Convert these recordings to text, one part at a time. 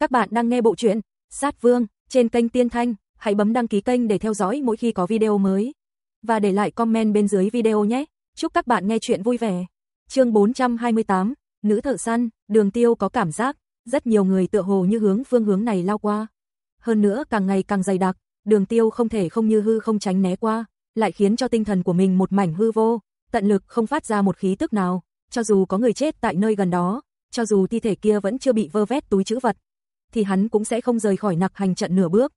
Các bạn đang nghe bộ truyện Sát Vương trên kênh Tiên Thanh, hãy bấm đăng ký kênh để theo dõi mỗi khi có video mới. Và để lại comment bên dưới video nhé. Chúc các bạn nghe chuyện vui vẻ. Chương 428, Nữ thợ săn, đường tiêu có cảm giác, rất nhiều người tựa hồ như hướng phương hướng này lao qua. Hơn nữa càng ngày càng dày đặc, đường tiêu không thể không như hư không tránh né qua, lại khiến cho tinh thần của mình một mảnh hư vô, tận lực không phát ra một khí tức nào, cho dù có người chết tại nơi gần đó, cho dù thi thể kia vẫn chưa bị vơ vét túi chữ vật, thì hắn cũng sẽ không rời khỏi nặc hành trận nửa bước.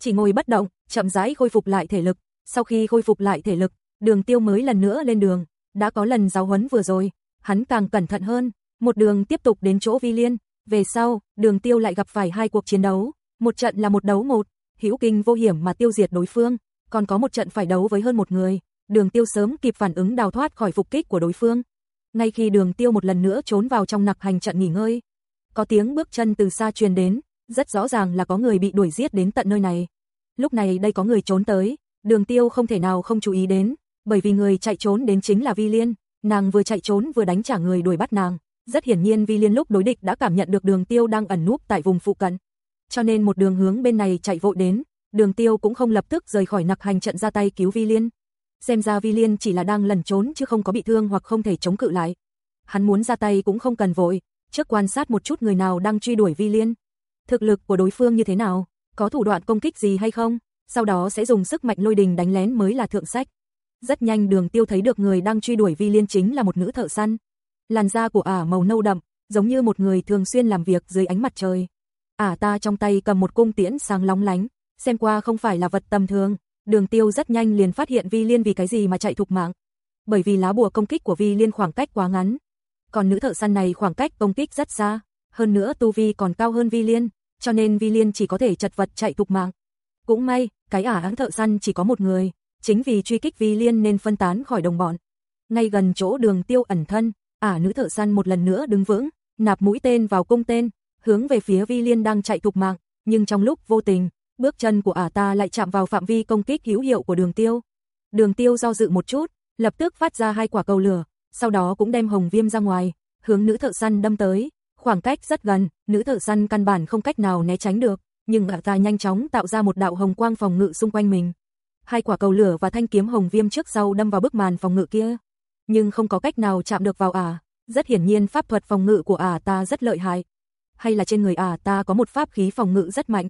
Chỉ ngồi bất động, chậm rãi khôi phục lại thể lực, sau khi khôi phục lại thể lực, đường tiêu mới lần nữa lên đường, đã có lần giáo huấn vừa rồi, hắn càng cẩn thận hơn, một đường tiếp tục đến chỗ vi liên, về sau, đường tiêu lại gặp phải hai cuộc chiến đấu, một trận là một đấu một, hữu kinh vô hiểm mà tiêu diệt đối phương, còn có một trận phải đấu với hơn một người, đường tiêu sớm kịp phản ứng đào thoát khỏi phục kích của đối phương. Ngay khi đường tiêu một lần nữa trốn vào trong nặc hành trận nghỉ ngơi, có tiếng bước chân từ xa truyền đến, rất rõ ràng là có người bị đuổi giết đến tận nơi này. Lúc này đây có người trốn tới, đường tiêu không thể nào không chú ý đến, bởi vì người chạy trốn đến chính là Vi Liên, nàng vừa chạy trốn vừa đánh trả người đuổi bắt nàng. Rất hiển nhiên Vi Liên lúc đối địch đã cảm nhận được đường tiêu đang ẩn núp tại vùng phụ cận. Cho nên một đường hướng bên này chạy vội đến, đường tiêu cũng không lập tức rời khỏi nặc hành trận ra tay cứu Vi Liên. Xem ra Vi Liên chỉ là đang lẩn trốn chứ không có bị thương hoặc không thể chống cự lại. Hắn muốn ra tay cũng không cần vội, trước quan sát một chút người nào đang truy đuổi Vi Liên. Thực lực của đối phương như thế nào, có thủ đoạn công kích gì hay không, sau đó sẽ dùng sức mạnh lôi đình đánh lén mới là thượng sách. Rất nhanh đường tiêu thấy được người đang truy đuổi Vi Liên chính là một nữ thợ săn. Làn da của ả màu nâu đậm, giống như một người thường xuyên làm việc dưới ánh mặt trời. Ả ta trong tay cầm một cung tiễn sáng lóng lánh, xem qua không phải là vật tầm thường, đường tiêu rất nhanh liền phát hiện Vi Liên vì cái gì mà chạy thục mạng. Bởi vì lá bùa công kích của Vi Liên khoảng cách quá ngắn, còn nữ thợ săn này khoảng cách công kích rất xa, hơn nữa tu vi còn cao hơn Vi Liên, cho nên Vi Liên chỉ có thể chật vật chạy thục mạng. Cũng may, cái ả áng thợ săn chỉ có một người, chính vì truy kích Vi Liên nên phân tán khỏi đồng bọn. Ngay gần chỗ đường tiêu ẩn thân, ả nữ thợ săn một lần nữa đứng vững, nạp mũi tên vào cung tên, hướng về phía Vi Liên đang chạy thục mạng, nhưng trong lúc vô tình, bước chân của ả ta lại chạm vào phạm vi công kích hữu hiệu của đường tiêu. Đường tiêu do dự một chút, lập tức phát ra hai quả cầu lửa, sau đó cũng đem hồng viêm ra ngoài, hướng nữ thợ săn đâm tới, khoảng cách rất gần, nữ thợ săn căn bản không cách nào né tránh được, nhưng ả ta nhanh chóng tạo ra một đạo hồng quang phòng ngự xung quanh mình. Hai quả cầu lửa và thanh kiếm hồng viêm trước sau đâm vào bức màn phòng ngự kia, nhưng không có cách nào chạm được vào ả, rất hiển nhiên pháp thuật phòng ngự của ả ta rất lợi hại. Hay là trên người ả ta có một pháp khí phòng ngự rất mạnh.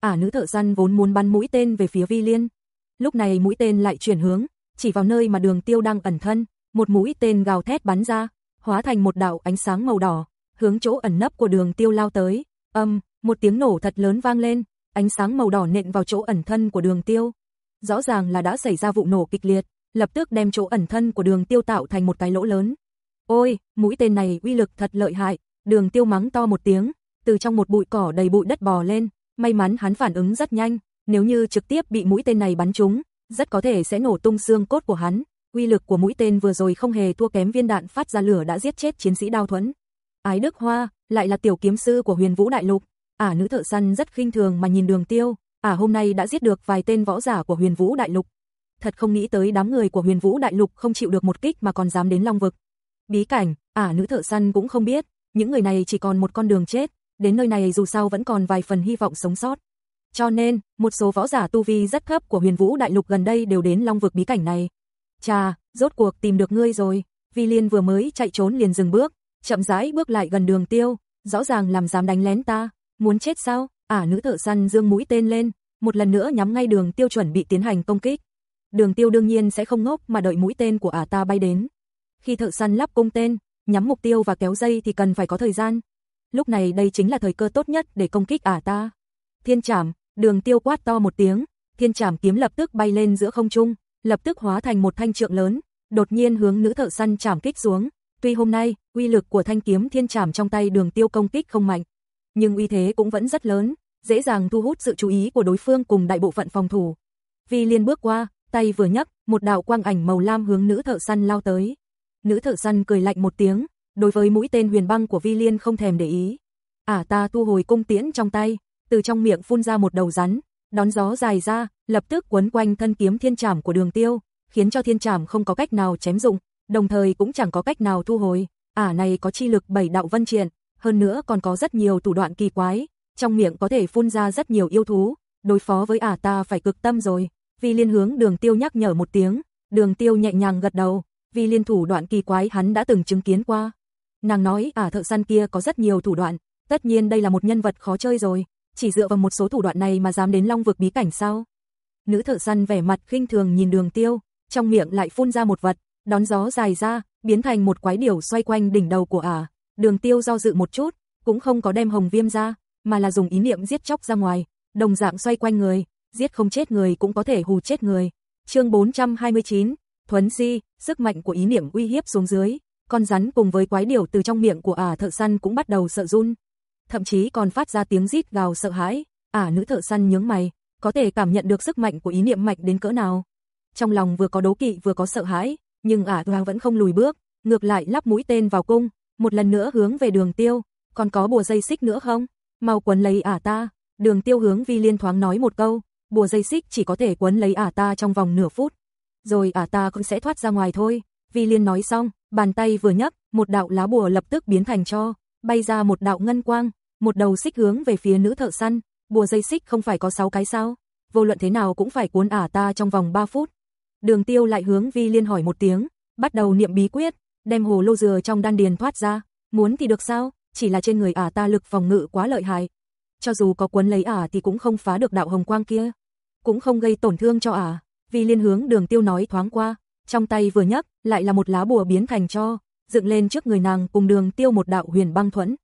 Ả nữ thợ săn vốn muốn bắn mũi tên về phía Vi Liên. Lúc này mũi tên lại chuyển hướng, chỉ vào nơi mà đường tiêu đang ẩn thân, một mũi tên gào thét bắn ra, hóa thành một đạo ánh sáng màu đỏ, hướng chỗ ẩn nấp của đường tiêu lao tới. Âm, một tiếng nổ thật lớn vang lên, ánh sáng màu đỏ nện vào chỗ ẩn thân của đường tiêu. Rõ ràng là đã xảy ra vụ nổ kịch liệt, lập tức đem chỗ ẩn thân của đường tiêu tạo thành một cái lỗ lớn. Ôi, mũi tên này uy lực thật lợi hại, đường tiêu mắng to một tiếng, từ trong một bụi cỏ đầy bụi đất bò lên, may mắn hắn phản ứng rất nhanh, nếu như trực tiếp bị mũi tên này bắn trúng, rất có thể sẽ nổ tung xương cốt của hắn uy lực của mũi tên vừa rồi không hề thua kém viên đạn phát ra lửa đã giết chết chiến sĩ đao thuẫn. Ái Đức Hoa, lại là tiểu kiếm sư của huyền vũ đại lục, ả nữ thợ săn rất khinh thường mà nhìn đường tiêu, ả hôm nay đã giết được vài tên võ giả của huyền vũ đại lục. Thật không nghĩ tới đám người của huyền vũ đại lục không chịu được một kích mà còn dám đến long vực. Bí cảnh, ả nữ thợ săn cũng không biết, những người này chỉ còn một con đường chết, đến nơi này dù sao vẫn còn vài phần hy vọng sống sót. Cho nên, một số võ giả tu vi rất thấp của huyền vũ đại lục gần đây đều đến long vực bí cảnh này. Chà, rốt cuộc tìm được ngươi rồi. Vi Liên vừa mới chạy trốn liền dừng bước, chậm rãi bước lại gần đường tiêu, rõ ràng làm dám đánh lén ta, muốn chết sao? Ả nữ thợ săn dương mũi tên lên, một lần nữa nhắm ngay đường tiêu chuẩn bị tiến hành công kích. Đường tiêu đương nhiên sẽ không ngốc mà đợi mũi tên của ả ta bay đến. Khi thợ săn lắp cung tên, nhắm mục tiêu và kéo dây thì cần phải có thời gian. Lúc này đây chính là thời cơ tốt nhất để công kích ả ta. Thiên trảm, đường tiêu quát to một tiếng, thiên trảm kiếm lập tức bay lên giữa không trung, lập tức hóa thành một thanh trượng lớn, đột nhiên hướng nữ thợ săn chảm kích xuống. Tuy hôm nay, uy lực của thanh kiếm thiên chảm trong tay đường tiêu công kích không mạnh, nhưng uy thế cũng vẫn rất lớn, dễ dàng thu hút sự chú ý của đối phương cùng đại bộ phận phòng thủ. Vi liên bước qua, tay vừa nhấc, một đạo quang ảnh màu lam hướng nữ thợ săn lao tới. Nữ thợ săn cười lạnh một tiếng, đối với mũi tên huyền băng của Vi liên không thèm để ý. Ả à ta thu hồi cung tiễn trong tay, từ trong miệng phun ra một đầu rắn, đón gió dài ra, lập tức quấn quanh thân kiếm thiên trảm của đường tiêu, khiến cho thiên trảm không có cách nào chém dụng, đồng thời cũng chẳng có cách nào thu hồi. Ả này có chi lực bảy đạo vân triện, hơn nữa còn có rất nhiều thủ đoạn kỳ quái, trong miệng có thể phun ra rất nhiều yêu thú, đối phó với ả ta phải cực tâm rồi. Vi liên hướng đường tiêu nhắc nhở một tiếng, đường tiêu nhẹ nhàng gật đầu, vì liên thủ đoạn kỳ quái hắn đã từng chứng kiến qua. Nàng nói ả thợ săn kia có rất nhiều thủ đoạn, tất nhiên đây là một nhân vật khó chơi rồi, chỉ dựa vào một số thủ đoạn này mà dám đến long vực bí cảnh sao. Nữ thợ săn vẻ mặt khinh thường nhìn đường tiêu, trong miệng lại phun ra một vật, đón gió dài ra, biến thành một quái điểu xoay quanh đỉnh đầu của ả. Đường tiêu do dự một chút, cũng không có đem hồng viêm ra, mà là dùng ý niệm giết chóc ra ngoài, đồng dạng xoay quanh người, giết không chết người cũng có thể hù chết người. Chương 429, Thuấn Di, sức mạnh của ý niệm uy hiếp xuống dưới, con rắn cùng với quái điểu từ trong miệng của ả thợ săn cũng bắt đầu sợ run, thậm chí còn phát ra tiếng rít gào sợ hãi. Ả nữ thợ săn nhướng mày, có thể cảm nhận được sức mạnh của ý niệm mạch đến cỡ nào. Trong lòng vừa có đố kỵ vừa có sợ hãi, nhưng à, ả Hoàng vẫn không lùi bước, ngược lại lắp mũi tên vào cung, một lần nữa hướng về đường tiêu, còn có bùa dây xích nữa không? Mau quấn lấy ả ta, đường tiêu hướng vi liên thoáng nói một câu, bùa dây xích chỉ có thể quấn lấy ả ta trong vòng nửa phút, rồi ả ta cũng sẽ thoát ra ngoài thôi. Vi liên nói xong, bàn tay vừa nhấc, một đạo lá bùa lập tức biến thành cho, bay ra một đạo ngân quang, một đầu xích hướng về phía nữ thợ săn, bùa dây xích không phải có 6 cái sao? Vô luận thế nào cũng phải cuốn ả ta trong vòng 3 phút. Đường Tiêu lại hướng Vi Liên hỏi một tiếng, bắt đầu niệm bí quyết, đem hồ lô dừa trong đan điền thoát ra, muốn thì được sao, chỉ là trên người ả ta lực phòng ngự quá lợi hại. Cho dù có cuốn lấy ả thì cũng không phá được đạo hồng quang kia, cũng không gây tổn thương cho ả. Vi Liên hướng Đường Tiêu nói thoáng qua, trong tay vừa nhấc, lại là một lá bùa biến thành cho, dựng lên trước người nàng cùng Đường Tiêu một đạo huyền băng thuẫn.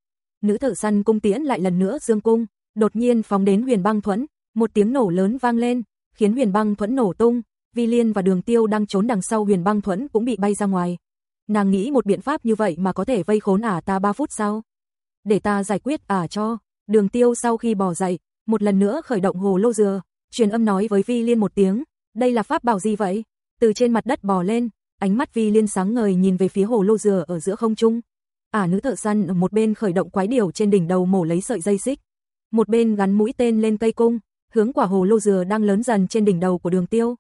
Nữ thợ săn cung tiễn lại lần nữa dương cung, đột nhiên phóng đến huyền băng thuẫn, một tiếng nổ lớn vang lên, khiến huyền băng thuẫn nổ tung, Vi Liên và Đường Tiêu đang trốn đằng sau huyền băng thuẫn cũng bị bay ra ngoài. Nàng nghĩ một biện pháp như vậy mà có thể vây khốn ả ta 3 phút sau. Để ta giải quyết ả cho. Đường Tiêu sau khi bò dậy, một lần nữa khởi động hồ lô dừa, truyền âm nói với Vi Liên một tiếng, đây là pháp bảo gì vậy? Từ trên mặt đất bò lên, ánh mắt Vi Liên sáng ngời nhìn về phía hồ lô dừa ở giữa không trung. Ả nữ thợ săn ở một bên khởi động quái điểu trên đỉnh đầu mổ lấy sợi dây xích, một bên gắn mũi tên lên cây cung, hướng quả hồ lô dừa đang lớn dần trên đỉnh đầu của Đường Tiêu.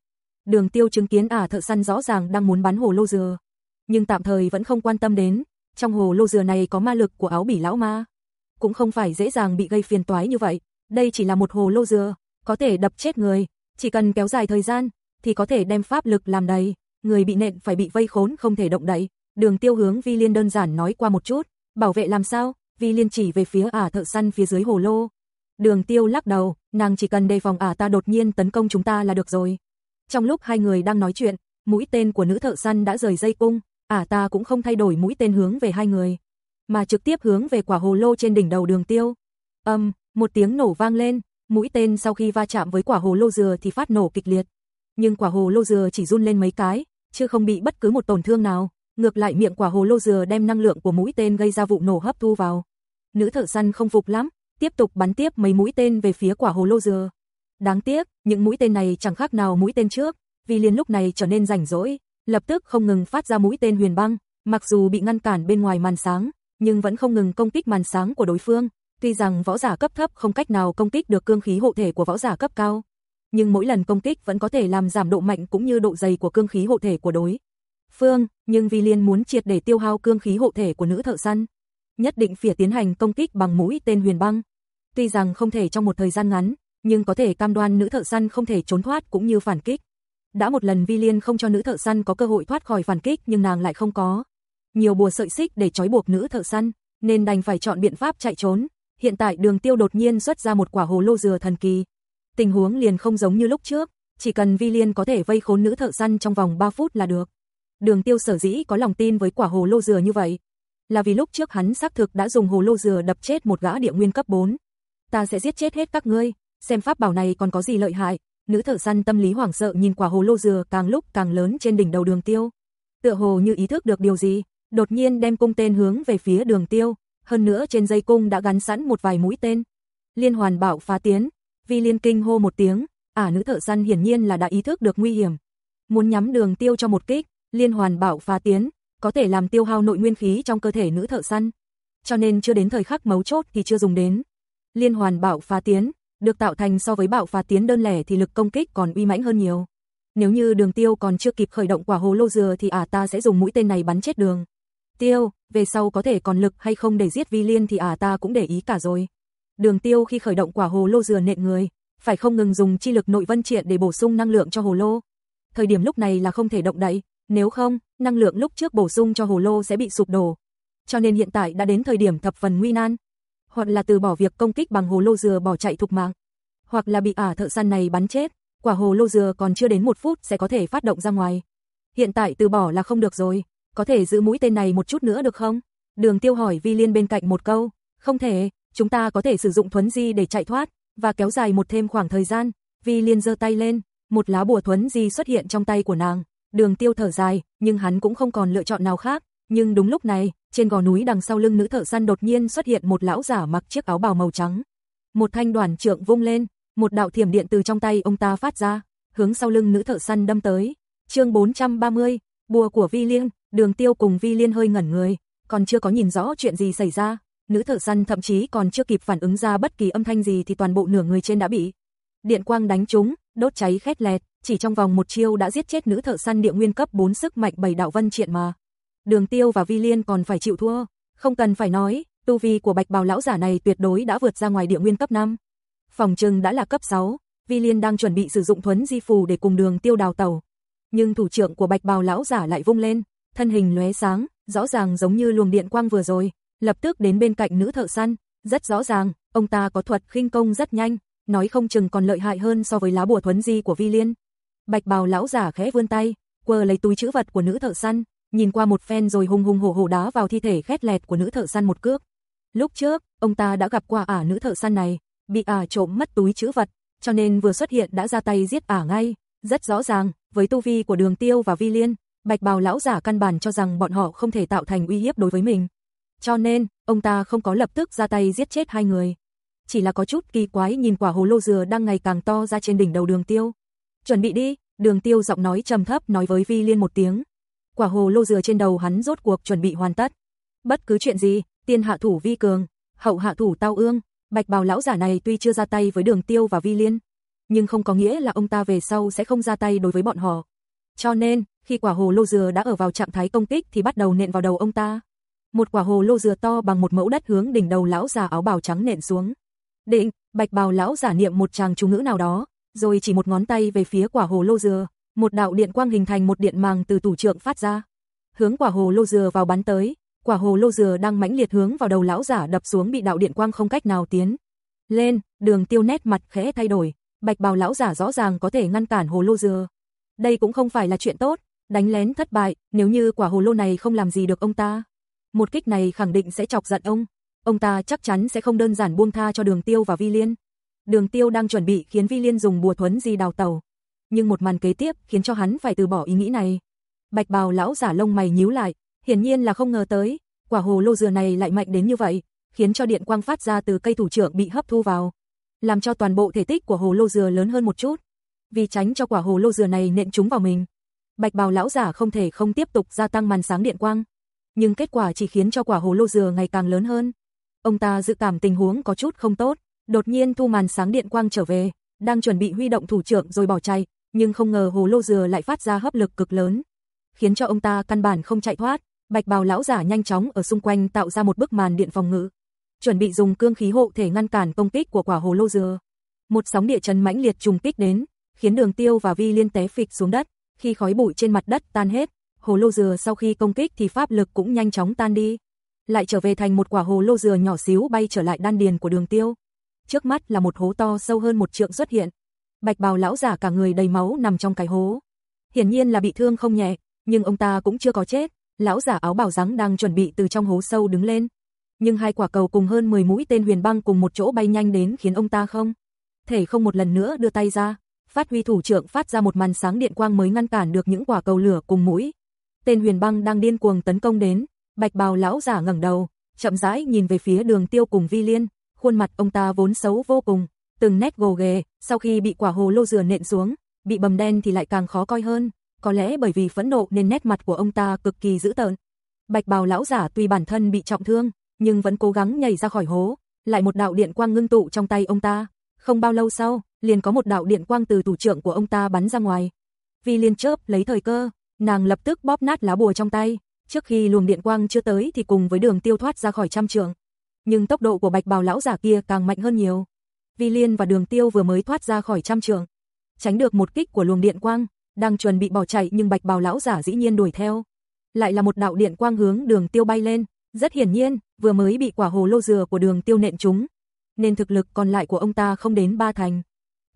Đường Tiêu chứng kiến ả thợ săn rõ ràng đang muốn bắn hồ lô dừa, nhưng tạm thời vẫn không quan tâm đến, trong hồ lô dừa này có ma lực của áo bỉ lão ma, cũng không phải dễ dàng bị gây phiền toái như vậy, đây chỉ là một hồ lô dừa, có thể đập chết người, chỉ cần kéo dài thời gian thì có thể đem pháp lực làm đầy, người bị nện phải bị vây khốn không thể động đậy. Đường Tiêu hướng Vi Liên đơn giản nói qua một chút, bảo vệ làm sao? Vi Liên chỉ về phía ả thợ săn phía dưới hồ lô. Đường Tiêu lắc đầu, nàng chỉ cần đề phòng ả ta đột nhiên tấn công chúng ta là được rồi. Trong lúc hai người đang nói chuyện, mũi tên của nữ thợ săn đã rời dây cung, ả ta cũng không thay đổi mũi tên hướng về hai người, mà trực tiếp hướng về quả hồ lô trên đỉnh đầu đường tiêu. Âm, um, một tiếng nổ vang lên, mũi tên sau khi va chạm với quả hồ lô dừa thì phát nổ kịch liệt. Nhưng quả hồ lô dừa chỉ run lên mấy cái, chứ không bị bất cứ một tổn thương nào. Ngược lại miệng quả hồ lô dừa đem năng lượng của mũi tên gây ra vụ nổ hấp thu vào. Nữ thợ săn không phục lắm, tiếp tục bắn tiếp mấy mũi tên về phía quả hồ lô dừa. Đáng tiếc, những mũi tên này chẳng khác nào mũi tên trước, vì liên lúc này trở nên rảnh rỗi, lập tức không ngừng phát ra mũi tên huyền băng, mặc dù bị ngăn cản bên ngoài màn sáng, nhưng vẫn không ngừng công kích màn sáng của đối phương. Tuy rằng võ giả cấp thấp không cách nào công kích được cương khí hộ thể của võ giả cấp cao, nhưng mỗi lần công kích vẫn có thể làm giảm độ mạnh cũng như độ dày của cương khí hộ thể của đối phương, nhưng vì liên muốn triệt để tiêu hao cương khí hộ thể của nữ thợ săn, nhất định phải tiến hành công kích bằng mũi tên huyền băng. Tuy rằng không thể trong một thời gian ngắn, nhưng có thể cam đoan nữ thợ săn không thể trốn thoát cũng như phản kích. Đã một lần Vi Liên không cho nữ thợ săn có cơ hội thoát khỏi phản kích nhưng nàng lại không có. Nhiều bùa sợi xích để trói buộc nữ thợ săn, nên đành phải chọn biện pháp chạy trốn. Hiện tại đường tiêu đột nhiên xuất ra một quả hồ lô dừa thần kỳ. Tình huống liền không giống như lúc trước, chỉ cần Vi Liên có thể vây khốn nữ thợ săn trong vòng 3 phút là được. Đường tiêu sở dĩ có lòng tin với quả hồ lô dừa như vậy, là vì lúc trước hắn xác thực đã dùng hồ lô dừa đập chết một gã địa nguyên cấp 4. Ta sẽ giết chết hết các ngươi, xem pháp bảo này còn có gì lợi hại. Nữ thợ săn tâm lý hoảng sợ nhìn quả hồ lô dừa càng lúc càng lớn trên đỉnh đầu đường tiêu. Tựa hồ như ý thức được điều gì, đột nhiên đem cung tên hướng về phía đường tiêu, hơn nữa trên dây cung đã gắn sẵn một vài mũi tên. Liên hoàn bảo phá tiến, vi liên kinh hô một tiếng, ả nữ thợ săn hiển nhiên là đã ý thức được nguy hiểm. Muốn nhắm đường tiêu cho một kích, liên hoàn bảo phá tiến, có thể làm tiêu hao nội nguyên khí trong cơ thể nữ thợ săn. Cho nên chưa đến thời khắc mấu chốt thì chưa dùng đến. Liên hoàn bảo phá tiến, được tạo thành so với Bảo phá tiến đơn lẻ thì lực công kích còn uy mãnh hơn nhiều. Nếu như đường tiêu còn chưa kịp khởi động quả hồ lô dừa thì ả ta sẽ dùng mũi tên này bắn chết đường. Tiêu, về sau có thể còn lực hay không để giết vi liên thì ả ta cũng để ý cả rồi. Đường Tiêu khi khởi động quả hồ lô dừa nện người, phải không ngừng dùng chi lực nội vân triện để bổ sung năng lượng cho hồ lô. Thời điểm lúc này là không thể động đậy, nếu không, năng lượng lúc trước bổ sung cho hồ lô sẽ bị sụp đổ. Cho nên hiện tại đã đến thời điểm thập phần nguy nan. Hoặc là từ bỏ việc công kích bằng hồ lô dừa bỏ chạy thục mạng, hoặc là bị ả thợ săn này bắn chết, quả hồ lô dừa còn chưa đến một phút sẽ có thể phát động ra ngoài. Hiện tại từ bỏ là không được rồi, có thể giữ mũi tên này một chút nữa được không? Đường tiêu hỏi Vi Liên bên cạnh một câu, không thể, chúng ta có thể sử dụng thuấn di để chạy thoát, và kéo dài một thêm khoảng thời gian. Vi Liên giơ tay lên, một lá bùa thuấn di xuất hiện trong tay của nàng. Đường tiêu thở dài, nhưng hắn cũng không còn lựa chọn nào khác. Nhưng đúng lúc này, trên gò núi đằng sau lưng nữ thợ săn đột nhiên xuất hiện một lão giả mặc chiếc áo bào màu trắng. Một thanh đoàn trượng vung lên, một đạo thiểm điện từ trong tay ông ta phát ra, hướng sau lưng nữ thợ săn đâm tới. Chương 430, bùa của Vi Liên, Đường Tiêu cùng Vi Liên hơi ngẩn người, còn chưa có nhìn rõ chuyện gì xảy ra, nữ thợ săn thậm chí còn chưa kịp phản ứng ra bất kỳ âm thanh gì thì toàn bộ nửa người trên đã bị điện quang đánh trúng, đốt cháy khét lẹt, chỉ trong vòng một chiêu đã giết chết nữ thợ săn địa nguyên cấp 4 sức mạnh bảy đạo vân triện mà. Đường Tiêu và Vi Liên còn phải chịu thua, không cần phải nói, tu vi của Bạch Bào lão giả này tuyệt đối đã vượt ra ngoài địa nguyên cấp 5. Phòng trừng đã là cấp 6, Vi Liên đang chuẩn bị sử dụng thuấn di phù để cùng Đường Tiêu đào tàu. Nhưng thủ trưởng của Bạch Bào lão giả lại vung lên, thân hình lóe sáng, rõ ràng giống như luồng điện quang vừa rồi, lập tức đến bên cạnh nữ thợ săn, rất rõ ràng, ông ta có thuật khinh công rất nhanh, nói không chừng còn lợi hại hơn so với lá bùa thuấn di của Vi Liên. Bạch bào lão giả khẽ vươn tay, quơ lấy túi chữ vật của nữ thợ săn, nhìn qua một phen rồi hung hung hổ hổ đá vào thi thể khét lẹt của nữ thợ săn một cước. Lúc trước, ông ta đã gặp qua ả nữ thợ săn này, bị ả trộm mất túi chữ vật, cho nên vừa xuất hiện đã ra tay giết ả ngay, rất rõ ràng, với tu vi của Đường Tiêu và Vi Liên, Bạch bào lão giả căn bản cho rằng bọn họ không thể tạo thành uy hiếp đối với mình. Cho nên, ông ta không có lập tức ra tay giết chết hai người. Chỉ là có chút kỳ quái nhìn quả hồ lô dừa đang ngày càng to ra trên đỉnh đầu đường tiêu. Chuẩn bị đi, đường tiêu giọng nói trầm thấp nói với Vi Liên một tiếng. Quả hồ lô dừa trên đầu hắn rốt cuộc chuẩn bị hoàn tất. Bất cứ chuyện gì, tiên hạ thủ vi cường, hậu hạ thủ tao ương, bạch bào lão giả này tuy chưa ra tay với đường tiêu và Vi Liên, nhưng không có nghĩa là ông ta về sau sẽ không ra tay đối với bọn họ. Cho nên, khi quả hồ lô dừa đã ở vào trạng thái công kích thì bắt đầu nện vào đầu ông ta. Một quả hồ lô dừa to bằng một mẫu đất hướng đỉnh đầu lão già áo bào trắng nện xuống. Định, bạch bào lão giả niệm một tràng chú ngữ nào đó, rồi chỉ một ngón tay về phía quả hồ lô dừa, một đạo điện quang hình thành một điện màng từ tủ trượng phát ra. Hướng quả hồ lô dừa vào bắn tới, quả hồ lô dừa đang mãnh liệt hướng vào đầu lão giả đập xuống bị đạo điện quang không cách nào tiến. Lên, đường tiêu nét mặt khẽ thay đổi, bạch bào lão giả rõ ràng có thể ngăn cản hồ lô dừa. Đây cũng không phải là chuyện tốt, đánh lén thất bại, nếu như quả hồ lô này không làm gì được ông ta. Một kích này khẳng định sẽ chọc giận ông, ông ta chắc chắn sẽ không đơn giản buông tha cho đường tiêu và vi liên. Đường tiêu đang chuẩn bị khiến vi liên dùng bùa thuấn di đào tàu. Nhưng một màn kế tiếp khiến cho hắn phải từ bỏ ý nghĩ này. Bạch bào lão giả lông mày nhíu lại, hiển nhiên là không ngờ tới, quả hồ lô dừa này lại mạnh đến như vậy, khiến cho điện quang phát ra từ cây thủ trưởng bị hấp thu vào. Làm cho toàn bộ thể tích của hồ lô dừa lớn hơn một chút. Vì tránh cho quả hồ lô dừa này nện trúng vào mình, Bạch bào lão giả không thể không tiếp tục gia tăng màn sáng điện quang, nhưng kết quả chỉ khiến cho quả hồ lô dừa ngày càng lớn hơn. Ông ta dự cảm tình huống có chút không tốt, đột nhiên thu màn sáng điện quang trở về, đang chuẩn bị huy động thủ trưởng rồi bỏ chạy, nhưng không ngờ hồ lô dừa lại phát ra hấp lực cực lớn, khiến cho ông ta căn bản không chạy thoát. Bạch bào lão giả nhanh chóng ở xung quanh tạo ra một bức màn điện phòng ngự, chuẩn bị dùng cương khí hộ thể ngăn cản công kích của quả hồ lô dừa. Một sóng địa chấn mãnh liệt trùng kích đến, khiến Đường Tiêu và Vi Liên té phịch xuống đất, khi khói bụi trên mặt đất tan hết, hồ lô dừa sau khi công kích thì pháp lực cũng nhanh chóng tan đi, lại trở về thành một quả hồ lô dừa nhỏ xíu bay trở lại đan điền của Đường Tiêu. Trước mắt là một hố to sâu hơn một trượng xuất hiện. Bạch bào lão giả cả người đầy máu nằm trong cái hố. Hiển nhiên là bị thương không nhẹ, nhưng ông ta cũng chưa có chết. Lão giả áo bào trắng đang chuẩn bị từ trong hố sâu đứng lên. Nhưng hai quả cầu cùng hơn 10 mũi tên huyền băng cùng một chỗ bay nhanh đến khiến ông ta không thể không một lần nữa đưa tay ra, phát huy thủ trưởng phát ra một màn sáng điện quang mới ngăn cản được những quả cầu lửa cùng mũi. Tên Huyền Băng đang điên cuồng tấn công đến, Bạch Bào lão giả ngẩng đầu, chậm rãi nhìn về phía Đường Tiêu cùng Vi Liên, khuôn mặt ông ta vốn xấu vô cùng, từng nét gồ ghề, sau khi bị quả hồ lô dừa nện xuống, bị bầm đen thì lại càng khó coi hơn, có lẽ bởi vì phẫn nộ nên nét mặt của ông ta cực kỳ dữ tợn. Bạch Bào lão giả tuy bản thân bị trọng thương, nhưng vẫn cố gắng nhảy ra khỏi hố, lại một đạo điện quang ngưng tụ trong tay ông ta. Không bao lâu sau, liền có một đạo điện quang từ tủ trưởng của ông ta bắn ra ngoài. Vi liên chớp lấy thời cơ, nàng lập tức bóp nát lá bùa trong tay, trước khi luồng điện quang chưa tới thì cùng với đường tiêu thoát ra khỏi trăm trường. nhưng tốc độ của bạch bào lão giả kia càng mạnh hơn nhiều. Vi Liên và Đường Tiêu vừa mới thoát ra khỏi trăm trường, tránh được một kích của luồng điện quang, đang chuẩn bị bỏ chạy nhưng bạch bào lão giả dĩ nhiên đuổi theo. Lại là một đạo điện quang hướng Đường Tiêu bay lên, rất hiển nhiên, vừa mới bị quả hồ lô dừa của Đường Tiêu nện trúng, nên thực lực còn lại của ông ta không đến ba thành.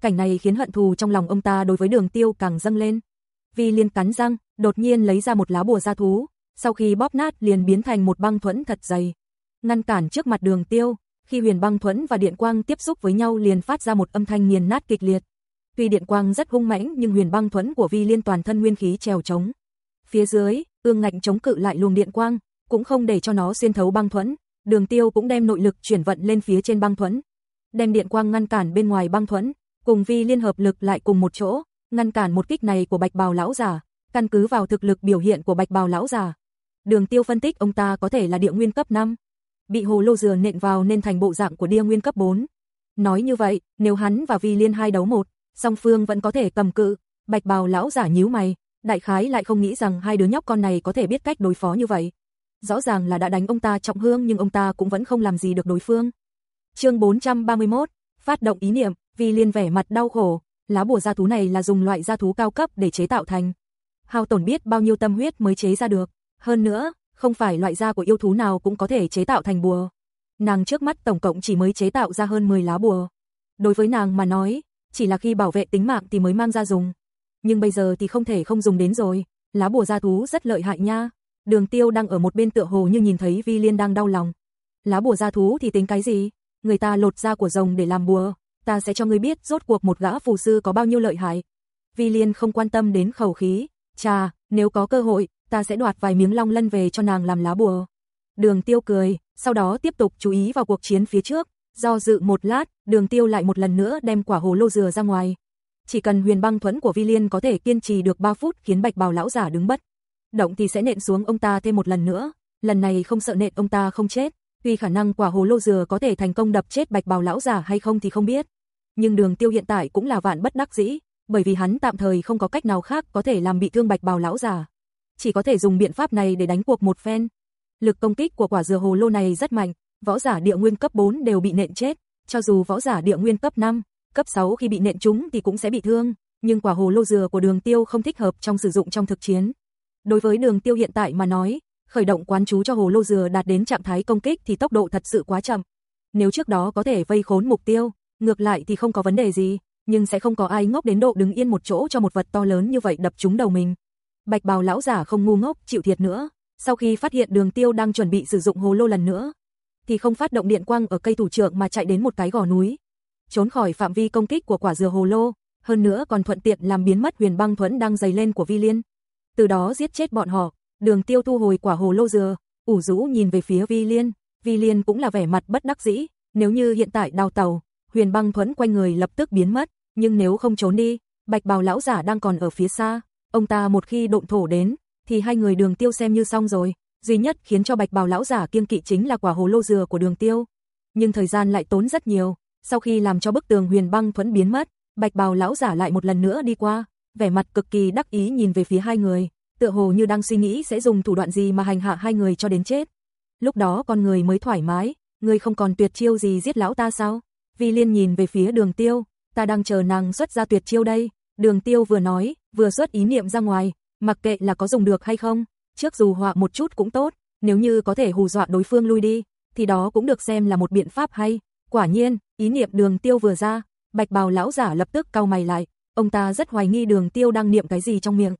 Cảnh này khiến hận thù trong lòng ông ta đối với Đường Tiêu càng dâng lên. Vi Liên cắn răng, đột nhiên lấy ra một lá bùa gia thú, sau khi bóp nát liền biến thành một băng thuẫn thật dày, ngăn cản trước mặt Đường Tiêu, khi huyền băng thuẫn và điện quang tiếp xúc với nhau liền phát ra một âm thanh nghiền nát kịch liệt. Tuy điện quang rất hung mãnh nhưng huyền băng thuẫn của Vi Liên toàn thân nguyên khí trèo chống. Phía dưới, ương ngạnh chống cự lại luồng điện quang, cũng không để cho nó xuyên thấu băng thuẫn, Đường Tiêu cũng đem nội lực chuyển vận lên phía trên băng thuẫn, đem điện quang ngăn cản bên ngoài băng thuẫn, cùng Vi liên hợp lực lại cùng một chỗ, ngăn cản một kích này của Bạch Bào lão giả, căn cứ vào thực lực biểu hiện của Bạch Bào lão già, Đường Tiêu phân tích ông ta có thể là địa nguyên cấp 5, bị hồ lô dừa nện vào nên thành bộ dạng của địa nguyên cấp 4. Nói như vậy, nếu hắn và Vi Liên hai đấu một, song phương vẫn có thể cầm cự, Bạch Bào lão giả nhíu mày, đại khái lại không nghĩ rằng hai đứa nhóc con này có thể biết cách đối phó như vậy. Rõ ràng là đã đánh ông ta trọng thương nhưng ông ta cũng vẫn không làm gì được đối phương. Chương 431, phát động ý niệm, Vi Liên vẻ mặt đau khổ, lá bùa gia thú này là dùng loại gia thú cao cấp để chế tạo thành. Hao tổn biết bao nhiêu tâm huyết mới chế ra được, hơn nữa, không phải loại da của yêu thú nào cũng có thể chế tạo thành bùa. Nàng trước mắt tổng cộng chỉ mới chế tạo ra hơn 10 lá bùa. Đối với nàng mà nói, chỉ là khi bảo vệ tính mạng thì mới mang ra dùng. Nhưng bây giờ thì không thể không dùng đến rồi, lá bùa gia thú rất lợi hại nha. Đường tiêu đang ở một bên tựa hồ như nhìn thấy Vi Liên đang đau lòng. Lá bùa gia thú thì tính cái gì? Người ta lột da của rồng để làm bùa, ta sẽ cho ngươi biết rốt cuộc một gã phù sư có bao nhiêu lợi hại. Vi Liên không quan tâm đến khẩu khí, chà, nếu có cơ hội, ta sẽ đoạt vài miếng long lân về cho nàng làm lá bùa. Đường tiêu cười, sau đó tiếp tục chú ý vào cuộc chiến phía trước, do dự một lát, đường tiêu lại một lần nữa đem quả hồ lô dừa ra ngoài. Chỉ cần huyền băng thuẫn của Vi Liên có thể kiên trì được 3 phút khiến bạch bào lão giả đứng bất. Động thì sẽ nện xuống ông ta thêm một lần nữa, lần này không sợ nện ông ta không chết, tuy khả năng quả hồ lô dừa có thể thành công đập chết bạch bào lão giả hay không thì không biết. Nhưng đường tiêu hiện tại cũng là vạn bất đắc dĩ, bởi vì hắn tạm thời không có cách nào khác có thể làm bị thương bạch bào lão giả chỉ có thể dùng biện pháp này để đánh cuộc một phen. Lực công kích của quả dừa hồ lô này rất mạnh, võ giả địa nguyên cấp 4 đều bị nện chết, cho dù võ giả địa nguyên cấp 5, cấp 6 khi bị nện trúng thì cũng sẽ bị thương, nhưng quả hồ lô dừa của Đường Tiêu không thích hợp trong sử dụng trong thực chiến. Đối với Đường Tiêu hiện tại mà nói, khởi động quán chú cho hồ lô dừa đạt đến trạng thái công kích thì tốc độ thật sự quá chậm. Nếu trước đó có thể vây khốn mục tiêu, ngược lại thì không có vấn đề gì, nhưng sẽ không có ai ngốc đến độ đứng yên một chỗ cho một vật to lớn như vậy đập trúng đầu mình. Bạch bào lão giả không ngu ngốc, chịu thiệt nữa. Sau khi phát hiện đường tiêu đang chuẩn bị sử dụng hồ lô lần nữa, thì không phát động điện quang ở cây thủ trưởng mà chạy đến một cái gò núi. Trốn khỏi phạm vi công kích của quả dừa hồ lô, hơn nữa còn thuận tiện làm biến mất huyền băng thuẫn đang dày lên của vi liên. Từ đó giết chết bọn họ, đường tiêu thu hồi quả hồ lô dừa, ủ rũ nhìn về phía vi liên. Vi liên cũng là vẻ mặt bất đắc dĩ, nếu như hiện tại đào tàu, huyền băng thuẫn quanh người lập tức biến mất, nhưng nếu không trốn đi, bạch bào lão giả đang còn ở phía xa, Ông ta một khi độn thổ đến, thì hai người đường tiêu xem như xong rồi, duy nhất khiến cho bạch bào lão giả kiêng kỵ chính là quả hồ lô dừa của đường tiêu. Nhưng thời gian lại tốn rất nhiều, sau khi làm cho bức tường huyền băng thuẫn biến mất, bạch bào lão giả lại một lần nữa đi qua, vẻ mặt cực kỳ đắc ý nhìn về phía hai người, tựa hồ như đang suy nghĩ sẽ dùng thủ đoạn gì mà hành hạ hai người cho đến chết. Lúc đó con người mới thoải mái, người không còn tuyệt chiêu gì giết lão ta sao? Vi Liên nhìn về phía đường tiêu, ta đang chờ nàng xuất ra tuyệt chiêu đây. Đường tiêu vừa nói, vừa xuất ý niệm ra ngoài, mặc kệ là có dùng được hay không, trước dù họa một chút cũng tốt, nếu như có thể hù dọa đối phương lui đi, thì đó cũng được xem là một biện pháp hay. Quả nhiên, ý niệm đường tiêu vừa ra, bạch bào lão giả lập tức cau mày lại, ông ta rất hoài nghi đường tiêu đang niệm cái gì trong miệng.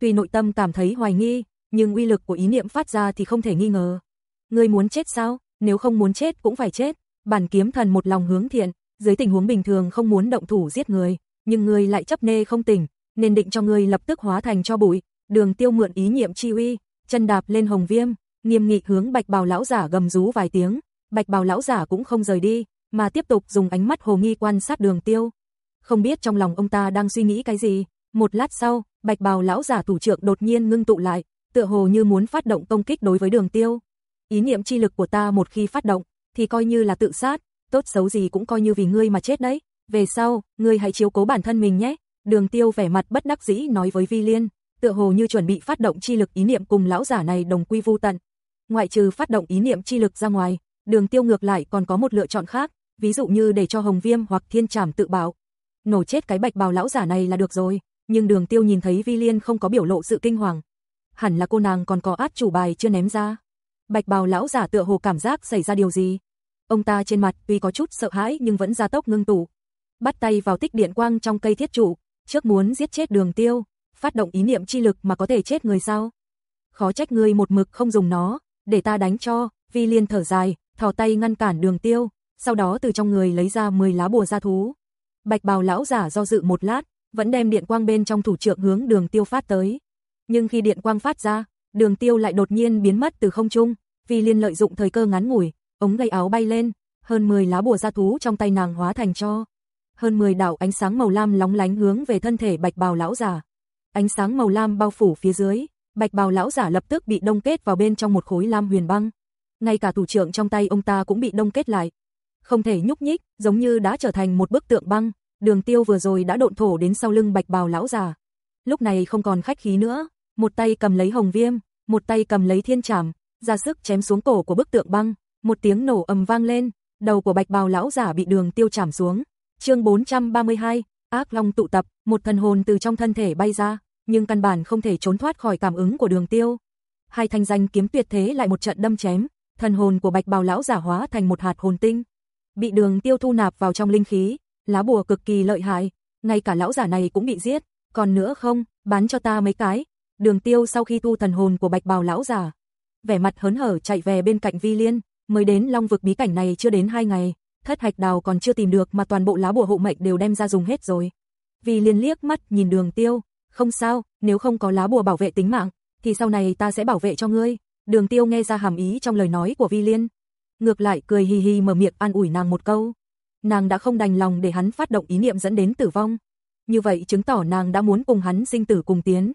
Tuy nội tâm cảm thấy hoài nghi, nhưng uy lực của ý niệm phát ra thì không thể nghi ngờ. Ngươi muốn chết sao? Nếu không muốn chết cũng phải chết. Bản kiếm thần một lòng hướng thiện, dưới tình huống bình thường không muốn động thủ giết người, nhưng ngươi lại chấp nê không tỉnh, nên định cho ngươi lập tức hóa thành cho bụi. Đường Tiêu mượn ý niệm chi uy, chân đạp lên hồng viêm, nghiêm nghị hướng Bạch Bào lão giả gầm rú vài tiếng, Bạch Bào lão giả cũng không rời đi, mà tiếp tục dùng ánh mắt hồ nghi quan sát Đường Tiêu. Không biết trong lòng ông ta đang suy nghĩ cái gì, một lát sau, Bạch Bào lão giả thủ trưởng đột nhiên ngưng tụ lại, tựa hồ như muốn phát động công kích đối với Đường Tiêu. Ý niệm chi lực của ta một khi phát động, thì coi như là tự sát, tốt xấu gì cũng coi như vì ngươi mà chết đấy. Về sau, ngươi hãy chiếu cố bản thân mình nhé. Đường Tiêu vẻ mặt bất đắc dĩ nói với Vi Liên, tựa hồ như chuẩn bị phát động chi lực ý niệm cùng lão giả này đồng quy vu tận. Ngoại trừ phát động ý niệm chi lực ra ngoài, Đường Tiêu ngược lại còn có một lựa chọn khác, ví dụ như để cho Hồng Viêm hoặc Thiên Trảm tự bảo. Nổ chết cái bạch bào lão giả này là được rồi, nhưng Đường Tiêu nhìn thấy Vi Liên không có biểu lộ sự kinh hoàng. Hẳn là cô nàng còn có át chủ bài chưa ném ra. Bạch bào lão giả tựa hồ cảm giác xảy ra điều gì. Ông ta trên mặt tuy có chút sợ hãi nhưng vẫn ra tốc ngưng tụ. Bắt tay vào tích điện quang trong cây thiết trụ, trước muốn giết chết Đường Tiêu, phát động ý niệm chi lực mà có thể chết người sao? Khó trách ngươi một mực không dùng nó, để ta đánh cho, Vi Liên thở dài, thò tay ngăn cản Đường Tiêu, sau đó từ trong người lấy ra 10 lá bùa gia thú. Bạch bào lão giả do dự một lát, vẫn đem điện quang bên trong thủ trượng hướng Đường Tiêu phát tới. Nhưng khi điện quang phát ra, Đường Tiêu lại đột nhiên biến mất từ không trung, vì Liên lợi dụng thời cơ ngắn ngủi, ống gây áo bay lên, hơn 10 lá bùa gia thú trong tay nàng hóa thành cho. Hơn 10 đảo ánh sáng màu lam lóng lánh hướng về thân thể Bạch Bào lão giả. Ánh sáng màu lam bao phủ phía dưới, Bạch Bào lão giả lập tức bị đông kết vào bên trong một khối lam huyền băng. Ngay cả thủ trưởng trong tay ông ta cũng bị đông kết lại. Không thể nhúc nhích, giống như đã trở thành một bức tượng băng. Đường Tiêu vừa rồi đã độn thổ đến sau lưng Bạch Bào lão giả. Lúc này không còn khách khí nữa, một tay cầm lấy hồng viêm, một tay cầm lấy thiên trảm, ra sức chém xuống cổ của bức tượng băng, một tiếng nổ ầm vang lên, đầu của Bạch Bào lão giả bị Đường Tiêu chạm xuống. Chương 432, Ác Long tụ tập, một thần hồn từ trong thân thể bay ra, nhưng căn bản không thể trốn thoát khỏi cảm ứng của Đường Tiêu. Hai thanh danh kiếm tuyệt thế lại một trận đâm chém, thần hồn của Bạch Bào lão giả hóa thành một hạt hồn tinh, bị Đường Tiêu thu nạp vào trong linh khí, lá bùa cực kỳ lợi hại, ngay cả lão giả này cũng bị giết, còn nữa không, bán cho ta mấy cái. Đường Tiêu sau khi thu thần hồn của Bạch Bào lão giả, vẻ mặt hớn hở chạy về bên cạnh Vi Liên, mới đến Long vực bí cảnh này chưa đến hai ngày, thất hạch đào còn chưa tìm được mà toàn bộ lá bùa hộ mệnh đều đem ra dùng hết rồi. Vi Liên liếc mắt nhìn Đường Tiêu, không sao, nếu không có lá bùa bảo vệ tính mạng, thì sau này ta sẽ bảo vệ cho ngươi. Đường Tiêu nghe ra hàm ý trong lời nói của Vi Liên, ngược lại cười hì hì mở miệng an ủi nàng một câu. Nàng đã không đành lòng để hắn phát động ý niệm dẫn đến tử vong. Như vậy chứng tỏ nàng đã muốn cùng hắn sinh tử cùng tiến.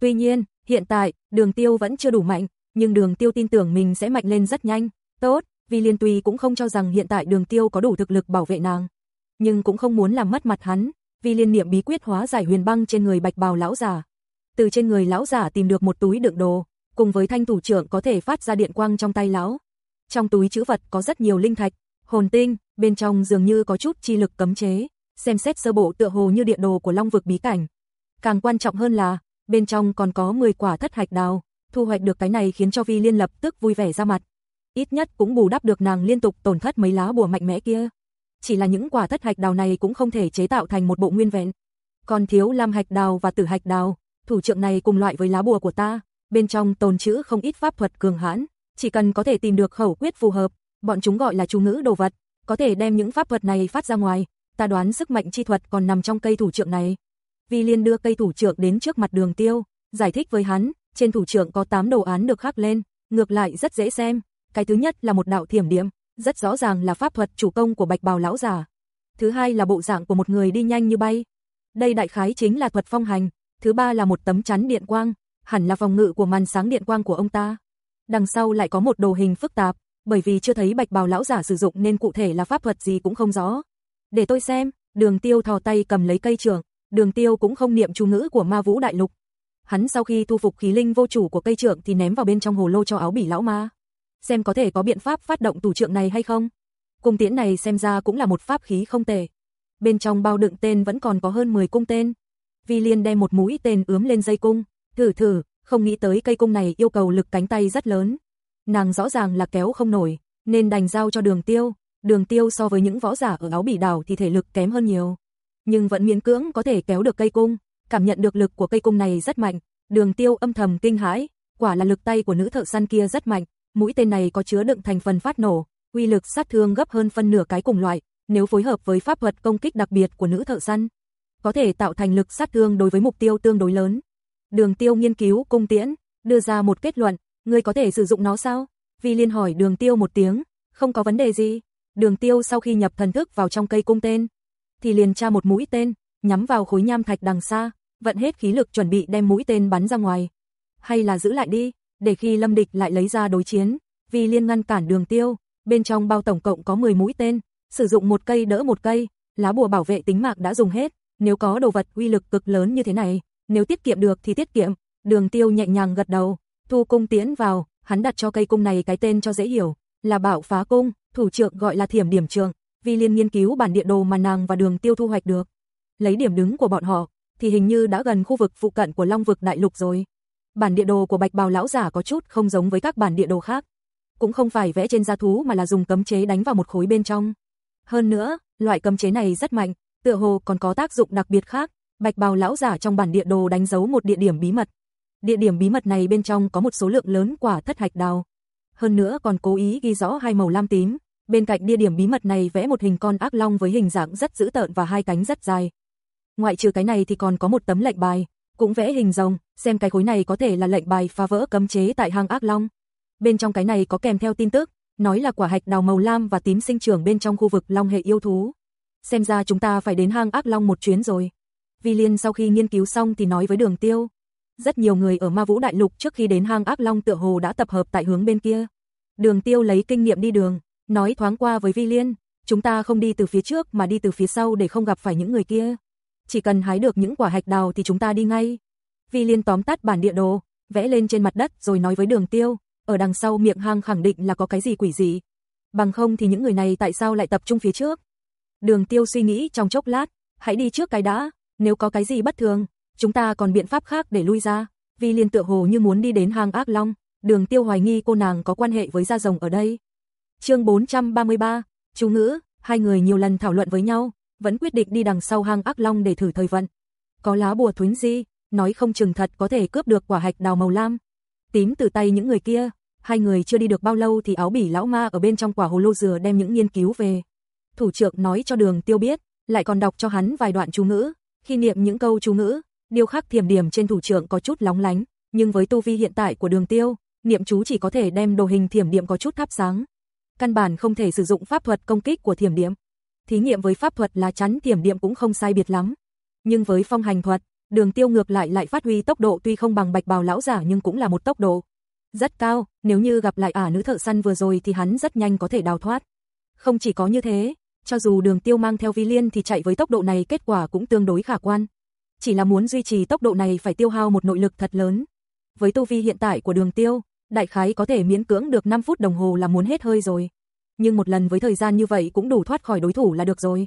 Tuy nhiên, hiện tại, Đường Tiêu vẫn chưa đủ mạnh, nhưng Đường Tiêu tin tưởng mình sẽ mạnh lên rất nhanh. Tốt, Vi Liên tuy cũng không cho rằng hiện tại Đường Tiêu có đủ thực lực bảo vệ nàng, nhưng cũng không muốn làm mất mặt hắn, Vi Liên niệm bí quyết hóa giải huyền băng trên người Bạch Bào lão giả. Từ trên người lão giả tìm được một túi đựng đồ, cùng với thanh thủ trưởng có thể phát ra điện quang trong tay lão. Trong túi chữ vật có rất nhiều linh thạch, hồn tinh, bên trong dường như có chút chi lực cấm chế, xem xét sơ bộ tựa hồ như địa đồ của Long vực bí cảnh. Càng quan trọng hơn là, bên trong còn có 10 quả thất hạch đào, thu hoạch được cái này khiến cho Vi Liên lập tức vui vẻ ra mặt. Ít nhất cũng bù đắp được nàng liên tục tổn thất mấy lá bùa mạnh mẽ kia. Chỉ là những quả thất hạch đào này cũng không thể chế tạo thành một bộ nguyên vẹn. Còn thiếu lam hạch đào và tử hạch đào, thủ trưởng này cùng loại với lá bùa của ta, bên trong tồn trữ không ít pháp thuật cường hãn, chỉ cần có thể tìm được khẩu quyết phù hợp, bọn chúng gọi là chú ngữ đồ vật, có thể đem những pháp thuật này phát ra ngoài, ta đoán sức mạnh chi thuật còn nằm trong cây thủ trưởng này. Vi Liên đưa cây thủ trưởng đến trước mặt Đường Tiêu, giải thích với hắn, trên thủ trưởng có 8 đồ án được khắc lên, ngược lại rất dễ xem. Cái thứ nhất là một đạo thiểm điểm, rất rõ ràng là pháp thuật chủ công của Bạch Bào lão già. Thứ hai là bộ dạng của một người đi nhanh như bay. Đây đại khái chính là thuật phong hành. Thứ ba là một tấm chắn điện quang, hẳn là phòng ngự của màn sáng điện quang của ông ta. Đằng sau lại có một đồ hình phức tạp, bởi vì chưa thấy Bạch Bào lão giả sử dụng nên cụ thể là pháp thuật gì cũng không rõ. Để tôi xem, Đường Tiêu thò tay cầm lấy cây trường, Đường Tiêu cũng không niệm chú ngữ của Ma Vũ Đại Lục. Hắn sau khi thu phục khí linh vô chủ của cây trượng thì ném vào bên trong hồ lô cho áo bỉ lão ma xem có thể có biện pháp phát động tủ trượng này hay không. Cung tiễn này xem ra cũng là một pháp khí không tệ. Bên trong bao đựng tên vẫn còn có hơn 10 cung tên. Vi Liên đem một mũi tên ướm lên dây cung, thử thử, không nghĩ tới cây cung này yêu cầu lực cánh tay rất lớn. Nàng rõ ràng là kéo không nổi, nên đành giao cho đường tiêu. Đường tiêu so với những võ giả ở áo bỉ đảo thì thể lực kém hơn nhiều. Nhưng vẫn miễn cưỡng có thể kéo được cây cung, cảm nhận được lực của cây cung này rất mạnh. Đường tiêu âm thầm kinh hãi, quả là lực tay của nữ thợ săn kia rất mạnh, mũi tên này có chứa đựng thành phần phát nổ, uy lực sát thương gấp hơn phân nửa cái cùng loại, nếu phối hợp với pháp thuật công kích đặc biệt của nữ thợ săn, có thể tạo thành lực sát thương đối với mục tiêu tương đối lớn. Đường Tiêu nghiên cứu cung tiễn, đưa ra một kết luận, ngươi có thể sử dụng nó sao? Vi Liên hỏi Đường Tiêu một tiếng, không có vấn đề gì. Đường Tiêu sau khi nhập thần thức vào trong cây cung tên, thì liền tra một mũi tên, nhắm vào khối nham thạch đằng xa, vận hết khí lực chuẩn bị đem mũi tên bắn ra ngoài. Hay là giữ lại đi, để khi Lâm Địch lại lấy ra đối chiến, vì liên ngăn cản đường tiêu, bên trong bao tổng cộng có 10 mũi tên, sử dụng một cây đỡ một cây, lá bùa bảo vệ tính mạng đã dùng hết, nếu có đồ vật uy lực cực lớn như thế này, nếu tiết kiệm được thì tiết kiệm, đường tiêu nhẹ nhàng gật đầu, thu cung tiến vào, hắn đặt cho cây cung này cái tên cho dễ hiểu, là Bảo Phá Cung, thủ trưởng gọi là Thiểm Điểm Trường, vì Liên nghiên cứu bản địa đồ mà nàng và Đường Tiêu thu hoạch được. Lấy điểm đứng của bọn họ, thì hình như đã gần khu vực phụ cận của Long vực đại lục rồi. Bản địa đồ của Bạch Bào lão giả có chút không giống với các bản địa đồ khác, cũng không phải vẽ trên da thú mà là dùng cấm chế đánh vào một khối bên trong. Hơn nữa, loại cấm chế này rất mạnh, tựa hồ còn có tác dụng đặc biệt khác. Bạch Bào lão giả trong bản địa đồ đánh dấu một địa điểm bí mật. Địa điểm bí mật này bên trong có một số lượng lớn quả thất hạch đào. Hơn nữa còn cố ý ghi rõ hai màu lam tím, bên cạnh địa điểm bí mật này vẽ một hình con ác long với hình dạng rất dữ tợn và hai cánh rất dài. Ngoại trừ cái này thì còn có một tấm lệnh bài, cũng vẽ hình rồng, xem cái khối này có thể là lệnh bài phá vỡ cấm chế tại hang ác long. Bên trong cái này có kèm theo tin tức, nói là quả hạch đào màu lam và tím sinh trưởng bên trong khu vực long hệ yêu thú. Xem ra chúng ta phải đến hang ác long một chuyến rồi. Vi Liên sau khi nghiên cứu xong thì nói với Đường Tiêu. Rất nhiều người ở Ma Vũ Đại Lục trước khi đến hang ác long tựa hồ đã tập hợp tại hướng bên kia. Đường Tiêu lấy kinh nghiệm đi đường, nói thoáng qua với Vi Liên, chúng ta không đi từ phía trước mà đi từ phía sau để không gặp phải những người kia. Chỉ cần hái được những quả hạch đào thì chúng ta đi ngay. Vi Liên tóm tắt bản địa đồ, vẽ lên trên mặt đất rồi nói với Đường Tiêu, ở đằng sau miệng hang khẳng định là có cái gì quỷ gì. Bằng không thì những người này tại sao lại tập trung phía trước? Đường Tiêu suy nghĩ trong chốc lát, hãy đi trước cái đã, nếu có cái gì bất thường, chúng ta còn biện pháp khác để lui ra. Vi Liên tựa hồ như muốn đi đến hang ác long, Đường Tiêu hoài nghi cô nàng có quan hệ với gia rồng ở đây. Chương 433, chú ngữ, hai người nhiều lần thảo luận với nhau, vẫn quyết định đi đằng sau hang ác long để thử thời vận. Có lá bùa thuấn di, nói không chừng thật có thể cướp được quả hạch đào màu lam. Tím từ tay những người kia, hai người chưa đi được bao lâu thì áo bỉ lão ma ở bên trong quả hồ lô dừa đem những nghiên cứu về. Thủ trưởng nói cho đường tiêu biết, lại còn đọc cho hắn vài đoạn chú ngữ, khi niệm những câu chú ngữ, điêu khắc thiềm điểm trên thủ trưởng có chút lóng lánh, nhưng với tu vi hiện tại của đường tiêu, niệm chú chỉ có thể đem đồ hình thiểm điểm có chút thắp sáng. Căn bản không thể sử dụng pháp thuật công kích của thiểm điểm. Thí nghiệm với pháp thuật là chắn thiểm điểm cũng không sai biệt lắm. Nhưng với phong hành thuật, đường tiêu ngược lại lại phát huy tốc độ tuy không bằng bạch bào lão giả nhưng cũng là một tốc độ rất cao, nếu như gặp lại ả nữ thợ săn vừa rồi thì hắn rất nhanh có thể đào thoát. Không chỉ có như thế, cho dù đường tiêu mang theo vi liên thì chạy với tốc độ này kết quả cũng tương đối khả quan. Chỉ là muốn duy trì tốc độ này phải tiêu hao một nội lực thật lớn. Với tu vi hiện tại của đường tiêu, đại khái có thể miễn cưỡng được 5 phút đồng hồ là muốn hết hơi rồi. Nhưng một lần với thời gian như vậy cũng đủ thoát khỏi đối thủ là được rồi.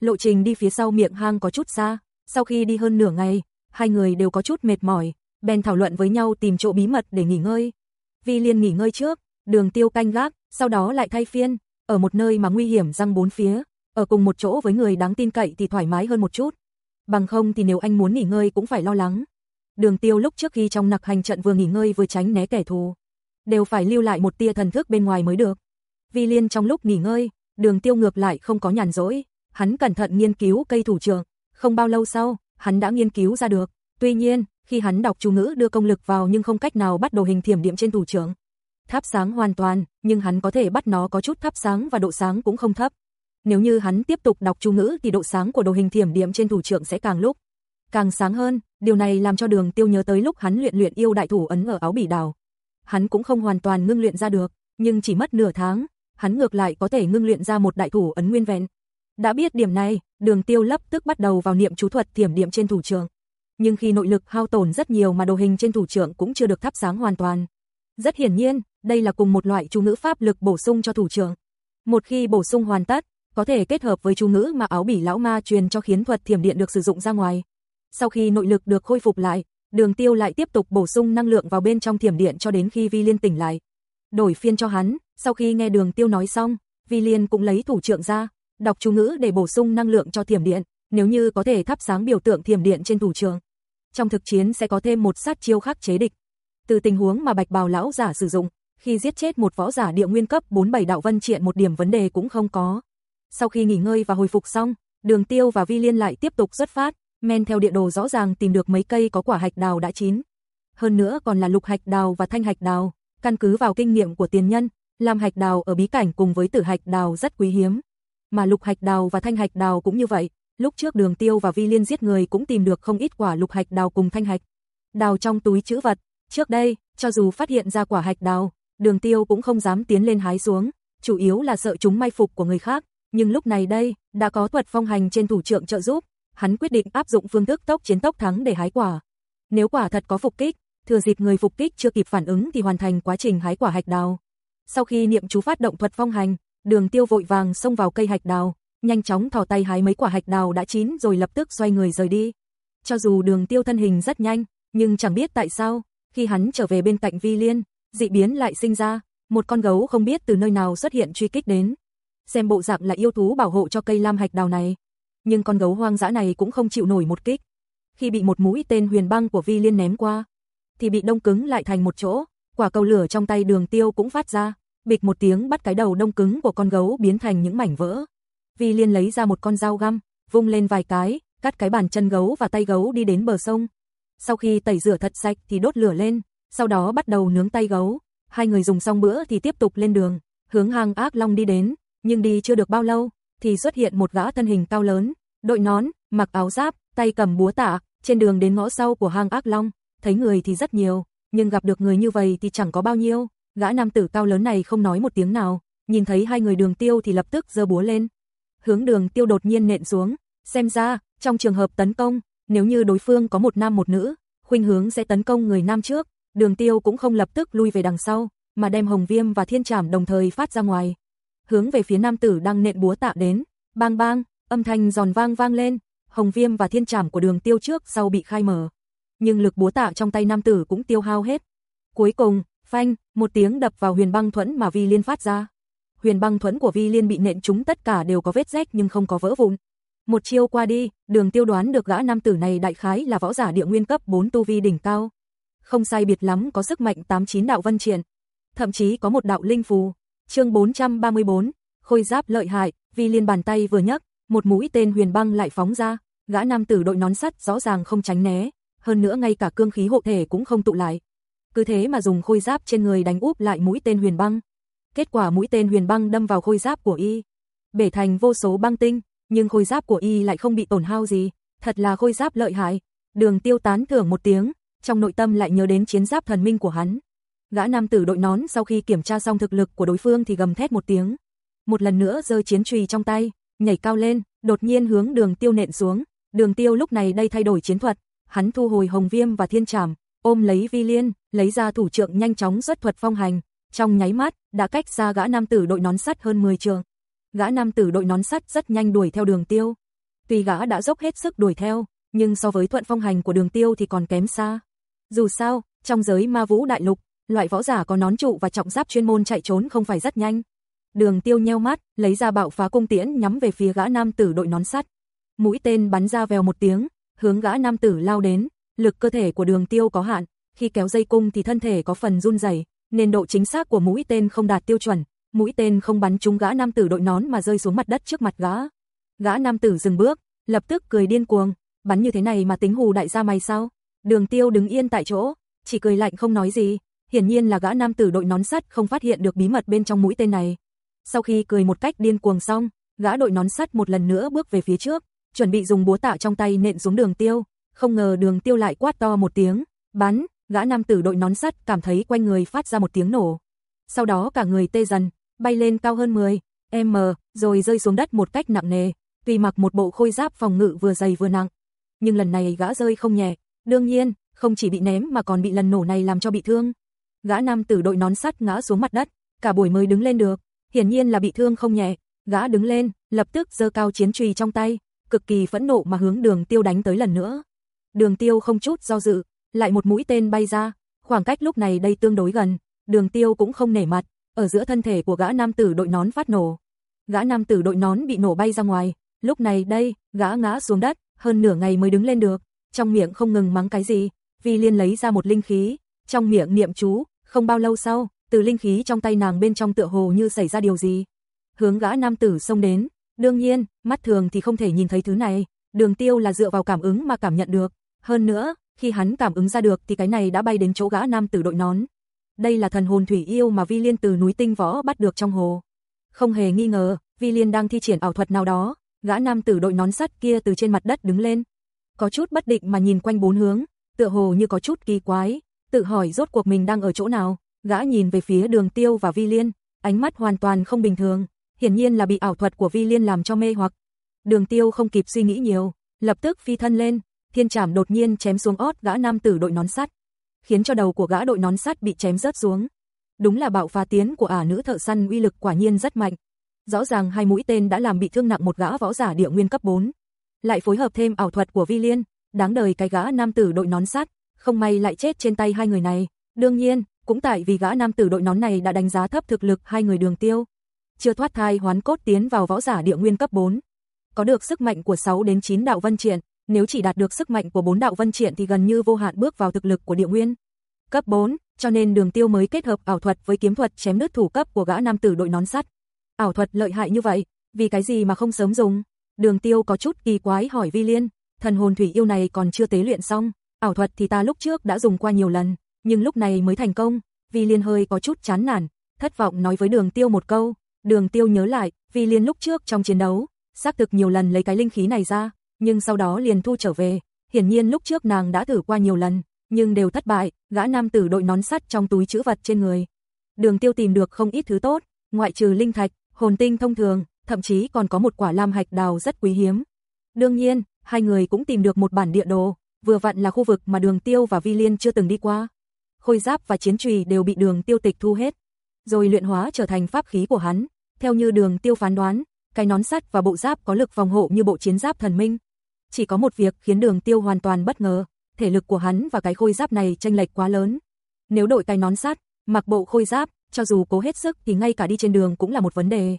Lộ trình đi phía sau miệng hang có chút xa, sau khi đi hơn nửa ngày, hai người đều có chút mệt mỏi, bèn thảo luận với nhau tìm chỗ bí mật để nghỉ ngơi. Vi Liên nghỉ ngơi trước, đường tiêu canh gác, sau đó lại thay phiên, ở một nơi mà nguy hiểm răng bốn phía, ở cùng một chỗ với người đáng tin cậy thì thoải mái hơn một chút. Bằng không thì nếu anh muốn nghỉ ngơi cũng phải lo lắng. Đường tiêu lúc trước khi trong nặc hành trận vừa nghỉ ngơi vừa tránh né kẻ thù. Đều phải lưu lại một tia thần thức bên ngoài mới được. Vi Liên trong lúc nghỉ ngơi, đường tiêu ngược lại không có nhàn rỗi. Hắn cẩn thận nghiên cứu cây thủ trưởng. Không bao lâu sau, hắn đã nghiên cứu ra được. Tuy nhiên, khi hắn đọc chú ngữ đưa công lực vào nhưng không cách nào bắt đồ hình thiểm điểm trên thủ trưởng. Tháp sáng hoàn toàn, nhưng hắn có thể bắt nó có chút thắp sáng và độ sáng cũng không thấp. Nếu như hắn tiếp tục đọc chú ngữ thì độ sáng của đồ hình thiểm điểm trên thủ trưởng sẽ càng lúc càng sáng hơn, điều này làm cho Đường Tiêu nhớ tới lúc hắn luyện luyện yêu đại thủ ấn ở áo bỉ đào. Hắn cũng không hoàn toàn ngưng luyện ra được, nhưng chỉ mất nửa tháng, hắn ngược lại có thể ngưng luyện ra một đại thủ ấn nguyên vẹn. Đã biết điểm này, Đường Tiêu lập tức bắt đầu vào niệm chú thuật thiểm điểm trên thủ trưởng nhưng khi nội lực hao tổn rất nhiều mà đồ hình trên thủ trưởng cũng chưa được thắp sáng hoàn toàn. Rất hiển nhiên, đây là cùng một loại chú ngữ pháp lực bổ sung cho thủ trưởng. Một khi bổ sung hoàn tất, có thể kết hợp với chú ngữ mà áo bỉ lão ma truyền cho khiến thuật thiểm điện được sử dụng ra ngoài. Sau khi nội lực được khôi phục lại, Đường Tiêu lại tiếp tục bổ sung năng lượng vào bên trong thiểm điện cho đến khi Vi Liên tỉnh lại. Đổi phiên cho hắn, sau khi nghe Đường Tiêu nói xong, Vi Liên cũng lấy thủ trưởng ra, đọc chú ngữ để bổ sung năng lượng cho thiểm điện, nếu như có thể thắp sáng biểu tượng thiểm điện trên thủ trường trong thực chiến sẽ có thêm một sát chiêu khắc chế địch. Từ tình huống mà Bạch Bào lão giả sử dụng, khi giết chết một võ giả địa nguyên cấp 47 đạo vân triện một điểm vấn đề cũng không có. Sau khi nghỉ ngơi và hồi phục xong, Đường Tiêu và Vi Liên lại tiếp tục xuất phát, men theo địa đồ rõ ràng tìm được mấy cây có quả hạch đào đã chín. Hơn nữa còn là lục hạch đào và thanh hạch đào, căn cứ vào kinh nghiệm của tiền nhân, làm hạch đào ở bí cảnh cùng với tử hạch đào rất quý hiếm. Mà lục hạch đào và thanh hạch đào cũng như vậy, Lúc trước đường tiêu và vi liên giết người cũng tìm được không ít quả lục hạch đào cùng thanh hạch. Đào trong túi chữ vật. Trước đây, cho dù phát hiện ra quả hạch đào, đường tiêu cũng không dám tiến lên hái xuống, chủ yếu là sợ chúng may phục của người khác. Nhưng lúc này đây, đã có thuật phong hành trên thủ trưởng trợ giúp, hắn quyết định áp dụng phương thức tốc chiến tốc thắng để hái quả. Nếu quả thật có phục kích, thừa dịp người phục kích chưa kịp phản ứng thì hoàn thành quá trình hái quả hạch đào. Sau khi niệm chú phát động thuật phong hành, Đường Tiêu vội vàng xông vào cây hạch đào, nhanh chóng thò tay hái mấy quả hạch đào đã chín rồi lập tức xoay người rời đi. Cho dù Đường Tiêu thân hình rất nhanh, nhưng chẳng biết tại sao, khi hắn trở về bên cạnh Vi Liên, dị biến lại sinh ra, một con gấu không biết từ nơi nào xuất hiện truy kích đến. Xem bộ dạng là yêu thú bảo hộ cho cây lam hạch đào này, nhưng con gấu hoang dã này cũng không chịu nổi một kích. Khi bị một mũi tên huyền băng của Vi Liên ném qua, thì bị đông cứng lại thành một chỗ, quả cầu lửa trong tay Đường Tiêu cũng phát ra, bịch một tiếng bắt cái đầu đông cứng của con gấu biến thành những mảnh vỡ. Vi Liên lấy ra một con dao găm, vung lên vài cái, cắt cái bàn chân gấu và tay gấu đi đến bờ sông. Sau khi tẩy rửa thật sạch thì đốt lửa lên, sau đó bắt đầu nướng tay gấu. Hai người dùng xong bữa thì tiếp tục lên đường, hướng hang ác long đi đến, nhưng đi chưa được bao lâu, thì xuất hiện một gã thân hình cao lớn, đội nón, mặc áo giáp, tay cầm búa tạ, trên đường đến ngõ sau của hang ác long, thấy người thì rất nhiều, nhưng gặp được người như vậy thì chẳng có bao nhiêu, gã nam tử cao lớn này không nói một tiếng nào, nhìn thấy hai người đường tiêu thì lập tức giơ búa lên. Hướng đường tiêu đột nhiên nện xuống, xem ra, trong trường hợp tấn công, nếu như đối phương có một nam một nữ, khuynh hướng sẽ tấn công người nam trước, đường tiêu cũng không lập tức lui về đằng sau, mà đem hồng viêm và thiên trảm đồng thời phát ra ngoài. Hướng về phía nam tử đang nện búa tạ đến, bang bang, âm thanh giòn vang vang lên, hồng viêm và thiên trảm của đường tiêu trước sau bị khai mở. Nhưng lực búa tạ trong tay nam tử cũng tiêu hao hết. Cuối cùng, phanh, một tiếng đập vào huyền băng thuẫn mà Vi Liên phát ra. Huyền băng thuẫn của Vi Liên bị nện chúng tất cả đều có vết rách nhưng không có vỡ vụn. Một chiêu qua đi, đường tiêu đoán được gã nam tử này đại khái là võ giả địa nguyên cấp 4 tu vi đỉnh cao. Không sai biệt lắm có sức mạnh 89 đạo vân triển. Thậm chí có một đạo linh phù. chương 434, khôi giáp lợi hại, Vi Liên bàn tay vừa nhấc, một mũi tên huyền băng lại phóng ra. Gã nam tử đội nón sắt rõ ràng không tránh né, hơn nữa ngay cả cương khí hộ thể cũng không tụ lại. Cứ thế mà dùng khôi giáp trên người đánh úp lại mũi tên huyền băng. Kết quả mũi tên huyền băng đâm vào khôi giáp của y, bể thành vô số băng tinh, nhưng khôi giáp của y lại không bị tổn hao gì, thật là khôi giáp lợi hại. Đường Tiêu tán thưởng một tiếng, trong nội tâm lại nhớ đến chiến giáp thần minh của hắn. Gã nam tử đội nón sau khi kiểm tra xong thực lực của đối phương thì gầm thét một tiếng. Một lần nữa giơ chiến chùy trong tay, nhảy cao lên, đột nhiên hướng Đường Tiêu nện xuống. Đường Tiêu lúc này đây thay đổi chiến thuật, hắn thu hồi hồng viêm và thiên trảm, ôm lấy vi liên, lấy ra thủ trượng nhanh chóng xuất thuật phong hành, trong nháy mắt, đã cách xa gã nam tử đội nón sắt hơn 10 trường. Gã nam tử đội nón sắt rất nhanh đuổi theo đường tiêu. Tuy gã đã dốc hết sức đuổi theo, nhưng so với thuận phong hành của đường tiêu thì còn kém xa. Dù sao, trong giới ma vũ đại lục, loại võ giả có nón trụ và trọng giáp chuyên môn chạy trốn không phải rất nhanh. Đường tiêu nheo mắt, lấy ra bạo phá cung tiễn nhắm về phía gã nam tử đội nón sắt. Mũi tên bắn ra vèo một tiếng, hướng gã nam tử lao đến, lực cơ thể của đường tiêu có hạn, khi kéo dây cung thì thân thể có phần run rẩy, nên độ chính xác của mũi tên không đạt tiêu chuẩn, mũi tên không bắn trúng gã nam tử đội nón mà rơi xuống mặt đất trước mặt gã. Gã nam tử dừng bước, lập tức cười điên cuồng, bắn như thế này mà tính hù đại gia mày sao? Đường Tiêu đứng yên tại chỗ, chỉ cười lạnh không nói gì, hiển nhiên là gã nam tử đội nón sắt không phát hiện được bí mật bên trong mũi tên này. Sau khi cười một cách điên cuồng xong, gã đội nón sắt một lần nữa bước về phía trước, chuẩn bị dùng búa tạ trong tay nện xuống Đường Tiêu, không ngờ Đường Tiêu lại quát to một tiếng, bắn, gã nam tử đội nón sắt cảm thấy quanh người phát ra một tiếng nổ. Sau đó cả người tê dần, bay lên cao hơn 10 m, rồi rơi xuống đất một cách nặng nề, tuy mặc một bộ khôi giáp phòng ngự vừa dày vừa nặng, nhưng lần này gã rơi không nhẹ, đương nhiên, không chỉ bị ném mà còn bị lần nổ này làm cho bị thương. Gã nam tử đội nón sắt ngã xuống mặt đất, cả buổi mới đứng lên được, hiển nhiên là bị thương không nhẹ, gã đứng lên, lập tức giơ cao chiến chùy trong tay, cực kỳ phẫn nộ mà hướng Đường Tiêu đánh tới lần nữa. Đường Tiêu không chút do dự, lại một mũi tên bay ra, khoảng cách lúc này đây tương đối gần, Đường Tiêu cũng không nể mặt, ở giữa thân thể của gã nam tử đội nón phát nổ. Gã nam tử đội nón bị nổ bay ra ngoài, lúc này đây, gã ngã xuống đất, hơn nửa ngày mới đứng lên được, trong miệng không ngừng mắng cái gì, Vi Liên lấy ra một linh khí, trong miệng niệm chú, không bao lâu sau, từ linh khí trong tay nàng bên trong tựa hồ như xảy ra điều gì. Hướng gã nam tử xông đến, đương nhiên, mắt thường thì không thể nhìn thấy thứ này, đường tiêu là dựa vào cảm ứng mà cảm nhận được, hơn nữa, khi hắn cảm ứng ra được thì cái này đã bay đến chỗ gã nam tử đội nón, đây là thần hồn thủy yêu mà Vi Liên từ núi Tinh Võ bắt được trong hồ. Không hề nghi ngờ, Vi Liên đang thi triển ảo thuật nào đó, gã nam tử đội nón sắt kia từ trên mặt đất đứng lên. Có chút bất định mà nhìn quanh bốn hướng, tựa hồ như có chút kỳ quái, tự hỏi rốt cuộc mình đang ở chỗ nào, gã nhìn về phía đường tiêu và Vi Liên, ánh mắt hoàn toàn không bình thường, hiển nhiên là bị ảo thuật của Vi Liên làm cho mê hoặc. Đường tiêu không kịp suy nghĩ nhiều, lập tức phi thân lên, thiên trảm đột nhiên chém xuống ót gã nam tử đội nón sắt khiến cho đầu của gã đội nón sắt bị chém rớt xuống. Đúng là bạo phá tiến của ả nữ thợ săn uy lực quả nhiên rất mạnh. Rõ ràng hai mũi tên đã làm bị thương nặng một gã võ giả địa nguyên cấp 4. Lại phối hợp thêm ảo thuật của Vi Liên, đáng đời cái gã nam tử đội nón sắt, không may lại chết trên tay hai người này. Đương nhiên, cũng tại vì gã nam tử đội nón này đã đánh giá thấp thực lực hai người đường tiêu. Chưa thoát thai hoán cốt tiến vào võ giả địa nguyên cấp 4. Có được sức mạnh của 6 đến 9 đạo vân triện, nếu chỉ đạt được sức mạnh của bốn đạo vân triện thì gần như vô hạn bước vào thực lực của địa nguyên. Cấp 4, cho nên đường tiêu mới kết hợp ảo thuật với kiếm thuật chém đứt thủ cấp của gã nam tử đội nón sắt. Ảo thuật lợi hại như vậy, vì cái gì mà không sớm dùng? Đường tiêu có chút kỳ quái hỏi Vi Liên, thần hồn thủy yêu này còn chưa tế luyện xong, ảo thuật thì ta lúc trước đã dùng qua nhiều lần, nhưng lúc này mới thành công, Vi Liên hơi có chút chán nản, thất vọng nói với đường tiêu một câu, đường tiêu nhớ lại, Vi Liên lúc trước trong chiến đấu, xác thực nhiều lần lấy cái linh khí này ra, nhưng sau đó liền thu trở về, hiển nhiên lúc trước nàng đã thử qua nhiều lần, nhưng đều thất bại, gã nam tử đội nón sắt trong túi chữ vật trên người. Đường tiêu tìm được không ít thứ tốt, ngoại trừ linh thạch, hồn tinh thông thường, thậm chí còn có một quả lam hạch đào rất quý hiếm. Đương nhiên, hai người cũng tìm được một bản địa đồ, vừa vặn là khu vực mà đường tiêu và vi liên chưa từng đi qua. Khôi giáp và chiến trùy đều bị đường tiêu tịch thu hết, rồi luyện hóa trở thành pháp khí của hắn, theo như đường tiêu phán đoán, cái nón sắt và bộ giáp có lực phòng hộ như bộ chiến giáp thần minh. Chỉ có một việc khiến đường tiêu hoàn toàn bất ngờ, thể lực của hắn và cái khôi giáp này chênh lệch quá lớn. Nếu đội cái nón sắt, mặc bộ khôi giáp, cho dù cố hết sức thì ngay cả đi trên đường cũng là một vấn đề.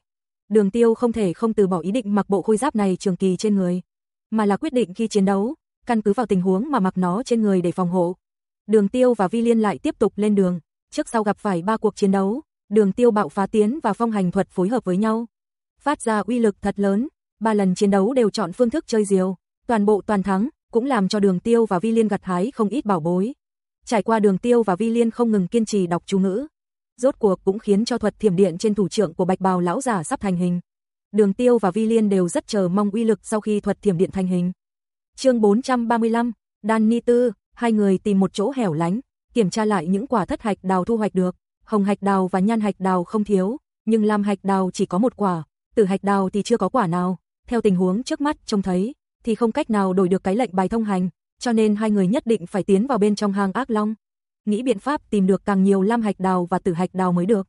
Đường Tiêu không thể không từ bỏ ý định mặc bộ khôi giáp này trường kỳ trên người, mà là quyết định khi chiến đấu, căn cứ vào tình huống mà mặc nó trên người để phòng hộ. Đường Tiêu và Vi Liên lại tiếp tục lên đường, trước sau gặp phải ba cuộc chiến đấu, Đường Tiêu bạo phá tiến và phong hành thuật phối hợp với nhau, phát ra uy lực thật lớn, ba lần chiến đấu đều chọn phương thức chơi diều, toàn bộ toàn thắng, cũng làm cho Đường Tiêu và Vi Liên gặt hái không ít bảo bối. Trải qua Đường Tiêu và Vi Liên không ngừng kiên trì đọc chú ngữ, rốt cuộc cũng khiến cho thuật thiểm điện trên thủ trưởng của Bạch Bào lão giả sắp thành hình. Đường Tiêu và Vi Liên đều rất chờ mong uy lực sau khi thuật thiểm điện thành hình. Chương 435, Đan Ni Tư, hai người tìm một chỗ hẻo lánh, kiểm tra lại những quả thất hạch đào thu hoạch được, hồng hạch đào và nhan hạch đào không thiếu, nhưng lam hạch đào chỉ có một quả, tử hạch đào thì chưa có quả nào. Theo tình huống trước mắt trông thấy, thì không cách nào đổi được cái lệnh bài thông hành, cho nên hai người nhất định phải tiến vào bên trong hang ác long. Nghĩ biện pháp tìm được càng nhiều lam hạch đào và tử hạch đào mới được.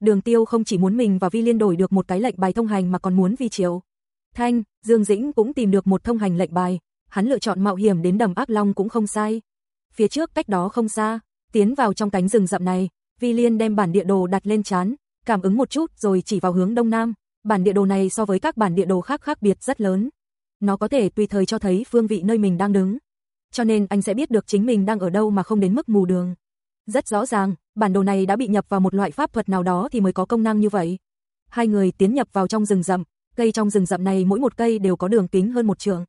Đường Tiêu không chỉ muốn mình và Vi Liên đổi được một cái lệnh bài thông hành mà còn muốn Vi Triệu. Thanh, Dương Dĩnh cũng tìm được một thông hành lệnh bài, hắn lựa chọn mạo hiểm đến đầm ác long cũng không sai. Phía trước cách đó không xa, tiến vào trong cánh rừng rậm này, Vi Liên đem bản địa đồ đặt lên chán, cảm ứng một chút rồi chỉ vào hướng đông nam. Bản địa đồ này so với các bản địa đồ khác khác biệt rất lớn nó có thể tùy thời cho thấy phương vị nơi mình đang đứng. Cho nên anh sẽ biết được chính mình đang ở đâu mà không đến mức mù đường. Rất rõ ràng, bản đồ này đã bị nhập vào một loại pháp thuật nào đó thì mới có công năng như vậy. Hai người tiến nhập vào trong rừng rậm, cây trong rừng rậm này mỗi một cây đều có đường kính hơn một trượng,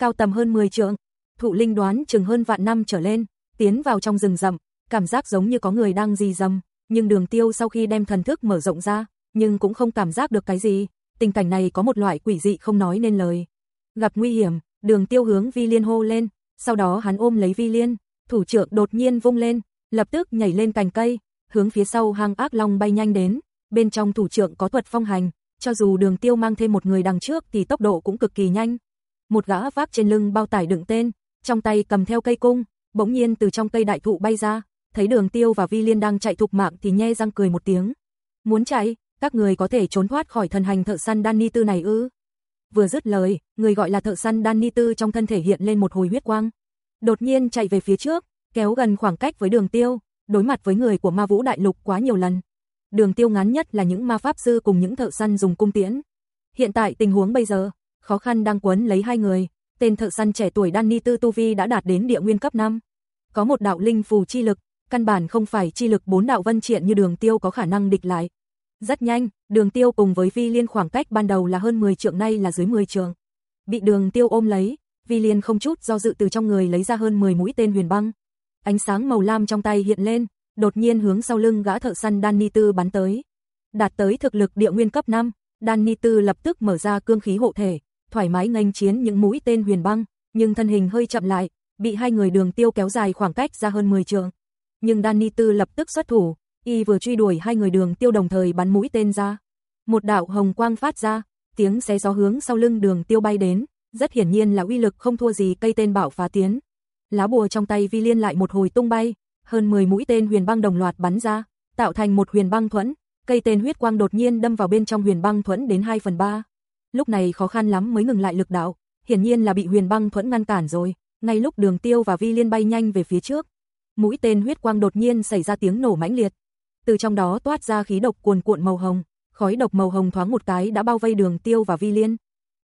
cao tầm hơn 10 trượng. Thụ linh đoán chừng hơn vạn năm trở lên, tiến vào trong rừng rậm, cảm giác giống như có người đang di dầm, nhưng Đường Tiêu sau khi đem thần thức mở rộng ra, nhưng cũng không cảm giác được cái gì, tình cảnh này có một loại quỷ dị không nói nên lời. Gặp nguy hiểm, đường tiêu hướng Vi Liên hô lên, sau đó hắn ôm lấy Vi Liên, thủ trưởng đột nhiên vung lên, lập tức nhảy lên cành cây, hướng phía sau hang ác long bay nhanh đến, bên trong thủ trưởng có thuật phong hành, cho dù đường tiêu mang thêm một người đằng trước thì tốc độ cũng cực kỳ nhanh. Một gã vác trên lưng bao tải đựng tên, trong tay cầm theo cây cung, bỗng nhiên từ trong cây đại thụ bay ra, thấy đường tiêu và Vi Liên đang chạy thục mạng thì nhe răng cười một tiếng. Muốn chạy, các người có thể trốn thoát khỏi thần hành thợ săn Danny Tư này ư? Vừa dứt lời, người gọi là thợ săn Danny Tư trong thân thể hiện lên một hồi huyết quang. Đột nhiên chạy về phía trước, kéo gần khoảng cách với đường tiêu, đối mặt với người của ma vũ đại lục quá nhiều lần. Đường tiêu ngắn nhất là những ma pháp sư cùng những thợ săn dùng cung tiễn. Hiện tại tình huống bây giờ, khó khăn đang quấn lấy hai người, tên thợ săn trẻ tuổi Danny Tư Tu Vi đã đạt đến địa nguyên cấp 5. Có một đạo linh phù chi lực, căn bản không phải chi lực bốn đạo vân triện như đường tiêu có khả năng địch lại. Rất nhanh, đường tiêu cùng với Vi Liên khoảng cách ban đầu là hơn 10 trượng nay là dưới 10 trượng. Bị đường tiêu ôm lấy, Vi Liên không chút do dự từ trong người lấy ra hơn 10 mũi tên huyền băng. Ánh sáng màu lam trong tay hiện lên, đột nhiên hướng sau lưng gã thợ săn Danny Tư bắn tới. Đạt tới thực lực địa nguyên cấp 5, Danny Tư lập tức mở ra cương khí hộ thể, thoải mái nghênh chiến những mũi tên huyền băng, nhưng thân hình hơi chậm lại, bị hai người đường tiêu kéo dài khoảng cách ra hơn 10 trượng. Nhưng Danny Tư lập tức xuất thủ, y vừa truy đuổi hai người đường tiêu đồng thời bắn mũi tên ra. Một đạo hồng quang phát ra, tiếng xé gió hướng sau lưng đường tiêu bay đến, rất hiển nhiên là uy lực không thua gì cây tên bảo phá tiến. Lá bùa trong tay vi liên lại một hồi tung bay, hơn 10 mũi tên huyền băng đồng loạt bắn ra, tạo thành một huyền băng thuẫn, cây tên huyết quang đột nhiên đâm vào bên trong huyền băng thuẫn đến 2 phần 3. Lúc này khó khăn lắm mới ngừng lại lực đạo, hiển nhiên là bị huyền băng thuẫn ngăn cản rồi, ngay lúc đường tiêu và vi liên bay nhanh về phía trước. Mũi tên huyết quang đột nhiên xảy ra tiếng nổ mãnh liệt. Từ trong đó toát ra khí độc cuồn cuộn màu hồng, khói độc màu hồng thoáng một cái đã bao vây đường tiêu và vi liên.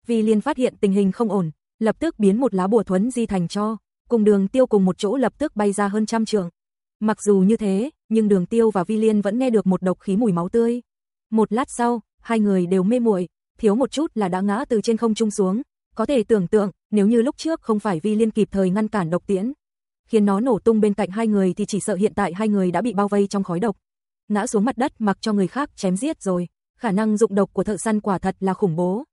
Vi liên phát hiện tình hình không ổn, lập tức biến một lá bùa thuấn di thành cho, cùng đường tiêu cùng một chỗ lập tức bay ra hơn trăm trượng. Mặc dù như thế, nhưng đường tiêu và vi liên vẫn nghe được một độc khí mùi máu tươi. Một lát sau, hai người đều mê muội, thiếu một chút là đã ngã từ trên không trung xuống, có thể tưởng tượng, nếu như lúc trước không phải Vi Liên kịp thời ngăn cản độc tiễn, khiến nó nổ tung bên cạnh hai người thì chỉ sợ hiện tại hai người đã bị bao vây trong khói độc. Ngã xuống mặt đất mặc cho người khác chém giết rồi, khả năng dụng độc của thợ săn quả thật là khủng bố.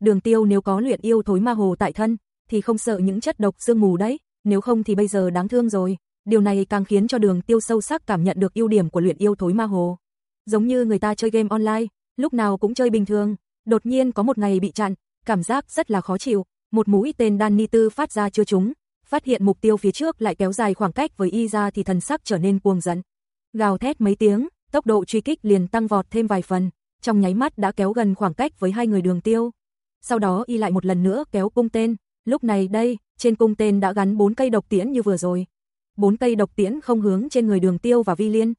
Đường Tiêu nếu có luyện yêu thối ma hồ tại thân, thì không sợ những chất độc sương mù đấy, nếu không thì bây giờ đáng thương rồi. Điều này càng khiến cho Đường Tiêu sâu sắc cảm nhận được ưu điểm của luyện yêu thối ma hồ. Giống như người ta chơi game online, lúc nào cũng chơi bình thường, đột nhiên có một ngày bị chặn, cảm giác rất là khó chịu, một mũi tên đan ni tư phát ra chưa trúng, phát hiện mục tiêu phía trước lại kéo dài khoảng cách với y ra thì thần sắc trở nên cuồng giận. Gào thét mấy tiếng, tốc độ truy kích liền tăng vọt thêm vài phần, trong nháy mắt đã kéo gần khoảng cách với hai người đường tiêu. Sau đó y lại một lần nữa kéo cung tên, lúc này đây, trên cung tên đã gắn bốn cây độc tiễn như vừa rồi. Bốn cây độc tiễn không hướng trên người đường tiêu và vi liên,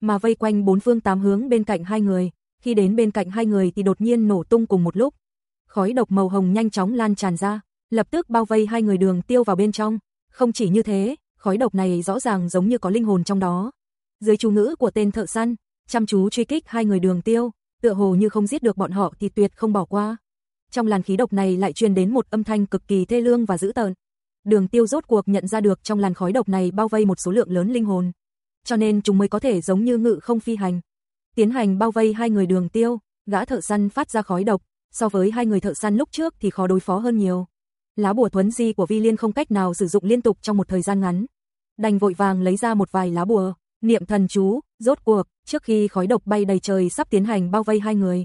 mà vây quanh bốn phương tám hướng bên cạnh hai người, khi đến bên cạnh hai người thì đột nhiên nổ tung cùng một lúc. Khói độc màu hồng nhanh chóng lan tràn ra, lập tức bao vây hai người đường tiêu vào bên trong. Không chỉ như thế, khói độc này rõ ràng giống như có linh hồn trong đó. Dưới chú ngữ của tên thợ săn, chăm chú truy kích hai người đường tiêu, tựa hồ như không giết được bọn họ thì tuyệt không bỏ qua. Trong làn khí độc này lại truyền đến một âm thanh cực kỳ thê lương và dữ tợn. Đường tiêu rốt cuộc nhận ra được trong làn khói độc này bao vây một số lượng lớn linh hồn. Cho nên chúng mới có thể giống như ngự không phi hành. Tiến hành bao vây hai người đường tiêu, gã thợ săn phát ra khói độc, so với hai người thợ săn lúc trước thì khó đối phó hơn nhiều. Lá bùa thuấn di của Vi Liên không cách nào sử dụng liên tục trong một thời gian ngắn. Đành vội vàng lấy ra một vài lá bùa, niệm thần chú, rốt cuộc, trước khi khói độc bay đầy trời sắp tiến hành bao vây hai người,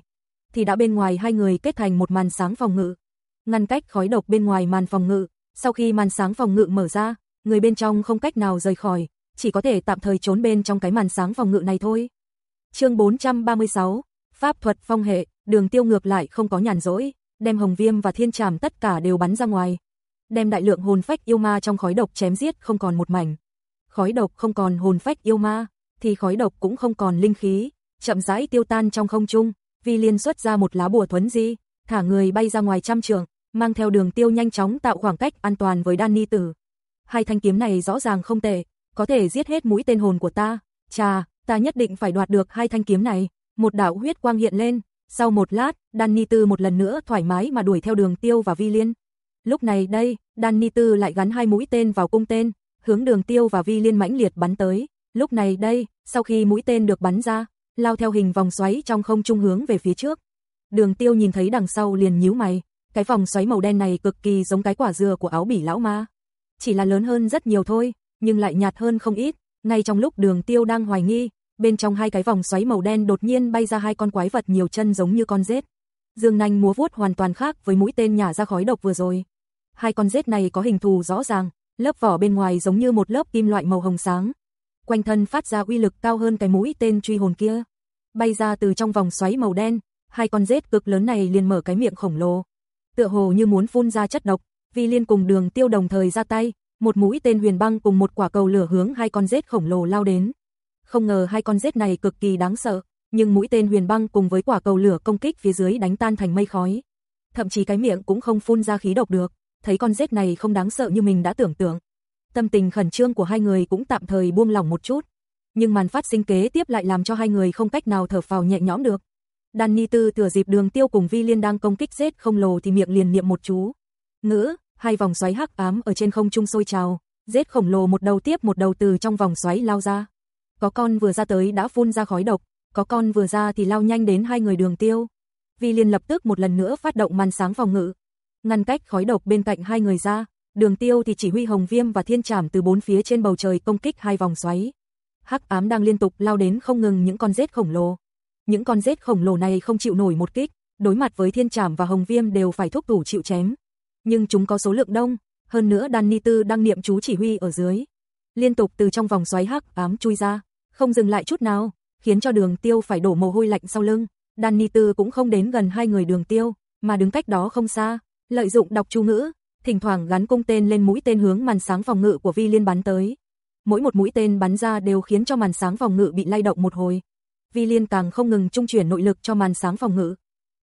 thì đã bên ngoài hai người kết thành một màn sáng phòng ngự. Ngăn cách khói độc bên ngoài màn phòng ngự, sau khi màn sáng phòng ngự mở ra, người bên trong không cách nào rời khỏi, chỉ có thể tạm thời trốn bên trong cái màn sáng phòng ngự này thôi. Chương 436, Pháp thuật phong hệ, Đường Tiêu ngược lại không có nhàn rỗi, đem Hồng Viêm và Thiên Trảm tất cả đều bắn ra ngoài, đem đại lượng hồn phách yêu ma trong khói độc chém giết không còn một mảnh. Khói độc không còn hồn phách yêu ma, thì khói độc cũng không còn linh khí, chậm rãi tiêu tan trong không trung, Vi Liên xuất ra một lá bùa thuấn di, thả người bay ra ngoài trăm trượng, mang theo đường tiêu nhanh chóng tạo khoảng cách an toàn với Đan Ni Tử. Hai thanh kiếm này rõ ràng không tệ, có thể giết hết mũi tên hồn của ta. Chà, ta nhất định phải đoạt được hai thanh kiếm này. Một đạo huyết quang hiện lên, sau một lát, Đan Ni Tư một lần nữa thoải mái mà đuổi theo đường tiêu và vi liên. Lúc này đây, Đan Ni Tư lại gắn hai mũi tên vào cung tên, hướng đường tiêu và vi liên mãnh liệt bắn tới. Lúc này đây, sau khi mũi tên được bắn ra, lao theo hình vòng xoáy trong không trung hướng về phía trước. Đường tiêu nhìn thấy đằng sau liền nhíu mày, cái vòng xoáy màu đen này cực kỳ giống cái quả dừa của áo bỉ lão ma. Chỉ là lớn hơn rất nhiều thôi, nhưng lại nhạt hơn không ít. Ngay trong lúc đường tiêu đang hoài nghi, bên trong hai cái vòng xoáy màu đen đột nhiên bay ra hai con quái vật nhiều chân giống như con rết. Dương nanh múa vuốt hoàn toàn khác với mũi tên nhả ra khói độc vừa rồi. Hai con rết này có hình thù rõ ràng, lớp vỏ bên ngoài giống như một lớp kim loại màu hồng sáng. Quanh thân phát ra uy lực cao hơn cái mũi tên truy hồn kia. Bay ra từ trong vòng xoáy màu đen, hai con rết cực lớn này liền mở cái miệng khổng lồ. Tựa hồ như muốn phun ra chất độc, vì liên cùng đường tiêu đồng thời ra tay, một mũi tên huyền băng cùng một quả cầu lửa hướng hai con rết khổng lồ lao đến. Không ngờ hai con rết này cực kỳ đáng sợ, nhưng mũi tên huyền băng cùng với quả cầu lửa công kích phía dưới đánh tan thành mây khói. Thậm chí cái miệng cũng không phun ra khí độc được, thấy con rết này không đáng sợ như mình đã tưởng tượng. Tâm tình khẩn trương của hai người cũng tạm thời buông lỏng một chút. Nhưng màn phát sinh kế tiếp lại làm cho hai người không cách nào thở phào nhẹ nhõm được. Danny Tư thừa dịp đường tiêu cùng Vi Liên đang công kích rết không lồ thì miệng liền niệm một chú. Ngữ, hai vòng xoáy hắc ám ở trên không trung sôi trào, rết khổng lồ một đầu tiếp một đầu từ trong vòng xoáy lao ra. Có con vừa ra tới đã phun ra khói độc, có con vừa ra thì lao nhanh đến hai người đường tiêu. Vi Liên lập tức một lần nữa phát động màn sáng phòng ngự, ngăn cách khói độc bên cạnh hai người ra. Đường Tiêu thì chỉ huy Hồng Viêm và Thiên Trảm từ bốn phía trên bầu trời công kích hai vòng xoáy. Hắc ám đang liên tục lao đến không ngừng những con rết khổng lồ. Những con rết khổng lồ này không chịu nổi một kích, đối mặt với Thiên Trảm và Hồng Viêm đều phải thúc thủ chịu chém nhưng chúng có số lượng đông, hơn nữa Đan Ni Tư đang niệm chú chỉ huy ở dưới. Liên tục từ trong vòng xoáy hắc ám chui ra, không dừng lại chút nào, khiến cho đường tiêu phải đổ mồ hôi lạnh sau lưng. Danny Tư cũng không đến gần hai người đường tiêu, mà đứng cách đó không xa, lợi dụng đọc chú ngữ, thỉnh thoảng gắn cung tên lên mũi tên hướng màn sáng phòng ngự của Vi Liên bắn tới. Mỗi một mũi tên bắn ra đều khiến cho màn sáng phòng ngự bị lay động một hồi. Vi Liên càng không ngừng trung chuyển nội lực cho màn sáng phòng ngự.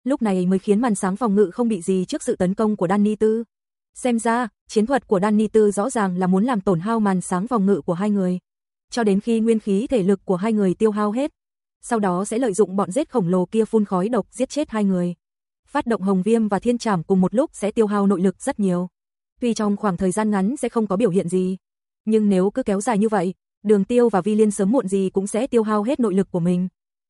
Lúc này mới khiến màn sáng phòng ngự không bị gì trước sự tấn công của Danny Tư. Xem ra, chiến thuật của Danny Tư rõ ràng là muốn làm tổn hao màn sáng phòng ngự của hai người. Cho đến khi nguyên khí thể lực của hai người tiêu hao hết. Sau đó sẽ lợi dụng bọn giết khổng lồ kia phun khói độc giết chết hai người. Phát động hồng viêm và thiên trảm cùng một lúc sẽ tiêu hao nội lực rất nhiều. Tuy trong khoảng thời gian ngắn sẽ không có biểu hiện gì. Nhưng nếu cứ kéo dài như vậy, đường tiêu và vi liên sớm muộn gì cũng sẽ tiêu hao hết nội lực của mình.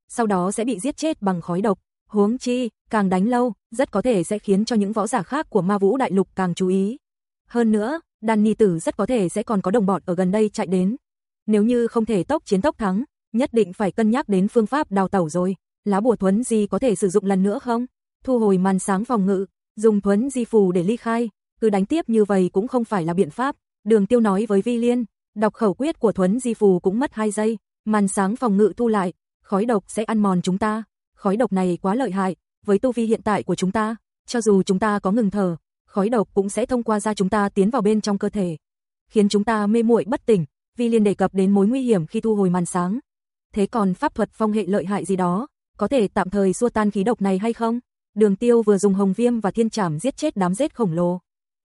Sau đó sẽ bị giết chết bằng khói độc. Huống chi, càng đánh lâu, rất có thể sẽ khiến cho những võ giả khác của ma vũ đại lục càng chú ý. Hơn nữa, đàn nhi tử rất có thể sẽ còn có đồng bọn ở gần đây chạy đến. Nếu như không thể tốc chiến tốc thắng, nhất định phải cân nhắc đến phương pháp đào tẩu rồi. Lá bùa thuấn gì có thể sử dụng lần nữa không? Thu hồi màn sáng phòng ngự, dùng thuấn di phù để ly khai, cứ đánh tiếp như vậy cũng không phải là biện pháp. Đường tiêu nói với Vi Liên, đọc khẩu quyết của thuấn di phù cũng mất 2 giây, màn sáng phòng ngự thu lại, khói độc sẽ ăn mòn chúng ta. Khói độc này quá lợi hại, với tu vi hiện tại của chúng ta, cho dù chúng ta có ngừng thở, khói độc cũng sẽ thông qua da chúng ta tiến vào bên trong cơ thể, khiến chúng ta mê muội bất tỉnh. Vi Liên đề cập đến mối nguy hiểm khi thu hồi màn sáng. Thế còn pháp thuật phong hệ lợi hại gì đó, có thể tạm thời xua tan khí độc này hay không? Đường Tiêu vừa dùng hồng viêm và thiên trảm giết chết đám rết khổng lồ,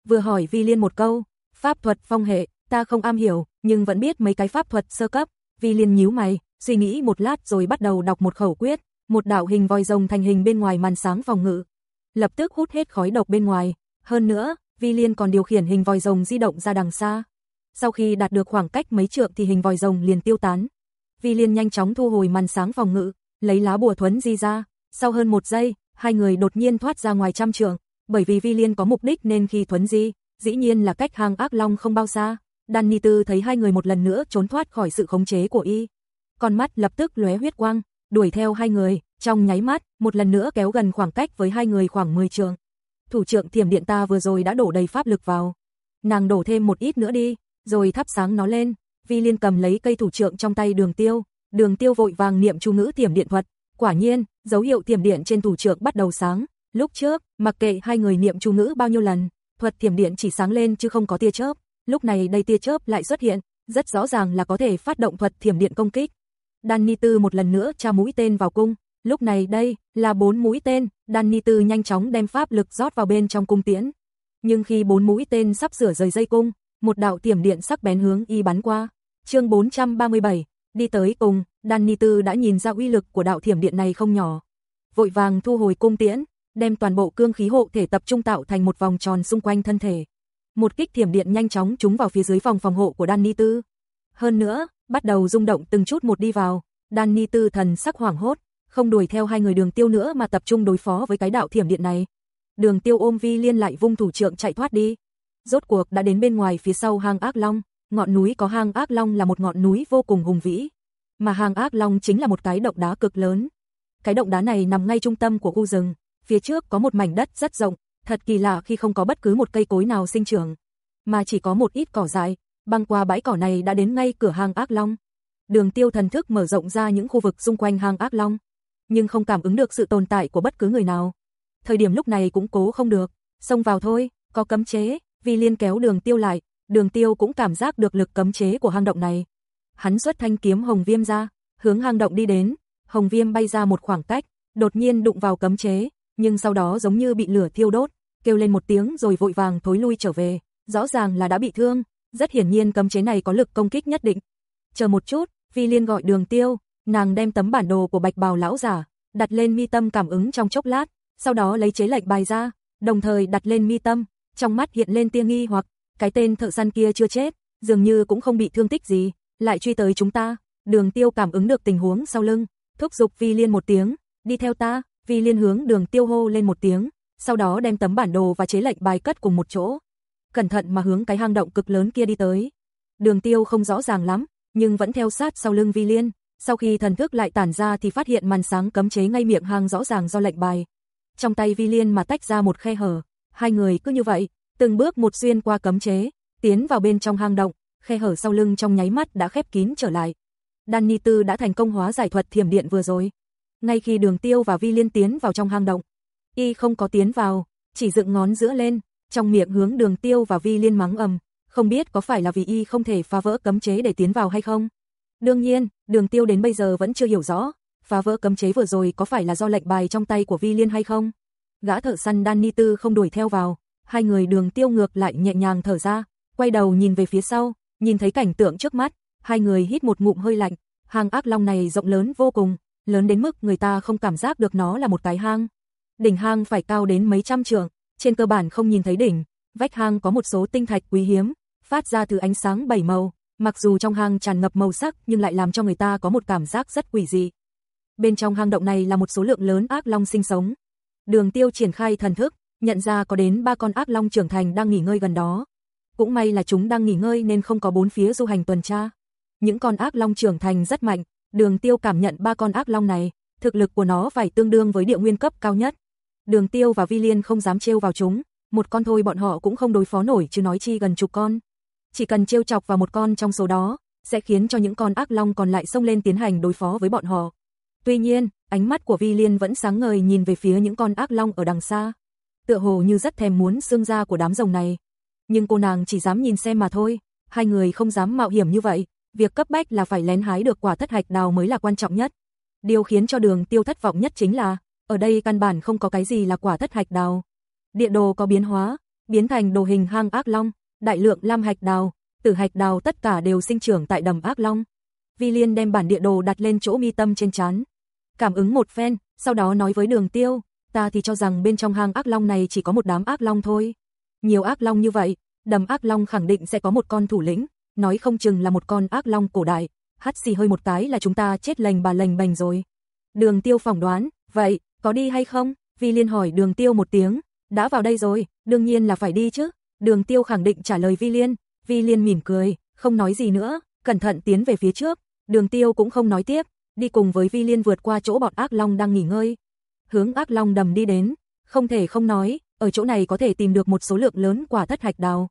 vừa hỏi Vi Liên một câu, pháp thuật phong hệ, ta không am hiểu, nhưng vẫn biết mấy cái pháp thuật sơ cấp. Vi Liên nhíu mày, suy nghĩ một lát rồi bắt đầu đọc một khẩu quyết, một đạo hình voi rồng thành hình bên ngoài màn sáng phòng ngự. Lập tức hút hết khói độc bên ngoài, hơn nữa, Vi Liên còn điều khiển hình voi rồng di động ra đằng xa. Sau khi đạt được khoảng cách mấy trượng thì hình vòi rồng liền tiêu tán. Vi Liên nhanh chóng thu hồi màn sáng phòng ngự, lấy lá bùa thuấn di ra, sau hơn một giây, hai người đột nhiên thoát ra ngoài trăm trường, bởi vì Vi Liên có mục đích nên khi thuấn di, dĩ nhiên là cách hang ác long không bao xa. Đan Ni Tư thấy hai người một lần nữa trốn thoát khỏi sự khống chế của y. Con mắt lập tức lóe huyết quang, đuổi theo hai người, trong nháy mắt, một lần nữa kéo gần khoảng cách với hai người khoảng 10 trường. Thủ trưởng Thiểm Điện ta vừa rồi đã đổ đầy pháp lực vào. Nàng đổ thêm một ít nữa đi, rồi thắp sáng nó lên. Vi Liên cầm lấy cây thủ trưởng trong tay Đường Tiêu, Đường Tiêu vội vàng niệm chú ngữ Thiểm Điện thuật, quả nhiên, dấu hiệu tiềm Điện trên tủ trưởng bắt đầu sáng. Lúc trước, mặc kệ hai người niệm chú ngữ bao nhiêu lần, thuật tiềm Điện chỉ sáng lên chứ không có tia chớp. Lúc này đây tia chớp lại xuất hiện, rất rõ ràng là có thể phát động thuật Thiểm Điện công kích. Đan Ni Tư một lần nữa tra mũi tên vào cung, Lúc này đây, là bốn mũi tên, Đan Ni Tư nhanh chóng đem pháp lực rót vào bên trong cung tiễn. Nhưng khi bốn mũi tên sắp sửa rời dây cung, một đạo tiềm điện sắc bén hướng y bắn qua. Chương 437, đi tới cùng, Đan Ni Tư đã nhìn ra uy lực của đạo thiểm điện này không nhỏ. Vội vàng thu hồi cung tiễn, đem toàn bộ cương khí hộ thể tập trung tạo thành một vòng tròn xung quanh thân thể. Một kích thiểm điện nhanh chóng trúng vào phía dưới vòng phòng hộ của Đan Ni Tư. Hơn nữa, bắt đầu rung động từng chút một đi vào, Đan Ni Tư thần sắc hoảng hốt, không đuổi theo hai người đường tiêu nữa mà tập trung đối phó với cái đạo thiểm điện này. Đường tiêu ôm vi liên lại vung thủ trượng chạy thoát đi. Rốt cuộc đã đến bên ngoài phía sau hang ác long, ngọn núi có hang ác long là một ngọn núi vô cùng hùng vĩ. Mà hang ác long chính là một cái động đá cực lớn. Cái động đá này nằm ngay trung tâm của khu rừng, phía trước có một mảnh đất rất rộng, thật kỳ lạ khi không có bất cứ một cây cối nào sinh trưởng, mà chỉ có một ít cỏ dại, băng qua bãi cỏ này đã đến ngay cửa hang ác long. Đường tiêu thần thức mở rộng ra những khu vực xung quanh hang ác long nhưng không cảm ứng được sự tồn tại của bất cứ người nào. Thời điểm lúc này cũng cố không được, xông vào thôi, có cấm chế, vì liên kéo đường tiêu lại, đường tiêu cũng cảm giác được lực cấm chế của hang động này. Hắn xuất thanh kiếm hồng viêm ra, hướng hang động đi đến, hồng viêm bay ra một khoảng cách, đột nhiên đụng vào cấm chế, nhưng sau đó giống như bị lửa thiêu đốt, kêu lên một tiếng rồi vội vàng thối lui trở về, rõ ràng là đã bị thương, rất hiển nhiên cấm chế này có lực công kích nhất định. Chờ một chút, Vi Liên gọi Đường Tiêu, Nàng đem tấm bản đồ của Bạch Bào lão giả đặt lên mi tâm cảm ứng trong chốc lát, sau đó lấy chế lệnh bài ra, đồng thời đặt lên mi tâm, trong mắt hiện lên tia nghi hoặc, cái tên thợ săn kia chưa chết, dường như cũng không bị thương tích gì, lại truy tới chúng ta. Đường Tiêu cảm ứng được tình huống sau lưng, thúc giục Vi Liên một tiếng, đi theo ta, Vi Liên hướng Đường Tiêu hô lên một tiếng, sau đó đem tấm bản đồ và chế lệnh bài cất cùng một chỗ. Cẩn thận mà hướng cái hang động cực lớn kia đi tới. Đường Tiêu không rõ ràng lắm, nhưng vẫn theo sát sau lưng Vi Liên, sau khi thần thức lại tản ra thì phát hiện màn sáng cấm chế ngay miệng hang rõ ràng do lệnh bài. Trong tay Vi Liên mà tách ra một khe hở, hai người cứ như vậy, từng bước một xuyên qua cấm chế, tiến vào bên trong hang động, khe hở sau lưng trong nháy mắt đã khép kín trở lại. Danny Tư đã thành công hóa giải thuật thiểm điện vừa rồi. Ngay khi đường tiêu và vi liên tiến vào trong hang động, y không có tiến vào, chỉ dựng ngón giữa lên, trong miệng hướng đường tiêu và vi liên mắng ầm, không biết có phải là vì y không thể phá vỡ cấm chế để tiến vào hay không. Đương nhiên, đường tiêu đến bây giờ vẫn chưa hiểu rõ, phá vỡ cấm chế vừa rồi có phải là do lệnh bài trong tay của vi liên hay không. Gã thợ săn Danny Tư không đuổi theo vào, hai người đường tiêu ngược lại nhẹ nhàng thở ra, quay đầu nhìn về phía sau, nhìn thấy cảnh tượng trước mắt, hai người hít một ngụm hơi lạnh, hang ác long này rộng lớn vô cùng, lớn đến mức người ta không cảm giác được nó là một cái hang. Đỉnh hang phải cao đến mấy trăm trượng, trên cơ bản không nhìn thấy đỉnh, vách hang có một số tinh thạch quý hiếm, phát ra từ ánh sáng bảy màu, mặc dù trong hang tràn ngập màu sắc nhưng lại làm cho người ta có một cảm giác rất quỷ dị. Bên trong hang động này là một số lượng lớn ác long sinh sống. Đường Tiêu triển khai thần thức, nhận ra có đến ba con ác long trưởng thành đang nghỉ ngơi gần đó. Cũng may là chúng đang nghỉ ngơi nên không có bốn phía du hành tuần tra. Những con ác long trưởng thành rất mạnh, Đường Tiêu cảm nhận ba con ác long này, thực lực của nó phải tương đương với địa nguyên cấp cao nhất. Đường Tiêu và Vi Liên không dám trêu vào chúng, một con thôi bọn họ cũng không đối phó nổi chứ nói chi gần chục con. Chỉ cần trêu chọc vào một con trong số đó, sẽ khiến cho những con ác long còn lại xông lên tiến hành đối phó với bọn họ. Tuy nhiên, ánh mắt của Vi Liên vẫn sáng ngời nhìn về phía những con ác long ở đằng xa. Tựa hồ như rất thèm muốn xương da của đám rồng này. Nhưng cô nàng chỉ dám nhìn xem mà thôi, hai người không dám mạo hiểm như vậy, việc cấp bách là phải lén hái được quả thất hạch đào mới là quan trọng nhất. Điều khiến cho đường tiêu thất vọng nhất chính là, ở đây căn bản không có cái gì là quả thất hạch đào. Địa đồ có biến hóa, biến thành đồ hình hang ác long, đại lượng lam hạch đào, tử hạch đào tất cả đều sinh trưởng tại đầm ác long. Vi Liên đem bản địa đồ đặt lên chỗ mi tâm trên chán. Cảm ứng một phen, sau đó nói với đường tiêu, ta thì cho rằng bên trong hang ác long này chỉ có một đám ác long thôi. Nhiều ác long như vậy, đầm ác long khẳng định sẽ có một con thủ lĩnh, nói không chừng là một con ác long cổ đại, hắt xì hơi một cái là chúng ta chết lành bà lành bành rồi. Đường tiêu phỏng đoán, vậy, có đi hay không? Vi Liên hỏi đường tiêu một tiếng, đã vào đây rồi, đương nhiên là phải đi chứ. Đường tiêu khẳng định trả lời Vi Liên, Vi Liên mỉm cười, không nói gì nữa, cẩn thận tiến về phía trước. Đường tiêu cũng không nói tiếp, đi cùng với Vi Liên vượt qua chỗ bọn ác long đang nghỉ ngơi. Hướng ác long đầm đi đến, không thể không nói, ở chỗ này có thể tìm được một số lượng lớn quả thất hạch đào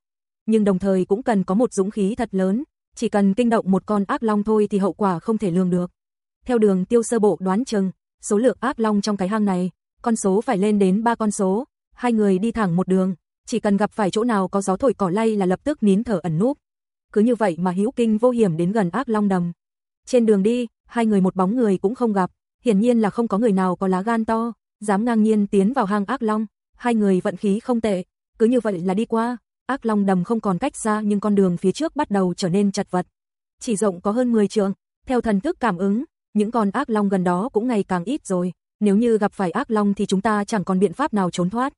nhưng đồng thời cũng cần có một dũng khí thật lớn, chỉ cần kinh động một con ác long thôi thì hậu quả không thể lường được. Theo đường tiêu sơ bộ đoán chừng, số lượng ác long trong cái hang này, con số phải lên đến ba con số, hai người đi thẳng một đường, chỉ cần gặp phải chỗ nào có gió thổi cỏ lay là lập tức nín thở ẩn núp. Cứ như vậy mà hữu kinh vô hiểm đến gần ác long đầm. Trên đường đi, hai người một bóng người cũng không gặp, hiển nhiên là không có người nào có lá gan to, dám ngang nhiên tiến vào hang ác long, hai người vận khí không tệ, cứ như vậy là đi qua, Ác Long đầm không còn cách xa nhưng con đường phía trước bắt đầu trở nên chật vật. Chỉ rộng có hơn 10 trường, theo thần thức cảm ứng, những con ác long gần đó cũng ngày càng ít rồi, nếu như gặp phải ác long thì chúng ta chẳng còn biện pháp nào trốn thoát.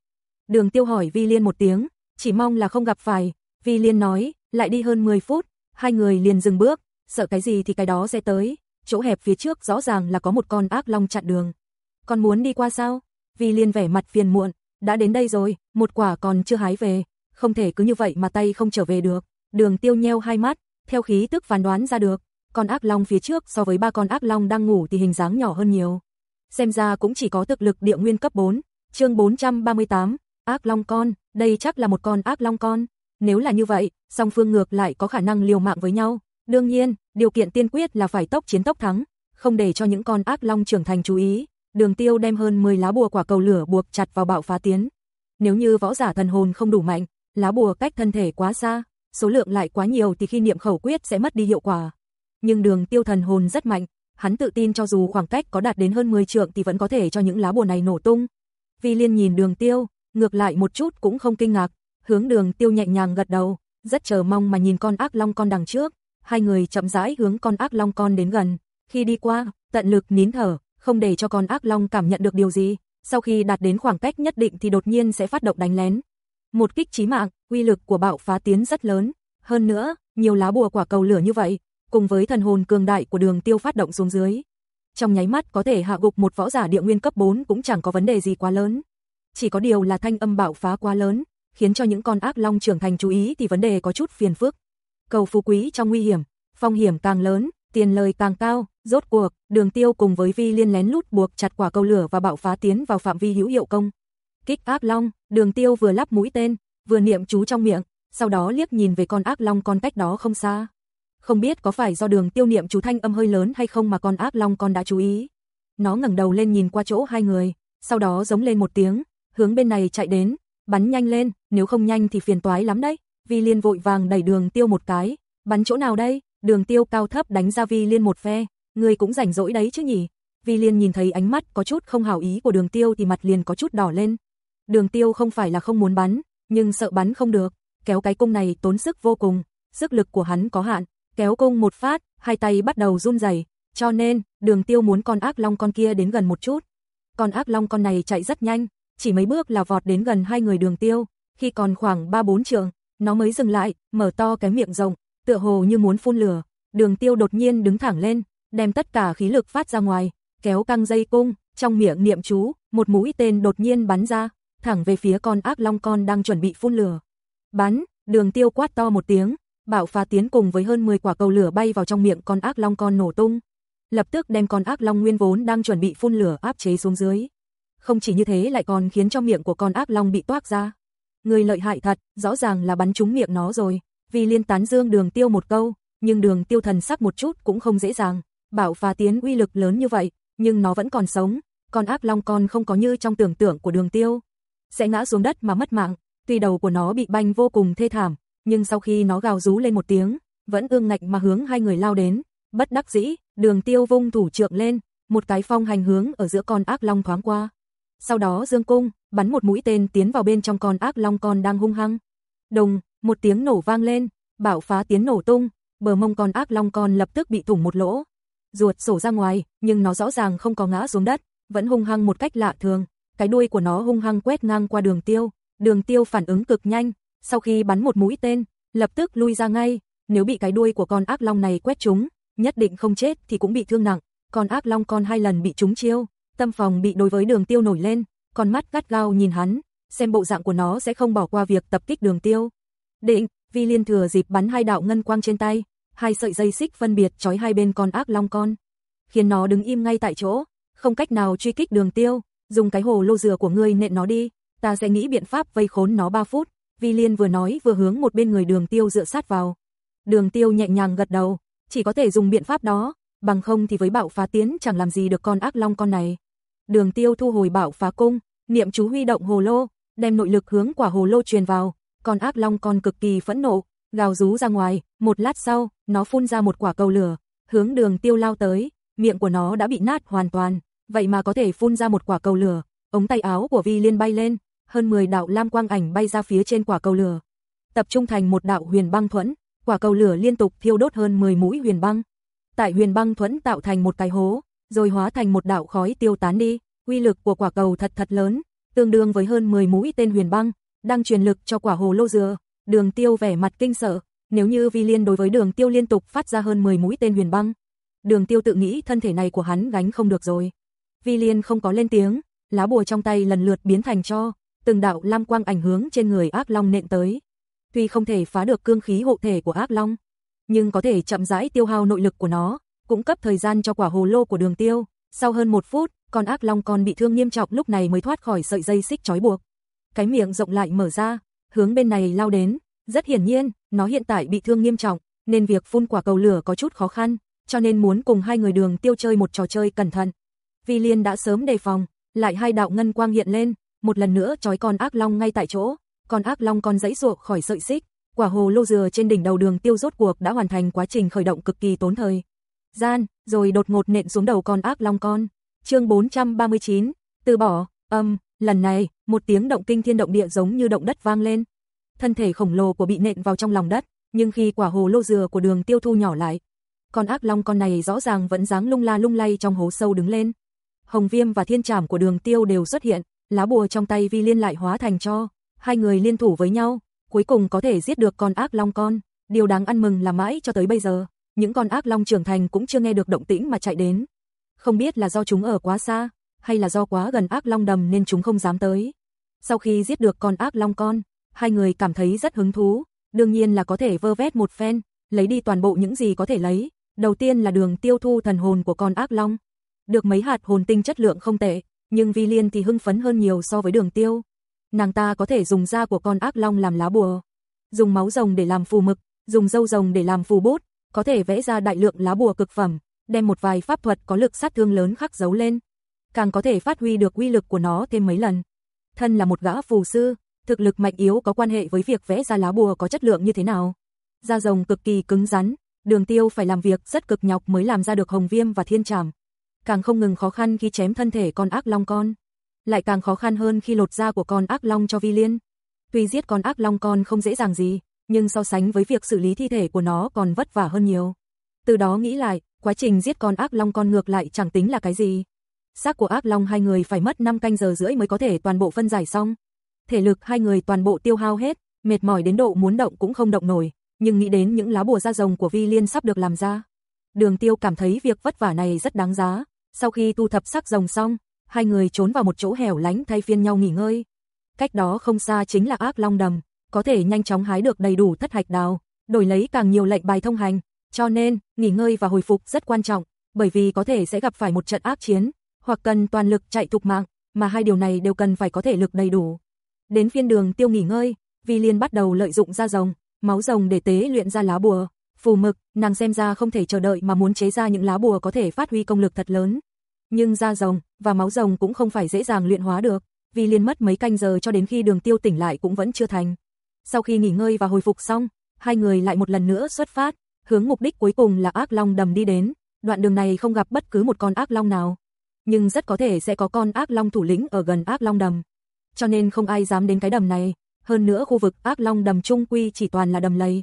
Đường Tiêu hỏi Vi Liên một tiếng, chỉ mong là không gặp phải, Vi Liên nói, lại đi hơn 10 phút, hai người liền dừng bước, sợ cái gì thì cái đó sẽ tới, chỗ hẹp phía trước rõ ràng là có một con ác long chặn đường. Con muốn đi qua sao? Vi Liên vẻ mặt phiền muộn, đã đến đây rồi, một quả còn chưa hái về, không thể cứ như vậy mà tay không trở về được. Đường tiêu nheo hai mắt, theo khí tức phán đoán ra được, con ác long phía trước so với ba con ác long đang ngủ thì hình dáng nhỏ hơn nhiều. Xem ra cũng chỉ có thực lực địa nguyên cấp 4, chương 438, ác long con, đây chắc là một con ác long con. Nếu là như vậy, song phương ngược lại có khả năng liều mạng với nhau. Đương nhiên, điều kiện tiên quyết là phải tốc chiến tốc thắng, không để cho những con ác long trưởng thành chú ý. Đường tiêu đem hơn 10 lá bùa quả cầu lửa buộc chặt vào bạo phá tiến. Nếu như võ giả thần hồn không đủ mạnh, lá bùa cách thân thể quá xa, số lượng lại quá nhiều thì khi niệm khẩu quyết sẽ mất đi hiệu quả. Nhưng đường tiêu thần hồn rất mạnh, hắn tự tin cho dù khoảng cách có đạt đến hơn 10 trượng thì vẫn có thể cho những lá bùa này nổ tung. Vi liên nhìn đường tiêu, ngược lại một chút cũng không kinh ngạc, hướng đường tiêu nhẹ nhàng gật đầu, rất chờ mong mà nhìn con ác long con đằng trước. Hai người chậm rãi hướng con ác long con đến gần, khi đi qua, tận lực nín thở, không để cho con ác long cảm nhận được điều gì. Sau khi đạt đến khoảng cách nhất định thì đột nhiên sẽ phát động đánh lén, một kích chí mạng, uy lực của bạo phá tiến rất lớn. Hơn nữa, nhiều lá bùa quả cầu lửa như vậy, cùng với thần hồn cường đại của đường tiêu phát động xuống dưới. Trong nháy mắt có thể hạ gục một võ giả địa nguyên cấp 4 cũng chẳng có vấn đề gì quá lớn. Chỉ có điều là thanh âm bạo phá quá lớn, khiến cho những con ác long trưởng thành chú ý thì vấn đề có chút phiền phức. Cầu phú quý trong nguy hiểm, phong hiểm càng lớn, tiền lời càng cao, rốt cuộc, đường tiêu cùng với vi liên lén lút buộc chặt quả cầu lửa và bạo phá tiến vào phạm vi hữu hiệu công. Kích ác long, đường tiêu vừa lắp mũi tên, vừa niệm chú trong miệng, sau đó liếc nhìn về con ác long con cách đó không xa. Không biết có phải do đường tiêu niệm chú thanh âm hơi lớn hay không mà con ác long con đã chú ý. Nó ngẩng đầu lên nhìn qua chỗ hai người, sau đó giống lên một tiếng, hướng bên này chạy đến, bắn nhanh lên, nếu không nhanh thì phiền toái lắm đấy. Vi Liên vội vàng đẩy đường tiêu một cái, bắn chỗ nào đây? Đường tiêu cao thấp đánh ra Vi Liên một phe, người cũng rảnh rỗi đấy chứ nhỉ? Vi Liên nhìn thấy ánh mắt có chút không hảo ý của đường tiêu thì mặt liền có chút đỏ lên. Đường tiêu không phải là không muốn bắn, nhưng sợ bắn không được, kéo cái cung này tốn sức vô cùng, sức lực của hắn có hạn, kéo cung một phát, hai tay bắt đầu run rẩy, cho nên, đường tiêu muốn con ác long con kia đến gần một chút. Con ác long con này chạy rất nhanh, chỉ mấy bước là vọt đến gần hai người đường tiêu, khi còn khoảng 3-4 trường, nó mới dừng lại, mở to cái miệng rộng, tựa hồ như muốn phun lửa. Đường tiêu đột nhiên đứng thẳng lên, đem tất cả khí lực phát ra ngoài, kéo căng dây cung, trong miệng niệm chú, một mũi tên đột nhiên bắn ra, thẳng về phía con ác long con đang chuẩn bị phun lửa. Bắn, đường tiêu quát to một tiếng, bạo phá tiến cùng với hơn 10 quả cầu lửa bay vào trong miệng con ác long con nổ tung. Lập tức đem con ác long nguyên vốn đang chuẩn bị phun lửa áp chế xuống dưới. Không chỉ như thế lại còn khiến cho miệng của con ác long bị toác ra. Người lợi hại thật, rõ ràng là bắn trúng miệng nó rồi. Vi liên tán dương đường tiêu một câu, nhưng đường tiêu thần sắc một chút cũng không dễ dàng. Bảo phá tiến uy lực lớn như vậy, nhưng nó vẫn còn sống. Con ác long con không có như trong tưởng tượng của đường tiêu. Sẽ ngã xuống đất mà mất mạng. Tuy đầu của nó bị banh vô cùng thê thảm, nhưng sau khi nó gào rú lên một tiếng, vẫn ương ngạch mà hướng hai người lao đến. Bất đắc dĩ, đường tiêu vung thủ trượng lên, một cái phong hành hướng ở giữa con ác long thoáng qua. Sau đó dương cung, bắn một mũi tên tiến vào bên trong con ác long con đang hung hăng. Đồng, một tiếng nổ vang lên, bạo phá tiến nổ tung, bờ mông con ác long con lập tức bị thủng một lỗ. Ruột sổ ra ngoài, nhưng nó rõ ràng không có ngã xuống đất, vẫn hung hăng một cách lạ thường. Cái đuôi của nó hung hăng quét ngang qua đường tiêu, đường tiêu phản ứng cực nhanh, sau khi bắn một mũi tên, lập tức lui ra ngay, nếu bị cái đuôi của con ác long này quét trúng, nhất định không chết thì cũng bị thương nặng, con ác long con hai lần bị trúng chiêu, tâm phòng bị đối với đường tiêu nổi lên, con mắt gắt gao nhìn hắn, xem bộ dạng của nó sẽ không bỏ qua việc tập kích đường tiêu. Định, Vi Liên thừa dịp bắn hai đạo ngân quang trên tay, hai sợi dây xích phân biệt trói hai bên con ác long con, khiến nó đứng im ngay tại chỗ, không cách nào truy kích đường tiêu, dùng cái hồ lô dừa của ngươi nện nó đi, ta sẽ nghĩ biện pháp vây khốn nó 3 phút. Vi Liên vừa nói vừa hướng một bên người đường tiêu dựa sát vào. Đường tiêu nhẹ nhàng gật đầu, chỉ có thể dùng biện pháp đó, bằng không thì với bạo phá tiến chẳng làm gì được con ác long con này. Đường tiêu thu hồi bạo phá cung, niệm chú huy động hồ lô, đem nội lực hướng quả hồ lô truyền vào, con ác long con cực kỳ phẫn nộ, gào rú ra ngoài, một lát sau, nó phun ra một quả cầu lửa, hướng đường tiêu lao tới, miệng của nó đã bị nát hoàn toàn, vậy mà có thể phun ra một quả cầu lửa, ống tay áo của Vi Liên bay lên, hơn 10 đạo lam quang ảnh bay ra phía trên quả cầu lửa, tập trung thành một đạo huyền băng thuẫn, quả cầu lửa liên tục thiêu đốt hơn 10 mũi huyền băng. Tại huyền băng thuẫn tạo thành một cái hố, rồi hóa thành một đạo khói tiêu tán đi, uy lực của quả cầu thật thật lớn, tương đương với hơn 10 mũi tên huyền băng, đang truyền lực cho quả hồ lô dừa. Đường Tiêu vẻ mặt kinh sợ, nếu như Vi Liên đối với Đường Tiêu liên tục phát ra hơn 10 mũi tên huyền băng, Đường Tiêu tự nghĩ thân thể này của hắn gánh không được rồi. Vi Liên không có lên tiếng, lá bùa trong tay lần lượt biến thành cho, từng đạo lam quang ảnh hướng trên người ác long nện tới. Tuy không thể phá được cương khí hộ thể của ác long, nhưng có thể chậm rãi tiêu hao nội lực của nó, cũng cấp thời gian cho quả hồ lô của đường tiêu. Sau hơn một phút, con ác long còn bị thương nghiêm trọng lúc này mới thoát khỏi sợi dây xích trói buộc. Cái miệng rộng lại mở ra, hướng bên này lao đến. Rất hiển nhiên, nó hiện tại bị thương nghiêm trọng, nên việc phun quả cầu lửa có chút khó khăn, cho nên muốn cùng hai người đường tiêu chơi một trò chơi cẩn thận. Vi Liên đã sớm đề phòng, lại hai đạo ngân quang hiện lên, một lần nữa trói con ác long ngay tại chỗ, con ác long con dãy ruột khỏi sợi xích, quả hồ lô dừa trên đỉnh đầu đường tiêu rốt cuộc đã hoàn thành quá trình khởi động cực kỳ tốn thời. Gian, rồi đột ngột nện xuống đầu con ác long con. Chương 439, từ bỏ, âm, lần này, một tiếng động kinh thiên động địa giống như động đất vang lên. Thân thể khổng lồ của bị nện vào trong lòng đất, nhưng khi quả hồ lô dừa của đường tiêu thu nhỏ lại, con ác long con này rõ ràng vẫn dáng lung la lung lay trong hố sâu đứng lên. Hồng viêm và thiên trảm của đường tiêu đều xuất hiện, lá bùa trong tay vi liên lại hóa thành cho, hai người liên thủ với nhau, cuối cùng có thể giết được con ác long con. Điều đáng ăn mừng là mãi cho tới bây giờ, những con ác long trưởng thành cũng chưa nghe được động tĩnh mà chạy đến. Không biết là do chúng ở quá xa, hay là do quá gần ác long đầm nên chúng không dám tới. Sau khi giết được con ác long con, hai người cảm thấy rất hứng thú, đương nhiên là có thể vơ vét một phen, lấy đi toàn bộ những gì có thể lấy. Đầu tiên là đường tiêu thu thần hồn của con ác long. Được mấy hạt hồn tinh chất lượng không tệ, nhưng Vi Liên thì hưng phấn hơn nhiều so với đường tiêu. Nàng ta có thể dùng da của con ác long làm lá bùa, dùng máu rồng để làm phù mực, dùng dâu rồng để làm phù bút, có thể vẽ ra đại lượng lá bùa cực phẩm, đem một vài pháp thuật có lực sát thương lớn khắc dấu lên, càng có thể phát huy được uy lực của nó thêm mấy lần. Thân là một gã phù sư, thực lực mạnh yếu có quan hệ với việc vẽ ra lá bùa có chất lượng như thế nào. Da rồng cực kỳ cứng rắn, Đường Tiêu phải làm việc rất cực nhọc mới làm ra được Hồng Viêm và Thiên Trảm. Càng không ngừng khó khăn khi chém thân thể con ác long con, lại càng khó khăn hơn khi lột da của con ác long cho Vi Liên. Tuy giết con ác long con không dễ dàng gì, nhưng so sánh với việc xử lý thi thể của nó còn vất vả hơn nhiều. Từ đó nghĩ lại, quá trình giết con ác long con ngược lại chẳng tính là cái gì. Xác của ác long hai người phải mất 5 canh giờ rưỡi mới có thể toàn bộ phân giải xong. Thể lực hai người toàn bộ tiêu hao hết, mệt mỏi đến độ muốn động cũng không động nổi, nhưng nghĩ đến những lá bùa da rồng của Vi Liên sắp được làm ra. Đường Tiêu cảm thấy việc vất vả này rất đáng giá. Sau khi tu thập sắc rồng xong, hai người trốn vào một chỗ hẻo lánh thay phiên nhau nghỉ ngơi. Cách đó không xa chính là ác long đầm, có thể nhanh chóng hái được đầy đủ thất hạch đào, đổi lấy càng nhiều lệnh bài thông hành, cho nên, nghỉ ngơi và hồi phục rất quan trọng, bởi vì có thể sẽ gặp phải một trận ác chiến, hoặc cần toàn lực chạy thục mạng, mà hai điều này đều cần phải có thể lực đầy đủ. Đến phiên đường tiêu nghỉ ngơi, Vi Liên bắt đầu lợi dụng da rồng, máu rồng để tế luyện ra lá bùa, phù mực, nàng xem ra không thể chờ đợi mà muốn chế ra những lá bùa có thể phát huy công lực thật lớn. Nhưng da rồng và máu rồng cũng không phải dễ dàng luyện hóa được, Vi liên mất mấy canh giờ cho đến khi đường tiêu tỉnh lại cũng vẫn chưa thành. Sau khi nghỉ ngơi và hồi phục xong, hai người lại một lần nữa xuất phát, hướng mục đích cuối cùng là ác long đầm đi đến, đoạn đường này không gặp bất cứ một con ác long nào. Nhưng rất có thể sẽ có con ác long thủ lĩnh ở gần ác long đầm. Cho nên không ai dám đến cái đầm này, hơn nữa khu vực ác long đầm trung quy chỉ toàn là đầm lầy.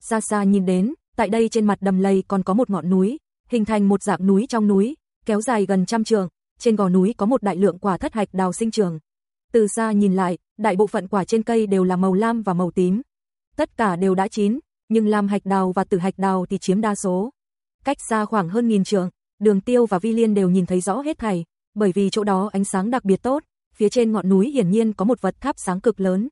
Xa xa nhìn đến, tại đây trên mặt đầm lầy còn có một ngọn núi, hình thành một dạng núi trong núi, kéo dài gần trăm trường, trên gò núi có một đại lượng quả thất hạch đào sinh trường. Từ xa nhìn lại, đại bộ phận quả trên cây đều là màu lam và màu tím. Tất cả đều đã chín, nhưng lam hạch đào và tử hạch đào thì chiếm đa số. Cách xa khoảng hơn nghìn trường, Đường Tiêu và Vi Liên đều nhìn thấy rõ hết thảy, bởi vì chỗ đó ánh sáng đặc biệt tốt, phía trên ngọn núi hiển nhiên có một vật tháp sáng cực lớn,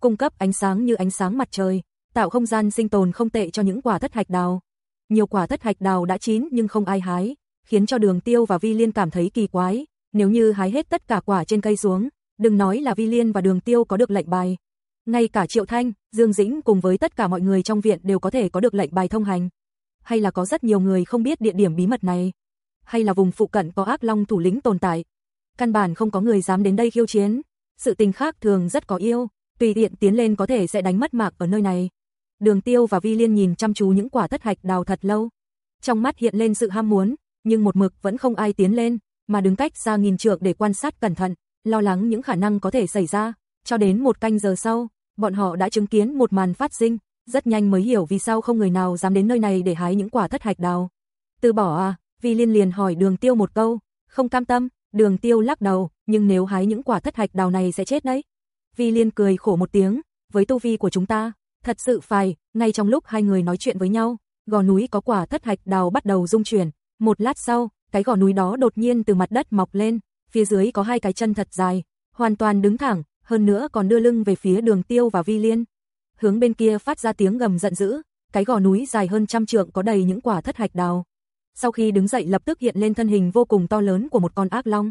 cung cấp ánh sáng như ánh sáng mặt trời, tạo không gian sinh tồn không tệ cho những quả thất hạch đào. Nhiều quả thất hạch đào đã chín nhưng không ai hái, khiến cho Đường Tiêu và Vi Liên cảm thấy kỳ quái, nếu như hái hết tất cả quả trên cây xuống, đừng nói là Vi Liên và Đường Tiêu có được lệnh bài. Ngay cả Triệu Thanh, Dương Dĩnh cùng với tất cả mọi người trong viện đều có thể có được lệnh bài thông hành. Hay là có rất nhiều người không biết địa điểm bí mật này. Hay là vùng phụ cận có ác long thủ lĩnh tồn tại. Căn bản không có người dám đến đây khiêu chiến. Sự tình khác thường rất có yêu, tùy tiện tiến lên có thể sẽ đánh mất mạc ở nơi này. Đường Tiêu và Vi Liên nhìn chăm chú những quả thất hạch đào thật lâu. Trong mắt hiện lên sự ham muốn, nhưng một mực vẫn không ai tiến lên, mà đứng cách xa nghìn trượng để quan sát cẩn thận, lo lắng những khả năng có thể xảy ra. Cho đến một canh giờ sau, bọn họ đã chứng kiến một màn phát sinh, rất nhanh mới hiểu vì sao không người nào dám đến nơi này để hái những quả thất hạch đào. Từ bỏ à, Vi Liên liền hỏi Đường Tiêu một câu, không cam tâm, Đường Tiêu lắc đầu, nhưng nếu hái những quả thất hạch đào này sẽ chết đấy. Vi Liên cười khổ một tiếng, với tu vi của chúng ta, thật sự phải, ngay trong lúc hai người nói chuyện với nhau, gò núi có quả thất hạch đào bắt đầu rung chuyển, một lát sau, cái gò núi đó đột nhiên từ mặt đất mọc lên, phía dưới có hai cái chân thật dài, hoàn toàn đứng thẳng, hơn nữa còn đưa lưng về phía đường tiêu và vi liên. Hướng bên kia phát ra tiếng gầm giận dữ, cái gò núi dài hơn trăm trượng có đầy những quả thất hạch đào. Sau khi đứng dậy lập tức hiện lên thân hình vô cùng to lớn của một con ác long.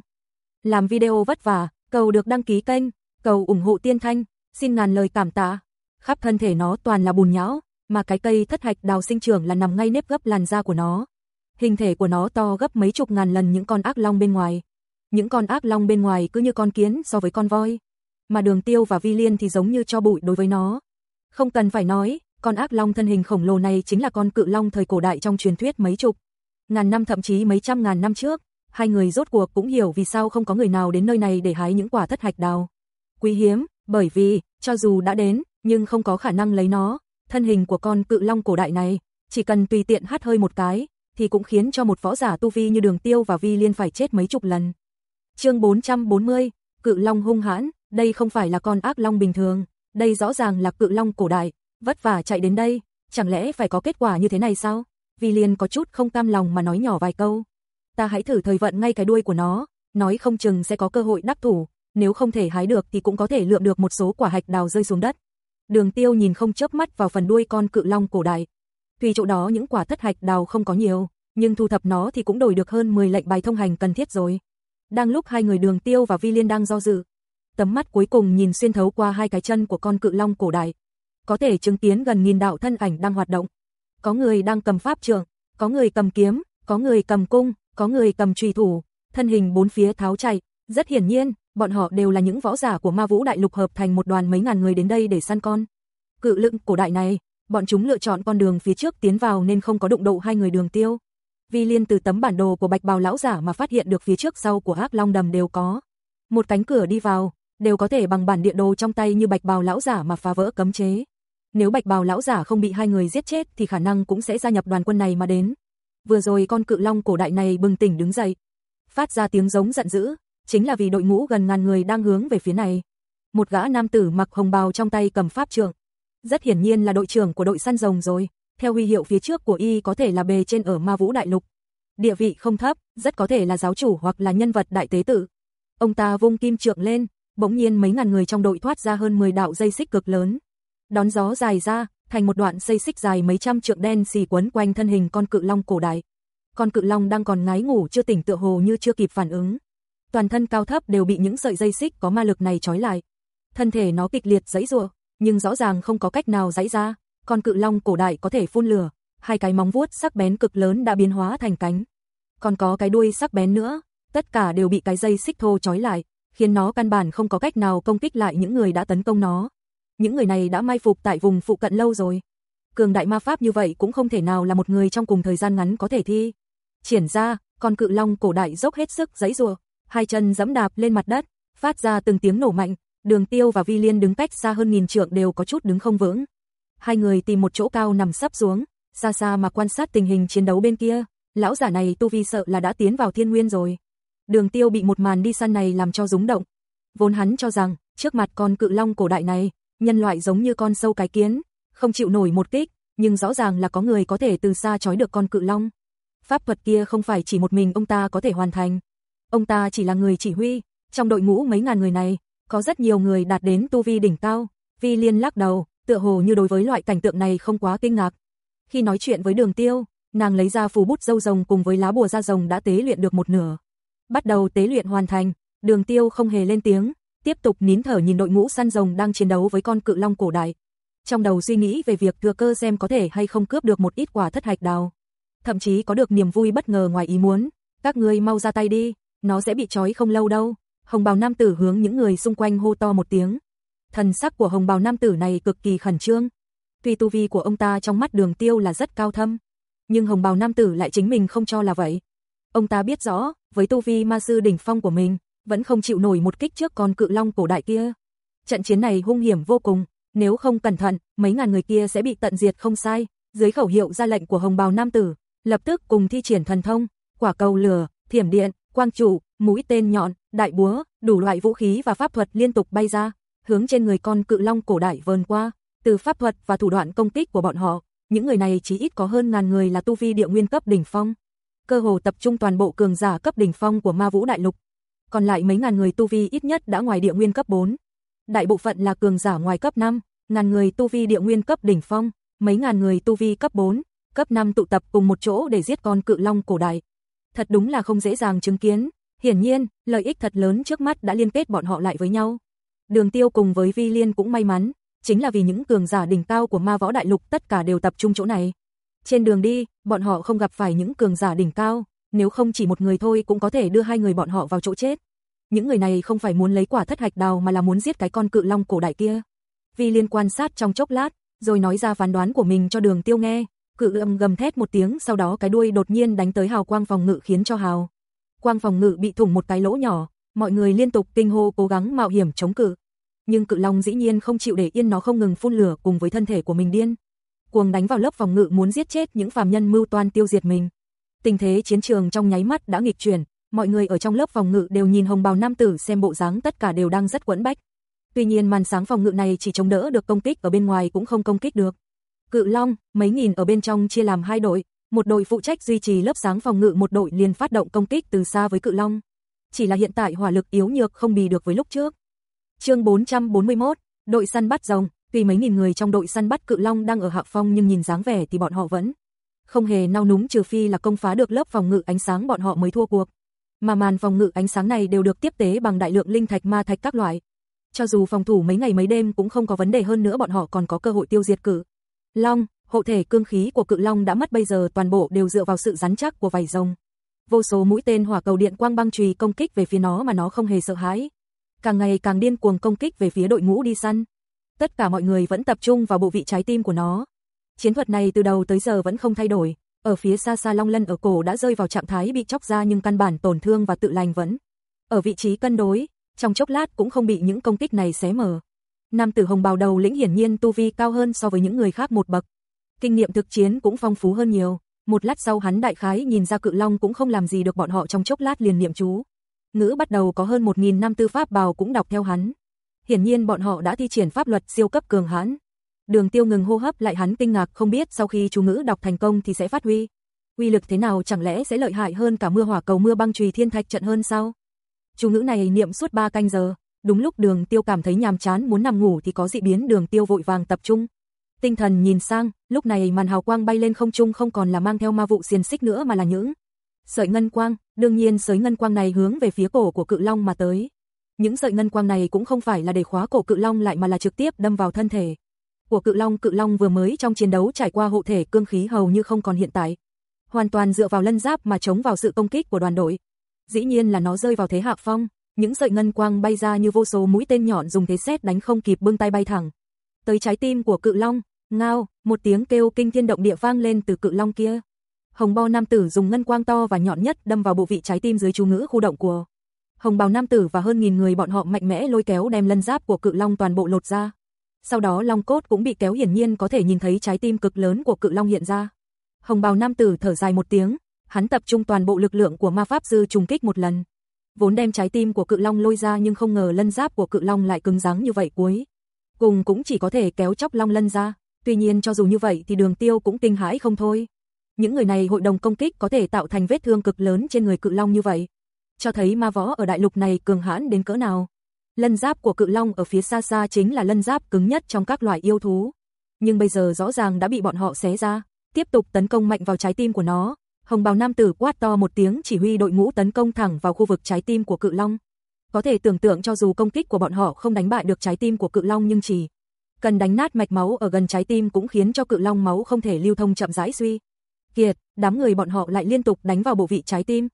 Làm video vất vả, cầu được đăng ký kênh, cầu ủng hộ tiên thanh, xin ngàn lời cảm tạ. Khắp thân thể nó toàn là bùn nhão, mà cái cây thất hạch đào sinh trưởng là nằm ngay nếp gấp làn da của nó. Hình thể của nó to gấp mấy chục ngàn lần những con ác long bên ngoài. Những con ác long bên ngoài cứ như con kiến so với con voi. Mà đường tiêu và vi liên thì giống như cho bụi đối với nó. Không cần phải nói, con ác long thân hình khổng lồ này chính là con cự long thời cổ đại trong truyền thuyết mấy chục. Ngàn năm thậm chí mấy trăm ngàn năm trước, hai người rốt cuộc cũng hiểu vì sao không có người nào đến nơi này để hái những quả thất hạch đào. Quý hiếm, bởi vì, cho dù đã đến, nhưng không có khả năng lấy nó, thân hình của con cự long cổ đại này, chỉ cần tùy tiện hát hơi một cái, thì cũng khiến cho một võ giả tu vi như đường tiêu và vi liên phải chết mấy chục lần. chương 440, cự long hung hãn, đây không phải là con ác long bình thường, đây rõ ràng là cự long cổ đại, vất vả chạy đến đây, chẳng lẽ phải có kết quả như thế này sao? Vi liên có chút không cam lòng mà nói nhỏ vài câu. Ta hãy thử thời vận ngay cái đuôi của nó, nói không chừng sẽ có cơ hội đắc thủ, nếu không thể hái được thì cũng có thể lượm được một số quả hạch đào rơi xuống đất. Đường Tiêu nhìn không chớp mắt vào phần đuôi con cự long cổ đại. Tuy chỗ đó những quả thất hạch đào không có nhiều, nhưng thu thập nó thì cũng đổi được hơn 10 lệnh bài thông hành cần thiết rồi. Đang lúc hai người Đường Tiêu và Vi Liên đang do dự, tấm mắt cuối cùng nhìn xuyên thấu qua hai cái chân của con cự long cổ đại, có thể chứng kiến gần nghìn đạo thân ảnh đang hoạt động có người đang cầm pháp trượng, có người cầm kiếm, có người cầm cung, có người cầm chùy thủ, thân hình bốn phía tháo chạy, rất hiển nhiên, bọn họ đều là những võ giả của Ma Vũ Đại Lục hợp thành một đoàn mấy ngàn người đến đây để săn con. Cự lượng cổ đại này, bọn chúng lựa chọn con đường phía trước tiến vào nên không có đụng độ hai người đường tiêu. Vi Liên từ tấm bản đồ của Bạch Bào lão giả mà phát hiện được phía trước sau của Hắc Long Đầm đều có một cánh cửa đi vào, đều có thể bằng bản địa đồ trong tay như Bạch Bào lão giả mà phá vỡ cấm chế. Nếu Bạch Bào lão giả không bị hai người giết chết thì khả năng cũng sẽ gia nhập đoàn quân này mà đến. Vừa rồi con cự long cổ đại này bừng tỉnh đứng dậy, phát ra tiếng giống giận dữ, chính là vì đội ngũ gần ngàn người đang hướng về phía này. Một gã nam tử mặc hồng bào trong tay cầm pháp trượng, rất hiển nhiên là đội trưởng của đội săn rồng rồi, theo huy hiệu phía trước của y có thể là bề trên ở Ma Vũ Đại Lục. Địa vị không thấp, rất có thể là giáo chủ hoặc là nhân vật đại tế tử. Ông ta vung kim trượng lên, bỗng nhiên mấy ngàn người trong đội thoát ra hơn 10 đạo dây xích cực lớn. Đón gió dài ra, thành một đoạn dây xích dài mấy trăm trượng đen xì quấn quanh thân hình con cự long cổ đại. Con cự long đang còn ngái ngủ chưa tỉnh tựa hồ như chưa kịp phản ứng. Toàn thân cao thấp đều bị những sợi dây xích có ma lực này trói lại. Thân thể nó kịch liệt giãy giụa, nhưng rõ ràng không có cách nào giãy ra. Con cự long cổ đại có thể phun lửa, hai cái móng vuốt sắc bén cực lớn đã biến hóa thành cánh. Còn có cái đuôi sắc bén nữa, tất cả đều bị cái dây xích thô trói lại, khiến nó căn bản không có cách nào công kích lại những người đã tấn công nó. Những người này đã mai phục tại vùng phụ cận lâu rồi. Cường đại ma pháp như vậy cũng không thể nào là một người trong cùng thời gian ngắn có thể thi. Triển ra, con cự long cổ đại dốc hết sức giãy giụa, hai chân giẫm đạp lên mặt đất, phát ra từng tiếng nổ mạnh, Đường Tiêu và Vi Liên đứng cách xa hơn nghìn trượng đều có chút đứng không vững. Hai người tìm một chỗ cao nằm sắp xuống, xa xa mà quan sát tình hình chiến đấu bên kia, lão giả này tu vi sợ là đã tiến vào thiên nguyên rồi. Đường Tiêu bị một màn đi săn này làm cho rúng động. Vốn hắn cho rằng, trước mặt con cự long cổ đại này, nhân loại giống như con sâu cái kiến, không chịu nổi một kích, nhưng rõ ràng là có người có thể từ xa chói được con cự long. Pháp thuật kia không phải chỉ một mình ông ta có thể hoàn thành. Ông ta chỉ là người chỉ huy, trong đội ngũ mấy ngàn người này, có rất nhiều người đạt đến tu vi đỉnh cao. Vi Liên lắc đầu, tựa hồ như đối với loại cảnh tượng này không quá kinh ngạc. Khi nói chuyện với Đường Tiêu, nàng lấy ra phù bút dâu rồng cùng với lá bùa da rồng đã tế luyện được một nửa. Bắt đầu tế luyện hoàn thành, Đường Tiêu không hề lên tiếng, tiếp tục nín thở nhìn đội ngũ săn rồng đang chiến đấu với con cự long cổ đại. Trong đầu suy nghĩ về việc thừa cơ xem có thể hay không cướp được một ít quả thất hạch đào. Thậm chí có được niềm vui bất ngờ ngoài ý muốn, các ngươi mau ra tay đi, nó sẽ bị trói không lâu đâu. Hồng bào nam tử hướng những người xung quanh hô to một tiếng. Thần sắc của hồng bào nam tử này cực kỳ khẩn trương. Tuy tu vi của ông ta trong mắt đường tiêu là rất cao thâm, nhưng hồng bào nam tử lại chính mình không cho là vậy. Ông ta biết rõ, với tu vi ma sư đỉnh phong của mình, vẫn không chịu nổi một kích trước con cự long cổ đại kia. Trận chiến này hung hiểm vô cùng, nếu không cẩn thận, mấy ngàn người kia sẽ bị tận diệt không sai. Dưới khẩu hiệu ra lệnh của hồng bào nam tử, lập tức cùng thi triển thần thông, quả cầu lửa, thiểm điện, quang trụ, mũi tên nhọn, đại búa, đủ loại vũ khí và pháp thuật liên tục bay ra, hướng trên người con cự long cổ đại vờn qua. Từ pháp thuật và thủ đoạn công kích của bọn họ, những người này chỉ ít có hơn ngàn người là tu vi địa nguyên cấp đỉnh phong. Cơ hồ tập trung toàn bộ cường giả cấp đỉnh phong của Ma Vũ Đại Lục. Còn lại mấy ngàn người tu vi ít nhất đã ngoài địa nguyên cấp 4. Đại bộ phận là cường giả ngoài cấp 5, ngàn người tu vi địa nguyên cấp đỉnh phong, mấy ngàn người tu vi cấp 4, cấp 5 tụ tập cùng một chỗ để giết con cự long cổ đại. Thật đúng là không dễ dàng chứng kiến, Hiển nhiên, lợi ích thật lớn trước mắt đã liên kết bọn họ lại với nhau. Đường Tiêu cùng với Vi Liên cũng may mắn, chính là vì những cường giả đỉnh cao của ma võ đại lục tất cả đều tập trung chỗ này. Trên đường đi, bọn họ không gặp phải những cường giả đỉnh cao, nếu không chỉ một người thôi cũng có thể đưa hai người bọn họ vào chỗ chết. Những người này không phải muốn lấy quả thất hạch đào mà là muốn giết cái con cự long cổ đại kia. Vi Liên quan sát trong chốc lát, rồi nói ra phán đoán của mình cho Đường Tiêu nghe. Cự âm gầm thét một tiếng, sau đó cái đuôi đột nhiên đánh tới hào quang phòng ngự khiến cho hào quang phòng ngự bị thủng một cái lỗ nhỏ, mọi người liên tục kinh hô cố gắng mạo hiểm chống cự. Nhưng cự long dĩ nhiên không chịu để yên nó không ngừng phun lửa cùng với thân thể của mình điên. Cuồng đánh vào lớp phòng ngự muốn giết chết những phàm nhân mưu toan tiêu diệt mình. Tình thế chiến trường trong nháy mắt đã nghịch chuyển, mọi người ở trong lớp phòng ngự đều nhìn hồng bào nam tử xem bộ dáng tất cả đều đang rất quẫn bách. Tuy nhiên màn sáng phòng ngự này chỉ chống đỡ được công kích ở bên ngoài cũng không công kích được. Cự Long, mấy nghìn ở bên trong chia làm hai đội, một đội phụ trách duy trì lớp sáng phòng ngự một đội liền phát động công kích từ xa với cự long. Chỉ là hiện tại hỏa lực yếu nhược không bì được với lúc trước. Chương 441, đội săn bắt rồng, tuy mấy nghìn người trong đội săn bắt cự long đang ở hạ phong nhưng nhìn dáng vẻ thì bọn họ vẫn không hề nao núng trừ phi là công phá được lớp phòng ngự ánh sáng bọn họ mới thua cuộc. Mà màn phòng ngự ánh sáng này đều được tiếp tế bằng đại lượng linh thạch ma thạch các loại. Cho dù phòng thủ mấy ngày mấy đêm cũng không có vấn đề hơn nữa bọn họ còn có cơ hội tiêu diệt cự. Long, Hộ thể cương khí của cự long đã mất bây giờ toàn bộ đều dựa vào sự rắn chắc của vảy rồng. Vô số mũi tên hỏa cầu điện quang băng chùy công kích về phía nó mà nó không hề sợ hãi. Càng ngày càng điên cuồng công kích về phía đội ngũ đi săn. Tất cả mọi người vẫn tập trung vào bộ vị trái tim của nó. Chiến thuật này từ đầu tới giờ vẫn không thay đổi, ở phía xa xa long lân ở cổ đã rơi vào trạng thái bị chóc ra nhưng căn bản tổn thương và tự lành vẫn ở vị trí cân đối, trong chốc lát cũng không bị những công kích này xé mở. Nam tử hồng bào đầu lĩnh hiển nhiên tu vi cao hơn so với những người khác một bậc. Kinh nghiệm thực chiến cũng phong phú hơn nhiều. Một lát sau hắn đại khái nhìn ra cự long cũng không làm gì được bọn họ trong chốc lát liền niệm chú. Ngữ bắt đầu có hơn 1.000 năm tư pháp bào cũng đọc theo hắn. Hiển nhiên bọn họ đã thi triển pháp luật siêu cấp cường hãn. Đường tiêu ngừng hô hấp lại hắn kinh ngạc không biết sau khi chú ngữ đọc thành công thì sẽ phát huy. Uy lực thế nào chẳng lẽ sẽ lợi hại hơn cả mưa hỏa cầu mưa băng trùy thiên thạch trận hơn sao? Chú ngữ này niệm suốt 3 canh giờ, đúng lúc đường tiêu cảm thấy nhàm chán muốn nằm ngủ thì có dị biến đường tiêu vội vàng tập trung. Tinh thần nhìn sang, lúc này màn hào quang bay lên không trung không còn là mang theo ma vụ xiên xích nữa mà là những sợi ngân quang, đương nhiên sợi ngân quang này hướng về phía cổ của cự long mà tới. Những sợi ngân quang này cũng không phải là để khóa cổ cự long lại mà là trực tiếp đâm vào thân thể của cự long. Cự long vừa mới trong chiến đấu trải qua hộ thể cương khí hầu như không còn hiện tại. Hoàn toàn dựa vào lân giáp mà chống vào sự công kích của đoàn đội. Dĩ nhiên là nó rơi vào thế hạ phong, những sợi ngân quang bay ra như vô số mũi tên nhọn dùng thế xét đánh không kịp bưng tay bay thẳng. Tới trái tim của cự long, ngao, một tiếng kêu kinh thiên động địa vang lên từ cự long kia. Hồng bào nam tử dùng ngân quang to và nhọn nhất đâm vào bộ vị trái tim dưới chú ngữ khu động của Hồng bào nam tử và hơn nghìn người bọn họ mạnh mẽ lôi kéo đem lân giáp của cự long toàn bộ lột ra. Sau đó long cốt cũng bị kéo hiển nhiên có thể nhìn thấy trái tim cực lớn của cự long hiện ra. Hồng bào nam tử thở dài một tiếng, hắn tập trung toàn bộ lực lượng của ma pháp sư trùng kích một lần. Vốn đem trái tim của cự long lôi ra nhưng không ngờ lân giáp của cự long lại cứng rắn như vậy cuối. Cùng cũng chỉ có thể kéo chóc long lân ra, tuy nhiên cho dù như vậy thì đường tiêu cũng kinh hãi không thôi. Những người này hội đồng công kích có thể tạo thành vết thương cực lớn trên người cự long như vậy. Cho thấy ma võ ở đại lục này cường hãn đến cỡ nào. Lân giáp của cự long ở phía xa xa chính là lân giáp cứng nhất trong các loài yêu thú. Nhưng bây giờ rõ ràng đã bị bọn họ xé ra, tiếp tục tấn công mạnh vào trái tim của nó. Hồng bào nam tử quát to một tiếng chỉ huy đội ngũ tấn công thẳng vào khu vực trái tim của cự long. Có thể tưởng tượng cho dù công kích của bọn họ không đánh bại được trái tim của cự long nhưng chỉ cần đánh nát mạch máu ở gần trái tim cũng khiến cho cự long máu không thể lưu thông chậm rãi suy. Kiệt, đám người bọn họ lại liên tục đánh vào bộ vị trái tim.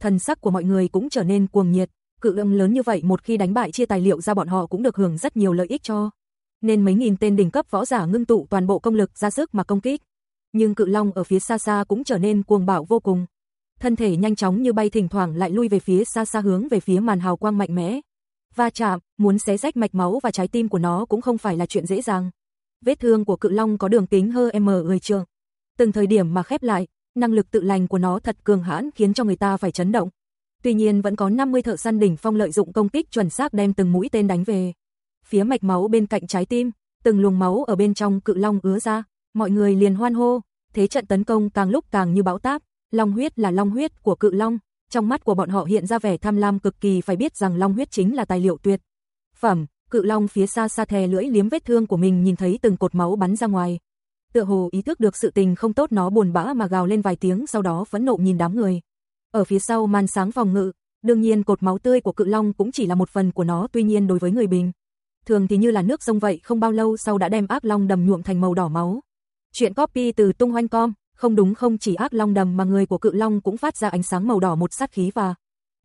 Thần sắc của mọi người cũng trở nên cuồng nhiệt, cự âm lớn như vậy một khi đánh bại chia tài liệu ra bọn họ cũng được hưởng rất nhiều lợi ích cho. Nên mấy nghìn tên đỉnh cấp võ giả ngưng tụ toàn bộ công lực ra sức mà công kích nhưng cự long ở phía xa xa cũng trở nên cuồng bạo vô cùng. Thân thể nhanh chóng như bay thỉnh thoảng lại lui về phía xa xa hướng về phía màn hào quang mạnh mẽ. Va chạm, muốn xé rách mạch máu và trái tim của nó cũng không phải là chuyện dễ dàng. Vết thương của cự long có đường kính hơn m 10 trường. Từng thời điểm mà khép lại, năng lực tự lành của nó thật cường hãn khiến cho người ta phải chấn động. Tuy nhiên vẫn có 50 thợ săn đỉnh phong lợi dụng công kích chuẩn xác đem từng mũi tên đánh về. Phía mạch máu bên cạnh trái tim, từng luồng máu ở bên trong cự long ứa ra, mọi người liền hoan hô, thế trận tấn công càng lúc càng như bão táp, long huyết là long huyết của cự long, trong mắt của bọn họ hiện ra vẻ tham lam cực kỳ phải biết rằng long huyết chính là tài liệu tuyệt. Phẩm, cự long phía xa xa thè lưỡi liếm vết thương của mình nhìn thấy từng cột máu bắn ra ngoài. Tựa hồ ý thức được sự tình không tốt nó buồn bã mà gào lên vài tiếng sau đó phẫn nộ nhìn đám người. Ở phía sau màn sáng phòng ngự, đương nhiên cột máu tươi của cự long cũng chỉ là một phần của nó tuy nhiên đối với người bình. Thường thì như là nước sông vậy không bao lâu sau đã đem ác long đầm nhuộm thành màu đỏ máu. Chuyện copy từ tung hoanh com, không đúng không chỉ ác long đầm mà người của cự long cũng phát ra ánh sáng màu đỏ một sát khí và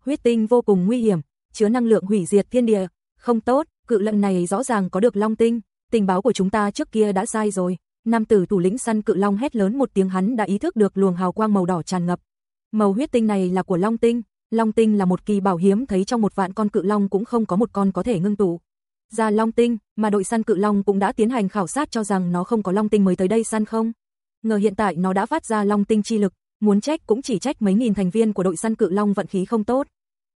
huyết tinh vô cùng nguy hiểm, chứa năng lượng hủy diệt thiên địa. Không tốt, cự lận này rõ ràng có được long tinh, tình báo của chúng ta trước kia đã sai rồi. Nam tử thủ lĩnh săn cự long hét lớn một tiếng hắn đã ý thức được luồng hào quang màu đỏ tràn ngập. Màu huyết tinh này là của long tinh, long tinh là một kỳ bảo hiếm thấy trong một vạn con cự long cũng không có một con có thể ngưng tụ ra long tinh, mà đội săn cự long cũng đã tiến hành khảo sát cho rằng nó không có long tinh mới tới đây săn không. Ngờ hiện tại nó đã phát ra long tinh chi lực, muốn trách cũng chỉ trách mấy nghìn thành viên của đội săn cự long vận khí không tốt.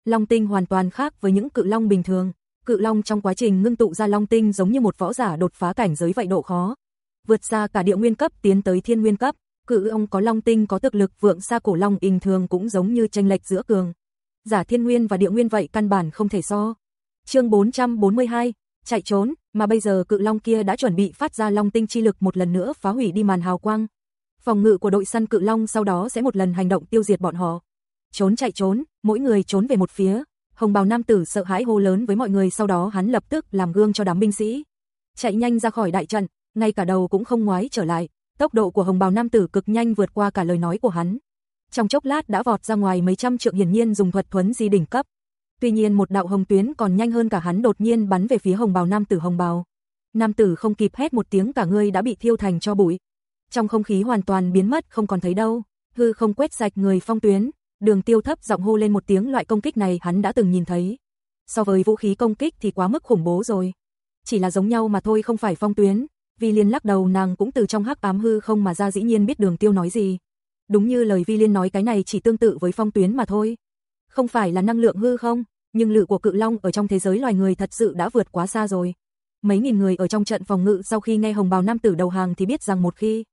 Long tinh hoàn toàn khác với những cự long bình thường, cự long trong quá trình ngưng tụ ra long tinh giống như một võ giả đột phá cảnh giới vậy độ khó. Vượt xa cả địa nguyên cấp tiến tới thiên nguyên cấp, cự ông có long tinh có thực lực vượng xa cổ long bình thường cũng giống như tranh lệch giữa cường. Giả thiên nguyên và địa nguyên vậy căn bản không thể so. Chương 442, chạy trốn, mà bây giờ cự long kia đã chuẩn bị phát ra long tinh chi lực một lần nữa phá hủy đi màn hào quang. Phòng ngự của đội săn cự long sau đó sẽ một lần hành động tiêu diệt bọn họ. Trốn chạy trốn, mỗi người trốn về một phía. Hồng bào nam tử sợ hãi hô lớn với mọi người sau đó hắn lập tức làm gương cho đám binh sĩ. Chạy nhanh ra khỏi đại trận, ngay cả đầu cũng không ngoái trở lại, Tốc độ của hồng bào nam tử cực nhanh vượt qua cả lời nói của hắn. Trong chốc lát đã vọt ra ngoài mấy trăm trượng hiển nhiên dùng thuật thuấn di đỉnh cấp. Tuy nhiên một đạo hồng tuyến còn nhanh hơn cả hắn đột nhiên bắn về phía hồng bào nam tử hồng bào. Nam tử không kịp hét một tiếng cả người đã bị thiêu thành cho bụi. Trong không khí hoàn toàn biến mất không còn thấy đâu, hư không quét sạch người phong tuyến, đường tiêu thấp giọng hô lên một tiếng loại công kích này hắn đã từng nhìn thấy. So với vũ khí công kích thì quá mức khủng bố rồi. Chỉ là giống nhau mà thôi không phải phong tuyến, Vi Liên lắc đầu nàng cũng từ trong hắc ám hư không mà ra dĩ nhiên biết đường tiêu nói gì. Đúng như lời Vi Liên nói cái này chỉ tương tự với phong tuyến mà thôi. Không phải là năng lượng hư không, nhưng lự của cự long ở trong thế giới loài người thật sự đã vượt quá xa rồi. Mấy nghìn người ở trong trận phòng ngự sau khi nghe hồng bào nam tử đầu hàng thì biết rằng một khi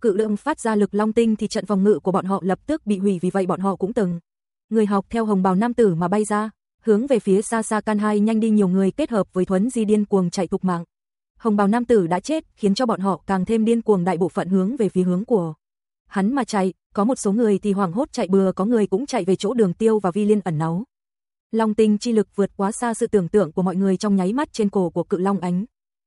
cự lượng phát ra lực long tinh thì trận phòng ngự của bọn họ lập tức bị hủy vì vậy bọn họ cũng từng. Người học theo hồng bào nam tử mà bay ra, hướng về phía xa xa can hai nhanh đi nhiều người kết hợp với thuấn di điên cuồng chạy tục mạng. Hồng bào nam tử đã chết, khiến cho bọn họ càng thêm điên cuồng đại bộ phận hướng về phía hướng của hắn mà chạy, có một số người thì hoảng hốt chạy bừa, có người cũng chạy về chỗ Đường Tiêu và Vi Liên ẩn náu. Long tinh chi lực vượt quá xa sự tưởng tượng của mọi người trong nháy mắt trên cổ của cự long ánh.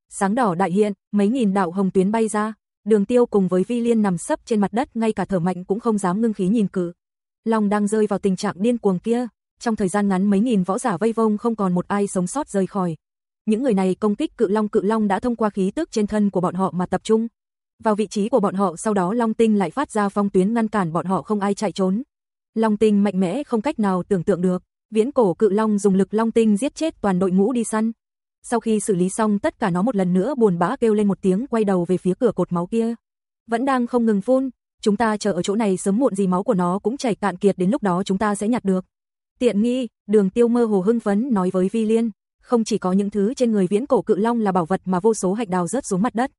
Sáng đỏ đại hiện, mấy nghìn đạo hồng tuyến bay ra, Đường Tiêu cùng với Vi Liên nằm sấp trên mặt đất, ngay cả thở mạnh cũng không dám ngưng khí nhìn cự. Long đang rơi vào tình trạng điên cuồng kia, trong thời gian ngắn mấy nghìn võ giả vây vông không còn một ai sống sót rời khỏi. Những người này công kích cự long cự long đã thông qua khí tức trên thân của bọn họ mà tập trung vào vị trí của bọn họ, sau đó Long Tinh lại phát ra phong tuyến ngăn cản bọn họ không ai chạy trốn. Long Tinh mạnh mẽ không cách nào tưởng tượng được, viễn cổ cự long dùng lực Long Tinh giết chết toàn đội ngũ đi săn. Sau khi xử lý xong tất cả nó một lần nữa buồn bã kêu lên một tiếng quay đầu về phía cửa cột máu kia. Vẫn đang không ngừng phun, chúng ta chờ ở chỗ này sớm muộn gì máu của nó cũng chảy cạn kiệt đến lúc đó chúng ta sẽ nhặt được. Tiện nghi, đường tiêu mơ hồ hưng phấn nói với Vi Liên, không chỉ có những thứ trên người viễn cổ cự long là bảo vật mà vô số hạch đào rớt xuống mặt đất.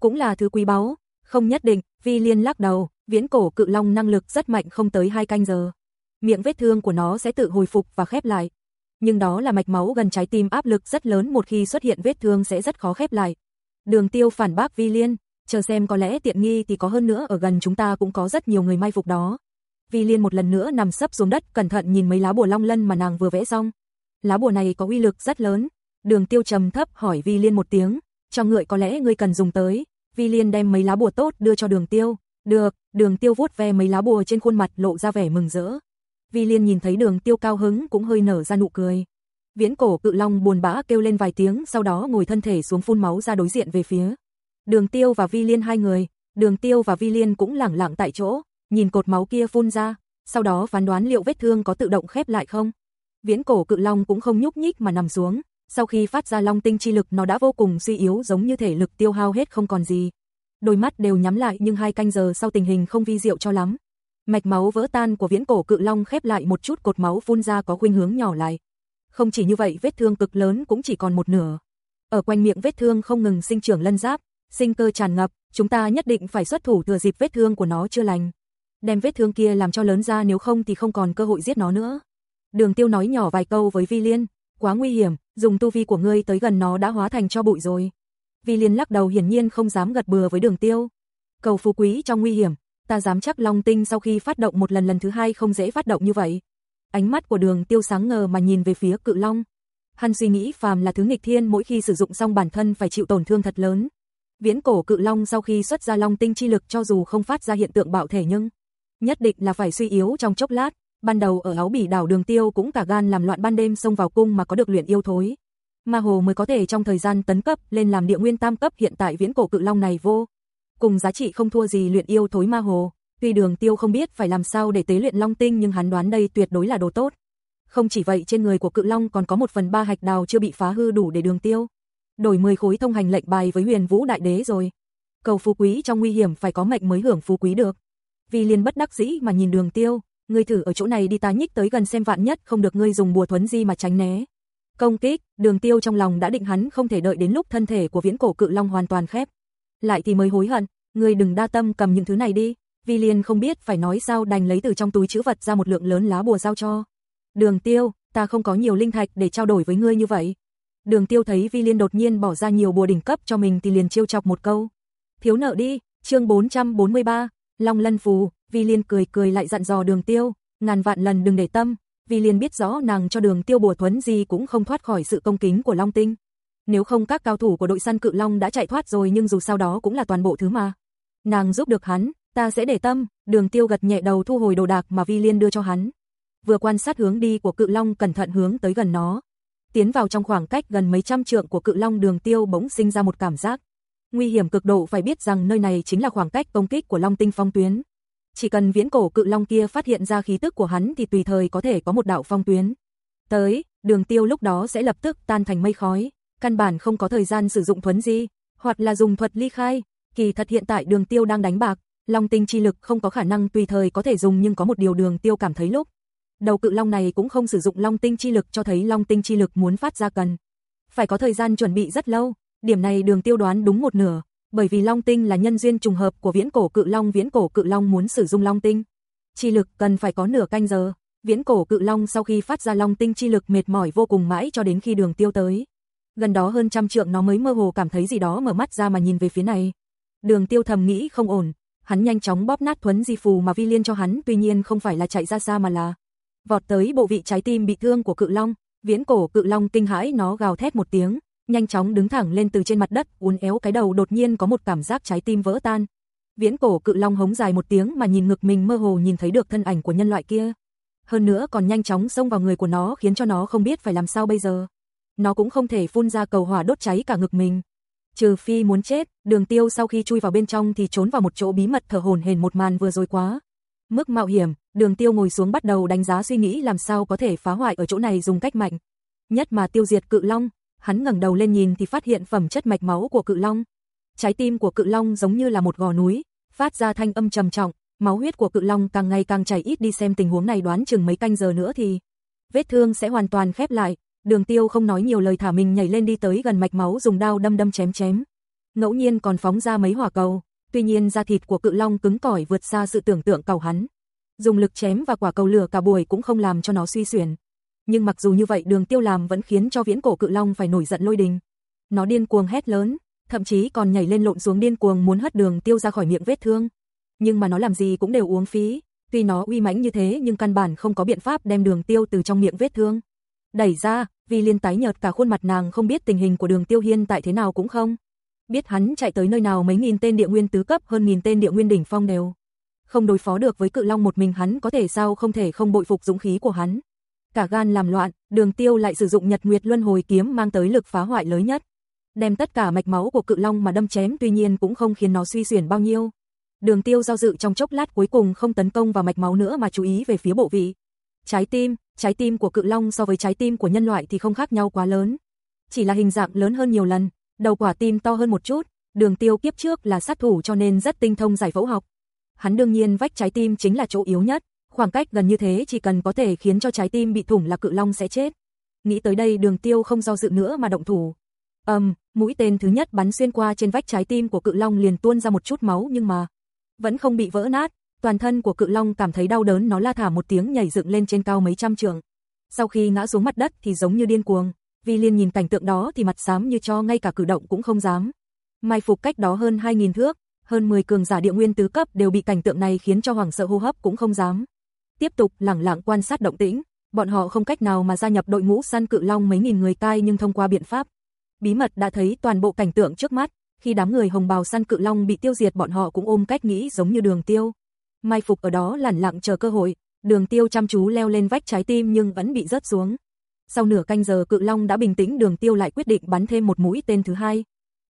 Cũng là thứ quý báu, không nhất định, Vi Liên lắc đầu, viễn cổ cự long năng lực rất mạnh không tới hai canh giờ. Miệng vết thương của nó sẽ tự hồi phục và khép lại. Nhưng đó là mạch máu gần trái tim áp lực rất lớn một khi xuất hiện vết thương sẽ rất khó khép lại. Đường tiêu phản bác Vi Liên, chờ xem có lẽ tiện nghi thì có hơn nữa ở gần chúng ta cũng có rất nhiều người may phục đó. Vi Liên một lần nữa nằm sấp xuống đất cẩn thận nhìn mấy lá bùa long lân mà nàng vừa vẽ xong. Lá bùa này có uy lực rất lớn. Đường tiêu trầm thấp hỏi Vi Liên một tiếng, cho ngợi có lẽ ngươi cần dùng tới. Vi Liên đem mấy lá bùa tốt đưa cho đường tiêu. Được, đường tiêu vuốt ve mấy lá bùa trên khuôn mặt lộ ra vẻ mừng rỡ. Vi Liên nhìn thấy đường tiêu cao hứng cũng hơi nở ra nụ cười. Viễn cổ cự long buồn bã kêu lên vài tiếng sau đó ngồi thân thể xuống phun máu ra đối diện về phía. Đường tiêu và Vi Liên hai người, đường tiêu và Vi Liên cũng lẳng lặng tại chỗ, nhìn cột máu kia phun ra, sau đó phán đoán liệu vết thương có tự động khép lại không. Viễn cổ cự long cũng không nhúc nhích mà nằm xuống, sau khi phát ra long tinh chi lực nó đã vô cùng suy yếu giống như thể lực tiêu hao hết không còn gì. Đôi mắt đều nhắm lại nhưng hai canh giờ sau tình hình không vi diệu cho lắm. Mạch máu vỡ tan của viễn cổ cự long khép lại một chút cột máu phun ra có khuynh hướng nhỏ lại. Không chỉ như vậy vết thương cực lớn cũng chỉ còn một nửa. Ở quanh miệng vết thương không ngừng sinh trưởng lân giáp, sinh cơ tràn ngập, chúng ta nhất định phải xuất thủ thừa dịp vết thương của nó chưa lành. Đem vết thương kia làm cho lớn ra nếu không thì không còn cơ hội giết nó nữa. Đường tiêu nói nhỏ vài câu với Vi Liên, quá nguy hiểm, dùng tu vi của ngươi tới gần nó đã hóa thành cho bụi rồi. Vi Liên lắc đầu hiển nhiên không dám gật bừa với đường tiêu. Cầu phú quý trong nguy hiểm, ta dám chắc Long Tinh sau khi phát động một lần lần thứ hai không dễ phát động như vậy. Ánh mắt của đường tiêu sáng ngờ mà nhìn về phía cự long. Hắn suy nghĩ phàm là thứ nghịch thiên mỗi khi sử dụng xong bản thân phải chịu tổn thương thật lớn. Viễn cổ cự long sau khi xuất ra long tinh chi lực cho dù không phát ra hiện tượng bạo thể nhưng nhất định là phải suy yếu trong chốc lát, ban đầu ở áo bỉ đảo đường tiêu cũng cả gan làm loạn ban đêm xông vào cung mà có được luyện yêu thối. Ma hồ mới có thể trong thời gian tấn cấp lên làm địa nguyên tam cấp hiện tại viễn cổ cự long này vô. Cùng giá trị không thua gì luyện yêu thối ma hồ. Tuy đường tiêu không biết phải làm sao để tế luyện long tinh nhưng hắn đoán đây tuyệt đối là đồ tốt. Không chỉ vậy trên người của cự long còn có một phần ba hạch đào chưa bị phá hư đủ để đường tiêu. Đổi 10 khối thông hành lệnh bài với huyền vũ đại đế rồi. Cầu phú quý trong nguy hiểm phải có mệnh mới hưởng phú quý được. Vì liền bất đắc dĩ mà nhìn đường tiêu, ngươi thử ở chỗ này đi ta nhích tới gần xem vạn nhất không được ngươi dùng bùa thuấn di mà tránh né. Công kích, đường tiêu trong lòng đã định hắn không thể đợi đến lúc thân thể của viễn cổ cự long hoàn toàn khép. Lại thì mới hối hận, ngươi đừng đa tâm cầm những thứ này đi. Vi Liên không biết phải nói sao đành lấy từ trong túi chữ vật ra một lượng lớn lá bùa giao cho. Đường tiêu, ta không có nhiều linh thạch để trao đổi với ngươi như vậy. Đường tiêu thấy Vi Liên đột nhiên bỏ ra nhiều bùa đỉnh cấp cho mình thì liền trêu chọc một câu. Thiếu nợ đi, chương 443, Long Lân Phù, Vi Liên cười cười lại dặn dò đường tiêu, ngàn vạn lần đừng để tâm, Vi Liên biết rõ nàng cho đường tiêu bùa thuấn gì cũng không thoát khỏi sự công kính của Long Tinh. Nếu không các cao thủ của đội săn cự Long đã chạy thoát rồi nhưng dù sao đó cũng là toàn bộ thứ mà. Nàng giúp được hắn, ta sẽ để tâm, đường tiêu gật nhẹ đầu thu hồi đồ đạc mà Vi Liên đưa cho hắn. Vừa quan sát hướng đi của cự long cẩn thận hướng tới gần nó. Tiến vào trong khoảng cách gần mấy trăm trượng của cự long đường tiêu bỗng sinh ra một cảm giác. Nguy hiểm cực độ phải biết rằng nơi này chính là khoảng cách công kích của long tinh phong tuyến. Chỉ cần viễn cổ cự long kia phát hiện ra khí tức của hắn thì tùy thời có thể có một đạo phong tuyến. Tới, đường tiêu lúc đó sẽ lập tức tan thành mây khói, căn bản không có thời gian sử dụng thuấn di, hoặc là dùng thuật ly khai, kỳ thật hiện tại đường tiêu đang đánh bạc, long tinh chi lực không có khả năng tùy thời có thể dùng nhưng có một điều đường tiêu cảm thấy lúc. Đầu cự long này cũng không sử dụng long tinh chi lực cho thấy long tinh chi lực muốn phát ra cần. Phải có thời gian chuẩn bị rất lâu, điểm này đường tiêu đoán đúng một nửa, bởi vì long tinh là nhân duyên trùng hợp của viễn cổ cự long viễn cổ cự long muốn sử dụng long tinh. Chi lực cần phải có nửa canh giờ, viễn cổ cự long sau khi phát ra long tinh chi lực mệt mỏi vô cùng mãi cho đến khi đường tiêu tới. Gần đó hơn trăm trượng nó mới mơ hồ cảm thấy gì đó mở mắt ra mà nhìn về phía này. Đường tiêu thầm nghĩ không ổn, hắn nhanh chóng bóp nát thuấn di phù mà vi liên cho hắn tuy nhiên không phải là chạy ra xa mà là vọt tới bộ vị trái tim bị thương của cự long, viễn cổ cự long kinh hãi nó gào thét một tiếng, nhanh chóng đứng thẳng lên từ trên mặt đất, uốn éo cái đầu đột nhiên có một cảm giác trái tim vỡ tan. Viễn cổ cự long hống dài một tiếng mà nhìn ngực mình mơ hồ nhìn thấy được thân ảnh của nhân loại kia. Hơn nữa còn nhanh chóng xông vào người của nó khiến cho nó không biết phải làm sao bây giờ. Nó cũng không thể phun ra cầu hỏa đốt cháy cả ngực mình. Trừ phi muốn chết, đường tiêu sau khi chui vào bên trong thì trốn vào một chỗ bí mật thở hồn hển một màn vừa rồi quá. Mức mạo hiểm, đường tiêu ngồi xuống bắt đầu đánh giá suy nghĩ làm sao có thể phá hoại ở chỗ này dùng cách mạnh. Nhất mà tiêu diệt cự long, hắn ngẩng đầu lên nhìn thì phát hiện phẩm chất mạch máu của cự long. Trái tim của cự long giống như là một gò núi, phát ra thanh âm trầm trọng, máu huyết của cự long càng ngày càng chảy ít đi xem tình huống này đoán chừng mấy canh giờ nữa thì vết thương sẽ hoàn toàn khép lại. Đường Tiêu không nói nhiều lời thả mình nhảy lên đi tới gần mạch máu dùng đao đâm đâm chém chém. Ngẫu nhiên còn phóng ra mấy hỏa cầu, tuy nhiên da thịt của cự long cứng cỏi vượt xa sự tưởng tượng cầu hắn. Dùng lực chém và quả cầu lửa cả buổi cũng không làm cho nó suy xuyển. Nhưng mặc dù như vậy đường tiêu làm vẫn khiến cho viễn cổ cự long phải nổi giận lôi đình. Nó điên cuồng hét lớn, thậm chí còn nhảy lên lộn xuống điên cuồng muốn hất đường tiêu ra khỏi miệng vết thương. Nhưng mà nó làm gì cũng đều uống phí, tuy nó uy mãnh như thế nhưng căn bản không có biện pháp đem đường tiêu từ trong miệng vết thương. Đẩy ra, vì liên tái nhợt cả khuôn mặt nàng không biết tình hình của đường tiêu hiên tại thế nào cũng không. Biết hắn chạy tới nơi nào mấy nghìn tên địa nguyên tứ cấp hơn nghìn tên địa nguyên đỉnh phong đều. Không đối phó được với cự long một mình hắn có thể sao không thể không bội phục dũng khí của hắn. Cả gan làm loạn, đường tiêu lại sử dụng nhật nguyệt luân hồi kiếm mang tới lực phá hoại lớn nhất. Đem tất cả mạch máu của cự long mà đâm chém tuy nhiên cũng không khiến nó suy xuyển bao nhiêu. Đường tiêu giao dự trong chốc lát cuối cùng không tấn công vào mạch máu nữa mà chú ý về phía bộ vị. Trái tim, trái tim của cự long so với trái tim của nhân loại thì không khác nhau quá lớn. Chỉ là hình dạng lớn hơn nhiều lần, đầu quả tim to hơn một chút, đường tiêu kiếp trước là sát thủ cho nên rất tinh thông giải phẫu học. Hắn đương nhiên vách trái tim chính là chỗ yếu nhất, khoảng cách gần như thế chỉ cần có thể khiến cho trái tim bị thủng là cự long sẽ chết. Nghĩ tới đây đường tiêu không do dự nữa mà động thủ. ầm, um, mũi tên thứ nhất bắn xuyên qua trên vách trái tim của cự long liền tuôn ra một chút máu nhưng mà vẫn không bị vỡ nát, toàn thân của cự long cảm thấy đau đớn nó la thả một tiếng nhảy dựng lên trên cao mấy trăm trượng. Sau khi ngã xuống mặt đất thì giống như điên cuồng, Vi Liên nhìn cảnh tượng đó thì mặt xám như cho ngay cả cử động cũng không dám. Mai phục cách đó hơn 2000 thước, hơn 10 cường giả địa nguyên tứ cấp đều bị cảnh tượng này khiến cho hoảng sợ hô hấp cũng không dám. Tiếp tục lẳng lặng quan sát động tĩnh, bọn họ không cách nào mà gia nhập đội ngũ săn cự long mấy nghìn người tai nhưng thông qua biện pháp bí mật đã thấy toàn bộ cảnh tượng trước mắt, khi đám người hồng bào săn cự long bị tiêu diệt bọn họ cũng ôm cách nghĩ giống như đường tiêu. Mai phục ở đó lẳng lặng chờ cơ hội, đường tiêu chăm chú leo lên vách trái tim nhưng vẫn bị rớt xuống. Sau nửa canh giờ cự long đã bình tĩnh đường tiêu lại quyết định bắn thêm một mũi tên thứ hai.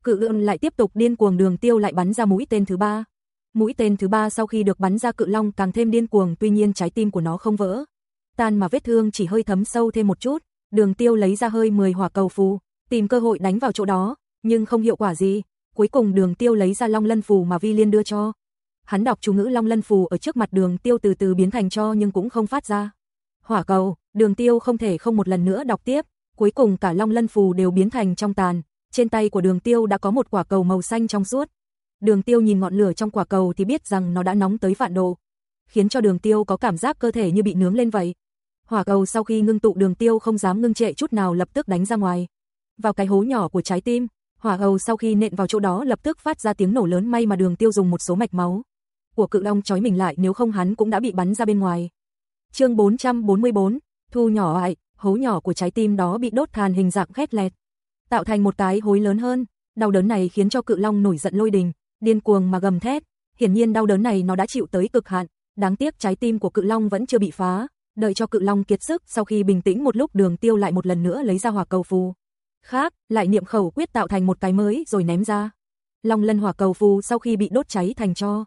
Cự ươn lại tiếp tục điên cuồng đường tiêu lại bắn ra mũi tên thứ ba. Mũi tên thứ ba sau khi được bắn ra cự long càng thêm điên cuồng tuy nhiên trái tim của nó không vỡ. Tan mà vết thương chỉ hơi thấm sâu thêm một chút, đường tiêu lấy ra hơi 10 hỏa cầu phù, tìm cơ hội đánh vào chỗ đó, nhưng không hiệu quả gì. Cuối cùng đường tiêu lấy ra long lân phù mà vi liên đưa cho. Hắn đọc chú ngữ long lân phù ở trước mặt đường tiêu từ từ biến thành cho nhưng cũng không phát ra. Hỏa cầu, đường tiêu không thể không một lần nữa đọc tiếp, cuối cùng cả long lân phù đều biến thành trong tàn, trên tay của đường tiêu đã có một quả cầu màu xanh trong suốt. Đường tiêu nhìn ngọn lửa trong quả cầu thì biết rằng nó đã nóng tới vạn độ, khiến cho đường tiêu có cảm giác cơ thể như bị nướng lên vậy. Hỏa cầu sau khi ngưng tụ đường tiêu không dám ngưng trệ chút nào lập tức đánh ra ngoài. Vào cái hố nhỏ của trái tim, hỏa cầu sau khi nện vào chỗ đó lập tức phát ra tiếng nổ lớn may mà đường tiêu dùng một số mạch máu. Của cự long chói mình lại nếu không hắn cũng đã bị bắn ra bên ngoài. chương 444, thu nhỏ lại, hố nhỏ của trái tim đó bị đốt than hình dạng khét lẹt tạo thành một cái hối lớn hơn. Đau đớn này khiến cho cự long nổi giận lôi đình, điên cuồng mà gầm thét. hiển nhiên đau đớn này nó đã chịu tới cực hạn, đáng tiếc trái tim của cự long vẫn chưa bị phá, đợi cho cự long kiệt sức, sau khi bình tĩnh một lúc, Đường Tiêu lại một lần nữa lấy ra hỏa cầu phù. Khác, lại niệm khẩu quyết tạo thành một cái mới rồi ném ra. Long lân hỏa cầu phù sau khi bị đốt cháy thành cho.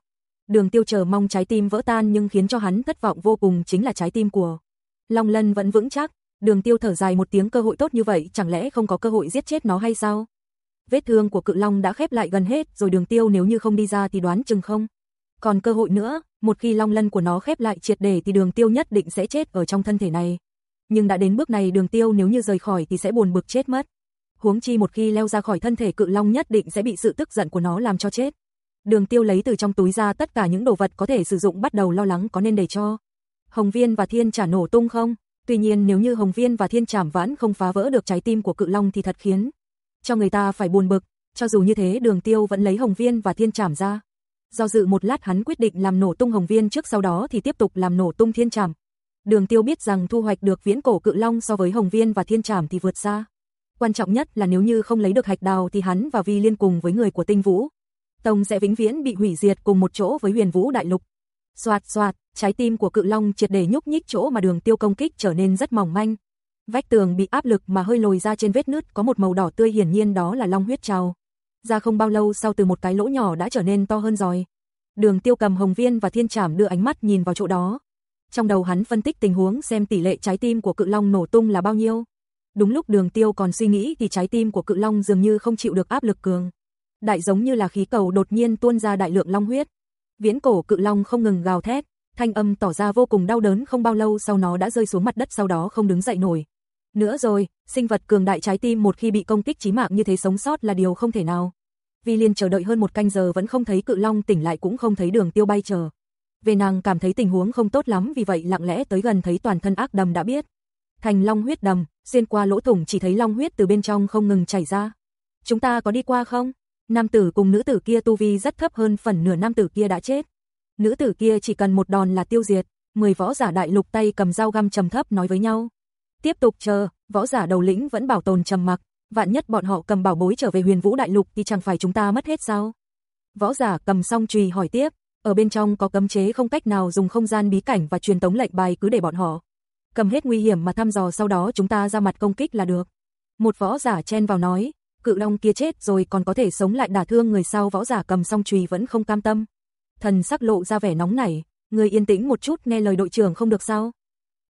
Đường Tiêu chờ mong trái tim vỡ tan nhưng khiến cho hắn thất vọng vô cùng chính là trái tim của Long lân vẫn vững chắc, Đường Tiêu thở dài một tiếng cơ hội tốt như vậy, chẳng lẽ không có cơ hội giết chết nó hay sao? Vết thương của cự long đã khép lại gần hết, rồi Đường Tiêu nếu như không đi ra thì đoán chừng không. Còn cơ hội nữa, một khi long lân của nó khép lại triệt để thì Đường Tiêu nhất định sẽ chết ở trong thân thể này. Nhưng đã đến bước này Đường Tiêu nếu như rời khỏi thì sẽ buồn bực chết mất. Huống chi một khi leo ra khỏi thân thể cự long nhất định sẽ bị sự tức giận của nó làm cho chết. Đường Tiêu lấy từ trong túi ra tất cả những đồ vật có thể sử dụng bắt đầu lo lắng có nên để cho Hồng Viên và Thiên trả nổ tung không? Tuy nhiên nếu như Hồng Viên và Thiên Trảm Vãn không phá vỡ được trái tim của Cự Long thì thật khiến cho người ta phải buồn bực, cho dù như thế Đường Tiêu vẫn lấy Hồng Viên và Thiên Trảm ra. Do dự một lát hắn quyết định làm nổ tung Hồng Viên trước sau đó thì tiếp tục làm nổ tung Thiên Trảm. Đường Tiêu biết rằng thu hoạch được viễn cổ Cự Long so với Hồng Viên và Thiên Trảm thì vượt xa. Quan trọng nhất là nếu như không lấy được hạch đào thì hắn và Vi liên cùng với người của Tinh Vũ. Tông sẽ vĩnh viễn bị hủy diệt cùng một chỗ với huyền vũ đại lục. Xoạt xoạt, trái tim của cự long triệt để nhúc nhích chỗ mà đường tiêu công kích trở nên rất mỏng manh. Vách tường bị áp lực mà hơi lồi ra trên vết nứt có một màu đỏ tươi hiển nhiên đó là long huyết trào. Ra không bao lâu sau từ một cái lỗ nhỏ đã trở nên to hơn rồi. Đường tiêu cầm hồng viên và thiên trảm đưa ánh mắt nhìn vào chỗ đó. Trong đầu hắn phân tích tình huống xem tỷ lệ trái tim của cự long nổ tung là bao nhiêu. Đúng lúc đường tiêu còn suy nghĩ thì trái tim của cự long dường như không chịu được áp lực cường. Đại giống như là khí cầu đột nhiên tuôn ra đại lượng long huyết. Viễn cổ cự long không ngừng gào thét, thanh âm tỏ ra vô cùng đau đớn không bao lâu sau nó đã rơi xuống mặt đất sau đó không đứng dậy nổi. Nữa rồi, sinh vật cường đại trái tim một khi bị công kích chí mạng như thế sống sót là điều không thể nào. Vi Liên chờ đợi hơn một canh giờ vẫn không thấy cự long tỉnh lại cũng không thấy đường tiêu bay chờ. Về nàng cảm thấy tình huống không tốt lắm vì vậy lặng lẽ tới gần thấy toàn thân ác đầm đã biết. Thành long huyết đầm, xuyên qua lỗ thủng chỉ thấy long huyết từ bên trong không ngừng chảy ra. Chúng ta có đi qua không? Nam tử cùng nữ tử kia tu vi rất thấp hơn phần nửa nam tử kia đã chết. Nữ tử kia chỉ cần một đòn là tiêu diệt, 10 võ giả đại lục tay cầm dao găm trầm thấp nói với nhau. Tiếp tục chờ, võ giả đầu lĩnh vẫn bảo tồn trầm mặc, vạn nhất bọn họ cầm bảo bối trở về huyền vũ đại lục thì chẳng phải chúng ta mất hết sao? Võ giả cầm song chùy hỏi tiếp, ở bên trong có cấm chế không cách nào dùng không gian bí cảnh và truyền tống lệnh bài cứ để bọn họ. Cầm hết nguy hiểm mà thăm dò sau đó chúng ta ra mặt công kích là được. Một võ giả chen vào nói, cự long kia chết rồi còn có thể sống lại đả thương người sau võ giả cầm song chùy vẫn không cam tâm. Thần sắc lộ ra vẻ nóng nảy, người yên tĩnh một chút nghe lời đội trưởng không được sao?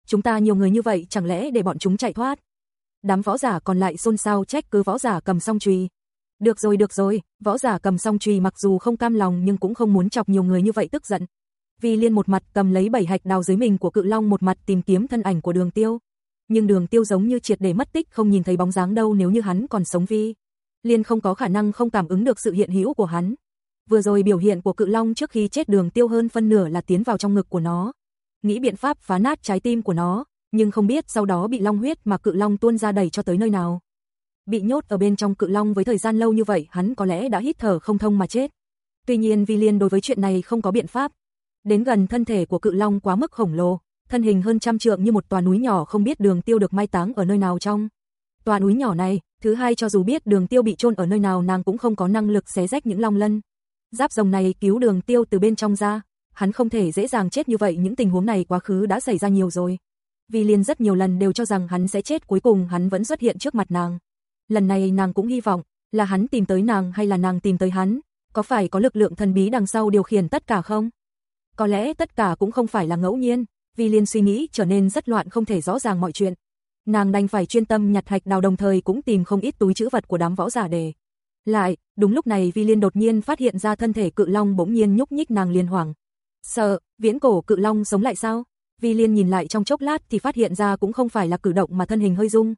Chúng ta nhiều người như vậy chẳng lẽ để bọn chúng chạy thoát? Đám võ giả còn lại xôn xao trách cứ võ giả cầm song chùy. Được rồi được rồi, võ giả cầm song chùy mặc dù không cam lòng nhưng cũng không muốn chọc nhiều người như vậy tức giận. Vì liên một mặt cầm lấy bảy hạch đào dưới mình của cự long một mặt tìm kiếm thân ảnh của đường tiêu. Nhưng đường tiêu giống như triệt để mất tích không nhìn thấy bóng dáng đâu nếu như hắn còn sống vi. Liên không có khả năng không cảm ứng được sự hiện hữu của hắn. Vừa rồi biểu hiện của cự long trước khi chết đường tiêu hơn phân nửa là tiến vào trong ngực của nó. Nghĩ biện pháp phá nát trái tim của nó, nhưng không biết sau đó bị long huyết mà cự long tuôn ra đẩy cho tới nơi nào. Bị nhốt ở bên trong cự long với thời gian lâu như vậy hắn có lẽ đã hít thở không thông mà chết. Tuy nhiên Vi Liên đối với chuyện này không có biện pháp. Đến gần thân thể của cự long quá mức khổng lồ, thân hình hơn trăm trượng như một tòa núi nhỏ không biết đường tiêu được mai táng ở nơi nào trong. Tòa núi nhỏ này, thứ hai cho dù biết đường tiêu bị chôn ở nơi nào nàng cũng không có năng lực xé rách những long lân. Giáp rồng này cứu đường tiêu từ bên trong ra, hắn không thể dễ dàng chết như vậy những tình huống này quá khứ đã xảy ra nhiều rồi. Vì liên rất nhiều lần đều cho rằng hắn sẽ chết cuối cùng hắn vẫn xuất hiện trước mặt nàng. Lần này nàng cũng hy vọng, là hắn tìm tới nàng hay là nàng tìm tới hắn, có phải có lực lượng thần bí đằng sau điều khiển tất cả không? Có lẽ tất cả cũng không phải là ngẫu nhiên, vì liên suy nghĩ trở nên rất loạn không thể rõ ràng mọi chuyện. Nàng đành phải chuyên tâm nhặt hạch đào đồng thời cũng tìm không ít túi chữ vật của đám võ giả để lại, đúng lúc này Vi Liên đột nhiên phát hiện ra thân thể cự long bỗng nhiên nhúc nhích nàng liên hoàng. Sợ, viễn cổ cự long sống lại sao? Vi Liên nhìn lại trong chốc lát thì phát hiện ra cũng không phải là cử động mà thân hình hơi rung.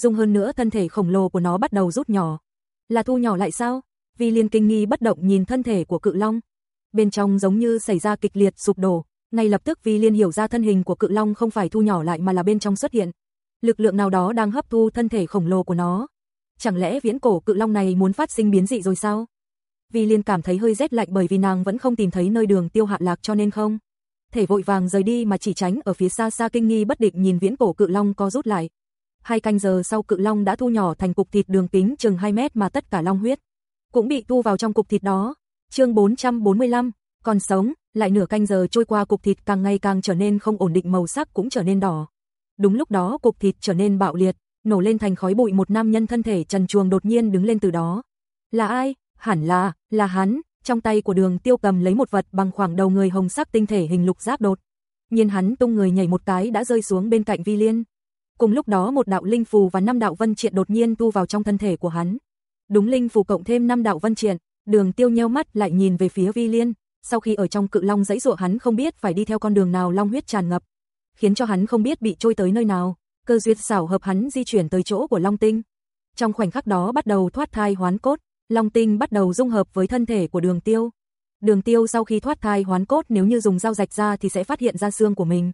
Rung hơn nữa thân thể khổng lồ của nó bắt đầu rút nhỏ. Là thu nhỏ lại sao? Vi Liên kinh nghi bất động nhìn thân thể của cự long. Bên trong giống như xảy ra kịch liệt sụp đổ. Ngay lập tức Vi Liên hiểu ra thân hình của cự long không phải thu nhỏ lại mà là bên trong xuất hiện. Lực lượng nào đó đang hấp thu thân thể khổng lồ của nó chẳng lẽ viễn cổ cự long này muốn phát sinh biến dị rồi sao? Vi Liên cảm thấy hơi rét lạnh bởi vì nàng vẫn không tìm thấy nơi đường tiêu hạ lạc cho nên không. Thể vội vàng rời đi mà chỉ tránh ở phía xa xa kinh nghi bất định nhìn viễn cổ cự long co rút lại. Hai canh giờ sau cự long đã thu nhỏ thành cục thịt đường kính chừng 2 mét mà tất cả long huyết cũng bị thu vào trong cục thịt đó. Chương 445, Còn sống, lại nửa canh giờ trôi qua cục thịt càng ngày càng trở nên không ổn định màu sắc cũng trở nên đỏ. Đúng lúc đó cục thịt trở nên bạo liệt, nổ lên thành khói bụi một nam nhân thân thể trần chuồng đột nhiên đứng lên từ đó. Là ai? Hẳn là, là hắn, trong tay của đường tiêu cầm lấy một vật bằng khoảng đầu người hồng sắc tinh thể hình lục giáp đột. Nhiên hắn tung người nhảy một cái đã rơi xuống bên cạnh vi liên. Cùng lúc đó một đạo linh phù và năm đạo vân triện đột nhiên tu vào trong thân thể của hắn. Đúng linh phù cộng thêm năm đạo vân triện, đường tiêu nheo mắt lại nhìn về phía vi liên. Sau khi ở trong cự long dãy rụa hắn không biết phải đi theo con đường nào long huyết tràn ngập. Khiến cho hắn không biết bị trôi tới nơi nào. Cơ duyệt xảo hợp hắn di chuyển tới chỗ của long tinh. Trong khoảnh khắc đó bắt đầu thoát thai hoán cốt. Long tinh bắt đầu dung hợp với thân thể của đường tiêu. Đường tiêu sau khi thoát thai hoán cốt nếu như dùng dao rạch ra thì sẽ phát hiện ra xương của mình.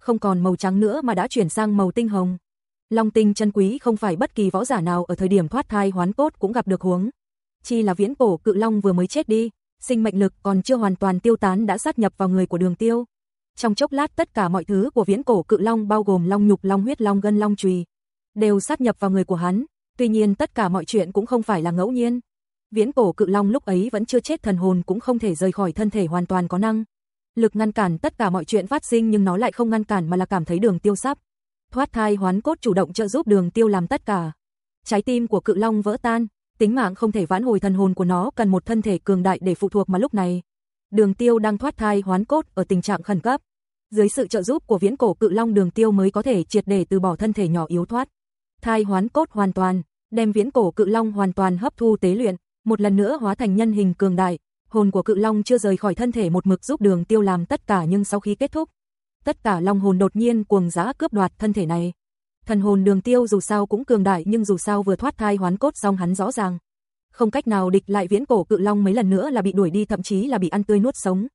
Không còn màu trắng nữa mà đã chuyển sang màu tinh hồng. Long tinh chân quý không phải bất kỳ võ giả nào ở thời điểm thoát thai hoán cốt cũng gặp được huống. Chi là viễn cổ cự long vừa mới chết đi, sinh mệnh lực còn chưa hoàn toàn tiêu tán đã sát nhập vào người của đường tiêu. Trong chốc lát tất cả mọi thứ của viễn cổ cự long bao gồm long nhục, long huyết, long gân, long chùy đều sát nhập vào người của hắn. Tuy nhiên tất cả mọi chuyện cũng không phải là ngẫu nhiên. Viễn cổ cự long lúc ấy vẫn chưa chết thần hồn cũng không thể rời khỏi thân thể hoàn toàn có năng. Lực ngăn cản tất cả mọi chuyện phát sinh nhưng nó lại không ngăn cản mà là cảm thấy đường tiêu sắp. Thoát thai hoán cốt chủ động trợ giúp đường tiêu làm tất cả. Trái tim của cự long vỡ tan, tính mạng không thể vãn hồi thần hồn của nó cần một thân thể cường đại để phụ thuộc mà lúc này. Đường tiêu đang thoát thai hoán cốt ở tình trạng khẩn cấp. Dưới sự trợ giúp của viễn cổ cự long đường tiêu mới có thể triệt để từ bỏ thân thể nhỏ yếu thoát. Thai hoán cốt hoàn toàn, đem viễn cổ cự long hoàn toàn hấp thu tế luyện, một lần nữa hóa thành nhân hình cường đại. Hồn của cự long chưa rời khỏi thân thể một mực giúp đường tiêu làm tất cả nhưng sau khi kết thúc, tất cả long hồn đột nhiên cuồng dã cướp đoạt thân thể này. Thần hồn đường tiêu dù sao cũng cường đại nhưng dù sao vừa thoát thai hoán cốt xong hắn rõ ràng. Không cách nào địch lại viễn cổ cự long mấy lần nữa là bị đuổi đi thậm chí là bị ăn tươi nuốt sống.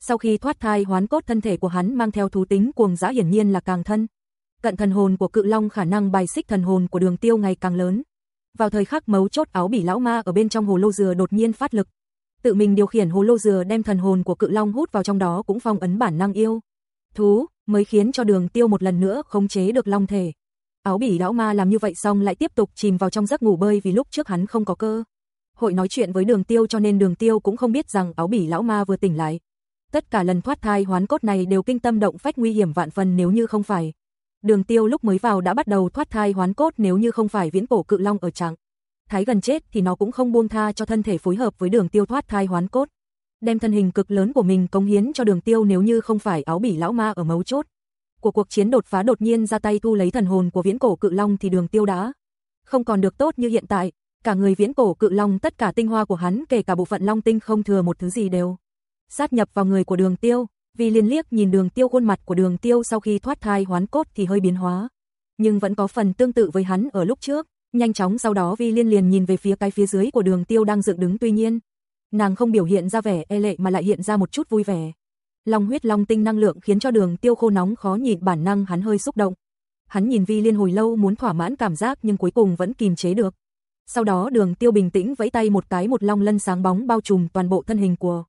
Sau khi thoát thai hoán cốt thân thể của hắn mang theo thú tính cuồng dã hiển nhiên là càng thân. Cận thần hồn của cự long khả năng bài xích thần hồn của đường tiêu ngày càng lớn. Vào thời khắc mấu chốt áo bỉ lão ma ở bên trong hồ lô dừa đột nhiên phát lực. Tự mình điều khiển hồ lô dừa đem thần hồn của cự long hút vào trong đó cũng phong ấn bản năng yêu. Thú, mới khiến cho đường tiêu một lần nữa khống chế được long thể. Áo bỉ lão ma làm như vậy xong lại tiếp tục chìm vào trong giấc ngủ bơi vì lúc trước hắn không có cơ. Hội nói chuyện với đường tiêu cho nên đường tiêu cũng không biết rằng áo bỉ lão ma vừa tỉnh lại. Tất cả lần thoát thai hoán cốt này đều kinh tâm động phách nguy hiểm vạn phần nếu như không phải. Đường tiêu lúc mới vào đã bắt đầu thoát thai hoán cốt nếu như không phải viễn cổ cự long ở trạng. Thái gần chết thì nó cũng không buông tha cho thân thể phối hợp với đường tiêu thoát thai hoán cốt. Đem thân hình cực lớn của mình cống hiến cho đường tiêu nếu như không phải áo bỉ lão ma ở mấu chốt. Của cuộc chiến đột phá đột nhiên ra tay thu lấy thần hồn của viễn cổ cự long thì đường tiêu đã không còn được tốt như hiện tại. Cả người viễn cổ cự long tất cả tinh hoa của hắn kể cả bộ phận long tinh không thừa một thứ gì đều. Sát nhập vào người của đường tiêu, vì liên liếc nhìn đường tiêu khuôn mặt của đường tiêu sau khi thoát thai hoán cốt thì hơi biến hóa. Nhưng vẫn có phần tương tự với hắn ở lúc trước. Nhanh chóng sau đó Vi Liên liền nhìn về phía cái phía dưới của đường tiêu đang dựng đứng tuy nhiên. Nàng không biểu hiện ra vẻ e lệ mà lại hiện ra một chút vui vẻ. Long huyết long tinh năng lượng khiến cho đường tiêu khô nóng khó nhịn, bản năng hắn hơi xúc động. Hắn nhìn Vi Liên hồi lâu muốn thỏa mãn cảm giác nhưng cuối cùng vẫn kìm chế được. Sau đó đường tiêu bình tĩnh vẫy tay một cái, một long lân sáng bóng bao trùm toàn bộ thân hình của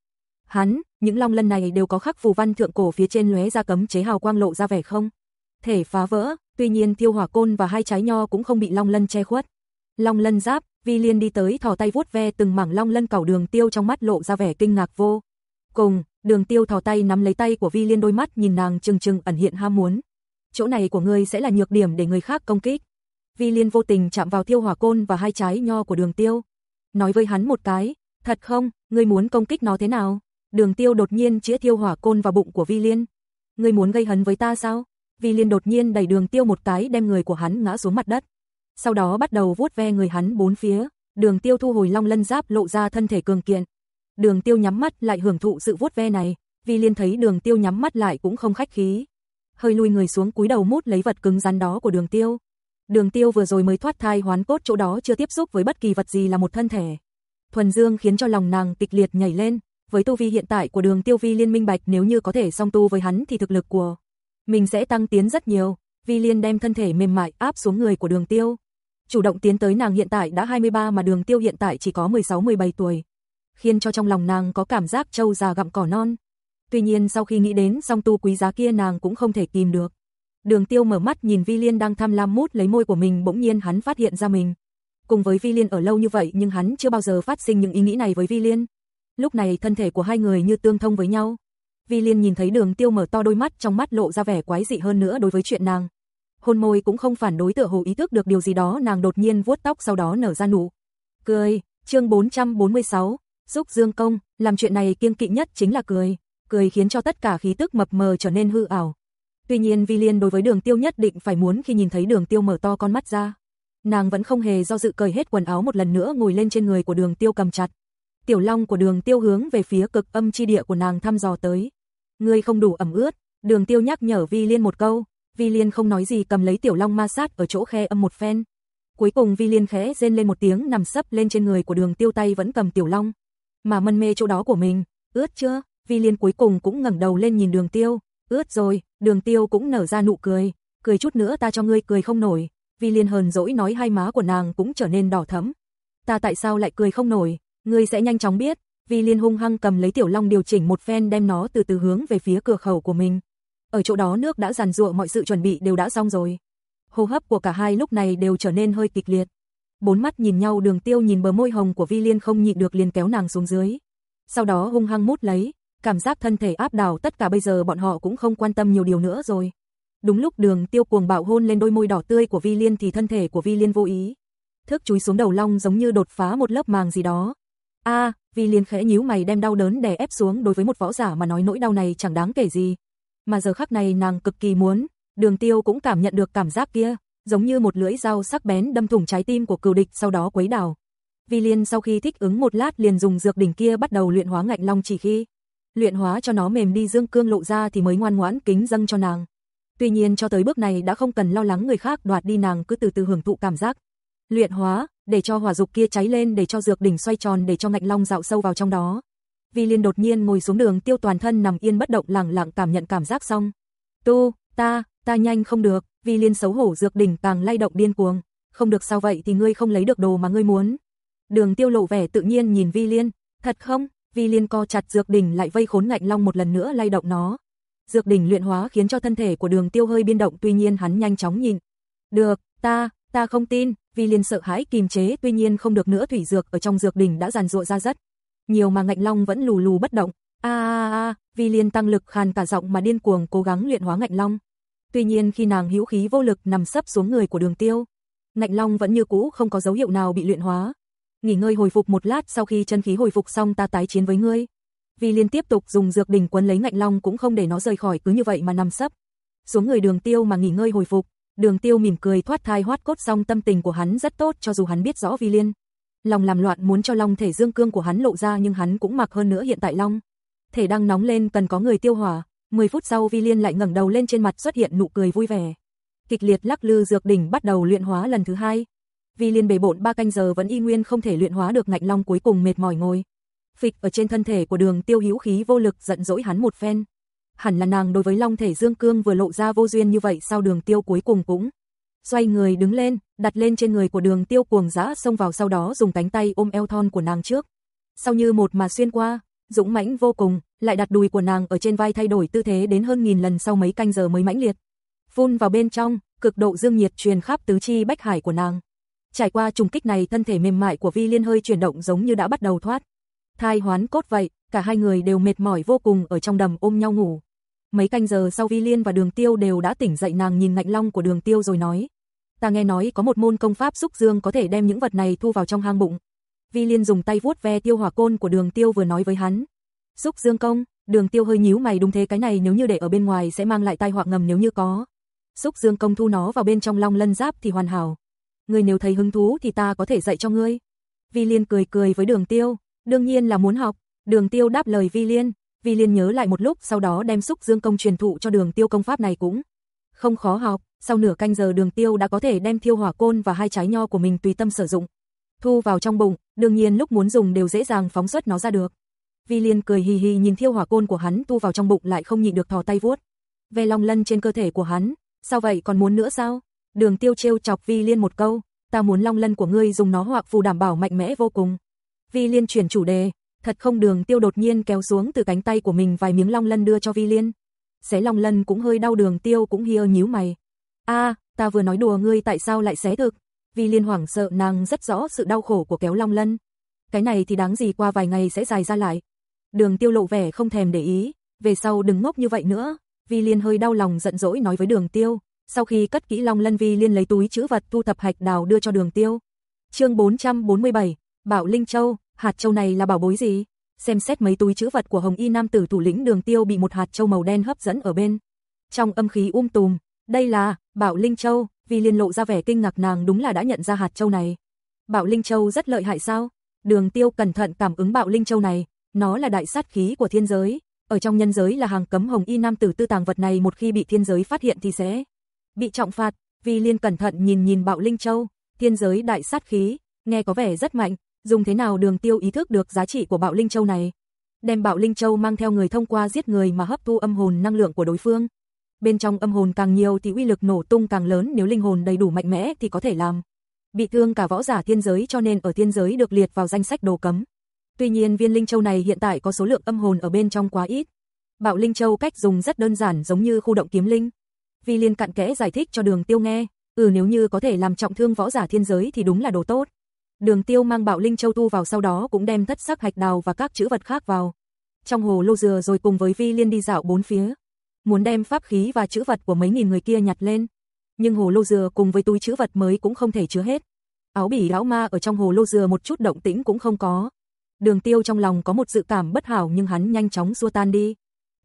hắn, những long lân này đều có khắc phù văn thượng cổ phía trên lóe ra cấm chế hào quang lộ ra vẻ không thể phá vỡ, tuy nhiên tiêu hỏa côn và hai trái nho cũng không bị long lân che khuất. Long lân giáp, Vi Liên đi tới thò tay vuốt ve từng mảng long lân cẩu đường tiêu trong mắt lộ ra vẻ kinh ngạc vô. Cùng, đường tiêu thò tay nắm lấy tay của Vi Liên đôi mắt nhìn nàng trừng trừng ẩn hiện ham muốn. Chỗ này của ngươi sẽ là nhược điểm để người khác công kích. Vi Liên vô tình chạm vào tiêu hỏa côn và hai trái nho của đường tiêu. Nói với hắn một cái, thật không, ngươi muốn công kích nó thế nào? Đường tiêu đột nhiên chĩa thiêu hỏa côn vào bụng của Vi Liên. Ngươi muốn gây hấn với ta sao? Vi Liên đột nhiên đẩy đường tiêu một cái đem người của hắn ngã xuống mặt đất. Sau đó bắt đầu vuốt ve người hắn bốn phía, đường tiêu thu hồi long lân giáp lộ ra thân thể cường kiện. Đường tiêu nhắm mắt lại hưởng thụ sự vuốt ve này, Vi Liên thấy đường tiêu nhắm mắt lại cũng không khách khí. Hơi lùi người xuống cúi đầu mút lấy vật cứng rắn đó của đường tiêu. Đường tiêu vừa rồi mới thoát thai hoán cốt chỗ đó chưa tiếp xúc với bất kỳ vật gì là một thân thể. Thuần Dương khiến cho lòng nàng kịch liệt nhảy lên, với tu vi hiện tại của đường tiêu vi liên minh bạch, nếu như có thể song tu với hắn thì thực lực của mình sẽ tăng tiến rất nhiều. Vi liên đem thân thể mềm mại áp xuống người của đường tiêu. Chủ động tiến tới nàng hiện tại đã 23 mà đường tiêu hiện tại chỉ có 16-17 tuổi. Khiến cho trong lòng nàng có cảm giác trâu già gặm cỏ non. Tuy nhiên sau khi nghĩ đến song tu quý giá kia nàng cũng không thể kìm được. Đường tiêu mở mắt nhìn Vi Liên đang tham lam mút lấy môi của mình bỗng nhiên hắn phát hiện ra mình. Cùng với Vi Liên ở lâu như vậy nhưng hắn chưa bao giờ phát sinh những ý nghĩ này với Vi Liên. Lúc này thân thể của hai người như tương thông với nhau. Vi Liên nhìn thấy đường tiêu mở to đôi mắt trong mắt lộ ra vẻ quái dị hơn nữa đối với chuyện nàng. Hôn môi cũng không phản đối tựa hồ ý thức được điều gì đó nàng đột nhiên vuốt tóc sau đó nở ra nụ. Cười, chương 446, giúp Dương Công, làm chuyện này kiêng kỵ nhất chính là cười. Cười khiến cho tất cả khí tức mập mờ trở nên hư ảo. Tuy nhiên Vi Liên đối với đường tiêu nhất định phải muốn khi nhìn thấy đường tiêu mở to con mắt ra. Nàng vẫn không hề do dự cởi hết quần áo một lần nữa ngồi lên trên người của đường tiêu cầm chặt. Tiểu long của đường tiêu hướng về phía cực âm chi địa của nàng thăm dò tới. Ngươi không đủ ẩm ướt, đường tiêu nhắc nhở Vi Liên một câu, Vi Liên không nói gì cầm lấy tiểu long ma sát ở chỗ khe âm một phen. Cuối cùng Vi Liên khẽ rên lên một tiếng nằm sấp lên trên người của đường tiêu tay vẫn cầm tiểu long. Mà mân mê chỗ đó của mình, ướt chưa? Vi Liên cuối cùng cũng ngẩng đầu lên nhìn đường tiêu, ướt rồi, đường tiêu cũng nở ra nụ cười, cười chút nữa ta cho ngươi cười không nổi. Vi Liên hờn dỗi nói hai má của nàng cũng trở nên đỏ thẫm. Ta tại sao lại cười không nổi, ngươi sẽ nhanh chóng biết. Vi Liên hung hăng cầm lấy tiểu long điều chỉnh một phen đem nó từ từ hướng về phía cửa khẩu của mình. Ở chỗ đó nước đã giàn ruộng mọi sự chuẩn bị đều đã xong rồi. Hô hấp của cả hai lúc này đều trở nên hơi kịch liệt. Bốn mắt nhìn nhau đường tiêu nhìn bờ môi hồng của Vi Liên không nhịn được liền kéo nàng xuống dưới. Sau đó hung hăng mút lấy, cảm giác thân thể áp đảo tất cả bây giờ bọn họ cũng không quan tâm nhiều điều nữa rồi. Đúng lúc đường tiêu cuồng bạo hôn lên đôi môi đỏ tươi của Vi Liên thì thân thể của Vi Liên vô ý. Thức chúi xuống đầu long giống như đột phá một lớp màng gì đó a Vi Liên khẽ nhíu mày đem đau đớn đè ép xuống đối với một võ giả mà nói nỗi đau này chẳng đáng kể gì. Mà giờ khắc này nàng cực kỳ muốn, đường tiêu cũng cảm nhận được cảm giác kia, giống như một lưỡi dao sắc bén đâm thủng trái tim của cừu địch sau đó quấy đảo. Vi Liên sau khi thích ứng một lát liền dùng dược đỉnh kia bắt đầu luyện hóa ngạnh long chỉ khi luyện hóa cho nó mềm đi dương cương lộ ra thì mới ngoan ngoãn kính dâng cho nàng. Tuy nhiên cho tới bước này đã không cần lo lắng người khác đoạt đi nàng cứ từ từ hưởng thụ cảm giác. Luyện hóa, để cho hỏa dục kia cháy lên để cho dược đỉnh xoay tròn để cho ngạnh long dạo sâu vào trong đó. Vi Liên đột nhiên ngồi xuống đường tiêu toàn thân nằm yên bất động lặng lặng cảm nhận cảm giác xong. Tu, ta, ta nhanh không được, Vi Liên xấu hổ dược đỉnh càng lay động điên cuồng. Không được sao vậy thì ngươi không lấy được đồ mà ngươi muốn. Đường tiêu lộ vẻ tự nhiên nhìn Vi Liên, thật không? Vi Liên co chặt dược đỉnh lại vây khốn ngạnh long một lần nữa lay động nó. Dược đỉnh luyện hóa khiến cho thân thể của đường tiêu hơi biên động tuy nhiên hắn nhanh chóng nhìn. Được, ta, ta không tin, Vi Liên sợ hãi kìm chế tuy nhiên không được nữa thủy dược ở trong dược đỉnh đã giàn rụa ra rất. Nhiều mà ngạnh long vẫn lù lù bất động. A a a, Vi Liên tăng lực khàn cả giọng mà điên cuồng cố gắng luyện hóa ngạnh long. Tuy nhiên khi nàng hữu khí vô lực nằm sấp xuống người của đường tiêu, ngạnh long vẫn như cũ không có dấu hiệu nào bị luyện hóa. Nghỉ ngơi hồi phục một lát sau khi chân khí hồi phục xong ta tái chiến với ngươi. Vi Liên tiếp tục dùng dược đỉnh quấn lấy ngạnh long cũng không để nó rời khỏi cứ như vậy mà nằm sấp. Xuống người đường tiêu mà nghỉ ngơi hồi phục, đường tiêu mỉm cười thoát thai hoát cốt xong tâm tình của hắn rất tốt cho dù hắn biết rõ Vi Liên. Lòng làm loạn muốn cho long thể dương cương của hắn lộ ra nhưng hắn cũng mặc hơn nữa hiện tại long. Thể đang nóng lên cần có người tiêu hỏa, 10 phút sau Vi Liên lại ngẩng đầu lên trên mặt xuất hiện nụ cười vui vẻ. Kịch liệt lắc lư dược đỉnh bắt đầu luyện hóa lần thứ hai. Vi Liên bề bộn 3 canh giờ vẫn y nguyên không thể luyện hóa được ngạnh long cuối cùng mệt mỏi ngồi. Phịch ở trên thân thể của đường tiêu hữu khí vô lực giận dỗi hắn một phen. Hẳn là nàng đối với long thể dương cương vừa lộ ra vô duyên như vậy sau đường tiêu cuối cùng cũng. Xoay người đứng lên, đặt lên trên người của đường tiêu cuồng dã xông vào sau đó dùng cánh tay ôm eo thon của nàng trước. Sau như một mà xuyên qua, dũng mãnh vô cùng, lại đặt đùi của nàng ở trên vai thay đổi tư thế đến hơn nghìn lần sau mấy canh giờ mới mãnh liệt. Phun vào bên trong, cực độ dương nhiệt truyền khắp tứ chi bách hải của nàng. Trải qua trùng kích này thân thể mềm mại của Vi Liên hơi chuyển động giống như đã bắt đầu thoát. Thai hoán cốt vậy, cả hai người đều mệt mỏi vô cùng ở trong đầm ôm nhau ngủ. Mấy canh giờ sau Vi Liên và Đường Tiêu đều đã tỉnh dậy nàng nhìn ngạnh long của Đường Tiêu rồi nói. Ta nghe nói có một môn công pháp xúc dương có thể đem những vật này thu vào trong hang bụng. Vi Liên dùng tay vuốt ve tiêu hỏa côn của Đường Tiêu vừa nói với hắn. Xúc dương công, Đường Tiêu hơi nhíu mày đúng thế cái này nếu như để ở bên ngoài sẽ mang lại tai họa ngầm nếu như có. Xúc dương công thu nó vào bên trong long lân giáp thì hoàn hảo ngươi nếu thấy hứng thú thì ta có thể dạy cho ngươi. Vi Liên cười cười với Đường Tiêu, đương nhiên là muốn học. Đường Tiêu đáp lời Vi Liên, Vi Liên nhớ lại một lúc sau đó đem xúc dương công truyền thụ cho Đường Tiêu công pháp này cũng không khó học. Sau nửa canh giờ Đường Tiêu đã có thể đem thiêu hỏa côn và hai trái nho của mình tùy tâm sử dụng. Thu vào trong bụng, đương nhiên lúc muốn dùng đều dễ dàng phóng xuất nó ra được. Vi Liên cười hì hì nhìn thiêu hỏa côn của hắn thu vào trong bụng lại không nhịn được thò tay vuốt. Ve long lân trên cơ thể của hắn, sao vậy còn muốn nữa sao? Đường tiêu trêu chọc Vi Liên một câu, ta muốn long lân của ngươi dùng nó hoặc phù đảm bảo mạnh mẽ vô cùng. Vi Liên chuyển chủ đề, thật không đường tiêu đột nhiên kéo xuống từ cánh tay của mình vài miếng long lân đưa cho Vi Liên. Xé long lân cũng hơi đau đường tiêu cũng hia nhíu mày. a ta vừa nói đùa ngươi tại sao lại xé thực? Vi Liên hoảng sợ nàng rất rõ sự đau khổ của kéo long lân. Cái này thì đáng gì qua vài ngày sẽ dài ra lại. Đường tiêu lộ vẻ không thèm để ý, về sau đừng ngốc như vậy nữa. Vi Liên hơi đau lòng giận dỗi nói với đường tiêu, sau khi cất kỹ Long Lân Vi Liên lấy túi chữ vật thu thập hạch đào đưa cho đường tiêu. chương 447, Bảo Linh Châu, hạt châu này là bảo bối gì? Xem xét mấy túi chữ vật của Hồng Y Nam tử thủ lĩnh đường tiêu bị một hạt châu màu đen hấp dẫn ở bên. Trong âm khí um tùm, đây là, Bảo Linh Châu, vì liên lộ ra vẻ kinh ngạc nàng đúng là đã nhận ra hạt châu này. Bảo Linh Châu rất lợi hại sao? Đường tiêu cẩn thận cảm ứng Bảo Linh Châu này, nó là đại sát khí của thiên giới. Ở trong nhân giới là hàng cấm Hồng Y Nam tử tư tàng vật này một khi bị thiên giới phát hiện thì sẽ bị trọng phạt. Vì liên cẩn thận nhìn nhìn Bảo Linh Châu, thiên giới đại sát khí, nghe có vẻ rất mạnh, dùng thế nào đường tiêu ý thức được giá trị của bạo linh châu này. Đem bạo linh châu mang theo người thông qua giết người mà hấp thu âm hồn năng lượng của đối phương. Bên trong âm hồn càng nhiều thì uy lực nổ tung càng lớn nếu linh hồn đầy đủ mạnh mẽ thì có thể làm. Bị thương cả võ giả thiên giới cho nên ở thiên giới được liệt vào danh sách đồ cấm. Tuy nhiên viên linh châu này hiện tại có số lượng âm hồn ở bên trong quá ít. Bạo linh châu cách dùng rất đơn giản giống như khu động kiếm linh. Vi liên cặn kẽ giải thích cho đường tiêu nghe, ừ nếu như có thể làm trọng thương võ giả thiên giới thì đúng là đồ tốt. Đường Tiêu mang Bạo Linh Châu tu vào sau đó cũng đem thất sắc hạch đào và các chữ vật khác vào. Trong hồ lô dừa rồi cùng với Vi Liên đi dạo bốn phía, muốn đem pháp khí và chữ vật của mấy nghìn người kia nhặt lên. Nhưng hồ lô dừa cùng với túi chữ vật mới cũng không thể chứa hết. Áo bỉ lão ma ở trong hồ lô dừa một chút động tĩnh cũng không có. Đường Tiêu trong lòng có một dự cảm bất hảo nhưng hắn nhanh chóng xua tan đi.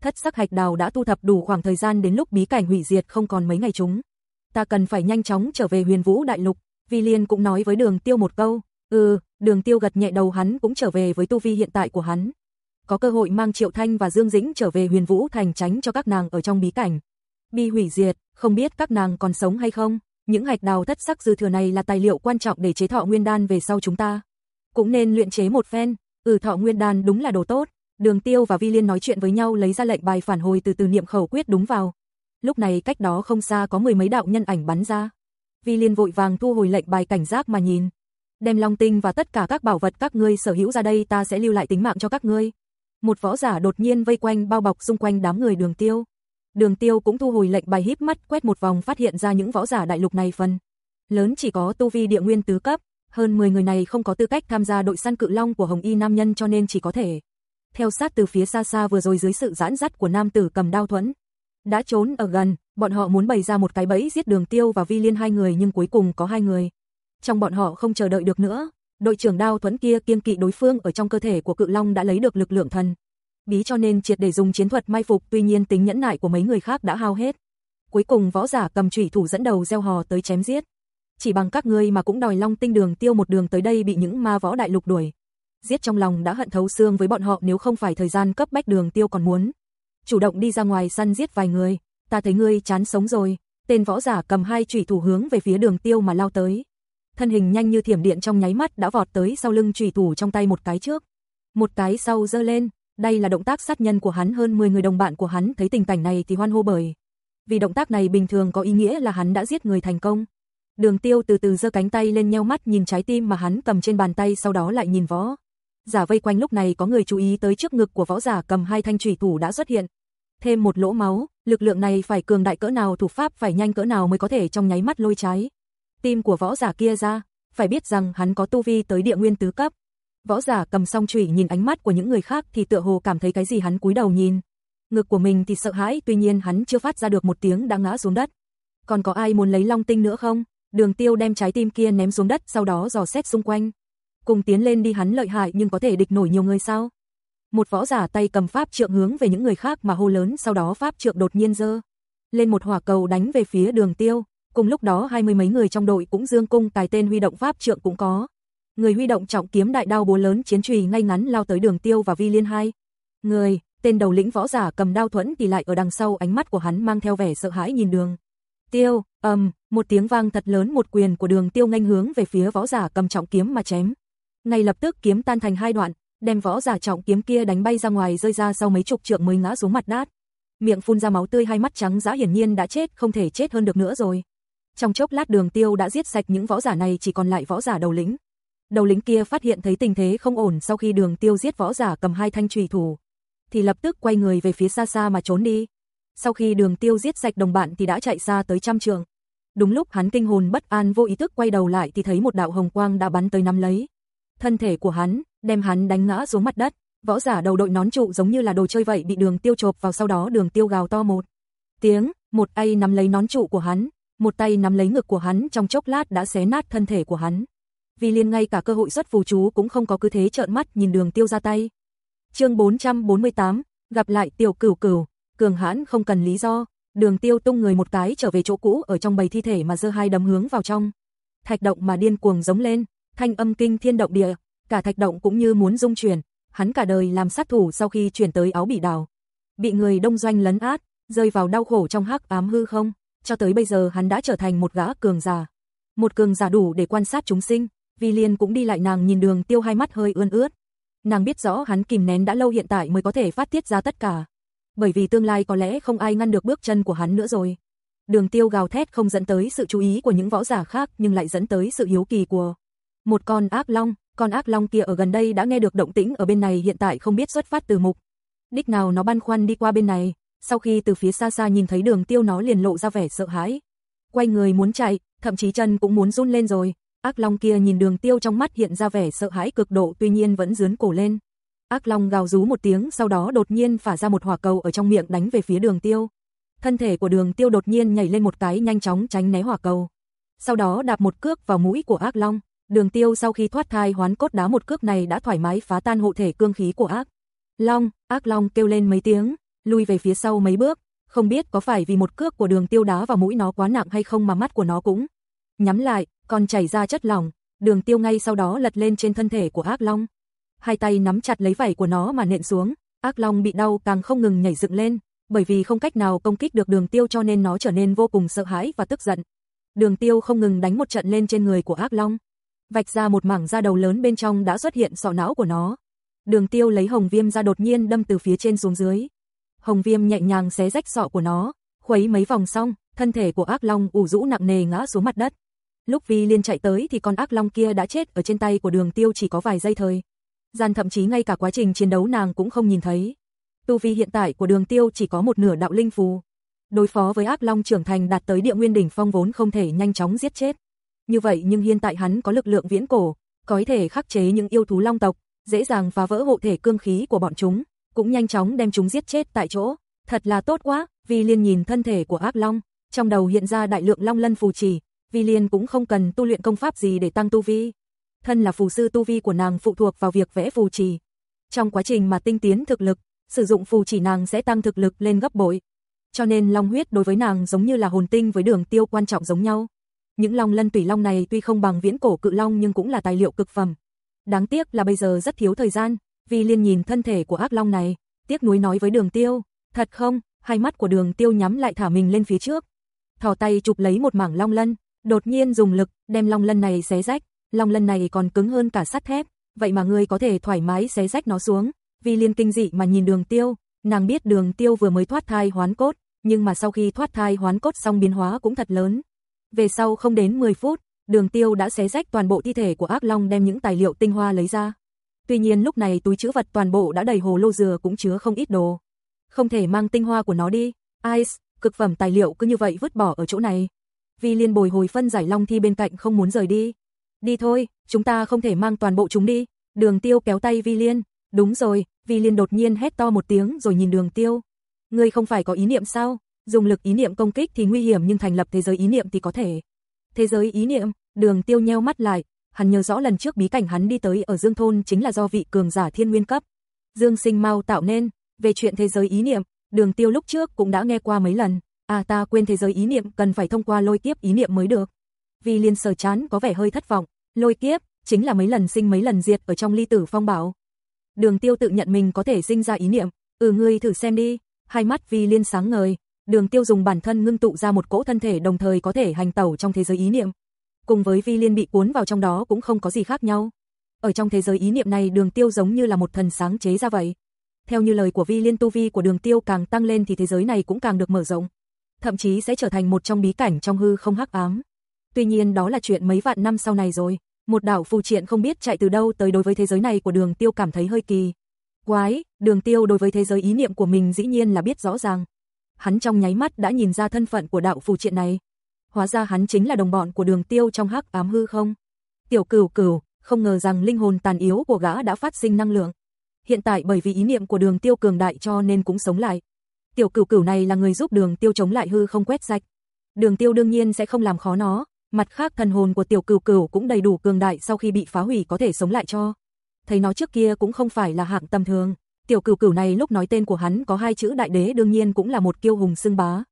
Thất sắc hạch đào đã tu thập đủ khoảng thời gian đến lúc bí cảnh hủy diệt không còn mấy ngày chúng. Ta cần phải nhanh chóng trở về huyền vũ đại lục, Vi Liên cũng nói với đường tiêu một câu, ừ, đường tiêu gật nhẹ đầu hắn cũng trở về với tu vi hiện tại của hắn. Có cơ hội mang Triệu Thanh và Dương Dĩnh trở về huyền vũ thành tránh cho các nàng ở trong bí cảnh. Bi hủy diệt, không biết các nàng còn sống hay không, những hạch đào thất sắc dư thừa này là tài liệu quan trọng để chế thọ nguyên đan về sau chúng ta. Cũng nên luyện chế một phen, ừ thọ nguyên đan đúng là đồ tốt. Đường Tiêu và Vi Liên nói chuyện với nhau lấy ra lệnh bài phản hồi từ từ niệm khẩu quyết đúng vào. Lúc này cách đó không xa có mười mấy đạo nhân ảnh bắn ra. Vi Liên vội vàng thu hồi lệnh bài cảnh giác mà nhìn. Đem Long Tinh và tất cả các bảo vật các ngươi sở hữu ra đây ta sẽ lưu lại tính mạng cho các ngươi. Một võ giả đột nhiên vây quanh bao bọc xung quanh đám người đường tiêu. Đường tiêu cũng thu hồi lệnh bài híp mắt quét một vòng phát hiện ra những võ giả đại lục này phần. Lớn chỉ có tu vi địa nguyên tứ cấp, hơn 10 người này không có tư cách tham gia đội săn cự long của Hồng Y Nam Nhân cho nên chỉ có thể theo sát từ phía xa xa vừa rồi dưới sự giãn dắt của nam tử cầm đao thuẫn. Đã trốn ở gần, bọn họ muốn bày ra một cái bẫy giết đường tiêu và vi liên hai người nhưng cuối cùng có hai người. Trong bọn họ không chờ đợi được nữa, đội trưởng đao thuẫn kia kiên kỵ đối phương ở trong cơ thể của cự long đã lấy được lực lượng thần. Bí cho nên triệt để dùng chiến thuật mai phục tuy nhiên tính nhẫn nại của mấy người khác đã hao hết. Cuối cùng võ giả cầm chủy thủ dẫn đầu gieo hò tới chém giết. Chỉ bằng các ngươi mà cũng đòi long tinh đường tiêu một đường tới đây bị những ma võ đại lục đuổi. Giết trong lòng đã hận thấu xương với bọn họ nếu không phải thời gian cấp bách đường tiêu còn muốn. Chủ động đi ra ngoài săn giết vài người, ta thấy ngươi chán sống rồi. Tên võ giả cầm hai chủy thủ hướng về phía đường tiêu mà lao tới. Thân hình nhanh như thiểm điện trong nháy mắt đã vọt tới sau lưng chủy thủ trong tay một cái trước. Một cái sau giơ lên, đây là động tác sát nhân của hắn hơn 10 người đồng bạn của hắn thấy tình cảnh này thì hoan hô bởi. Vì động tác này bình thường có ý nghĩa là hắn đã giết người thành công. Đường tiêu từ từ giơ cánh tay lên nheo mắt nhìn trái tim mà hắn cầm trên bàn tay sau đó lại nhìn võ. Giả vây quanh lúc này có người chú ý tới trước ngực của võ giả cầm hai thanh chủy thủ đã xuất hiện. Thêm một lỗ máu, lực lượng này phải cường đại cỡ nào thủ pháp phải nhanh cỡ nào mới có thể trong nháy mắt lôi trái. Tim của võ giả kia ra, phải biết rằng hắn có tu vi tới địa nguyên tứ cấp. Võ giả cầm song chủy nhìn ánh mắt của những người khác thì tựa hồ cảm thấy cái gì hắn cúi đầu nhìn. Ngực của mình thì sợ hãi tuy nhiên hắn chưa phát ra được một tiếng đã ngã xuống đất. Còn có ai muốn lấy long tinh nữa không? Đường tiêu đem trái tim kia ném xuống đất sau đó dò xét xung quanh. Cùng tiến lên đi hắn lợi hại nhưng có thể địch nổi nhiều người sao? Một võ giả tay cầm pháp trượng hướng về những người khác mà hô lớn sau đó pháp trượng đột nhiên dơ. Lên một hỏa cầu đánh về phía đường tiêu, cùng lúc đó hai mươi mấy người trong đội cũng dương cung tài tên huy động pháp trượng cũng có. Người huy động trọng kiếm đại đao búa lớn chiến trùy ngay ngắn lao tới đường tiêu và vi liên hai. Người, tên đầu lĩnh võ giả cầm đao thuẫn thì lại ở đằng sau ánh mắt của hắn mang theo vẻ sợ hãi nhìn đường. Tiêu, ầm, um, một tiếng vang thật lớn một quyền của đường tiêu nghênh hướng về phía võ giả cầm trọng kiếm mà chém. Ngay lập tức kiếm tan thành hai đoạn, đem võ giả trọng kiếm kia đánh bay ra ngoài rơi ra sau mấy chục trượng mới ngã xuống mặt đất, Miệng phun ra máu tươi hai mắt trắng dã hiển nhiên đã chết, không thể chết hơn được nữa rồi. Trong chốc lát Đường Tiêu đã giết sạch những võ giả này chỉ còn lại võ giả đầu lĩnh. Đầu lĩnh kia phát hiện thấy tình thế không ổn sau khi Đường Tiêu giết võ giả cầm hai thanh chùy thủ, thì lập tức quay người về phía xa xa mà trốn đi. Sau khi Đường Tiêu giết sạch đồng bạn thì đã chạy xa tới trăm trường. Đúng lúc hắn kinh hồn bất an vô ý thức quay đầu lại thì thấy một đạo hồng quang đã bắn tới nắm lấy thân thể của hắn, đem hắn đánh ngã xuống mặt đất. Võ giả đầu đội nón trụ giống như là đồ chơi vậy bị đường tiêu chộp vào sau đó đường tiêu gào to một tiếng, một tay nắm lấy nón trụ của hắn, một tay nắm lấy ngực của hắn trong chốc lát đã xé nát thân thể của hắn. Vì liền ngay cả cơ hội xuất phù chú cũng không có cứ thế trợn mắt nhìn đường tiêu ra tay. chương 448, gặp lại tiểu cửu cửu, cường hãn không cần lý do, đường tiêu tung người một cái trở về chỗ cũ ở trong bầy thi thể mà dơ hai đấm hướng vào trong. Thạch động mà điên cuồng giống lên, thanh âm kinh thiên động địa, cả thạch động cũng như muốn rung chuyển, hắn cả đời làm sát thủ sau khi chuyển tới áo bỉ đào. Bị người đông doanh lấn át, rơi vào đau khổ trong hắc ám hư không, cho tới bây giờ hắn đã trở thành một gã cường giả. Một cường giả đủ để quan sát chúng sinh, Vi Liên cũng đi lại nàng nhìn đường tiêu hai mắt hơi ươn ướt. Nàng biết rõ hắn kìm nén đã lâu hiện tại mới có thể phát tiết ra tất cả. Bởi vì tương lai có lẽ không ai ngăn được bước chân của hắn nữa rồi. Đường tiêu gào thét không dẫn tới sự chú ý của những võ giả khác nhưng lại dẫn tới sự hiếu kỳ của một con ác long. Con ác long kia ở gần đây đã nghe được động tĩnh ở bên này hiện tại không biết xuất phát từ mục. Đích nào nó băn khoăn đi qua bên này, sau khi từ phía xa xa nhìn thấy đường tiêu nó liền lộ ra vẻ sợ hãi. Quay người muốn chạy, thậm chí chân cũng muốn run lên rồi. Ác long kia nhìn đường tiêu trong mắt hiện ra vẻ sợ hãi cực độ tuy nhiên vẫn dướn cổ lên. Ác long gào rú một tiếng sau đó đột nhiên phả ra một hỏa cầu ở trong miệng đánh về phía đường tiêu. Thân thể của đường tiêu đột nhiên nhảy lên một cái nhanh chóng tránh né hỏa cầu. Sau đó đạp một cước vào mũi của ác long. Đường tiêu sau khi thoát thai hoán cốt đá một cước này đã thoải mái phá tan hộ thể cương khí của ác. Long, ác long kêu lên mấy tiếng, lui về phía sau mấy bước, không biết có phải vì một cước của đường tiêu đá vào mũi nó quá nặng hay không mà mắt của nó cũng nhắm lại, còn chảy ra chất lỏng, đường tiêu ngay sau đó lật lên trên thân thể của ác long. Hai tay nắm chặt lấy vảy của nó mà nện xuống, ác long bị đau càng không ngừng nhảy dựng lên, bởi vì không cách nào công kích được đường tiêu cho nên nó trở nên vô cùng sợ hãi và tức giận. Đường tiêu không ngừng đánh một trận lên trên người của ác long. Vạch ra một mảng da đầu lớn bên trong đã xuất hiện sọ não của nó. Đường tiêu lấy hồng viêm ra đột nhiên đâm từ phía trên xuống dưới. Hồng viêm nhẹ nhàng xé rách sọ của nó, khuấy mấy vòng xong, thân thể của ác long ủ rũ nặng nề ngã xuống mặt đất. Lúc Vi Liên chạy tới thì con ác long kia đã chết ở trên tay của đường tiêu chỉ có vài giây thời. Gian thậm chí ngay cả quá trình chiến đấu nàng cũng không nhìn thấy. Tu vi hiện tại của đường tiêu chỉ có một nửa đạo linh phù. Đối phó với ác long trưởng thành đạt tới địa nguyên đỉnh phong vốn không thể nhanh chóng giết chết. Như vậy nhưng hiện tại hắn có lực lượng viễn cổ, có thể khắc chế những yêu thú long tộc, dễ dàng phá vỡ hộ thể cương khí của bọn chúng, cũng nhanh chóng đem chúng giết chết tại chỗ. Thật là tốt quá, Vi Liên nhìn thân thể của ác long, trong đầu hiện ra đại lượng long lân phù trì Vi Liên cũng không cần tu luyện công pháp gì để tăng tu vi. Thân là phù sư tu vi của nàng phụ thuộc vào việc vẽ phù trì Trong quá trình mà tinh tiến thực lực, sử dụng phù chỉ nàng sẽ tăng thực lực lên gấp bội. Cho nên long huyết đối với nàng giống như là hồn tinh với đường tiêu quan trọng giống nhau. Những long lân tùy long này tuy không bằng viễn cổ cự long nhưng cũng là tài liệu cực phẩm. Đáng tiếc là bây giờ rất thiếu thời gian, Vi Liên nhìn thân thể của ác long này, tiếc nuối nói với đường tiêu, thật không, hai mắt của đường tiêu nhắm lại thả mình lên phía trước. Thò tay chụp lấy một mảng long lân, đột nhiên dùng lực, đem long lân này xé rách, long lân này còn cứng hơn cả sắt thép, vậy mà ngươi có thể thoải mái xé rách nó xuống. Vi Liên kinh dị mà nhìn đường tiêu, nàng biết đường tiêu vừa mới thoát thai hoán cốt, nhưng mà sau khi thoát thai hoán cốt xong biến hóa cũng thật lớn. Về sau không đến 10 phút, đường tiêu đã xé rách toàn bộ thi thể của ác long đem những tài liệu tinh hoa lấy ra. Tuy nhiên lúc này túi chứa vật toàn bộ đã đầy hồ lô dừa cũng chứa không ít đồ. Không thể mang tinh hoa của nó đi. Ice, cực phẩm tài liệu cứ như vậy vứt bỏ ở chỗ này. Vi liên bồi hồi phân giải long thi bên cạnh không muốn rời đi. Đi thôi, chúng ta không thể mang toàn bộ chúng đi. Đường tiêu kéo tay Vi liên. Đúng rồi, Vi liên đột nhiên hét to một tiếng rồi nhìn đường tiêu. Ngươi không phải có ý niệm sao? Dùng lực ý niệm công kích thì nguy hiểm nhưng thành lập thế giới ý niệm thì có thể. Thế giới ý niệm, đường tiêu nheo mắt lại, hắn nhớ rõ lần trước bí cảnh hắn đi tới ở Dương Thôn chính là do vị cường giả thiên nguyên cấp. Dương sinh mau tạo nên, về chuyện thế giới ý niệm, đường tiêu lúc trước cũng đã nghe qua mấy lần, à ta quên thế giới ý niệm cần phải thông qua lôi kiếp ý niệm mới được. Vì liên sở chán có vẻ hơi thất vọng, lôi kiếp, chính là mấy lần sinh mấy lần diệt ở trong ly tử phong bảo. Đường tiêu tự nhận mình có thể sinh ra ý niệm, ừ ngươi thử xem đi, hai mắt vì liên sáng ngời, đường tiêu dùng bản thân ngưng tụ ra một cỗ thân thể đồng thời có thể hành tẩu trong thế giới ý niệm. Cùng với vi liên bị cuốn vào trong đó cũng không có gì khác nhau. Ở trong thế giới ý niệm này đường tiêu giống như là một thần sáng chế ra vậy. Theo như lời của vi liên tu vi của đường tiêu càng tăng lên thì thế giới này cũng càng được mở rộng. Thậm chí sẽ trở thành một trong bí cảnh trong hư không hắc ám. Tuy nhiên đó là chuyện mấy vạn năm sau này rồi. Một đảo phù triện không biết chạy từ đâu tới đối với thế giới này của đường tiêu cảm thấy hơi kỳ. Quái, đường tiêu đối với thế giới ý niệm của mình dĩ nhiên là biết rõ ràng hắn trong nháy mắt đã nhìn ra thân phận của đạo phù triện này. Hóa ra hắn chính là đồng bọn của đường tiêu trong hắc ám hư không. Tiểu cửu cửu, không ngờ rằng linh hồn tàn yếu của gã đã phát sinh năng lượng. Hiện tại bởi vì ý niệm của đường tiêu cường đại cho nên cũng sống lại. Tiểu cửu cửu này là người giúp đường tiêu chống lại hư không quét sạch. Đường tiêu đương nhiên sẽ không làm khó nó, mặt khác thần hồn của tiểu cửu cửu cũng đầy đủ cường đại sau khi bị phá hủy có thể sống lại cho. Thấy nó trước kia cũng không phải là hạng tầm thường, tiểu cửu cửu này lúc nói tên của hắn có hai chữ đại đế đương nhiên cũng là một kiêu hùng xưng bá.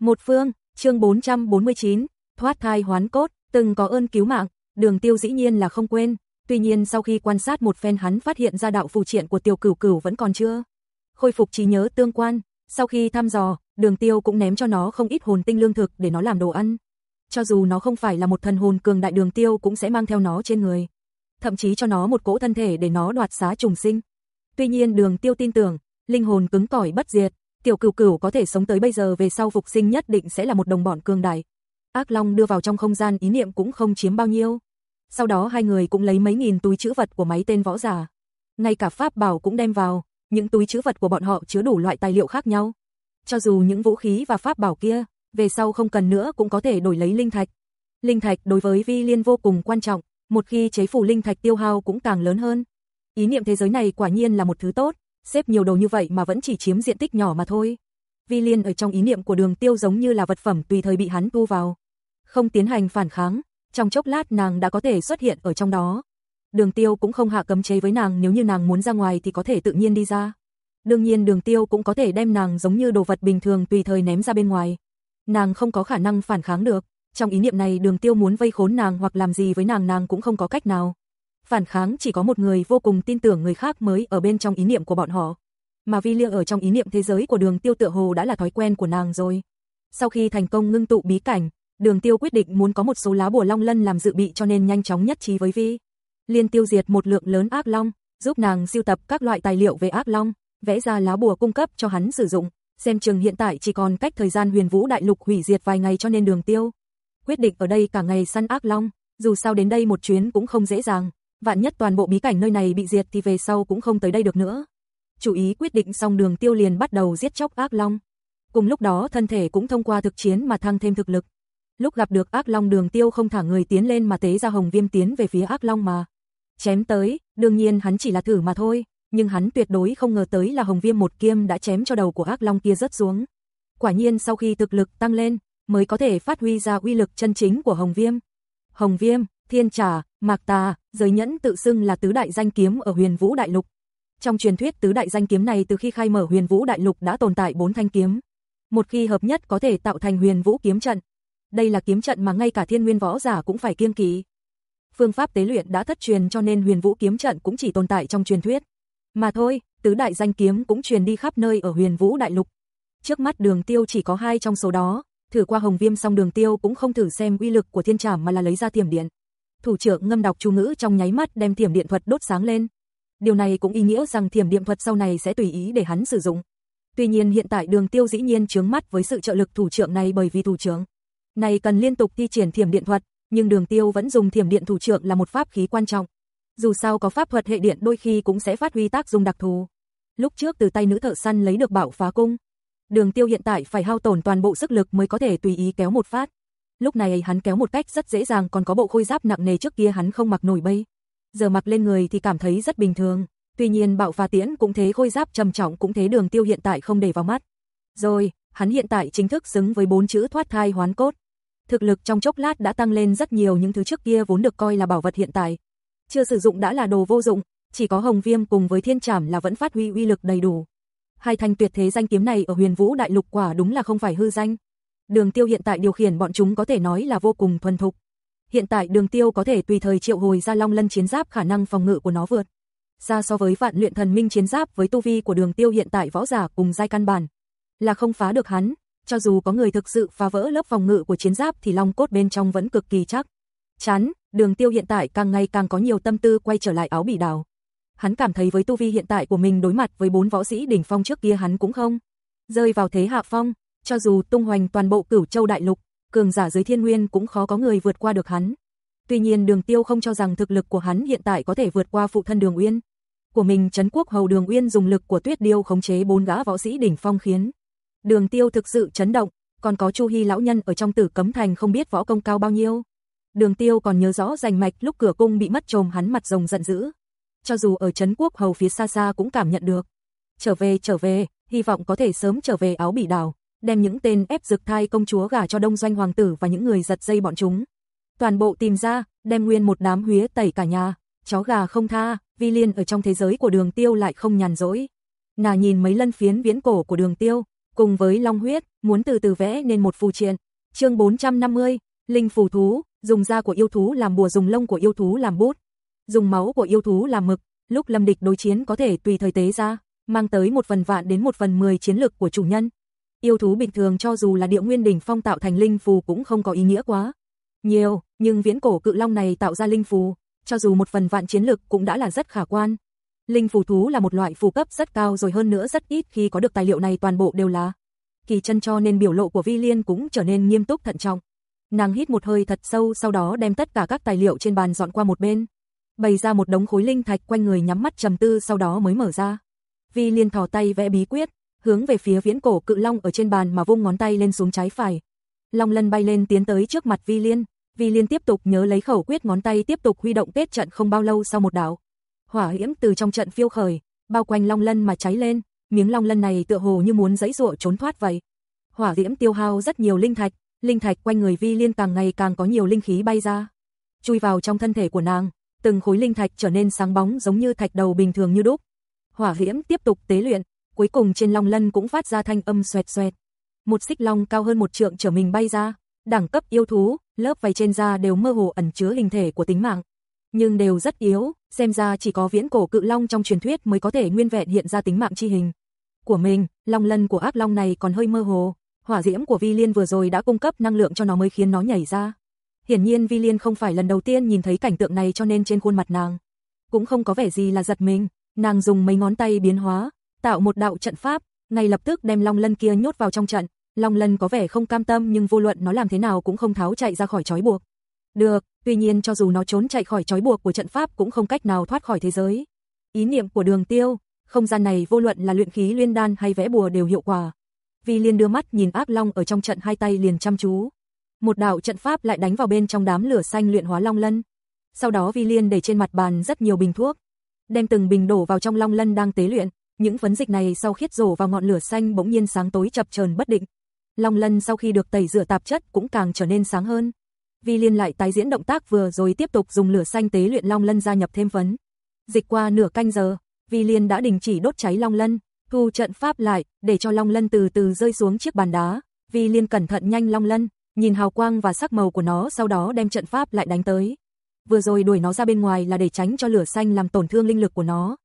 Một phương, chương 449, thoát thai hoán cốt, từng có ơn cứu mạng, đường tiêu dĩ nhiên là không quên, tuy nhiên sau khi quan sát một phen hắn phát hiện ra đạo phù triện của tiểu cửu cửu vẫn còn chưa. Khôi phục trí nhớ tương quan, sau khi thăm dò, đường tiêu cũng ném cho nó không ít hồn tinh lương thực để nó làm đồ ăn. Cho dù nó không phải là một thần hồn cường đại đường tiêu cũng sẽ mang theo nó trên người. Thậm chí cho nó một cỗ thân thể để nó đoạt xá trùng sinh. Tuy nhiên đường tiêu tin tưởng, linh hồn cứng cỏi bất diệt, tiểu cửu cửu có thể sống tới bây giờ về sau phục sinh nhất định sẽ là một đồng bọn cường đại. Ác Long đưa vào trong không gian ý niệm cũng không chiếm bao nhiêu. Sau đó hai người cũng lấy mấy nghìn túi chữ vật của mấy tên võ giả. Ngay cả pháp bảo cũng đem vào, những túi chữ vật của bọn họ chứa đủ loại tài liệu khác nhau. Cho dù những vũ khí và pháp bảo kia, về sau không cần nữa cũng có thể đổi lấy linh thạch. Linh thạch đối với Vi Liên vô cùng quan trọng, một khi chế phủ linh thạch tiêu hao cũng càng lớn hơn. Ý niệm thế giới này quả nhiên là một thứ tốt, xếp nhiều đồ như vậy mà vẫn chỉ chiếm diện tích nhỏ mà thôi. Vi Liên ở trong ý niệm của đường tiêu giống như là vật phẩm tùy thời bị hắn thu vào. Không tiến hành phản kháng, trong chốc lát nàng đã có thể xuất hiện ở trong đó. Đường tiêu cũng không hạ cấm chế với nàng nếu như nàng muốn ra ngoài thì có thể tự nhiên đi ra. Đương nhiên đường tiêu cũng có thể đem nàng giống như đồ vật bình thường tùy thời ném ra bên ngoài. Nàng không có khả năng phản kháng được, trong ý niệm này đường tiêu muốn vây khốn nàng hoặc làm gì với nàng nàng cũng không có cách nào. Phản kháng chỉ có một người vô cùng tin tưởng người khác mới ở bên trong ý niệm của bọn họ. Mà vi lia ở trong ý niệm thế giới của đường tiêu tựa hồ đã là thói quen của nàng rồi. Sau khi thành công ngưng tụ bí cảnh, đường tiêu quyết định muốn có một số lá bùa long lân làm dự bị cho nên nhanh chóng nhất trí với vi. Liên tiêu diệt một lượng lớn ác long, giúp nàng siêu tập các loại tài liệu về ác long, vẽ ra lá bùa cung cấp cho hắn sử dụng. Xem chừng hiện tại chỉ còn cách thời gian huyền vũ đại lục hủy diệt vài ngày cho nên đường tiêu. Quyết định ở đây cả ngày săn ác long, dù sao đến đây một chuyến cũng không dễ dàng. Vạn nhất toàn bộ bí cảnh nơi này bị diệt thì về sau cũng không tới đây được nữa. Chủ ý quyết định xong đường tiêu liền bắt đầu giết chóc ác long. Cùng lúc đó thân thể cũng thông qua thực chiến mà thăng thêm thực lực. Lúc gặp được ác long đường tiêu không thả người tiến lên mà tế ra hồng viêm tiến về phía ác long mà. Chém tới, đương nhiên hắn chỉ là thử mà thôi, nhưng hắn tuyệt đối không ngờ tới là hồng viêm một kiêm đã chém cho đầu của ác long kia rớt xuống. Quả nhiên sau khi thực lực tăng lên, mới có thể phát huy ra uy lực chân chính của hồng viêm. Hồng viêm, thiên trà, mạc tà, giới nhẫn tự xưng là tứ đại danh kiếm ở huyền vũ đại lục. Trong truyền thuyết tứ đại danh kiếm này từ khi khai mở huyền vũ đại lục đã tồn tại bốn thanh kiếm. Một khi hợp nhất có thể tạo thành huyền vũ kiếm trận. Đây là kiếm trận mà ngay cả thiên nguyên võ giả cũng phải kiêng kỵ. Phương pháp tế luyện đã thất truyền cho nên huyền vũ kiếm trận cũng chỉ tồn tại trong truyền thuyết. Mà thôi, tứ đại danh kiếm cũng truyền đi khắp nơi ở huyền vũ đại lục. Trước mắt đường tiêu chỉ có hai trong số đó, thử qua hồng viêm xong đường tiêu cũng không thử xem uy lực của thiên trảm mà là lấy ra tiềm điện. Thủ trưởng ngâm đọc chú ngữ trong nháy mắt đem thiểm điện thuật đốt sáng lên. Điều này cũng ý nghĩa rằng thiểm điện thuật sau này sẽ tùy ý để hắn sử dụng. Tuy nhiên hiện tại đường tiêu dĩ nhiên chướng mắt với sự trợ lực thủ trưởng này bởi vì thủ trưởng này cần liên tục thi triển thiểm điện thuật, nhưng đường tiêu vẫn dùng thiểm điện thủ trưởng là một pháp khí quan trọng. Dù sao có pháp thuật hệ điện đôi khi cũng sẽ phát huy tác dụng đặc thù. Lúc trước từ tay nữ thợ săn lấy được bảo phá cung. Đường tiêu hiện tại phải hao tổn toàn bộ sức lực mới có thể tùy ý kéo một phát. Lúc này hắn kéo một cách rất dễ dàng còn có bộ khôi giáp nặng nề trước kia hắn không mặc nổi bây. Giờ mặc lên người thì cảm thấy rất bình thường. Tuy nhiên bạo phá tiễn cũng thế khôi giáp trầm trọng cũng thế đường tiêu hiện tại không để vào mắt. Rồi, hắn hiện tại chính thức xứng với bốn chữ thoát thai hoán cốt thực lực trong chốc lát đã tăng lên rất nhiều những thứ trước kia vốn được coi là bảo vật hiện tại. Chưa sử dụng đã là đồ vô dụng, chỉ có hồng viêm cùng với thiên trảm là vẫn phát huy uy lực đầy đủ. Hai thanh tuyệt thế danh kiếm này ở huyền vũ đại lục quả đúng là không phải hư danh. Đường tiêu hiện tại điều khiển bọn chúng có thể nói là vô cùng thuần thục. Hiện tại đường tiêu có thể tùy thời triệu hồi ra long lân chiến giáp khả năng phòng ngự của nó vượt. Xa so với vạn luyện thần minh chiến giáp với tu vi của đường tiêu hiện tại võ giả cùng giai căn bản. Là không phá được hắn, cho dù có người thực sự phá vỡ lớp phòng ngự của chiến giáp thì long cốt bên trong vẫn cực kỳ chắc. Chán, đường tiêu hiện tại càng ngày càng có nhiều tâm tư quay trở lại áo bỉ đào. Hắn cảm thấy với tu vi hiện tại của mình đối mặt với bốn võ sĩ đỉnh phong trước kia hắn cũng không. Rơi vào thế hạ phong, cho dù tung hoành toàn bộ cửu châu đại lục, cường giả dưới thiên nguyên cũng khó có người vượt qua được hắn. Tuy nhiên đường tiêu không cho rằng thực lực của hắn hiện tại có thể vượt qua phụ thân đường uyên. Của mình Trấn quốc hầu đường uyên dùng lực của tuyết điêu khống chế bốn gã võ sĩ đỉnh phong khiến Đường tiêu thực sự chấn động, còn có Chu Hy lão nhân ở trong tử cấm thành không biết võ công cao bao nhiêu. Đường Tiêu còn nhớ rõ rành mạch lúc cửa cung bị mất trồm hắn mặt rồng giận dữ. Cho dù ở trấn quốc hầu phía xa xa cũng cảm nhận được. Trở về, trở về, hy vọng có thể sớm trở về áo bỉ đảo, đem những tên ép dực thai công chúa gả cho đông doanh hoàng tử và những người giật dây bọn chúng. Toàn bộ tìm ra, đem nguyên một đám huế tẩy cả nhà, chó gà không tha, vi liên ở trong thế giới của đường tiêu lại không nhàn rỗi. Nà nhìn mấy lân phiến viễn cổ của đường tiêu, cùng với long huyết, muốn từ từ vẽ nên một phù triện. Chương 450, Linh phù thú, dùng da của yêu thú làm bùa dùng lông của yêu thú làm bút, dùng máu của yêu thú làm mực, lúc lâm địch đối chiến có thể tùy thời tế ra, mang tới một phần vạn đến một phần mười chiến lực của chủ nhân. Yêu thú bình thường cho dù là địa nguyên đỉnh phong tạo thành linh phù cũng không có ý nghĩa quá nhiều, nhưng viễn cổ cự long này tạo ra linh phù, cho dù một phần vạn chiến lực cũng đã là rất khả quan. Linh phù thú là một loại phù cấp rất cao rồi hơn nữa rất ít khi có được tài liệu này toàn bộ đều là kỳ chân cho nên biểu lộ của Vi Liên cũng trở nên nghiêm túc thận trọng. Nàng hít một hơi thật sâu sau đó đem tất cả các tài liệu trên bàn dọn qua một bên. Bày ra một đống khối linh thạch quanh người nhắm mắt trầm tư sau đó mới mở ra. Vi Liên thò tay vẽ bí quyết, hướng về phía viễn cổ cự long ở trên bàn mà vung ngón tay lên xuống trái phải. Long lân bay lên tiến tới trước mặt Vi Liên, Vi Liên tiếp tục nhớ lấy khẩu quyết ngón tay tiếp tục huy động kết trận không bao lâu sau một đạo. Hỏa hiểm từ trong trận phiêu khởi, bao quanh long lân mà cháy lên, miếng long lân này tựa hồ như muốn giãy giụa trốn thoát vậy. Hỏa diễm tiêu hao rất nhiều linh thạch, linh thạch quanh người Vi Liên càng ngày càng có nhiều linh khí bay ra, chui vào trong thân thể của nàng, từng khối linh thạch trở nên sáng bóng giống như thạch đầu bình thường như đúc. Hỏa diễm tiếp tục tế luyện, cuối cùng trên long lân cũng phát ra thanh âm xoẹt xoẹt. Một xích long cao hơn một trượng trở mình bay ra, đẳng cấp yêu thú, lớp vảy trên da đều mơ hồ ẩn chứa hình thể của tính mạng, nhưng đều rất yếu, xem ra chỉ có viễn cổ cự long trong truyền thuyết mới có thể nguyên vẹn hiện ra tính mạng chi hình. Của mình, long lân của ác long này còn hơi mơ hồ, hỏa diễm của Vi Liên vừa rồi đã cung cấp năng lượng cho nó mới khiến nó nhảy ra. Hiển nhiên Vi Liên không phải lần đầu tiên nhìn thấy cảnh tượng này cho nên trên khuôn mặt nàng cũng không có vẻ gì là giật mình, nàng dùng mấy ngón tay biến hóa, tạo một đạo trận pháp, ngay lập tức đem long lân kia nhốt vào trong trận, Long Lân có vẻ không cam tâm nhưng vô luận nó làm thế nào cũng không tháo chạy ra khỏi trói buộc. Được, tuy nhiên cho dù nó trốn chạy khỏi trói buộc của trận pháp cũng không cách nào thoát khỏi thế giới. Ý niệm của Đường Tiêu, không gian này vô luận là luyện khí liên đan hay vẽ bùa đều hiệu quả. Vi Liên đưa mắt nhìn Ác Long ở trong trận hai tay liền chăm chú. Một đạo trận pháp lại đánh vào bên trong đám lửa xanh luyện hóa Long Lân. Sau đó Vi Liên để trên mặt bàn rất nhiều bình thuốc, đem từng bình đổ vào trong Long Lân đang tế luyện. Những phấn dịch này sau khiết rổ vào ngọn lửa xanh bỗng nhiên sáng tối chập chờn bất định, Long lân sau khi được tẩy rửa tạp chất cũng càng trở nên sáng hơn. Vi Liên lại tái diễn động tác vừa rồi tiếp tục dùng lửa xanh tế luyện long lân gia nhập thêm phấn. Dịch qua nửa canh giờ, Vi Liên đã đình chỉ đốt cháy long lân, thu trận pháp lại, để cho long lân từ từ rơi xuống chiếc bàn đá. Vi Liên cẩn thận nhanh long lân, nhìn hào quang và sắc màu của nó sau đó đem trận pháp lại đánh tới. Vừa rồi đuổi nó ra bên ngoài là để tránh cho lửa xanh làm tổn thương linh lực của nó.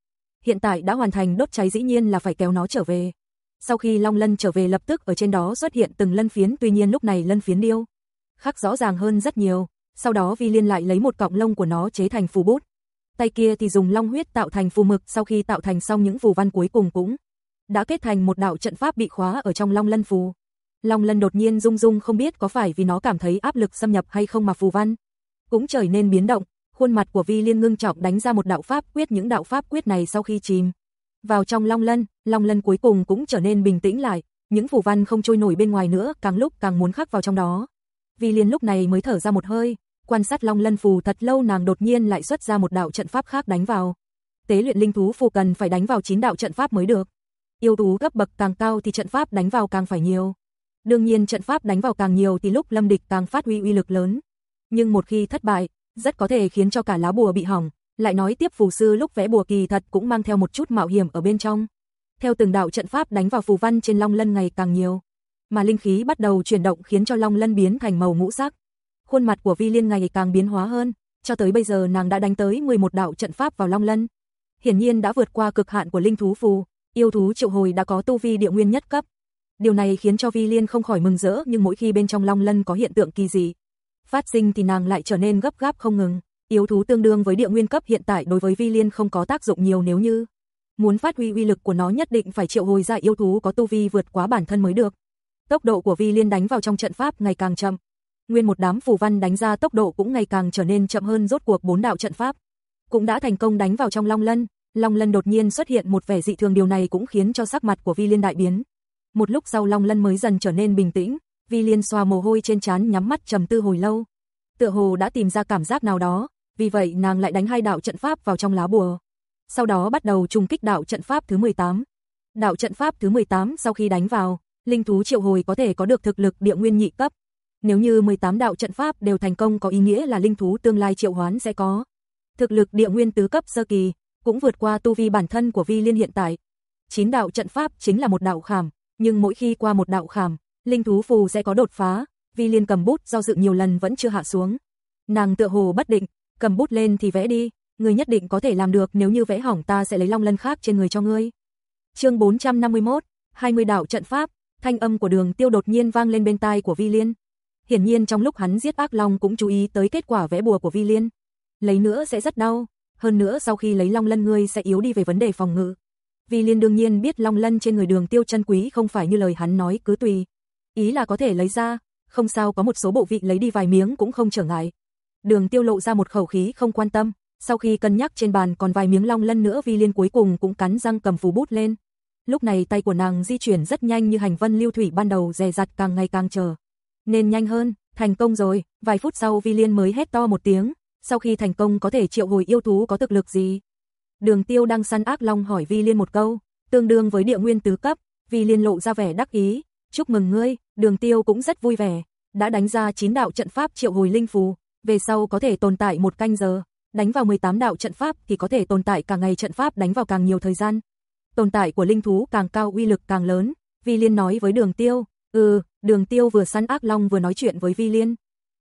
Hiện tại đã hoàn thành đốt cháy dĩ nhiên là phải kéo nó trở về. Sau khi Long Lân trở về lập tức ở trên đó xuất hiện từng lân phiến tuy nhiên lúc này lân phiến điêu. Khắc rõ ràng hơn rất nhiều. Sau đó Vi Liên lại lấy một cọng lông của nó chế thành phù bút. Tay kia thì dùng long huyết tạo thành phù mực sau khi tạo thành xong những phù văn cuối cùng cũng đã kết thành một đạo trận pháp bị khóa ở trong long lân phù. Long lân đột nhiên rung rung không biết có phải vì nó cảm thấy áp lực xâm nhập hay không mà phù văn cũng trở nên biến động, khuôn mặt của Vi Liên ngưng trọng đánh ra một đạo pháp quyết những đạo pháp quyết này sau khi chìm vào trong long lân, long lân cuối cùng cũng trở nên bình tĩnh lại, những phù văn không trôi nổi bên ngoài nữa, càng lúc càng muốn khắc vào trong đó. Vi Liên lúc này mới thở ra một hơi, quan sát long lân phù thật lâu nàng đột nhiên lại xuất ra một đạo trận pháp khác đánh vào. Tế luyện linh thú phù cần phải đánh vào chín đạo trận pháp mới được. Yêu thú cấp bậc càng cao thì trận pháp đánh vào càng phải nhiều. Đương nhiên trận pháp đánh vào càng nhiều thì lúc lâm địch càng phát huy uy lực lớn. Nhưng một khi thất bại, rất có thể khiến cho cả lá bùa bị hỏng, lại nói tiếp phù sư lúc vẽ bùa kỳ thật cũng mang theo một chút mạo hiểm ở bên trong. Theo từng đạo trận pháp đánh vào phù văn trên long lân ngày càng nhiều, mà linh khí bắt đầu chuyển động khiến cho long lân biến thành màu ngũ sắc. Khuôn mặt của Vi Liên ngày càng biến hóa hơn, cho tới bây giờ nàng đã đánh tới 11 đạo trận pháp vào long lân. Hiển nhiên đã vượt qua cực hạn của linh thú phù, yêu thú triệu hồi đã có tu vi địa nguyên nhất cấp. Điều này khiến cho Vi Liên không khỏi mừng rỡ nhưng mỗi khi bên trong long lân có hiện tượng kỳ dị, phát sinh thì nàng lại trở nên gấp gáp không ngừng. Yếu thú tương đương với địa nguyên cấp hiện tại đối với Vi Liên không có tác dụng nhiều nếu như muốn phát huy uy lực của nó nhất định phải triệu hồi ra yêu thú có tu vi vượt quá bản thân mới được. Tốc độ của Vi Liên đánh vào trong trận pháp ngày càng chậm. Nguyên một đám phù văn đánh ra tốc độ cũng ngày càng trở nên chậm hơn rốt cuộc bốn đạo trận pháp cũng đã thành công đánh vào trong Long Lân. Long Lân đột nhiên xuất hiện một vẻ dị thường điều này cũng khiến cho sắc mặt của Vi Liên đại biến. Một lúc sau Long Lân mới dần trở nên bình tĩnh, Vi Liên xoa mồ hôi trên trán nhắm mắt trầm tư hồi lâu tựa hồ đã tìm ra cảm giác nào đó, vì vậy nàng lại đánh hai đạo trận pháp vào trong lá bùa. Sau đó bắt đầu trùng kích đạo trận pháp thứ 18. Đạo trận pháp thứ 18 sau khi đánh vào, linh thú triệu hồi có thể có được thực lực địa nguyên nhị cấp. Nếu như 18 đạo trận pháp đều thành công có ý nghĩa là linh thú tương lai triệu hoán sẽ có. Thực lực địa nguyên tứ cấp sơ kỳ, cũng vượt qua tu vi bản thân của Vi Liên hiện tại. 9 đạo trận pháp chính là một đạo khảm, nhưng mỗi khi qua một đạo khảm, linh thú phù sẽ có đột phá, Vi Liên cầm bút do dự nhiều lần vẫn chưa hạ xuống. Nàng tựa hồ bất định, cầm bút lên thì vẽ đi, ngươi nhất định có thể làm được nếu như vẽ hỏng ta sẽ lấy long lân khác trên người cho ngươi. Chương 451, 20 đạo trận pháp, thanh âm của Đường Tiêu đột nhiên vang lên bên tai của Vi Liên. Hiển nhiên trong lúc hắn giết ác long cũng chú ý tới kết quả vẽ bùa của Vi Liên. Lấy nữa sẽ rất đau, hơn nữa sau khi lấy long lân ngươi sẽ yếu đi về vấn đề phòng ngự. Vi Liên đương nhiên biết long lân trên người Đường Tiêu chân quý không phải như lời hắn nói cứ tùy, ý là có thể lấy ra, không sao có một số bộ vị lấy đi vài miếng cũng không trở ngại. Đường Tiêu lộ ra một khẩu khí không quan tâm, sau khi cân nhắc trên bàn còn vài miếng long lân nữa Vi Liên cuối cùng cũng cắn răng cầm phù bút lên. Lúc này tay của nàng di chuyển rất nhanh như hành vân lưu thủy ban đầu dè dặt càng ngày càng chờ. Nên nhanh hơn, thành công rồi, vài phút sau Vi Liên mới hét to một tiếng, sau khi thành công có thể triệu hồi yêu thú có thực lực gì? Đường Tiêu đang săn ác long hỏi Vi Liên một câu, tương đương với địa nguyên tứ cấp, Vi Liên lộ ra vẻ đắc ý, chúc mừng ngươi, Đường Tiêu cũng rất vui vẻ, đã đánh ra 9 đạo trận pháp triệu hồi linh phù, về sau có thể tồn tại một canh giờ, đánh vào 18 đạo trận pháp thì có thể tồn tại cả ngày trận pháp đánh vào càng nhiều thời gian. Tồn tại của linh thú càng cao uy lực càng lớn, Vi Liên nói với Đường Tiêu, ừ, Đường Tiêu vừa săn ác long vừa nói chuyện với Vi Liên.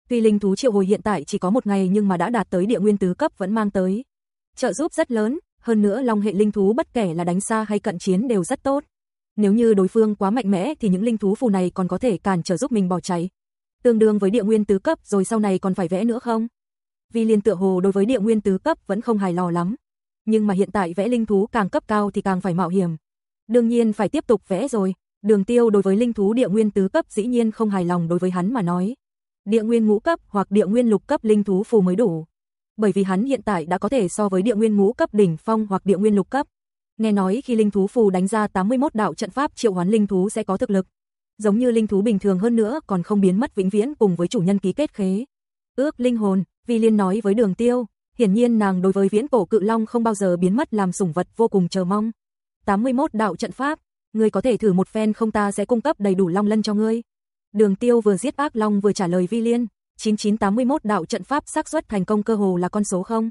Tuy linh thú triệu hồi hiện tại chỉ có một ngày nhưng mà đã đạt tới địa nguyên tứ cấp vẫn mang tới. Trợ giúp rất lớn, hơn nữa long hệ linh thú bất kể là đánh xa hay cận chiến đều rất tốt. Nếu như đối phương quá mạnh mẽ thì những linh thú phù này còn có thể cản trở giúp mình bỏ chạy. Tương đương với địa nguyên tứ cấp, rồi sau này còn phải vẽ nữa không? Vi Liên tựa hồ đối với địa nguyên tứ cấp vẫn không hài lòng lắm. Nhưng mà hiện tại vẽ linh thú càng cấp cao thì càng phải mạo hiểm. Đương nhiên phải tiếp tục vẽ rồi. Đường Tiêu đối với linh thú địa nguyên tứ cấp dĩ nhiên không hài lòng đối với hắn mà nói. Địa nguyên ngũ cấp hoặc địa nguyên lục cấp linh thú phù mới đủ. Bởi vì hắn hiện tại đã có thể so với địa nguyên ngũ cấp đỉnh phong hoặc địa nguyên lục cấp. Nghe nói khi linh thú phù đánh ra 81 đạo trận pháp triệu hoán linh thú sẽ có thực lực. Giống như linh thú bình thường hơn nữa còn không biến mất vĩnh viễn cùng với chủ nhân ký kết khế. Ước linh hồn, Vi Liên nói với Đường Tiêu, hiển nhiên nàng đối với viễn cổ cự long không bao giờ biến mất làm sủng vật vô cùng chờ mong. 81 đạo trận pháp, ngươi có thể thử một phen không ta sẽ cung cấp đầy đủ long lân cho ngươi. Đường Tiêu vừa giết ác long vừa trả lời Vi Liên, 9981 đạo trận pháp xác suất thành công cơ hồ là con số không?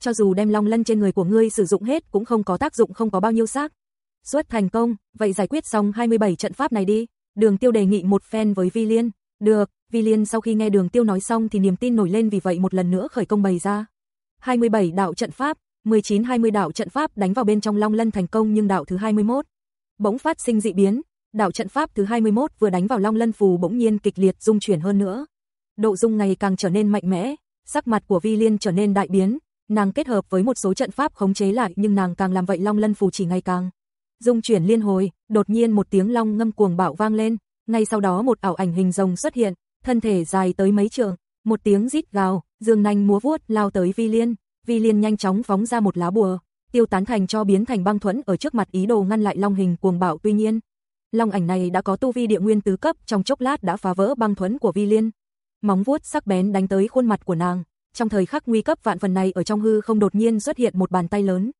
Cho dù đem long lân trên người của ngươi sử dụng hết cũng không có tác dụng không có bao nhiêu xác. Suất thành công, vậy giải quyết xong 27 trận pháp này đi. Đường Tiêu đề nghị một phen với Vi Liên. Được, Vi Liên sau khi nghe Đường Tiêu nói xong thì niềm tin nổi lên vì vậy một lần nữa khởi công bày ra. 27 đạo trận pháp, 19-20 đạo trận pháp đánh vào bên trong Long Lân thành công nhưng đạo thứ 21 bỗng phát sinh dị biến, đạo trận pháp thứ 21 vừa đánh vào Long Lân phù bỗng nhiên kịch liệt rung chuyển hơn nữa. Độ dung ngày càng trở nên mạnh mẽ, sắc mặt của Vi Liên trở nên đại biến, nàng kết hợp với một số trận pháp khống chế lại nhưng nàng càng làm vậy Long Lân phù chỉ ngày càng dung chuyển liên hồi, đột nhiên một tiếng long ngâm cuồng bạo vang lên, ngay sau đó một ảo ảnh hình rồng xuất hiện, thân thể dài tới mấy trượng, một tiếng rít gào, dương nanh múa vuốt lao tới Vi Liên, Vi Liên nhanh chóng phóng ra một lá bùa, tiêu tán thành cho biến thành băng thuẫn ở trước mặt ý đồ ngăn lại long hình cuồng bạo. Tuy nhiên, long ảnh này đã có tu vi địa nguyên tứ cấp, trong chốc lát đã phá vỡ băng thuẫn của Vi Liên. Móng vuốt sắc bén đánh tới khuôn mặt của nàng, trong thời khắc nguy cấp vạn phần này ở trong hư không đột nhiên xuất hiện một bàn tay lớn.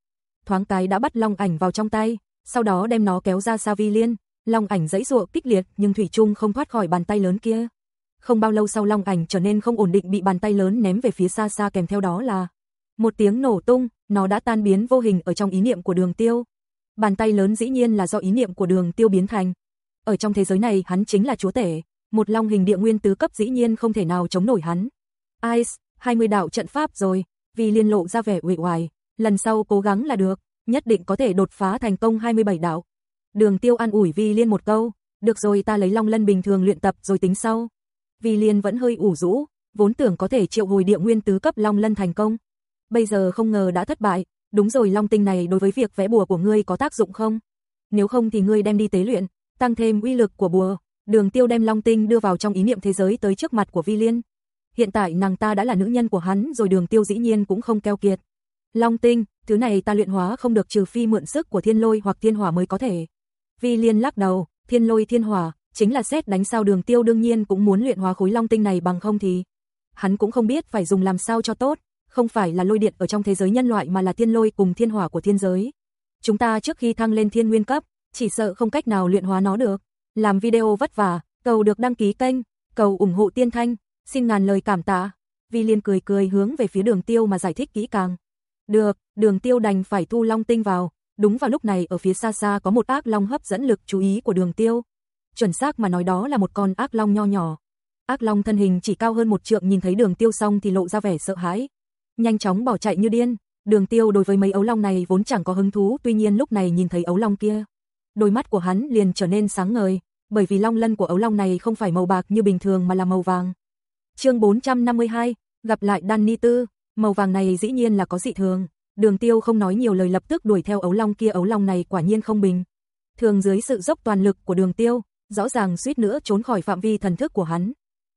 Thoáng cái đã bắt long ảnh vào trong tay, sau đó đem nó kéo ra xa Vi Liên, long ảnh dãy dụa kích liệt nhưng thủy chung không thoát khỏi bàn tay lớn kia. Không bao lâu sau long ảnh trở nên không ổn định bị bàn tay lớn ném về phía xa xa kèm theo đó là một tiếng nổ tung, nó đã tan biến vô hình ở trong ý niệm của Đường Tiêu. Bàn tay lớn dĩ nhiên là do ý niệm của Đường Tiêu biến thành. Ở trong thế giới này hắn chính là chúa tể, một long hình địa nguyên tứ cấp dĩ nhiên không thể nào chống nổi hắn. Ice, 20 đạo trận pháp rồi, vì liên lộ ra vẻ uể oải, lần sau cố gắng là được, nhất định có thể đột phá thành công 27 đạo. Đường Tiêu an ủi Vi Liên một câu, được rồi ta lấy long lân bình thường luyện tập rồi tính sau. Vi Liên vẫn hơi ủ rũ, vốn tưởng có thể triệu hồi địa nguyên tứ cấp long lân thành công. Bây giờ không ngờ đã thất bại, đúng rồi long tinh này đối với việc vẽ bùa của ngươi có tác dụng không? Nếu không thì ngươi đem đi tế luyện, tăng thêm uy lực của bùa. Đường Tiêu đem long tinh đưa vào trong ý niệm thế giới tới trước mặt của Vi Liên. Hiện tại nàng ta đã là nữ nhân của hắn rồi đường Tiêu dĩ nhiên cũng không keo kiệt. Long tinh, thứ này ta luyện hóa không được trừ phi mượn sức của thiên lôi hoặc thiên hỏa mới có thể. Vi Liên lắc đầu, thiên lôi thiên hỏa, chính là xét đánh sao đường tiêu đương nhiên cũng muốn luyện hóa khối long tinh này bằng không thì. hắn cũng không biết phải dùng làm sao cho tốt, không phải là lôi điện ở trong thế giới nhân loại mà là thiên lôi cùng thiên hỏa của thiên giới. Chúng ta trước khi thăng lên thiên nguyên cấp, chỉ sợ không cách nào luyện hóa nó được. Làm video vất vả, cầu được đăng ký kênh, cầu ủng hộ tiên thanh, xin ngàn lời cảm tạ. Vi Liên cười cười hướng về phía đường tiêu mà giải thích kỹ càng. Được, đường tiêu đành phải thu long tinh vào, đúng vào lúc này ở phía xa xa có một ác long hấp dẫn lực chú ý của đường tiêu. Chuẩn xác mà nói đó là một con ác long nho nhỏ. Ác long thân hình chỉ cao hơn một trượng nhìn thấy đường tiêu xong thì lộ ra vẻ sợ hãi. Nhanh chóng bỏ chạy như điên, đường tiêu đối với mấy ấu long này vốn chẳng có hứng thú tuy nhiên lúc này nhìn thấy ấu long kia. Đôi mắt của hắn liền trở nên sáng ngời, bởi vì long lân của ấu long này không phải màu bạc như bình thường mà là màu vàng chương 452, gặp lại Danny Tư, màu vàng này dĩ nhiên là có dị thường. Đường tiêu không nói nhiều lời lập tức đuổi theo ấu long kia ấu long này quả nhiên không bình. Thường dưới sự dốc toàn lực của đường tiêu, rõ ràng suýt nữa trốn khỏi phạm vi thần thức của hắn.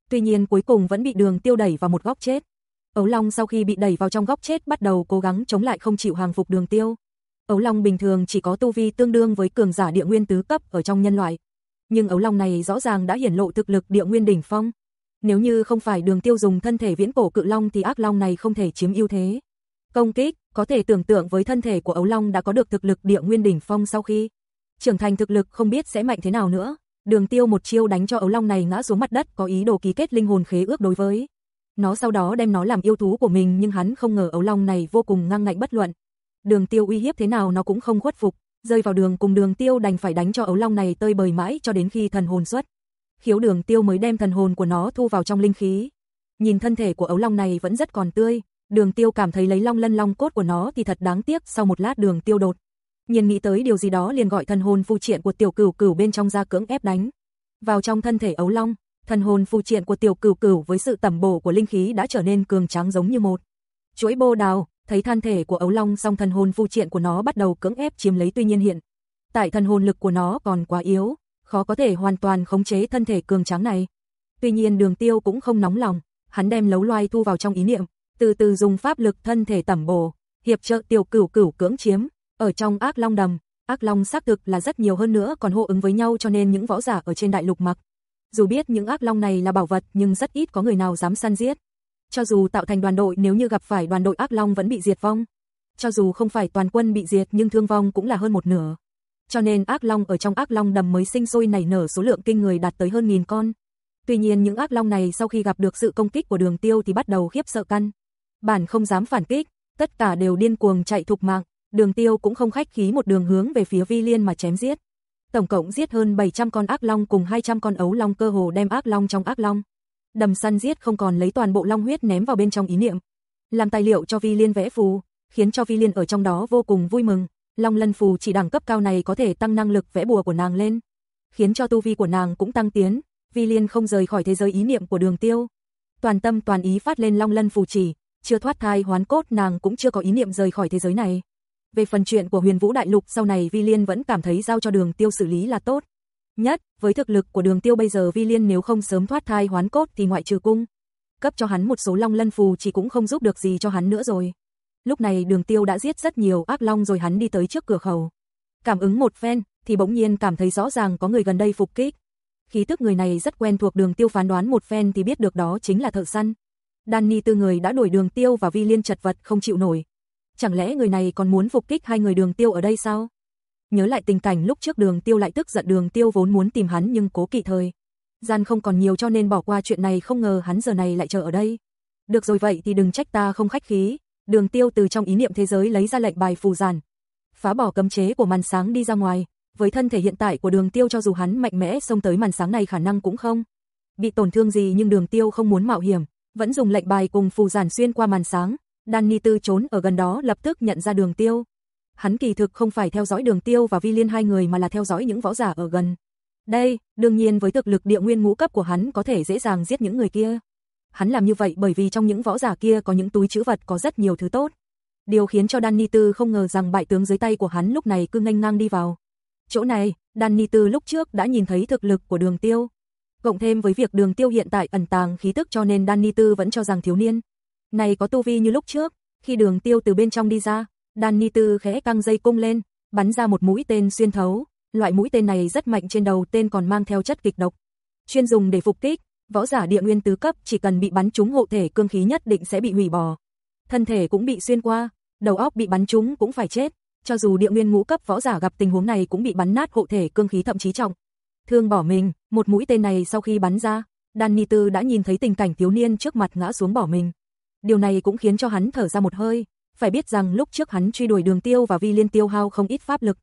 Tuy nhiên cuối cùng vẫn bị đường tiêu đẩy vào một góc chết. Ấu Long sau khi bị đẩy vào trong góc chết bắt đầu cố gắng chống lại không chịu hàng phục đường tiêu. Ấu Long bình thường chỉ có tu vi tương đương với cường giả địa nguyên tứ cấp ở trong nhân loại. Nhưng Ấu Long này rõ ràng đã hiển lộ thực lực địa nguyên đỉnh phong. Nếu như không phải đường tiêu dùng thân thể viễn cổ cự long thì ác long này không thể chiếm ưu thế. Công kích, có thể tưởng tượng với thân thể của ấu long đã có được thực lực địa nguyên đỉnh phong sau khi trưởng thành thực lực không biết sẽ mạnh thế nào nữa. Đường tiêu một chiêu đánh cho ấu long này ngã xuống mặt đất có ý đồ ký kết linh hồn khế ước đối với. Nó sau đó đem nó làm yêu thú của mình nhưng hắn không ngờ ấu long này vô cùng ngang ngạnh bất luận. Đường tiêu uy hiếp thế nào nó cũng không khuất phục, rơi vào đường cùng đường tiêu đành phải đánh cho ấu long này tơi bời mãi cho đến khi thần hồn xuất. Khiếu đường tiêu mới đem thần hồn của nó thu vào trong linh khí. Nhìn thân thể của ấu long này vẫn rất còn tươi, đường tiêu cảm thấy lấy long lân long cốt của nó thì thật đáng tiếc sau một lát đường tiêu đột. Nhìn nghĩ tới điều gì đó liền gọi thần hồn phu triện của tiểu cửu cửu bên trong ra cưỡng ép đánh. Vào trong thân thể ấu long, thần hồn phu triện của tiểu cửu cửu với sự tẩm bổ của linh khí đã trở nên cường tráng giống như một. Chuỗi bô đào, thấy thân thể của ấu long song thần hồn phu triện của nó bắt đầu cưỡng ép chiếm lấy tuy nhiên hiện. Tại thần hồn lực của nó còn quá yếu, khó có thể hoàn toàn khống chế thân thể cường tráng này. Tuy nhiên đường tiêu cũng không nóng lòng, hắn đem lấu loai thu vào trong ý niệm, từ từ dùng pháp lực thân thể tẩm bổ, hiệp trợ tiểu cửu cửu cưỡng chiếm, ở trong ác long đầm, ác long xác thực là rất nhiều hơn nữa còn hô ứng với nhau cho nên những võ giả ở trên đại lục mặc. Dù biết những ác long này là bảo vật nhưng rất ít có người nào dám săn giết. Cho dù tạo thành đoàn đội nếu như gặp phải đoàn đội ác long vẫn bị diệt vong. Cho dù không phải toàn quân bị diệt nhưng thương vong cũng là hơn một nửa. Cho nên ác long ở trong ác long đầm mới sinh sôi nảy nở số lượng kinh người đạt tới hơn nghìn con. Tuy nhiên những ác long này sau khi gặp được sự công kích của đường tiêu thì bắt đầu khiếp sợ căn bản không dám phản kích, tất cả đều điên cuồng chạy thục mạng, đường tiêu cũng không khách khí một đường hướng về phía vi liên mà chém giết. Tổng cộng giết hơn 700 con ác long cùng 200 con ấu long cơ hồ đem ác long trong ác long. Đầm săn giết không còn lấy toàn bộ long huyết ném vào bên trong ý niệm. Làm tài liệu cho vi liên vẽ phù, khiến cho vi liên ở trong đó vô cùng vui mừng. Long lân phù chỉ đẳng cấp cao này có thể tăng năng lực vẽ bùa của nàng lên. Khiến cho tu vi của nàng cũng tăng tiến, vi liên không rời khỏi thế giới ý niệm của đường tiêu. Toàn tâm toàn ý phát lên long lân phù chỉ, chưa thoát thai hoán cốt nàng cũng chưa có ý niệm rời khỏi thế giới này. Về phần chuyện của huyền vũ đại lục sau này Vi Liên vẫn cảm thấy giao cho đường tiêu xử lý là tốt. Nhất, với thực lực của đường tiêu bây giờ Vi Liên nếu không sớm thoát thai hoán cốt thì ngoại trừ cung. Cấp cho hắn một số long lân phù chỉ cũng không giúp được gì cho hắn nữa rồi. Lúc này đường tiêu đã giết rất nhiều ác long rồi hắn đi tới trước cửa khẩu. Cảm ứng một phen, thì bỗng nhiên cảm thấy rõ ràng có người gần đây phục kích. Khí tức người này rất quen thuộc đường tiêu phán đoán một phen thì biết được đó chính là thợ săn. Danny tư người đã đuổi đường tiêu và vi liên chật vật không chịu nổi. Chẳng lẽ người này còn muốn phục kích hai người đường tiêu ở đây sao? Nhớ lại tình cảnh lúc trước đường tiêu lại tức giận đường tiêu vốn muốn tìm hắn nhưng cố kỵ thời. Gian không còn nhiều cho nên bỏ qua chuyện này không ngờ hắn giờ này lại chờ ở đây. Được rồi vậy thì đừng trách ta không khách khí. Đường tiêu từ trong ý niệm thế giới lấy ra lệnh bài phù giản. Phá bỏ cấm chế của màn sáng đi ra ngoài. Với thân thể hiện tại của đường tiêu cho dù hắn mạnh mẽ xông tới màn sáng này khả năng cũng không. Bị tổn thương gì nhưng đường tiêu không muốn mạo hiểm, vẫn dùng lệnh bài cùng phù giản xuyên qua màn sáng, Danny Tư trốn ở gần đó lập tức nhận ra đường tiêu. Hắn kỳ thực không phải theo dõi đường tiêu và vi liên hai người mà là theo dõi những võ giả ở gần. Đây, đương nhiên với thực lực địa nguyên ngũ cấp của hắn có thể dễ dàng giết những người kia. Hắn làm như vậy bởi vì trong những võ giả kia có những túi chữ vật có rất nhiều thứ tốt. Điều khiến cho Danny Tư không ngờ rằng bại tướng dưới tay của hắn lúc này cứ nganh ngang đi vào. Chỗ này, Danny Tư lúc trước đã nhìn thấy thực lực của đường tiêu, Cộng thêm với việc đường tiêu hiện tại ẩn tàng khí tức cho nên Danny Tư vẫn cho rằng thiếu niên. Này có tu vi như lúc trước, khi đường tiêu từ bên trong đi ra, Danny Tư khẽ căng dây cung lên, bắn ra một mũi tên xuyên thấu. Loại mũi tên này rất mạnh trên đầu tên còn mang theo chất kịch độc. Chuyên dùng để phục kích, Võ giả địa nguyên tứ cấp chỉ cần bị bắn trúng hộ thể cương khí nhất định sẽ bị hủy bỏ. Thân thể cũng bị xuyên qua, đầu óc bị bắn trúng cũng phải chết, cho dù địa nguyên ngũ cấp võ giả gặp tình huống này cũng bị bắn nát hộ thể cương khí thậm chí trọng. Thương bỏ mình, một mũi tên này sau khi bắn ra, Danny Tư đã nhìn thấy tình cảnh thiếu niên trước mặt ngã xuống bỏ mình. Điều này cũng khiến cho hắn thở ra một hơi, phải biết rằng lúc trước hắn truy đuổi đường tiêu và vi liên tiêu hao không ít pháp lực.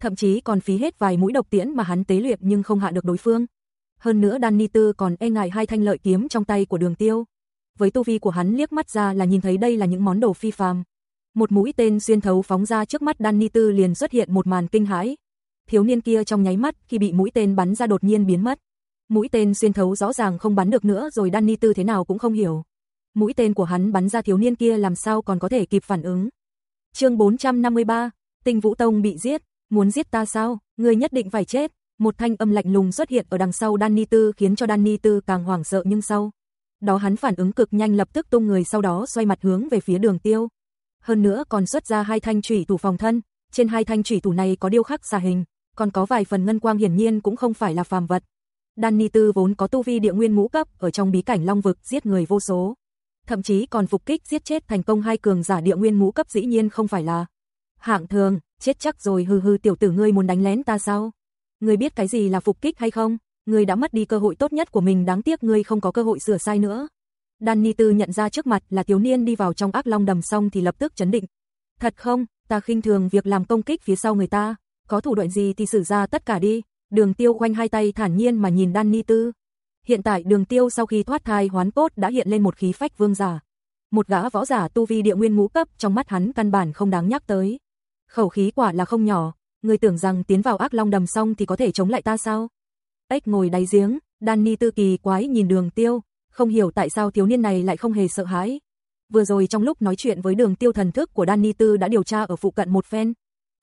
Thậm chí còn phí hết vài mũi độc tiễn mà hắn tế luyện nhưng không hạ được đối phương. Hơn nữa Danny Tư còn e ngại hai thanh lợi kiếm trong tay của đường tiêu. Với tu vi của hắn liếc mắt ra là nhìn thấy đây là những món đồ phi phàm. Một mũi tên xuyên thấu phóng ra trước mắt Danny Tư liền xuất hiện một màn kinh hãi. Thiếu niên kia trong nháy mắt khi bị mũi tên bắn ra đột nhiên biến mất. Mũi tên xuyên thấu rõ ràng không bắn được nữa rồi Danny Tư thế nào cũng không hiểu. Mũi tên của hắn bắn ra thiếu niên kia làm sao còn có thể kịp phản ứng. chương 453, Tinh Vũ Tông bị giết, muốn giết ta sao, người nhất định phải chết. Một thanh âm lạnh lùng xuất hiện ở đằng sau Danny Tư khiến cho Danny Tư càng hoảng sợ nhưng sau. Đó hắn phản ứng cực nhanh lập tức tung người sau đó xoay mặt hướng về phía đường tiêu. Hơn nữa còn xuất ra hai thanh chủy thủ phòng thân, trên hai thanh chủy thủ này có điêu khắc xà hình, còn có vài phần ngân quang hiển nhiên cũng không phải là phàm vật. Danny Tư vốn có tu vi địa nguyên ngũ cấp ở trong bí cảnh long vực giết người vô số. Thậm chí còn phục kích giết chết thành công hai cường giả địa nguyên ngũ cấp dĩ nhiên không phải là hạng thường, chết chắc rồi hừ hừ tiểu tử ngươi muốn đánh lén ta sao? Ngươi biết cái gì là phục kích hay không? Ngươi đã mất đi cơ hội tốt nhất của mình đáng tiếc ngươi không có cơ hội sửa sai nữa. Danny Tư nhận ra trước mặt là thiếu niên đi vào trong ác long đầm xong thì lập tức chấn định. Thật không, ta khinh thường việc làm công kích phía sau người ta, có thủ đoạn gì thì sử ra tất cả đi. Đường tiêu khoanh hai tay thản nhiên mà nhìn Danny Tư. Hiện tại đường tiêu sau khi thoát thai hoán cốt đã hiện lên một khí phách vương giả. Một gã võ giả tu vi địa nguyên ngũ cấp trong mắt hắn căn bản không đáng nhắc tới. Khẩu khí quả là không nhỏ, người tưởng rằng tiến vào ác long đầm xong thì có thể chống lại ta sao? Ếch ngồi đáy giếng, Danny Tư kỳ quái nhìn đường tiêu, không hiểu tại sao thiếu niên này lại không hề sợ hãi. Vừa rồi trong lúc nói chuyện với đường tiêu thần thức của Danny Tư đã điều tra ở phụ cận một phen.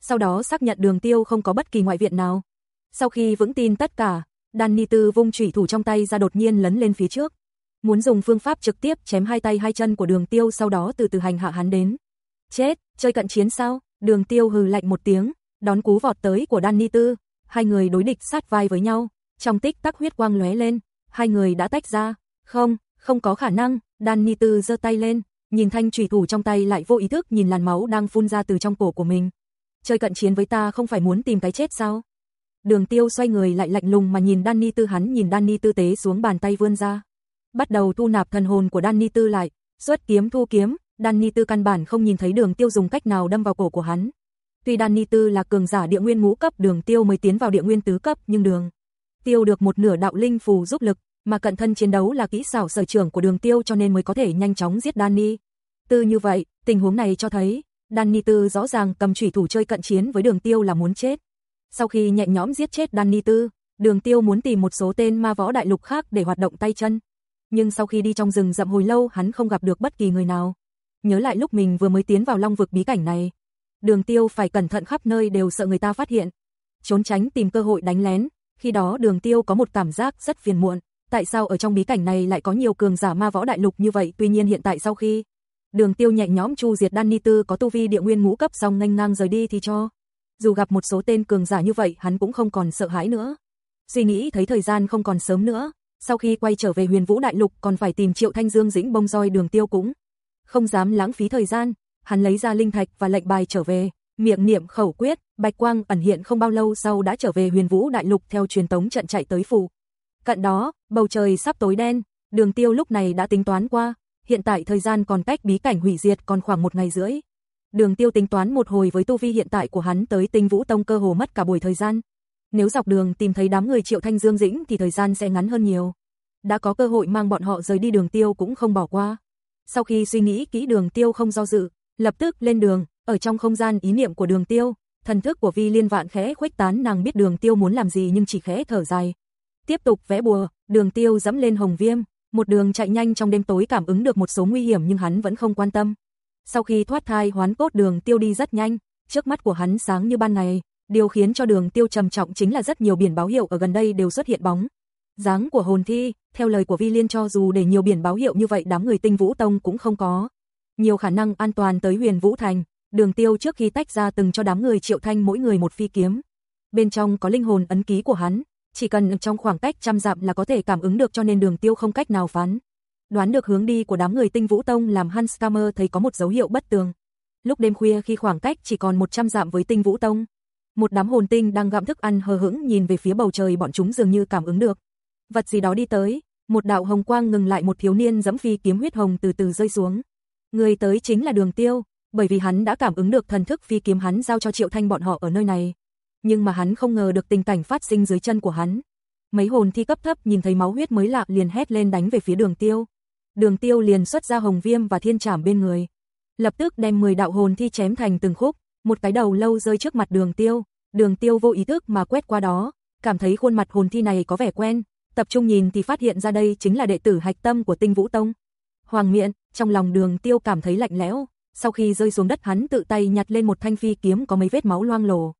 Sau đó xác nhận đường tiêu không có bất kỳ ngoại viện nào. Sau khi vững tin tất cả, Danny Tư vung chủy thủ trong tay ra đột nhiên lấn lên phía trước. Muốn dùng phương pháp trực tiếp chém hai tay hai chân của đường tiêu sau đó từ từ hành hạ hắn đến. Chết, chơi cận chiến sao? Đường tiêu hừ lạnh một tiếng, đón cú vọt tới của Danny Tư. Hai người đối địch sát vai với nhau. Trong tích tắc huyết quang lóe lên, hai người đã tách ra. Không, không có khả năng, Danny Tư giơ tay lên, nhìn thanh chủy thủ trong tay lại vô ý thức nhìn làn máu đang phun ra từ trong cổ của mình. Chơi cận chiến với ta không phải muốn tìm cái chết sao? Đường Tiêu xoay người lại lạnh lùng mà nhìn Danny Tư hắn nhìn Danny Tư tế xuống bàn tay vươn ra. Bắt đầu thu nạp thần hồn của Danny Tư lại, xuất kiếm thu kiếm, Danny Tư căn bản không nhìn thấy Đường Tiêu dùng cách nào đâm vào cổ của hắn. Tuy Danny Tư là cường giả địa nguyên ngũ cấp, Đường Tiêu mới tiến vào địa nguyên tứ cấp, nhưng Đường Tiêu được một nửa đạo linh phù giúp lực, mà cận thân chiến đấu là kỹ xảo sở trường của Đường Tiêu cho nên mới có thể nhanh chóng giết Danny. Tư như vậy, tình huống này cho thấy, Danny Tư rõ ràng cầm chủy thủ chơi cận chiến với Đường Tiêu là muốn chết. Sau khi nhẹ nhõm giết chết Danny Tư, Đường Tiêu muốn tìm một số tên ma võ đại lục khác để hoạt động tay chân. Nhưng sau khi đi trong rừng rậm hồi lâu hắn không gặp được bất kỳ người nào. Nhớ lại lúc mình vừa mới tiến vào long vực bí cảnh này. Đường Tiêu phải cẩn thận khắp nơi đều sợ người ta phát hiện. Trốn tránh tìm cơ hội đánh lén. Khi đó đường Tiêu có một cảm giác rất phiền muộn. Tại sao ở trong bí cảnh này lại có nhiều cường giả ma võ đại lục như vậy tuy nhiên hiện tại sau khi Đường Tiêu nhẹ nhõm chu diệt đan ni Tư có tu vi địa nguyên ngũ cấp xong nhanh ngang rời đi thì cho dù gặp một số tên cường giả như vậy hắn cũng không còn sợ hãi nữa. Suy nghĩ thấy thời gian không còn sớm nữa, sau khi quay trở về huyền vũ đại lục còn phải tìm triệu thanh dương dĩnh bông roi đường tiêu cũng. Không dám lãng phí thời gian, hắn lấy ra linh thạch và lệnh bài trở về, miệng niệm khẩu quyết, bạch quang ẩn hiện không bao lâu sau đã trở về huyền vũ đại lục theo truyền tống trận chạy tới phủ. Cận đó, bầu trời sắp tối đen, đường tiêu lúc này đã tính toán qua, hiện tại thời gian còn cách bí cảnh hủy diệt còn khoảng một ngày rưỡi. Đường Tiêu tính toán một hồi với tu vi hiện tại của hắn tới Tinh Vũ Tông cơ hồ mất cả buổi thời gian. Nếu dọc đường tìm thấy đám người Triệu Thanh Dương Dĩnh thì thời gian sẽ ngắn hơn nhiều. Đã có cơ hội mang bọn họ rời đi Đường Tiêu cũng không bỏ qua. Sau khi suy nghĩ kỹ Đường Tiêu không do dự, lập tức lên đường, ở trong không gian ý niệm của Đường Tiêu, thần thức của Vi Liên Vạn khẽ khuếch tán nàng biết Đường Tiêu muốn làm gì nhưng chỉ khẽ thở dài. Tiếp tục vẽ bùa, Đường Tiêu dẫm lên hồng viêm, một đường chạy nhanh trong đêm tối cảm ứng được một số nguy hiểm nhưng hắn vẫn không quan tâm. Sau khi thoát thai hoán cốt đường tiêu đi rất nhanh, trước mắt của hắn sáng như ban ngày, điều khiến cho đường tiêu trầm trọng chính là rất nhiều biển báo hiệu ở gần đây đều xuất hiện bóng. Dáng của hồn thi, theo lời của Vi Liên cho dù để nhiều biển báo hiệu như vậy đám người tinh vũ tông cũng không có. Nhiều khả năng an toàn tới huyền vũ thành, đường tiêu trước khi tách ra từng cho đám người triệu thanh mỗi người một phi kiếm. Bên trong có linh hồn ấn ký của hắn, chỉ cần trong khoảng cách trăm dặm là có thể cảm ứng được cho nên đường tiêu không cách nào phán. Đoán được hướng đi của đám người tinh vũ tông làm Hans Kammer thấy có một dấu hiệu bất tường. Lúc đêm khuya khi khoảng cách chỉ còn 100 dặm với tinh vũ tông, một đám hồn tinh đang gặm thức ăn hờ hững nhìn về phía bầu trời bọn chúng dường như cảm ứng được. Vật gì đó đi tới, một đạo hồng quang ngừng lại một thiếu niên dẫm phi kiếm huyết hồng từ từ rơi xuống. Người tới chính là Đường Tiêu, bởi vì hắn đã cảm ứng được thần thức phi kiếm hắn giao cho Triệu Thanh bọn họ ở nơi này. Nhưng mà hắn không ngờ được tình cảnh phát sinh dưới chân của hắn. Mấy hồn thi cấp thấp nhìn thấy máu huyết mới lạ liền hét lên đánh về phía Đường Tiêu. Đường Tiêu liền xuất ra hồng viêm và thiên trảm bên người. Lập tức đem 10 đạo hồn thi chém thành từng khúc, một cái đầu lâu rơi trước mặt Đường Tiêu. Đường Tiêu vô ý thức mà quét qua đó, cảm thấy khuôn mặt hồn thi này có vẻ quen, tập trung nhìn thì phát hiện ra đây chính là đệ tử hạch tâm của Tinh Vũ Tông. Hoàng Miện, trong lòng Đường Tiêu cảm thấy lạnh lẽo, sau khi rơi xuống đất hắn tự tay nhặt lên một thanh phi kiếm có mấy vết máu loang lổ.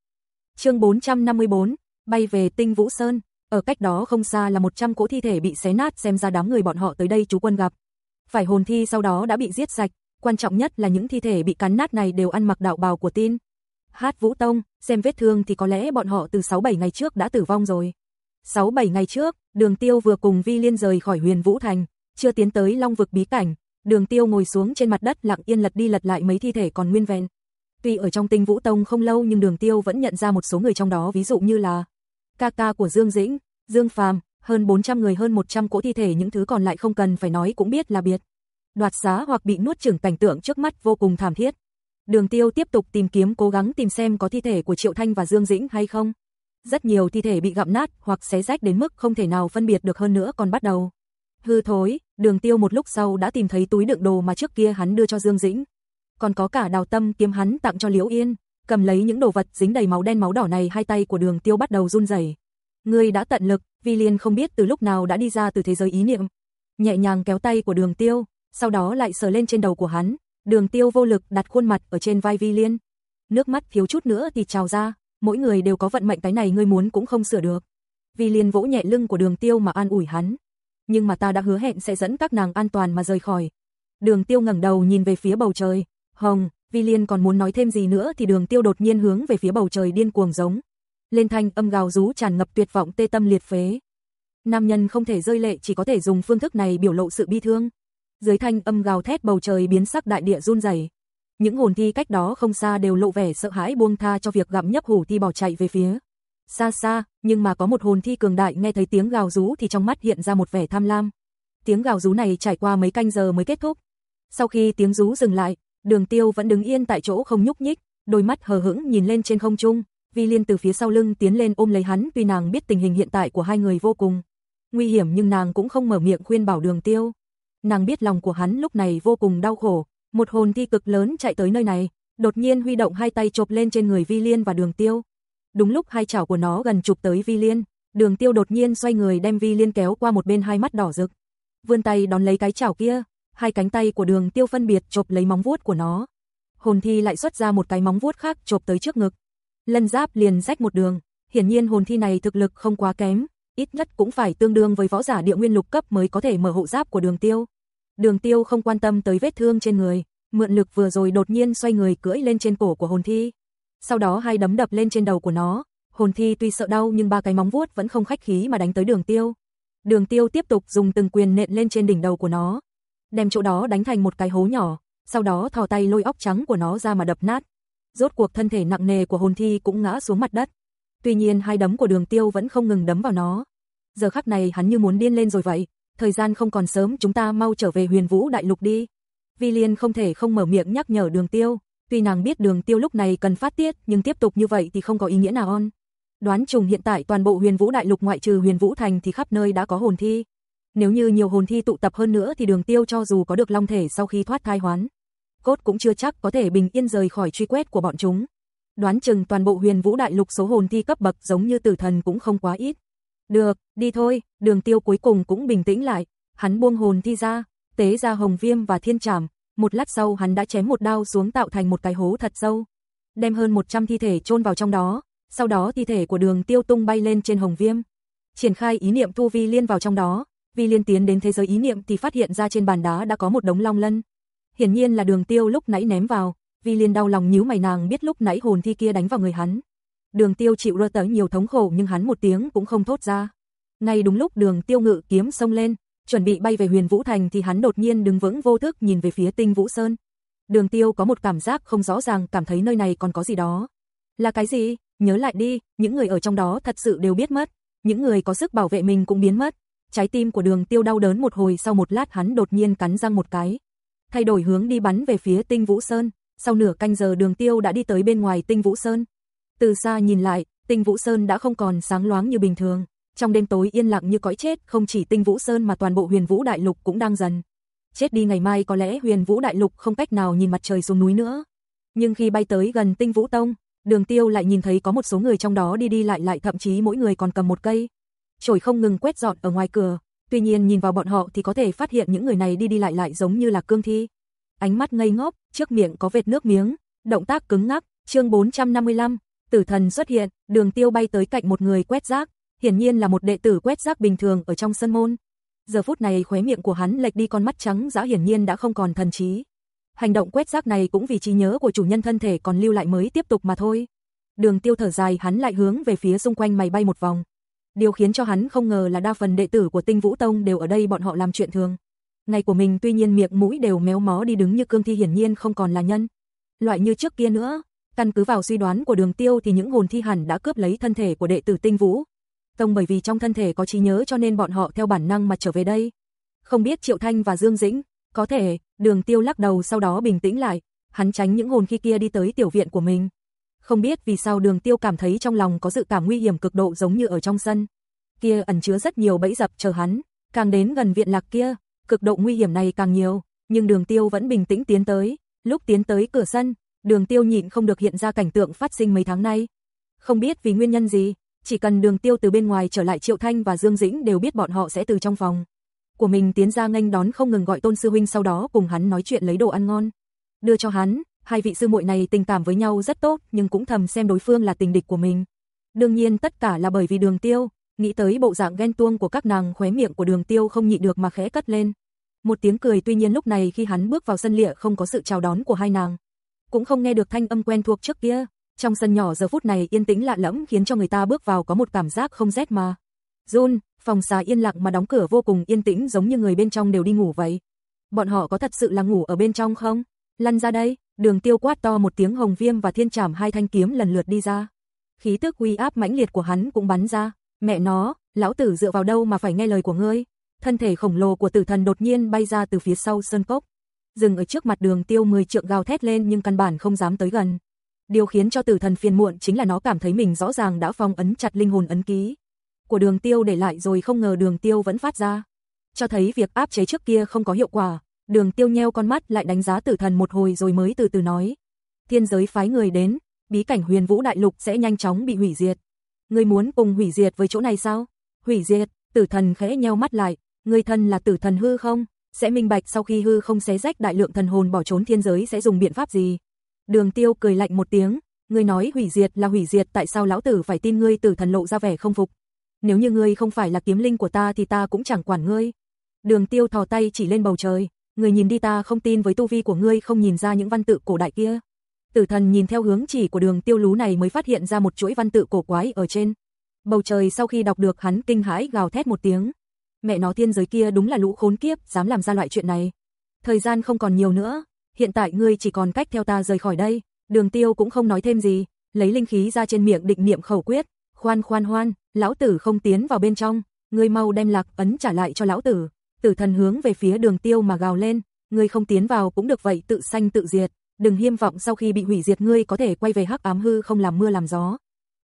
Chương 454, bay về Tinh Vũ Sơn, ở cách đó không xa là 100 cỗ thi thể bị xé nát xem ra đám người bọn họ tới đây chú quân gặp. Phải hồn thi sau đó đã bị giết sạch, quan trọng nhất là những thi thể bị cắn nát này đều ăn mặc đạo bào của tin. Hát Vũ Tông, xem vết thương thì có lẽ bọn họ từ 6-7 ngày trước đã tử vong rồi. 6-7 ngày trước, Đường Tiêu vừa cùng Vi Liên rời khỏi Huyền Vũ Thành, chưa tiến tới Long vực bí cảnh, Đường Tiêu ngồi xuống trên mặt đất lặng yên lật đi lật lại mấy thi thể còn nguyên vẹn. Tuy ở trong Tinh Vũ Tông không lâu nhưng Đường Tiêu vẫn nhận ra một số người trong đó ví dụ như là ca ca của Dương Dĩnh, Dương Phàm, hơn 400 người hơn 100 cỗ thi thể những thứ còn lại không cần phải nói cũng biết là biệt. Đoạt xá hoặc bị nuốt chửng cảnh tượng trước mắt vô cùng thảm thiết. Đường Tiêu tiếp tục tìm kiếm cố gắng tìm xem có thi thể của Triệu Thanh và Dương Dĩnh hay không. Rất nhiều thi thể bị gặm nát hoặc xé rách đến mức không thể nào phân biệt được hơn nữa còn bắt đầu. Hư thối, đường tiêu một lúc sau đã tìm thấy túi đựng đồ mà trước kia hắn đưa cho Dương Dĩnh. Còn có cả đào tâm kiếm hắn tặng cho Liễu Yên, cầm lấy những đồ vật dính đầy máu đen máu đỏ này hai tay của đường tiêu bắt đầu run rẩy. Người đã tận lực, Vi Liên không biết từ lúc nào đã đi ra từ thế giới ý niệm. Nhẹ nhàng kéo tay của đường tiêu, sau đó lại sờ lên trên đầu của hắn, đường tiêu vô lực đặt khuôn mặt ở trên vai Vi Liên. Nước mắt thiếu chút nữa thì trào ra, mỗi người đều có vận mệnh cái này ngươi muốn cũng không sửa được. Vi Liên vỗ nhẹ lưng của đường tiêu mà an ủi hắn. Nhưng mà ta đã hứa hẹn sẽ dẫn các nàng an toàn mà rời khỏi. Đường tiêu ngẩng đầu nhìn về phía bầu trời. Hồng, Vi Liên còn muốn nói thêm gì nữa thì đường tiêu đột nhiên hướng về phía bầu trời điên cuồng giống. Lên thanh âm gào rú tràn ngập tuyệt vọng tê tâm liệt phế. Nam nhân không thể rơi lệ chỉ có thể dùng phương thức này biểu lộ sự bi thương. Dưới thanh âm gào thét bầu trời biến sắc đại địa run rẩy. Những hồn thi cách đó không xa đều lộ vẻ sợ hãi buông tha cho việc gặm nhấp hủ thi bỏ chạy về phía. Xa xa, nhưng mà có một hồn thi cường đại nghe thấy tiếng gào rú thì trong mắt hiện ra một vẻ tham lam. Tiếng gào rú này trải qua mấy canh giờ mới kết thúc. Sau khi tiếng rú dừng lại, đường tiêu vẫn đứng yên tại chỗ không nhúc nhích, đôi mắt hờ hững nhìn lên trên không trung. Vi Liên từ phía sau lưng tiến lên ôm lấy hắn tuy nàng biết tình hình hiện tại của hai người vô cùng nguy hiểm nhưng nàng cũng không mở miệng khuyên bảo đường tiêu. Nàng biết lòng của hắn lúc này vô cùng đau khổ, một hồn thi cực lớn chạy tới nơi này, đột nhiên huy động hai tay chộp lên trên người Vi Liên và Đường Tiêu. Đúng lúc hai chảo của nó gần chụp tới Vi Liên, Đường Tiêu đột nhiên xoay người đem Vi Liên kéo qua một bên hai mắt đỏ rực. Vươn tay đón lấy cái chảo kia, hai cánh tay của Đường Tiêu phân biệt chộp lấy móng vuốt của nó. Hồn thi lại xuất ra một cái móng vuốt khác chộp tới trước ngực. Lân giáp liền rách một đường, hiển nhiên hồn thi này thực lực không quá kém, ít nhất cũng phải tương đương với võ giả địa nguyên lục cấp mới có thể mở hộ giáp của Đường Tiêu. Đường tiêu không quan tâm tới vết thương trên người, mượn lực vừa rồi đột nhiên xoay người cưỡi lên trên cổ của hồn thi. Sau đó hai đấm đập lên trên đầu của nó, hồn thi tuy sợ đau nhưng ba cái móng vuốt vẫn không khách khí mà đánh tới đường tiêu. Đường tiêu tiếp tục dùng từng quyền nện lên trên đỉnh đầu của nó, đem chỗ đó đánh thành một cái hố nhỏ, sau đó thò tay lôi óc trắng của nó ra mà đập nát. Rốt cuộc thân thể nặng nề của hồn thi cũng ngã xuống mặt đất. Tuy nhiên hai đấm của đường tiêu vẫn không ngừng đấm vào nó. Giờ khắc này hắn như muốn điên lên rồi vậy, thời gian không còn sớm chúng ta mau trở về huyền vũ đại lục đi. Vi Liên không thể không mở miệng nhắc nhở đường tiêu, tuy nàng biết đường tiêu lúc này cần phát tiết nhưng tiếp tục như vậy thì không có ý nghĩa nào on. Đoán trùng hiện tại toàn bộ huyền vũ đại lục ngoại trừ huyền vũ thành thì khắp nơi đã có hồn thi. Nếu như nhiều hồn thi tụ tập hơn nữa thì đường tiêu cho dù có được long thể sau khi thoát thai hoán. Cốt cũng chưa chắc có thể bình yên rời khỏi truy quét của bọn chúng. Đoán chừng toàn bộ huyền vũ đại lục số hồn thi cấp bậc giống như tử thần cũng không quá ít. Được, đi thôi, đường tiêu cuối cùng cũng bình tĩnh lại, hắn buông hồn thi ra, tế ra hồng viêm và thiên trảm, một lát sau hắn đã chém một đao xuống tạo thành một cái hố thật sâu. Đem hơn 100 thi thể chôn vào trong đó, sau đó thi thể của đường tiêu tung bay lên trên hồng viêm. Triển khai ý niệm thu vi liên vào trong đó, vi liên tiến đến thế giới ý niệm thì phát hiện ra trên bàn đá đã có một đống long lân. Hiển nhiên là đường tiêu lúc nãy ném vào, vi liên đau lòng nhíu mày nàng biết lúc nãy hồn thi kia đánh vào người hắn. Đường Tiêu chịu rơ tới nhiều thống khổ nhưng hắn một tiếng cũng không thốt ra. Ngay đúng lúc Đường Tiêu ngự kiếm xông lên, chuẩn bị bay về Huyền Vũ Thành thì hắn đột nhiên đứng vững vô thức nhìn về phía Tinh Vũ Sơn. Đường Tiêu có một cảm giác không rõ ràng, cảm thấy nơi này còn có gì đó. Là cái gì? Nhớ lại đi, những người ở trong đó thật sự đều biết mất, những người có sức bảo vệ mình cũng biến mất. Trái tim của Đường Tiêu đau đớn một hồi, sau một lát hắn đột nhiên cắn răng một cái, thay đổi hướng đi bắn về phía Tinh Vũ Sơn. Sau nửa canh giờ Đường Tiêu đã đi tới bên ngoài Tinh Vũ Sơn. Từ xa nhìn lại, Tinh Vũ Sơn đã không còn sáng loáng như bình thường. Trong đêm tối yên lặng như cõi chết, không chỉ Tinh Vũ Sơn mà toàn bộ Huyền Vũ Đại Lục cũng đang dần chết đi ngày mai có lẽ Huyền Vũ Đại Lục không cách nào nhìn mặt trời xuống núi nữa. Nhưng khi bay tới gần Tinh Vũ Tông, Đường Tiêu lại nhìn thấy có một số người trong đó đi đi lại lại thậm chí mỗi người còn cầm một cây chổi không ngừng quét dọn ở ngoài cửa. Tuy nhiên nhìn vào bọn họ thì có thể phát hiện những người này đi đi lại lại giống như là cương thi. Ánh mắt ngây ngốc, trước miệng có vệt nước miếng, động tác cứng ngắc, chương 455, tử thần xuất hiện, đường tiêu bay tới cạnh một người quét rác, hiển nhiên là một đệ tử quét rác bình thường ở trong sân môn. Giờ phút này khóe miệng của hắn lệch đi con mắt trắng dã hiển nhiên đã không còn thần trí. Hành động quét rác này cũng vì trí nhớ của chủ nhân thân thể còn lưu lại mới tiếp tục mà thôi. Đường tiêu thở dài hắn lại hướng về phía xung quanh mày bay một vòng. Điều khiến cho hắn không ngờ là đa phần đệ tử của tinh vũ tông đều ở đây bọn họ làm chuyện thường. Ngày của mình tuy nhiên miệng mũi đều méo mó đi đứng như cương thi hiển nhiên không còn là nhân. Loại như trước kia nữa, căn cứ vào suy đoán của đường tiêu thì những hồn thi hẳn đã cướp lấy thân thể của đệ tử tinh vũ. Tông bởi vì trong thân thể có trí nhớ cho nên bọn họ theo bản năng mà trở về đây. Không biết Triệu Thanh và Dương Dĩnh, có thể, đường tiêu lắc đầu sau đó bình tĩnh lại, hắn tránh những hồn khi kia đi tới tiểu viện của mình. Không biết vì sao đường tiêu cảm thấy trong lòng có dự cảm nguy hiểm cực độ giống như ở trong sân. Kia ẩn chứa rất nhiều bẫy dập chờ hắn, càng đến gần viện lạc kia, cực độ nguy hiểm này càng nhiều, nhưng đường tiêu vẫn bình tĩnh tiến tới. Lúc tiến tới cửa sân, đường tiêu nhịn không được hiện ra cảnh tượng phát sinh mấy tháng nay. Không biết vì nguyên nhân gì, chỉ cần đường tiêu từ bên ngoài trở lại Triệu Thanh và Dương Dĩnh đều biết bọn họ sẽ từ trong phòng của mình tiến ra nghênh đón không ngừng gọi tôn sư huynh sau đó cùng hắn nói chuyện lấy đồ ăn ngon. Đưa cho hắn, hai vị sư muội này tình cảm với nhau rất tốt nhưng cũng thầm xem đối phương là tình địch của mình. Đương nhiên tất cả là bởi vì đường tiêu, nghĩ tới bộ dạng ghen tuông của các nàng khóe miệng của đường tiêu không nhịn được mà khẽ cất lên. Một tiếng cười tuy nhiên lúc này khi hắn bước vào sân lịa không có sự chào đón của hai nàng. Cũng không nghe được thanh âm quen thuộc trước kia, trong sân nhỏ giờ phút này yên tĩnh lạ lẫm khiến cho người ta bước vào có một cảm giác không rét mà. Jun, phòng xà yên lặng mà đóng cửa vô cùng yên tĩnh giống như người bên trong đều đi ngủ vậy. Bọn họ có thật sự là ngủ ở bên trong không? Lăn ra đây, đường tiêu quát to một tiếng hồng viêm và thiên trảm hai thanh kiếm lần lượt đi ra. Khí tức uy áp mãnh liệt của hắn cũng bắn ra. Mẹ nó, lão tử dựa vào đâu mà phải nghe lời của ngươi? Thân thể khổng lồ của tử thần đột nhiên bay ra từ phía sau sơn cốc. Dừng ở trước mặt đường tiêu mười trượng gào thét lên nhưng căn bản không dám tới gần. Điều khiến cho tử thần phiền muộn chính là nó cảm thấy mình rõ ràng đã phong ấn chặt linh hồn ấn ký của đường tiêu để lại rồi không ngờ đường tiêu vẫn phát ra. Cho thấy việc áp chế trước kia không có hiệu quả, đường tiêu nheo con mắt lại đánh giá tử thần một hồi rồi mới từ từ nói. Thiên giới phái người đến, bí cảnh huyền vũ đại lục sẽ nhanh chóng bị hủy diệt. Ngươi muốn cùng hủy diệt với chỗ này sao? Hủy diệt, tử thần khẽ nheo mắt lại, ngươi thân là tử thần hư không? Sẽ minh bạch sau khi hư không xé rách đại lượng thần hồn bỏ trốn thiên giới sẽ dùng biện pháp gì? Đường tiêu cười lạnh một tiếng, ngươi nói hủy diệt là hủy diệt tại sao lão tử phải tin ngươi tử thần lộ ra vẻ không phục. Nếu như ngươi không phải là kiếm linh của ta thì ta cũng chẳng quản ngươi. Đường tiêu thò tay chỉ lên bầu trời, người nhìn đi ta không tin với tu vi của ngươi không nhìn ra những văn tự cổ đại kia. Tử thần nhìn theo hướng chỉ của đường tiêu lú này mới phát hiện ra một chuỗi văn tự cổ quái ở trên. Bầu trời sau khi đọc được hắn kinh hãi gào thét một tiếng. Mẹ nó thiên giới kia đúng là lũ khốn kiếp, dám làm ra loại chuyện này. Thời gian không còn nhiều nữa, hiện tại ngươi chỉ còn cách theo ta rời khỏi đây. Đường tiêu cũng không nói thêm gì, lấy linh khí ra trên miệng định niệm khẩu quyết. Khoan khoan hoan, lão tử không tiến vào bên trong, ngươi mau đem lạc ấn trả lại cho lão tử. Tử thần hướng về phía đường tiêu mà gào lên, ngươi không tiến vào cũng được vậy tự sanh tự diệt, đừng hiêm vọng sau khi bị hủy diệt ngươi có thể quay về hắc ám hư không làm mưa làm gió.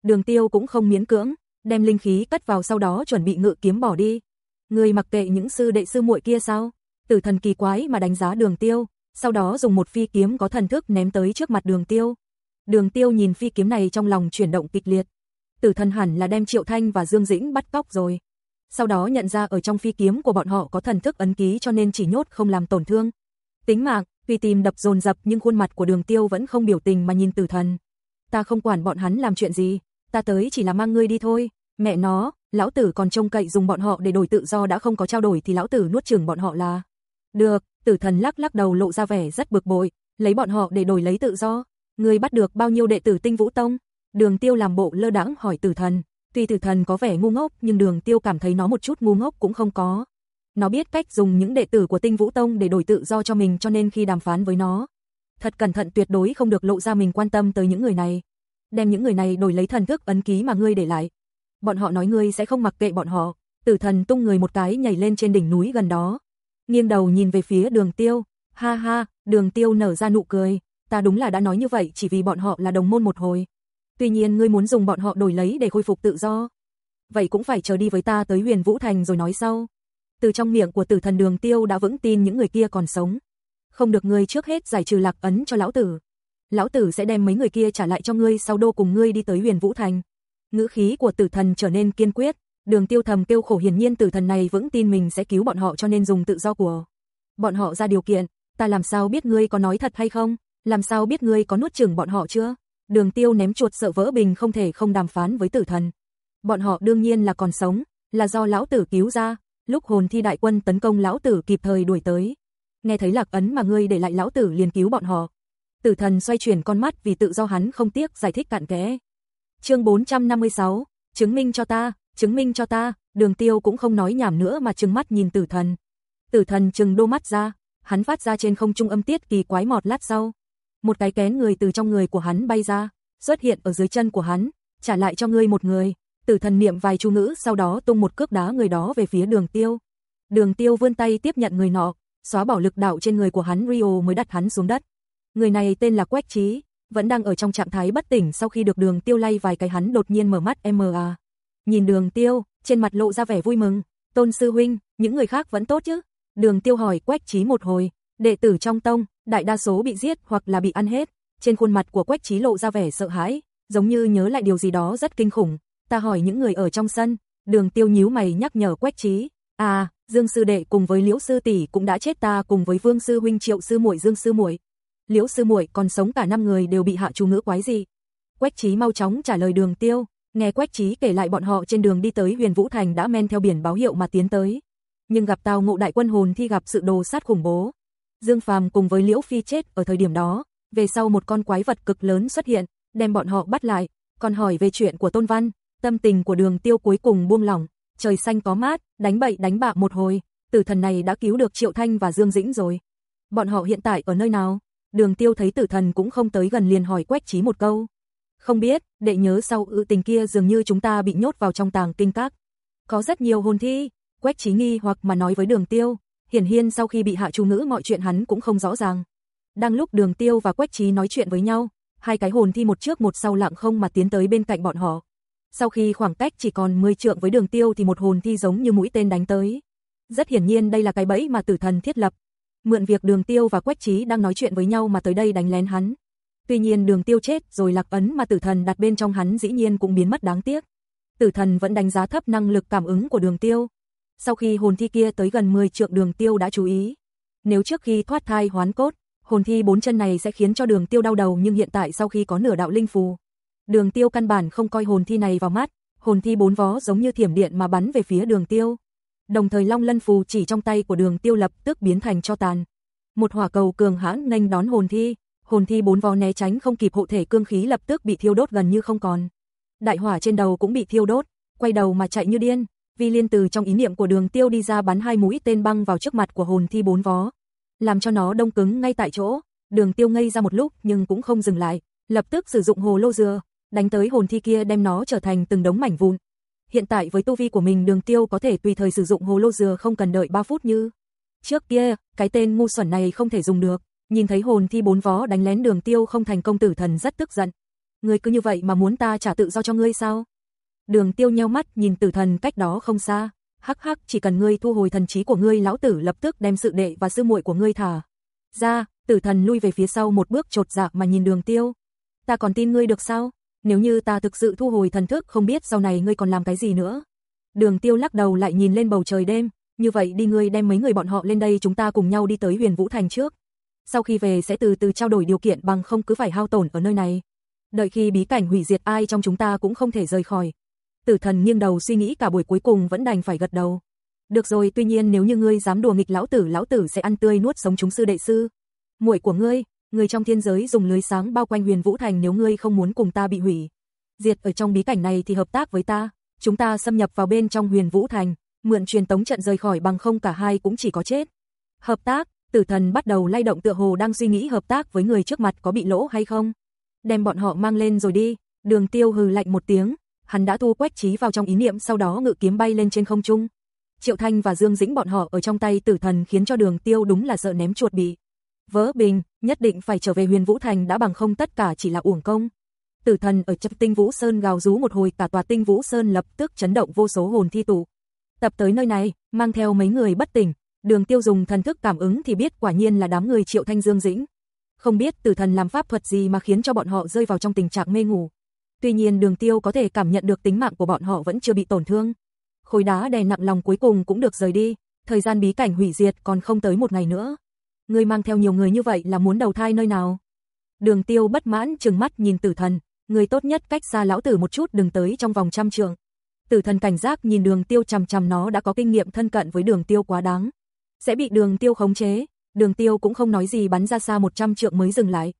Đường tiêu cũng không miễn cưỡng, đem linh khí cất vào sau đó chuẩn bị ngự kiếm bỏ đi. Ngươi mặc kệ những sư đệ sư muội kia sao? Tử thần kỳ quái mà đánh giá đường tiêu, sau đó dùng một phi kiếm có thần thức ném tới trước mặt đường tiêu. Đường tiêu nhìn phi kiếm này trong lòng chuyển động kịch liệt. Tử thần hẳn là đem Triệu Thanh và Dương Dĩnh bắt cóc rồi. Sau đó nhận ra ở trong phi kiếm của bọn họ có thần thức ấn ký cho nên chỉ nhốt không làm tổn thương. Tính mạng, vì tìm đập dồn dập nhưng khuôn mặt của đường tiêu vẫn không biểu tình mà nhìn tử thần. Ta không quản bọn hắn làm chuyện gì, ta tới chỉ là mang ngươi đi thôi. Mẹ nó, lão tử còn trông cậy dùng bọn họ để đổi tự do đã không có trao đổi thì lão tử nuốt chửng bọn họ là. Được, tử thần lắc lắc đầu lộ ra vẻ rất bực bội, lấy bọn họ để đổi lấy tự do. Ngươi bắt được bao nhiêu đệ tử tinh vũ tông? Đường tiêu làm bộ lơ đãng hỏi tử thần, tuy tử thần có vẻ ngu ngốc nhưng đường tiêu cảm thấy nó một chút ngu ngốc cũng không có. Nó biết cách dùng những đệ tử của tinh vũ tông để đổi tự do cho mình cho nên khi đàm phán với nó. Thật cẩn thận tuyệt đối không được lộ ra mình quan tâm tới những người này. Đem những người này đổi lấy thần thức ấn ký mà ngươi để lại. Bọn họ nói ngươi sẽ không mặc kệ bọn họ. Tử thần tung người một cái nhảy lên trên đỉnh núi gần đó. Nghiêng đầu nhìn về phía đường tiêu. Ha ha, đường tiêu nở ra nụ cười. Ta đúng là đã nói như vậy chỉ vì bọn họ là đồng môn một hồi. Tuy nhiên ngươi muốn dùng bọn họ đổi lấy để khôi phục tự do. Vậy cũng phải chờ đi với ta tới huyền Vũ Thành rồi nói sau từ trong miệng của tử thần đường tiêu đã vững tin những người kia còn sống. Không được ngươi trước hết giải trừ lạc ấn cho lão tử. Lão tử sẽ đem mấy người kia trả lại cho ngươi sau đô cùng ngươi đi tới huyền Vũ Thành. Ngữ khí của tử thần trở nên kiên quyết, đường tiêu thầm kêu khổ hiển nhiên tử thần này vững tin mình sẽ cứu bọn họ cho nên dùng tự do của. Bọn họ ra điều kiện, ta làm sao biết ngươi có nói thật hay không, làm sao biết ngươi có nuốt chửng bọn họ chưa? Đường tiêu ném chuột sợ vỡ bình không thể không đàm phán với tử thần. Bọn họ đương nhiên là còn sống, là do lão tử cứu ra, lúc hồn thi đại quân tấn công lão tử kịp thời đuổi tới. Nghe thấy lạc ấn mà ngươi để lại lão tử liền cứu bọn họ. Tử thần xoay chuyển con mắt vì tự do hắn không tiếc giải thích cạn kẽ. Chương 456, chứng minh cho ta, chứng minh cho ta, Đường Tiêu cũng không nói nhảm nữa mà trừng mắt nhìn Tử thần. Tử thần trừng đôi mắt ra, hắn phát ra trên không trung âm tiết kỳ quái mọt lát sau. Một cái kén người từ trong người của hắn bay ra, xuất hiện ở dưới chân của hắn, trả lại cho ngươi một người. Tử thần niệm vài chú ngữ sau đó tung một cước đá người đó về phía đường tiêu. Đường tiêu vươn tay tiếp nhận người nọ, xóa bỏ lực đạo trên người của hắn Rio mới đặt hắn xuống đất. Người này tên là Quách Trí, vẫn đang ở trong trạng thái bất tỉnh sau khi được đường tiêu lay vài cái hắn đột nhiên mở mắt m a. Nhìn đường tiêu, trên mặt lộ ra vẻ vui mừng. Tôn sư huynh, những người khác vẫn tốt chứ? Đường tiêu hỏi Quách Trí một hồi, đệ tử trong tông, đại đa số bị giết hoặc là bị ăn hết. Trên khuôn mặt của Quách Trí lộ ra vẻ sợ hãi, giống như nhớ lại điều gì đó rất kinh khủng, Ta hỏi những người ở trong sân, đường tiêu nhíu mày nhắc nhở quách trí. À, Dương sư đệ cùng với Liễu sư tỷ cũng đã chết ta cùng với Vương sư huynh Triệu sư muội Dương sư muội. Liễu sư muội còn sống cả năm người đều bị hạ chú ngữ quái gì. Quách trí mau chóng trả lời đường tiêu, nghe Quách trí kể lại bọn họ trên đường đi tới huyền Vũ Thành đã men theo biển báo hiệu mà tiến tới. Nhưng gặp tao ngộ đại quân hồn thi gặp sự đồ sát khủng bố. Dương Phàm cùng với Liễu Phi chết ở thời điểm đó, về sau một con quái vật cực lớn xuất hiện, đem bọn họ bắt lại, còn hỏi về chuyện của Tôn Văn, Tâm tình của đường tiêu cuối cùng buông lỏng, trời xanh có mát, đánh bậy đánh bạ một hồi, tử thần này đã cứu được Triệu Thanh và Dương Dĩnh rồi. Bọn họ hiện tại ở nơi nào? Đường tiêu thấy tử thần cũng không tới gần liền hỏi quách trí một câu. Không biết, đệ nhớ sau ư tình kia dường như chúng ta bị nhốt vào trong tàng kinh các. Có rất nhiều hồn thi, quách trí nghi hoặc mà nói với đường tiêu, hiển hiên sau khi bị hạ chú ngữ mọi chuyện hắn cũng không rõ ràng. Đang lúc đường tiêu và quách trí nói chuyện với nhau, hai cái hồn thi một trước một sau lặng không mà tiến tới bên cạnh bọn họ. Sau khi khoảng cách chỉ còn 10 trượng với đường tiêu thì một hồn thi giống như mũi tên đánh tới. Rất hiển nhiên đây là cái bẫy mà tử thần thiết lập. Mượn việc đường tiêu và quách trí đang nói chuyện với nhau mà tới đây đánh lén hắn. Tuy nhiên đường tiêu chết rồi lạc ấn mà tử thần đặt bên trong hắn dĩ nhiên cũng biến mất đáng tiếc. Tử thần vẫn đánh giá thấp năng lực cảm ứng của đường tiêu. Sau khi hồn thi kia tới gần 10 trượng đường tiêu đã chú ý. Nếu trước khi thoát thai hoán cốt, hồn thi bốn chân này sẽ khiến cho đường tiêu đau đầu nhưng hiện tại sau khi có nửa đạo linh phù, Đường tiêu căn bản không coi hồn thi này vào mắt, hồn thi bốn vó giống như thiểm điện mà bắn về phía đường tiêu. Đồng thời long lân phù chỉ trong tay của đường tiêu lập tức biến thành cho tàn. Một hỏa cầu cường hãn nghênh đón hồn thi, hồn thi bốn vó né tránh không kịp hộ thể cương khí lập tức bị thiêu đốt gần như không còn. Đại hỏa trên đầu cũng bị thiêu đốt, quay đầu mà chạy như điên, Vi Liên từ trong ý niệm của Đường Tiêu đi ra bắn hai mũi tên băng vào trước mặt của hồn thi bốn vó, làm cho nó đông cứng ngay tại chỗ. Đường Tiêu ngây ra một lúc nhưng cũng không dừng lại, lập tức sử dụng hồ lô dừa, đánh tới hồn thi kia đem nó trở thành từng đống mảnh vụn. Hiện tại với tu vi của mình Đường Tiêu có thể tùy thời sử dụng hồ lô dừa không cần đợi 3 phút như trước kia, cái tên ngu xuẩn này không thể dùng được. Nhìn thấy hồn thi bốn vó đánh lén Đường Tiêu không thành công tử thần rất tức giận. Ngươi cứ như vậy mà muốn ta trả tự do cho ngươi sao? Đường Tiêu nheo mắt nhìn tử thần cách đó không xa. Hắc hắc, chỉ cần ngươi thu hồi thần trí của ngươi lão tử lập tức đem sự đệ và sư muội của ngươi thả. Ra, tử thần lui về phía sau một bước trột dạ mà nhìn đường tiêu. Ta còn tin ngươi được sao? Nếu như ta thực sự thu hồi thần thức không biết sau này ngươi còn làm cái gì nữa. Đường tiêu lắc đầu lại nhìn lên bầu trời đêm, như vậy đi ngươi đem mấy người bọn họ lên đây chúng ta cùng nhau đi tới huyền Vũ Thành trước. Sau khi về sẽ từ từ trao đổi điều kiện bằng không cứ phải hao tổn ở nơi này. Đợi khi bí cảnh hủy diệt ai trong chúng ta cũng không thể rời khỏi. Tử thần nghiêng đầu suy nghĩ cả buổi cuối cùng vẫn đành phải gật đầu. Được rồi, tuy nhiên nếu như ngươi dám đùa nghịch lão tử, lão tử sẽ ăn tươi nuốt sống chúng sư đệ sư. Muội của ngươi, người trong thiên giới dùng lưới sáng bao quanh huyền vũ thành nếu ngươi không muốn cùng ta bị hủy. diệt ở trong bí cảnh này thì hợp tác với ta, chúng ta xâm nhập vào bên trong huyền vũ thành, mượn truyền tống trận rời khỏi bằng không cả hai cũng chỉ có chết. Hợp tác, tử thần bắt đầu lay động tựa hồ đang suy nghĩ hợp tác với người trước mặt có bị lỗ hay không. Đem bọn họ mang lên rồi đi, đường tiêu hừ lạnh một tiếng, hắn đã thu quét trí vào trong ý niệm sau đó ngự kiếm bay lên trên không trung. Triệu Thanh và Dương Dĩnh bọn họ ở trong tay tử thần khiến cho đường tiêu đúng là sợ ném chuột bị. Vỡ bình, nhất định phải trở về huyền Vũ Thành đã bằng không tất cả chỉ là uổng công. Tử thần ở chấp tinh Vũ Sơn gào rú một hồi cả tòa tinh Vũ Sơn lập tức chấn động vô số hồn thi tụ. Tập tới nơi này, mang theo mấy người bất tỉnh, đường tiêu dùng thần thức cảm ứng thì biết quả nhiên là đám người triệu thanh dương dĩnh. Không biết tử thần làm pháp thuật gì mà khiến cho bọn họ rơi vào trong tình trạng mê ngủ. Tuy nhiên đường tiêu có thể cảm nhận được tính mạng của bọn họ vẫn chưa bị tổn thương. Khối đá đè nặng lòng cuối cùng cũng được rời đi, thời gian bí cảnh hủy diệt còn không tới một ngày nữa. Ngươi mang theo nhiều người như vậy là muốn đầu thai nơi nào? Đường tiêu bất mãn trừng mắt nhìn tử thần, người tốt nhất cách xa lão tử một chút đừng tới trong vòng trăm trượng. Tử thần cảnh giác nhìn đường tiêu chằm chằm nó đã có kinh nghiệm thân cận với đường tiêu quá đáng. Sẽ bị đường tiêu khống chế, đường tiêu cũng không nói gì bắn ra xa 100 trượng mới dừng lại.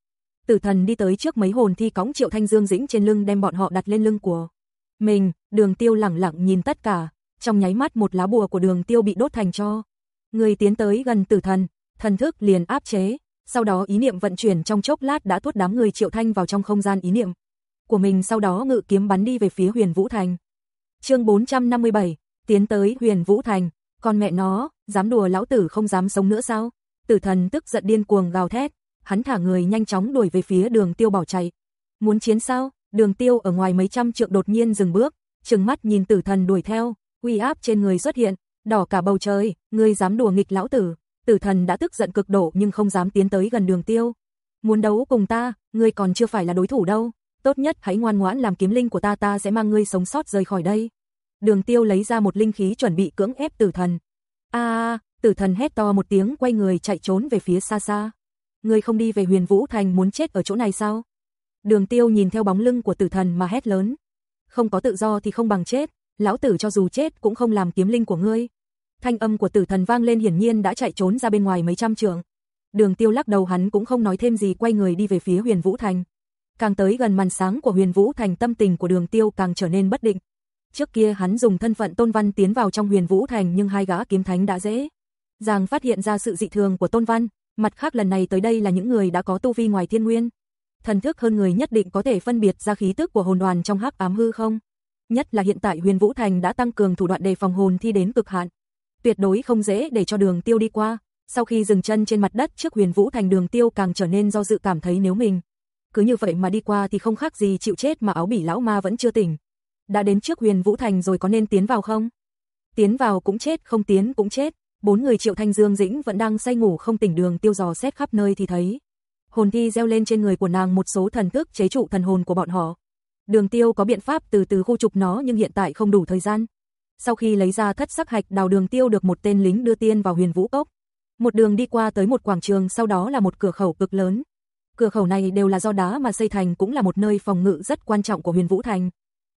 Tử thần đi tới trước mấy hồn thi cõng triệu thanh dương dĩnh trên lưng đem bọn họ đặt lên lưng của mình, đường tiêu lẳng lặng nhìn tất cả, trong nháy mắt một lá bùa của đường tiêu bị đốt thành cho. Người tiến tới gần tử thần, thần thức liền áp chế, sau đó ý niệm vận chuyển trong chốc lát đã thuốc đám người triệu thanh vào trong không gian ý niệm của mình. Sau đó ngự kiếm bắn đi về phía huyền Vũ Thành. chương 457, tiến tới huyền Vũ Thành, con mẹ nó, dám đùa lão tử không dám sống nữa sao? Tử thần tức giận điên cuồng gào thét, hắn thả người nhanh chóng đuổi về phía đường tiêu bỏ chạy. Muốn chiến sao? Đường tiêu ở ngoài mấy trăm trượng đột nhiên dừng bước, trừng mắt nhìn tử thần đuổi theo, uy áp trên người xuất hiện, đỏ cả bầu trời, ngươi dám đùa nghịch lão tử. Tử thần đã tức giận cực độ nhưng không dám tiến tới gần đường tiêu. Muốn đấu cùng ta, ngươi còn chưa phải là đối thủ đâu tốt nhất hãy ngoan ngoãn làm kiếm linh của ta ta sẽ mang ngươi sống sót rời khỏi đây. Đường tiêu lấy ra một linh khí chuẩn bị cưỡng ép tử thần. a tử thần hét to một tiếng quay người chạy trốn về phía xa xa. người không đi về huyền vũ thành muốn chết ở chỗ này sao? Đường tiêu nhìn theo bóng lưng của tử thần mà hét lớn. Không có tự do thì không bằng chết, lão tử cho dù chết cũng không làm kiếm linh của ngươi. Thanh âm của tử thần vang lên hiển nhiên đã chạy trốn ra bên ngoài mấy trăm trượng. Đường tiêu lắc đầu hắn cũng không nói thêm gì quay người đi về phía huyền vũ thành. Càng tới gần màn sáng của Huyền Vũ Thành tâm tình của Đường Tiêu càng trở nên bất định. Trước kia hắn dùng thân phận Tôn Văn tiến vào trong Huyền Vũ Thành nhưng hai gã kiếm thánh đã dễ dàng phát hiện ra sự dị thường của Tôn Văn, mặt khác lần này tới đây là những người đã có tu vi ngoài thiên nguyên. Thần thức hơn người nhất định có thể phân biệt ra khí tức của hồn đoàn trong hắc ám hư không. Nhất là hiện tại Huyền Vũ Thành đã tăng cường thủ đoạn đề phòng hồn thi đến cực hạn. Tuyệt đối không dễ để cho đường tiêu đi qua. Sau khi dừng chân trên mặt đất trước Huyền Vũ Thành đường tiêu càng trở nên do dự cảm thấy nếu mình cứ như vậy mà đi qua thì không khác gì chịu chết mà áo bỉ lão ma vẫn chưa tỉnh. Đã đến trước huyền Vũ Thành rồi có nên tiến vào không? Tiến vào cũng chết, không tiến cũng chết. Bốn người triệu thanh dương dĩnh vẫn đang say ngủ không tỉnh đường tiêu dò xét khắp nơi thì thấy. Hồn thi gieo lên trên người của nàng một số thần thức chế trụ thần hồn của bọn họ. Đường tiêu có biện pháp từ từ khu trục nó nhưng hiện tại không đủ thời gian. Sau khi lấy ra thất sắc hạch đào đường tiêu được một tên lính đưa tiên vào huyền vũ cốc. Một đường đi qua tới một quảng trường sau đó là một cửa khẩu cực lớn. Cửa khẩu này đều là do đá mà xây thành cũng là một nơi phòng ngự rất quan trọng của Huyền Vũ Thành.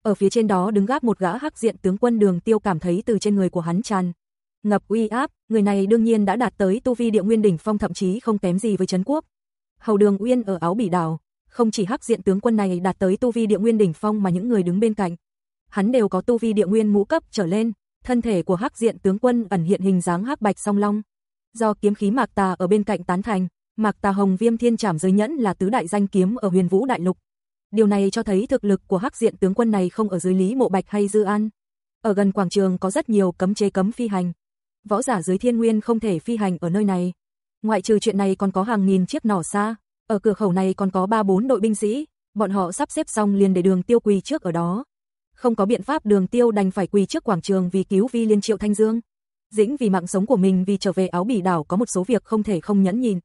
Ở phía trên đó đứng gác một gã hắc diện tướng quân Đường Tiêu cảm thấy từ trên người của hắn tràn ngập uy áp, người này đương nhiên đã đạt tới tu vi địa nguyên đỉnh phong thậm chí không kém gì với trấn quốc. Hầu Đường Uyên ở áo bỉ đảo, không chỉ hắc diện tướng quân này đạt tới tu vi địa nguyên đỉnh phong mà những người đứng bên cạnh, hắn đều có tu vi địa nguyên ngũ cấp trở lên, thân thể của hắc diện tướng quân ẩn hiện hình dáng hắc bạch song long. Do kiếm khí mạc tà ở bên cạnh tán thành, Mạc Tà Hồng Viêm Thiên Trảm giới nhẫn là tứ đại danh kiếm ở Huyền Vũ Đại Lục. Điều này cho thấy thực lực của Hắc Diện tướng quân này không ở dưới Lý Mộ Bạch hay Dư An. Ở gần quảng trường có rất nhiều cấm chế cấm phi hành. Võ giả dưới thiên nguyên không thể phi hành ở nơi này. Ngoại trừ chuyện này còn có hàng nghìn chiếc nỏ xa, ở cửa khẩu này còn có ba bốn đội binh sĩ, bọn họ sắp xếp xong liền để đường tiêu quỳ trước ở đó. Không có biện pháp đường tiêu đành phải quỳ trước quảng trường vì cứu vi liên triệu thanh dương. Dĩnh vì mạng sống của mình vì trở về áo bỉ đảo có một số việc không thể không nhẫn nhìn.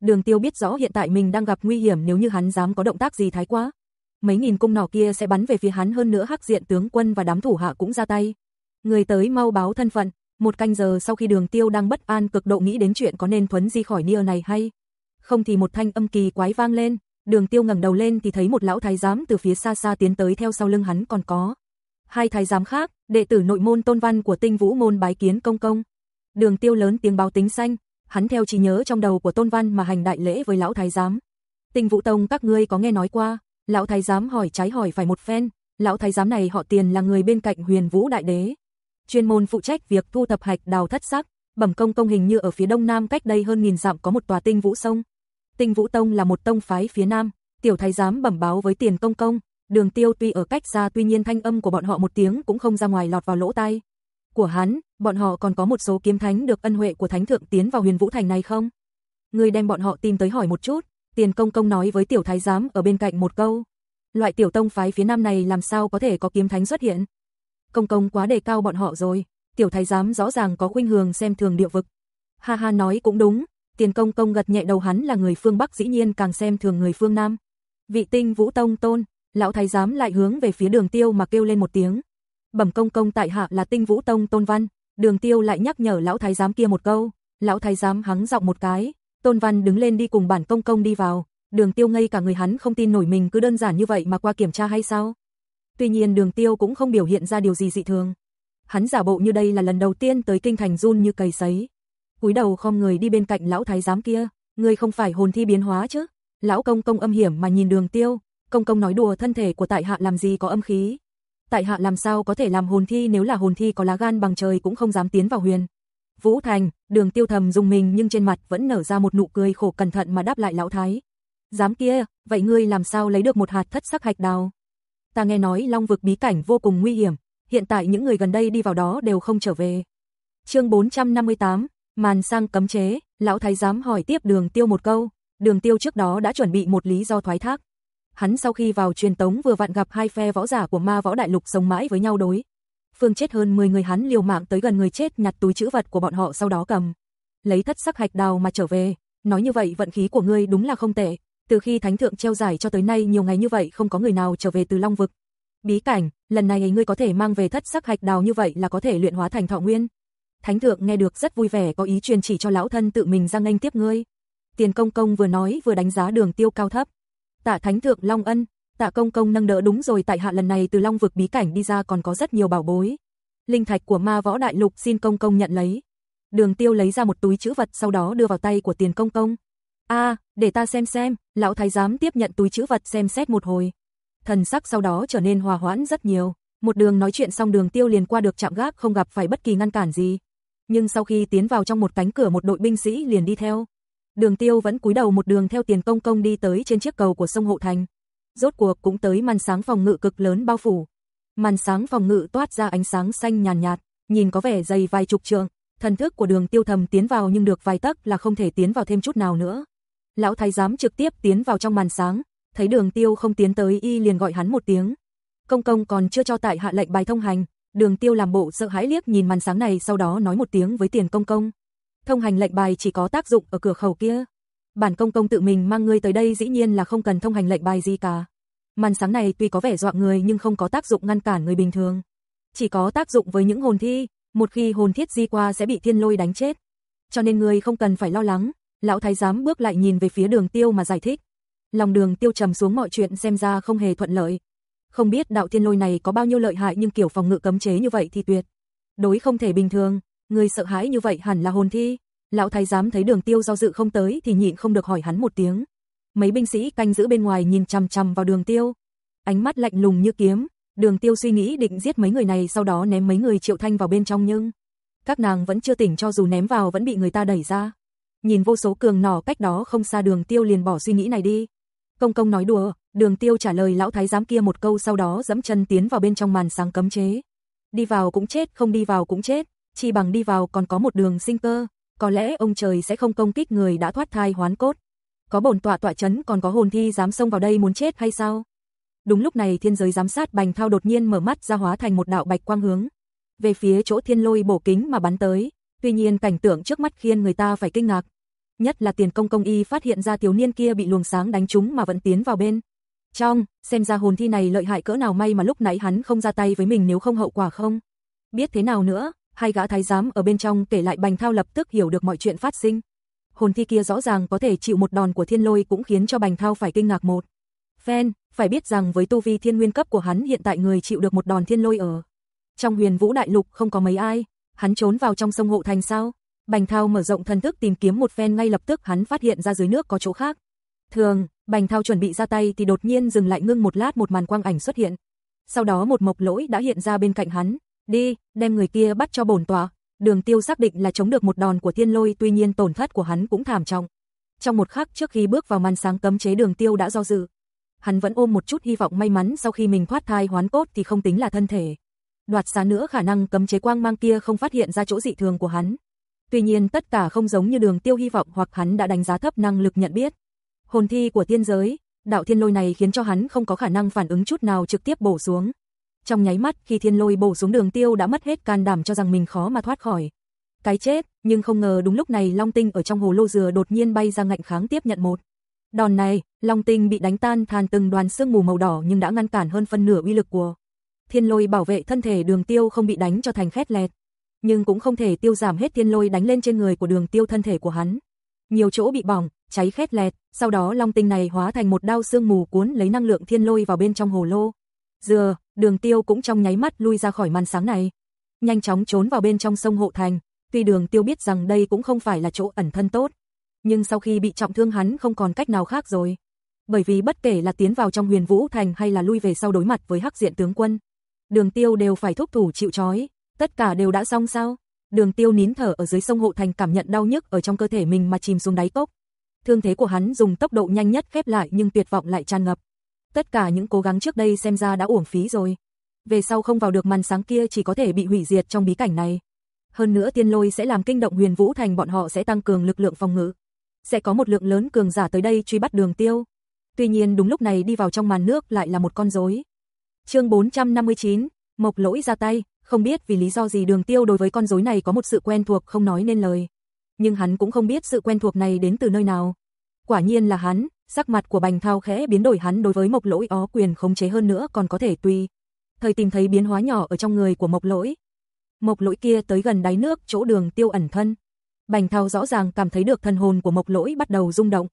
Đường Tiêu biết rõ hiện tại mình đang gặp nguy hiểm nếu như hắn dám có động tác gì thái quá. Mấy nghìn cung nỏ kia sẽ bắn về phía hắn hơn nữa hắc diện tướng quân và đám thủ hạ cũng ra tay. Người tới mau báo thân phận, một canh giờ sau khi đường tiêu đang bất an cực độ nghĩ đến chuyện có nên thuấn di khỏi nia này hay. Không thì một thanh âm kỳ quái vang lên, đường tiêu ngẩng đầu lên thì thấy một lão thái giám từ phía xa xa tiến tới theo sau lưng hắn còn có. Hai thái giám khác, đệ tử nội môn tôn văn của tinh vũ môn bái kiến công công. Đường tiêu lớn tiếng báo tính xanh, hắn theo trí nhớ trong đầu của Tôn Văn mà hành đại lễ với lão thái giám. Tinh Vũ Tông các ngươi có nghe nói qua, lão thái giám hỏi trái hỏi phải một phen, Lão thái giám này họ Tiền là người bên cạnh Huyền Vũ đại đế, chuyên môn phụ trách việc thu thập hạch đào thất sắc, bẩm công công hình như ở phía đông nam cách đây hơn nghìn dặm có một tòa Tinh Vũ sông. Tinh Vũ Tông là một tông phái phía nam, tiểu thái giám bẩm báo với Tiền công công, Đường Tiêu tuy ở cách xa tuy nhiên thanh âm của bọn họ một tiếng cũng không ra ngoài lọt vào lỗ tai. Của hắn, bọn họ còn có một số kiếm thánh được ân huệ của thánh thượng tiến vào Huyền Vũ thành này không? Người đem bọn họ tìm tới hỏi một chút, Tiền công công nói với tiểu thái giám ở bên cạnh một câu. Loại tiểu tông phái phía nam này làm sao có thể có kiếm thánh xuất hiện? Công công quá đề cao bọn họ rồi, tiểu thái giám rõ ràng có khuynh hướng xem thường địa vực. Ha ha nói cũng đúng, tiền công công gật nhẹ đầu hắn là người phương Bắc dĩ nhiên càng xem thường người phương Nam. Vị tinh vũ tông tôn, lão thái giám lại hướng về phía đường tiêu mà kêu lên một tiếng. Bẩm công công tại hạ là tinh vũ tông tôn văn, đường tiêu lại nhắc nhở lão thái giám kia một câu, lão thái giám hắng giọng một cái, tôn văn đứng lên đi cùng bản công công đi vào, đường tiêu ngây cả người hắn không tin nổi mình cứ đơn giản như vậy mà qua kiểm tra hay sao. Tuy nhiên đường tiêu cũng không biểu hiện ra điều gì dị thường. Hắn giả bộ như đây là lần đầu tiên tới kinh thành run như cầy sấy. cúi đầu không người đi bên cạnh lão thái giám kia, người không phải hồn thi biến hóa chứ. Lão công công âm hiểm mà nhìn đường tiêu, công công nói đùa thân thể của tại hạ làm gì có âm khí. Tại hạ làm sao có thể làm hồn thi nếu là hồn thi có lá gan bằng trời cũng không dám tiến vào huyền. Vũ Thành, đường tiêu thầm dùng mình nhưng trên mặt vẫn nở ra một nụ cười khổ cẩn thận mà đáp lại lão thái. Dám kia, vậy ngươi làm sao lấy được một hạt thất sắc hạch đào? Ta nghe nói long vực bí cảnh vô cùng nguy hiểm, hiện tại những người gần đây đi vào đó đều không trở về. chương 458, màn sang cấm chế, lão thái giám hỏi tiếp đường tiêu một câu, đường tiêu trước đó đã chuẩn bị một lý do thoái thác. Hắn sau khi vào truyền tống vừa vặn gặp hai phe võ giả của ma võ đại lục sống mãi với nhau đối. Phương chết hơn 10 người hắn liều mạng tới gần người chết nhặt túi chữ vật của bọn họ sau đó cầm. Lấy thất sắc hạch đào mà trở về, nói như vậy vận khí của ngươi đúng là không tệ, từ khi thánh thượng treo giải cho tới nay nhiều ngày như vậy không có người nào trở về từ Long vực. Bí cảnh, lần này ngươi có thể mang về thất sắc hạch đào như vậy là có thể luyện hóa thành thọ nguyên. Thánh thượng nghe được rất vui vẻ có ý truyền chỉ cho lão thân tự mình ra nghênh tiếp ngươi. Tiền công công vừa nói vừa đánh giá đường tiêu cao thấp. Tạ thánh thượng Long ân, tạ công công nâng đỡ đúng rồi tại hạ lần này từ Long vực bí cảnh đi ra còn có rất nhiều bảo bối. Linh thạch của ma võ đại lục xin công công nhận lấy. Đường tiêu lấy ra một túi chữ vật sau đó đưa vào tay của tiền công công. a để ta xem xem, lão thái giám tiếp nhận túi chữ vật xem xét một hồi. Thần sắc sau đó trở nên hòa hoãn rất nhiều, một đường nói chuyện xong đường tiêu liền qua được chạm gác không gặp phải bất kỳ ngăn cản gì. Nhưng sau khi tiến vào trong một cánh cửa một đội binh sĩ liền đi theo. Đường tiêu vẫn cúi đầu một đường theo tiền công công đi tới trên chiếc cầu của sông Hộ Thành. Rốt cuộc cũng tới màn sáng phòng ngự cực lớn bao phủ. Màn sáng phòng ngự toát ra ánh sáng xanh nhàn nhạt, nhìn có vẻ dày vài chục trượng. Thần thức của đường tiêu thầm tiến vào nhưng được vài tấc là không thể tiến vào thêm chút nào nữa. Lão thái giám trực tiếp tiến vào trong màn sáng, thấy đường tiêu không tiến tới y liền gọi hắn một tiếng. Công công còn chưa cho tại hạ lệnh bài thông hành, đường tiêu làm bộ sợ hãi liếc nhìn màn sáng này sau đó nói một tiếng với tiền công công. Thông hành lệnh bài chỉ có tác dụng ở cửa khẩu kia. Bản công công tự mình mang ngươi tới đây dĩ nhiên là không cần thông hành lệnh bài gì cả. Màn sáng này tuy có vẻ dọa người nhưng không có tác dụng ngăn cản người bình thường. Chỉ có tác dụng với những hồn thi, một khi hồn thiết di qua sẽ bị thiên lôi đánh chết. Cho nên ngươi không cần phải lo lắng, lão thái giám bước lại nhìn về phía đường tiêu mà giải thích. Lòng đường tiêu trầm xuống mọi chuyện xem ra không hề thuận lợi. Không biết đạo thiên lôi này có bao nhiêu lợi hại nhưng kiểu phòng ngự cấm chế như vậy thì tuyệt. Đối không thể bình thường, người sợ hãi như vậy hẳn là hồn thi. Lão thái giám thấy đường tiêu do dự không tới thì nhịn không được hỏi hắn một tiếng. Mấy binh sĩ canh giữ bên ngoài nhìn chằm chằm vào đường tiêu. Ánh mắt lạnh lùng như kiếm, đường tiêu suy nghĩ định giết mấy người này sau đó ném mấy người triệu thanh vào bên trong nhưng... Các nàng vẫn chưa tỉnh cho dù ném vào vẫn bị người ta đẩy ra. Nhìn vô số cường nỏ cách đó không xa đường tiêu liền bỏ suy nghĩ này đi. Công công nói đùa, đường tiêu trả lời lão thái giám kia một câu sau đó dẫm chân tiến vào bên trong màn sáng cấm chế. Đi vào cũng chết, không đi vào cũng chết, chỉ bằng đi vào còn có một đường sinh cơ, có lẽ ông trời sẽ không công kích người đã thoát thai hoán cốt. Có bổn tọa tọa chấn còn có hồn thi dám xông vào đây muốn chết hay sao? Đúng lúc này thiên giới giám sát bành thao đột nhiên mở mắt ra hóa thành một đạo bạch quang hướng. Về phía chỗ thiên lôi bổ kính mà bắn tới, tuy nhiên cảnh tượng trước mắt khiến người ta phải kinh ngạc, nhất là tiền công công y phát hiện ra thiếu niên kia bị luồng sáng đánh trúng mà vẫn tiến vào bên. Trong, xem ra hồn thi này lợi hại cỡ nào may mà lúc nãy hắn không ra tay với mình nếu không hậu quả không. Biết thế nào nữa, hai gã thái giám ở bên trong kể lại Bành Thao lập tức hiểu được mọi chuyện phát sinh. Hồn thi kia rõ ràng có thể chịu một đòn của thiên lôi cũng khiến cho Bành Thao phải kinh ngạc một. Phen, phải biết rằng với tu vi thiên nguyên cấp của hắn hiện tại người chịu được một đòn thiên lôi ở. Trong huyền vũ đại lục không có mấy ai, hắn trốn vào trong sông hộ thành sao? Bành Thao mở rộng thần thức tìm kiếm một phen ngay lập tức hắn phát hiện ra dưới nước có chỗ khác. Thường, Bành Thao chuẩn bị ra tay thì đột nhiên dừng lại ngưng một lát một màn quang ảnh xuất hiện. Sau đó một mộc lỗi đã hiện ra bên cạnh hắn, đi, đem người kia bắt cho bổn tọa. Đường tiêu xác định là chống được một đòn của thiên lôi tuy nhiên tổn thất của hắn cũng thảm trọng. Trong một khắc trước khi bước vào màn sáng cấm chế đường tiêu đã do dự. Hắn vẫn ôm một chút hy vọng may mắn sau khi mình thoát thai hoán cốt thì không tính là thân thể. Đoạt xá nữa khả năng cấm chế quang mang kia không phát hiện ra chỗ dị thường của hắn. Tuy nhiên tất cả không giống như đường tiêu hy vọng hoặc hắn đã đánh giá thấp năng lực nhận biết. Hồn thi của tiên giới, đạo thiên lôi này khiến cho hắn không có khả năng phản ứng chút nào trực tiếp bổ xuống. Trong nháy mắt khi thiên lôi bổ xuống đường tiêu đã mất hết can đảm cho rằng mình khó mà thoát khỏi. Cái chết, nhưng không ngờ đúng lúc này Long Tinh ở trong hồ lô dừa đột nhiên bay ra ngạnh kháng tiếp nhận một. Đòn này, Long Tinh bị đánh tan than từng đoàn sương mù màu đỏ nhưng đã ngăn cản hơn phân nửa uy lực của. Thiên lôi bảo vệ thân thể đường tiêu không bị đánh cho thành khét lẹt. Nhưng cũng không thể tiêu giảm hết thiên lôi đánh lên trên người của đường tiêu thân thể của hắn. Nhiều chỗ bị bỏng, cháy khét lẹt, sau đó long tinh này hóa thành một đao sương mù cuốn lấy năng lượng thiên lôi vào bên trong hồ lô. Dừa, đường tiêu cũng trong nháy mắt lui ra khỏi màn sáng này. Nhanh chóng trốn vào bên trong sông hộ thành, tuy đường tiêu biết rằng đây cũng không phải là chỗ ẩn thân tốt. Nhưng sau khi bị trọng thương hắn không còn cách nào khác rồi. Bởi vì bất kể là tiến vào trong huyền vũ thành hay là lui về sau đối mặt với hắc diện tướng quân. Đường tiêu đều phải thúc thủ chịu trói, tất cả đều đã xong sao? Đường tiêu nín thở ở dưới sông hộ thành cảm nhận đau nhức ở trong cơ thể mình mà chìm xuống đáy cốc. Thương thế của hắn dùng tốc độ nhanh nhất khép lại nhưng tuyệt vọng lại tràn ngập. Tất cả những cố gắng trước đây xem ra đã uổng phí rồi. Về sau không vào được màn sáng kia chỉ có thể bị hủy diệt trong bí cảnh này. Hơn nữa tiên lôi sẽ làm kinh động huyền vũ thành bọn họ sẽ tăng cường lực lượng phòng ngự. Sẽ có một lượng lớn cường giả tới đây truy bắt đường tiêu. Tuy nhiên đúng lúc này đi vào trong màn nước lại là một con rối. chương 459, Mộc lỗi ra tay, không biết vì lý do gì đường tiêu đối với con rối này có một sự quen thuộc không nói nên lời. Nhưng hắn cũng không biết sự quen thuộc này đến từ nơi nào. Quả nhiên là hắn, sắc mặt của bành thao khẽ biến đổi hắn đối với mộc lỗi ó quyền khống chế hơn nữa còn có thể tùy. Thời tìm thấy biến hóa nhỏ ở trong người của mộc lỗi. Mộc lỗi kia tới gần đáy nước chỗ đường tiêu ẩn thân. Bành thao rõ ràng cảm thấy được thần hồn của mộc lỗi bắt đầu rung động.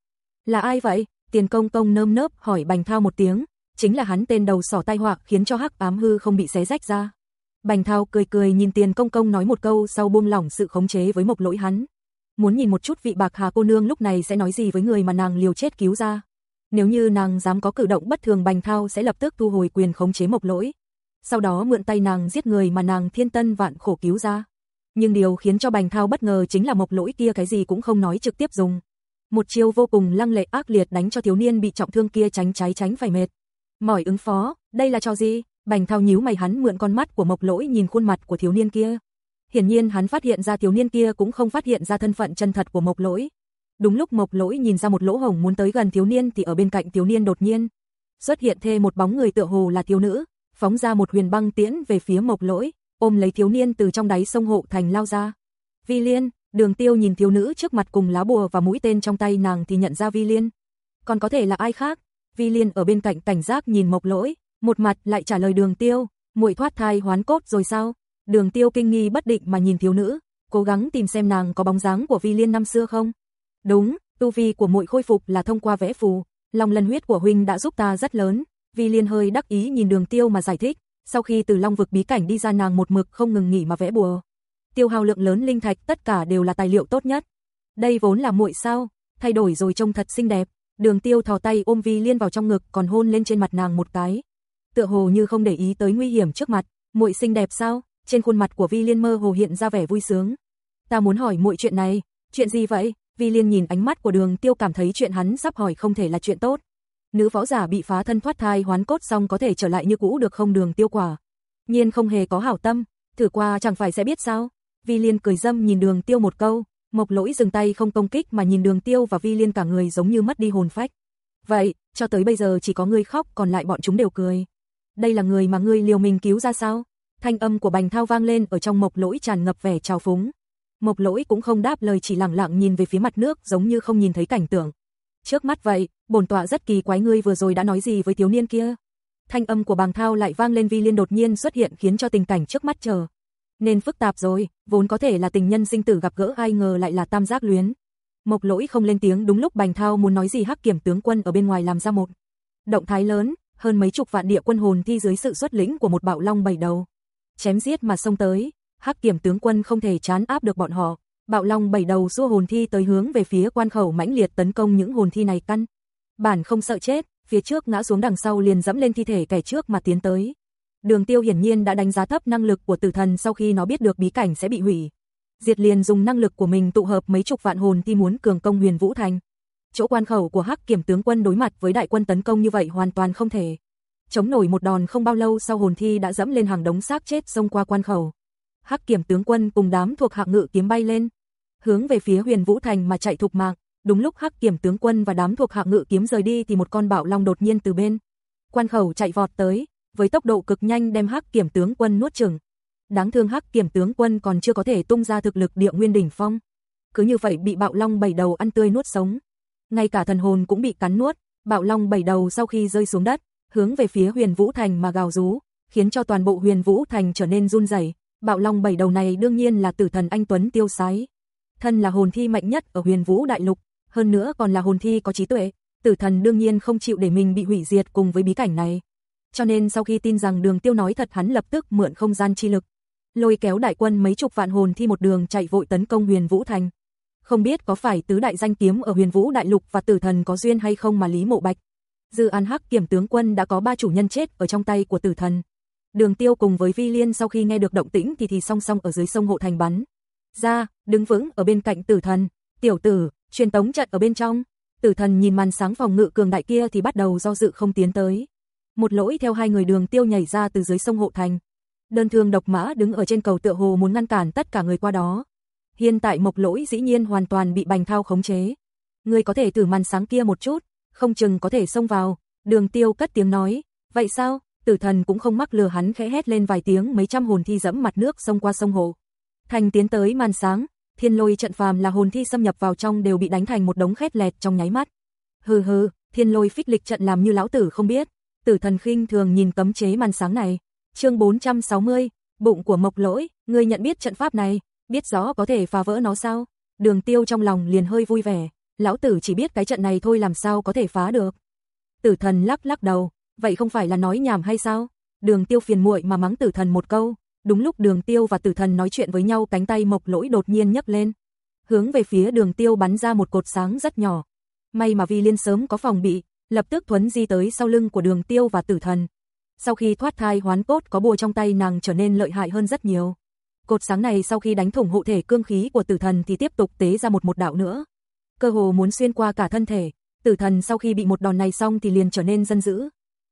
Là ai vậy? Tiền công công nơm nớp hỏi bành thao một tiếng, chính là hắn tên đầu sỏ tai họa khiến cho hắc ám hư không bị xé rách ra. Bành Thao cười cười nhìn Tiền Công Công nói một câu sau buông lỏng sự khống chế với Mộc Lỗi hắn. Muốn nhìn một chút vị Bạc Hà cô nương lúc này sẽ nói gì với người mà nàng liều chết cứu ra. Nếu như nàng dám có cử động bất thường Bành Thao sẽ lập tức thu hồi quyền khống chế Mộc Lỗi. Sau đó mượn tay nàng giết người mà nàng thiên tân vạn khổ cứu ra. Nhưng điều khiến cho Bành Thao bất ngờ chính là Mộc Lỗi kia cái gì cũng không nói trực tiếp dùng. Một chiêu vô cùng lăng lệ ác liệt đánh cho thiếu niên bị trọng thương kia tránh trái tránh phải mệt. Mỏi ứng phó, đây là cho gì? Bành Thao nhíu mày hắn mượn con mắt của Mộc Lỗi nhìn khuôn mặt của thiếu niên kia. Hiển nhiên hắn phát hiện ra thiếu niên kia cũng không phát hiện ra thân phận chân thật của Mộc Lỗi. Đúng lúc Mộc Lỗi nhìn ra một lỗ hổng muốn tới gần thiếu niên thì ở bên cạnh thiếu niên đột nhiên xuất hiện thêm một bóng người tựa hồ là thiếu nữ, phóng ra một huyền băng tiễn về phía Mộc Lỗi, ôm lấy thiếu niên từ trong đáy sông hộ thành lao ra. Vi Liên, Đường Tiêu nhìn thiếu nữ trước mặt cùng lá bùa và mũi tên trong tay nàng thì nhận ra Vi Liên. Còn có thể là ai khác? Vi Liên ở bên cạnh cảnh giác nhìn Mộc Lỗi, một mặt lại trả lời đường tiêu, muội thoát thai hoán cốt rồi sao? Đường tiêu kinh nghi bất định mà nhìn thiếu nữ, cố gắng tìm xem nàng có bóng dáng của vi liên năm xưa không? Đúng, tu vi của muội khôi phục là thông qua vẽ phù, lòng lần huyết của huynh đã giúp ta rất lớn. Vi liên hơi đắc ý nhìn đường tiêu mà giải thích, sau khi từ long vực bí cảnh đi ra nàng một mực không ngừng nghỉ mà vẽ bùa. Tiêu hao lượng lớn linh thạch tất cả đều là tài liệu tốt nhất. Đây vốn là muội sao, thay đổi rồi trông thật xinh đẹp. Đường tiêu thò tay ôm Vi liên vào trong ngực còn hôn lên trên mặt nàng một cái tựa hồ như không để ý tới nguy hiểm trước mặt, muội xinh đẹp sao? Trên khuôn mặt của Vi Liên mơ hồ hiện ra vẻ vui sướng. Ta muốn hỏi muội chuyện này, chuyện gì vậy? Vi Liên nhìn ánh mắt của Đường Tiêu cảm thấy chuyện hắn sắp hỏi không thể là chuyện tốt. Nữ võ giả bị phá thân thoát thai hoán cốt xong có thể trở lại như cũ được không Đường Tiêu quả? Nhiên không hề có hảo tâm, thử qua chẳng phải sẽ biết sao? Vi Liên cười dâm nhìn Đường Tiêu một câu, Mộc Lỗi dừng tay không công kích mà nhìn Đường Tiêu và Vi Liên cả người giống như mất đi hồn phách. Vậy, cho tới bây giờ chỉ có ngươi khóc còn lại bọn chúng đều cười đây là người mà ngươi liều mình cứu ra sao? Thanh âm của Bành Thao vang lên ở trong Mộc Lỗi tràn ngập vẻ trào phúng. Mộc Lỗi cũng không đáp lời chỉ lặng lặng nhìn về phía mặt nước giống như không nhìn thấy cảnh tượng. Trước mắt vậy, bổn tọa rất kỳ quái ngươi vừa rồi đã nói gì với thiếu niên kia? Thanh âm của Bàng Thao lại vang lên Vi Liên đột nhiên xuất hiện khiến cho tình cảnh trước mắt chờ nên phức tạp rồi, vốn có thể là tình nhân sinh tử gặp gỡ ai ngờ lại là tam giác luyến. Mộc Lỗi không lên tiếng đúng lúc Bành Thao muốn nói gì Hắc Kiểm tướng quân ở bên ngoài làm ra một động thái lớn, hơn mấy chục vạn địa quân hồn thi dưới sự xuất lĩnh của một bạo long bảy đầu. Chém giết mà xông tới, Hắc Kiểm tướng quân không thể chán áp được bọn họ. Bạo long bảy đầu xua hồn thi tới hướng về phía quan khẩu mãnh liệt tấn công những hồn thi này căn. Bản không sợ chết, phía trước ngã xuống đằng sau liền dẫm lên thi thể kẻ trước mà tiến tới. Đường Tiêu hiển nhiên đã đánh giá thấp năng lực của tử thần sau khi nó biết được bí cảnh sẽ bị hủy. Diệt liền dùng năng lực của mình tụ hợp mấy chục vạn hồn thi muốn cường công Huyền Vũ Thành. Chỗ quan khẩu của Hắc Kiểm tướng quân đối mặt với đại quân tấn công như vậy hoàn toàn không thể. Chống nổi một đòn không bao lâu sau hồn thi đã dẫm lên hàng đống xác chết xông qua quan khẩu. Hắc Kiểm tướng quân cùng đám thuộc hạ ngự kiếm bay lên, hướng về phía Huyền Vũ Thành mà chạy thục mạng. Đúng lúc Hắc Kiểm tướng quân và đám thuộc hạ ngự kiếm rời đi thì một con bạo long đột nhiên từ bên quan khẩu chạy vọt tới, với tốc độ cực nhanh đem Hắc Kiểm tướng quân nuốt chửng. Đáng thương Hắc Kiểm tướng quân còn chưa có thể tung ra thực lực địa nguyên đỉnh phong, cứ như vậy bị bạo long bảy đầu ăn tươi nuốt sống. Ngay cả thần hồn cũng bị cắn nuốt, bạo long bảy đầu sau khi rơi xuống đất, hướng về phía Huyền Vũ Thành mà gào rú, khiến cho toàn bộ Huyền Vũ Thành trở nên run rẩy. Bạo long bảy đầu này đương nhiên là tử thần anh tuấn tiêu sái. Thân là hồn thi mạnh nhất ở Huyền Vũ đại lục, hơn nữa còn là hồn thi có trí tuệ, tử thần đương nhiên không chịu để mình bị hủy diệt cùng với bí cảnh này. Cho nên sau khi tin rằng đường tiêu nói thật hắn lập tức mượn không gian chi lực. Lôi kéo đại quân mấy chục vạn hồn thi một đường chạy vội tấn công huyền vũ thành. Không biết có phải tứ đại danh kiếm ở huyền vũ đại lục và tử thần có duyên hay không mà Lý Mộ Bạch. Dư An Hắc kiểm tướng quân đã có ba chủ nhân chết ở trong tay của tử thần. Đường tiêu cùng với Vi Liên sau khi nghe được động tĩnh thì thì song song ở dưới sông hộ thành bắn. Ra, đứng vững ở bên cạnh tử thần. Tiểu tử, truyền tống trận ở bên trong. Tử thần nhìn màn sáng phòng ngự cường đại kia thì bắt đầu do dự không tiến tới. Một lỗi theo hai người đường tiêu nhảy ra từ dưới sông hộ thành. Đơn thương độc mã đứng ở trên cầu tựa hồ muốn ngăn cản tất cả người qua đó. Hiện tại mộc lỗi dĩ nhiên hoàn toàn bị bành thao khống chế. Người có thể thử màn sáng kia một chút, không chừng có thể xông vào. Đường tiêu cất tiếng nói, vậy sao? Tử thần cũng không mắc lừa hắn khẽ hét lên vài tiếng mấy trăm hồn thi dẫm mặt nước xông qua sông hồ. Thành tiến tới màn sáng, thiên lôi trận phàm là hồn thi xâm nhập vào trong đều bị đánh thành một đống khét lẹt trong nháy mắt. Hừ hừ, thiên lôi phích lịch trận làm như lão tử không biết. Tử thần khinh thường nhìn cấm chế màn sáng này. chương 460, bụng của mộc lỗi, người nhận biết trận pháp này, biết rõ có thể phá vỡ nó sao? Đường tiêu trong lòng liền hơi vui vẻ, lão tử chỉ biết cái trận này thôi làm sao có thể phá được. Tử thần lắc lắc đầu, vậy không phải là nói nhảm hay sao? Đường tiêu phiền muội mà mắng tử thần một câu, Đúng lúc đường tiêu và tử thần nói chuyện với nhau cánh tay mộc lỗi đột nhiên nhấc lên. Hướng về phía đường tiêu bắn ra một cột sáng rất nhỏ. May mà Vi Liên sớm có phòng bị, lập tức thuấn di tới sau lưng của đường tiêu và tử thần. Sau khi thoát thai hoán cốt có bùa trong tay nàng trở nên lợi hại hơn rất nhiều. Cột sáng này sau khi đánh thủng hộ thể cương khí của tử thần thì tiếp tục tế ra một một đạo nữa. Cơ hồ muốn xuyên qua cả thân thể, tử thần sau khi bị một đòn này xong thì liền trở nên dân dữ.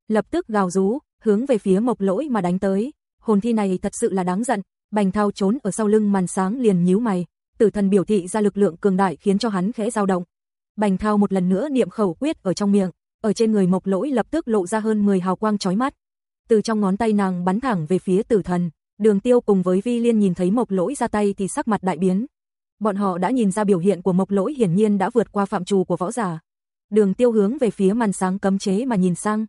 Lập tức gào rú, hướng về phía mộc lỗi mà đánh tới hồn thi này thật sự là đáng giận, Bành Thao trốn ở sau lưng màn sáng liền nhíu mày, Tử thần biểu thị ra lực lượng cường đại khiến cho hắn khẽ dao động. Bành Thao một lần nữa niệm khẩu quyết ở trong miệng, ở trên người Mộc Lỗi lập tức lộ ra hơn 10 hào quang chói mắt. Từ trong ngón tay nàng bắn thẳng về phía Tử thần, Đường Tiêu cùng với Vi Liên nhìn thấy Mộc Lỗi ra tay thì sắc mặt đại biến. Bọn họ đã nhìn ra biểu hiện của Mộc Lỗi hiển nhiên đã vượt qua phạm trù của võ giả. Đường Tiêu hướng về phía màn sáng cấm chế mà nhìn sang,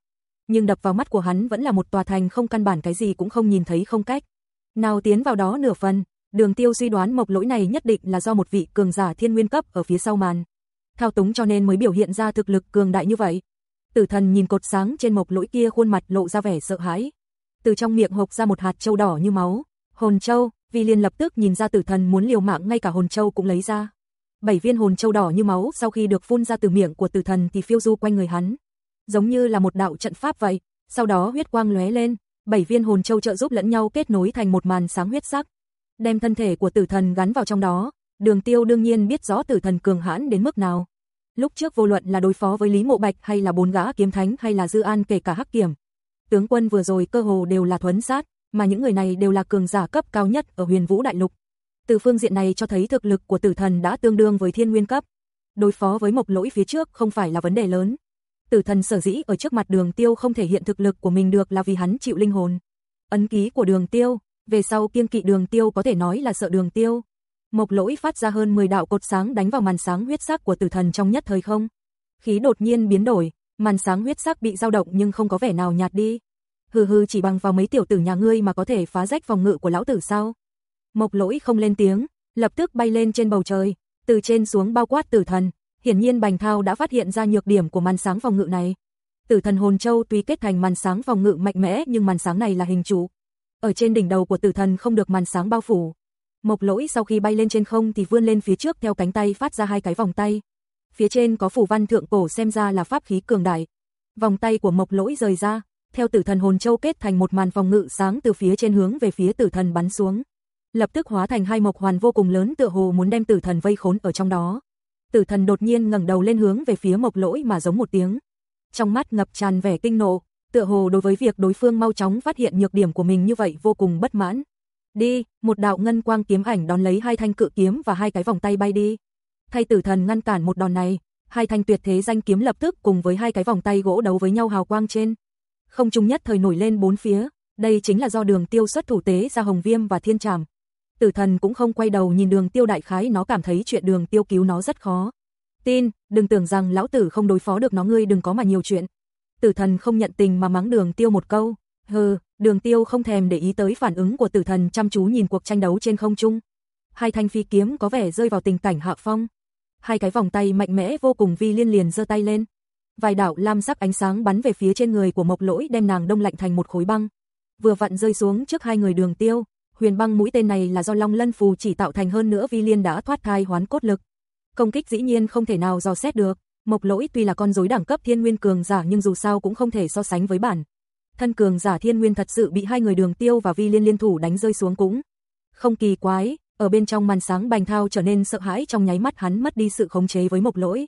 nhưng đập vào mắt của hắn vẫn là một tòa thành không căn bản cái gì cũng không nhìn thấy không cách. Nào tiến vào đó nửa phần, đường tiêu suy đoán mộc lỗi này nhất định là do một vị cường giả thiên nguyên cấp ở phía sau màn. Thao túng cho nên mới biểu hiện ra thực lực cường đại như vậy. Tử thần nhìn cột sáng trên mộc lỗi kia khuôn mặt lộ ra vẻ sợ hãi. Từ trong miệng hộc ra một hạt châu đỏ như máu. Hồn châu, Vi Liên lập tức nhìn ra tử thần muốn liều mạng ngay cả hồn châu cũng lấy ra. Bảy viên hồn châu đỏ như máu sau khi được phun ra từ miệng của tử thần thì phiêu du quanh người hắn giống như là một đạo trận pháp vậy. Sau đó huyết quang lóe lên, bảy viên hồn châu trợ giúp lẫn nhau kết nối thành một màn sáng huyết sắc, đem thân thể của tử thần gắn vào trong đó. Đường Tiêu đương nhiên biết rõ tử thần cường hãn đến mức nào. Lúc trước vô luận là đối phó với Lý Mộ Bạch hay là bốn gã kiếm thánh hay là Dư An kể cả Hắc Kiểm, tướng quân vừa rồi cơ hồ đều là thuấn sát, mà những người này đều là cường giả cấp cao nhất ở Huyền Vũ Đại Lục. Từ phương diện này cho thấy thực lực của tử thần đã tương đương với thiên nguyên cấp. Đối phó với mộc lỗi phía trước không phải là vấn đề lớn. Tử thần sở dĩ ở trước mặt đường tiêu không thể hiện thực lực của mình được là vì hắn chịu linh hồn. Ấn ký của đường tiêu, về sau kiêng kỵ đường tiêu có thể nói là sợ đường tiêu. Mộc lỗi phát ra hơn 10 đạo cột sáng đánh vào màn sáng huyết sắc của tử thần trong nhất thời không. Khí đột nhiên biến đổi, màn sáng huyết sắc bị dao động nhưng không có vẻ nào nhạt đi. Hừ hừ chỉ bằng vào mấy tiểu tử nhà ngươi mà có thể phá rách phòng ngự của lão tử sao. Mộc lỗi không lên tiếng, lập tức bay lên trên bầu trời, từ trên xuống bao quát tử thần, Hiển nhiên Bành Thao đã phát hiện ra nhược điểm của màn sáng phòng ngự này. Tử thần hồn châu tuy kết thành màn sáng phòng ngự mạnh mẽ nhưng màn sáng này là hình trụ. Ở trên đỉnh đầu của tử thần không được màn sáng bao phủ. Mộc lỗi sau khi bay lên trên không thì vươn lên phía trước theo cánh tay phát ra hai cái vòng tay. Phía trên có phủ văn thượng cổ xem ra là pháp khí cường đại. Vòng tay của mộc lỗi rời ra, theo tử thần hồn châu kết thành một màn phòng ngự sáng từ phía trên hướng về phía tử thần bắn xuống. Lập tức hóa thành hai mộc hoàn vô cùng lớn tựa hồ muốn đem tử thần vây khốn ở trong đó. Tử thần đột nhiên ngẩng đầu lên hướng về phía mộc lỗi mà giống một tiếng. Trong mắt ngập tràn vẻ kinh nộ, tựa hồ đối với việc đối phương mau chóng phát hiện nhược điểm của mình như vậy vô cùng bất mãn. Đi, một đạo ngân quang kiếm ảnh đón lấy hai thanh cự kiếm và hai cái vòng tay bay đi. Thay tử thần ngăn cản một đòn này, hai thanh tuyệt thế danh kiếm lập tức cùng với hai cái vòng tay gỗ đấu với nhau hào quang trên. Không trung nhất thời nổi lên bốn phía, đây chính là do đường tiêu xuất thủ tế ra hồng viêm và thiên trảm. Tử thần cũng không quay đầu nhìn đường tiêu đại khái nó cảm thấy chuyện đường tiêu cứu nó rất khó. Tin, đừng tưởng rằng lão tử không đối phó được nó ngươi đừng có mà nhiều chuyện. Tử thần không nhận tình mà mắng đường tiêu một câu. Hừ, đường tiêu không thèm để ý tới phản ứng của tử thần chăm chú nhìn cuộc tranh đấu trên không trung. Hai thanh phi kiếm có vẻ rơi vào tình cảnh hạ phong. Hai cái vòng tay mạnh mẽ vô cùng vi liên liền giơ tay lên. Vài đảo lam sắc ánh sáng bắn về phía trên người của mộc lỗi đem nàng đông lạnh thành một khối băng. Vừa vặn rơi xuống trước hai người đường tiêu, huyền băng mũi tên này là do long lân phù chỉ tạo thành hơn nữa vi liên đã thoát thai hoán cốt lực. Công kích dĩ nhiên không thể nào dò xét được, mộc lỗi tuy là con rối đẳng cấp thiên nguyên cường giả nhưng dù sao cũng không thể so sánh với bản. Thân cường giả thiên nguyên thật sự bị hai người đường tiêu và vi liên liên thủ đánh rơi xuống cũng. Không kỳ quái, ở bên trong màn sáng bành thao trở nên sợ hãi trong nháy mắt hắn mất đi sự khống chế với mộc lỗi.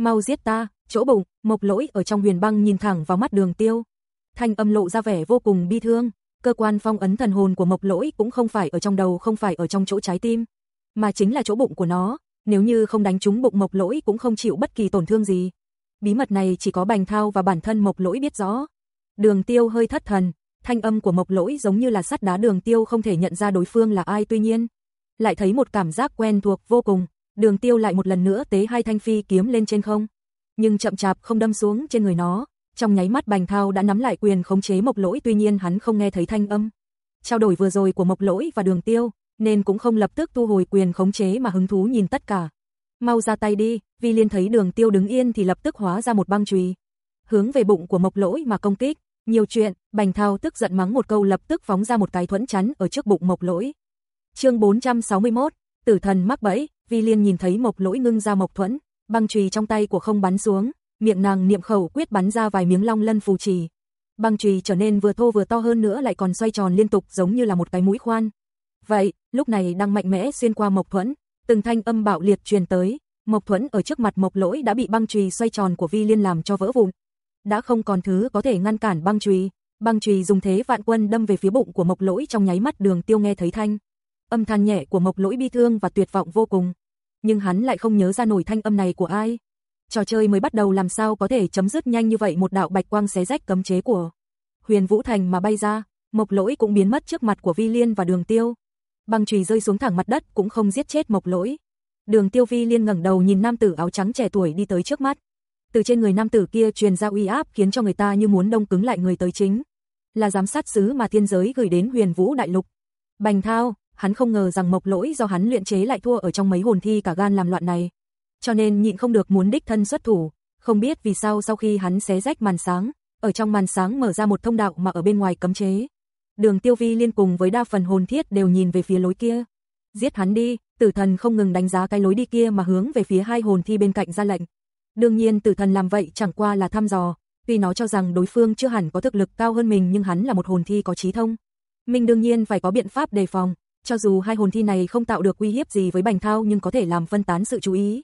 Mau giết ta, chỗ bụng, mộc lỗi ở trong huyền băng nhìn thẳng vào mắt đường tiêu. Thanh âm lộ ra vẻ vô cùng bi thương, cơ quan phong ấn thần hồn của mộc lỗi cũng không phải ở trong đầu không phải ở trong chỗ trái tim, mà chính là chỗ bụng của nó, nếu như không đánh trúng bụng mộc lỗi cũng không chịu bất kỳ tổn thương gì. Bí mật này chỉ có bành thao và bản thân mộc lỗi biết rõ. Đường tiêu hơi thất thần, thanh âm của mộc lỗi giống như là sắt đá đường tiêu không thể nhận ra đối phương là ai tuy nhiên. Lại thấy một cảm giác quen thuộc vô cùng, đường tiêu lại một lần nữa tế hai thanh phi kiếm lên trên không. Nhưng chậm chạp không đâm xuống trên người nó, trong nháy mắt bành thao đã nắm lại quyền khống chế mộc lỗi tuy nhiên hắn không nghe thấy thanh âm. Trao đổi vừa rồi của mộc lỗi và đường tiêu, nên cũng không lập tức thu hồi quyền khống chế mà hứng thú nhìn tất cả. Mau ra tay đi, vì Liên thấy đường tiêu đứng yên thì lập tức hóa ra một băng chùy hướng về bụng của mộc lỗi mà công kích. Nhiều chuyện, Bành Thao tức giận mắng một câu lập tức phóng ra một cái thuẫn chắn ở trước bụng mộc lỗi. chương 461, tử thần mắc bẫy, Vi Liên nhìn thấy mộc lỗi ngưng ra mộc thuẫn, băng chùy trong tay của không bắn xuống, miệng nàng niệm khẩu quyết bắn ra vài miếng long lân phù trì. Băng chùy trở nên vừa thô vừa to hơn nữa lại còn xoay tròn liên tục giống như là một cái mũi khoan. Vậy, lúc này đang mạnh mẽ xuyên qua Mộc Thuẫn, từng thanh âm bạo liệt truyền tới, Mộc Thuẫn ở trước mặt Mộc Lỗi đã bị băng chùy xoay tròn của Vi Liên làm cho vỡ vụn. Đã không còn thứ có thể ngăn cản băng chùy, băng chùy dùng thế vạn quân đâm về phía bụng của Mộc Lỗi trong nháy mắt Đường Tiêu nghe thấy thanh âm than nhẹ của Mộc Lỗi bi thương và tuyệt vọng vô cùng, nhưng hắn lại không nhớ ra nổi thanh âm này của ai. Trò chơi mới bắt đầu làm sao có thể chấm dứt nhanh như vậy một đạo bạch quang xé rách cấm chế của Huyền Vũ Thành mà bay ra, Mộc Lỗi cũng biến mất trước mặt của Vi Liên và Đường Tiêu băng chùy rơi xuống thẳng mặt đất cũng không giết chết Mộc Lỗi. Đường Tiêu Vi liên ngẩng đầu nhìn nam tử áo trắng trẻ tuổi đi tới trước mắt. Từ trên người nam tử kia truyền ra uy áp khiến cho người ta như muốn đông cứng lại người tới chính. Là giám sát sứ mà thiên giới gửi đến Huyền Vũ đại lục. Bành Thao, hắn không ngờ rằng Mộc Lỗi do hắn luyện chế lại thua ở trong mấy hồn thi cả gan làm loạn này. Cho nên nhịn không được muốn đích thân xuất thủ, không biết vì sao sau khi hắn xé rách màn sáng, ở trong màn sáng mở ra một thông đạo mà ở bên ngoài cấm chế. Đường Tiêu Vi liên cùng với đa phần hồn thiết đều nhìn về phía lối kia. Giết hắn đi, tử thần không ngừng đánh giá cái lối đi kia mà hướng về phía hai hồn thi bên cạnh ra lệnh. Đương nhiên tử thần làm vậy chẳng qua là thăm dò, tuy nó cho rằng đối phương chưa hẳn có thực lực cao hơn mình nhưng hắn là một hồn thi có trí thông. Mình đương nhiên phải có biện pháp đề phòng, cho dù hai hồn thi này không tạo được uy hiếp gì với Bành Thao nhưng có thể làm phân tán sự chú ý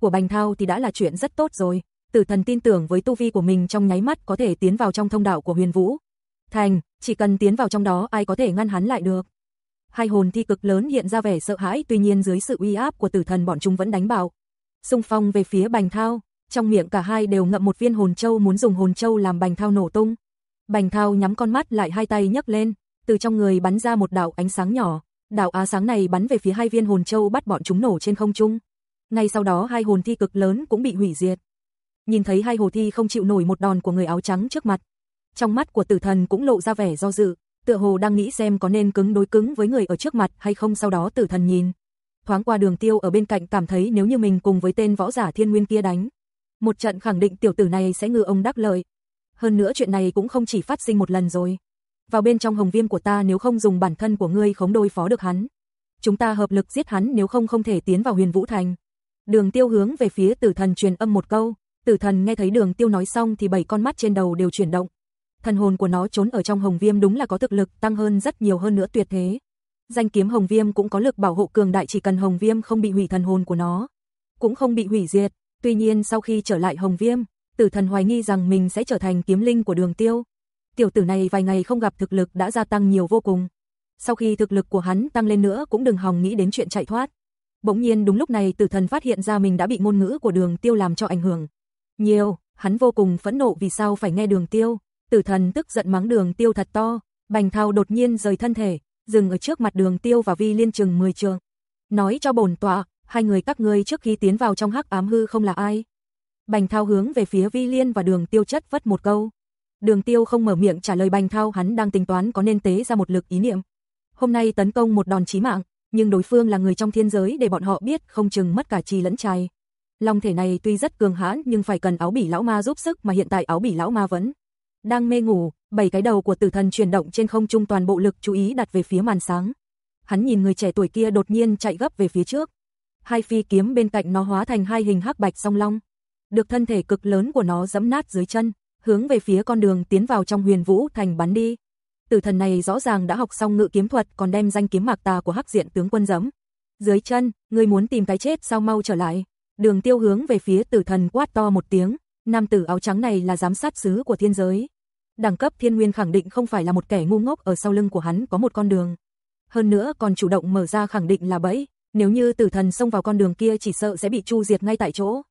của Bành Thao thì đã là chuyện rất tốt rồi. Tử thần tin tưởng với tu vi của mình trong nháy mắt có thể tiến vào trong thông đạo của Huyền Vũ, Thành, chỉ cần tiến vào trong đó ai có thể ngăn hắn lại được. Hai hồn thi cực lớn hiện ra vẻ sợ hãi tuy nhiên dưới sự uy áp của tử thần bọn chúng vẫn đánh bạo. Xung phong về phía bành thao, trong miệng cả hai đều ngậm một viên hồn châu muốn dùng hồn châu làm bành thao nổ tung. Bành thao nhắm con mắt lại hai tay nhấc lên, từ trong người bắn ra một đạo ánh sáng nhỏ, đạo á sáng này bắn về phía hai viên hồn châu bắt bọn chúng nổ trên không trung. Ngay sau đó hai hồn thi cực lớn cũng bị hủy diệt. Nhìn thấy hai hồ thi không chịu nổi một đòn của người áo trắng trước mặt, trong mắt của tử thần cũng lộ ra vẻ do dự, tựa hồ đang nghĩ xem có nên cứng đối cứng với người ở trước mặt hay không sau đó tử thần nhìn. Thoáng qua đường tiêu ở bên cạnh cảm thấy nếu như mình cùng với tên võ giả thiên nguyên kia đánh. Một trận khẳng định tiểu tử này sẽ ngư ông đắc lợi. Hơn nữa chuyện này cũng không chỉ phát sinh một lần rồi. Vào bên trong hồng viêm của ta nếu không dùng bản thân của ngươi khống đôi phó được hắn. Chúng ta hợp lực giết hắn nếu không không thể tiến vào huyền vũ thành. Đường tiêu hướng về phía tử thần truyền âm một câu. Tử thần nghe thấy đường tiêu nói xong thì bảy con mắt trên đầu đều chuyển động thần hồn của nó trốn ở trong hồng viêm đúng là có thực lực tăng hơn rất nhiều hơn nữa tuyệt thế. Danh kiếm hồng viêm cũng có lực bảo hộ cường đại chỉ cần hồng viêm không bị hủy thần hồn của nó, cũng không bị hủy diệt. Tuy nhiên sau khi trở lại hồng viêm, tử thần hoài nghi rằng mình sẽ trở thành kiếm linh của đường tiêu. Tiểu tử này vài ngày không gặp thực lực đã gia tăng nhiều vô cùng. Sau khi thực lực của hắn tăng lên nữa cũng đừng hòng nghĩ đến chuyện chạy thoát. Bỗng nhiên đúng lúc này tử thần phát hiện ra mình đã bị ngôn ngữ của đường tiêu làm cho ảnh hưởng. Nhiều, hắn vô cùng phẫn nộ vì sao phải nghe đường tiêu. Tử thần tức giận mắng đường tiêu thật to, bành thao đột nhiên rời thân thể, dừng ở trước mặt đường tiêu và vi liên chừng 10 trường. Nói cho bổn tọa, hai người các ngươi trước khi tiến vào trong hắc ám hư không là ai? Bành thao hướng về phía vi liên và đường tiêu chất vất một câu. Đường tiêu không mở miệng trả lời bành thao hắn đang tính toán có nên tế ra một lực ý niệm. Hôm nay tấn công một đòn chí mạng, nhưng đối phương là người trong thiên giới để bọn họ biết không chừng mất cả trì lẫn trai. Long thể này tuy rất cường hãn nhưng phải cần áo bỉ lão ma giúp sức mà hiện tại áo bỉ lão ma vẫn đang mê ngủ, bảy cái đầu của tử thần chuyển động trên không trung toàn bộ lực chú ý đặt về phía màn sáng. Hắn nhìn người trẻ tuổi kia đột nhiên chạy gấp về phía trước. Hai phi kiếm bên cạnh nó hóa thành hai hình hắc bạch song long. Được thân thể cực lớn của nó giẫm nát dưới chân, hướng về phía con đường tiến vào trong huyền vũ thành bắn đi. Tử thần này rõ ràng đã học xong ngự kiếm thuật còn đem danh kiếm mạc tà của hắc diện tướng quân giẫm. Dưới chân, người muốn tìm cái chết sao mau trở lại. Đường tiêu hướng về phía tử thần quát to một tiếng, nam tử áo trắng này là giám sát sứ của thiên giới. Đẳng cấp thiên nguyên khẳng định không phải là một kẻ ngu ngốc ở sau lưng của hắn có một con đường. Hơn nữa còn chủ động mở ra khẳng định là bẫy, nếu như tử thần xông vào con đường kia chỉ sợ sẽ bị chu diệt ngay tại chỗ.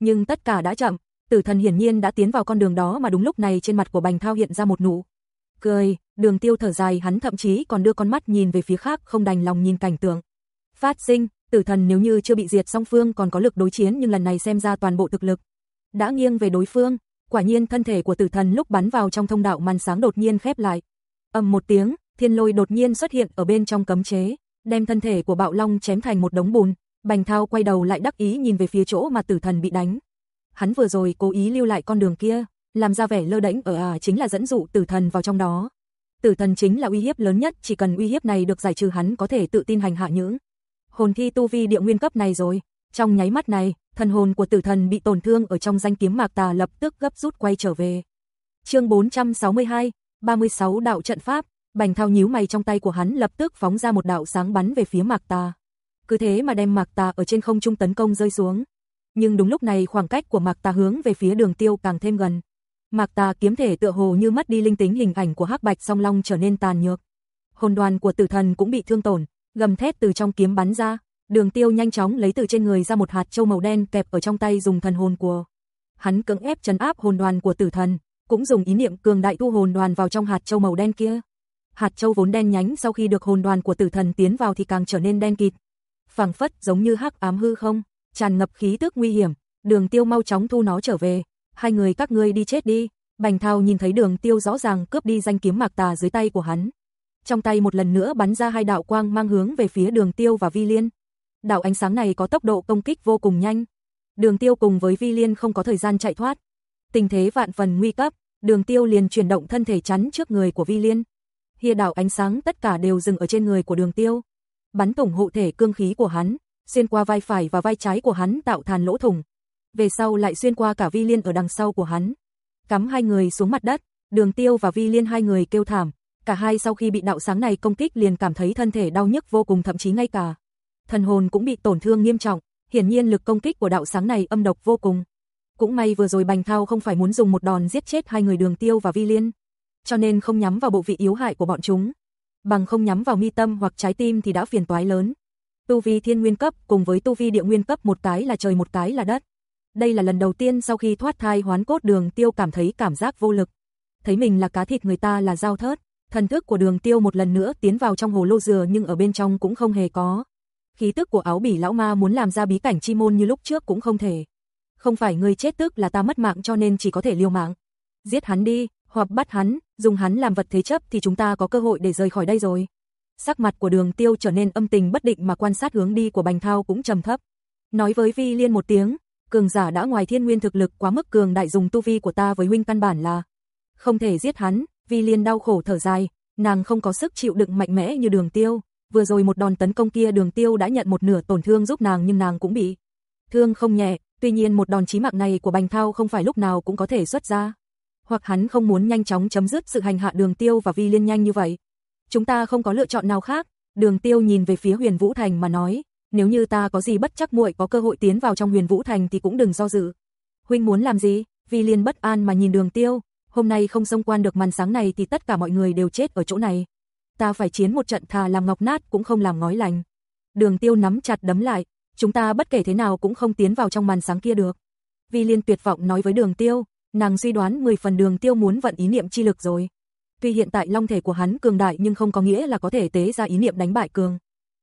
Nhưng tất cả đã chậm, tử thần hiển nhiên đã tiến vào con đường đó mà đúng lúc này trên mặt của bành thao hiện ra một nụ. Cười, đường tiêu thở dài hắn thậm chí còn đưa con mắt nhìn về phía khác không đành lòng nhìn cảnh tượng. Phát sinh, tử thần nếu như chưa bị diệt song phương còn có lực đối chiến nhưng lần này xem ra toàn bộ thực lực. Đã nghiêng về đối phương, quả nhiên thân thể của tử thần lúc bắn vào trong thông đạo màn sáng đột nhiên khép lại. ầm một tiếng, thiên lôi đột nhiên xuất hiện ở bên trong cấm chế, đem thân thể của bạo long chém thành một đống bùn. Bành thao quay đầu lại đắc ý nhìn về phía chỗ mà tử thần bị đánh. Hắn vừa rồi cố ý lưu lại con đường kia, làm ra vẻ lơ đễnh ở à chính là dẫn dụ tử thần vào trong đó. Tử thần chính là uy hiếp lớn nhất, chỉ cần uy hiếp này được giải trừ hắn có thể tự tin hành hạ những hồn thi tu vi địa nguyên cấp này rồi. Trong nháy mắt này, thần hồn của tử thần bị tổn thương ở trong danh kiếm mạc tà lập tức gấp rút quay trở về. Chương 462, 36 đạo trận pháp, Bành Thao nhíu mày trong tay của hắn lập tức phóng ra một đạo sáng bắn về phía mạc tà. Cứ thế mà đem mạc tà ở trên không trung tấn công rơi xuống. Nhưng đúng lúc này khoảng cách của mạc tà hướng về phía đường tiêu càng thêm gần. Mạc tà kiếm thể tựa hồ như mất đi linh tính hình ảnh của hắc bạch song long trở nên tàn nhược. Hồn đoàn của tử thần cũng bị thương tổn, gầm thét từ trong kiếm bắn ra, Đường Tiêu nhanh chóng lấy từ trên người ra một hạt châu màu đen kẹp ở trong tay dùng thần hồn của. Hắn cưỡng ép trấn áp hồn đoàn của tử thần, cũng dùng ý niệm cường đại thu hồn đoàn vào trong hạt châu màu đen kia. Hạt châu vốn đen nhánh sau khi được hồn đoàn của tử thần tiến vào thì càng trở nên đen kịt. Phảng phất giống như hắc ám hư không, tràn ngập khí tức nguy hiểm. Đường Tiêu mau chóng thu nó trở về. Hai người các ngươi đi chết đi. Bành Thao nhìn thấy Đường Tiêu rõ ràng cướp đi danh kiếm mạc tà dưới tay của hắn. Trong tay một lần nữa bắn ra hai đạo quang mang hướng về phía Đường Tiêu và Vi Liên đạo ánh sáng này có tốc độ công kích vô cùng nhanh. Đường Tiêu cùng với Vi Liên không có thời gian chạy thoát. Tình thế vạn phần nguy cấp, Đường Tiêu liền chuyển động thân thể chắn trước người của Vi Liên. Hia đạo ánh sáng tất cả đều dừng ở trên người của Đường Tiêu. Bắn tổng hộ thể cương khí của hắn, xuyên qua vai phải và vai trái của hắn tạo thành lỗ thủng. Về sau lại xuyên qua cả Vi Liên ở đằng sau của hắn. Cắm hai người xuống mặt đất, Đường Tiêu và Vi Liên hai người kêu thảm, cả hai sau khi bị đạo sáng này công kích liền cảm thấy thân thể đau nhức vô cùng thậm chí ngay cả thần hồn cũng bị tổn thương nghiêm trọng, hiển nhiên lực công kích của đạo sáng này âm độc vô cùng. Cũng may vừa rồi Bành Thao không phải muốn dùng một đòn giết chết hai người Đường Tiêu và Vi Liên, cho nên không nhắm vào bộ vị yếu hại của bọn chúng, bằng không nhắm vào mi tâm hoặc trái tim thì đã phiền toái lớn. Tu vi thiên nguyên cấp cùng với tu vi địa nguyên cấp một cái là trời một cái là đất. Đây là lần đầu tiên sau khi thoát thai hoán cốt Đường Tiêu cảm thấy cảm giác vô lực. Thấy mình là cá thịt người ta là dao thớt, thần thức của Đường Tiêu một lần nữa tiến vào trong hồ lô dừa nhưng ở bên trong cũng không hề có khí tức của áo bỉ lão ma muốn làm ra bí cảnh chi môn như lúc trước cũng không thể. Không phải người chết tức là ta mất mạng cho nên chỉ có thể liều mạng. Giết hắn đi, hoặc bắt hắn, dùng hắn làm vật thế chấp thì chúng ta có cơ hội để rời khỏi đây rồi. Sắc mặt của đường tiêu trở nên âm tình bất định mà quan sát hướng đi của bành thao cũng trầm thấp. Nói với Vi Liên một tiếng, cường giả đã ngoài thiên nguyên thực lực quá mức cường đại dùng tu vi của ta với huynh căn bản là không thể giết hắn, Vi Liên đau khổ thở dài, nàng không có sức chịu đựng mạnh mẽ như đường tiêu, vừa rồi một đòn tấn công kia đường tiêu đã nhận một nửa tổn thương giúp nàng nhưng nàng cũng bị thương không nhẹ, tuy nhiên một đòn chí mạng này của Bành Thao không phải lúc nào cũng có thể xuất ra. hoặc hắn không muốn nhanh chóng chấm dứt sự hành hạ Đường Tiêu và Vi Liên nhanh như vậy. Chúng ta không có lựa chọn nào khác. Đường Tiêu nhìn về phía Huyền Vũ Thành mà nói, nếu như ta có gì bất chắc muội có cơ hội tiến vào trong Huyền Vũ Thành thì cũng đừng do dự. Huynh muốn làm gì? Vi Liên bất an mà nhìn Đường Tiêu, hôm nay không xông quan được màn sáng này thì tất cả mọi người đều chết ở chỗ này. Ta phải chiến một trận thà làm ngọc nát cũng không làm ngói lành. Đường Tiêu nắm chặt đấm lại, chúng ta bất kể thế nào cũng không tiến vào trong màn sáng kia được. Vi Liên tuyệt vọng nói với Đường Tiêu, nàng suy đoán 10 phần Đường Tiêu muốn vận ý niệm chi lực rồi. Tuy hiện tại long thể của hắn cường đại nhưng không có nghĩa là có thể tế ra ý niệm đánh bại cường.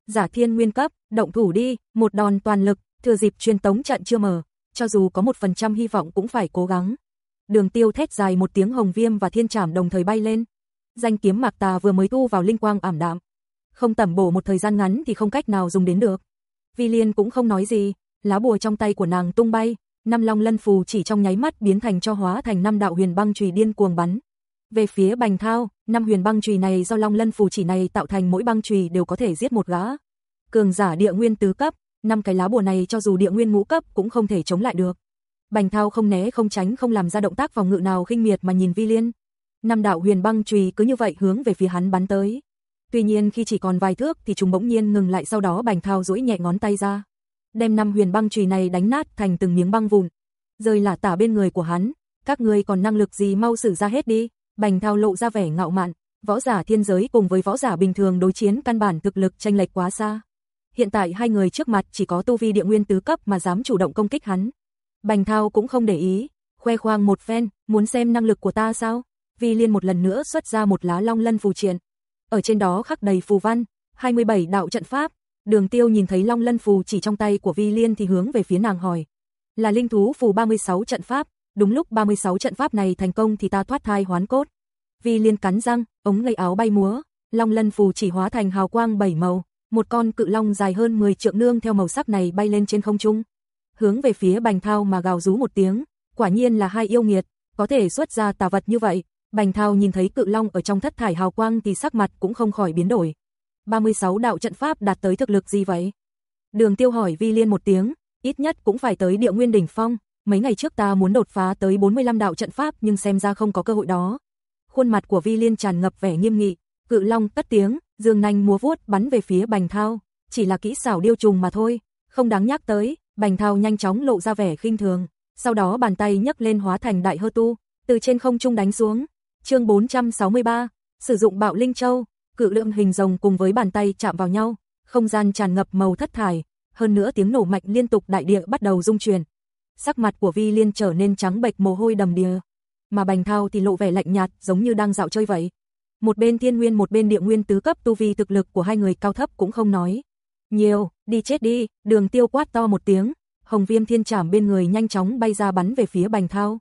Giả thiên nguyên cấp, động thủ đi, một đòn toàn lực, thừa dịp truyền tống trận chưa mở, cho dù có một phần trăm hy vọng cũng phải cố gắng. Đường tiêu thét dài một tiếng hồng viêm và thiên trảm đồng thời bay lên. Danh kiếm mạc tà vừa mới thu vào linh quang ảm đạm. Không tẩm bổ một thời gian ngắn thì không cách nào dùng đến được. Vi Liên cũng không nói gì, lá bùa trong tay của nàng tung bay, năm long lân phù chỉ trong nháy mắt biến thành cho hóa thành năm đạo huyền băng chùy điên cuồng bắn. Về phía Bành Thao, năm huyền băng chùy này do long lân phù chỉ này tạo thành mỗi băng chùy đều có thể giết một gã. Cường giả địa nguyên tứ cấp, năm cái lá bùa này cho dù địa nguyên ngũ cấp cũng không thể chống lại được. Bành Thao không né không tránh không làm ra động tác phòng ngự nào khinh miệt mà nhìn Vi Liên. Năm đạo huyền băng chùy cứ như vậy hướng về phía hắn bắn tới. Tuy nhiên khi chỉ còn vài thước thì chúng bỗng nhiên ngừng lại sau đó Bành Thao duỗi nhẹ ngón tay ra, đem năm huyền băng chùy này đánh nát thành từng miếng băng vụn, rơi lả tả bên người của hắn, các ngươi còn năng lực gì mau sử ra hết đi. Bành Thao lộ ra vẻ ngạo mạn, võ giả thiên giới cùng với võ giả bình thường đối chiến căn bản thực lực tranh lệch quá xa. Hiện tại hai người trước mặt chỉ có tu vi địa nguyên tứ cấp mà dám chủ động công kích hắn. Bành Thao cũng không để ý, khoe khoang một phen, muốn xem năng lực của ta sao? Vi Liên một lần nữa xuất ra một lá long lân phù triện. Ở trên đó khắc đầy phù văn, 27 đạo trận pháp. Đường Tiêu nhìn thấy long lân phù chỉ trong tay của Vi Liên thì hướng về phía nàng hỏi. Là linh thú phù 36 trận pháp, đúng lúc 36 trận pháp này thành công thì ta thoát thai hoán cốt. Vi Liên cắn răng, ống lây áo bay múa, long lân phù chỉ hóa thành hào quang bảy màu, một con cự long dài hơn 10 trượng nương theo màu sắc này bay lên trên không trung hướng về phía Bành Thao mà gào rú một tiếng, quả nhiên là hai yêu nghiệt, có thể xuất ra tà vật như vậy. Bành Thao nhìn thấy cự long ở trong thất thải hào quang thì sắc mặt cũng không khỏi biến đổi. 36 đạo trận pháp đạt tới thực lực gì vậy? Đường Tiêu hỏi Vi Liên một tiếng, ít nhất cũng phải tới địa nguyên đỉnh phong, mấy ngày trước ta muốn đột phá tới 45 đạo trận pháp nhưng xem ra không có cơ hội đó. Khuôn mặt của Vi Liên tràn ngập vẻ nghiêm nghị, cự long cất tiếng, dương nanh múa vuốt bắn về phía Bành Thao, chỉ là kỹ xảo điêu trùng mà thôi, không đáng nhắc tới, Bành Thao nhanh chóng lộ ra vẻ khinh thường, sau đó bàn tay nhấc lên hóa thành đại hơ tu, từ trên không trung đánh xuống. Chương 463, sử dụng Bạo Linh Châu, cự lượng hình rồng cùng với bàn tay chạm vào nhau, không gian tràn ngập màu thất thải, hơn nữa tiếng nổ mạnh liên tục đại địa bắt đầu rung chuyển. Sắc mặt của Vi Liên trở nên trắng bệch mồ hôi đầm đìa, mà Bành Thao thì lộ vẻ lạnh nhạt, giống như đang dạo chơi vậy. Một bên thiên nguyên một bên địa nguyên tứ cấp tu vi thực lực của hai người cao thấp cũng không nói. Nhiều, đi chết đi, đường tiêu quát to một tiếng, hồng viêm thiên trảm bên người nhanh chóng bay ra bắn về phía bành thao.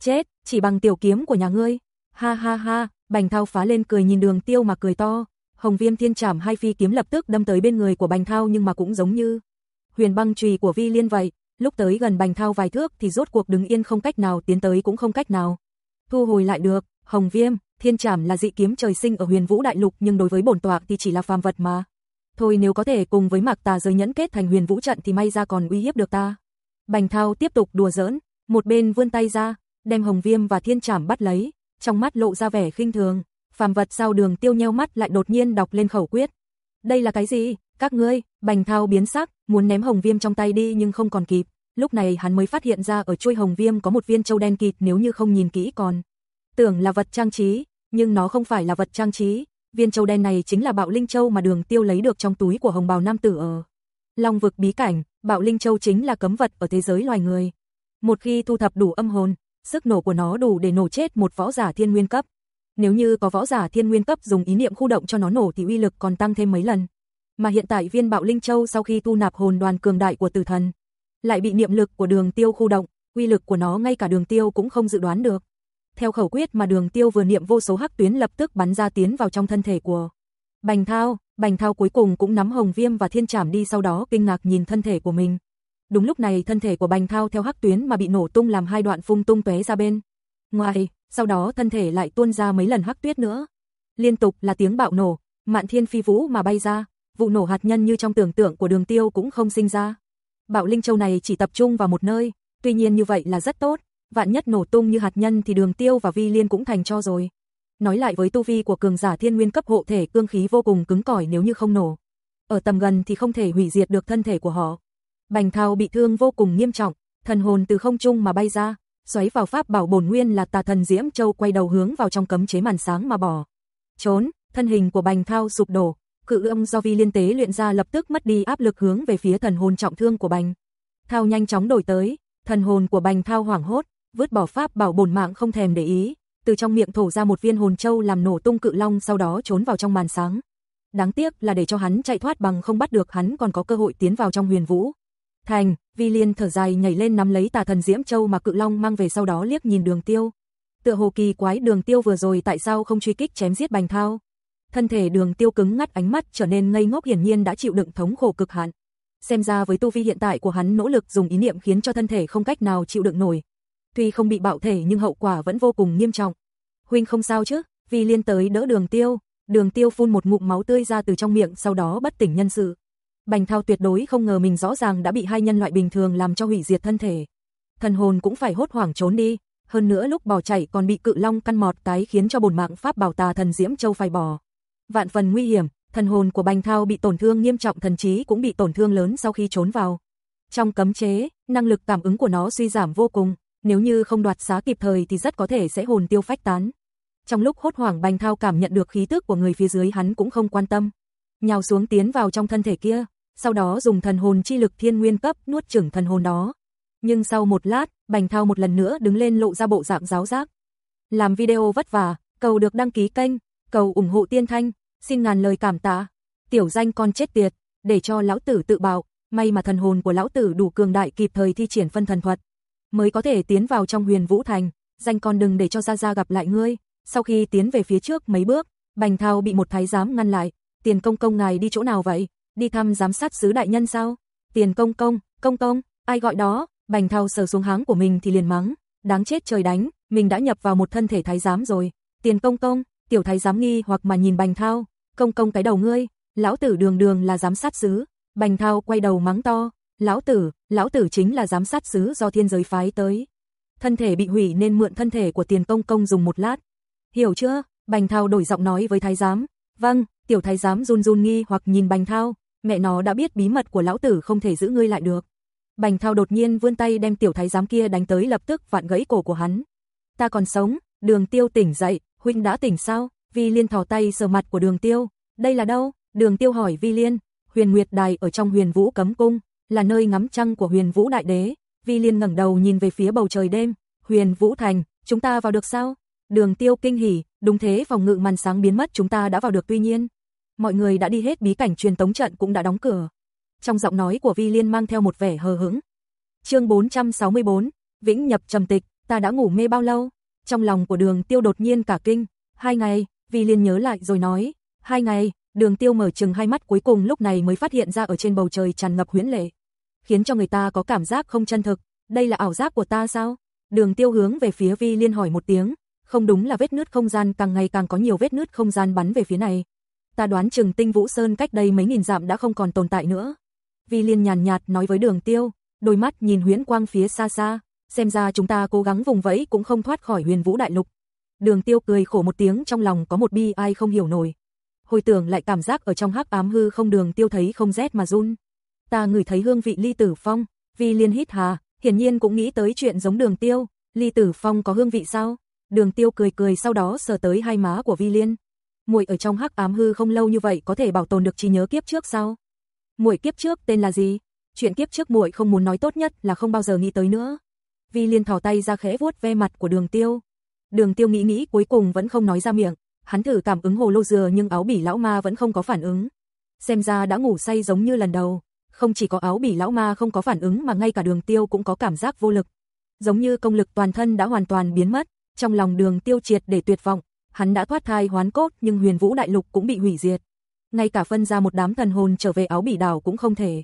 Chết, chỉ bằng tiểu kiếm của nhà ngươi. Ha ha ha, bành thao phá lên cười nhìn đường tiêu mà cười to. Hồng viêm thiên trảm hai phi kiếm lập tức đâm tới bên người của bành thao nhưng mà cũng giống như huyền băng trùy của vi liên vậy. Lúc tới gần bành thao vài thước thì rốt cuộc đứng yên không cách nào tiến tới cũng không cách nào. Thu hồi lại được, hồng viêm, thiên trảm là dị kiếm trời sinh ở huyền vũ đại lục nhưng đối với bổn tọa thì chỉ là phàm vật mà. Thôi nếu có thể cùng với Mạc Tà giới nhẫn kết thành huyền vũ trận thì may ra còn uy hiếp được ta. Bành Thao tiếp tục đùa giỡn, một bên vươn tay ra, đem Hồng Viêm và Thiên Trảm bắt lấy, trong mắt lộ ra vẻ khinh thường, phàm vật sau đường tiêu nheo mắt lại đột nhiên đọc lên khẩu quyết. Đây là cái gì? Các ngươi, Bành Thao biến sắc, muốn ném Hồng Viêm trong tay đi nhưng không còn kịp, lúc này hắn mới phát hiện ra ở chuôi Hồng Viêm có một viên châu đen kịt nếu như không nhìn kỹ còn. Tưởng là vật trang trí, nhưng nó không phải là vật trang trí, viên châu đen này chính là bạo linh châu mà đường tiêu lấy được trong túi của hồng bào nam tử ở. Long vực bí cảnh, bạo linh châu chính là cấm vật ở thế giới loài người. Một khi thu thập đủ âm hồn, sức nổ của nó đủ để nổ chết một võ giả thiên nguyên cấp. Nếu như có võ giả thiên nguyên cấp dùng ý niệm khu động cho nó nổ thì uy lực còn tăng thêm mấy lần. Mà hiện tại viên bạo linh châu sau khi thu nạp hồn đoàn cường đại của tử thần, lại bị niệm lực của đường tiêu khu động, uy lực của nó ngay cả đường tiêu cũng không dự đoán được theo khẩu quyết mà đường tiêu vừa niệm vô số hắc tuyến lập tức bắn ra tiến vào trong thân thể của Bành Thao, Bành Thao cuối cùng cũng nắm hồng viêm và thiên trảm đi sau đó kinh ngạc nhìn thân thể của mình. Đúng lúc này thân thể của Bành Thao theo hắc tuyến mà bị nổ tung làm hai đoạn phung tung tóe ra bên. Ngoài, sau đó thân thể lại tuôn ra mấy lần hắc tuyết nữa. Liên tục là tiếng bạo nổ, mạn thiên phi vũ mà bay ra, vụ nổ hạt nhân như trong tưởng tượng của đường tiêu cũng không sinh ra. Bạo Linh Châu này chỉ tập trung vào một nơi, tuy nhiên như vậy là rất tốt, vạn nhất nổ tung như hạt nhân thì đường tiêu và vi liên cũng thành cho rồi. Nói lại với tu vi của cường giả thiên nguyên cấp hộ thể cương khí vô cùng cứng cỏi nếu như không nổ. Ở tầm gần thì không thể hủy diệt được thân thể của họ. Bành thao bị thương vô cùng nghiêm trọng, thần hồn từ không trung mà bay ra, xoáy vào pháp bảo bổn nguyên là tà thần Diễm Châu quay đầu hướng vào trong cấm chế màn sáng mà bỏ. Trốn, thân hình của Bành Thao sụp đổ, cự âm do vi liên tế luyện ra lập tức mất đi áp lực hướng về phía thần hồn trọng thương của Bành. Thao nhanh chóng đổi tới, thần hồn của Bành Thao hoảng hốt, vứt bỏ pháp bảo bổn mạng không thèm để ý, từ trong miệng thổ ra một viên hồn châu làm nổ tung cự long sau đó trốn vào trong màn sáng. Đáng tiếc là để cho hắn chạy thoát bằng không bắt được hắn còn có cơ hội tiến vào trong huyền vũ. Thành, Vi Liên thở dài nhảy lên nắm lấy tà thần Diễm Châu mà cự long mang về sau đó liếc nhìn đường tiêu. Tựa hồ kỳ quái đường tiêu vừa rồi tại sao không truy kích chém giết bành thao. Thân thể đường tiêu cứng ngắt ánh mắt trở nên ngây ngốc hiển nhiên đã chịu đựng thống khổ cực hạn. Xem ra với tu vi hiện tại của hắn nỗ lực dùng ý niệm khiến cho thân thể không cách nào chịu đựng nổi. Tuy không bị bạo thể nhưng hậu quả vẫn vô cùng nghiêm trọng. Huynh không sao chứ? vì Liên tới đỡ đường tiêu, đường tiêu phun một ngụm máu tươi ra từ trong miệng sau đó bất tỉnh nhân sự. Bành thao tuyệt đối không ngờ mình rõ ràng đã bị hai nhân loại bình thường làm cho hủy diệt thân thể. Thần hồn cũng phải hốt hoảng trốn đi, hơn nữa lúc bỏ chạy còn bị cự long căn mọt cái khiến cho bồn mạng pháp bảo tà thần Diễm Châu phải bỏ. Vạn phần nguy hiểm, thần hồn của Bành Thao bị tổn thương nghiêm trọng thần trí cũng bị tổn thương lớn sau khi trốn vào. Trong cấm chế, năng lực cảm ứng của nó suy giảm vô cùng, nếu như không đoạt xá kịp thời thì rất có thể sẽ hồn tiêu phách tán. Trong lúc hốt hoảng Bành Thao cảm nhận được khí tức của người phía dưới hắn cũng không quan tâm. Nhào xuống tiến vào trong thân thể kia, sau đó dùng thần hồn chi lực thiên nguyên cấp nuốt chửng thần hồn đó. Nhưng sau một lát, Bành Thao một lần nữa đứng lên lộ ra bộ dạng giáo giác. Làm video vất vả, cầu được đăng ký kênh, cầu ủng hộ tiên thanh, xin ngàn lời cảm tạ. Tiểu danh con chết tiệt, để cho lão tử tự bạo, may mà thần hồn của lão tử đủ cường đại kịp thời thi triển phân thần thuật, mới có thể tiến vào trong huyền vũ thành, danh con đừng để cho Gia Gia gặp lại ngươi. Sau khi tiến về phía trước mấy bước, Bành Thao bị một thái giám ngăn lại, tiền công công ngài đi chỗ nào vậy? đi thăm giám sát sứ đại nhân sao? Tiền công công, công công, ai gọi đó? Bành thao sờ xuống háng của mình thì liền mắng, đáng chết trời đánh, mình đã nhập vào một thân thể thái giám rồi. Tiền công công, tiểu thái giám nghi hoặc mà nhìn bành thao, công công cái đầu ngươi, lão tử đường đường là giám sát sứ. Bành thao quay đầu mắng to, lão tử, lão tử chính là giám sát sứ do thiên giới phái tới. Thân thể bị hủy nên mượn thân thể của tiền công công dùng một lát. Hiểu chưa? Bành thao đổi giọng nói với thái giám. Vâng, tiểu thái giám run run nghi hoặc nhìn bành thao, mẹ nó đã biết bí mật của lão tử không thể giữ ngươi lại được. Bành thao đột nhiên vươn tay đem tiểu thái giám kia đánh tới lập tức vạn gãy cổ của hắn. Ta còn sống, đường tiêu tỉnh dậy, huynh đã tỉnh sao? Vi liên thò tay sờ mặt của đường tiêu. Đây là đâu? Đường tiêu hỏi Vi liên. Huyền Nguyệt Đài ở trong huyền vũ cấm cung, là nơi ngắm trăng của huyền vũ đại đế. Vi liên ngẩng đầu nhìn về phía bầu trời đêm. Huyền vũ thành, chúng ta vào được sao? Đường tiêu kinh hỉ, đúng thế phòng ngự màn sáng biến mất chúng ta đã vào được tuy nhiên mọi người đã đi hết bí cảnh truyền tống trận cũng đã đóng cửa. Trong giọng nói của Vi Liên mang theo một vẻ hờ hững. Chương 464, Vĩnh nhập trầm tịch, ta đã ngủ mê bao lâu? Trong lòng của Đường Tiêu đột nhiên cả kinh, hai ngày, vì Liên nhớ lại rồi nói, hai ngày, Đường Tiêu mở chừng hai mắt cuối cùng lúc này mới phát hiện ra ở trên bầu trời tràn ngập huyễn lệ, khiến cho người ta có cảm giác không chân thực, đây là ảo giác của ta sao? Đường Tiêu hướng về phía Vi Liên hỏi một tiếng, không đúng là vết nứt không gian càng ngày càng có nhiều vết nứt không gian bắn về phía này ta đoán chừng tinh vũ sơn cách đây mấy nghìn dặm đã không còn tồn tại nữa. Vi liên nhàn nhạt nói với đường tiêu, đôi mắt nhìn huyễn quang phía xa xa, xem ra chúng ta cố gắng vùng vẫy cũng không thoát khỏi huyền vũ đại lục. Đường tiêu cười khổ một tiếng trong lòng có một bi ai không hiểu nổi. Hồi tưởng lại cảm giác ở trong hắc ám hư không đường tiêu thấy không rét mà run. Ta ngửi thấy hương vị ly tử phong, vi liên hít hà, hiển nhiên cũng nghĩ tới chuyện giống đường tiêu, ly tử phong có hương vị sao? Đường tiêu cười cười sau đó sờ tới hai má của vi liên muội ở trong hắc ám hư không lâu như vậy có thể bảo tồn được trí nhớ kiếp trước sao? Muội kiếp trước tên là gì? Chuyện kiếp trước muội không muốn nói tốt nhất là không bao giờ nghĩ tới nữa. Vi Liên thò tay ra khẽ vuốt ve mặt của Đường Tiêu. Đường Tiêu nghĩ nghĩ cuối cùng vẫn không nói ra miệng, hắn thử cảm ứng hồ lô dừa nhưng áo bỉ lão ma vẫn không có phản ứng. Xem ra đã ngủ say giống như lần đầu, không chỉ có áo bỉ lão ma không có phản ứng mà ngay cả Đường Tiêu cũng có cảm giác vô lực. Giống như công lực toàn thân đã hoàn toàn biến mất, trong lòng Đường Tiêu triệt để tuyệt vọng, hắn đã thoát thai hoán cốt nhưng huyền vũ đại lục cũng bị hủy diệt. Ngay cả phân ra một đám thần hồn trở về áo bỉ đảo cũng không thể.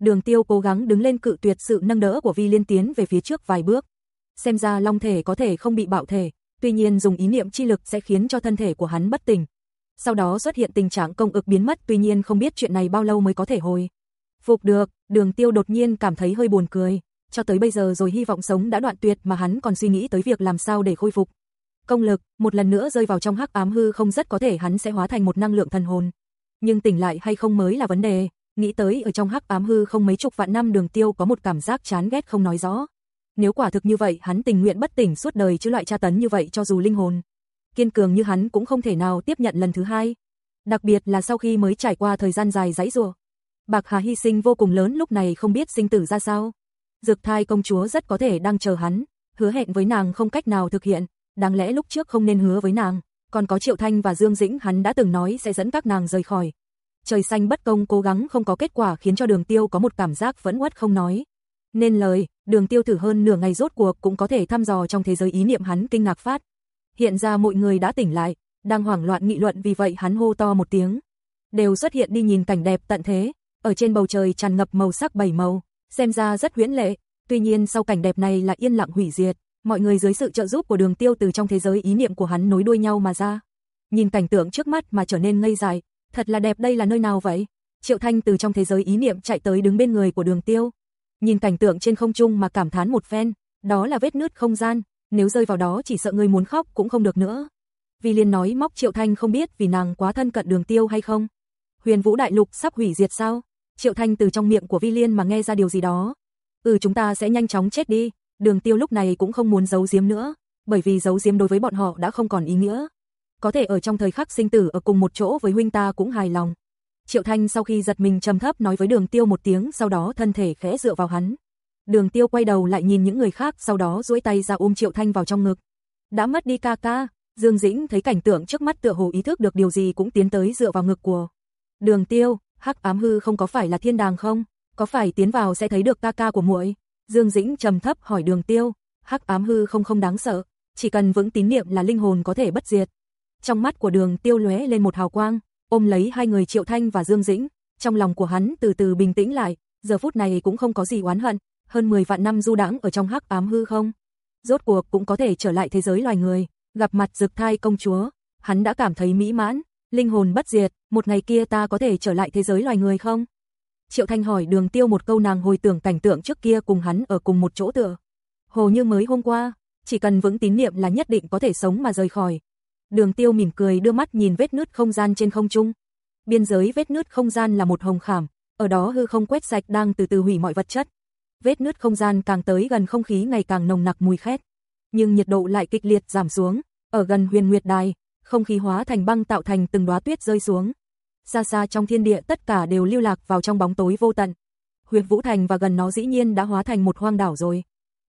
Đường tiêu cố gắng đứng lên cự tuyệt sự nâng đỡ của vi liên tiến về phía trước vài bước. Xem ra long thể có thể không bị bạo thể, tuy nhiên dùng ý niệm chi lực sẽ khiến cho thân thể của hắn bất tỉnh. Sau đó xuất hiện tình trạng công ực biến mất tuy nhiên không biết chuyện này bao lâu mới có thể hồi. Phục được, đường tiêu đột nhiên cảm thấy hơi buồn cười. cho tới bây giờ rồi hy vọng sống đã đoạn tuyệt mà hắn còn suy nghĩ tới việc làm sao để khôi phục. Công lực, một lần nữa rơi vào trong hắc ám hư không rất có thể hắn sẽ hóa thành một năng lượng thần hồn. Nhưng tỉnh lại hay không mới là vấn đề, nghĩ tới ở trong hắc ám hư không mấy chục vạn năm đường tiêu có một cảm giác chán ghét không nói rõ. Nếu quả thực như vậy hắn tình nguyện bất tỉnh suốt đời chứ loại tra tấn như vậy cho dù linh hồn. Kiên cường như hắn cũng không thể nào tiếp nhận lần thứ hai. Đặc biệt là sau khi mới trải qua thời gian dài giãy rùa Bạc Hà hy sinh vô cùng lớn lúc này không biết sinh tử ra sao. Dược thai công chúa rất có thể đang chờ hắn, hứa hẹn với nàng không cách nào thực hiện, đáng lẽ lúc trước không nên hứa với nàng, còn có Triệu Thanh và Dương Dĩnh hắn đã từng nói sẽ dẫn các nàng rời khỏi. Trời xanh bất công cố gắng không có kết quả khiến cho đường tiêu có một cảm giác vẫn uất không nói. Nên lời, đường tiêu thử hơn nửa ngày rốt cuộc cũng có thể thăm dò trong thế giới ý niệm hắn kinh ngạc phát. Hiện ra mọi người đã tỉnh lại, đang hoảng loạn nghị luận vì vậy hắn hô to một tiếng. Đều xuất hiện đi nhìn cảnh đẹp tận thế, ở trên bầu trời tràn ngập màu sắc bảy màu, xem ra rất huyễn lệ, tuy nhiên sau cảnh đẹp này là yên lặng hủy diệt, mọi người dưới sự trợ giúp của đường tiêu từ trong thế giới ý niệm của hắn nối đuôi nhau mà ra. Nhìn cảnh tượng trước mắt mà trở nên ngây dại, thật là đẹp đây là nơi nào vậy? Triệu Thanh từ trong thế giới ý niệm chạy tới đứng bên người của đường tiêu. Nhìn cảnh tượng trên không trung mà cảm thán một phen, đó là vết nứt không gian, nếu rơi vào đó chỉ sợ người muốn khóc cũng không được nữa. Vì liên nói móc Triệu Thanh không biết vì nàng quá thân cận đường tiêu hay không. Huyền Vũ Đại Lục sắp hủy diệt sao? Triệu Thanh từ trong miệng của Vi Liên mà nghe ra điều gì đó. Ừ chúng ta sẽ nhanh chóng chết đi, đường tiêu lúc này cũng không muốn giấu giếm nữa, bởi vì giấu giếm đối với bọn họ đã không còn ý nghĩa. Có thể ở trong thời khắc sinh tử ở cùng một chỗ với huynh ta cũng hài lòng. Triệu Thanh sau khi giật mình trầm thấp nói với đường tiêu một tiếng sau đó thân thể khẽ dựa vào hắn. Đường tiêu quay đầu lại nhìn những người khác sau đó duỗi tay ra ôm Triệu Thanh vào trong ngực. Đã mất đi ca ca, Dương Dĩnh thấy cảnh tượng trước mắt tựa hồ ý thức được điều gì cũng tiến tới dựa vào ngực của. Đường tiêu, hắc ám hư không có phải là thiên đàng không? Có phải tiến vào sẽ thấy được ca ca của muội? Dương Dĩnh trầm thấp hỏi đường tiêu, hắc ám hư không không đáng sợ, chỉ cần vững tín niệm là linh hồn có thể bất diệt. Trong mắt của đường tiêu lóe lên một hào quang, ôm lấy hai người Triệu Thanh và Dương Dĩnh, trong lòng của hắn từ từ bình tĩnh lại, giờ phút này cũng không có gì oán hận, hơn 10 vạn năm du đãng ở trong hắc ám hư không. Rốt cuộc cũng có thể trở lại thế giới loài người, gặp mặt dực thai công chúa, hắn đã cảm thấy mỹ mãn, linh hồn bất diệt, một ngày kia ta có thể trở lại thế giới loài người không? Triệu Thanh hỏi đường tiêu một câu nàng hồi tưởng cảnh tượng trước kia cùng hắn ở cùng một chỗ tựa. Hồ như mới hôm qua, chỉ cần vững tín niệm là nhất định có thể sống mà rời khỏi. Đường tiêu mỉm cười đưa mắt nhìn vết nứt không gian trên không trung. Biên giới vết nứt không gian là một hồng khảm, ở đó hư không quét sạch đang từ từ hủy mọi vật chất. Vết nứt không gian càng tới gần không khí ngày càng nồng nặc mùi khét. Nhưng nhiệt độ lại kịch liệt giảm xuống, ở gần huyền nguyệt đài, không khí hóa thành băng tạo thành từng đóa tuyết rơi xuống. Xa xa trong thiên địa tất cả đều lưu lạc vào trong bóng tối vô tận. Huyệt Vũ Thành và gần nó dĩ nhiên đã hóa thành một hoang đảo rồi.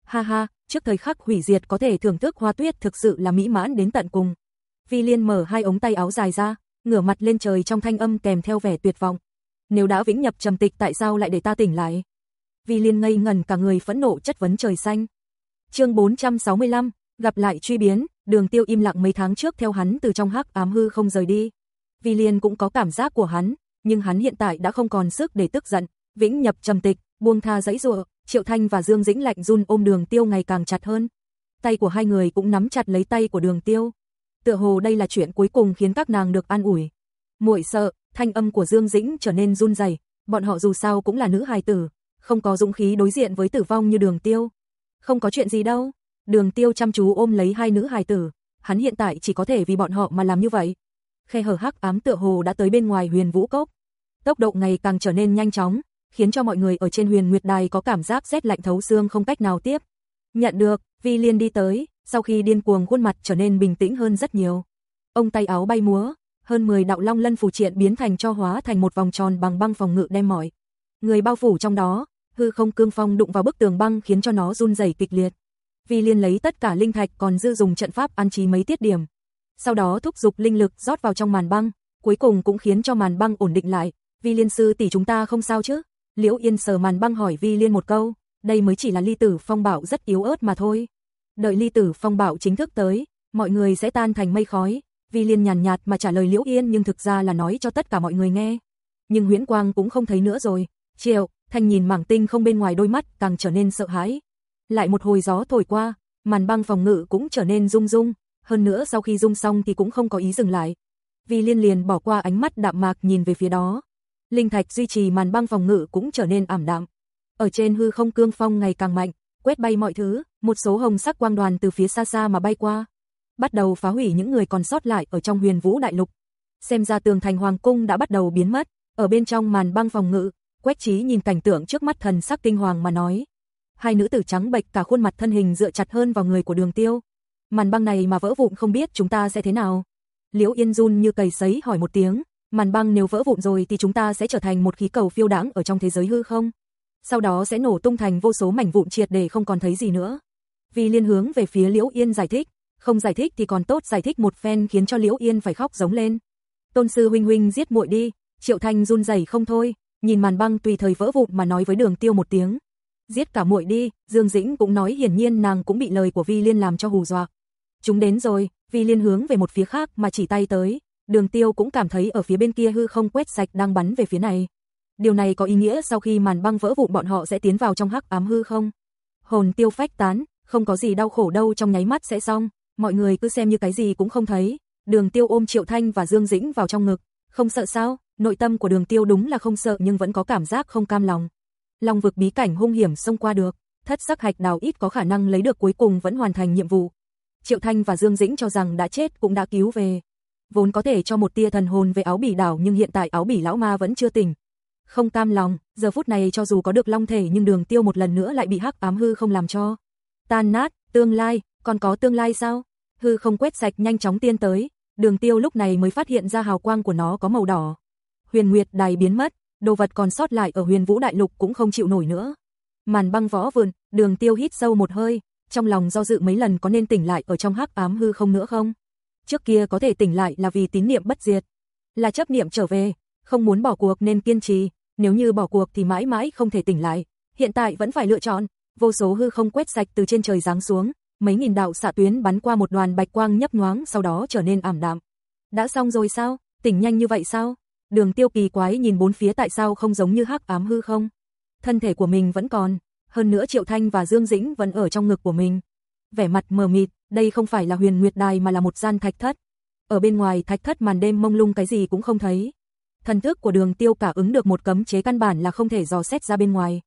Ha ha, trước thời khắc hủy diệt có thể thưởng thức hoa tuyết thực sự là mỹ mãn đến tận cùng. Vi Liên mở hai ống tay áo dài ra, ngửa mặt lên trời trong thanh âm kèm theo vẻ tuyệt vọng. Nếu đã vĩnh nhập trầm tịch tại sao lại để ta tỉnh lại? Vi Liên ngây ngần cả người phẫn nộ chất vấn trời xanh. Chương 465, gặp lại truy biến, Đường Tiêu im lặng mấy tháng trước theo hắn từ trong hắc ám hư không rời đi. Vi Liên cũng có cảm giác của hắn, nhưng hắn hiện tại đã không còn sức để tức giận, vĩnh nhập trầm tịch, buông tha dãy rủa, Triệu Thanh và Dương Dĩnh lạnh run ôm Đường Tiêu ngày càng chặt hơn. Tay của hai người cũng nắm chặt lấy tay của Đường Tiêu. Tựa hồ đây là chuyện cuối cùng khiến các nàng được an ủi. Muội sợ, thanh âm của Dương Dĩnh trở nên run rẩy, bọn họ dù sao cũng là nữ hài tử, không có dũng khí đối diện với tử vong như Đường Tiêu. Không có chuyện gì đâu. Đường Tiêu chăm chú ôm lấy hai nữ hài tử, hắn hiện tại chỉ có thể vì bọn họ mà làm như vậy. Khe hở hắc ám tựa hồ đã tới bên ngoài Huyền Vũ Cốc. Tốc độ ngày càng trở nên nhanh chóng, khiến cho mọi người ở trên Huyền Nguyệt Đài có cảm giác rét lạnh thấu xương không cách nào tiếp. Nhận được, Vi Liên đi tới, sau khi điên cuồng khuôn mặt trở nên bình tĩnh hơn rất nhiều. Ông tay áo bay múa, hơn 10 đạo long lân phù triện biến thành cho hóa thành một vòng tròn bằng băng phòng ngự đem mỏi. Người bao phủ trong đó, hư không cương phong đụng vào bức tường băng khiến cho nó run rẩy kịch liệt. Vi Liên lấy tất cả linh thạch còn dư dùng trận pháp an trí mấy tiết điểm. Sau đó thúc dục linh lực rót vào trong màn băng, cuối cùng cũng khiến cho màn băng ổn định lại. Vi Liên sư tỷ chúng ta không sao chứ? Liễu Yên sờ màn băng hỏi Vi Liên một câu, đây mới chỉ là ly tử phong bảo rất yếu ớt mà thôi. Đợi ly tử phong bảo chính thức tới, mọi người sẽ tan thành mây khói. Vi Liên nhàn nhạt mà trả lời Liễu Yên nhưng thực ra là nói cho tất cả mọi người nghe. Nhưng Huyễn Quang cũng không thấy nữa rồi. Triệu, Thanh nhìn mảng tinh không bên ngoài đôi mắt càng trở nên sợ hãi lại một hồi gió thổi qua, màn băng phòng ngự cũng trở nên rung rung, hơn nữa sau khi rung xong thì cũng không có ý dừng lại. vi liên liền bỏ qua ánh mắt đạm mạc nhìn về phía đó. Linh thạch duy trì màn băng phòng ngự cũng trở nên ảm đạm. ở trên hư không cương phong ngày càng mạnh, quét bay mọi thứ, một số hồng sắc quang đoàn từ phía xa xa mà bay qua, bắt đầu phá hủy những người còn sót lại ở trong huyền vũ đại lục. Xem ra tường thành hoàng cung đã bắt đầu biến mất, ở bên trong màn băng phòng ngự, Quách Trí nhìn cảnh tượng trước mắt thần sắc kinh hoàng mà nói. Hai nữ tử trắng bệch cả khuôn mặt thân hình dựa chặt hơn vào người của đường tiêu. Màn băng này mà vỡ vụn không biết chúng ta sẽ thế nào. Liễu Yên run như cầy sấy hỏi một tiếng, màn băng nếu vỡ vụn rồi thì chúng ta sẽ trở thành một khí cầu phiêu đãng ở trong thế giới hư không? Sau đó sẽ nổ tung thành vô số mảnh vụn triệt để không còn thấy gì nữa. Vì liên hướng về phía Liễu Yên giải thích, không giải thích thì còn tốt giải thích một phen khiến cho Liễu Yên phải khóc giống lên. Tôn sư huynh huynh giết muội đi, Triệu Thanh run rẩy không thôi, nhìn màn băng tùy thời vỡ vụn mà nói với Đường Tiêu một tiếng. Giết cả muội đi, Dương Dĩnh cũng nói hiển nhiên nàng cũng bị lời của Vi Liên làm cho hù dọa. Chúng đến rồi, Vi Liên hướng về một phía khác mà chỉ tay tới, Đường Tiêu cũng cảm thấy ở phía bên kia hư không quét sạch đang bắn về phía này. Điều này có ý nghĩa sau khi màn băng vỡ vụn bọn họ sẽ tiến vào trong hắc ám hư không? Hồn tiêu phách tán, không có gì đau khổ đâu trong nháy mắt sẽ xong, mọi người cứ xem như cái gì cũng không thấy. Đường Tiêu ôm Triệu Thanh và Dương Dĩnh vào trong ngực, không sợ sao? Nội tâm của Đường Tiêu đúng là không sợ nhưng vẫn có cảm giác không cam lòng. Long vực bí cảnh hung hiểm xông qua được, thất sắc hạch đào ít có khả năng lấy được cuối cùng vẫn hoàn thành nhiệm vụ. Triệu Thanh và Dương Dĩnh cho rằng đã chết cũng đã cứu về. Vốn có thể cho một tia thần hồn về áo bỉ đảo nhưng hiện tại áo bỉ lão ma vẫn chưa tỉnh. Không cam lòng, giờ phút này cho dù có được long thể nhưng đường tiêu một lần nữa lại bị hắc ám hư không làm cho. Tan nát, tương lai, còn có tương lai sao? Hư không quét sạch nhanh chóng tiên tới, đường tiêu lúc này mới phát hiện ra hào quang của nó có màu đỏ. Huyền Nguyệt đài biến mất, đồ vật còn sót lại ở huyền vũ đại lục cũng không chịu nổi nữa. Màn băng võ vườn, đường tiêu hít sâu một hơi, trong lòng do dự mấy lần có nên tỉnh lại ở trong hắc ám hư không nữa không? Trước kia có thể tỉnh lại là vì tín niệm bất diệt, là chấp niệm trở về, không muốn bỏ cuộc nên kiên trì, nếu như bỏ cuộc thì mãi mãi không thể tỉnh lại, hiện tại vẫn phải lựa chọn, vô số hư không quét sạch từ trên trời giáng xuống, mấy nghìn đạo xạ tuyến bắn qua một đoàn bạch quang nhấp nhoáng sau đó trở nên ảm đạm. Đã xong rồi sao? Tỉnh nhanh như vậy sao? Đường Tiêu kỳ quái nhìn bốn phía tại sao không giống như hắc ám hư không? Thân thể của mình vẫn còn, hơn nữa Triệu Thanh và Dương Dĩnh vẫn ở trong ngực của mình. Vẻ mặt mờ mịt, đây không phải là Huyền Nguyệt Đài mà là một gian thạch thất. Ở bên ngoài thạch thất màn đêm mông lung cái gì cũng không thấy. Thần thức của Đường Tiêu cả ứng được một cấm chế căn bản là không thể dò xét ra bên ngoài.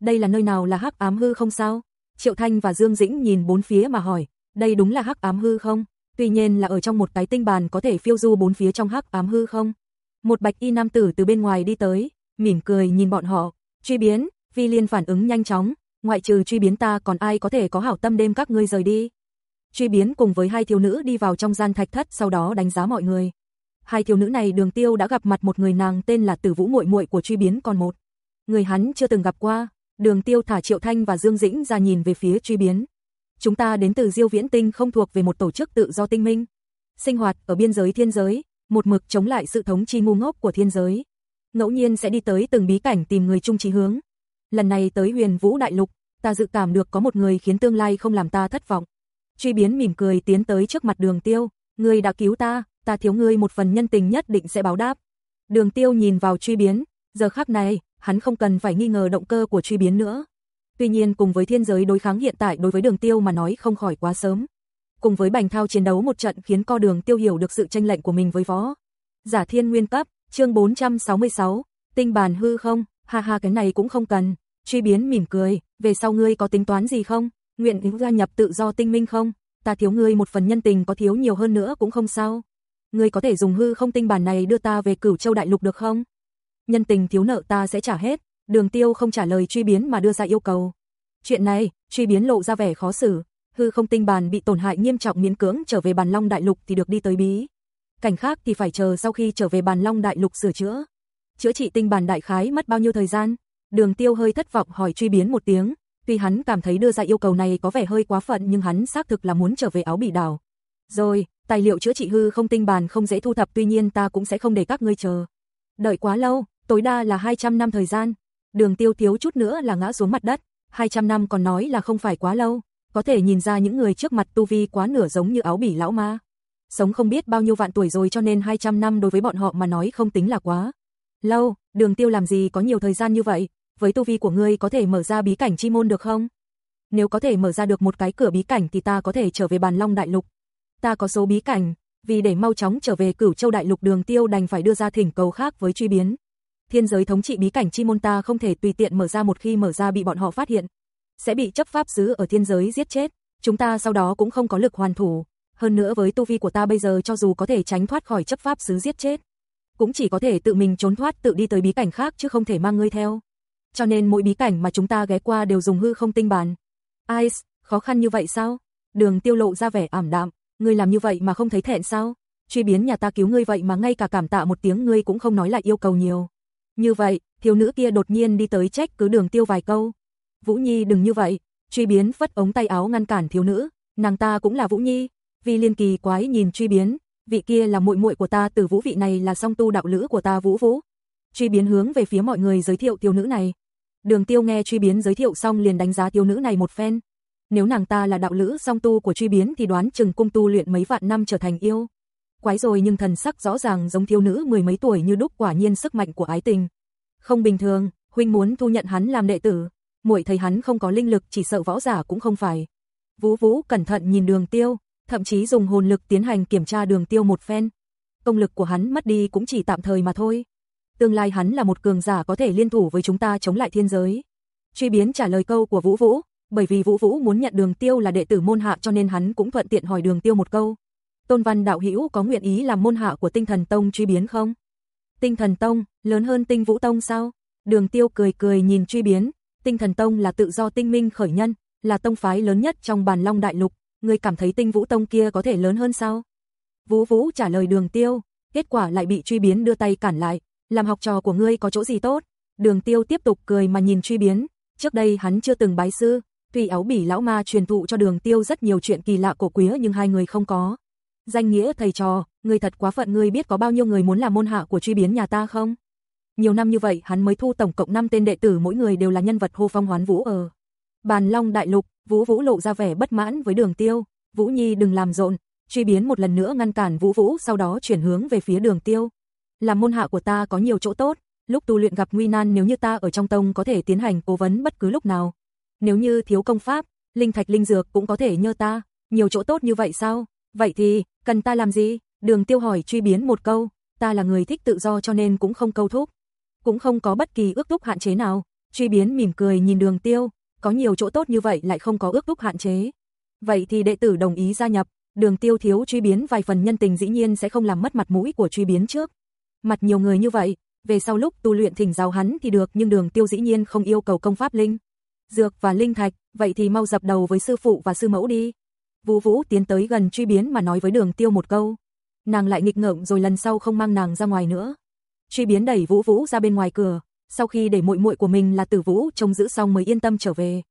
Đây là nơi nào là hắc ám hư không sao? Triệu Thanh và Dương Dĩnh nhìn bốn phía mà hỏi, đây đúng là hắc ám hư không? Tuy nhiên là ở trong một cái tinh bàn có thể phiêu du bốn phía trong hắc ám hư không? Một bạch y nam tử từ bên ngoài đi tới, mỉm cười nhìn bọn họ, truy biến, Vi Liên phản ứng nhanh chóng, ngoại trừ truy biến ta còn ai có thể có hảo tâm đêm các ngươi rời đi. Truy biến cùng với hai thiếu nữ đi vào trong gian thạch thất sau đó đánh giá mọi người. Hai thiếu nữ này đường tiêu đã gặp mặt một người nàng tên là Tử Vũ muội muội của truy biến còn một. Người hắn chưa từng gặp qua, đường tiêu thả Triệu Thanh và Dương Dĩnh ra nhìn về phía truy biến. Chúng ta đến từ Diêu Viễn Tinh không thuộc về một tổ chức tự do tinh minh. Sinh hoạt ở biên giới thiên giới, một mực chống lại sự thống chi ngu ngốc của thiên giới. Ngẫu nhiên sẽ đi tới từng bí cảnh tìm người chung chí hướng. Lần này tới huyền vũ đại lục, ta dự cảm được có một người khiến tương lai không làm ta thất vọng. Truy biến mỉm cười tiến tới trước mặt đường tiêu, ngươi đã cứu ta, ta thiếu ngươi một phần nhân tình nhất định sẽ báo đáp. Đường tiêu nhìn vào truy biến, giờ khắc này, hắn không cần phải nghi ngờ động cơ của truy biến nữa. Tuy nhiên cùng với thiên giới đối kháng hiện tại đối với đường tiêu mà nói không khỏi quá sớm cùng với Bành Thao chiến đấu một trận khiến co đường tiêu hiểu được sự tranh lệnh của mình với võ. Giả thiên nguyên cấp, chương 466, tinh bàn hư không, ha ha cái này cũng không cần, truy biến mỉm cười, về sau ngươi có tính toán gì không, nguyện ý gia nhập tự do tinh minh không, ta thiếu ngươi một phần nhân tình có thiếu nhiều hơn nữa cũng không sao. Ngươi có thể dùng hư không tinh bản này đưa ta về cửu châu đại lục được không? Nhân tình thiếu nợ ta sẽ trả hết, đường tiêu không trả lời truy biến mà đưa ra yêu cầu. Chuyện này, truy biến lộ ra vẻ khó xử, hư không tinh bàn bị tổn hại nghiêm trọng miễn cưỡng trở về bàn long đại lục thì được đi tới bí. Cảnh khác thì phải chờ sau khi trở về bàn long đại lục sửa chữa. Chữa trị tinh bàn đại khái mất bao nhiêu thời gian? Đường tiêu hơi thất vọng hỏi truy biến một tiếng, tuy hắn cảm thấy đưa ra yêu cầu này có vẻ hơi quá phận nhưng hắn xác thực là muốn trở về áo bị đảo. Rồi, tài liệu chữa trị hư không tinh bàn không dễ thu thập tuy nhiên ta cũng sẽ không để các ngươi chờ. Đợi quá lâu, tối đa là 200 năm thời gian. Đường tiêu thiếu chút nữa là ngã xuống mặt đất, 200 năm còn nói là không phải quá lâu có thể nhìn ra những người trước mặt tu vi quá nửa giống như áo bỉ lão ma. Sống không biết bao nhiêu vạn tuổi rồi cho nên 200 năm đối với bọn họ mà nói không tính là quá. Lâu, đường tiêu làm gì có nhiều thời gian như vậy, với tu vi của ngươi có thể mở ra bí cảnh chi môn được không? Nếu có thể mở ra được một cái cửa bí cảnh thì ta có thể trở về bàn long đại lục. Ta có số bí cảnh, vì để mau chóng trở về cửu châu đại lục đường tiêu đành phải đưa ra thỉnh cầu khác với truy biến thiên giới thống trị bí cảnh chi môn ta không thể tùy tiện mở ra một khi mở ra bị bọn họ phát hiện. Sẽ bị chấp pháp sứ ở thiên giới giết chết, chúng ta sau đó cũng không có lực hoàn thủ. Hơn nữa với tu vi của ta bây giờ cho dù có thể tránh thoát khỏi chấp pháp sứ giết chết, cũng chỉ có thể tự mình trốn thoát tự đi tới bí cảnh khác chứ không thể mang ngươi theo. Cho nên mỗi bí cảnh mà chúng ta ghé qua đều dùng hư không tinh bàn. Ice, khó khăn như vậy sao? Đường tiêu lộ ra vẻ ảm đạm, ngươi làm như vậy mà không thấy thẹn sao? Truy biến nhà ta cứu ngươi vậy mà ngay cả cảm tạ một tiếng ngươi cũng không nói lại yêu cầu nhiều. Như vậy, thiếu nữ kia đột nhiên đi tới trách cứ đường tiêu vài câu. Vũ Nhi đừng như vậy, truy biến phất ống tay áo ngăn cản thiếu nữ, nàng ta cũng là Vũ Nhi. Vì liên kỳ quái nhìn truy biến, vị kia là muội muội của ta từ vũ vị này là song tu đạo lữ của ta Vũ Vũ. Truy biến hướng về phía mọi người giới thiệu thiếu nữ này. Đường tiêu nghe truy biến giới thiệu xong liền đánh giá thiếu nữ này một phen. Nếu nàng ta là đạo lữ song tu của truy biến thì đoán chừng cung tu luyện mấy vạn năm trở thành yêu. Quái rồi nhưng thần sắc rõ ràng giống thiếu nữ mười mấy tuổi như đúc quả nhiên sức mạnh của ái tình. Không bình thường, huynh muốn thu nhận hắn làm đệ tử, muội thấy hắn không có linh lực chỉ sợ võ giả cũng không phải. Vũ Vũ cẩn thận nhìn đường tiêu, thậm chí dùng hồn lực tiến hành kiểm tra đường tiêu một phen. Công lực của hắn mất đi cũng chỉ tạm thời mà thôi. Tương lai hắn là một cường giả có thể liên thủ với chúng ta chống lại thiên giới. Truy biến trả lời câu của Vũ Vũ, bởi vì Vũ Vũ muốn nhận đường tiêu là đệ tử môn hạ cho nên hắn cũng thuận tiện hỏi đường tiêu một câu. Tôn Văn đạo hữu có nguyện ý làm môn hạ của tinh thần tông truy biến không? Tinh thần tông, lớn hơn tinh vũ tông sao? Đường tiêu cười cười nhìn truy biến, tinh thần tông là tự do tinh minh khởi nhân, là tông phái lớn nhất trong bàn long đại lục, người cảm thấy tinh vũ tông kia có thể lớn hơn sao? Vũ Vũ trả lời đường tiêu, kết quả lại bị truy biến đưa tay cản lại, làm học trò của ngươi có chỗ gì tốt? Đường tiêu tiếp tục cười mà nhìn truy biến, trước đây hắn chưa từng bái sư, tuy áo bỉ lão ma truyền thụ cho đường tiêu rất nhiều chuyện kỳ lạ cổ quía nhưng hai người không có. Danh nghĩa thầy trò, ngươi thật quá phận ngươi biết có bao nhiêu người muốn làm môn hạ của truy biến nhà ta không? Nhiều năm như vậy hắn mới thu tổng cộng 5 tên đệ tử mỗi người đều là nhân vật hô phong hoán vũ ở. Bàn Long Đại Lục, Vũ Vũ lộ ra vẻ bất mãn với đường tiêu, Vũ Nhi đừng làm rộn, truy biến một lần nữa ngăn cản Vũ Vũ sau đó chuyển hướng về phía đường tiêu. Làm môn hạ của ta có nhiều chỗ tốt, lúc tu luyện gặp nguy nan nếu như ta ở trong tông có thể tiến hành cố vấn bất cứ lúc nào. Nếu như thiếu công pháp, linh thạch linh dược cũng có thể nhờ ta, nhiều chỗ tốt như vậy sao? Vậy thì, cần ta làm gì? Đường tiêu hỏi truy biến một câu, ta là người thích tự do cho nên cũng không câu thúc. Cũng không có bất kỳ ước thúc hạn chế nào. Truy biến mỉm cười nhìn đường tiêu, có nhiều chỗ tốt như vậy lại không có ước thúc hạn chế. Vậy thì đệ tử đồng ý gia nhập, đường tiêu thiếu truy biến vài phần nhân tình dĩ nhiên sẽ không làm mất mặt mũi của truy biến trước. Mặt nhiều người như vậy, về sau lúc tu luyện thỉnh giáo hắn thì được nhưng đường tiêu dĩ nhiên không yêu cầu công pháp linh. Dược và linh thạch, vậy thì mau dập đầu với sư phụ và sư mẫu đi. Vũ Vũ tiến tới gần truy biến mà nói với đường tiêu một câu. Nàng lại nghịch ngợm rồi lần sau không mang nàng ra ngoài nữa. Truy biến đẩy Vũ Vũ ra bên ngoài cửa, sau khi để muội muội của mình là Tử Vũ trông giữ xong mới yên tâm trở về.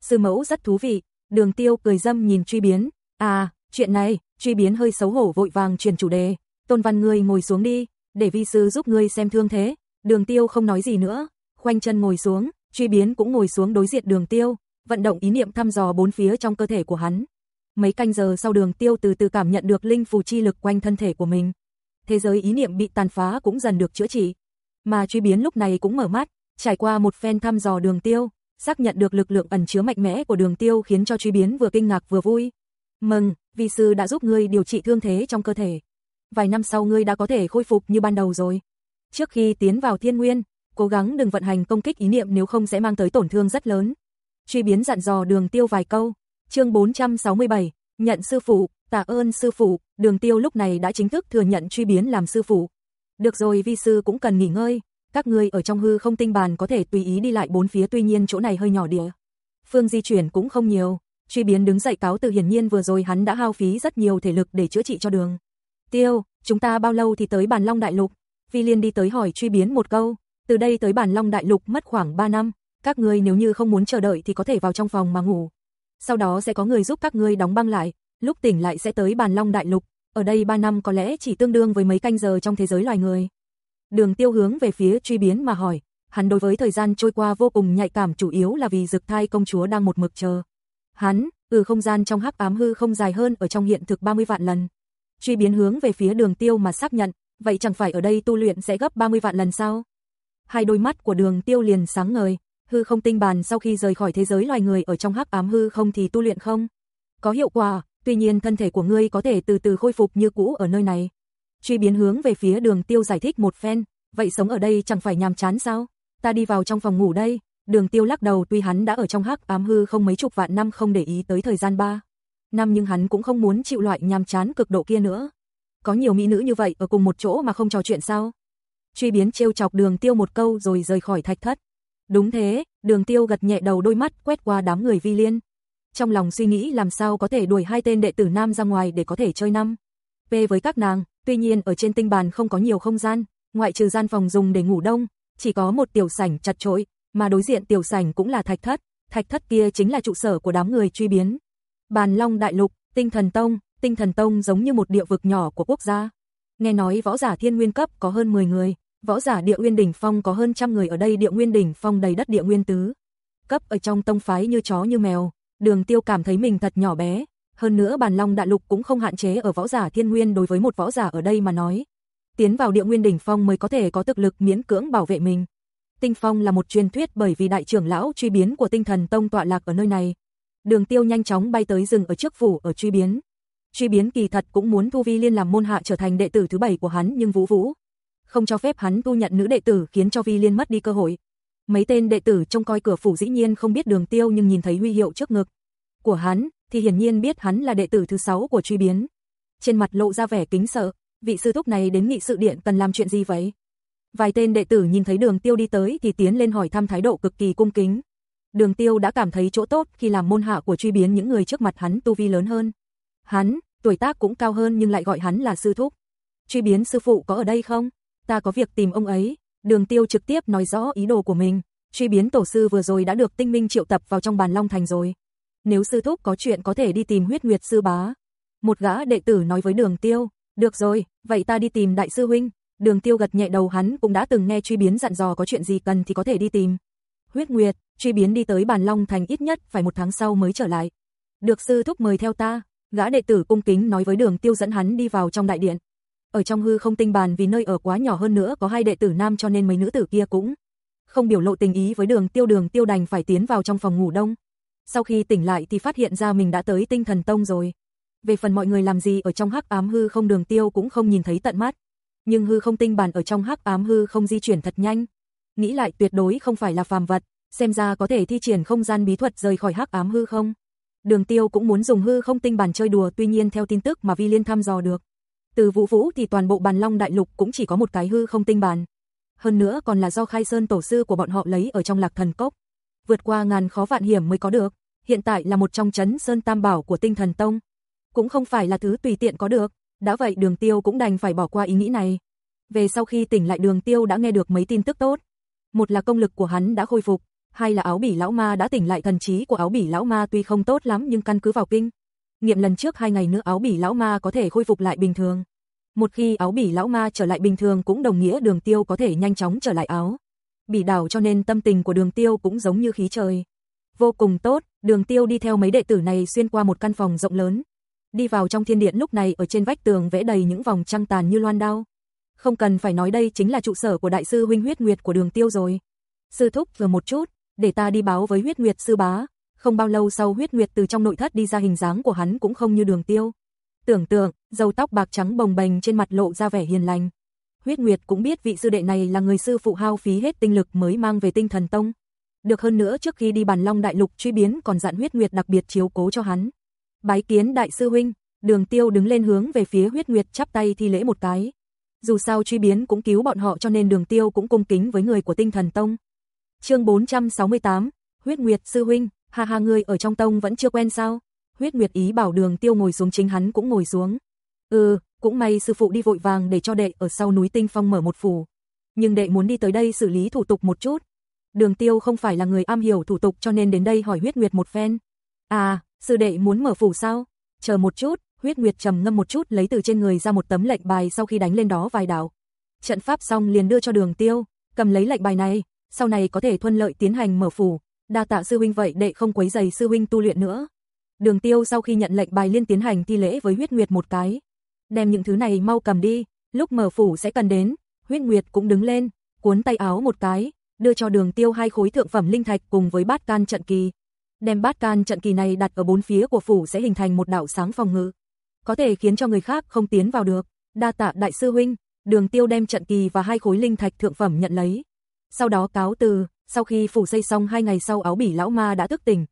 Sư mẫu rất thú vị, Đường Tiêu cười dâm nhìn Truy Biến, "À, chuyện này." Truy Biến hơi xấu hổ vội vàng truyền chủ đề, "Tôn Văn ngươi ngồi xuống đi, để vi sư giúp ngươi xem thương thế." Đường Tiêu không nói gì nữa, khoanh chân ngồi xuống, Truy Biến cũng ngồi xuống đối diện Đường Tiêu, vận động ý niệm thăm dò bốn phía trong cơ thể của hắn. Mấy canh giờ sau Đường Tiêu từ từ cảm nhận được linh phù chi lực quanh thân thể của mình. Thế giới ý niệm bị tàn phá cũng dần được chữa trị mà truy biến lúc này cũng mở mắt, trải qua một phen thăm dò đường tiêu, xác nhận được lực lượng ẩn chứa mạnh mẽ của đường tiêu khiến cho truy biến vừa kinh ngạc vừa vui. Mừng, vi sư đã giúp ngươi điều trị thương thế trong cơ thể. Vài năm sau ngươi đã có thể khôi phục như ban đầu rồi. Trước khi tiến vào thiên nguyên, cố gắng đừng vận hành công kích ý niệm nếu không sẽ mang tới tổn thương rất lớn. Truy biến dặn dò đường tiêu vài câu. Chương 467, nhận sư phụ, tạ ơn sư phụ, đường tiêu lúc này đã chính thức thừa nhận truy biến làm sư phụ. Được rồi vi sư cũng cần nghỉ ngơi, các ngươi ở trong hư không tinh bàn có thể tùy ý đi lại bốn phía tuy nhiên chỗ này hơi nhỏ địa. Phương di chuyển cũng không nhiều, truy biến đứng dậy cáo từ hiển nhiên vừa rồi hắn đã hao phí rất nhiều thể lực để chữa trị cho đường. Tiêu, chúng ta bao lâu thì tới bàn long đại lục? Vi liên đi tới hỏi truy biến một câu, từ đây tới bàn long đại lục mất khoảng 3 năm, các ngươi nếu như không muốn chờ đợi thì có thể vào trong phòng mà ngủ. Sau đó sẽ có người giúp các ngươi đóng băng lại, lúc tỉnh lại sẽ tới bàn long đại lục, ở đây 3 năm có lẽ chỉ tương đương với mấy canh giờ trong thế giới loài người. Đường tiêu hướng về phía truy biến mà hỏi, hắn đối với thời gian trôi qua vô cùng nhạy cảm chủ yếu là vì dực thai công chúa đang một mực chờ. Hắn, ừ không gian trong hắc ám hư không dài hơn ở trong hiện thực 30 vạn lần. Truy biến hướng về phía đường tiêu mà xác nhận, vậy chẳng phải ở đây tu luyện sẽ gấp 30 vạn lần sao? Hai đôi mắt của đường tiêu liền sáng ngời, hư không tinh bàn sau khi rời khỏi thế giới loài người ở trong hắc ám hư không thì tu luyện không? Có hiệu quả, tuy nhiên thân thể của ngươi có thể từ từ khôi phục như cũ ở nơi này. Truy biến hướng về phía đường tiêu giải thích một phen, vậy sống ở đây chẳng phải nhàm chán sao? Ta đi vào trong phòng ngủ đây. Đường Tiêu lắc đầu tuy hắn đã ở trong hắc ám hư không mấy chục vạn năm không để ý tới thời gian ba năm nhưng hắn cũng không muốn chịu loại nhàm chán cực độ kia nữa. Có nhiều mỹ nữ như vậy ở cùng một chỗ mà không trò chuyện sao? Truy biến trêu chọc Đường Tiêu một câu rồi rời khỏi thạch thất. Đúng thế, Đường Tiêu gật nhẹ đầu đôi mắt quét qua đám người Vi Liên. Trong lòng suy nghĩ làm sao có thể đuổi hai tên đệ tử nam ra ngoài để có thể chơi năm. P với các nàng, tuy nhiên ở trên tinh bàn không có nhiều không gian, ngoại trừ gian phòng dùng để ngủ đông, chỉ có một tiểu sảnh chặt chội, mà đối diện tiểu sảnh cũng là thạch thất, thạch thất kia chính là trụ sở của đám người truy biến. Bàn Long Đại Lục, Tinh Thần Tông, Tinh Thần Tông giống như một địa vực nhỏ của quốc gia. Nghe nói võ giả thiên nguyên cấp có hơn 10 người, võ giả địa nguyên đỉnh phong có hơn trăm người ở đây địa nguyên đỉnh phong đầy đất địa nguyên tứ. Cấp ở trong tông phái như chó như mèo, đường tiêu cảm thấy mình thật nhỏ bé. Hơn nữa bàn long đại lục cũng không hạn chế ở võ giả thiên nguyên đối với một võ giả ở đây mà nói. Tiến vào địa nguyên đỉnh phong mới có thể có thực lực miễn cưỡng bảo vệ mình. Tinh phong là một truyền thuyết bởi vì đại trưởng lão truy biến của tinh thần tông tọa lạc ở nơi này. Đường tiêu nhanh chóng bay tới rừng ở trước phủ ở truy biến. Truy biến kỳ thật cũng muốn Thu Vi Liên làm môn hạ trở thành đệ tử thứ bảy của hắn nhưng Vũ Vũ không cho phép hắn tu nhận nữ đệ tử khiến cho Vi Liên mất đi cơ hội. Mấy tên đệ tử trông coi cửa phủ dĩ nhiên không biết đường tiêu nhưng nhìn thấy huy hiệu trước ngực của hắn, thì hiển nhiên biết hắn là đệ tử thứ sáu của truy biến. Trên mặt lộ ra vẻ kính sợ, vị sư thúc này đến nghị sự điện cần làm chuyện gì vậy? Vài tên đệ tử nhìn thấy đường tiêu đi tới thì tiến lên hỏi thăm thái độ cực kỳ cung kính. Đường tiêu đã cảm thấy chỗ tốt khi làm môn hạ của truy biến những người trước mặt hắn tu vi lớn hơn. Hắn, tuổi tác cũng cao hơn nhưng lại gọi hắn là sư thúc. Truy biến sư phụ có ở đây không? Ta có việc tìm ông ấy. Đường tiêu trực tiếp nói rõ ý đồ của mình. Truy biến tổ sư vừa rồi đã được tinh minh triệu tập vào trong bàn long thành rồi. Nếu sư thúc có chuyện có thể đi tìm huyết nguyệt sư bá. Một gã đệ tử nói với đường tiêu. Được rồi, vậy ta đi tìm đại sư huynh. Đường tiêu gật nhẹ đầu hắn cũng đã từng nghe truy biến dặn dò có chuyện gì cần thì có thể đi tìm. Huyết Nguyệt, truy biến đi tới bàn long thành ít nhất phải một tháng sau mới trở lại. Được sư thúc mời theo ta, gã đệ tử cung kính nói với đường tiêu dẫn hắn đi vào trong đại điện. Ở trong hư không tinh bàn vì nơi ở quá nhỏ hơn nữa có hai đệ tử nam cho nên mấy nữ tử kia cũng không biểu lộ tình ý với đường tiêu đường tiêu đành phải tiến vào trong phòng ngủ đông. Sau khi tỉnh lại thì phát hiện ra mình đã tới tinh thần tông rồi. Về phần mọi người làm gì ở trong hắc ám hư không đường tiêu cũng không nhìn thấy tận mắt. Nhưng hư không tinh bàn ở trong hắc ám hư không di chuyển thật nhanh. Nghĩ lại tuyệt đối không phải là phàm vật, xem ra có thể thi triển không gian bí thuật rời khỏi hắc ám hư không. Đường tiêu cũng muốn dùng hư không tinh bàn chơi đùa tuy nhiên theo tin tức mà Vi Liên thăm dò được. Từ vũ vũ thì toàn bộ bàn long đại lục cũng chỉ có một cái hư không tinh bàn. Hơn nữa còn là do khai sơn tổ sư của bọn họ lấy ở trong lạc thần cốc. Vượt qua ngàn khó vạn hiểm mới có được, hiện tại là một trong chấn sơn tam bảo của tinh thần tông. Cũng không phải là thứ tùy tiện có được, đã vậy đường tiêu cũng đành phải bỏ qua ý nghĩ này. Về sau khi tỉnh lại đường tiêu đã nghe được mấy tin tức tốt. Một là công lực của hắn đã khôi phục, hai là áo bỉ lão ma đã tỉnh lại thần trí của áo bỉ lão ma tuy không tốt lắm nhưng căn cứ vào kinh. Nghiệm lần trước hai ngày nữa áo bỉ lão ma có thể khôi phục lại bình thường. Một khi áo bỉ lão ma trở lại bình thường cũng đồng nghĩa đường tiêu có thể nhanh chóng trở lại áo. Bỉ đảo cho nên tâm tình của đường tiêu cũng giống như khí trời. Vô cùng tốt, đường tiêu đi theo mấy đệ tử này xuyên qua một căn phòng rộng lớn. Đi vào trong thiên điện lúc này ở trên vách tường vẽ đầy những vòng trăng tàn như loan đao. Không cần phải nói đây chính là trụ sở của đại sư huynh huyết nguyệt của đường tiêu rồi. Sư thúc vừa một chút, để ta đi báo với huyết nguyệt sư bá. Không bao lâu sau huyết nguyệt từ trong nội thất đi ra hình dáng của hắn cũng không như đường tiêu. Tưởng tượng, dầu tóc bạc trắng bồng bềnh trên mặt lộ ra vẻ hiền lành. Huyết Nguyệt cũng biết vị sư đệ này là người sư phụ hao phí hết tinh lực mới mang về tinh thần tông. Được hơn nữa trước khi đi bàn long đại lục truy biến còn dặn Huyết Nguyệt đặc biệt chiếu cố cho hắn. Bái kiến đại sư huynh, đường tiêu đứng lên hướng về phía Huyết Nguyệt chắp tay thi lễ một cái. Dù sao truy biến cũng cứu bọn họ cho nên đường tiêu cũng cung kính với người của tinh thần tông. chương 468, Huyết Nguyệt sư huynh, Ha ha, người ở trong tông vẫn chưa quen sao? Huyết Nguyệt ý bảo đường tiêu ngồi xuống chính hắn cũng ngồi xuống. Ừ, cũng may sư phụ đi vội vàng để cho đệ ở sau núi Tinh Phong mở một phủ. Nhưng đệ muốn đi tới đây xử lý thủ tục một chút. Đường tiêu không phải là người am hiểu thủ tục cho nên đến đây hỏi Huyết Nguyệt một phen. À, sư đệ muốn mở phủ sao? Chờ một chút, Huyết Nguyệt trầm ngâm một chút lấy từ trên người ra một tấm lệnh bài sau khi đánh lên đó vài đảo. Trận pháp xong liền đưa cho đường tiêu, cầm lấy lệnh bài này, sau này có thể thuận lợi tiến hành mở phủ. Đa tạ sư huynh vậy đệ không quấy giày sư huynh tu luyện nữa. Đường tiêu sau khi nhận lệnh bài liên tiến hành thi lễ với huyết nguyệt một cái. Đem những thứ này mau cầm đi, lúc mở phủ sẽ cần đến. Huyết nguyệt cũng đứng lên, cuốn tay áo một cái, đưa cho đường tiêu hai khối thượng phẩm linh thạch cùng với bát can trận kỳ. Đem bát can trận kỳ này đặt ở bốn phía của phủ sẽ hình thành một đạo sáng phòng ngự. Có thể khiến cho người khác không tiến vào được. Đa tạ đại sư huynh, Đường Tiêu đem trận kỳ và hai khối linh thạch thượng phẩm nhận lấy. Sau đó cáo từ, sau khi phủ xây xong hai ngày sau áo bỉ lão ma đã thức tỉnh.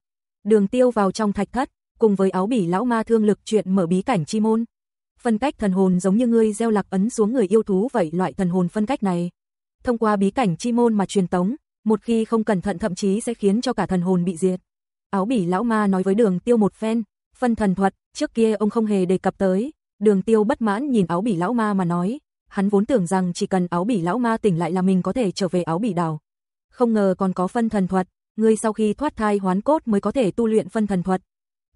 Đường Tiêu vào trong thạch thất, cùng với áo bỉ lão ma thương lực chuyện mở bí cảnh chi môn. Phân cách thần hồn giống như ngươi gieo lạc ấn xuống người yêu thú vậy loại thần hồn phân cách này. Thông qua bí cảnh chi môn mà truyền tống, một khi không cẩn thận thậm chí sẽ khiến cho cả thần hồn bị diệt. Áo bỉ lão ma nói với đường tiêu một phen, phân thần thuật, trước kia ông không hề đề cập tới. Đường tiêu bất mãn nhìn áo bỉ lão ma mà nói, hắn vốn tưởng rằng chỉ cần áo bỉ lão ma tỉnh lại là mình có thể trở về áo bỉ đảo. Không ngờ còn có phân thần thuật, ngươi sau khi thoát thai hoán cốt mới có thể tu luyện phân thần thuật.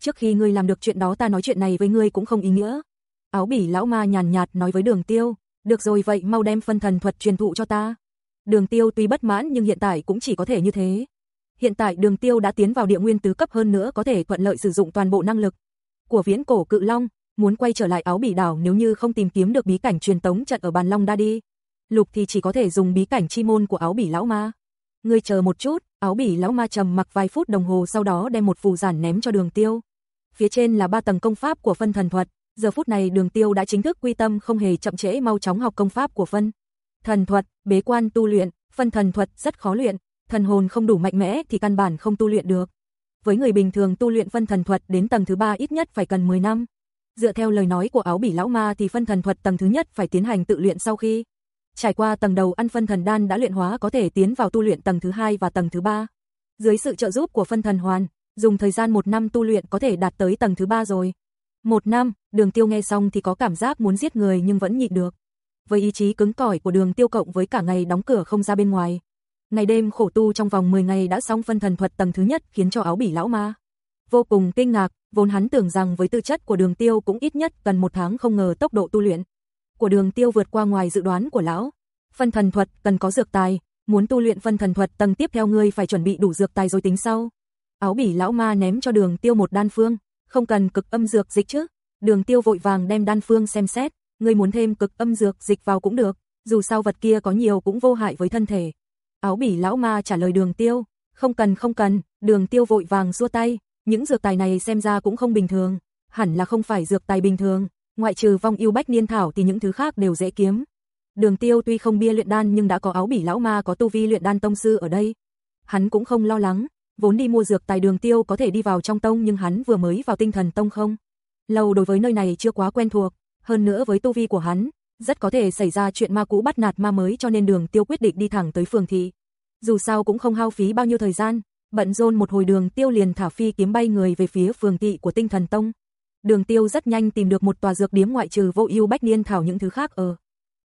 Trước khi ngươi làm được chuyện đó ta nói chuyện này với ngươi cũng không ý nghĩa. Áo bỉ lão ma nhàn nhạt nói với đường tiêu, được rồi vậy mau đem phân thần thuật truyền thụ cho ta. Đường tiêu tuy bất mãn nhưng hiện tại cũng chỉ có thể như thế. Hiện tại đường tiêu đã tiến vào địa nguyên tứ cấp hơn nữa có thể thuận lợi sử dụng toàn bộ năng lực của viễn cổ cự long, muốn quay trở lại áo bỉ đảo nếu như không tìm kiếm được bí cảnh truyền tống trận ở bàn long đa đi. Lục thì chỉ có thể dùng bí cảnh chi môn của áo bỉ lão ma. Ngươi chờ một chút, áo bỉ lão ma trầm mặc vài phút đồng hồ sau đó đem một phù giản ném cho đường tiêu. Phía trên là ba tầng công pháp của phân thần thuật, giờ phút này đường tiêu đã chính thức quy tâm không hề chậm trễ mau chóng học công pháp của phân. Thần thuật, bế quan tu luyện, phân thần thuật rất khó luyện, thần hồn không đủ mạnh mẽ thì căn bản không tu luyện được. Với người bình thường tu luyện phân thần thuật đến tầng thứ ba ít nhất phải cần 10 năm. Dựa theo lời nói của áo bỉ lão ma thì phân thần thuật tầng thứ nhất phải tiến hành tự luyện sau khi trải qua tầng đầu ăn phân thần đan đã luyện hóa có thể tiến vào tu luyện tầng thứ hai và tầng thứ ba. Dưới sự trợ giúp của phân thần hoàn, dùng thời gian một năm tu luyện có thể đạt tới tầng thứ ba rồi. Một năm, đường tiêu nghe xong thì có cảm giác muốn giết người nhưng vẫn nhịn được. Với ý chí cứng cỏi của đường tiêu cộng với cả ngày đóng cửa không ra bên ngoài. Ngày đêm khổ tu trong vòng 10 ngày đã xong phân thần thuật tầng thứ nhất khiến cho áo bỉ lão ma. Vô cùng kinh ngạc, vốn hắn tưởng rằng với tư chất của đường tiêu cũng ít nhất cần một tháng không ngờ tốc độ tu luyện. Của đường tiêu vượt qua ngoài dự đoán của lão. Phân thần thuật cần có dược tài, muốn tu luyện phân thần thuật tầng tiếp theo ngươi phải chuẩn bị đủ dược tài rồi tính sau. Áo bỉ lão ma ném cho đường tiêu một đan phương, không cần cực âm dược dịch chứ. Đường tiêu vội vàng đem đan phương xem xét, ngươi muốn thêm cực âm dược dịch vào cũng được, dù sao vật kia có nhiều cũng vô hại với thân thể. Áo bỉ lão ma trả lời đường tiêu, không cần không cần, đường tiêu vội vàng xua tay, những dược tài này xem ra cũng không bình thường, hẳn là không phải dược tài bình thường, ngoại trừ vong yêu bách niên thảo thì những thứ khác đều dễ kiếm. Đường tiêu tuy không bia luyện đan nhưng đã có áo bỉ lão ma có tu vi luyện đan tông sư ở đây. Hắn cũng không lo lắng, vốn đi mua dược tài đường tiêu có thể đi vào trong tông nhưng hắn vừa mới vào tinh thần tông không. Lâu đối với nơi này chưa quá quen thuộc, hơn nữa với tu vi của hắn, rất có thể xảy ra chuyện ma cũ bắt nạt ma mới cho nên đường tiêu quyết định đi thẳng tới phường thị. Dù sao cũng không hao phí bao nhiêu thời gian, bận rôn một hồi đường tiêu liền thả phi kiếm bay người về phía phường thị của tinh thần tông. Đường tiêu rất nhanh tìm được một tòa dược điếm ngoại trừ vô ưu bách niên thảo những thứ khác ở.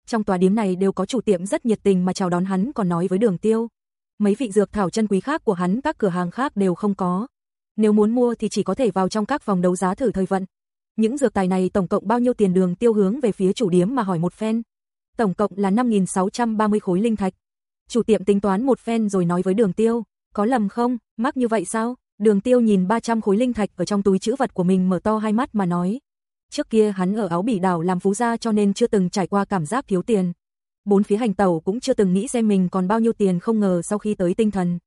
Trong tòa điếm này đều có chủ tiệm rất nhiệt tình mà chào đón hắn còn nói với đường tiêu. Mấy vị dược thảo chân quý khác của hắn các cửa hàng khác đều không có. Nếu muốn mua thì chỉ có thể vào trong các vòng đấu giá thử thời vận. Những dược tài này tổng cộng bao nhiêu tiền đường tiêu hướng về phía chủ điếm mà hỏi một phen. Tổng cộng là 5.630 khối linh thạch. Chủ tiệm tính toán một phen rồi nói với đường tiêu, có lầm không, mắc như vậy sao? Đường tiêu nhìn 300 khối linh thạch ở trong túi chữ vật của mình mở to hai mắt mà nói. Trước kia hắn ở áo bỉ đảo làm phú gia cho nên chưa từng trải qua cảm giác thiếu tiền. Bốn phía hành tàu cũng chưa từng nghĩ xem mình còn bao nhiêu tiền không ngờ sau khi tới tinh thần.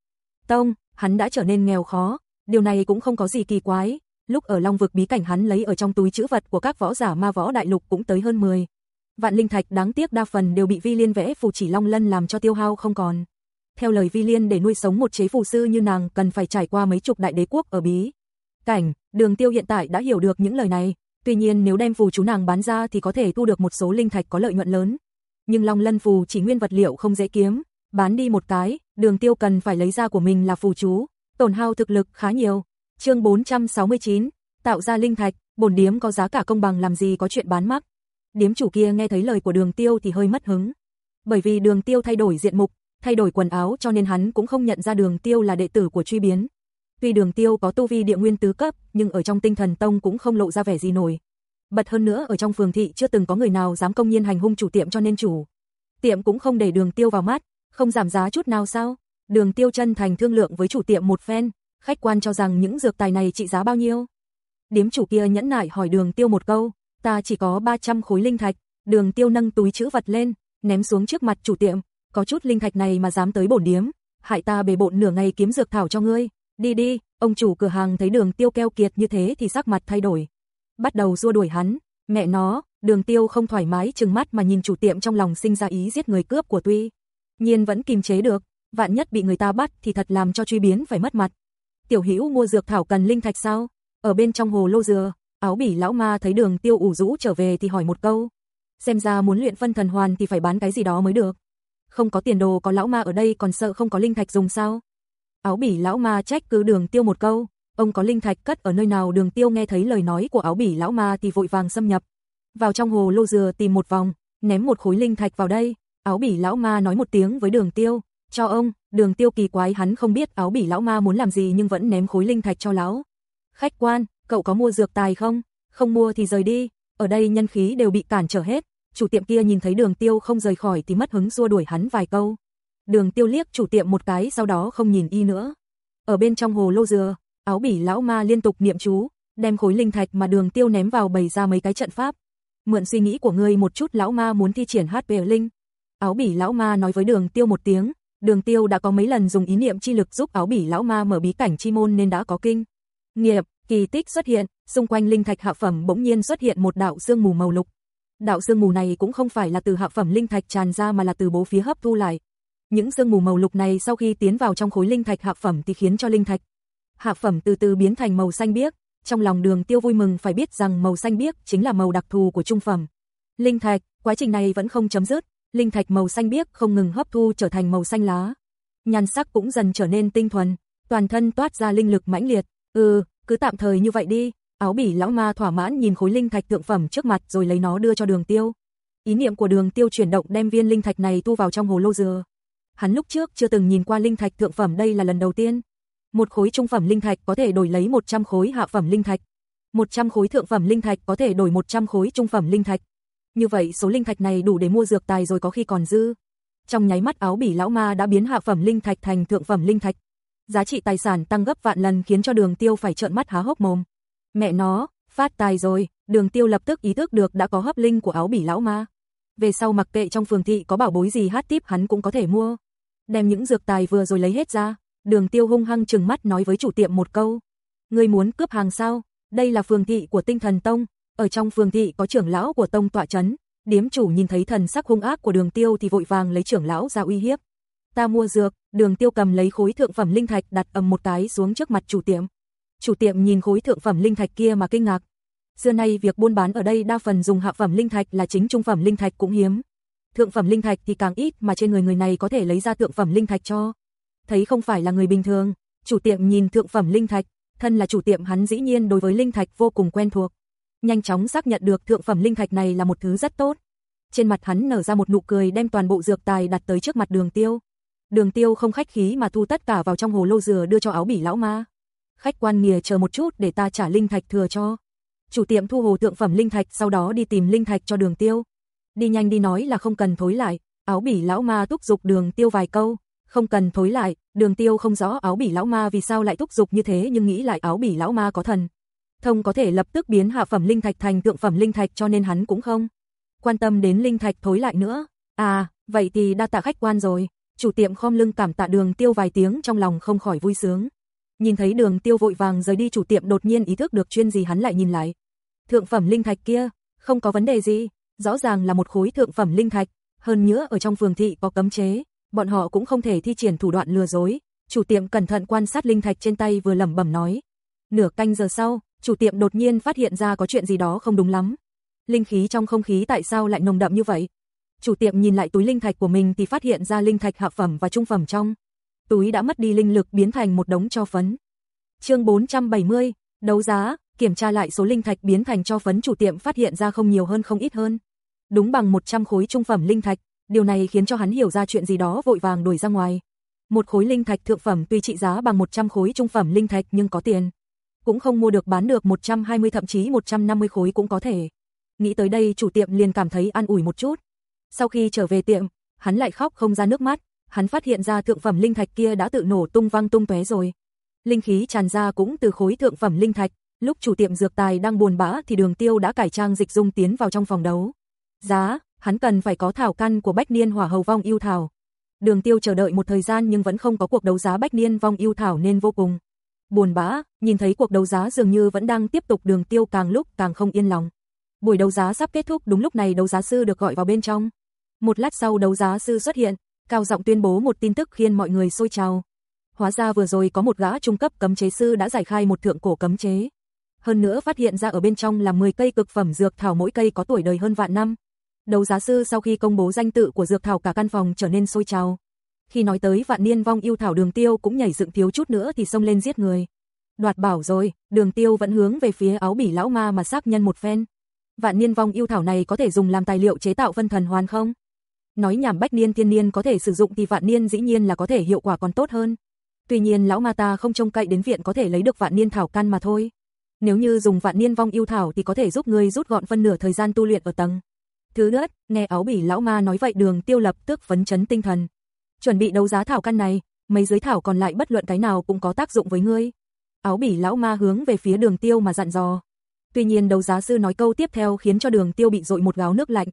Tông, hắn đã trở nên nghèo khó, điều này cũng không có gì kỳ quái, lúc ở Long vực bí cảnh hắn lấy ở trong túi chữ vật của các võ giả ma võ đại lục cũng tới hơn 10. Vạn linh thạch đáng tiếc đa phần đều bị Vi Liên vẽ phù chỉ Long Lân làm cho tiêu hao không còn. Theo lời Vi Liên để nuôi sống một chế phù sư như nàng cần phải trải qua mấy chục đại đế quốc ở bí. Cảnh, đường tiêu hiện tại đã hiểu được những lời này, tuy nhiên nếu đem phù chú nàng bán ra thì có thể thu được một số linh thạch có lợi nhuận lớn. Nhưng Long Lân phù chỉ nguyên vật liệu không dễ kiếm, bán đi một cái, đường tiêu cần phải lấy ra của mình là phù chú, tổn hao thực lực khá nhiều, chương 469, tạo ra linh thạch, bổn điếm có giá cả công bằng làm gì có chuyện bán mắc. Điếm chủ kia nghe thấy lời của đường tiêu thì hơi mất hứng. Bởi vì đường tiêu thay đổi diện mục, thay đổi quần áo cho nên hắn cũng không nhận ra đường tiêu là đệ tử của truy biến. Tuy đường tiêu có tu vi địa nguyên tứ cấp, nhưng ở trong tinh thần tông cũng không lộ ra vẻ gì nổi. Bật hơn nữa ở trong phường thị chưa từng có người nào dám công nhiên hành hung chủ tiệm cho nên chủ. Tiệm cũng không để đường tiêu vào mắt, không giảm giá chút nào sao. Đường tiêu chân thành thương lượng với chủ tiệm một phen, khách quan cho rằng những dược tài này trị giá bao nhiêu. Điếm chủ kia nhẫn nại hỏi đường tiêu một câu, ta chỉ có 300 khối linh thạch, đường tiêu nâng túi chữ vật lên, ném xuống trước mặt chủ tiệm, có chút linh thạch này mà dám tới bổn điếm, hại ta bề bộn nửa ngày kiếm dược thảo cho ngươi, đi đi, ông chủ cửa hàng thấy đường tiêu keo kiệt như thế thì sắc mặt thay đổi. Bắt đầu xua đuổi hắn, mẹ nó, Đường Tiêu không thoải mái trừng mắt mà nhìn chủ tiệm trong lòng sinh ra ý giết người cướp của tuy nhiên vẫn kìm chế được, vạn nhất bị người ta bắt thì thật làm cho truy biến phải mất mặt. Tiểu Hữu mua dược thảo cần linh thạch sao? Ở bên trong hồ lô dừa, áo bỉ lão ma thấy Đường Tiêu ủ rũ trở về thì hỏi một câu. Xem ra muốn luyện phân thần hoàn thì phải bán cái gì đó mới được. Không có tiền đồ có lão ma ở đây còn sợ không có linh thạch dùng sao? Áo bỉ lão ma trách cứ Đường Tiêu một câu, ông có linh thạch cất ở nơi nào Đường Tiêu nghe thấy lời nói của áo bỉ lão ma thì vội vàng xâm nhập vào trong hồ lô dừa tìm một vòng, ném một khối linh thạch vào đây. Áo bỉ lão ma nói một tiếng với đường tiêu, cho ông, đường tiêu kỳ quái hắn không biết áo bỉ lão ma muốn làm gì nhưng vẫn ném khối linh thạch cho lão. Khách quan, cậu có mua dược tài không? Không mua thì rời đi, ở đây nhân khí đều bị cản trở hết. Chủ tiệm kia nhìn thấy đường tiêu không rời khỏi thì mất hứng xua đuổi hắn vài câu. Đường tiêu liếc chủ tiệm một cái sau đó không nhìn y nữa. Ở bên trong hồ lô dừa, áo bỉ lão ma liên tục niệm chú, đem khối linh thạch mà đường tiêu ném vào bày ra mấy cái trận pháp mượn suy nghĩ của ngươi một chút lão ma muốn thi triển HP linh. Áo bỉ lão ma nói với đường tiêu một tiếng, đường tiêu đã có mấy lần dùng ý niệm chi lực giúp áo bỉ lão ma mở bí cảnh chi môn nên đã có kinh. Nghiệp, kỳ tích xuất hiện, xung quanh linh thạch hạ phẩm bỗng nhiên xuất hiện một đạo sương mù màu lục. Đạo sương mù này cũng không phải là từ hạ phẩm linh thạch tràn ra mà là từ bố phía hấp thu lại. Những sương mù màu lục này sau khi tiến vào trong khối linh thạch hạ phẩm thì khiến cho linh thạch hạ phẩm từ từ biến thành màu xanh biếc, trong lòng đường tiêu vui mừng phải biết rằng màu xanh biếc chính là màu đặc thù của trung phẩm. Linh thạch, quá trình này vẫn không chấm dứt, linh thạch màu xanh biếc không ngừng hấp thu trở thành màu xanh lá. Nhan sắc cũng dần trở nên tinh thuần, toàn thân toát ra linh lực mãnh liệt. Ừ, cứ tạm thời như vậy đi. Áo bỉ lão ma thỏa mãn nhìn khối linh thạch tượng phẩm trước mặt rồi lấy nó đưa cho đường tiêu. Ý niệm của đường tiêu chuyển động đem viên linh thạch này tu vào trong hồ lô dừa. Hắn lúc trước chưa từng nhìn qua linh thạch thượng phẩm đây là lần đầu tiên. Một khối trung phẩm linh thạch có thể đổi lấy 100 khối hạ phẩm linh thạch. 100 khối thượng phẩm linh thạch có thể đổi 100 khối trung phẩm linh thạch. Như vậy, số linh thạch này đủ để mua dược tài rồi có khi còn dư. Trong nháy mắt, áo bỉ lão ma đã biến hạ phẩm linh thạch thành thượng phẩm linh thạch. Giá trị tài sản tăng gấp vạn lần khiến cho đường tiêu phải trợn mắt há hốc mồm. Mẹ nó, phát tài rồi, đường tiêu lập tức ý thức được đã có hấp linh của áo bỉ lão ma. Về sau mặc kệ trong phường thị có bảo bối gì hát tiếp hắn cũng có thể mua. Đem những dược tài vừa rồi lấy hết ra. Đường tiêu hung hăng trừng mắt nói với chủ tiệm một câu. người muốn cướp hàng sao? Đây là phường thị của tinh thần tông. Ở trong phường thị có trưởng lão của tông tọa chấn. Điếm chủ nhìn thấy thần sắc hung ác của đường tiêu thì vội vàng lấy trưởng lão ra uy hiếp. Ta mua dược, đường tiêu cầm lấy khối thượng phẩm linh thạch đặt ầm một cái xuống trước mặt chủ tiệm. Chủ tiệm nhìn khối thượng phẩm linh thạch kia mà kinh ngạc. Xưa nay việc buôn bán ở đây đa phần dùng hạ phẩm linh thạch là chính trung phẩm linh thạch cũng hiếm. Thượng phẩm linh thạch thì càng ít mà trên người người này có thể lấy ra thượng phẩm linh thạch cho thấy không phải là người bình thường, chủ tiệm nhìn thượng phẩm linh thạch, thân là chủ tiệm hắn dĩ nhiên đối với linh thạch vô cùng quen thuộc. Nhanh chóng xác nhận được thượng phẩm linh thạch này là một thứ rất tốt. Trên mặt hắn nở ra một nụ cười đem toàn bộ dược tài đặt tới trước mặt đường tiêu. Đường tiêu không khách khí mà thu tất cả vào trong hồ lô dừa đưa cho áo bỉ lão ma. Khách quan nghìa chờ một chút để ta trả linh thạch thừa cho. Chủ tiệm thu hồ tượng phẩm linh thạch sau đó đi tìm linh thạch cho đường tiêu. Đi nhanh đi nói là không cần thối lại, áo bỉ lão ma thúc giục đường tiêu vài câu, không cần thối lại, đường tiêu không rõ áo bỉ lão ma vì sao lại thúc giục như thế nhưng nghĩ lại áo bỉ lão ma có thần. Thông có thể lập tức biến hạ phẩm linh thạch thành tượng phẩm linh thạch cho nên hắn cũng không quan tâm đến linh thạch thối lại nữa. À, vậy thì đa tạ khách quan rồi. Chủ tiệm khom lưng cảm tạ đường tiêu vài tiếng trong lòng không khỏi vui sướng. Nhìn thấy đường tiêu vội vàng rời đi chủ tiệm đột nhiên ý thức được chuyên gì hắn lại nhìn lại. Thượng phẩm linh thạch kia, không có vấn đề gì, rõ ràng là một khối thượng phẩm linh thạch, hơn nữa ở trong phường thị có cấm chế, bọn họ cũng không thể thi triển thủ đoạn lừa dối. Chủ tiệm cẩn thận quan sát linh thạch trên tay vừa lẩm bẩm nói. Nửa canh giờ sau, chủ tiệm đột nhiên phát hiện ra có chuyện gì đó không đúng lắm. Linh khí trong không khí tại sao lại nồng đậm như vậy? Chủ tiệm nhìn lại túi linh thạch của mình thì phát hiện ra linh thạch hạ phẩm và trung phẩm trong. Túi đã mất đi linh lực biến thành một đống cho phấn. Chương 470, đấu giá, kiểm tra lại số linh thạch biến thành cho phấn chủ tiệm phát hiện ra không nhiều hơn không ít hơn. Đúng bằng 100 khối trung phẩm linh thạch, điều này khiến cho hắn hiểu ra chuyện gì đó vội vàng đuổi ra ngoài. Một khối linh thạch thượng phẩm tuy trị giá bằng 100 khối trung phẩm linh thạch nhưng có tiền, cũng không mua được bán được 120 thậm chí 150 khối cũng có thể. Nghĩ tới đây chủ tiệm liền cảm thấy an ủi một chút. Sau khi trở về tiệm, hắn lại khóc không ra nước mắt, hắn phát hiện ra thượng phẩm linh thạch kia đã tự nổ tung văng tung tóe rồi. Linh khí tràn ra cũng từ khối thượng phẩm linh thạch, lúc chủ tiệm dược tài đang buồn bã thì Đường Tiêu đã cải trang dịch dung tiến vào trong phòng đấu. Giá, hắn cần phải có thảo căn của Bách Niên Hỏa Hầu Vong yêu thảo. Đường Tiêu chờ đợi một thời gian nhưng vẫn không có cuộc đấu giá Bách Niên Vong yêu thảo nên vô cùng buồn bã, nhìn thấy cuộc đấu giá dường như vẫn đang tiếp tục Đường Tiêu càng lúc càng không yên lòng. Buổi đấu giá sắp kết thúc đúng lúc này đấu giá sư được gọi vào bên trong. Một lát sau đấu giá sư xuất hiện, cao giọng tuyên bố một tin tức khiến mọi người sôi trào. Hóa ra vừa rồi có một gã trung cấp cấm chế sư đã giải khai một thượng cổ cấm chế. Hơn nữa phát hiện ra ở bên trong là 10 cây cực phẩm dược thảo mỗi cây có tuổi đời hơn vạn năm. Đấu giá sư sau khi công bố danh tự của dược thảo cả căn phòng trở nên sôi trào. Khi nói tới vạn niên vong yêu thảo đường tiêu cũng nhảy dựng thiếu chút nữa thì xông lên giết người. Đoạt bảo rồi, đường tiêu vẫn hướng về phía áo bỉ lão ma mà xác nhân một phen. Vạn niên vong yêu thảo này có thể dùng làm tài liệu chế tạo phân thần hoàn không? Nói nhảm bách niên thiên niên có thể sử dụng thì vạn niên dĩ nhiên là có thể hiệu quả còn tốt hơn. Tuy nhiên lão ma ta không trông cậy đến viện có thể lấy được vạn niên thảo căn mà thôi. Nếu như dùng vạn niên vong yêu thảo thì có thể giúp ngươi rút gọn phân nửa thời gian tu luyện ở tầng. Thứ nhất, nghe áo bỉ lão ma nói vậy đường tiêu lập tức phấn chấn tinh thần. Chuẩn bị đấu giá thảo căn này, mấy giới thảo còn lại bất luận cái nào cũng có tác dụng với ngươi. Áo bỉ lão ma hướng về phía đường tiêu mà dặn dò. Tuy nhiên đấu giá sư nói câu tiếp theo khiến cho đường tiêu bị dội một gáo nước lạnh.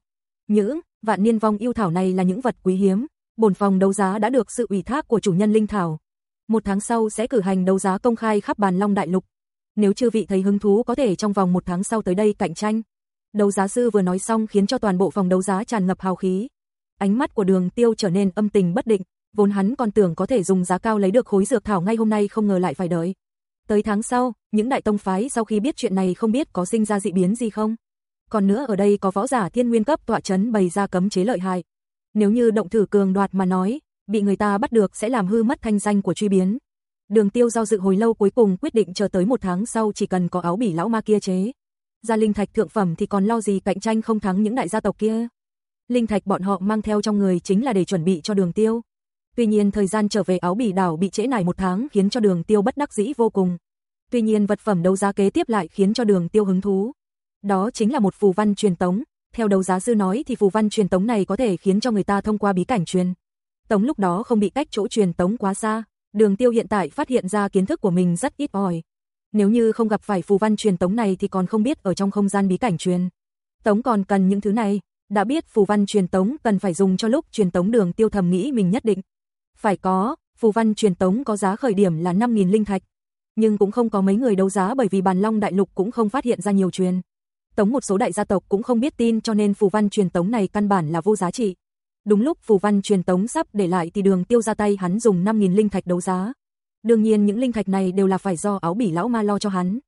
Những vạn niên vong yêu thảo này là những vật quý hiếm. Bổn phòng đấu giá đã được sự ủy thác của chủ nhân linh thảo. Một tháng sau sẽ cử hành đấu giá công khai khắp bàn long đại lục. Nếu chư vị thấy hứng thú có thể trong vòng một tháng sau tới đây cạnh tranh. Đấu giá sư vừa nói xong khiến cho toàn bộ phòng đấu giá tràn ngập hào khí. Ánh mắt của đường tiêu trở nên âm tình bất định, vốn hắn còn tưởng có thể dùng giá cao lấy được khối dược thảo ngay hôm nay không ngờ lại phải đợi. Tới tháng sau, những đại tông phái sau khi biết chuyện này không biết có sinh ra dị biến gì không. Còn nữa ở đây có võ giả thiên nguyên cấp tọa chấn bày ra cấm chế lợi hại. Nếu như động thử cường đoạt mà nói, bị người ta bắt được sẽ làm hư mất thanh danh của truy biến. Đường tiêu giao dự hồi lâu cuối cùng quyết định chờ tới một tháng sau chỉ cần có áo bỉ lão ma kia chế. Ra linh thạch thượng phẩm thì còn lo gì cạnh tranh không thắng những đại gia tộc kia. Linh thạch bọn họ mang theo trong người chính là để chuẩn bị cho đường tiêu. Tuy nhiên thời gian trở về áo bỉ đảo bị trễ nải một tháng khiến cho đường tiêu bất đắc dĩ vô cùng. Tuy nhiên vật phẩm đấu giá kế tiếp lại khiến cho đường tiêu hứng thú. Đó chính là một phù văn truyền tống. Theo đấu giá sư nói thì phù văn truyền tống này có thể khiến cho người ta thông qua bí cảnh truyền. Tống lúc đó không bị cách chỗ truyền tống quá xa. Đường tiêu hiện tại phát hiện ra kiến thức của mình rất ít ỏi. Nếu như không gặp phải phù văn truyền tống này thì còn không biết ở trong không gian bí cảnh truyền. Tống còn cần những thứ này, đã biết phù văn truyền tống cần phải dùng cho lúc truyền tống đường tiêu thầm nghĩ mình nhất định. Phải có, phù văn truyền tống có giá khởi điểm là 5.000 linh thạch. Nhưng cũng không có mấy người đấu giá bởi vì bàn long đại lục cũng không phát hiện ra nhiều truyền. Tống một số đại gia tộc cũng không biết tin cho nên phù văn truyền tống này căn bản là vô giá trị. Đúng lúc phù văn truyền tống sắp để lại thì đường tiêu ra tay hắn dùng 5.000 linh thạch đấu giá. Đương nhiên những linh thạch này đều là phải do áo bỉ lão ma lo cho hắn.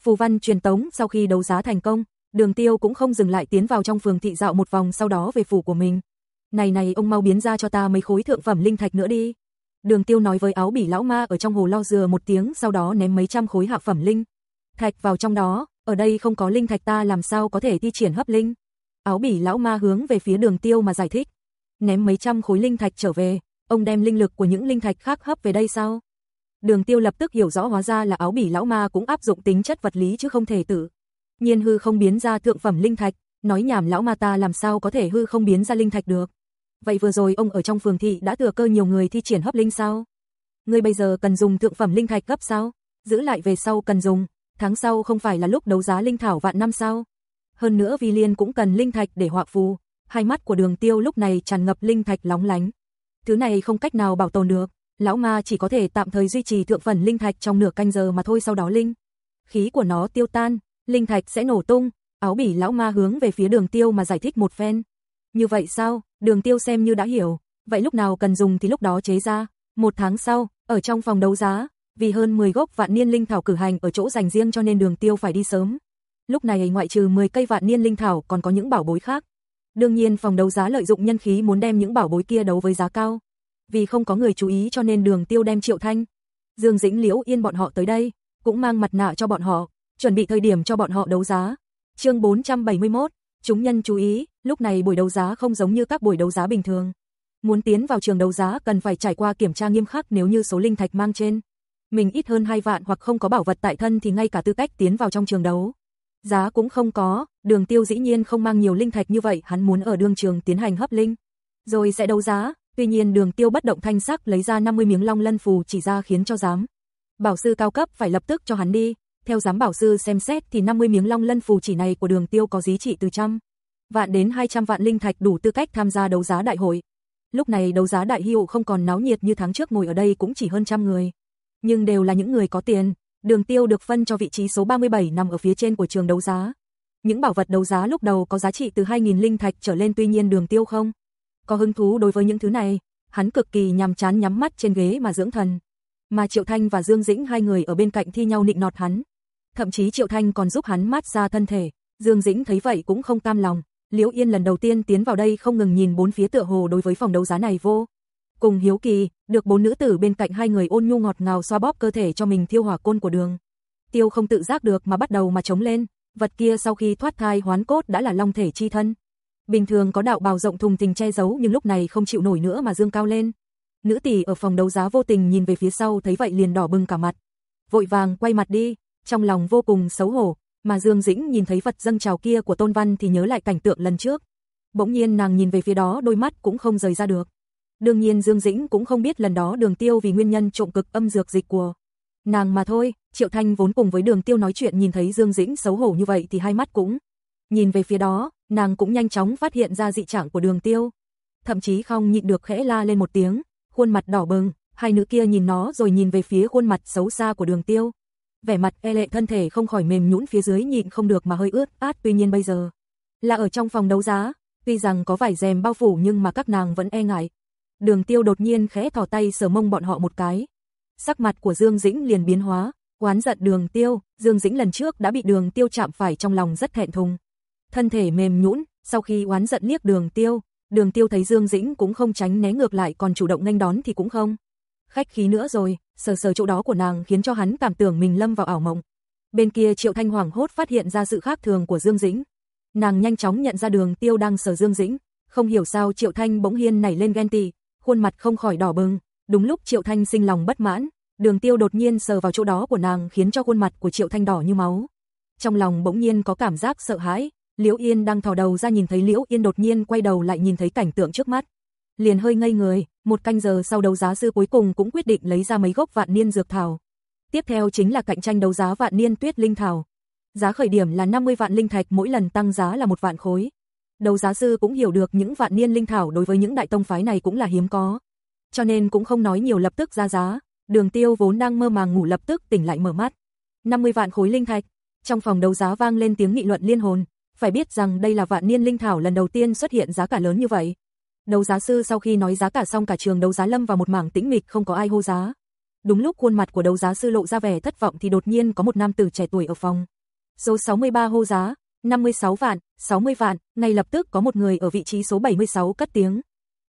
Phù văn truyền tống sau khi đấu giá thành công, đường tiêu cũng không dừng lại tiến vào trong phường thị dạo một vòng sau đó về phủ của mình. Này này ông mau biến ra cho ta mấy khối thượng phẩm linh thạch nữa đi. Đường tiêu nói với áo bỉ lão ma ở trong hồ lo dừa một tiếng sau đó ném mấy trăm khối hạ phẩm linh. Thạch vào trong đó, ở đây không có linh thạch ta làm sao có thể thi triển hấp linh. Áo bỉ lão ma hướng về phía đường tiêu mà giải thích. Ném mấy trăm khối linh thạch trở về, ông đem linh lực của những linh thạch khác hấp về đây sao? Đường tiêu lập tức hiểu rõ hóa ra là áo bỉ lão ma cũng áp dụng tính chất vật lý chứ không thể tự. Nhiên hư không biến ra thượng phẩm linh thạch, nói nhảm lão ma ta làm sao có thể hư không biến ra linh thạch được. Vậy vừa rồi ông ở trong phường thị đã thừa cơ nhiều người thi triển hấp linh sao? Ngươi bây giờ cần dùng thượng phẩm linh thạch gấp sao? Giữ lại về sau cần dùng, tháng sau không phải là lúc đấu giá linh thảo vạn năm sao? Hơn nữa Vi Liên cũng cần linh thạch để họa phù, hai mắt của Đường Tiêu lúc này tràn ngập linh thạch lóng lánh. Thứ này không cách nào bảo tồn được, lão ma chỉ có thể tạm thời duy trì thượng phẩm linh thạch trong nửa canh giờ mà thôi sau đó linh khí của nó tiêu tan, linh thạch sẽ nổ tung. Áo bỉ lão ma hướng về phía Đường Tiêu mà giải thích một phen. Như vậy sao? Đường tiêu xem như đã hiểu, vậy lúc nào cần dùng thì lúc đó chế ra. Một tháng sau, ở trong phòng đấu giá, vì hơn 10 gốc vạn niên linh thảo cử hành ở chỗ dành riêng cho nên đường tiêu phải đi sớm. Lúc này ngoại trừ 10 cây vạn niên linh thảo còn có những bảo bối khác. Đương nhiên phòng đấu giá lợi dụng nhân khí muốn đem những bảo bối kia đấu với giá cao. Vì không có người chú ý cho nên đường tiêu đem triệu thanh. Dương Dĩnh Liễu Yên bọn họ tới đây, cũng mang mặt nạ cho bọn họ, chuẩn bị thời điểm cho bọn họ đấu giá. chương 471, chúng nhân chú ý, Lúc này buổi đấu giá không giống như các buổi đấu giá bình thường. Muốn tiến vào trường đấu giá cần phải trải qua kiểm tra nghiêm khắc nếu như số linh thạch mang trên. Mình ít hơn 2 vạn hoặc không có bảo vật tại thân thì ngay cả tư cách tiến vào trong trường đấu. Giá cũng không có, đường tiêu dĩ nhiên không mang nhiều linh thạch như vậy hắn muốn ở đường trường tiến hành hấp linh. Rồi sẽ đấu giá, tuy nhiên đường tiêu bất động thanh sắc lấy ra 50 miếng long lân phù chỉ ra khiến cho giám. Bảo sư cao cấp phải lập tức cho hắn đi, theo giám bảo sư xem xét thì 50 miếng long lân phù chỉ này của đường tiêu có giá trị từ trăm vạn đến 200 vạn linh thạch đủ tư cách tham gia đấu giá đại hội. Lúc này đấu giá đại hiệu không còn náo nhiệt như tháng trước ngồi ở đây cũng chỉ hơn trăm người. Nhưng đều là những người có tiền, đường tiêu được phân cho vị trí số 37 nằm ở phía trên của trường đấu giá. Những bảo vật đấu giá lúc đầu có giá trị từ 2.000 linh thạch trở lên tuy nhiên đường tiêu không. Có hứng thú đối với những thứ này, hắn cực kỳ nhằm chán nhắm mắt trên ghế mà dưỡng thần. Mà Triệu Thanh và Dương Dĩnh hai người ở bên cạnh thi nhau nịnh nọt hắn. Thậm chí Triệu Thanh còn giúp hắn mát ra thân thể, Dương Dĩnh thấy vậy cũng không cam lòng. Liễu Yên lần đầu tiên tiến vào đây không ngừng nhìn bốn phía tựa hồ đối với phòng đấu giá này vô. Cùng hiếu kỳ, được bốn nữ tử bên cạnh hai người ôn nhu ngọt ngào xoa bóp cơ thể cho mình thiêu hỏa côn của đường. Tiêu không tự giác được mà bắt đầu mà chống lên, vật kia sau khi thoát thai hoán cốt đã là long thể chi thân. Bình thường có đạo bào rộng thùng tình che giấu nhưng lúc này không chịu nổi nữa mà dương cao lên. Nữ tỷ ở phòng đấu giá vô tình nhìn về phía sau thấy vậy liền đỏ bừng cả mặt. Vội vàng quay mặt đi, trong lòng vô cùng xấu hổ, mà Dương Dĩnh nhìn thấy vật dâng trào kia của Tôn Văn thì nhớ lại cảnh tượng lần trước. Bỗng nhiên nàng nhìn về phía đó đôi mắt cũng không rời ra được. Đương nhiên Dương Dĩnh cũng không biết lần đó đường tiêu vì nguyên nhân trộm cực âm dược dịch của nàng mà thôi, Triệu Thanh vốn cùng với đường tiêu nói chuyện nhìn thấy Dương Dĩnh xấu hổ như vậy thì hai mắt cũng nhìn về phía đó, nàng cũng nhanh chóng phát hiện ra dị trạng của đường tiêu. Thậm chí không nhịn được khẽ la lên một tiếng, khuôn mặt đỏ bừng, hai nữ kia nhìn nó rồi nhìn về phía khuôn mặt xấu xa của đường tiêu. Vẻ mặt e lệ thân thể không khỏi mềm nhũn phía dưới nhịn không được mà hơi ướt át tuy nhiên bây giờ là ở trong phòng đấu giá, tuy rằng có vải rèm bao phủ nhưng mà các nàng vẫn e ngại. Đường tiêu đột nhiên khẽ thò tay sờ mông bọn họ một cái. Sắc mặt của Dương Dĩnh liền biến hóa, oán giận đường tiêu, Dương Dĩnh lần trước đã bị đường tiêu chạm phải trong lòng rất thẹn thùng. Thân thể mềm nhũn, sau khi oán giận liếc đường tiêu, đường tiêu thấy Dương Dĩnh cũng không tránh né ngược lại còn chủ động nhanh đón thì cũng không. Khách khí nữa rồi, sờ sờ chỗ đó của nàng khiến cho hắn cảm tưởng mình lâm vào ảo mộng. Bên kia Triệu Thanh Hoàng hốt phát hiện ra sự khác thường của Dương Dĩnh. Nàng nhanh chóng nhận ra đường tiêu đang sờ Dương Dĩnh, không hiểu sao Triệu Thanh bỗng hiên nảy lên ghen tị, khuôn mặt không khỏi đỏ bừng, đúng lúc Triệu Thanh sinh lòng bất mãn, đường tiêu đột nhiên sờ vào chỗ đó của nàng khiến cho khuôn mặt của Triệu Thanh đỏ như máu. Trong lòng bỗng nhiên có cảm giác sợ hãi, Liễu Yên đang thò đầu ra nhìn thấy Liễu Yên đột nhiên quay đầu lại nhìn thấy cảnh tượng trước mắt. Liền hơi ngây người, một canh giờ sau đấu giá sư cuối cùng cũng quyết định lấy ra mấy gốc vạn niên dược thảo. Tiếp theo chính là cạnh tranh đấu giá vạn niên tuyết linh thảo. Giá khởi điểm là 50 vạn linh thạch mỗi lần tăng giá là một vạn khối đầu giá sư cũng hiểu được những vạn niên linh thảo đối với những đại tông phái này cũng là hiếm có. Cho nên cũng không nói nhiều lập tức ra giá, đường tiêu vốn đang mơ màng ngủ lập tức tỉnh lại mở mắt. 50 vạn khối linh thạch, trong phòng đấu giá vang lên tiếng nghị luận liên hồn, phải biết rằng đây là vạn niên linh thảo lần đầu tiên xuất hiện giá cả lớn như vậy. Đấu giá sư sau khi nói giá cả xong cả trường đấu giá lâm vào một mảng tĩnh mịch không có ai hô giá. Đúng lúc khuôn mặt của đấu giá sư lộ ra vẻ thất vọng thì đột nhiên có một nam tử trẻ tuổi ở phòng. Số 63 hô giá, 56 vạn, 60 vạn, ngay lập tức có một người ở vị trí số 76 cất tiếng.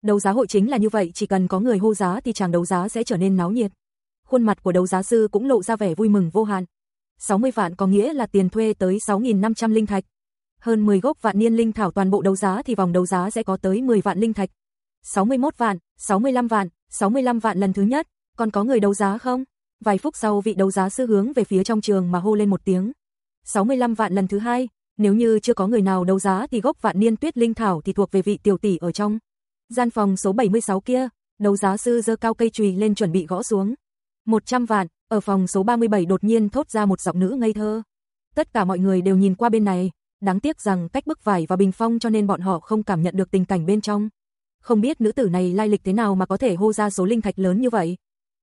Đấu giá hội chính là như vậy, chỉ cần có người hô giá thì chàng đấu giá sẽ trở nên náo nhiệt. Khuôn mặt của đấu giá sư cũng lộ ra vẻ vui mừng vô hạn. 60 vạn có nghĩa là tiền thuê tới 6.500 linh thạch. Hơn 10 gốc vạn niên linh thảo toàn bộ đấu giá thì vòng đấu giá sẽ có tới 10 vạn linh thạch. 61 vạn, 65 vạn, 65 vạn lần thứ nhất, còn có người đấu giá không? Vài phút sau vị đấu giá sư hướng về phía trong trường mà hô lên một tiếng. 65 vạn lần thứ hai, nếu như chưa có người nào đấu giá thì gốc vạn niên tuyết linh thảo thì thuộc về vị tiểu tỷ ở trong. Gian phòng số 76 kia, đấu giá sư giơ cao cây chùy lên chuẩn bị gõ xuống. 100 vạn, ở phòng số 37 đột nhiên thốt ra một giọng nữ ngây thơ. Tất cả mọi người đều nhìn qua bên này, đáng tiếc rằng cách bức vải và bình phong cho nên bọn họ không cảm nhận được tình cảnh bên trong. Không biết nữ tử này lai lịch thế nào mà có thể hô ra số linh thạch lớn như vậy.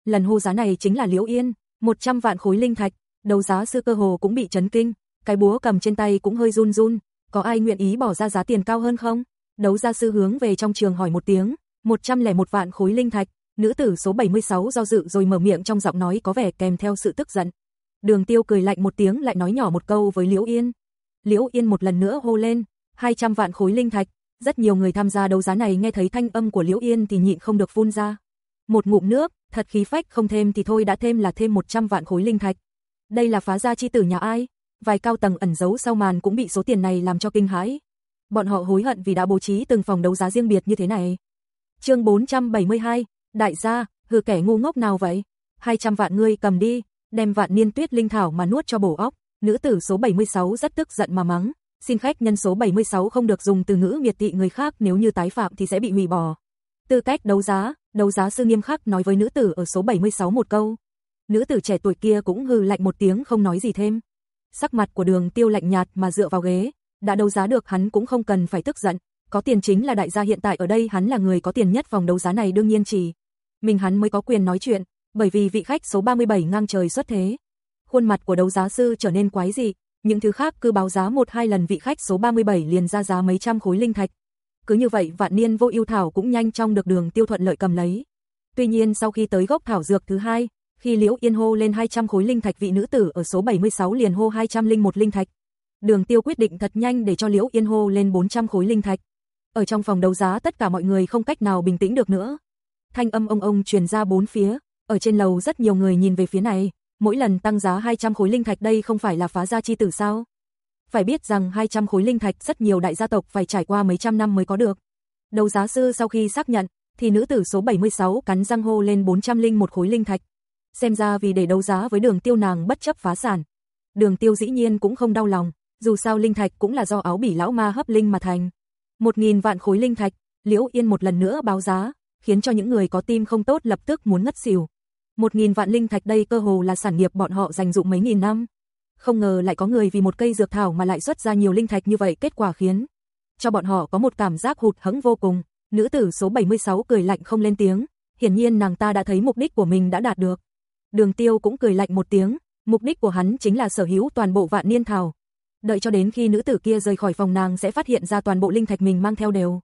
Lần hô giá này chính là Liễu Yên, 100 vạn khối linh thạch, đấu giá sư cơ hồ cũng bị chấn kinh, cái búa cầm trên tay cũng hơi run run, có ai nguyện ý bỏ ra giá tiền cao hơn không? Đấu gia sư hướng về trong trường hỏi một tiếng, 101 vạn khối linh thạch, nữ tử số 76 do dự rồi mở miệng trong giọng nói có vẻ kèm theo sự tức giận. Đường Tiêu cười lạnh một tiếng lại nói nhỏ một câu với Liễu Yên. Liễu Yên một lần nữa hô lên, 200 vạn khối linh thạch, rất nhiều người tham gia đấu giá này nghe thấy thanh âm của Liễu Yên thì nhịn không được phun ra. Một ngụm nước, thật khí phách không thêm thì thôi đã thêm là thêm 100 vạn khối linh thạch. Đây là phá gia chi tử nhà ai? Vài cao tầng ẩn giấu sau màn cũng bị số tiền này làm cho kinh hãi. Bọn họ hối hận vì đã bố trí từng phòng đấu giá riêng biệt như thế này. Chương 472, đại gia, hừ kẻ ngu ngốc nào vậy? 200 vạn ngươi cầm đi, đem vạn niên tuyết linh thảo mà nuốt cho bổ óc. Nữ tử số 76 rất tức giận mà mắng, xin khách nhân số 76 không được dùng từ ngữ miệt thị người khác nếu như tái phạm thì sẽ bị hủy bỏ. Tư cách đấu giá, đấu giá sư nghiêm khắc nói với nữ tử ở số 76 một câu. Nữ tử trẻ tuổi kia cũng hừ lạnh một tiếng không nói gì thêm. Sắc mặt của đường tiêu lạnh nhạt mà dựa vào ghế, đã đấu giá được hắn cũng không cần phải tức giận, có tiền chính là đại gia hiện tại ở đây hắn là người có tiền nhất vòng đấu giá này đương nhiên chỉ. Mình hắn mới có quyền nói chuyện, bởi vì vị khách số 37 ngang trời xuất thế. Khuôn mặt của đấu giá sư trở nên quái dị, những thứ khác cứ báo giá một hai lần vị khách số 37 liền ra giá mấy trăm khối linh thạch. Cứ như vậy vạn niên vô ưu thảo cũng nhanh trong được đường tiêu thuận lợi cầm lấy. Tuy nhiên sau khi tới gốc thảo dược thứ hai, khi Liễu Yên hô lên 200 khối linh thạch vị nữ tử ở số 76 liền hô 201 linh thạch. Đường Tiêu quyết định thật nhanh để cho Liễu Yên hô lên 400 khối linh thạch. Ở trong phòng đấu giá tất cả mọi người không cách nào bình tĩnh được nữa. Thanh âm ông ông truyền ra bốn phía, ở trên lầu rất nhiều người nhìn về phía này, mỗi lần tăng giá 200 khối linh thạch đây không phải là phá gia chi tử sao? Phải biết rằng 200 khối linh thạch rất nhiều đại gia tộc phải trải qua mấy trăm năm mới có được. Đấu giá sư sau khi xác nhận, thì nữ tử số 76 cắn răng hô lên 401 khối linh thạch. Xem ra vì để đấu giá với đường tiêu nàng bất chấp phá sản. Đường tiêu dĩ nhiên cũng không đau lòng, dù sao linh thạch cũng là do áo bỉ lão ma hấp linh mà thành. Một nghìn vạn khối linh thạch, Liễu Yên một lần nữa báo giá, khiến cho những người có tim không tốt lập tức muốn ngất xỉu. Một nghìn vạn linh thạch đây cơ hồ là sản nghiệp bọn họ dành dụng mấy nghìn năm. Không ngờ lại có người vì một cây dược thảo mà lại xuất ra nhiều linh thạch như vậy kết quả khiến cho bọn họ có một cảm giác hụt hẫng vô cùng. Nữ tử số 76 cười lạnh không lên tiếng, hiển nhiên nàng ta đã thấy mục đích của mình đã đạt được. Đường Tiêu cũng cười lạnh một tiếng, mục đích của hắn chính là sở hữu toàn bộ vạn niên thảo. Đợi cho đến khi nữ tử kia rời khỏi phòng nàng sẽ phát hiện ra toàn bộ linh thạch mình mang theo đều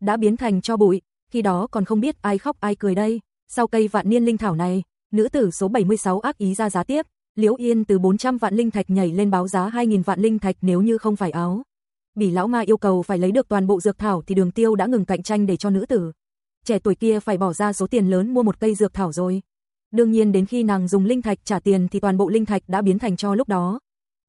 đã biến thành cho bụi, khi đó còn không biết ai khóc ai cười đây. Sau cây vạn niên linh thảo này, nữ tử số 76 ác ý ra giá tiếp, Liễu Yên từ 400 vạn linh thạch nhảy lên báo giá 2000 vạn linh thạch nếu như không phải áo. Bỉ lão ma yêu cầu phải lấy được toàn bộ dược thảo thì Đường Tiêu đã ngừng cạnh tranh để cho nữ tử trẻ tuổi kia phải bỏ ra số tiền lớn mua một cây dược thảo rồi. Đương nhiên đến khi nàng dùng linh thạch trả tiền thì toàn bộ linh thạch đã biến thành cho lúc đó.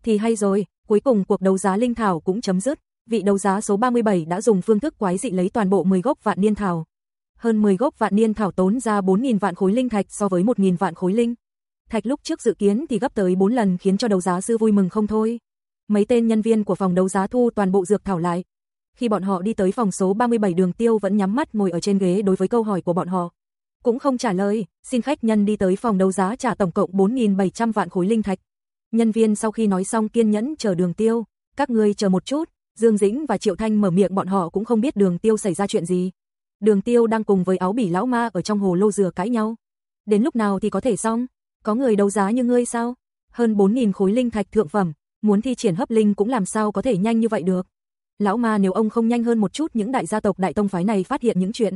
Thì hay rồi, cuối cùng cuộc đấu giá linh thảo cũng chấm dứt, vị đấu giá số 37 đã dùng phương thức quái dị lấy toàn bộ 10 gốc vạn niên thảo. Hơn 10 gốc vạn niên thảo tốn ra 4000 vạn khối linh thạch so với 1000 vạn khối linh. Thạch lúc trước dự kiến thì gấp tới 4 lần khiến cho đấu giá sư vui mừng không thôi. Mấy tên nhân viên của phòng đấu giá thu toàn bộ dược thảo lại. Khi bọn họ đi tới phòng số 37 đường tiêu vẫn nhắm mắt ngồi ở trên ghế đối với câu hỏi của bọn họ. Cũng không trả lời, xin khách nhân đi tới phòng đấu giá trả tổng cộng 4.700 vạn khối linh thạch. Nhân viên sau khi nói xong kiên nhẫn chờ đường tiêu, các ngươi chờ một chút, Dương Dĩnh và Triệu Thanh mở miệng bọn họ cũng không biết đường tiêu xảy ra chuyện gì. Đường tiêu đang cùng với áo bỉ lão ma ở trong hồ lô dừa cãi nhau. Đến lúc nào thì có thể xong, có người đấu giá như ngươi sao? Hơn 4.000 khối linh thạch thượng phẩm, muốn thi triển hấp linh cũng làm sao có thể nhanh như vậy được. Lão ma nếu ông không nhanh hơn một chút những đại gia tộc đại tông phái này phát hiện những chuyện.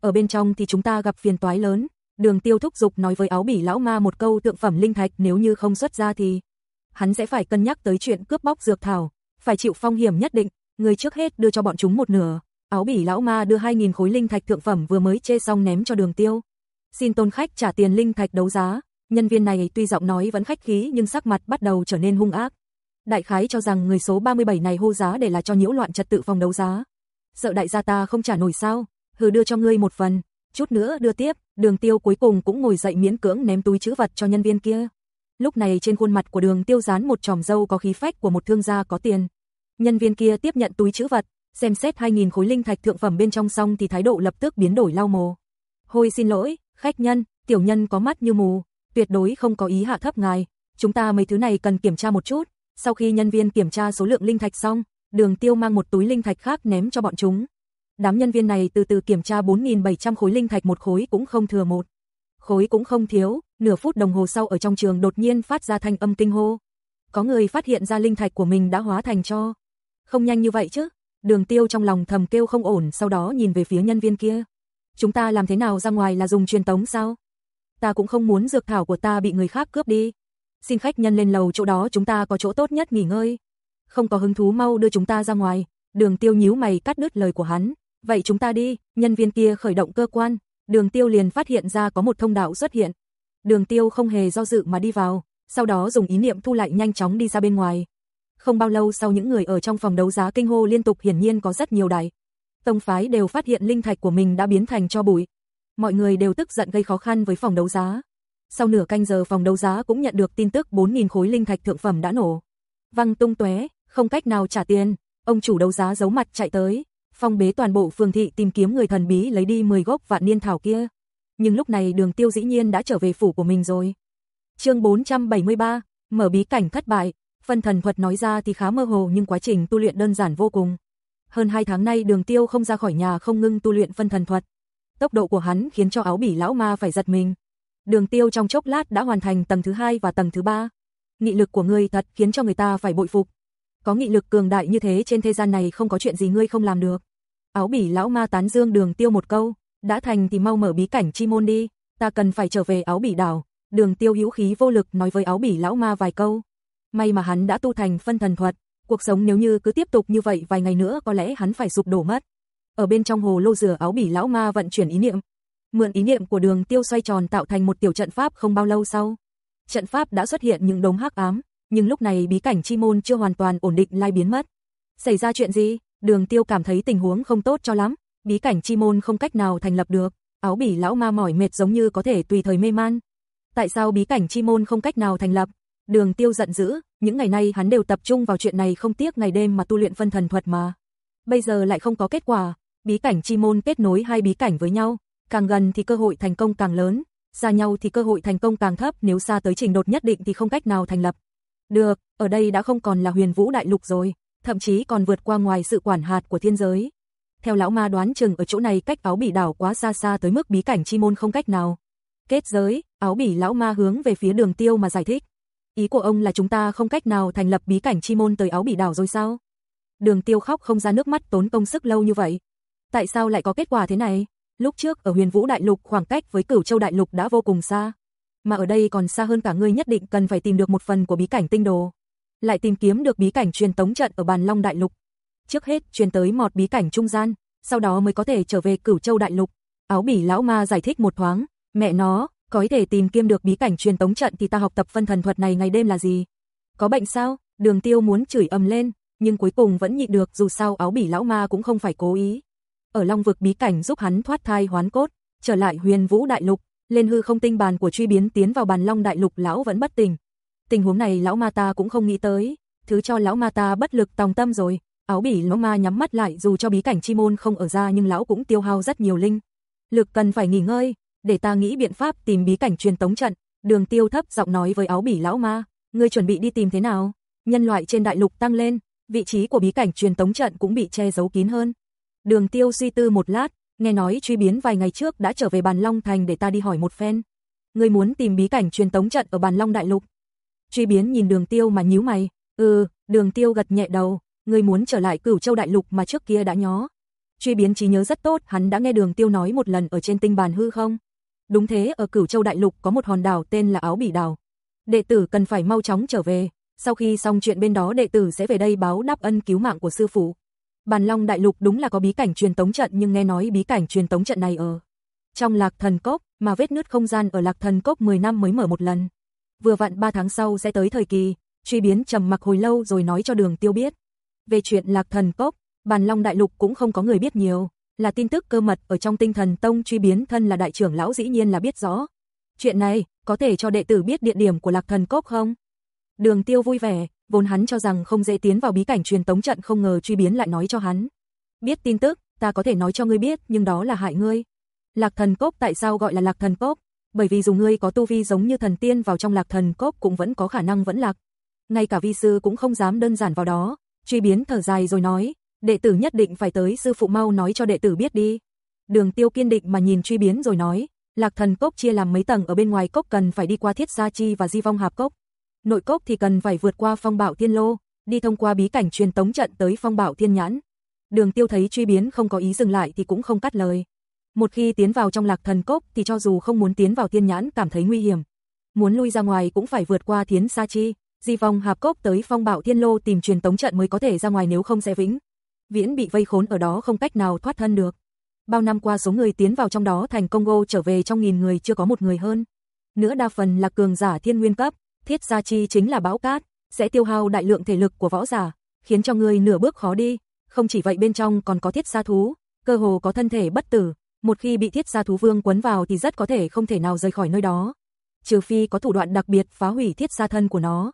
Ở bên trong thì chúng ta gặp phiền toái lớn. Đường tiêu thúc dục nói với áo bỉ lão ma một câu tượng phẩm linh thạch nếu như không xuất ra thì hắn sẽ phải cân nhắc tới chuyện cướp bóc dược thảo, phải chịu phong hiểm nhất định, người trước hết đưa cho bọn chúng một nửa. Áo bỉ lão ma đưa 2.000 khối linh thạch thượng phẩm vừa mới chê xong ném cho đường tiêu. Xin tôn khách trả tiền linh thạch đấu giá, nhân viên này tuy giọng nói vẫn khách khí nhưng sắc mặt bắt đầu trở nên hung ác. Đại khái cho rằng người số 37 này hô giá để là cho nhiễu loạn trật tự phòng đấu giá. Sợ đại gia ta không trả nổi sao, hừ đưa cho ngươi một phần, chút nữa đưa tiếp, đường tiêu cuối cùng cũng ngồi dậy miễn cưỡng ném túi chữ vật cho nhân viên kia. Lúc này trên khuôn mặt của đường tiêu dán một tròm dâu có khí phách của một thương gia có tiền. Nhân viên kia tiếp nhận túi chữ vật, xem xét 2.000 khối linh thạch thượng phẩm bên trong xong thì thái độ lập tức biến đổi lau mồ. Hôi xin lỗi, khách nhân, tiểu nhân có mắt như mù, tuyệt đối không có ý hạ thấp ngài, chúng ta mấy thứ này cần kiểm tra một chút. Sau khi nhân viên kiểm tra số lượng linh thạch xong, đường tiêu mang một túi linh thạch khác ném cho bọn chúng. Đám nhân viên này từ từ kiểm tra 4.700 khối linh thạch một khối cũng không thừa một. Khối cũng không thiếu, nửa phút đồng hồ sau ở trong trường đột nhiên phát ra thanh âm kinh hô. Có người phát hiện ra linh thạch của mình đã hóa thành cho. Không nhanh như vậy chứ, đường tiêu trong lòng thầm kêu không ổn sau đó nhìn về phía nhân viên kia. Chúng ta làm thế nào ra ngoài là dùng truyền tống sao? Ta cũng không muốn dược thảo của ta bị người khác cướp đi. Xin khách nhân lên lầu chỗ đó chúng ta có chỗ tốt nhất nghỉ ngơi. Không có hứng thú mau đưa chúng ta ra ngoài. Đường tiêu nhíu mày cắt đứt lời của hắn. Vậy chúng ta đi, nhân viên kia khởi động cơ quan. Đường tiêu liền phát hiện ra có một thông đạo xuất hiện. Đường tiêu không hề do dự mà đi vào, sau đó dùng ý niệm thu lại nhanh chóng đi ra bên ngoài. Không bao lâu sau những người ở trong phòng đấu giá kinh hô liên tục hiển nhiên có rất nhiều đại. Tông phái đều phát hiện linh thạch của mình đã biến thành cho bụi. Mọi người đều tức giận gây khó khăn với phòng đấu giá. Sau nửa canh giờ phòng đấu giá cũng nhận được tin tức 4.000 khối linh thạch thượng phẩm đã nổ. Văng tung tóe, không cách nào trả tiền, ông chủ đấu giá giấu mặt chạy tới, phong bế toàn bộ phường thị tìm kiếm người thần bí lấy đi 10 gốc vạn niên thảo kia. Nhưng lúc này đường tiêu dĩ nhiên đã trở về phủ của mình rồi. chương 473, mở bí cảnh thất bại, phân thần thuật nói ra thì khá mơ hồ nhưng quá trình tu luyện đơn giản vô cùng. Hơn 2 tháng nay đường tiêu không ra khỏi nhà không ngưng tu luyện phân thần thuật. Tốc độ của hắn khiến cho áo bỉ lão ma phải giật mình. Đường tiêu trong chốc lát đã hoàn thành tầng thứ hai và tầng thứ ba. Nghị lực của ngươi thật khiến cho người ta phải bội phục. Có nghị lực cường đại như thế trên thế gian này không có chuyện gì ngươi không làm được. Áo bỉ lão ma tán dương đường tiêu một câu, đã thành thì mau mở bí cảnh chi môn đi, ta cần phải trở về áo bỉ đảo. Đường tiêu hữu khí vô lực nói với áo bỉ lão ma vài câu. May mà hắn đã tu thành phân thần thuật, cuộc sống nếu như cứ tiếp tục như vậy vài ngày nữa có lẽ hắn phải sụp đổ mất. Ở bên trong hồ lô rửa áo bỉ lão ma vận chuyển ý niệm. Mượn ý niệm của đường tiêu xoay tròn tạo thành một tiểu trận pháp không bao lâu sau. Trận pháp đã xuất hiện những đống hắc ám, nhưng lúc này bí cảnh chi môn chưa hoàn toàn ổn định lai biến mất. Xảy ra chuyện gì? Đường tiêu cảm thấy tình huống không tốt cho lắm, bí cảnh chi môn không cách nào thành lập được, áo bỉ lão ma mỏi mệt giống như có thể tùy thời mê man. Tại sao bí cảnh chi môn không cách nào thành lập? Đường tiêu giận dữ, những ngày nay hắn đều tập trung vào chuyện này không tiếc ngày đêm mà tu luyện phân thần thuật mà. Bây giờ lại không có kết quả, bí cảnh chi môn kết nối hai bí cảnh với nhau, càng gần thì cơ hội thành công càng lớn, xa nhau thì cơ hội thành công càng thấp nếu xa tới trình đột nhất định thì không cách nào thành lập. Được, ở đây đã không còn là huyền vũ đại lục rồi, thậm chí còn vượt qua ngoài sự quản hạt của thiên giới. Theo lão ma đoán chừng ở chỗ này cách áo bỉ đảo quá xa xa tới mức bí cảnh chi môn không cách nào. Kết giới, áo bỉ lão ma hướng về phía đường tiêu mà giải thích. Ý của ông là chúng ta không cách nào thành lập bí cảnh chi môn tới áo bỉ đảo rồi sao? Đường tiêu khóc không ra nước mắt tốn công sức lâu như vậy. Tại sao lại có kết quả thế này? Lúc trước ở huyền vũ đại lục khoảng cách với cửu châu đại lục đã vô cùng xa. Mà ở đây còn xa hơn cả ngươi nhất định cần phải tìm được một phần của bí cảnh tinh đồ. Lại tìm kiếm được bí cảnh truyền tống trận ở bàn long đại lục. Trước hết truyền tới mọt bí cảnh trung gian, sau đó mới có thể trở về cửu châu đại lục. Áo bỉ lão ma giải thích một thoáng, mẹ nó, có thể tìm kiếm được bí cảnh truyền tống trận thì ta học tập phân thần thuật này ngày đêm là gì? Có bệnh sao? Đường tiêu muốn chửi ầm lên, nhưng cuối cùng vẫn nhịn được dù sao áo bỉ lão ma cũng không phải cố ý. Ở long vực bí cảnh giúp hắn thoát thai hoán cốt, trở lại huyền vũ đại lục, lên hư không tinh bàn của truy biến tiến vào bàn long đại lục lão vẫn bất tỉnh. Tình huống này lão ma ta cũng không nghĩ tới, thứ cho lão ma ta bất lực tòng tâm rồi. Áo bỉ lão ma nhắm mắt lại dù cho bí cảnh chi môn không ở ra nhưng lão cũng tiêu hao rất nhiều linh. Lực cần phải nghỉ ngơi, để ta nghĩ biện pháp tìm bí cảnh truyền tống trận. Đường tiêu thấp giọng nói với áo bỉ lão ma, ngươi chuẩn bị đi tìm thế nào? Nhân loại trên đại lục tăng lên, vị trí của bí cảnh truyền tống trận cũng bị che giấu kín hơn. Đường tiêu suy tư một lát, nghe nói truy biến vài ngày trước đã trở về bàn Long Thành để ta đi hỏi một phen. Ngươi muốn tìm bí cảnh truyền tống trận ở bàn Long Đại Lục. Truy biến nhìn đường tiêu mà nhíu mày, ừ, đường tiêu gật nhẹ đầu, ngươi muốn trở lại cửu châu đại lục mà trước kia đã nhó. Truy biến trí nhớ rất tốt, hắn đã nghe đường tiêu nói một lần ở trên tinh bàn hư không? Đúng thế, ở cửu châu đại lục có một hòn đảo tên là Áo Bỉ Đảo. Đệ tử cần phải mau chóng trở về, sau khi xong chuyện bên đó đệ tử sẽ về đây báo đáp ân cứu mạng của sư phụ. Bàn Long Đại Lục đúng là có bí cảnh truyền tống trận nhưng nghe nói bí cảnh truyền tống trận này ở trong Lạc Thần Cốc, mà vết nứt không gian ở Lạc Thần Cốc 10 năm mới mở một lần. Vừa vặn 3 tháng sau sẽ tới thời kỳ, truy biến trầm mặc hồi lâu rồi nói cho Đường Tiêu biết. Về chuyện Lạc Thần Cốc, Bàn Long Đại Lục cũng không có người biết nhiều, là tin tức cơ mật ở trong tinh thần tông truy biến thân là đại trưởng lão dĩ nhiên là biết rõ. Chuyện này, có thể cho đệ tử biết địa điểm của Lạc Thần Cốc không? Đường Tiêu vui vẻ, vốn hắn cho rằng không dễ tiến vào bí cảnh truyền tống trận không ngờ truy biến lại nói cho hắn. Biết tin tức, ta có thể nói cho ngươi biết, nhưng đó là hại ngươi. Lạc thần cốc tại sao gọi là lạc thần cốc? Bởi vì dù ngươi có tu vi giống như thần tiên vào trong lạc thần cốc cũng vẫn có khả năng vẫn lạc. Ngay cả vi sư cũng không dám đơn giản vào đó. Truy biến thở dài rồi nói, đệ tử nhất định phải tới sư phụ mau nói cho đệ tử biết đi. Đường tiêu kiên định mà nhìn truy biến rồi nói, lạc thần cốc chia làm mấy tầng ở bên ngoài cốc cần phải đi qua thiết gia chi và di vong hạp cốc nội cốc thì cần phải vượt qua phong bảo thiên lô, đi thông qua bí cảnh truyền tống trận tới phong bảo thiên nhãn. Đường tiêu thấy truy biến không có ý dừng lại thì cũng không cắt lời. Một khi tiến vào trong lạc thần cốc thì cho dù không muốn tiến vào thiên nhãn cảm thấy nguy hiểm. Muốn lui ra ngoài cũng phải vượt qua thiến sa chi, di vong hạp cốc tới phong bảo thiên lô tìm truyền tống trận mới có thể ra ngoài nếu không sẽ vĩnh. Viễn bị vây khốn ở đó không cách nào thoát thân được. Bao năm qua số người tiến vào trong đó thành Congo trở về trong nghìn người chưa có một người hơn. Nữa đa phần là cường giả thiên nguyên cấp, Thiết gia chi chính là bão cát, sẽ tiêu hao đại lượng thể lực của võ giả, khiến cho người nửa bước khó đi. Không chỉ vậy bên trong còn có thiết gia thú, cơ hồ có thân thể bất tử, một khi bị thiết gia thú vương quấn vào thì rất có thể không thể nào rời khỏi nơi đó. Trừ phi có thủ đoạn đặc biệt phá hủy thiết gia thân của nó.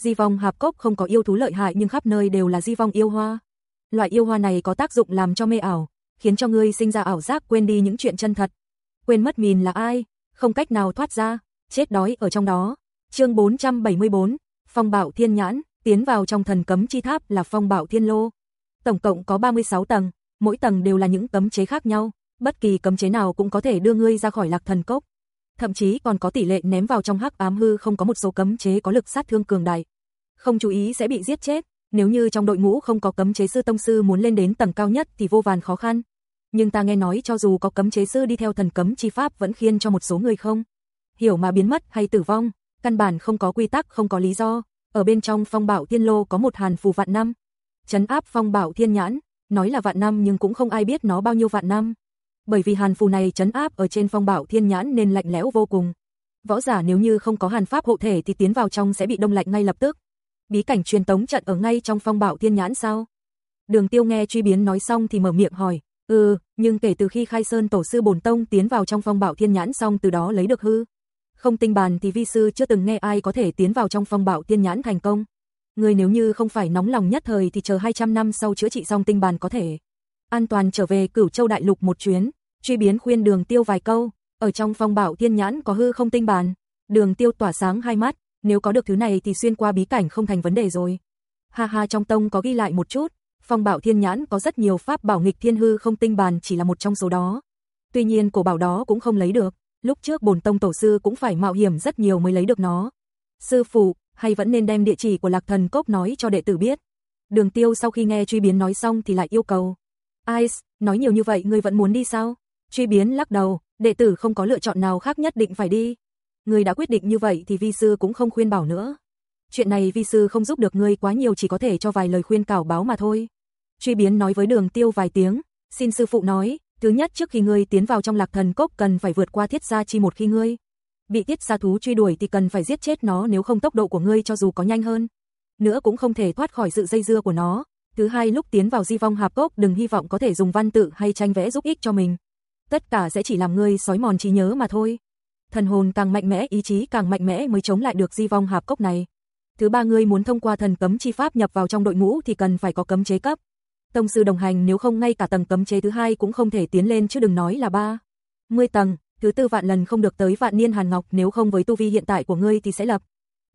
Di vong hạp cốc không có yêu thú lợi hại nhưng khắp nơi đều là di vong yêu hoa. Loại yêu hoa này có tác dụng làm cho mê ảo, khiến cho ngươi sinh ra ảo giác quên đi những chuyện chân thật. Quên mất mình là ai, không cách nào thoát ra, chết đói ở trong đó. Chương 474, Phong Bảo Thiên Nhãn, tiến vào trong thần cấm chi tháp là Phong Bảo Thiên Lô. Tổng cộng có 36 tầng, mỗi tầng đều là những cấm chế khác nhau, bất kỳ cấm chế nào cũng có thể đưa ngươi ra khỏi Lạc Thần Cốc. thậm chí còn có tỷ lệ ném vào trong hắc ám hư không có một số cấm chế có lực sát thương cường đại. Không chú ý sẽ bị giết chết, nếu như trong đội ngũ không có cấm chế sư tông sư muốn lên đến tầng cao nhất thì vô vàn khó khăn. Nhưng ta nghe nói cho dù có cấm chế sư đi theo thần cấm chi pháp vẫn khiên cho một số người không. Hiểu mà biến mất hay tử vong, căn bản không có quy tắc không có lý do. Ở bên trong phong bảo thiên lô có một hàn phù vạn năm. Chấn áp phong bảo thiên nhãn, nói là vạn năm nhưng cũng không ai biết nó bao nhiêu vạn năm. Bởi vì hàn phù này chấn áp ở trên phong bảo thiên nhãn nên lạnh lẽo vô cùng. Võ giả nếu như không có hàn pháp hộ thể thì tiến vào trong sẽ bị đông lạnh ngay lập tức. Bí cảnh truyền tống trận ở ngay trong phong bảo thiên nhãn sao? Đường tiêu nghe truy biến nói xong thì mở miệng hỏi. Ừ, nhưng kể từ khi khai sơn tổ sư bổn tông tiến vào trong phong bảo thiên nhãn xong từ đó lấy được hư. Không tinh bàn thì vi sư chưa từng nghe ai có thể tiến vào trong phong bảo tiên nhãn thành công. Người nếu như không phải nóng lòng nhất thời thì chờ 200 năm sau chữa trị xong tinh bàn có thể. An toàn trở về cửu châu đại lục một chuyến, truy biến khuyên đường tiêu vài câu, ở trong phong bảo tiên nhãn có hư không tinh bàn. Đường tiêu tỏa sáng hai mắt, nếu có được thứ này thì xuyên qua bí cảnh không thành vấn đề rồi. Ha ha trong tông có ghi lại một chút, phong bảo thiên nhãn có rất nhiều pháp bảo nghịch thiên hư không tinh bàn chỉ là một trong số đó. Tuy nhiên cổ bảo đó cũng không lấy được, lúc trước bổn tông tổ sư cũng phải mạo hiểm rất nhiều mới lấy được nó. Sư phụ, hay vẫn nên đem địa chỉ của lạc thần cốc nói cho đệ tử biết. Đường tiêu sau khi nghe truy biến nói xong thì lại yêu cầu. Ice, nói nhiều như vậy ngươi vẫn muốn đi sao? Truy biến lắc đầu, đệ tử không có lựa chọn nào khác nhất định phải đi. Ngươi đã quyết định như vậy thì vi sư cũng không khuyên bảo nữa. Chuyện này vi sư không giúp được ngươi quá nhiều chỉ có thể cho vài lời khuyên cảo báo mà thôi. Truy biến nói với đường tiêu vài tiếng, xin sư phụ nói, thứ nhất, trước khi ngươi tiến vào trong lạc thần cốc cần phải vượt qua thiết gia chi một khi ngươi. Bị tiết gia thú truy đuổi thì cần phải giết chết nó nếu không tốc độ của ngươi cho dù có nhanh hơn. Nữa cũng không thể thoát khỏi sự dây dưa của nó. Thứ hai, lúc tiến vào di vong hạp cốc, đừng hy vọng có thể dùng văn tự hay tranh vẽ giúp ích cho mình. Tất cả sẽ chỉ làm ngươi sói mòn trí nhớ mà thôi. Thần hồn càng mạnh mẽ, ý chí càng mạnh mẽ mới chống lại được di vong hạp cốc này. Thứ ba, ngươi muốn thông qua thần cấm chi pháp nhập vào trong đội ngũ thì cần phải có cấm chế cấp. Tông sư đồng hành nếu không ngay cả tầng cấm chế thứ hai cũng không thể tiến lên chứ đừng nói là ba. 10 tầng, thứ tư vạn lần không được tới vạn niên hàn ngọc nếu không với tu vi hiện tại của ngươi thì sẽ lập.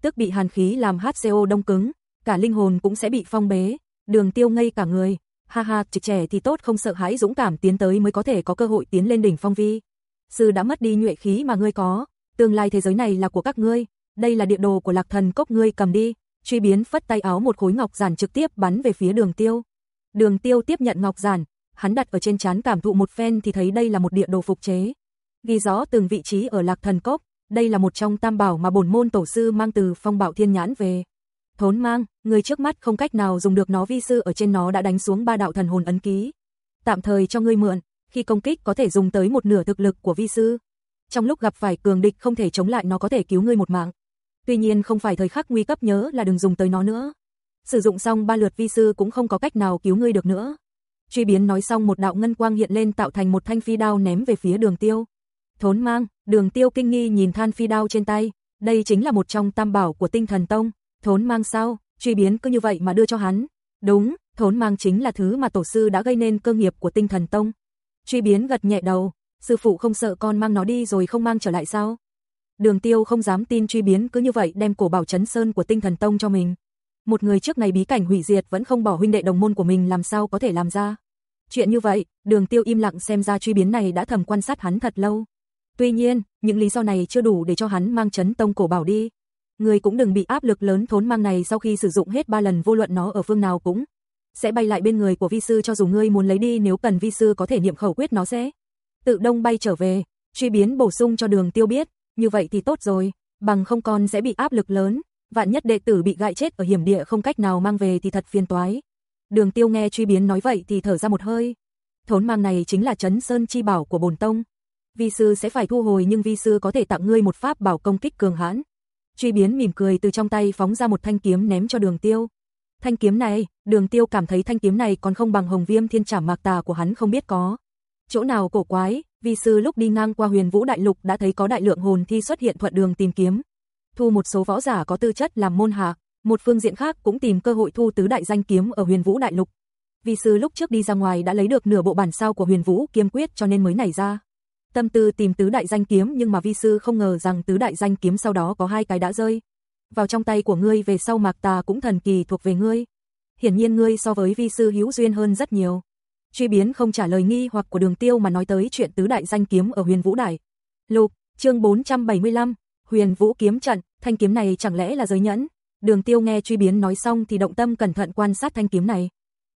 Tức bị hàn khí làm HCO đông cứng, cả linh hồn cũng sẽ bị phong bế, đường tiêu ngây cả người. Ha ha, trực trẻ thì tốt không sợ hãi dũng cảm tiến tới mới có thể có cơ hội tiến lên đỉnh phong vi. Sư đã mất đi nhuệ khí mà ngươi có, tương lai thế giới này là của các ngươi, đây là địa đồ của lạc thần cốc ngươi cầm đi. Truy biến phất tay áo một khối ngọc giản trực tiếp bắn về phía đường tiêu. Đường tiêu tiếp nhận ngọc giản, hắn đặt ở trên chán cảm thụ một phen thì thấy đây là một địa đồ phục chế. Ghi rõ từng vị trí ở lạc thần cốc, đây là một trong tam bảo mà bổn môn tổ sư mang từ phong bảo thiên nhãn về. Thốn mang, người trước mắt không cách nào dùng được nó vi sư ở trên nó đã đánh xuống ba đạo thần hồn ấn ký. Tạm thời cho ngươi mượn, khi công kích có thể dùng tới một nửa thực lực của vi sư. Trong lúc gặp phải cường địch không thể chống lại nó có thể cứu ngươi một mạng. Tuy nhiên không phải thời khắc nguy cấp nhớ là đừng dùng tới nó nữa. Sử dụng xong ba lượt vi sư cũng không có cách nào cứu ngươi được nữa. Truy biến nói xong một đạo ngân quang hiện lên tạo thành một thanh phi đao ném về phía đường tiêu. Thốn mang, đường tiêu kinh nghi nhìn than phi đao trên tay, đây chính là một trong tam bảo của tinh thần tông, thốn mang sao, truy biến cứ như vậy mà đưa cho hắn. Đúng, thốn mang chính là thứ mà tổ sư đã gây nên cơ nghiệp của tinh thần tông. Truy biến gật nhẹ đầu, sư phụ không sợ con mang nó đi rồi không mang trở lại sao? Đường tiêu không dám tin truy biến cứ như vậy đem cổ bảo chấn sơn của tinh thần tông cho mình. Một người trước này bí cảnh hủy diệt vẫn không bỏ huynh đệ đồng môn của mình làm sao có thể làm ra. Chuyện như vậy, đường tiêu im lặng xem ra truy biến này đã thầm quan sát hắn thật lâu. Tuy nhiên, những lý do này chưa đủ để cho hắn mang chấn tông cổ bảo đi. Người cũng đừng bị áp lực lớn thốn mang này sau khi sử dụng hết ba lần vô luận nó ở phương nào cũng sẽ bay lại bên người của vi sư cho dù ngươi muốn lấy đi nếu cần vi sư có thể niệm khẩu quyết nó sẽ tự đông bay trở về, truy biến bổ sung cho đường tiêu biết, như vậy thì tốt rồi, bằng không con sẽ bị áp lực lớn, vạn nhất đệ tử bị gại chết ở hiểm địa không cách nào mang về thì thật phiền toái. Đường tiêu nghe truy biến nói vậy thì thở ra một hơi. Thốn mang này chính là chấn sơn chi bảo của bồn tông. Vi sư sẽ phải thu hồi nhưng vi sư có thể tặng ngươi một pháp bảo công kích cường hãn. Truy biến mỉm cười từ trong tay phóng ra một thanh kiếm ném cho đường tiêu. Thanh kiếm này, đường tiêu cảm thấy thanh kiếm này còn không bằng hồng viêm thiên trảm mạc tà của hắn không biết có. Chỗ nào cổ quái, vi sư lúc đi ngang qua huyền vũ đại lục đã thấy có đại lượng hồn thi xuất hiện thuận đường tìm kiếm. Thu một số võ giả có tư chất làm môn hạ, một phương diện khác cũng tìm cơ hội thu tứ đại danh kiếm ở huyền vũ đại lục. Vi sư lúc trước đi ra ngoài đã lấy được nửa bộ bản sao của huyền vũ kiếm quyết cho nên mới nảy ra. Tâm tư tìm tứ đại danh kiếm nhưng mà vi sư không ngờ rằng tứ đại danh kiếm sau đó có hai cái đã rơi. Vào trong tay của ngươi về sau mạc tà cũng thần kỳ thuộc về ngươi. Hiển nhiên ngươi so với vi sư hữu duyên hơn rất nhiều. Truy biến không trả lời nghi hoặc của đường tiêu mà nói tới chuyện tứ đại danh kiếm ở huyền vũ đại. Lục, Chương 475, Huyền Vũ kiếm trận, thanh kiếm này chẳng lẽ là giới nhẫn? Đường Tiêu nghe truy biến nói xong thì động tâm cẩn thận quan sát thanh kiếm này.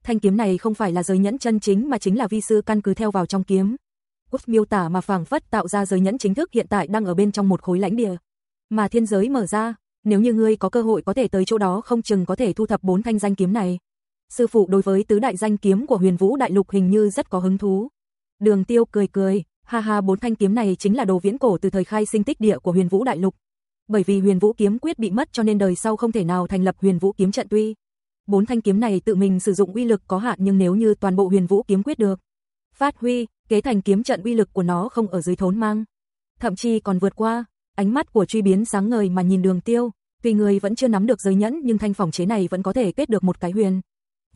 Thanh kiếm này không phải là giới nhẫn chân chính mà chính là vi sư căn cứ theo vào trong kiếm. Quốc miêu tả mà phảng phất tạo ra giới nhẫn chính thức hiện tại đang ở bên trong một khối lãnh địa. Mà thiên giới mở ra, nếu như ngươi có cơ hội có thể tới chỗ đó không chừng có thể thu thập bốn thanh danh kiếm này. Sư phụ đối với tứ đại danh kiếm của huyền vũ đại lục hình như rất có hứng thú. Đường tiêu cười cười, ha ha bốn thanh kiếm này chính là đồ viễn cổ từ thời khai sinh tích địa của huyền vũ đại lục. Bởi vì huyền vũ kiếm quyết bị mất cho nên đời sau không thể nào thành lập huyền vũ kiếm trận tuy. Bốn thanh kiếm này tự mình sử dụng uy lực có hạn nhưng nếu như toàn bộ huyền vũ kiếm quyết được. Phát huy, kế thành kiếm trận uy lực của nó không ở dưới thốn mang. Thậm chí còn vượt qua, ánh mắt của truy biến sáng ngời mà nhìn đường tiêu, tuy người vẫn chưa nắm được giới nhẫn nhưng thanh phòng chế này vẫn có thể kết được một cái huyền.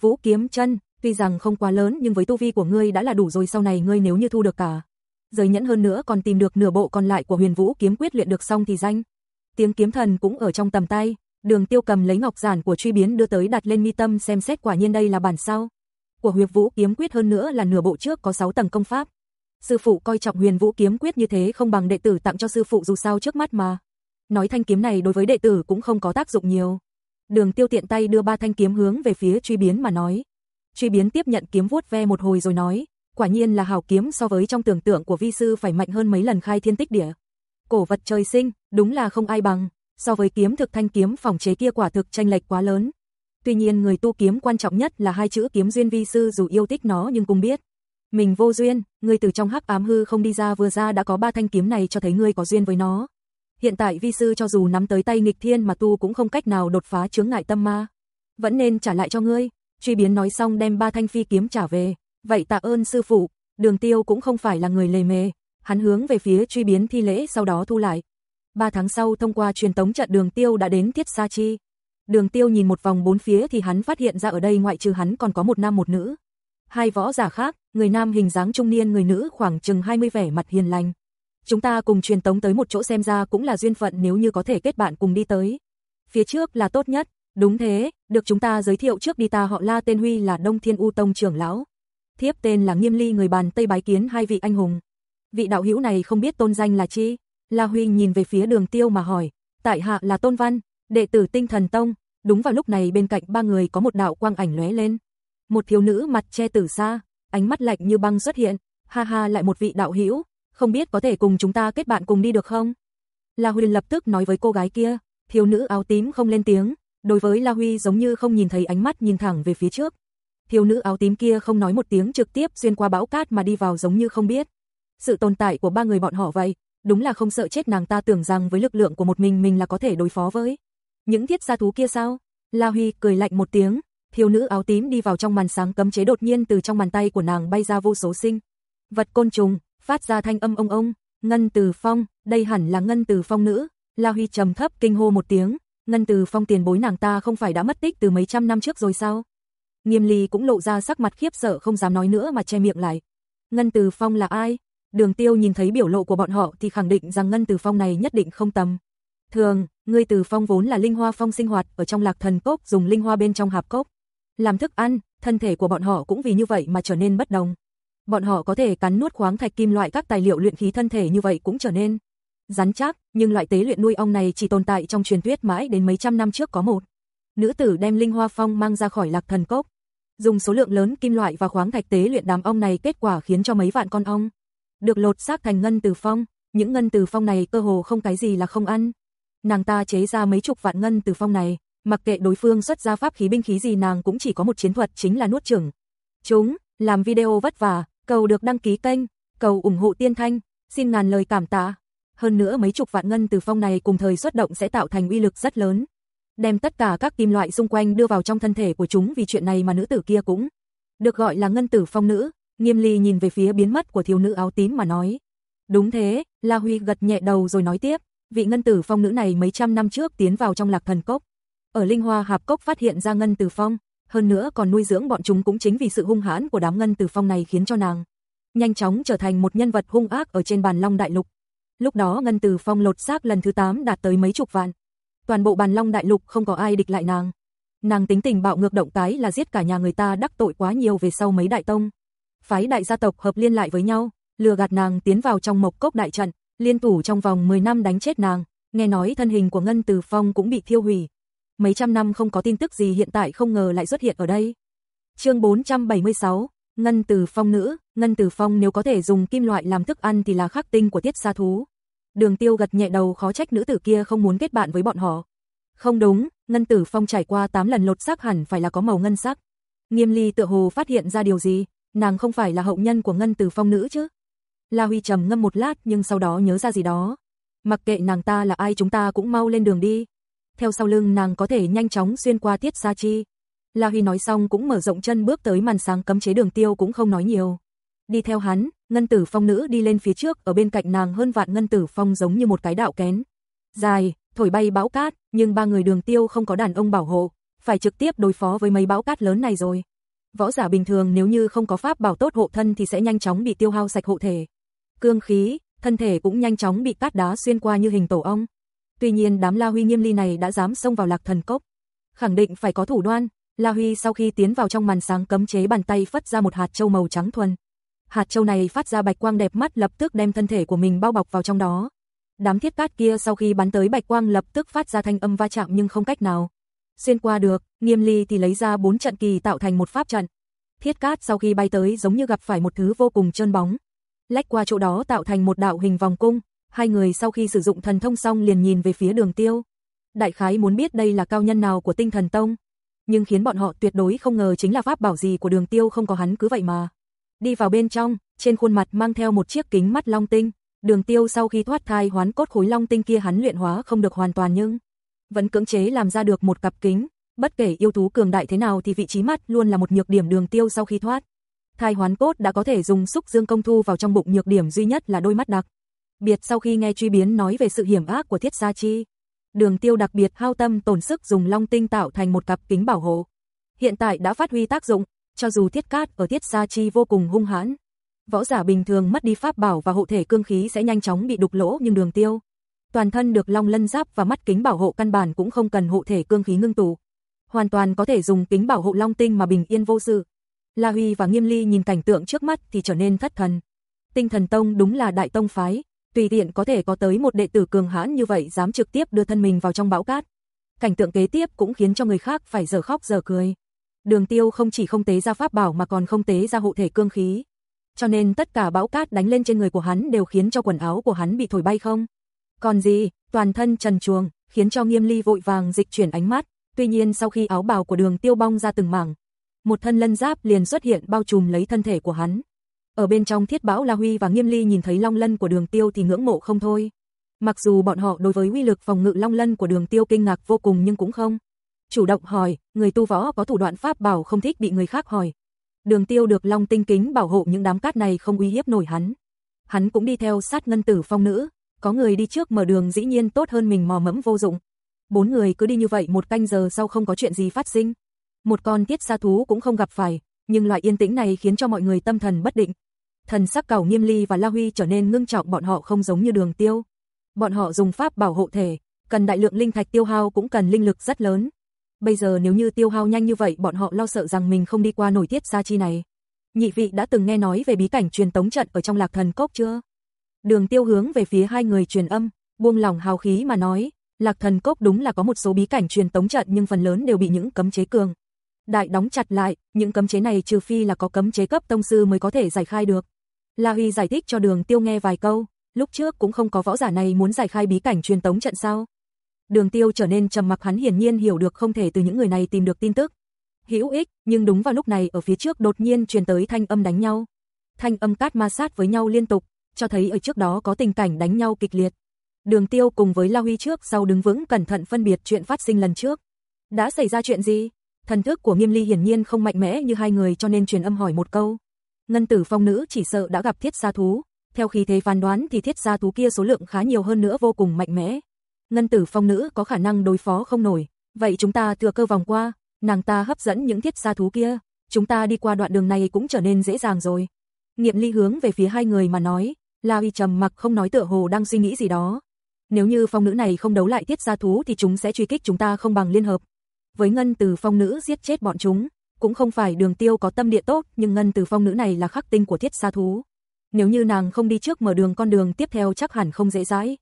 Vũ kiếm chân, tuy rằng không quá lớn nhưng với tu vi của ngươi đã là đủ rồi sau này ngươi nếu như thu được cả. Giới nhẫn hơn nữa còn tìm được nửa bộ còn lại của huyền vũ kiếm quyết luyện được xong thì danh. Tiếng kiếm thần cũng ở trong tầm tay, đường tiêu cầm lấy ngọc giản của truy biến đưa tới đặt lên mi tâm xem xét quả nhiên đây là bản sao. Của huyền vũ kiếm quyết hơn nữa là nửa bộ trước có 6 tầng công pháp. Sư phụ coi trọng huyền vũ kiếm quyết như thế không bằng đệ tử tặng cho sư phụ dù sao trước mắt mà. Nói thanh kiếm này đối với đệ tử cũng không có tác dụng nhiều. Đường tiêu tiện tay đưa ba thanh kiếm hướng về phía truy biến mà nói. Truy biến tiếp nhận kiếm vuốt ve một hồi rồi nói, quả nhiên là hào kiếm so với trong tưởng tượng của vi sư phải mạnh hơn mấy lần khai thiên tích địa. Cổ vật trời sinh, đúng là không ai bằng, so với kiếm thực thanh kiếm phòng chế kia quả thực tranh lệch quá lớn. Tuy nhiên người tu kiếm quan trọng nhất là hai chữ kiếm duyên vi sư dù yêu thích nó nhưng cũng biết. Mình vô duyên, ngươi từ trong hắc ám hư không đi ra vừa ra đã có ba thanh kiếm này cho thấy ngươi có duyên với nó. Hiện tại vi sư cho dù nắm tới tay nghịch thiên mà tu cũng không cách nào đột phá chướng ngại tâm ma. Vẫn nên trả lại cho ngươi. Truy biến nói xong đem ba thanh phi kiếm trả về. Vậy tạ ơn sư phụ, đường tiêu cũng không phải là người lề mề. Hắn hướng về phía truy biến thi lễ sau đó thu lại. Ba tháng sau thông qua truyền tống trận đường tiêu đã đến Tiết Sa Chi. Đường tiêu nhìn một vòng bốn phía thì hắn phát hiện ra ở đây ngoại trừ hắn còn có một nam một nữ. Hai võ giả khác, người nam hình dáng trung niên người nữ khoảng chừng 20 vẻ mặt hiền lành. Chúng ta cùng truyền tống tới một chỗ xem ra cũng là duyên phận nếu như có thể kết bạn cùng đi tới. Phía trước là tốt nhất, đúng thế, được chúng ta giới thiệu trước đi ta họ La tên Huy là Đông Thiên U Tông trưởng lão. Thiếp tên là Nghiêm Ly người bàn Tây bái kiến hai vị anh hùng. Vị đạo hữu này không biết tôn danh là chi? La Huy nhìn về phía đường tiêu mà hỏi, tại hạ là Tôn Văn, đệ tử tinh thần tông, đúng vào lúc này bên cạnh ba người có một đạo quang ảnh lóe lên. Một thiếu nữ mặt che tử xa, ánh mắt lạnh như băng xuất hiện, ha ha lại một vị đạo hữu, không biết có thể cùng chúng ta kết bạn cùng đi được không? La Huy lập tức nói với cô gái kia, thiếu nữ áo tím không lên tiếng, đối với La Huy giống như không nhìn thấy ánh mắt nhìn thẳng về phía trước. Thiếu nữ áo tím kia không nói một tiếng trực tiếp xuyên qua bão cát mà đi vào giống như không biết. Sự tồn tại của ba người bọn họ vậy, đúng là không sợ chết nàng ta tưởng rằng với lực lượng của một mình mình là có thể đối phó với. Những thiết gia thú kia sao? La Huy cười lạnh một tiếng, thiếu nữ áo tím đi vào trong màn sáng cấm chế đột nhiên từ trong bàn tay của nàng bay ra vô số sinh. Vật côn trùng, phát ra thanh âm ông ông, Ngân Từ Phong, đây hẳn là Ngân Từ Phong nữ. La Huy trầm thấp kinh hô một tiếng, Ngân Từ Phong tiền bối nàng ta không phải đã mất tích từ mấy trăm năm trước rồi sao? Nghiêm Ly cũng lộ ra sắc mặt khiếp sợ không dám nói nữa mà che miệng lại. Ngân Từ Phong là ai? Đường Tiêu nhìn thấy biểu lộ của bọn họ thì khẳng định rằng Ngân Từ Phong này nhất định không tầm. Thường, ngươi Từ Phong vốn là linh hoa phong sinh hoạt ở trong Lạc Thần Cốc dùng linh hoa bên trong hạp cốc làm thức ăn, thân thể của bọn họ cũng vì như vậy mà trở nên bất đồng. Bọn họ có thể cắn nuốt khoáng thạch kim loại các tài liệu luyện khí thân thể như vậy cũng trở nên rắn chắc, nhưng loại tế luyện nuôi ong này chỉ tồn tại trong truyền thuyết mãi đến mấy trăm năm trước có một. Nữ tử đem linh hoa phong mang ra khỏi lạc thần cốc, dùng số lượng lớn kim loại và khoáng thạch tế luyện đám ong này kết quả khiến cho mấy vạn con ong được lột xác thành ngân từ phong, những ngân từ phong này cơ hồ không cái gì là không ăn. Nàng ta chế ra mấy chục vạn ngân từ phong này, mặc kệ đối phương xuất ra pháp khí binh khí gì nàng cũng chỉ có một chiến thuật chính là nuốt chửng. Chúng, làm video vất vả, cầu được đăng ký kênh, cầu ủng hộ tiên thanh, xin ngàn lời cảm tạ. Hơn nữa mấy chục vạn ngân từ phong này cùng thời xuất động sẽ tạo thành uy lực rất lớn. Đem tất cả các kim loại xung quanh đưa vào trong thân thể của chúng vì chuyện này mà nữ tử kia cũng được gọi là ngân tử phong nữ. Nghiêm ly nhìn về phía biến mất của thiếu nữ áo tím mà nói. Đúng thế, La Huy gật nhẹ đầu rồi nói tiếp, vị ngân tử phong nữ này mấy trăm năm trước tiến vào trong lạc thần cốc. Ở Linh Hoa Hạp Cốc phát hiện ra ngân tử phong, hơn nữa còn nuôi dưỡng bọn chúng cũng chính vì sự hung hãn của đám ngân tử phong này khiến cho nàng nhanh chóng trở thành một nhân vật hung ác ở trên bàn long đại lục. Lúc đó ngân tử phong lột xác lần thứ 8 đạt tới mấy chục vạn. Toàn bộ bàn long đại lục không có ai địch lại nàng. Nàng tính tình bạo ngược động cái là giết cả nhà người ta đắc tội quá nhiều về sau mấy đại tông. Phái đại gia tộc hợp liên lại với nhau, lừa gạt nàng tiến vào trong mộc cốc đại trận, liên thủ trong vòng 10 năm đánh chết nàng, nghe nói thân hình của Ngân Từ Phong cũng bị thiêu hủy. Mấy trăm năm không có tin tức gì hiện tại không ngờ lại xuất hiện ở đây. Chương 476, Ngân Từ Phong nữ, Ngân Từ Phong nếu có thể dùng kim loại làm thức ăn thì là khắc tinh của tiết gia thú. Đường Tiêu gật nhẹ đầu khó trách nữ tử kia không muốn kết bạn với bọn họ. Không đúng, Ngân Tử Phong trải qua 8 lần lột xác hẳn phải là có màu ngân sắc. Nghiêm Ly tựa hồ phát hiện ra điều gì, nàng không phải là hậu nhân của Ngân Tử Phong nữ chứ? La Huy trầm ngâm một lát nhưng sau đó nhớ ra gì đó. Mặc kệ nàng ta là ai chúng ta cũng mau lên đường đi. Theo sau lưng nàng có thể nhanh chóng xuyên qua tiết sa chi. La Huy nói xong cũng mở rộng chân bước tới màn sáng cấm chế đường tiêu cũng không nói nhiều. Đi theo hắn, ngân tử phong nữ đi lên phía trước ở bên cạnh nàng hơn vạn ngân tử phong giống như một cái đạo kén. Dài, thổi bay bão cát, nhưng ba người đường tiêu không có đàn ông bảo hộ, phải trực tiếp đối phó với mấy bão cát lớn này rồi. Võ giả bình thường nếu như không có pháp bảo tốt hộ thân thì sẽ nhanh chóng bị tiêu hao sạch hộ thể. Cương khí, thân thể cũng nhanh chóng bị cát đá xuyên qua như hình tổ ong. Tuy nhiên đám La Huy nghiêm ly này đã dám xông vào lạc thần cốc. Khẳng định phải có thủ đoan, La Huy sau khi tiến vào trong màn sáng cấm chế bàn tay phất ra một hạt châu màu trắng thuần. Hạt châu này phát ra bạch quang đẹp mắt lập tức đem thân thể của mình bao bọc vào trong đó. Đám thiết cát kia sau khi bắn tới bạch quang lập tức phát ra thanh âm va chạm nhưng không cách nào. Xuyên qua được, nghiêm ly thì lấy ra bốn trận kỳ tạo thành một pháp trận. Thiết cát sau khi bay tới giống như gặp phải một thứ vô cùng trơn bóng. Lách qua chỗ đó tạo thành một đạo hình vòng cung, hai người sau khi sử dụng thần thông xong liền nhìn về phía đường tiêu. Đại khái muốn biết đây là cao nhân nào của tinh thần tông. Nhưng khiến bọn họ tuyệt đối không ngờ chính là pháp bảo gì của đường tiêu không có hắn cứ vậy mà. Đi vào bên trong, trên khuôn mặt mang theo một chiếc kính mắt long tinh. Đường tiêu sau khi thoát thai hoán cốt khối long tinh kia hắn luyện hóa không được hoàn toàn nhưng vẫn cưỡng chế làm ra được một cặp kính. Bất kể yêu thú cường đại thế nào thì vị trí mắt luôn là một nhược điểm đường tiêu sau khi thoát. Thai hoán cốt đã có thể dùng xúc dương công thu vào trong bụng nhược điểm duy nhất là đôi mắt đặc. Biệt sau khi nghe truy biến nói về sự hiểm ác của thiết gia chi. Đường tiêu đặc biệt hao tâm tổn sức dùng long tinh tạo thành một cặp kính bảo hộ. Hiện tại đã phát huy tác dụng, cho dù thiết cát ở thiết gia chi vô cùng hung hãn. Võ giả bình thường mất đi pháp bảo và hộ thể cương khí sẽ nhanh chóng bị đục lỗ nhưng đường tiêu. Toàn thân được long lân giáp và mắt kính bảo hộ căn bản cũng không cần hộ thể cương khí ngưng tụ. Hoàn toàn có thể dùng kính bảo hộ long tinh mà bình yên vô sự. La Huy và Nghiêm Ly nhìn cảnh tượng trước mắt thì trở nên thất thần. Tinh thần tông đúng là đại tông phái, tùy tiện có thể có tới một đệ tử cường hãn như vậy dám trực tiếp đưa thân mình vào trong bão cát. Cảnh tượng kế tiếp cũng khiến cho người khác phải giờ khóc giờ cười. Đường tiêu không chỉ không tế ra pháp bảo mà còn không tế ra hộ thể cương khí. Cho nên tất cả bão cát đánh lên trên người của hắn đều khiến cho quần áo của hắn bị thổi bay không. Còn gì, toàn thân trần chuồng, khiến cho nghiêm ly vội vàng dịch chuyển ánh mắt. Tuy nhiên sau khi áo bào của đường tiêu bong ra từng mảng, một thân lân giáp liền xuất hiện bao trùm lấy thân thể của hắn. Ở bên trong thiết bão La Huy và Nghiêm Ly nhìn thấy long lân của đường tiêu thì ngưỡng mộ không thôi. Mặc dù bọn họ đối với uy lực phòng ngự long lân của đường tiêu kinh ngạc vô cùng nhưng cũng không. Chủ động hỏi, người tu võ có thủ đoạn pháp bảo không thích bị người khác hỏi. Đường tiêu được long tinh kính bảo hộ những đám cát này không uy hiếp nổi hắn. Hắn cũng đi theo sát ngân tử phong nữ, có người đi trước mở đường dĩ nhiên tốt hơn mình mò mẫm vô dụng. Bốn người cứ đi như vậy một canh giờ sau không có chuyện gì phát sinh. Một con tiết sa thú cũng không gặp phải, nhưng loại yên tĩnh này khiến cho mọi người tâm thần bất định. Thần sắc cầu nghiêm ly và La Huy trở nên ngưng trọng bọn họ không giống như đường tiêu. Bọn họ dùng pháp bảo hộ thể, cần đại lượng linh thạch tiêu hao cũng cần linh lực rất lớn. Bây giờ nếu như tiêu hao nhanh như vậy bọn họ lo sợ rằng mình không đi qua nổi tiết sa chi này. Nhị vị đã từng nghe nói về bí cảnh truyền tống trận ở trong lạc thần cốc chưa? Đường tiêu hướng về phía hai người truyền âm, buông lòng hào khí mà nói, lạc thần cốc đúng là có một số bí cảnh truyền tống trận nhưng phần lớn đều bị những cấm chế cường đại đóng chặt lại, những cấm chế này trừ phi là có cấm chế cấp tông sư mới có thể giải khai được. La Huy giải thích cho Đường Tiêu nghe vài câu, lúc trước cũng không có võ giả này muốn giải khai bí cảnh truyền tống trận sao. Đường Tiêu trở nên trầm mặc hắn hiển nhiên hiểu được không thể từ những người này tìm được tin tức. Hữu ích, nhưng đúng vào lúc này ở phía trước đột nhiên truyền tới thanh âm đánh nhau. Thanh âm cát ma sát với nhau liên tục, cho thấy ở trước đó có tình cảnh đánh nhau kịch liệt. Đường Tiêu cùng với La Huy trước sau đứng vững cẩn thận phân biệt chuyện phát sinh lần trước. Đã xảy ra chuyện gì? Thần thức của Nghiêm Ly hiển nhiên không mạnh mẽ như hai người cho nên truyền âm hỏi một câu. Ngân tử phong nữ chỉ sợ đã gặp thiết gia thú, theo khí thế phán đoán thì thiết gia thú kia số lượng khá nhiều hơn nữa vô cùng mạnh mẽ. Ngân tử phong nữ có khả năng đối phó không nổi, vậy chúng ta thừa cơ vòng qua, nàng ta hấp dẫn những thiết gia thú kia, chúng ta đi qua đoạn đường này cũng trở nên dễ dàng rồi. Nghiệm ly hướng về phía hai người mà nói, La Uy trầm mặc không nói tựa hồ đang suy nghĩ gì đó. Nếu như phong nữ này không đấu lại thiết gia thú thì chúng sẽ truy kích chúng ta không bằng liên hợp, với ngân từ phong nữ giết chết bọn chúng, cũng không phải đường tiêu có tâm địa tốt, nhưng ngân từ phong nữ này là khắc tinh của thiết gia thú. nếu như nàng không đi trước mở đường con đường tiếp theo chắc hẳn không dễ dãi.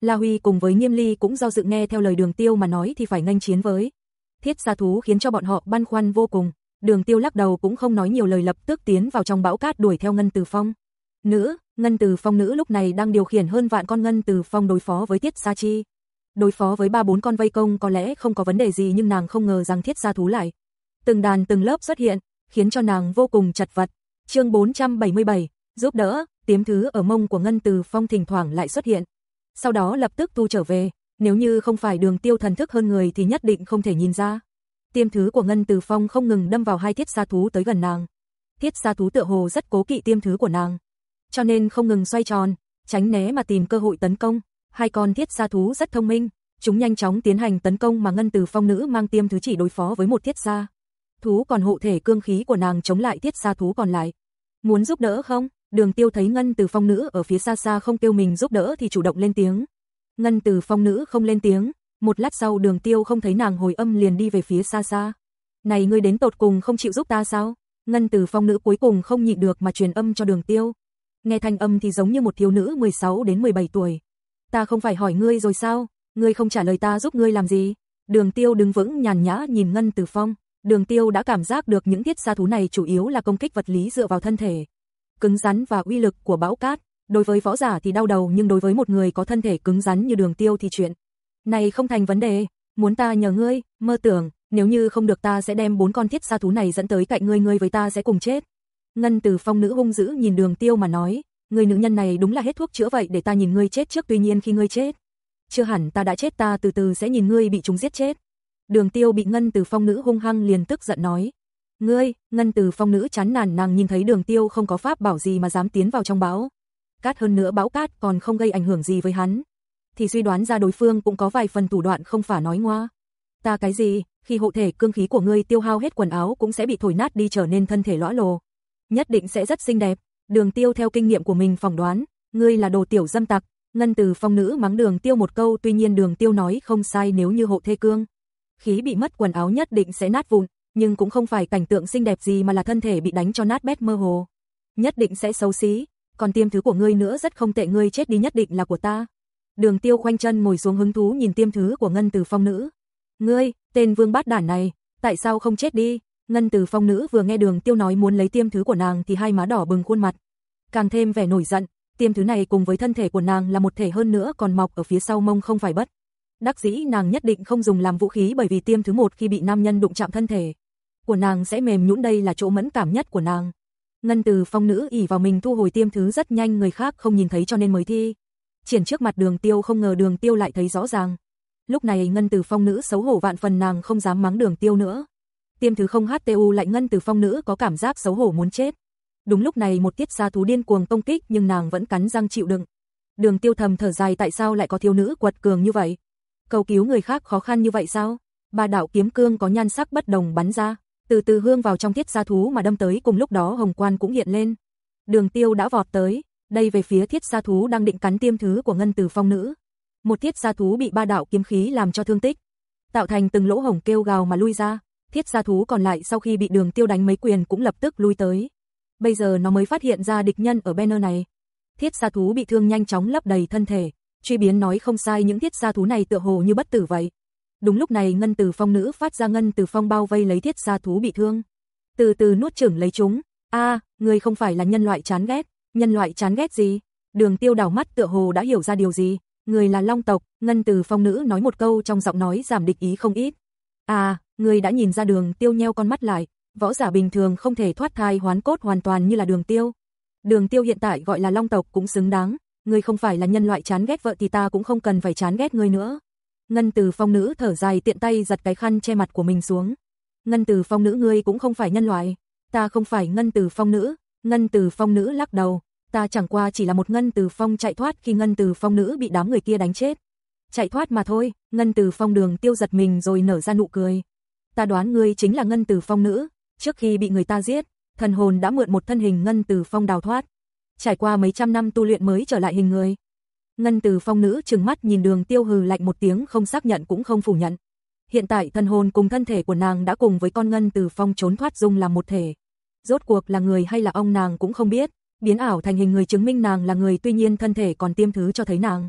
La Huy cùng với Nghiêm Ly cũng do dự nghe theo lời Đường Tiêu mà nói thì phải nghênh chiến với. Thiết gia thú khiến cho bọn họ băn khoăn vô cùng. Đường Tiêu lắc đầu cũng không nói nhiều lời lập tức tiến vào trong bão cát đuổi theo Ngân Từ Phong. Nữ, Ngân Từ Phong nữ lúc này đang điều khiển hơn vạn con Ngân Từ Phong đối phó với Thiết Sa Chi. Đối phó với ba bốn con vây công có lẽ không có vấn đề gì nhưng nàng không ngờ rằng Thiết gia thú lại. Từng đàn từng lớp xuất hiện, khiến cho nàng vô cùng chật vật. Chương 477, giúp đỡ, tiếm thứ ở mông của Ngân Từ Phong thỉnh thoảng lại xuất hiện. Sau đó lập tức tu trở về, nếu như không phải đường tiêu thần thức hơn người thì nhất định không thể nhìn ra. Tiêm thứ của Ngân Từ Phong không ngừng đâm vào hai thiết sa thú tới gần nàng. Thiết sa thú tựa hồ rất cố kỵ tiêm thứ của nàng. Cho nên không ngừng xoay tròn, tránh né mà tìm cơ hội tấn công. Hai con thiết sa thú rất thông minh, chúng nhanh chóng tiến hành tấn công mà Ngân Từ Phong nữ mang tiêm thứ chỉ đối phó với một thiết sa. Thú còn hộ thể cương khí của nàng chống lại thiết sa thú còn lại. Muốn giúp đỡ không? Đường tiêu thấy Ngân từ phong nữ ở phía xa xa không kêu mình giúp đỡ thì chủ động lên tiếng. Ngân từ phong nữ không lên tiếng, một lát sau đường tiêu không thấy nàng hồi âm liền đi về phía xa xa. Này ngươi đến tột cùng không chịu giúp ta sao? Ngân từ phong nữ cuối cùng không nhịn được mà truyền âm cho đường tiêu. Nghe thanh âm thì giống như một thiếu nữ 16 đến 17 tuổi. Ta không phải hỏi ngươi rồi sao? Ngươi không trả lời ta giúp ngươi làm gì? Đường tiêu đứng vững nhàn nhã nhìn Ngân từ phong. Đường tiêu đã cảm giác được những thiết xa thú này chủ yếu là công kích vật lý dựa vào thân thể cứng rắn và uy lực của bão cát. Đối với võ giả thì đau đầu nhưng đối với một người có thân thể cứng rắn như đường tiêu thì chuyện. Này không thành vấn đề, muốn ta nhờ ngươi, mơ tưởng, nếu như không được ta sẽ đem bốn con thiết sa thú này dẫn tới cạnh ngươi ngươi với ta sẽ cùng chết. Ngân từ phong nữ hung dữ nhìn đường tiêu mà nói, người nữ nhân này đúng là hết thuốc chữa vậy để ta nhìn ngươi chết trước tuy nhiên khi ngươi chết. Chưa hẳn ta đã chết ta từ từ sẽ nhìn ngươi bị chúng giết chết. Đường tiêu bị ngân từ phong nữ hung hăng liền tức giận nói, Ngươi, ngân từ phong nữ chán nản nàng nhìn thấy đường tiêu không có pháp bảo gì mà dám tiến vào trong bão. Cát hơn nữa bão cát còn không gây ảnh hưởng gì với hắn. Thì suy đoán ra đối phương cũng có vài phần thủ đoạn không phải nói ngoa. Ta cái gì, khi hộ thể cương khí của ngươi tiêu hao hết quần áo cũng sẽ bị thổi nát đi trở nên thân thể lõa lồ. Nhất định sẽ rất xinh đẹp. Đường tiêu theo kinh nghiệm của mình phỏng đoán, ngươi là đồ tiểu dâm tặc. Ngân từ phong nữ mắng đường tiêu một câu tuy nhiên đường tiêu nói không sai nếu như hộ thê cương. Khí bị mất quần áo nhất định sẽ nát vụn, nhưng cũng không phải cảnh tượng xinh đẹp gì mà là thân thể bị đánh cho nát bét mơ hồ. Nhất định sẽ xấu xí, còn tiêm thứ của ngươi nữa rất không tệ ngươi chết đi nhất định là của ta. Đường tiêu khoanh chân ngồi xuống hứng thú nhìn tiêm thứ của ngân từ phong nữ. Ngươi, tên vương bát đản này, tại sao không chết đi? Ngân từ phong nữ vừa nghe đường tiêu nói muốn lấy tiêm thứ của nàng thì hai má đỏ bừng khuôn mặt. Càng thêm vẻ nổi giận, tiêm thứ này cùng với thân thể của nàng là một thể hơn nữa còn mọc ở phía sau mông không phải bất. Đắc dĩ nàng nhất định không dùng làm vũ khí bởi vì tiêm thứ một khi bị nam nhân đụng chạm thân thể, của nàng sẽ mềm nhũn đây là chỗ mẫn cảm nhất của nàng. Ngân từ phong nữ ỉ vào mình thu hồi tiêm thứ rất nhanh người khác không nhìn thấy cho nên mới thi. Triển trước mặt đường tiêu không ngờ đường tiêu lại thấy rõ ràng. Lúc này ngân từ phong nữ xấu hổ vạn phần nàng không dám mắng đường tiêu nữa. Tiêm thứ không HTU lại ngân từ phong nữ có cảm giác xấu hổ muốn chết. Đúng lúc này một tiết xa thú điên cuồng công kích nhưng nàng vẫn cắn răng chịu đựng. Đường tiêu thầm thở dài tại sao lại có thiếu nữ quật cường như vậy. Cầu cứu người khác khó khăn như vậy sao? Ba đạo kiếm cương có nhan sắc bất đồng bắn ra từ từ hương vào trong thiết gia thú mà đâm tới cùng lúc đó hồng quan cũng hiện lên. Đường tiêu đã vọt tới, đây về phía thiết gia thú đang định cắn tiêm thứ của ngân từ phong nữ. Một thiết gia thú bị ba đạo kiếm khí làm cho thương tích, tạo thành từng lỗ hồng kêu gào mà lui ra. Thiết gia thú còn lại sau khi bị đường tiêu đánh mấy quyền cũng lập tức lui tới. Bây giờ nó mới phát hiện ra địch nhân ở banner này. Thiết gia thú bị thương nhanh chóng lấp đầy thân thể, truy biến nói không sai những thiết gia thú này tựa hồ như bất tử vậy. Đúng lúc này ngân từ phong nữ phát ra ngân từ phong bao vây lấy thiết gia thú bị thương. Từ từ nuốt chửng lấy chúng. a người không phải là nhân loại chán ghét. Nhân loại chán ghét gì? Đường tiêu đảo mắt tựa hồ đã hiểu ra điều gì. Người là long tộc, ngân từ phong nữ nói một câu trong giọng nói giảm địch ý không ít. À, người đã nhìn ra đường tiêu nheo con mắt lại. Võ giả bình thường không thể thoát thai hoán cốt hoàn toàn như là đường tiêu. Đường tiêu hiện tại gọi là long tộc cũng xứng đáng ngươi không phải là nhân loại chán ghét vợ thì ta cũng không cần phải chán ghét ngươi nữa. Ngân từ phong nữ thở dài tiện tay giật cái khăn che mặt của mình xuống. Ngân từ phong nữ ngươi cũng không phải nhân loại. Ta không phải ngân từ phong nữ. Ngân từ phong nữ lắc đầu. Ta chẳng qua chỉ là một ngân từ phong chạy thoát khi ngân từ phong nữ bị đám người kia đánh chết. Chạy thoát mà thôi, ngân từ phong đường tiêu giật mình rồi nở ra nụ cười. Ta đoán ngươi chính là ngân từ phong nữ. Trước khi bị người ta giết, thần hồn đã mượn một thân hình ngân từ phong đào thoát. Trải qua mấy trăm năm tu luyện mới trở lại hình người. Ngân từ phong nữ trừng mắt nhìn đường tiêu hừ lạnh một tiếng không xác nhận cũng không phủ nhận. Hiện tại thân hồn cùng thân thể của nàng đã cùng với con ngân từ phong trốn thoát dung làm một thể. Rốt cuộc là người hay là ông nàng cũng không biết. biến ảo thành hình người chứng minh nàng là người tuy nhiên thân thể còn tiêm thứ cho thấy nàng.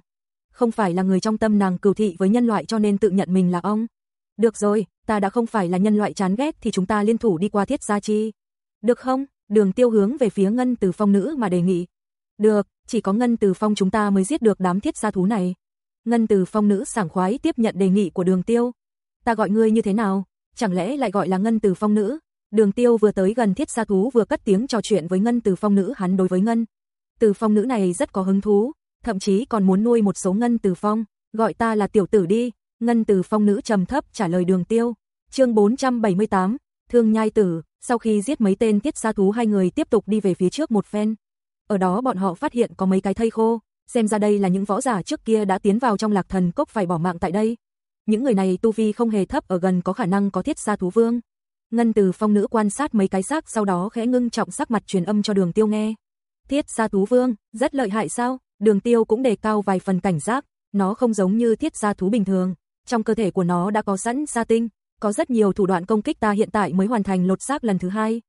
Không phải là người trong tâm nàng cừu thị với nhân loại cho nên tự nhận mình là ông. Được rồi, ta đã không phải là nhân loại chán ghét thì chúng ta liên thủ đi qua thiết gia chi. Được không? Đường tiêu hướng về phía ngân từ phong nữ mà đề nghị. Được, chỉ có ngân từ phong chúng ta mới giết được đám thiết gia thú này. Ngân từ phong nữ sảng khoái tiếp nhận đề nghị của đường tiêu. Ta gọi ngươi như thế nào? Chẳng lẽ lại gọi là ngân từ phong nữ? Đường tiêu vừa tới gần thiết gia thú vừa cất tiếng trò chuyện với ngân từ phong nữ hắn đối với ngân. Từ phong nữ này rất có hứng thú, thậm chí còn muốn nuôi một số ngân từ phong, gọi ta là tiểu tử đi. Ngân từ phong nữ trầm thấp trả lời đường tiêu. chương 478, thương nhai tử, sau khi giết mấy tên thiết gia thú hai người tiếp tục đi về phía trước một phen. Ở đó bọn họ phát hiện có mấy cái thây khô, xem ra đây là những võ giả trước kia đã tiến vào trong lạc thần cốc phải bỏ mạng tại đây. Những người này tu vi không hề thấp ở gần có khả năng có thiết gia thú vương. Ngân từ phong nữ quan sát mấy cái xác sau đó khẽ ngưng trọng sắc mặt truyền âm cho đường tiêu nghe. Thiết gia thú vương, rất lợi hại sao? Đường tiêu cũng đề cao vài phần cảnh giác, nó không giống như thiết gia thú bình thường. Trong cơ thể của nó đã có sẵn gia tinh, có rất nhiều thủ đoạn công kích ta hiện tại mới hoàn thành lột xác lần thứ hai.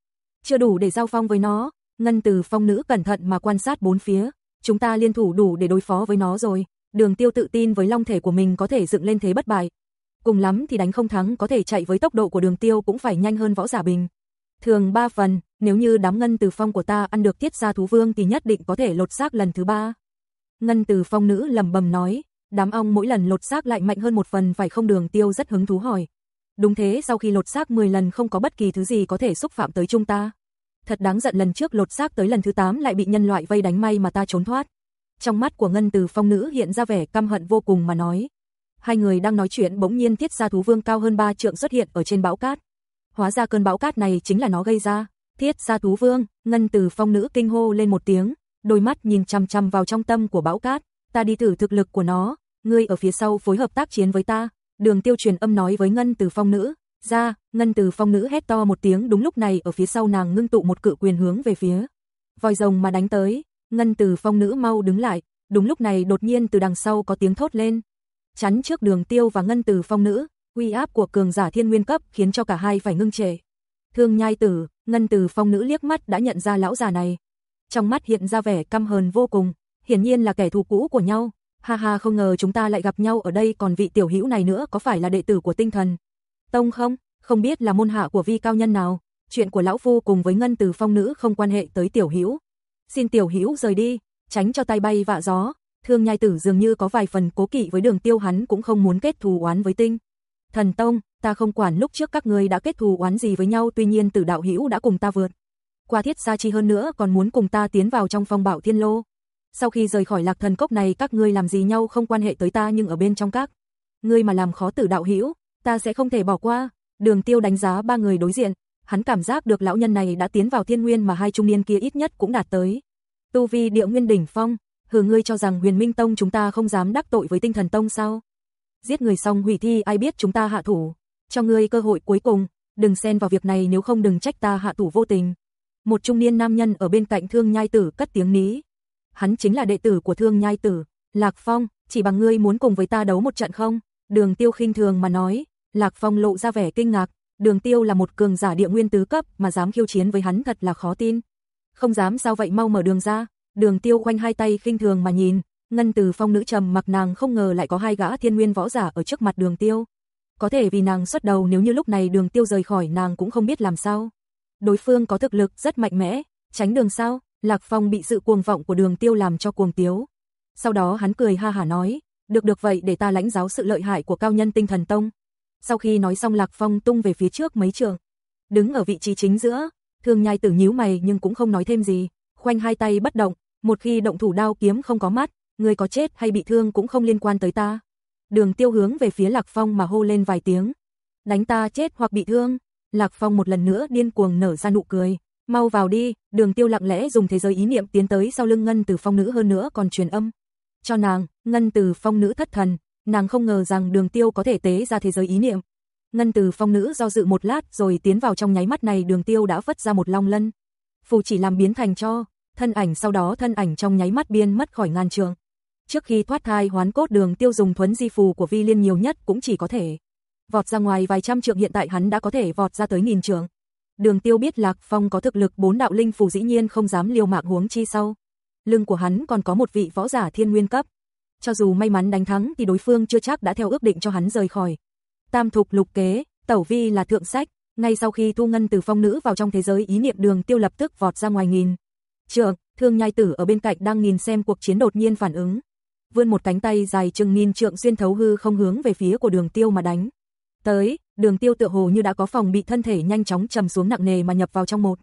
Chưa đủ để giao phong với nó, ngân từ phong nữ cẩn thận mà quan sát bốn phía, chúng ta liên thủ đủ để đối phó với nó rồi. Đường tiêu tự tin với long thể của mình có thể dựng lên thế bất bại. Cùng lắm thì đánh không thắng có thể chạy với tốc độ của đường tiêu cũng phải nhanh hơn võ giả bình. Thường ba phần, nếu như đám ngân từ phong của ta ăn được tiết ra thú vương thì nhất định có thể lột xác lần thứ ba. Ngân từ phong nữ lầm bầm nói, đám ong mỗi lần lột xác lại mạnh hơn một phần phải không đường tiêu rất hứng thú hỏi. Đúng thế sau khi lột xác 10 lần không có bất kỳ thứ gì có thể xúc phạm tới chúng ta. Thật đáng giận lần trước lột xác tới lần thứ 8 lại bị nhân loại vây đánh may mà ta trốn thoát. Trong mắt của ngân từ phong nữ hiện ra vẻ căm hận vô cùng mà nói. Hai người đang nói chuyện bỗng nhiên thiết gia thú vương cao hơn ba trượng xuất hiện ở trên bão cát. Hóa ra cơn bão cát này chính là nó gây ra. Thiết gia thú vương, ngân từ phong nữ kinh hô lên một tiếng, đôi mắt nhìn chăm chăm vào trong tâm của bão cát. Ta đi thử thực lực của nó, ngươi ở phía sau phối hợp tác chiến với ta. Đường tiêu truyền âm nói với ngân từ phong nữ. Ra, ngân từ phong nữ hét to một tiếng đúng lúc này ở phía sau nàng ngưng tụ một cự quyền hướng về phía. Vòi rồng mà đánh tới, ngân từ phong nữ mau đứng lại, đúng lúc này đột nhiên từ đằng sau có tiếng thốt lên chắn trước đường tiêu và ngân tử phong nữ, uy áp của cường giả thiên nguyên cấp khiến cho cả hai phải ngưng trệ. Thương nhai tử, ngân tử phong nữ liếc mắt đã nhận ra lão già này. Trong mắt hiện ra vẻ căm hờn vô cùng, hiển nhiên là kẻ thù cũ của nhau. Ha ha không ngờ chúng ta lại gặp nhau ở đây còn vị tiểu hữu này nữa có phải là đệ tử của tinh thần. Tông không, không biết là môn hạ của vi cao nhân nào, chuyện của lão phu cùng với ngân tử phong nữ không quan hệ tới tiểu hữu. Xin tiểu hữu rời đi, tránh cho tay bay vạ gió, Thương nhai tử dường như có vài phần cố kỵ với đường tiêu hắn cũng không muốn kết thù oán với tinh. Thần Tông, ta không quản lúc trước các ngươi đã kết thù oán gì với nhau tuy nhiên tử đạo hữu đã cùng ta vượt. Qua thiết gia chi hơn nữa còn muốn cùng ta tiến vào trong phong bảo thiên lô. Sau khi rời khỏi lạc thần cốc này các ngươi làm gì nhau không quan hệ tới ta nhưng ở bên trong các. Ngươi mà làm khó tử đạo hữu ta sẽ không thể bỏ qua. Đường tiêu đánh giá ba người đối diện, hắn cảm giác được lão nhân này đã tiến vào thiên nguyên mà hai trung niên kia ít nhất cũng đạt tới. Tu vi địa nguyên đỉnh phong, hừ ngươi cho rằng huyền minh tông chúng ta không dám đắc tội với tinh thần tông sao? Giết người xong hủy thi ai biết chúng ta hạ thủ, cho ngươi cơ hội cuối cùng, đừng xen vào việc này nếu không đừng trách ta hạ thủ vô tình. Một trung niên nam nhân ở bên cạnh thương nhai tử cất tiếng ní. Hắn chính là đệ tử của thương nhai tử, Lạc Phong, chỉ bằng ngươi muốn cùng với ta đấu một trận không? Đường tiêu khinh thường mà nói, Lạc Phong lộ ra vẻ kinh ngạc, đường tiêu là một cường giả địa nguyên tứ cấp mà dám khiêu chiến với hắn thật là khó tin. Không dám sao vậy mau mở đường ra, Đường Tiêu khoanh hai tay khinh thường mà nhìn, ngân từ phong nữ trầm mặc nàng không ngờ lại có hai gã thiên nguyên võ giả ở trước mặt Đường Tiêu. Có thể vì nàng xuất đầu nếu như lúc này Đường Tiêu rời khỏi nàng cũng không biết làm sao. Đối phương có thực lực rất mạnh mẽ, tránh đường sao? Lạc Phong bị sự cuồng vọng của Đường Tiêu làm cho cuồng tiếu. Sau đó hắn cười ha hả nói, được được vậy để ta lãnh giáo sự lợi hại của cao nhân tinh thần tông. Sau khi nói xong Lạc Phong tung về phía trước mấy trường, đứng ở vị trí chính giữa, Thương Nhai Tử nhíu mày nhưng cũng không nói thêm gì, khoanh hai tay bất động, một khi động thủ đao kiếm không có mắt, người có chết hay bị thương cũng không liên quan tới ta. Đường tiêu hướng về phía Lạc Phong mà hô lên vài tiếng. Đánh ta chết hoặc bị thương. Lạc Phong một lần nữa điên cuồng nở ra nụ cười. Mau vào đi, đường tiêu lặng lẽ dùng thế giới ý niệm tiến tới sau lưng ngân từ phong nữ hơn nữa còn truyền âm. Cho nàng, ngân từ phong nữ thất thần, nàng không ngờ rằng đường tiêu có thể tế ra thế giới ý niệm. Ngân từ phong nữ do dự một lát rồi tiến vào trong nháy mắt này đường tiêu đã vất ra một long lân. Phù chỉ làm biến thành cho, thân ảnh sau đó thân ảnh trong nháy mắt biên mất khỏi ngàn trường. Trước khi thoát thai hoán cốt đường tiêu dùng thuấn di phù của vi liên nhiều nhất cũng chỉ có thể vọt ra ngoài vài trăm trượng hiện tại hắn đã có thể vọt ra tới nghìn trường. Đường Tiêu biết Lạc Phong có thực lực bốn đạo linh phù dĩ nhiên không dám liều mạng huống chi sau. Lưng của hắn còn có một vị võ giả thiên nguyên cấp. Cho dù may mắn đánh thắng thì đối phương chưa chắc đã theo ước định cho hắn rời khỏi. Tam thục lục kế, tẩu vi là thượng sách, ngay sau khi thu ngân từ phong nữ vào trong thế giới ý niệm đường tiêu lập tức vọt ra ngoài nghìn. Trượng, thương nhai tử ở bên cạnh đang nhìn xem cuộc chiến đột nhiên phản ứng. Vươn một cánh tay dài chừng nghìn trượng xuyên thấu hư không hướng về phía của đường tiêu mà đánh. Tới, đường tiêu tựa hồ như đã có phòng bị thân thể nhanh chóng trầm xuống nặng nề mà nhập vào trong một.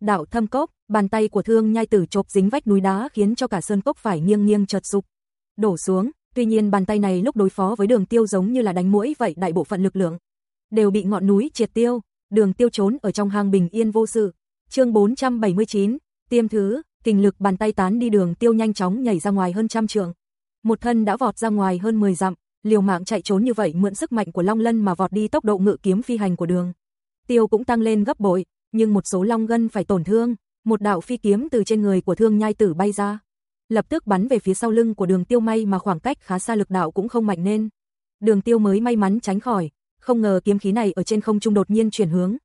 Đạo thâm cốc, bàn tay của thương nhai tử chộp dính vách núi đá khiến cho cả sơn cốc phải nghiêng nghiêng chợt sụp. Đổ xuống, tuy nhiên bàn tay này lúc đối phó với đường tiêu giống như là đánh mũi vậy đại bộ phận lực lượng. Đều bị ngọn núi triệt tiêu, đường tiêu trốn ở trong hang bình yên vô sự. chương 479, tiêm thứ, kinh lực bàn tay tán đi đường tiêu nhanh chóng nhảy ra ngoài hơn trăm trượng. Một thân đã vọt ra ngoài hơn 10 dặm, liều mạng chạy trốn như vậy mượn sức mạnh của Long Lân mà vọt đi tốc độ ngự kiếm phi hành của đường. Tiêu cũng tăng lên gấp bội, nhưng một số long gân phải tổn thương, một đạo phi kiếm từ trên người của thương nhai tử bay ra. Lập tức bắn về phía sau lưng của đường tiêu may mà khoảng cách khá xa lực đạo cũng không mạnh nên. Đường tiêu mới may mắn tránh khỏi, không ngờ kiếm khí này ở trên không trung đột nhiên chuyển hướng.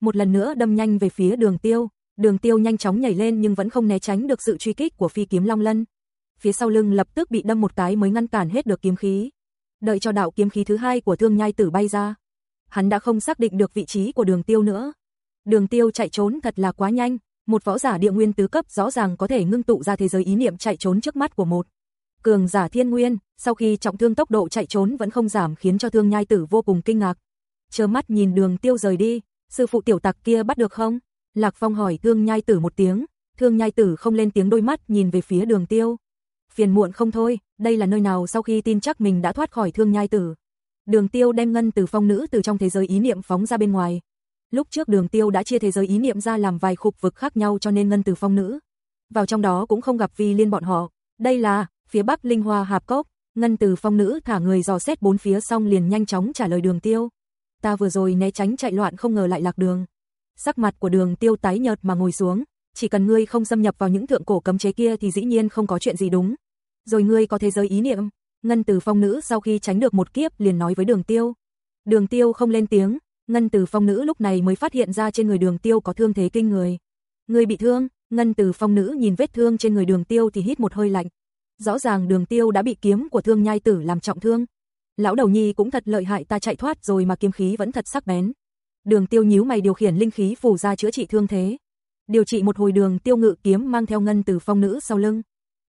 Một lần nữa đâm nhanh về phía đường tiêu, đường tiêu nhanh chóng nhảy lên nhưng vẫn không né tránh được sự truy kích của phi kiếm long lân. Phía sau lưng lập tức bị đâm một cái mới ngăn cản hết được kiếm khí. Đợi cho đạo kiếm khí thứ hai của thương nhai tử bay ra. Hắn đã không xác định được vị trí của đường tiêu nữa. Đường tiêu chạy trốn thật là quá nhanh, một võ giả địa nguyên tứ cấp rõ ràng có thể ngưng tụ ra thế giới ý niệm chạy trốn trước mắt của một cường giả thiên nguyên, sau khi trọng thương tốc độ chạy trốn vẫn không giảm khiến cho thương nhai tử vô cùng kinh ngạc. Chớ mắt nhìn đường tiêu rời đi, sư phụ tiểu tặc kia bắt được không? Lạc Phong hỏi thương nhai tử một tiếng, thương nhai tử không lên tiếng đôi mắt nhìn về phía đường tiêu. Phiền muộn không thôi, đây là nơi nào sau khi tin chắc mình đã thoát khỏi thương nhai tử. Đường tiêu đem ngân từ phong nữ từ trong thế giới ý niệm phóng ra bên ngoài. Lúc trước đường tiêu đã chia thế giới ý niệm ra làm vài khục vực khác nhau cho nên ngân từ phong nữ. Vào trong đó cũng không gặp vi liên bọn họ. Đây là, phía bắc linh hoa hạp cốc, ngân từ phong nữ thả người dò xét bốn phía xong liền nhanh chóng trả lời đường tiêu. Ta vừa rồi né tránh chạy loạn không ngờ lại lạc đường. Sắc mặt của đường tiêu tái nhợt mà ngồi xuống, chỉ cần ngươi không xâm nhập vào những thượng cổ cấm chế kia thì dĩ nhiên không có chuyện gì đúng. Rồi ngươi có thế giới ý niệm, ngân từ phong nữ sau khi tránh được một kiếp liền nói với đường tiêu. Đường tiêu không lên tiếng, ngân từ phong nữ lúc này mới phát hiện ra trên người đường tiêu có thương thế kinh người. Ngươi bị thương, ngân từ phong nữ nhìn vết thương trên người đường tiêu thì hít một hơi lạnh. Rõ ràng đường tiêu đã bị kiếm của thương nhai tử làm trọng thương. Lão đầu nhi cũng thật lợi hại ta chạy thoát rồi mà kiếm khí vẫn thật sắc bén. Đường tiêu nhíu mày điều khiển linh khí phủ ra chữa trị thương thế. Điều trị một hồi đường tiêu ngự kiếm mang theo ngân từ phong nữ sau lưng.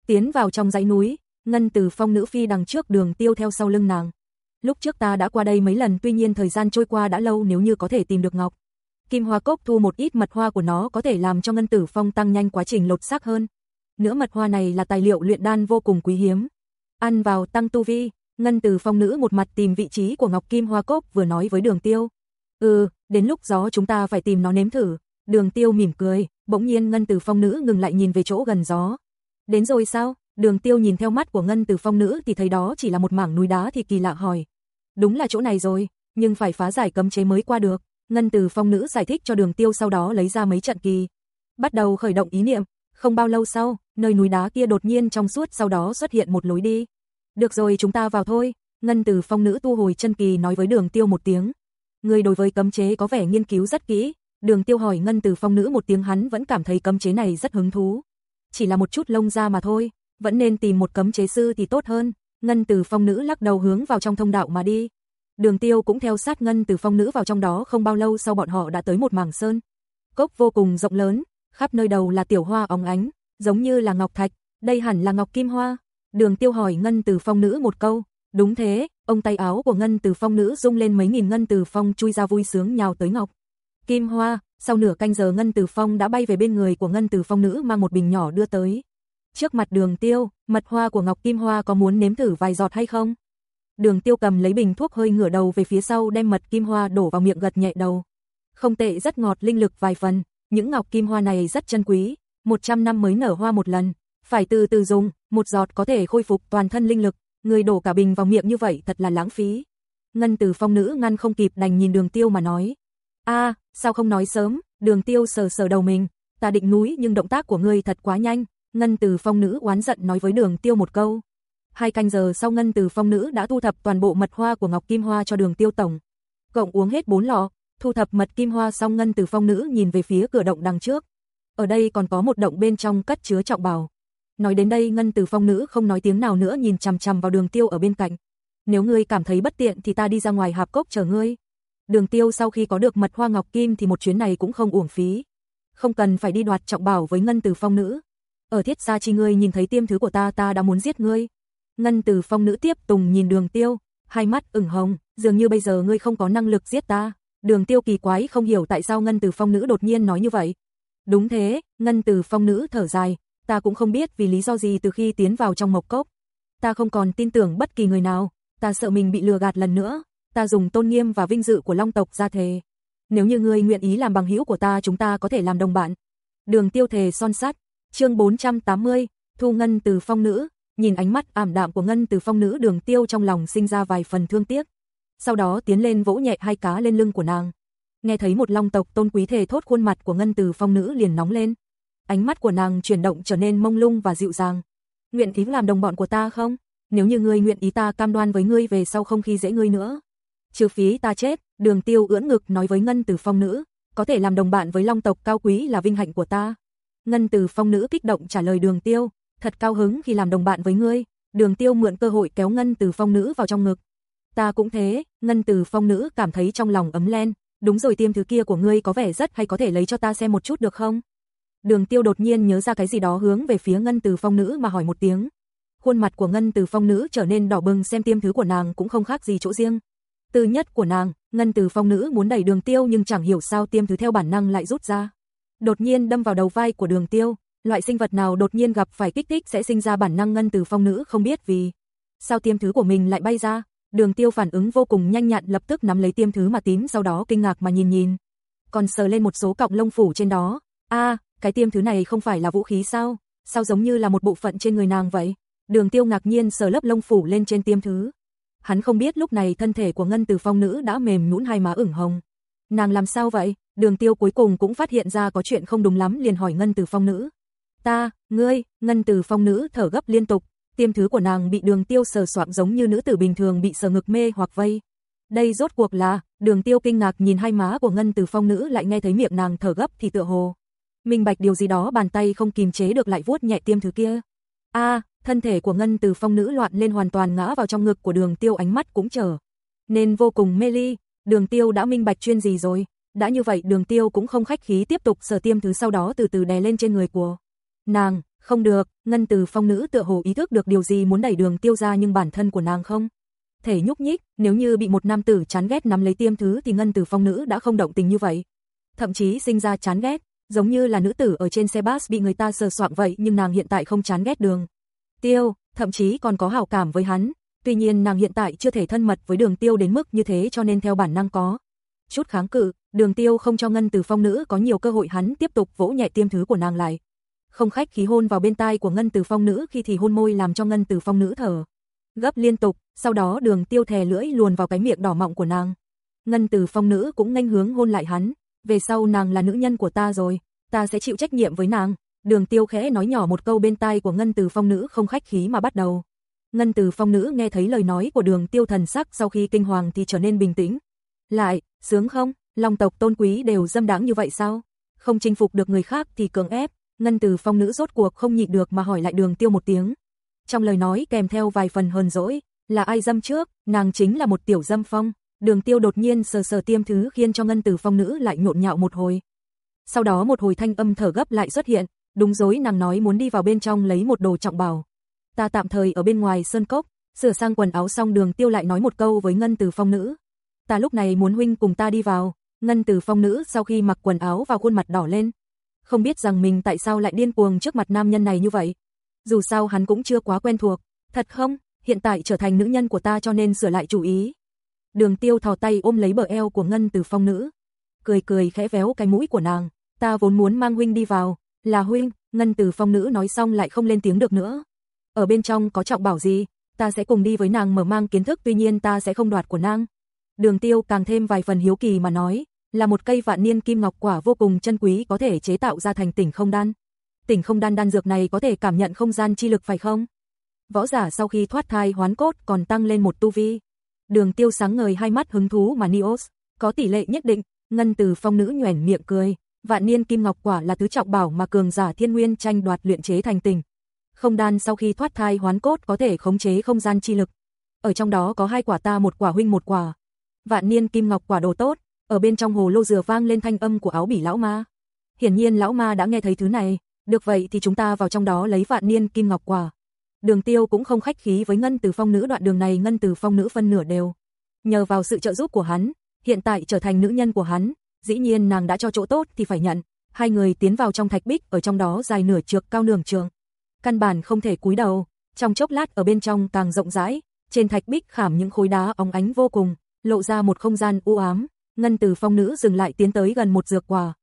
Tiến vào trong dãy núi, ngân từ phong nữ phi đằng trước đường tiêu theo sau lưng nàng. Lúc trước ta đã qua đây mấy lần tuy nhiên thời gian trôi qua đã lâu nếu như có thể tìm được ngọc. Kim hoa cốc thu một ít mật hoa của nó có thể làm cho ngân tử phong tăng nhanh quá trình lột xác hơn. Nữa mật hoa này là tài liệu luyện đan vô cùng quý hiếm. Ăn vào tăng tu vi, ngân tử phong nữ một mặt tìm vị trí của ngọc kim hoa cốc vừa nói với đường tiêu. Ừ, đến lúc gió chúng ta phải tìm nó nếm thử. Đường tiêu mỉm cười, bỗng nhiên ngân tử phong nữ ngừng lại nhìn về chỗ gần gió. Đến rồi sao? Đường tiêu nhìn theo mắt của ngân Từ phong nữ thì thấy đó chỉ là một mảng núi đá thì kỳ lạ hỏi. Đúng là chỗ này rồi, nhưng phải phá giải cấm chế mới qua được. Ngân Từ Phong nữ giải thích cho Đường Tiêu sau đó lấy ra mấy trận kỳ. Bắt đầu khởi động ý niệm, không bao lâu sau, nơi núi đá kia đột nhiên trong suốt sau đó xuất hiện một lối đi. Được rồi chúng ta vào thôi, Ngân Từ Phong nữ tu hồi chân kỳ nói với Đường Tiêu một tiếng. Người đối với cấm chế có vẻ nghiên cứu rất kỹ, Đường Tiêu hỏi Ngân Từ Phong nữ một tiếng hắn vẫn cảm thấy cấm chế này rất hứng thú. Chỉ là một chút lông ra mà thôi, vẫn nên tìm một cấm chế sư thì tốt hơn. Ngân Từ Phong nữ lắc đầu hướng vào trong thông đạo mà đi. Đường Tiêu cũng theo sát Ngân Từ Phong nữ vào trong đó không bao lâu sau bọn họ đã tới một mảng sơn. Cốc vô cùng rộng lớn, khắp nơi đầu là tiểu hoa óng ánh, giống như là ngọc thạch, đây hẳn là ngọc kim hoa. Đường Tiêu hỏi Ngân Từ Phong nữ một câu, đúng thế, ông tay áo của Ngân Từ Phong nữ rung lên mấy nghìn Ngân Từ Phong chui ra vui sướng nhào tới ngọc. Kim hoa, sau nửa canh giờ Ngân Từ Phong đã bay về bên người của Ngân Từ Phong nữ mang một bình nhỏ đưa tới. Trước mặt đường tiêu, mật hoa của Ngọc Kim Hoa có muốn nếm thử vài giọt hay không? Đường tiêu cầm lấy bình thuốc hơi ngửa đầu về phía sau đem mật kim hoa đổ vào miệng gật nhẹ đầu. Không tệ rất ngọt linh lực vài phần, những ngọc kim hoa này rất chân quý, 100 năm mới nở hoa một lần, phải từ từ dùng, một giọt có thể khôi phục toàn thân linh lực, người đổ cả bình vào miệng như vậy thật là lãng phí. Ngân từ phong nữ ngăn không kịp đành nhìn đường tiêu mà nói a sao không nói sớm, đường tiêu sờ sờ đầu mình, ta định núi nhưng động tác của ngươi thật quá nhanh, Ngân Từ Phong nữ oán giận nói với Đường Tiêu một câu. Hai canh giờ sau Ngân Từ Phong nữ đã thu thập toàn bộ mật hoa của Ngọc Kim Hoa cho Đường Tiêu tổng. Cộng uống hết bốn lọ, Thu thập mật kim hoa xong ngân từ phong nữ nhìn về phía cửa động đằng trước. Ở đây còn có một động bên trong cất chứa trọng bảo. Nói đến đây ngân từ phong nữ không nói tiếng nào nữa nhìn chằm chằm vào đường tiêu ở bên cạnh. Nếu ngươi cảm thấy bất tiện thì ta đi ra ngoài hạp cốc chờ ngươi. Đường tiêu sau khi có được mật hoa ngọc kim thì một chuyến này cũng không uổng phí. Không cần phải đi đoạt trọng bảo với ngân từ phong nữ. Ở thiết gia chi ngươi nhìn thấy tiêm thứ của ta ta đã muốn giết ngươi. Ngân từ phong nữ tiếp tùng nhìn đường tiêu, hai mắt ửng hồng, dường như bây giờ ngươi không có năng lực giết ta. Đường tiêu kỳ quái không hiểu tại sao Ngân từ phong nữ đột nhiên nói như vậy. Đúng thế, Ngân từ phong nữ thở dài, ta cũng không biết vì lý do gì từ khi tiến vào trong mộc cốc. Ta không còn tin tưởng bất kỳ người nào, ta sợ mình bị lừa gạt lần nữa, ta dùng tôn nghiêm và vinh dự của long tộc ra thề. Nếu như ngươi nguyện ý làm bằng hữu của ta chúng ta có thể làm đồng bạn. Đường tiêu thề son sắt, chương 480, thu ngân từ phong nữ, nhìn ánh mắt ảm đạm của ngân từ phong nữ đường tiêu trong lòng sinh ra vài phần thương tiếc. Sau đó tiến lên vỗ nhẹ hai cá lên lưng của nàng. Nghe thấy một long tộc tôn quý thề thốt khuôn mặt của ngân từ phong nữ liền nóng lên. Ánh mắt của nàng chuyển động trở nên mông lung và dịu dàng. Nguyện ý làm đồng bọn của ta không? Nếu như ngươi nguyện ý ta cam đoan với ngươi về sau không khi dễ ngươi nữa. Trừ phí ta chết, đường tiêu ưỡn ngực nói với ngân từ phong nữ. Có thể làm đồng bạn với long tộc cao quý là vinh hạnh của ta. Ngân từ phong nữ kích động trả lời đường tiêu, thật cao hứng khi làm đồng bạn với ngươi. Đường tiêu mượn cơ hội kéo ngân từ phong nữ vào trong ngực. Ta cũng thế, ngân từ phong nữ cảm thấy trong lòng ấm lên. Đúng rồi tiêm thứ kia của ngươi có vẻ rất hay có thể lấy cho ta xem một chút được không? Đường tiêu đột nhiên nhớ ra cái gì đó hướng về phía ngân từ phong nữ mà hỏi một tiếng. Khuôn mặt của ngân từ phong nữ trở nên đỏ bừng xem tiêm thứ của nàng cũng không khác gì chỗ riêng. Tư nhất của nàng, ngân từ phong nữ muốn đẩy đường tiêu nhưng chẳng hiểu sao tiêm thứ theo bản năng lại rút ra đột nhiên đâm vào đầu vai của đường tiêu. Loại sinh vật nào đột nhiên gặp phải kích thích sẽ sinh ra bản năng ngân từ phong nữ không biết vì. Sao tiêm thứ của mình lại bay ra? Đường tiêu phản ứng vô cùng nhanh nhặn lập tức nắm lấy tiêm thứ mà tím sau đó kinh ngạc mà nhìn nhìn. Còn sờ lên một số cọng lông phủ trên đó. a cái tiêm thứ này không phải là vũ khí sao? Sao giống như là một bộ phận trên người nàng vậy? Đường tiêu ngạc nhiên sờ lớp lông phủ lên trên tiêm thứ. Hắn không biết lúc này thân thể của ngân từ phong nữ đã mềm nhũn hai má ửng hồng. Nàng làm sao vậy? Đường tiêu cuối cùng cũng phát hiện ra có chuyện không đúng lắm liền hỏi Ngân Từ Phong nữ. Ta, ngươi, Ngân Từ Phong nữ thở gấp liên tục, tiêm thứ của nàng bị đường tiêu sờ soạn giống như nữ tử bình thường bị sờ ngực mê hoặc vây. Đây rốt cuộc là, đường tiêu kinh ngạc nhìn hai má của Ngân Từ Phong nữ lại nghe thấy miệng nàng thở gấp thì tựa hồ. Minh bạch điều gì đó bàn tay không kìm chế được lại vuốt nhẹ tiêm thứ kia a thân thể của Ngân Từ Phong nữ loạn lên hoàn toàn ngã vào trong ngực của đường tiêu ánh mắt cũng trở. Nên vô cùng mê ly, đường tiêu đã minh bạch chuyên gì rồi. Đã như vậy đường tiêu cũng không khách khí tiếp tục sở tiêm thứ sau đó từ từ đè lên trên người của nàng, không được, ngân từ phong nữ tựa hồ ý thức được điều gì muốn đẩy đường tiêu ra nhưng bản thân của nàng không. Thể nhúc nhích, nếu như bị một nam tử chán ghét nắm lấy tiêm thứ thì ngân từ phong nữ đã không động tình như vậy. Thậm chí sinh ra chán ghét, giống như là nữ tử ở trên xe bus bị người ta sờ soạng vậy nhưng nàng hiện tại không chán ghét đường. Tiêu, thậm chí còn có hảo cảm với hắn. Tuy nhiên nàng hiện tại chưa thể thân mật với đường tiêu đến mức như thế cho nên theo bản năng có. Chút kháng cự, Đường tiêu không cho ngân từ phong nữ có nhiều cơ hội hắn tiếp tục vỗ nhẹ tiêm thứ của nàng lại. Không khách khí hôn vào bên tai của ngân từ phong nữ khi thì hôn môi làm cho ngân từ phong nữ thở. Gấp liên tục, sau đó đường tiêu thè lưỡi luồn vào cái miệng đỏ mọng của nàng. Ngân từ phong nữ cũng nhanh hướng hôn lại hắn. Về sau nàng là nữ nhân của ta rồi, ta sẽ chịu trách nhiệm với nàng. Đường tiêu khẽ nói nhỏ một câu bên tai của ngân từ phong nữ không khách khí mà bắt đầu. Ngân từ phong nữ nghe thấy lời nói của đường tiêu thần sắc sau khi kinh hoàng thì trở nên bình tĩnh. Lại, sướng không? Long tộc tôn quý đều dâm đáng như vậy sao? Không chinh phục được người khác thì cường ép, ngân từ phong nữ rốt cuộc không nhịn được mà hỏi lại đường tiêu một tiếng. Trong lời nói kèm theo vài phần hờn dỗi, là ai dâm trước, nàng chính là một tiểu dâm phong. Đường tiêu đột nhiên sờ sờ tiêm thứ khiến cho ngân tử phong nữ lại nhộn nhạo một hồi. Sau đó một hồi thanh âm thở gấp lại xuất hiện, đúng dối nàng nói muốn đi vào bên trong lấy một đồ trọng bảo. Ta tạm thời ở bên ngoài sơn cốc, sửa sang quần áo xong đường tiêu lại nói một câu với ngân tử phong nữ. Ta lúc này muốn huynh cùng ta đi vào, Ngân tử phong nữ sau khi mặc quần áo vào khuôn mặt đỏ lên. Không biết rằng mình tại sao lại điên cuồng trước mặt nam nhân này như vậy. Dù sao hắn cũng chưa quá quen thuộc. Thật không, hiện tại trở thành nữ nhân của ta cho nên sửa lại chủ ý. Đường tiêu thò tay ôm lấy bờ eo của ngân từ phong nữ. Cười cười khẽ véo cái mũi của nàng. Ta vốn muốn mang huynh đi vào. Là huynh, ngân từ phong nữ nói xong lại không lên tiếng được nữa. Ở bên trong có trọng bảo gì, ta sẽ cùng đi với nàng mở mang kiến thức tuy nhiên ta sẽ không đoạt của nàng. Đường tiêu càng thêm vài phần hiếu kỳ mà nói, là một cây vạn niên kim ngọc quả vô cùng chân quý có thể chế tạo ra thành tỉnh không đan. Tỉnh không đan đan dược này có thể cảm nhận không gian chi lực phải không? Võ giả sau khi thoát thai hoán cốt còn tăng lên một tu vi. Đường tiêu sáng ngời hai mắt hứng thú mà Nios, có tỷ lệ nhất định, Ngân Từ Phong nữ nhoẻn miệng cười, vạn niên kim ngọc quả là thứ trọng bảo mà cường giả thiên nguyên tranh đoạt luyện chế thành tình. Không đan sau khi thoát thai hoán cốt có thể khống chế không gian chi lực. Ở trong đó có hai quả ta một quả huynh một quả. Vạn niên kim ngọc quả đồ tốt, ở bên trong hồ lô dừa vang lên thanh âm của áo bỉ lão ma. Hiển nhiên lão ma đã nghe thấy thứ này, được vậy thì chúng ta vào trong đó lấy vạn niên kim ngọc quả. Đường Tiêu cũng không khách khí với Ngân Từ Phong nữ đoạn đường này Ngân Từ Phong nữ phân nửa đều. Nhờ vào sự trợ giúp của hắn, hiện tại trở thành nữ nhân của hắn, dĩ nhiên nàng đã cho chỗ tốt thì phải nhận. Hai người tiến vào trong thạch bích, ở trong đó dài nửa trượng cao nửa trường. Căn bản không thể cúi đầu, trong chốc lát ở bên trong càng rộng rãi, trên thạch bích khảm những khối đá óng ánh vô cùng, lộ ra một không gian u ám. Ngân Từ Phong nữ dừng lại tiến tới gần một dược quả.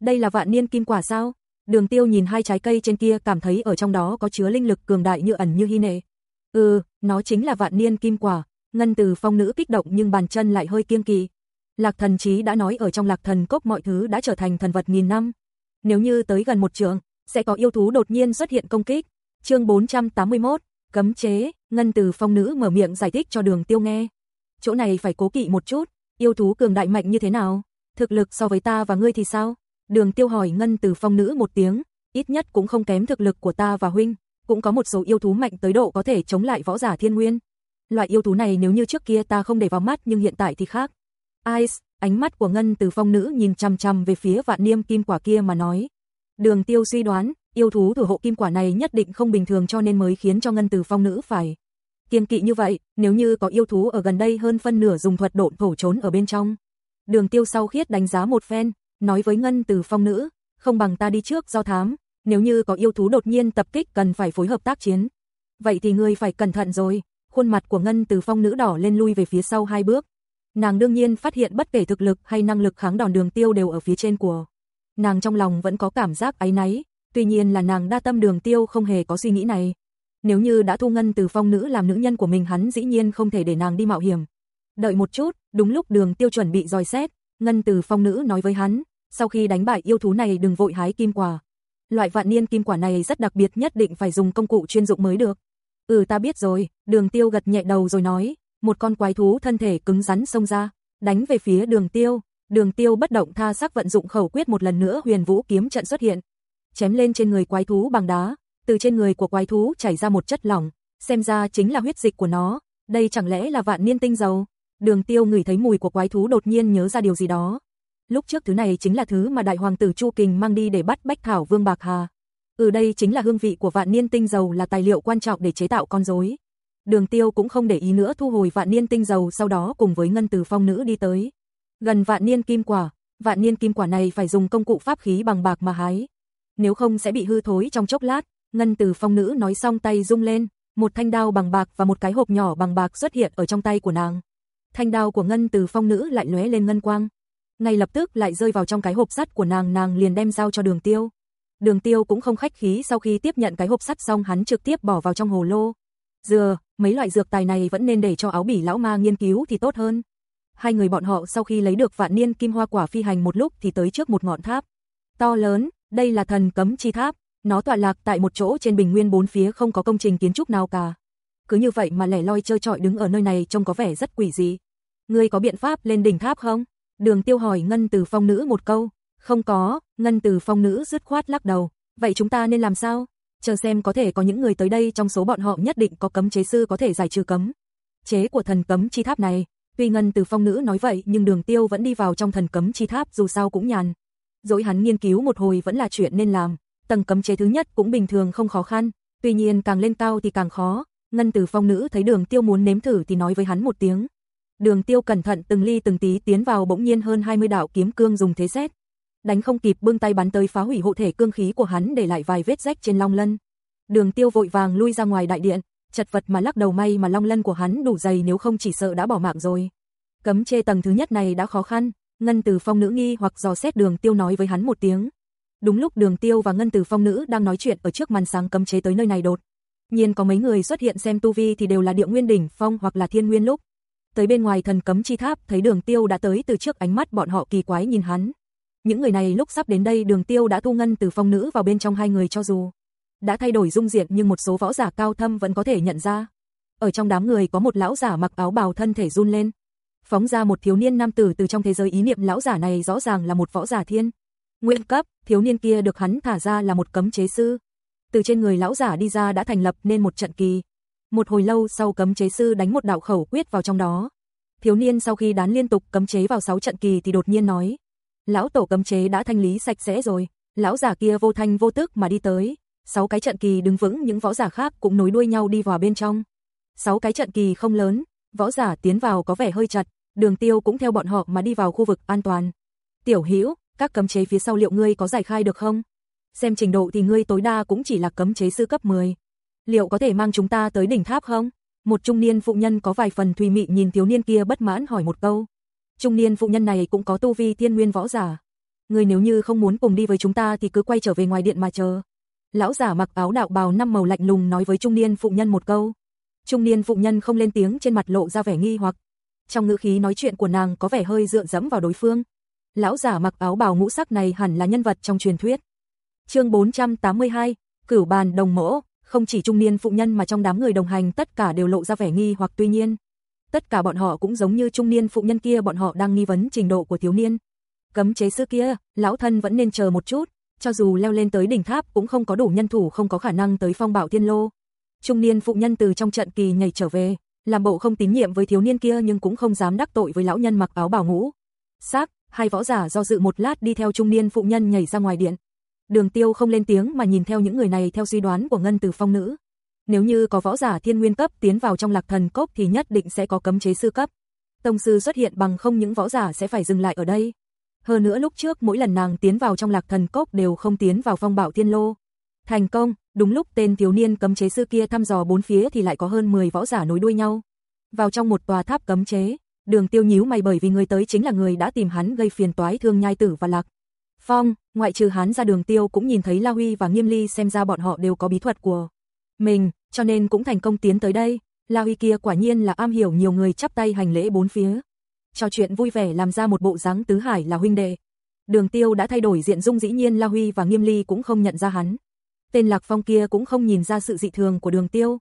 Đây là vạn niên kim quả sao? Đường Tiêu nhìn hai trái cây trên kia cảm thấy ở trong đó có chứa linh lực cường đại như ẩn như hy nệ. Ừ, nó chính là vạn niên kim quả. Ngân Từ Phong nữ kích động nhưng bàn chân lại hơi kiêng kỳ Lạc Thần Chí đã nói ở trong Lạc Thần Cốc mọi thứ đã trở thành thần vật nghìn năm. Nếu như tới gần một trường, sẽ có yêu thú đột nhiên xuất hiện công kích. Chương 481, cấm chế, Ngân Từ Phong nữ mở miệng giải thích cho Đường Tiêu nghe. Chỗ này phải cố kỵ một chút, yêu thú cường đại mạnh như thế nào? Thực lực so với ta và ngươi thì sao? Đường Tiêu hỏi Ngân Từ Phong nữ một tiếng, ít nhất cũng không kém thực lực của ta và huynh, cũng có một số yêu thú mạnh tới độ có thể chống lại võ giả thiên nguyên. Loại yêu thú này nếu như trước kia ta không để vào mắt nhưng hiện tại thì khác. Ice, ánh mắt của Ngân Từ Phong nữ nhìn chằm chằm về phía vạn niêm kim quả kia mà nói. Đường Tiêu suy đoán, yêu thú thủ hộ kim quả này nhất định không bình thường cho nên mới khiến cho Ngân Từ Phong nữ phải kiên kỵ như vậy, nếu như có yêu thú ở gần đây hơn phân nửa dùng thuật độn thổ trốn ở bên trong. Đường Tiêu sau khiết đánh giá một phen, nói với Ngân Từ Phong nữ, không bằng ta đi trước do thám, nếu như có yêu thú đột nhiên tập kích cần phải phối hợp tác chiến. Vậy thì ngươi phải cẩn thận rồi. Khuôn mặt của Ngân Từ Phong nữ đỏ lên lui về phía sau hai bước. Nàng đương nhiên phát hiện bất kể thực lực hay năng lực kháng đòn đường tiêu đều ở phía trên của. Nàng trong lòng vẫn có cảm giác áy náy, tuy nhiên là nàng đa tâm đường tiêu không hề có suy nghĩ này. Nếu như đã thu ngân từ phong nữ làm nữ nhân của mình hắn dĩ nhiên không thể để nàng đi mạo hiểm. Đợi một chút, đúng lúc đường tiêu chuẩn bị dòi xét, ngân từ phong nữ nói với hắn, sau khi đánh bại yêu thú này đừng vội hái kim quả. Loại vạn niên kim quả này rất đặc biệt nhất định phải dùng công cụ chuyên dụng mới được. Ừ ta biết rồi, đường tiêu gật nhẹ đầu rồi nói, một con quái thú thân thể cứng rắn xông ra, đánh về phía đường tiêu. Đường tiêu bất động tha sắc vận dụng khẩu quyết một lần nữa huyền vũ kiếm trận xuất hiện. Chém lên trên người quái thú bằng đá, từ trên người của quái thú chảy ra một chất lỏng, xem ra chính là huyết dịch của nó, đây chẳng lẽ là vạn niên tinh dầu? Đường Tiêu ngửi thấy mùi của quái thú đột nhiên nhớ ra điều gì đó. Lúc trước thứ này chính là thứ mà đại hoàng tử Chu Kình mang đi để bắt Bách Thảo Vương Bạc Hà. Ừ đây chính là hương vị của vạn niên tinh dầu là tài liệu quan trọng để chế tạo con rối. Đường Tiêu cũng không để ý nữa thu hồi vạn niên tinh dầu sau đó cùng với ngân từ phong nữ đi tới. Gần vạn niên kim quả, vạn niên kim quả này phải dùng công cụ pháp khí bằng bạc mà hái. Nếu không sẽ bị hư thối trong chốc lát, Ngân từ phong nữ nói xong tay rung lên, một thanh đao bằng bạc và một cái hộp nhỏ bằng bạc xuất hiện ở trong tay của nàng. Thanh đao của ngân từ phong nữ lại lóe lên ngân quang. Ngay lập tức lại rơi vào trong cái hộp sắt của nàng nàng liền đem giao cho đường tiêu. Đường tiêu cũng không khách khí sau khi tiếp nhận cái hộp sắt xong hắn trực tiếp bỏ vào trong hồ lô. Dừa, mấy loại dược tài này vẫn nên để cho áo bỉ lão ma nghiên cứu thì tốt hơn. Hai người bọn họ sau khi lấy được vạn niên kim hoa quả phi hành một lúc thì tới trước một ngọn tháp. To lớn, đây là thần cấm chi tháp. Nó tọa lạc tại một chỗ trên bình nguyên bốn phía không có công trình kiến trúc nào cả. Cứ như vậy mà lẻ loi chơi trọi đứng ở nơi này trông có vẻ rất quỷ dị. Ngươi có biện pháp lên đỉnh tháp không? Đường tiêu hỏi Ngân Từ Phong Nữ một câu. Không có, Ngân Từ Phong Nữ dứt khoát lắc đầu. Vậy chúng ta nên làm sao? Chờ xem có thể có những người tới đây trong số bọn họ nhất định có cấm chế sư có thể giải trừ cấm. Chế của thần cấm chi tháp này. Tuy Ngân Từ Phong Nữ nói vậy nhưng đường tiêu vẫn đi vào trong thần cấm chi tháp dù sao cũng nhàn. Dối hắn nghiên cứu một hồi vẫn là chuyện nên làm tầng cấm chế thứ nhất cũng bình thường không khó khăn, tuy nhiên càng lên cao thì càng khó. Ngân Từ Phong nữ thấy Đường Tiêu muốn nếm thử thì nói với hắn một tiếng. Đường Tiêu cẩn thận từng ly từng tí tiến vào bỗng nhiên hơn 20 đạo kiếm cương dùng thế xét. Đánh không kịp bưng tay bắn tới phá hủy hộ thể cương khí của hắn để lại vài vết rách trên long lân. Đường Tiêu vội vàng lui ra ngoài đại điện, chật vật mà lắc đầu may mà long lân của hắn đủ dày nếu không chỉ sợ đã bỏ mạng rồi. Cấm chê tầng thứ nhất này đã khó khăn, Ngân Từ Phong nữ nghi hoặc dò xét Đường Tiêu nói với hắn một tiếng. Đúng lúc Đường Tiêu và Ngân Từ Phong nữ đang nói chuyện ở trước màn sáng cấm chế tới nơi này đột. Nhiên có mấy người xuất hiện xem tu vi thì đều là Địa Nguyên đỉnh phong hoặc là Thiên Nguyên lúc. Tới bên ngoài thần cấm chi tháp, thấy Đường Tiêu đã tới từ trước ánh mắt bọn họ kỳ quái nhìn hắn. Những người này lúc sắp đến đây Đường Tiêu đã thu Ngân Từ Phong nữ vào bên trong hai người cho dù đã thay đổi dung diện nhưng một số võ giả cao thâm vẫn có thể nhận ra. Ở trong đám người có một lão giả mặc áo bào thân thể run lên. phóng ra một thiếu niên nam tử từ trong thế giới ý niệm lão giả này rõ ràng là một võ giả thiên. Nguyên cấp, thiếu niên kia được hắn thả ra là một cấm chế sư. Từ trên người lão giả đi ra đã thành lập nên một trận kỳ. Một hồi lâu sau cấm chế sư đánh một đạo khẩu quyết vào trong đó. Thiếu niên sau khi đán liên tục cấm chế vào 6 trận kỳ thì đột nhiên nói. Lão tổ cấm chế đã thanh lý sạch sẽ rồi. Lão giả kia vô thanh vô tức mà đi tới. Sáu cái trận kỳ đứng vững những võ giả khác cũng nối đuôi nhau đi vào bên trong. Sáu cái trận kỳ không lớn, võ giả tiến vào có vẻ hơi chặt, đường tiêu cũng theo bọn họ mà đi vào khu vực an toàn. Tiểu Hữu các cấm chế phía sau liệu ngươi có giải khai được không? Xem trình độ thì ngươi tối đa cũng chỉ là cấm chế sư cấp 10. Liệu có thể mang chúng ta tới đỉnh tháp không? Một trung niên phụ nhân có vài phần thùy mị nhìn thiếu niên kia bất mãn hỏi một câu. Trung niên phụ nhân này cũng có tu vi thiên nguyên võ giả. người nếu như không muốn cùng đi với chúng ta thì cứ quay trở về ngoài điện mà chờ. Lão giả mặc áo đạo bào năm màu lạnh lùng nói với trung niên phụ nhân một câu. Trung niên phụ nhân không lên tiếng trên mặt lộ ra vẻ nghi hoặc. Trong ngữ khí nói chuyện của nàng có vẻ hơi dựa dẫm vào đối phương. Lão giả mặc áo bào ngũ sắc này hẳn là nhân vật trong truyền thuyết. Chương 482, Cửu bàn đồng mỗ, không chỉ trung niên phụ nhân mà trong đám người đồng hành tất cả đều lộ ra vẻ nghi hoặc tuy nhiên, tất cả bọn họ cũng giống như trung niên phụ nhân kia bọn họ đang nghi vấn trình độ của thiếu niên. Cấm chế xưa kia, lão thân vẫn nên chờ một chút, cho dù leo lên tới đỉnh tháp cũng không có đủ nhân thủ không có khả năng tới phong bảo thiên lô. Trung niên phụ nhân từ trong trận kỳ nhảy trở về, làm bộ không tín nhiệm với thiếu niên kia nhưng cũng không dám đắc tội với lão nhân mặc áo bào ngũ. Xác, hai võ giả do dự một lát đi theo trung niên phụ nhân nhảy ra ngoài điện. Đường Tiêu không lên tiếng mà nhìn theo những người này theo suy đoán của Ngân Từ Phong nữ. Nếu như có võ giả thiên nguyên cấp tiến vào trong Lạc Thần Cốc thì nhất định sẽ có cấm chế sư cấp. Tông sư xuất hiện bằng không những võ giả sẽ phải dừng lại ở đây. Hơn nữa lúc trước mỗi lần nàng tiến vào trong Lạc Thần Cốc đều không tiến vào phong bảo thiên lô. Thành công, đúng lúc tên thiếu niên cấm chế sư kia thăm dò bốn phía thì lại có hơn 10 võ giả nối đuôi nhau. Vào trong một tòa tháp cấm chế, đường tiêu nhíu mày bởi vì người tới chính là người đã tìm hắn gây phiền toái thương nhai tử và lạc. Phong, ngoại trừ hắn ra đường tiêu cũng nhìn thấy La Huy và Nghiêm Ly xem ra bọn họ đều có bí thuật của mình, cho nên cũng thành công tiến tới đây. La Huy kia quả nhiên là am hiểu nhiều người chắp tay hành lễ bốn phía. Trò chuyện vui vẻ làm ra một bộ dáng tứ hải là huynh đệ. Đường tiêu đã thay đổi diện dung dĩ nhiên La Huy và Nghiêm Ly cũng không nhận ra hắn. Tên Lạc Phong kia cũng không nhìn ra sự dị thường của đường tiêu.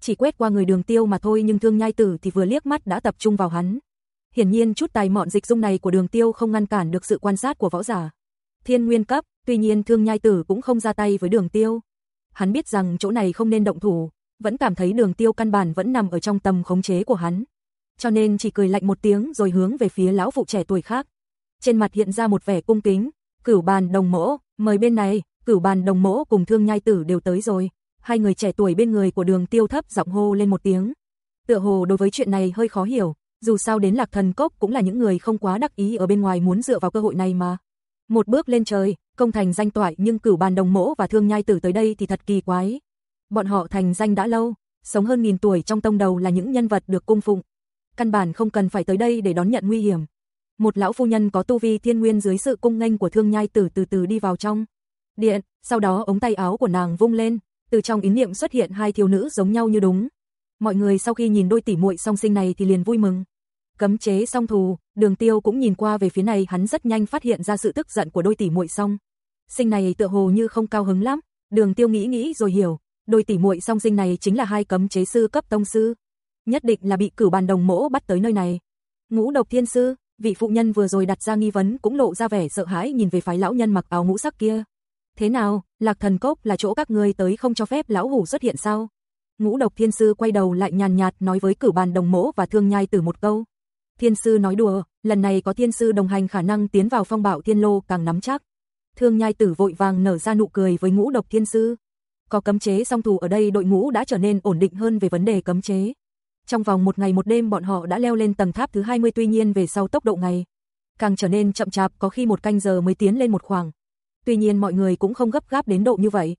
Chỉ quét qua người đường tiêu mà thôi nhưng thương nhai tử thì vừa liếc mắt đã tập trung vào hắn. Hiển nhiên chút tài mọn dịch dung này của đường tiêu không ngăn cản được sự quan sát của võ giả. Thiên nguyên cấp, tuy nhiên thương nhai tử cũng không ra tay với đường tiêu. Hắn biết rằng chỗ này không nên động thủ, vẫn cảm thấy đường tiêu căn bản vẫn nằm ở trong tầm khống chế của hắn. Cho nên chỉ cười lạnh một tiếng rồi hướng về phía lão phụ trẻ tuổi khác. Trên mặt hiện ra một vẻ cung kính, cửu bàn đồng mỗ, mời bên này, cửu bàn đồng mỗ cùng thương nhai tử đều tới rồi. Hai người trẻ tuổi bên người của đường tiêu thấp giọng hô lên một tiếng. Tựa hồ đối với chuyện này hơi khó hiểu, dù sao đến lạc thần cốc cũng là những người không quá đắc ý ở bên ngoài muốn dựa vào cơ hội này mà. Một bước lên trời, công thành danh toại nhưng cửu bàn đồng mỗ và thương nhai tử tới đây thì thật kỳ quái. Bọn họ thành danh đã lâu, sống hơn nghìn tuổi trong tông đầu là những nhân vật được cung phụng. Căn bản không cần phải tới đây để đón nhận nguy hiểm. Một lão phu nhân có tu vi thiên nguyên dưới sự cung nghênh của thương nhai tử từ từ đi vào trong. Điện, sau đó ống tay áo của nàng vung lên, từ trong ý niệm xuất hiện hai thiếu nữ giống nhau như đúng. Mọi người sau khi nhìn đôi tỷ muội song sinh này thì liền vui mừng. Cấm chế song thù, Đường Tiêu cũng nhìn qua về phía này, hắn rất nhanh phát hiện ra sự tức giận của đôi tỷ muội song. Sinh này tựa hồ như không cao hứng lắm, Đường Tiêu nghĩ nghĩ rồi hiểu, đôi tỷ muội song sinh này chính là hai cấm chế sư cấp tông sư, nhất định là bị cửu bàn đồng mỗ bắt tới nơi này. Ngũ Độc Thiên sư, vị phụ nhân vừa rồi đặt ra nghi vấn cũng lộ ra vẻ sợ hãi nhìn về phái lão nhân mặc áo ngũ sắc kia. Thế nào, Lạc Thần Cốc là chỗ các ngươi tới không cho phép lão hủ xuất hiện sao? Ngũ Độc Thiên sư quay đầu lại nhàn nhạt nói với cửu bàn đồng mỗ và thương nhai từ một câu. Thiên sư nói đùa, lần này có thiên sư đồng hành khả năng tiến vào phong bạo thiên lô càng nắm chắc. Thương nhai tử vội vàng nở ra nụ cười với ngũ độc thiên sư. Có cấm chế song thủ ở đây đội ngũ đã trở nên ổn định hơn về vấn đề cấm chế. Trong vòng một ngày một đêm bọn họ đã leo lên tầng tháp thứ 20 tuy nhiên về sau tốc độ ngày. Càng trở nên chậm chạp có khi một canh giờ mới tiến lên một khoảng. Tuy nhiên mọi người cũng không gấp gáp đến độ như vậy.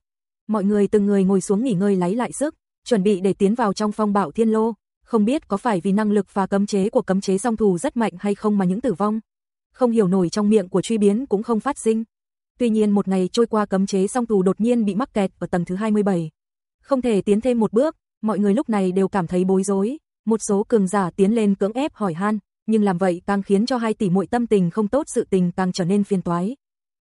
Mọi người từng người ngồi xuống nghỉ ngơi lấy lại sức, chuẩn bị để tiến vào trong phong bạo thiên lô không biết có phải vì năng lực và cấm chế của cấm chế song thù rất mạnh hay không mà những tử vong. Không hiểu nổi trong miệng của truy biến cũng không phát sinh. Tuy nhiên một ngày trôi qua cấm chế song thù đột nhiên bị mắc kẹt ở tầng thứ 27. Không thể tiến thêm một bước, mọi người lúc này đều cảm thấy bối rối. Một số cường giả tiến lên cưỡng ép hỏi han, nhưng làm vậy càng khiến cho hai tỷ muội tâm tình không tốt sự tình càng trở nên phiền toái.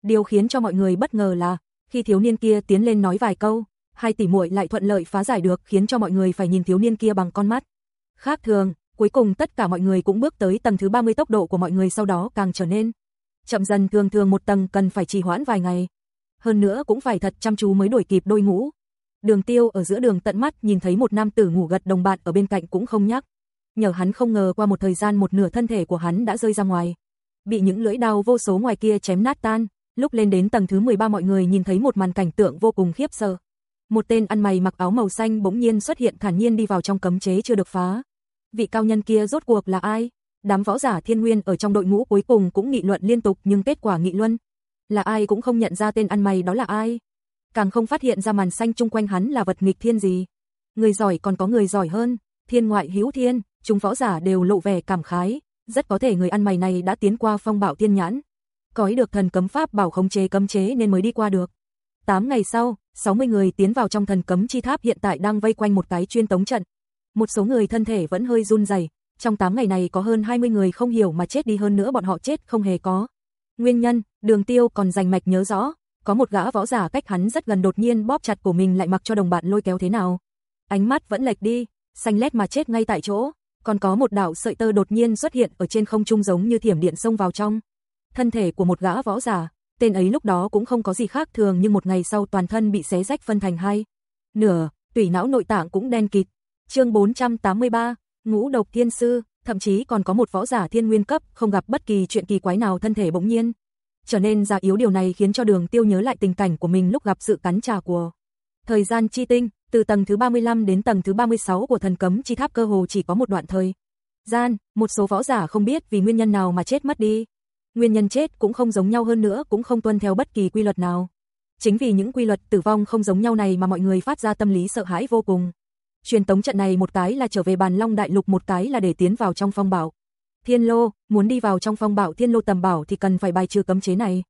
Điều khiến cho mọi người bất ngờ là, khi thiếu niên kia tiến lên nói vài câu, hai tỷ muội lại thuận lợi phá giải được khiến cho mọi người phải nhìn thiếu niên kia bằng con mắt khác thường, Cuối cùng tất cả mọi người cũng bước tới tầng thứ 30 tốc độ của mọi người sau đó càng trở nên chậm dần thường thường một tầng cần phải trì hoãn vài ngày. Hơn nữa cũng phải thật chăm chú mới đuổi kịp đôi ngũ. Đường tiêu ở giữa đường tận mắt nhìn thấy một nam tử ngủ gật đồng bạn ở bên cạnh cũng không nhắc. Nhờ hắn không ngờ qua một thời gian một nửa thân thể của hắn đã rơi ra ngoài. Bị những lưỡi đao vô số ngoài kia chém nát tan, lúc lên đến tầng thứ 13 mọi người nhìn thấy một màn cảnh tượng vô cùng khiếp sợ. Một tên ăn mày mặc áo màu xanh bỗng nhiên xuất hiện thản nhiên đi vào trong cấm chế chưa được phá. Vị cao nhân kia rốt cuộc là ai? Đám võ giả thiên nguyên ở trong đội ngũ cuối cùng cũng nghị luận liên tục nhưng kết quả nghị luận là ai cũng không nhận ra tên ăn mày đó là ai. Càng không phát hiện ra màn xanh chung quanh hắn là vật nghịch thiên gì. Người giỏi còn có người giỏi hơn, thiên ngoại hữu thiên, chúng võ giả đều lộ vẻ cảm khái, rất có thể người ăn mày này đã tiến qua phong bảo thiên nhãn. Có ý được thần cấm pháp bảo khống chế cấm chế nên mới đi qua được. 8 ngày sau, 60 người tiến vào trong thần cấm chi tháp hiện tại đang vây quanh một cái chuyên tống trận. Một số người thân thể vẫn hơi run rẩy, trong 8 ngày này có hơn 20 người không hiểu mà chết đi hơn nữa bọn họ chết không hề có. Nguyên nhân, đường tiêu còn dành mạch nhớ rõ, có một gã võ giả cách hắn rất gần đột nhiên bóp chặt của mình lại mặc cho đồng bạn lôi kéo thế nào. Ánh mắt vẫn lệch đi, xanh lét mà chết ngay tại chỗ, còn có một đạo sợi tơ đột nhiên xuất hiện ở trên không trung giống như thiểm điện xông vào trong. Thân thể của một gã võ giả, tên ấy lúc đó cũng không có gì khác thường nhưng một ngày sau toàn thân bị xé rách phân thành hai. Nửa, tủy não nội tạng cũng đen kịt. Chương 483, Ngũ độc thiên sư, thậm chí còn có một võ giả thiên nguyên cấp, không gặp bất kỳ chuyện kỳ quái nào thân thể bỗng nhiên trở nên già yếu điều này khiến cho Đường Tiêu nhớ lại tình cảnh của mình lúc gặp sự cắn trà của thời gian chi tinh, từ tầng thứ 35 đến tầng thứ 36 của thần cấm chi tháp cơ hồ chỉ có một đoạn thời gian, một số võ giả không biết vì nguyên nhân nào mà chết mất đi. Nguyên nhân chết cũng không giống nhau hơn nữa, cũng không tuân theo bất kỳ quy luật nào. Chính vì những quy luật tử vong không giống nhau này mà mọi người phát ra tâm lý sợ hãi vô cùng. Truyền tống trận này một cái là trở về bàn Long Đại Lục một cái là để tiến vào trong phong bảo. Thiên Lô, muốn đi vào trong phong bảo Thiên Lô tầm bảo thì cần phải bài trừ cấm chế này.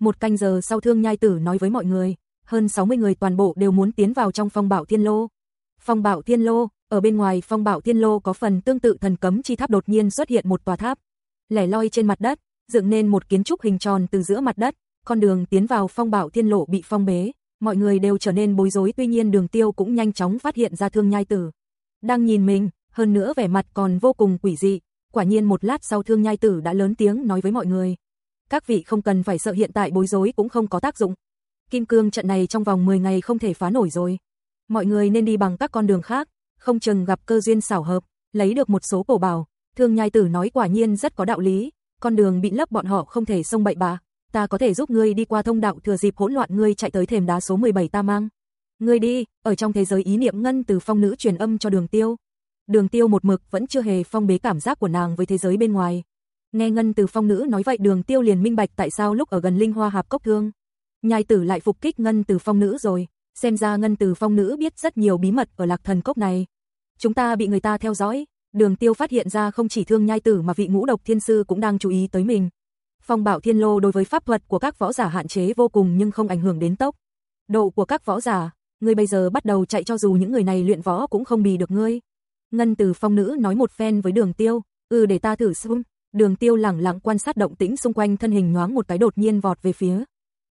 Một canh giờ sau Thương Nhai Tử nói với mọi người, hơn 60 người toàn bộ đều muốn tiến vào trong phong bảo Thiên Lô. Phong bảo Thiên Lô, ở bên ngoài phong bảo Thiên Lô có phần tương tự thần cấm chi tháp đột nhiên xuất hiện một tòa tháp. Lẻ loi trên mặt đất, dựng nên một kiến trúc hình tròn từ giữa mặt đất, con đường tiến vào phong bảo Thiên Lộ bị phong bế, mọi người đều trở nên bối rối tuy nhiên đường tiêu cũng nhanh chóng phát hiện ra thương nhai tử. Đang nhìn mình, hơn nữa vẻ mặt còn vô cùng quỷ dị, quả nhiên một lát sau thương nhai tử đã lớn tiếng nói với mọi người. Các vị không cần phải sợ hiện tại bối rối cũng không có tác dụng. Kim cương trận này trong vòng 10 ngày không thể phá nổi rồi. Mọi người nên đi bằng các con đường khác, không chừng gặp cơ duyên xảo hợp, lấy được một số cổ bảo. Thương nhai tử nói quả nhiên rất có đạo lý, con đường bị lấp bọn họ không thể xông bậy bạ ta có thể giúp ngươi đi qua thông đạo thừa dịp hỗn loạn ngươi chạy tới thềm đá số 17 ta mang. Ngươi đi, ở trong thế giới ý niệm ngân từ phong nữ truyền âm cho đường tiêu. Đường tiêu một mực vẫn chưa hề phong bế cảm giác của nàng với thế giới bên ngoài. Nghe ngân từ phong nữ nói vậy đường tiêu liền minh bạch tại sao lúc ở gần linh hoa hạp cốc thương. Nhai tử lại phục kích ngân từ phong nữ rồi, xem ra ngân từ phong nữ biết rất nhiều bí mật ở lạc thần cốc này. Chúng ta bị người ta theo dõi, đường tiêu phát hiện ra không chỉ thương nhai tử mà vị ngũ độc thiên sư cũng đang chú ý tới mình. Phong Bảo Thiên Lô đối với pháp thuật của các võ giả hạn chế vô cùng nhưng không ảnh hưởng đến tốc độ của các võ giả, ngươi bây giờ bắt đầu chạy cho dù những người này luyện võ cũng không bì được ngươi. Ngân Từ Phong nữ nói một phen với Đường Tiêu, "Ừ để ta thử xem." Đường Tiêu lẳng lặng quan sát động tĩnh xung quanh thân hình nhoáng một cái đột nhiên vọt về phía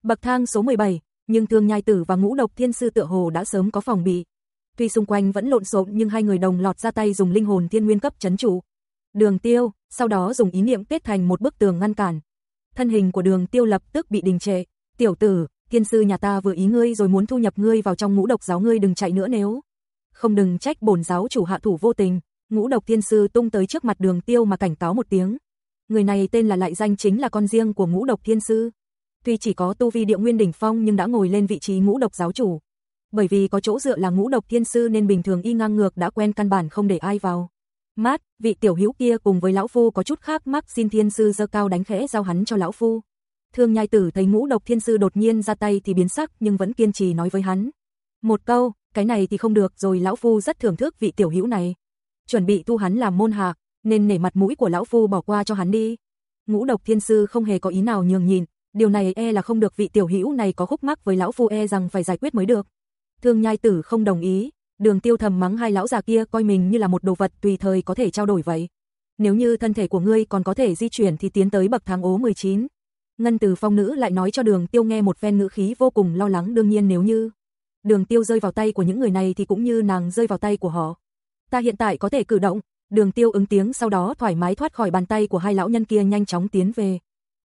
bậc thang số 17, nhưng Thương Nhai Tử và Ngũ Độc Thiên sư tựa hồ đã sớm có phòng bị. Tuy xung quanh vẫn lộn xộn nhưng hai người đồng lọt ra tay dùng linh hồn thiên nguyên cấp chấn trụ. Đường Tiêu, sau đó dùng ý niệm kết thành một bức tường ngăn cản, thân hình của đường tiêu lập tức bị đình trệ. Tiểu tử, thiên sư nhà ta vừa ý ngươi rồi muốn thu nhập ngươi vào trong ngũ độc giáo ngươi đừng chạy nữa nếu. Không đừng trách bổn giáo chủ hạ thủ vô tình, ngũ độc thiên sư tung tới trước mặt đường tiêu mà cảnh cáo một tiếng. Người này tên là lại danh chính là con riêng của ngũ độc thiên sư. Tuy chỉ có tu vi địa nguyên đỉnh phong nhưng đã ngồi lên vị trí ngũ độc giáo chủ. Bởi vì có chỗ dựa là ngũ độc thiên sư nên bình thường y ngang ngược đã quen căn bản không để ai vào. Mát, vị tiểu hữu kia cùng với lão phu có chút khác mắc xin thiên sư dơ cao đánh khẽ giao hắn cho lão phu. Thương nhai tử thấy ngũ độc thiên sư đột nhiên ra tay thì biến sắc nhưng vẫn kiên trì nói với hắn. Một câu, cái này thì không được rồi lão phu rất thưởng thức vị tiểu hữu này. Chuẩn bị thu hắn làm môn hạ, nên nể mặt mũi của lão phu bỏ qua cho hắn đi. Ngũ độc thiên sư không hề có ý nào nhường nhịn, điều này e là không được vị tiểu hữu này có khúc mắc với lão phu e rằng phải giải quyết mới được. Thương nhai tử không đồng ý, Đường tiêu thầm mắng hai lão già kia coi mình như là một đồ vật tùy thời có thể trao đổi vậy. Nếu như thân thể của ngươi còn có thể di chuyển thì tiến tới bậc thang ố 19. Ngân từ phong nữ lại nói cho đường tiêu nghe một phen ngữ khí vô cùng lo lắng đương nhiên nếu như đường tiêu rơi vào tay của những người này thì cũng như nàng rơi vào tay của họ. Ta hiện tại có thể cử động, Đường Tiêu ứng tiếng sau đó thoải mái thoát khỏi bàn tay của hai lão nhân kia nhanh chóng tiến về.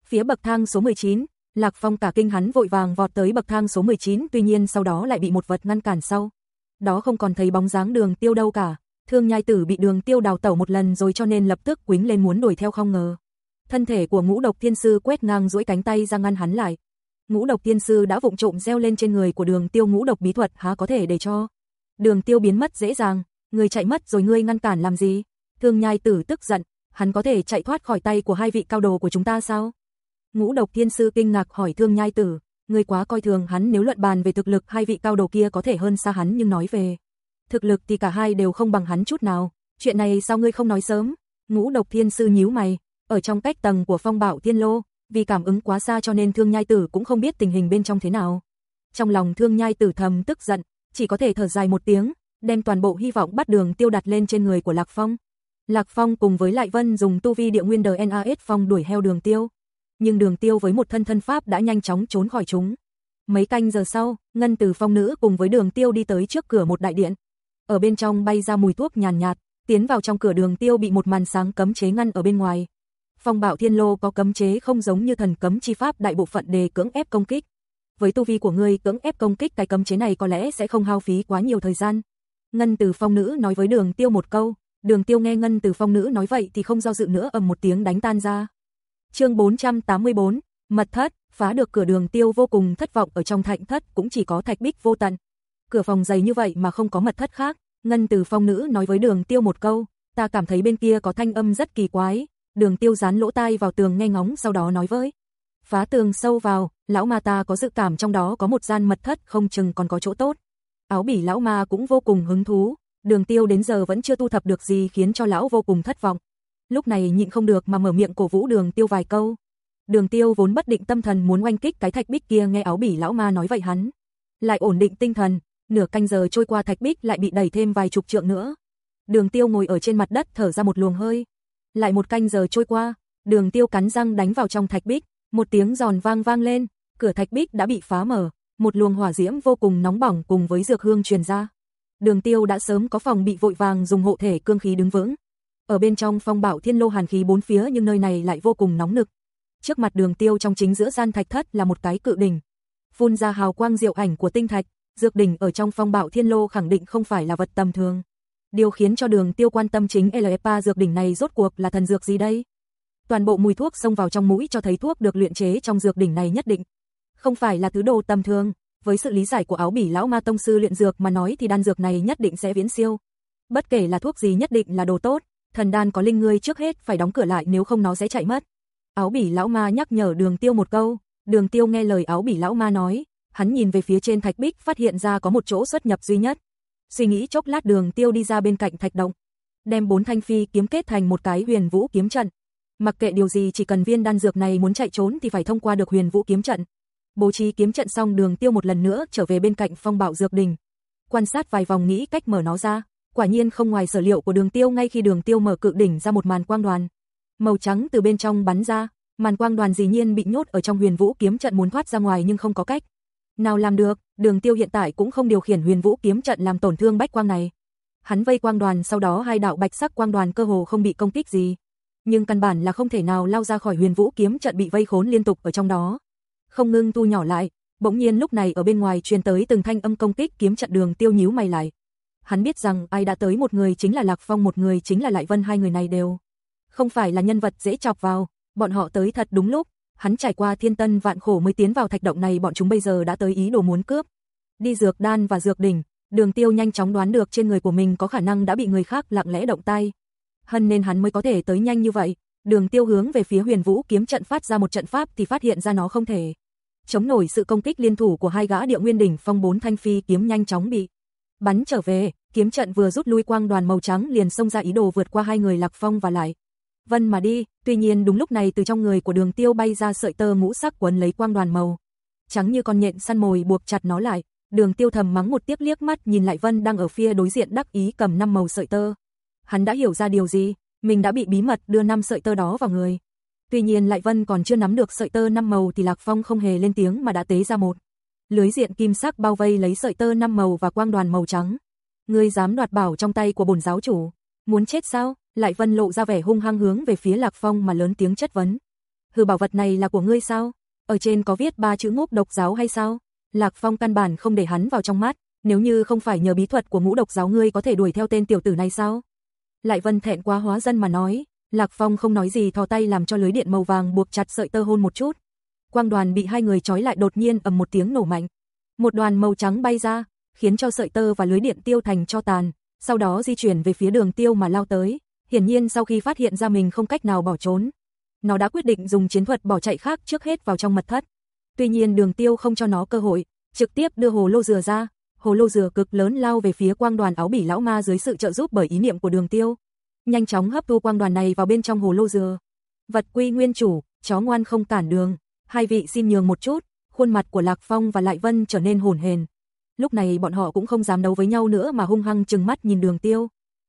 Phía bậc thang số 19, Lạc Phong cả kinh hắn vội vàng vọt tới bậc thang số 19, tuy nhiên sau đó lại bị một vật ngăn cản sau. Đó không còn thấy bóng dáng Đường Tiêu đâu cả. Thương nhai tử bị Đường Tiêu đào tẩu một lần rồi cho nên lập tức quính lên muốn đuổi theo không ngờ. Thân thể của Ngũ Độc Thiên sư quét ngang duỗi cánh tay ra ngăn hắn lại. Ngũ Độc Thiên sư đã vụng trộm gieo lên trên người của Đường Tiêu Ngũ Độc bí thuật há có thể để cho Đường Tiêu biến mất dễ dàng, người chạy mất rồi ngươi ngăn cản làm gì? Thương nhai tử tức giận, hắn có thể chạy thoát khỏi tay của hai vị cao đồ của chúng ta sao? Ngũ độc thiên sư kinh ngạc hỏi thương nhai tử, người quá coi thường hắn nếu luận bàn về thực lực hai vị cao đầu kia có thể hơn xa hắn nhưng nói về. Thực lực thì cả hai đều không bằng hắn chút nào, chuyện này sao ngươi không nói sớm? Ngũ độc thiên sư nhíu mày, ở trong cách tầng của phong bảo thiên lô, vì cảm ứng quá xa cho nên thương nhai tử cũng không biết tình hình bên trong thế nào. Trong lòng thương nhai tử thầm tức giận, chỉ có thể thở dài một tiếng, đem toàn bộ hy vọng bắt đường tiêu đặt lên trên người của Lạc Phong. Lạc Phong cùng với Lại Vân dùng tu vi địa nguyên đời Phong đuổi heo đường tiêu. Nhưng đường tiêu với một thân thân pháp đã nhanh chóng trốn khỏi chúng. Mấy canh giờ sau, Ngân từ phong nữ cùng với đường tiêu đi tới trước cửa một đại điện. Ở bên trong bay ra mùi thuốc nhàn nhạt, tiến vào trong cửa đường tiêu bị một màn sáng cấm chế ngăn ở bên ngoài. Phong bạo thiên lô có cấm chế không giống như thần cấm chi pháp đại bộ phận đề cưỡng ép công kích. Với tu vi của ngươi cưỡng ép công kích cái cấm chế này có lẽ sẽ không hao phí quá nhiều thời gian. Ngân từ phong nữ nói với đường tiêu một câu, Đường tiêu nghe ngân từ phong nữ nói vậy thì không do dự nữa ầm một tiếng đánh tan ra chương 484, mật thất, phá được cửa đường tiêu vô cùng thất vọng ở trong thạnh thất cũng chỉ có thạch bích vô tận. Cửa phòng dày như vậy mà không có mật thất khác, ngân từ phong nữ nói với đường tiêu một câu, ta cảm thấy bên kia có thanh âm rất kỳ quái, đường tiêu dán lỗ tai vào tường nghe ngóng sau đó nói với. Phá tường sâu vào, lão ma ta có dự cảm trong đó có một gian mật thất không chừng còn có chỗ tốt. Áo bỉ lão ma cũng vô cùng hứng thú, Đường tiêu đến giờ vẫn chưa tu thập được gì khiến cho lão vô cùng thất vọng. Lúc này nhịn không được mà mở miệng cổ vũ đường tiêu vài câu. Đường tiêu vốn bất định tâm thần muốn oanh kích cái thạch bích kia nghe áo bỉ lão ma nói vậy hắn. Lại ổn định tinh thần, nửa canh giờ trôi qua thạch bích lại bị đẩy thêm vài chục trượng nữa. Đường tiêu ngồi ở trên mặt đất thở ra một luồng hơi. Lại một canh giờ trôi qua, đường tiêu cắn răng đánh vào trong thạch bích, một tiếng giòn vang vang lên, cửa thạch bích đã bị phá mở, một luồng hỏa diễm vô cùng nóng bỏng cùng với dược hương truyền ra. Đường Tiêu đã sớm có phòng bị vội vàng dùng hộ thể cương khí đứng vững. Ở bên trong phong bảo thiên lô hàn khí bốn phía nhưng nơi này lại vô cùng nóng nực. Trước mặt Đường Tiêu trong chính giữa gian thạch thất là một cái cự đỉnh, phun ra hào quang diệu ảnh của tinh thạch, dược đỉnh ở trong phong bảo thiên lô khẳng định không phải là vật tầm thường. Điều khiến cho Đường Tiêu quan tâm chính LFA dược đỉnh này rốt cuộc là thần dược gì đây? Toàn bộ mùi thuốc xông vào trong mũi cho thấy thuốc được luyện chế trong dược đỉnh này nhất định không phải là thứ đồ tầm thường với sự lý giải của áo bỉ lão ma tông sư luyện dược mà nói thì đan dược này nhất định sẽ viễn siêu. Bất kể là thuốc gì nhất định là đồ tốt, thần đan có linh ngươi trước hết phải đóng cửa lại nếu không nó sẽ chạy mất. Áo bỉ lão ma nhắc nhở đường tiêu một câu, đường tiêu nghe lời áo bỉ lão ma nói, hắn nhìn về phía trên thạch bích phát hiện ra có một chỗ xuất nhập duy nhất. Suy nghĩ chốc lát đường tiêu đi ra bên cạnh thạch động, đem bốn thanh phi kiếm kết thành một cái huyền vũ kiếm trận. Mặc kệ điều gì chỉ cần viên đan dược này muốn chạy trốn thì phải thông qua được huyền vũ kiếm trận. Bố trí kiếm trận xong đường tiêu một lần nữa trở về bên cạnh phong bảo dược đình. Quan sát vài vòng nghĩ cách mở nó ra. Quả nhiên không ngoài sở liệu của đường tiêu ngay khi đường tiêu mở cự đỉnh ra một màn quang đoàn. Màu trắng từ bên trong bắn ra, màn quang đoàn dĩ nhiên bị nhốt ở trong huyền vũ kiếm trận muốn thoát ra ngoài nhưng không có cách. Nào làm được, đường tiêu hiện tại cũng không điều khiển huyền vũ kiếm trận làm tổn thương bách quang này. Hắn vây quang đoàn sau đó hai đạo bạch sắc quang đoàn cơ hồ không bị công kích gì. Nhưng căn bản là không thể nào lao ra khỏi huyền vũ kiếm trận bị vây khốn liên tục ở trong đó không ngưng tu nhỏ lại, bỗng nhiên lúc này ở bên ngoài truyền tới từng thanh âm công kích kiếm trận đường tiêu nhíu mày lại. Hắn biết rằng ai đã tới một người chính là Lạc Phong một người chính là Lại Vân hai người này đều. Không phải là nhân vật dễ chọc vào, bọn họ tới thật đúng lúc, hắn trải qua thiên tân vạn khổ mới tiến vào thạch động này bọn chúng bây giờ đã tới ý đồ muốn cướp. Đi dược đan và dược đỉnh, đường tiêu nhanh chóng đoán được trên người của mình có khả năng đã bị người khác lặng lẽ động tay. Hân nên hắn mới có thể tới nhanh như vậy, đường tiêu hướng về phía huyền vũ kiếm trận phát ra một trận pháp thì phát hiện ra nó không thể chống nổi sự công kích liên thủ của hai gã địa nguyên đỉnh phong bốn thanh phi kiếm nhanh chóng bị bắn trở về, kiếm trận vừa rút lui quang đoàn màu trắng liền xông ra ý đồ vượt qua hai người Lạc Phong và lại. Vân mà đi, tuy nhiên đúng lúc này từ trong người của đường tiêu bay ra sợi tơ ngũ sắc quấn lấy quang đoàn màu. Trắng như con nhện săn mồi buộc chặt nó lại, đường tiêu thầm mắng một tiếc liếc mắt nhìn lại Vân đang ở phía đối diện đắc ý cầm năm màu sợi tơ. Hắn đã hiểu ra điều gì, mình đã bị bí mật đưa năm sợi tơ đó vào người. Tuy nhiên Lại Vân còn chưa nắm được sợi tơ năm màu thì Lạc Phong không hề lên tiếng mà đã tế ra một. Lưới diện kim sắc bao vây lấy sợi tơ năm màu và quang đoàn màu trắng. Ngươi dám đoạt bảo trong tay của bổn giáo chủ, muốn chết sao? Lại Vân lộ ra vẻ hung hăng hướng về phía Lạc Phong mà lớn tiếng chất vấn. Hừ bảo vật này là của ngươi sao? Ở trên có viết ba chữ ngốc độc giáo hay sao? Lạc Phong căn bản không để hắn vào trong mắt, nếu như không phải nhờ bí thuật của ngũ độc giáo ngươi có thể đuổi theo tên tiểu tử này sao? Lại Vân thẹn quá hóa dân mà nói, Lạc Phong không nói gì thò tay làm cho lưới điện màu vàng buộc chặt sợi tơ hôn một chút. Quang đoàn bị hai người trói lại đột nhiên ầm một tiếng nổ mạnh. Một đoàn màu trắng bay ra, khiến cho sợi tơ và lưới điện tiêu thành cho tàn, sau đó di chuyển về phía đường tiêu mà lao tới. Hiển nhiên sau khi phát hiện ra mình không cách nào bỏ trốn, nó đã quyết định dùng chiến thuật bỏ chạy khác trước hết vào trong mật thất. Tuy nhiên đường tiêu không cho nó cơ hội, trực tiếp đưa hồ lô dừa ra, hồ lô dừa cực lớn lao về phía quang đoàn áo bỉ lão ma dưới sự trợ giúp bởi ý niệm của đường tiêu. Nhanh chóng hấp thu quang đoàn này vào bên trong hồ lô dừa. Vật quy nguyên chủ, chó ngoan không cản đường, hai vị xin nhường một chút, khuôn mặt của Lạc Phong và Lại Vân trở nên hồn hền. Lúc này bọn họ cũng không dám đấu với nhau nữa mà hung hăng trừng mắt nhìn đường tiêu.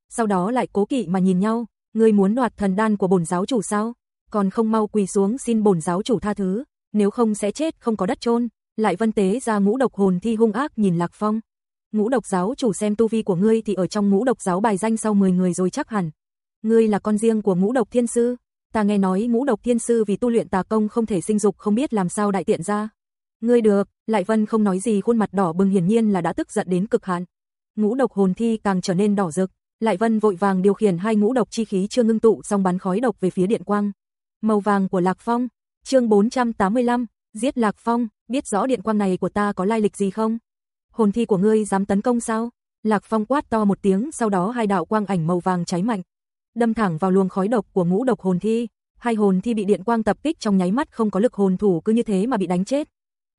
Sau đó lại cố kỵ mà nhìn nhau, ngươi muốn đoạt thần đan của bổn giáo chủ sao? Còn không mau quỳ xuống xin bổn giáo chủ tha thứ, nếu không sẽ chết không có đất chôn. Lại Vân tế ra ngũ độc hồn thi hung ác nhìn Lạc Phong. Ngũ độc giáo chủ xem tu vi của ngươi thì ở trong ngũ độc giáo bài danh sau 10 người rồi chắc hẳn. Ngươi là con riêng của ngũ độc thiên sư, ta nghe nói ngũ độc thiên sư vì tu luyện tà công không thể sinh dục không biết làm sao đại tiện ra. Ngươi được, Lại Vân không nói gì khuôn mặt đỏ bừng hiển nhiên là đã tức giận đến cực hạn. Ngũ độc hồn thi càng trở nên đỏ rực, Lại Vân vội vàng điều khiển hai ngũ độc chi khí chưa ngưng tụ xong bắn khói độc về phía điện quang. Màu vàng của Lạc Phong, chương 485, giết Lạc Phong, biết rõ điện quang này của ta có lai lịch gì không? Hồn thi của ngươi dám tấn công sao? Lạc Phong quát to một tiếng, sau đó hai đạo quang ảnh màu vàng cháy mạnh, đâm thẳng vào luồng khói độc của ngũ độc hồn thi. Hai hồn thi bị điện quang tập kích trong nháy mắt không có lực hồn thủ cứ như thế mà bị đánh chết.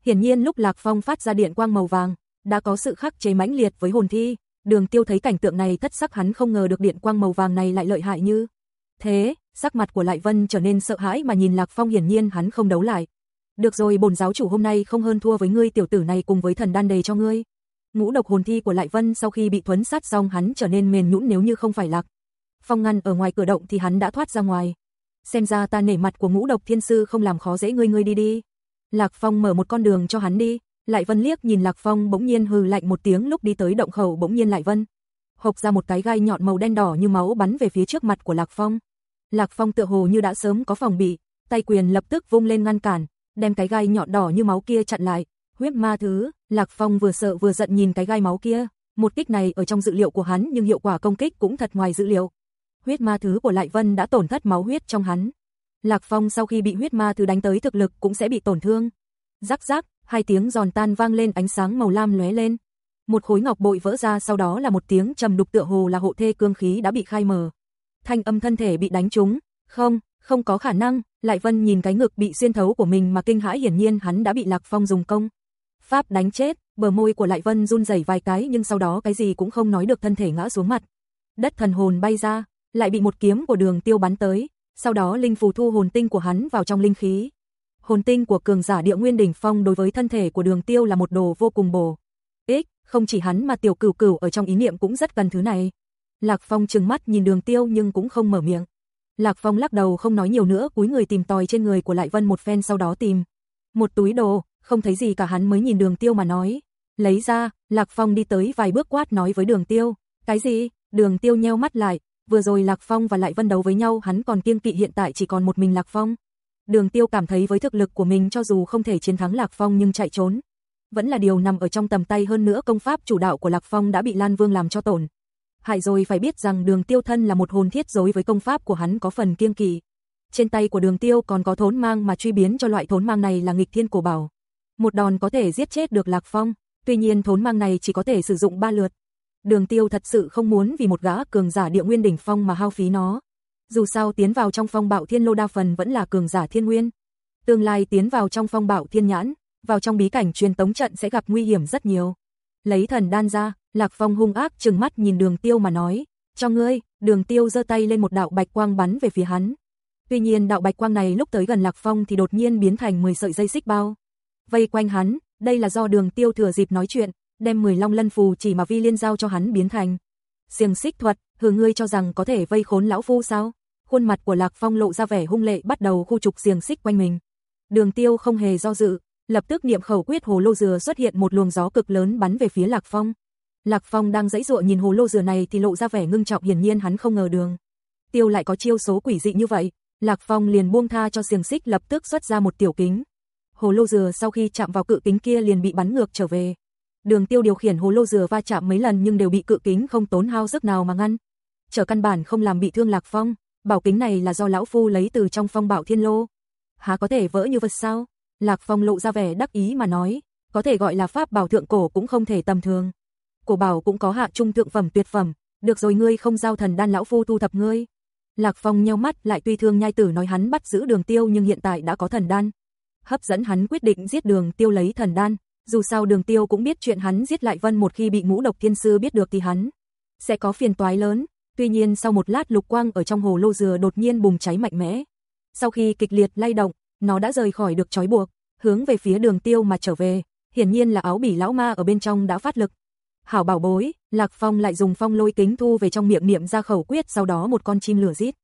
Hiển nhiên lúc Lạc Phong phát ra điện quang màu vàng, đã có sự khắc chế mãnh liệt với hồn thi. Đường Tiêu thấy cảnh tượng này thất sắc hắn không ngờ được điện quang màu vàng này lại lợi hại như thế, sắc mặt của Lại Vân trở nên sợ hãi mà nhìn Lạc Phong hiển nhiên hắn không đấu lại. Được rồi, bổn giáo chủ hôm nay không hơn thua với ngươi tiểu tử này cùng với thần đan đề cho ngươi. Ngũ độc hồn thi của Lại Vân sau khi bị thuấn sát xong hắn trở nên mềm nhũn nếu như không phải Lạc Phong ngăn ở ngoài cửa động thì hắn đã thoát ra ngoài. Xem ra ta nể mặt của ngũ độc thiên sư không làm khó dễ ngươi ngươi đi đi. Lạc Phong mở một con đường cho hắn đi. Lại Vân liếc nhìn Lạc Phong bỗng nhiên hừ lạnh một tiếng lúc đi tới động khẩu bỗng nhiên Lại Vân. Hộc ra một cái gai nhọn màu đen đỏ như máu bắn về phía trước mặt của Lạc Phong. Lạc Phong tựa hồ như đã sớm có phòng bị, tay quyền lập tức vung lên ngăn cản, đem cái gai nhọn đỏ như máu kia chặn lại. Huyết ma thứ, Lạc Phong vừa sợ vừa giận nhìn cái gai máu kia, một kích này ở trong dự liệu của hắn nhưng hiệu quả công kích cũng thật ngoài dự liệu. Huyết ma thứ của Lại Vân đã tổn thất máu huyết trong hắn. Lạc Phong sau khi bị huyết ma thứ đánh tới thực lực cũng sẽ bị tổn thương. Rắc rắc, hai tiếng giòn tan vang lên ánh sáng màu lam lóe lên. Một khối ngọc bội vỡ ra sau đó là một tiếng trầm đục tựa hồ là hộ thê cương khí đã bị khai mở. Thanh âm thân thể bị đánh trúng, không, không có khả năng, Lại Vân nhìn cái ngực bị xuyên thấu của mình mà kinh hãi hiển nhiên hắn đã bị Lạc Phong dùng công. Pháp đánh chết, bờ môi của Lại Vân run rẩy vài cái nhưng sau đó cái gì cũng không nói được thân thể ngã xuống mặt. Đất thần hồn bay ra, lại bị một kiếm của đường tiêu bắn tới, sau đó linh phù thu hồn tinh của hắn vào trong linh khí. Hồn tinh của cường giả địa nguyên đỉnh phong đối với thân thể của đường tiêu là một đồ vô cùng bổ. Ích, không chỉ hắn mà tiểu cửu cửu ở trong ý niệm cũng rất cần thứ này. Lạc Phong trừng mắt nhìn đường tiêu nhưng cũng không mở miệng. Lạc Phong lắc đầu không nói nhiều nữa cúi người tìm tòi trên người của Lại Vân một phen sau đó tìm. Một túi đồ, không thấy gì cả hắn mới nhìn đường tiêu mà nói. Lấy ra, Lạc Phong đi tới vài bước quát nói với đường tiêu. Cái gì? Đường tiêu nheo mắt lại, vừa rồi Lạc Phong và Lại Vân đấu với nhau hắn còn kiêng kỵ hiện tại chỉ còn một mình Lạc Phong. Đường tiêu cảm thấy với thực lực của mình cho dù không thể chiến thắng Lạc Phong nhưng chạy trốn. Vẫn là điều nằm ở trong tầm tay hơn nữa công pháp chủ đạo của Lạc Phong đã bị Lan Vương làm cho tổn. Hại rồi phải biết rằng đường tiêu thân là một hồn thiết dối với công pháp của hắn có phần kiêng kỵ. Trên tay của đường tiêu còn có thốn mang mà truy biến cho loại thốn mang này là nghịch thiên cổ bảo. Một đòn có thể giết chết được Lạc Phong, tuy nhiên thốn mang này chỉ có thể sử dụng ba lượt. Đường tiêu thật sự không muốn vì một gã cường giả địa nguyên đỉnh phong mà hao phí nó. Dù sao tiến vào trong phong bạo thiên lô đa phần vẫn là cường giả thiên nguyên. Tương lai tiến vào trong phong bạo thiên nhãn, vào trong bí cảnh truyền tống trận sẽ gặp nguy hiểm rất nhiều. Lấy thần đan ra, Lạc Phong hung ác trừng mắt nhìn đường tiêu mà nói, cho ngươi, đường tiêu giơ tay lên một đạo bạch quang bắn về phía hắn. Tuy nhiên đạo bạch quang này lúc tới gần Lạc Phong thì đột nhiên biến thành 10 sợi dây xích bao. Vây quanh hắn, đây là do đường tiêu thừa dịp nói chuyện, đem 10 long lân phù chỉ mà vi liên giao cho hắn biến thành. Xiềng xích thuật, hừ ngươi cho rằng có thể vây khốn lão phu sao? Khuôn mặt của Lạc Phong lộ ra vẻ hung lệ bắt đầu khu trục xiềng xích quanh mình. Đường tiêu không hề do dự, lập tức niệm khẩu quyết hồ lô dừa xuất hiện một luồng gió cực lớn bắn về phía Lạc Phong. Lạc Phong đang dãy dụa nhìn hồ lô dừa này thì lộ ra vẻ ngưng trọng hiển nhiên hắn không ngờ đường. tiêu lại có chiêu số quỷ dị như vậy, Lạc Phong liền buông tha cho xiềng xích lập tức xuất ra một tiểu kính. Hồ lô dừa sau khi chạm vào cự kính kia liền bị bắn ngược trở về. Đường Tiêu điều khiển hồ lô dừa va chạm mấy lần nhưng đều bị cự kính không tốn hao sức nào mà ngăn. Trở căn bản không làm bị thương Lạc Phong, bảo kính này là do lão phu lấy từ trong phong bảo thiên lô. Há có thể vỡ như vật sao? Lạc Phong lộ ra vẻ đắc ý mà nói, có thể gọi là pháp bảo thượng cổ cũng không thể tầm thường. Cổ bảo cũng có hạ trung thượng phẩm tuyệt phẩm, được rồi ngươi không giao thần đan lão phu thu thập ngươi. Lạc Phong nheo mắt lại tuy thương nhai tử nói hắn bắt giữ đường tiêu nhưng hiện tại đã có thần đan. Hấp dẫn hắn quyết định giết đường tiêu lấy thần đan, dù sao đường tiêu cũng biết chuyện hắn giết lại vân một khi bị ngũ độc thiên sư biết được thì hắn sẽ có phiền toái lớn. Tuy nhiên sau một lát lục quang ở trong hồ lô dừa đột nhiên bùng cháy mạnh mẽ. Sau khi kịch liệt lay động, nó đã rời khỏi được trói buộc, hướng về phía đường tiêu mà trở về. Hiển nhiên là áo bỉ lão ma ở bên trong đã phát lực. Hảo bảo bối, Lạc Phong lại dùng phong lôi kính thu về trong miệng niệm ra khẩu quyết sau đó một con chim lửa rít.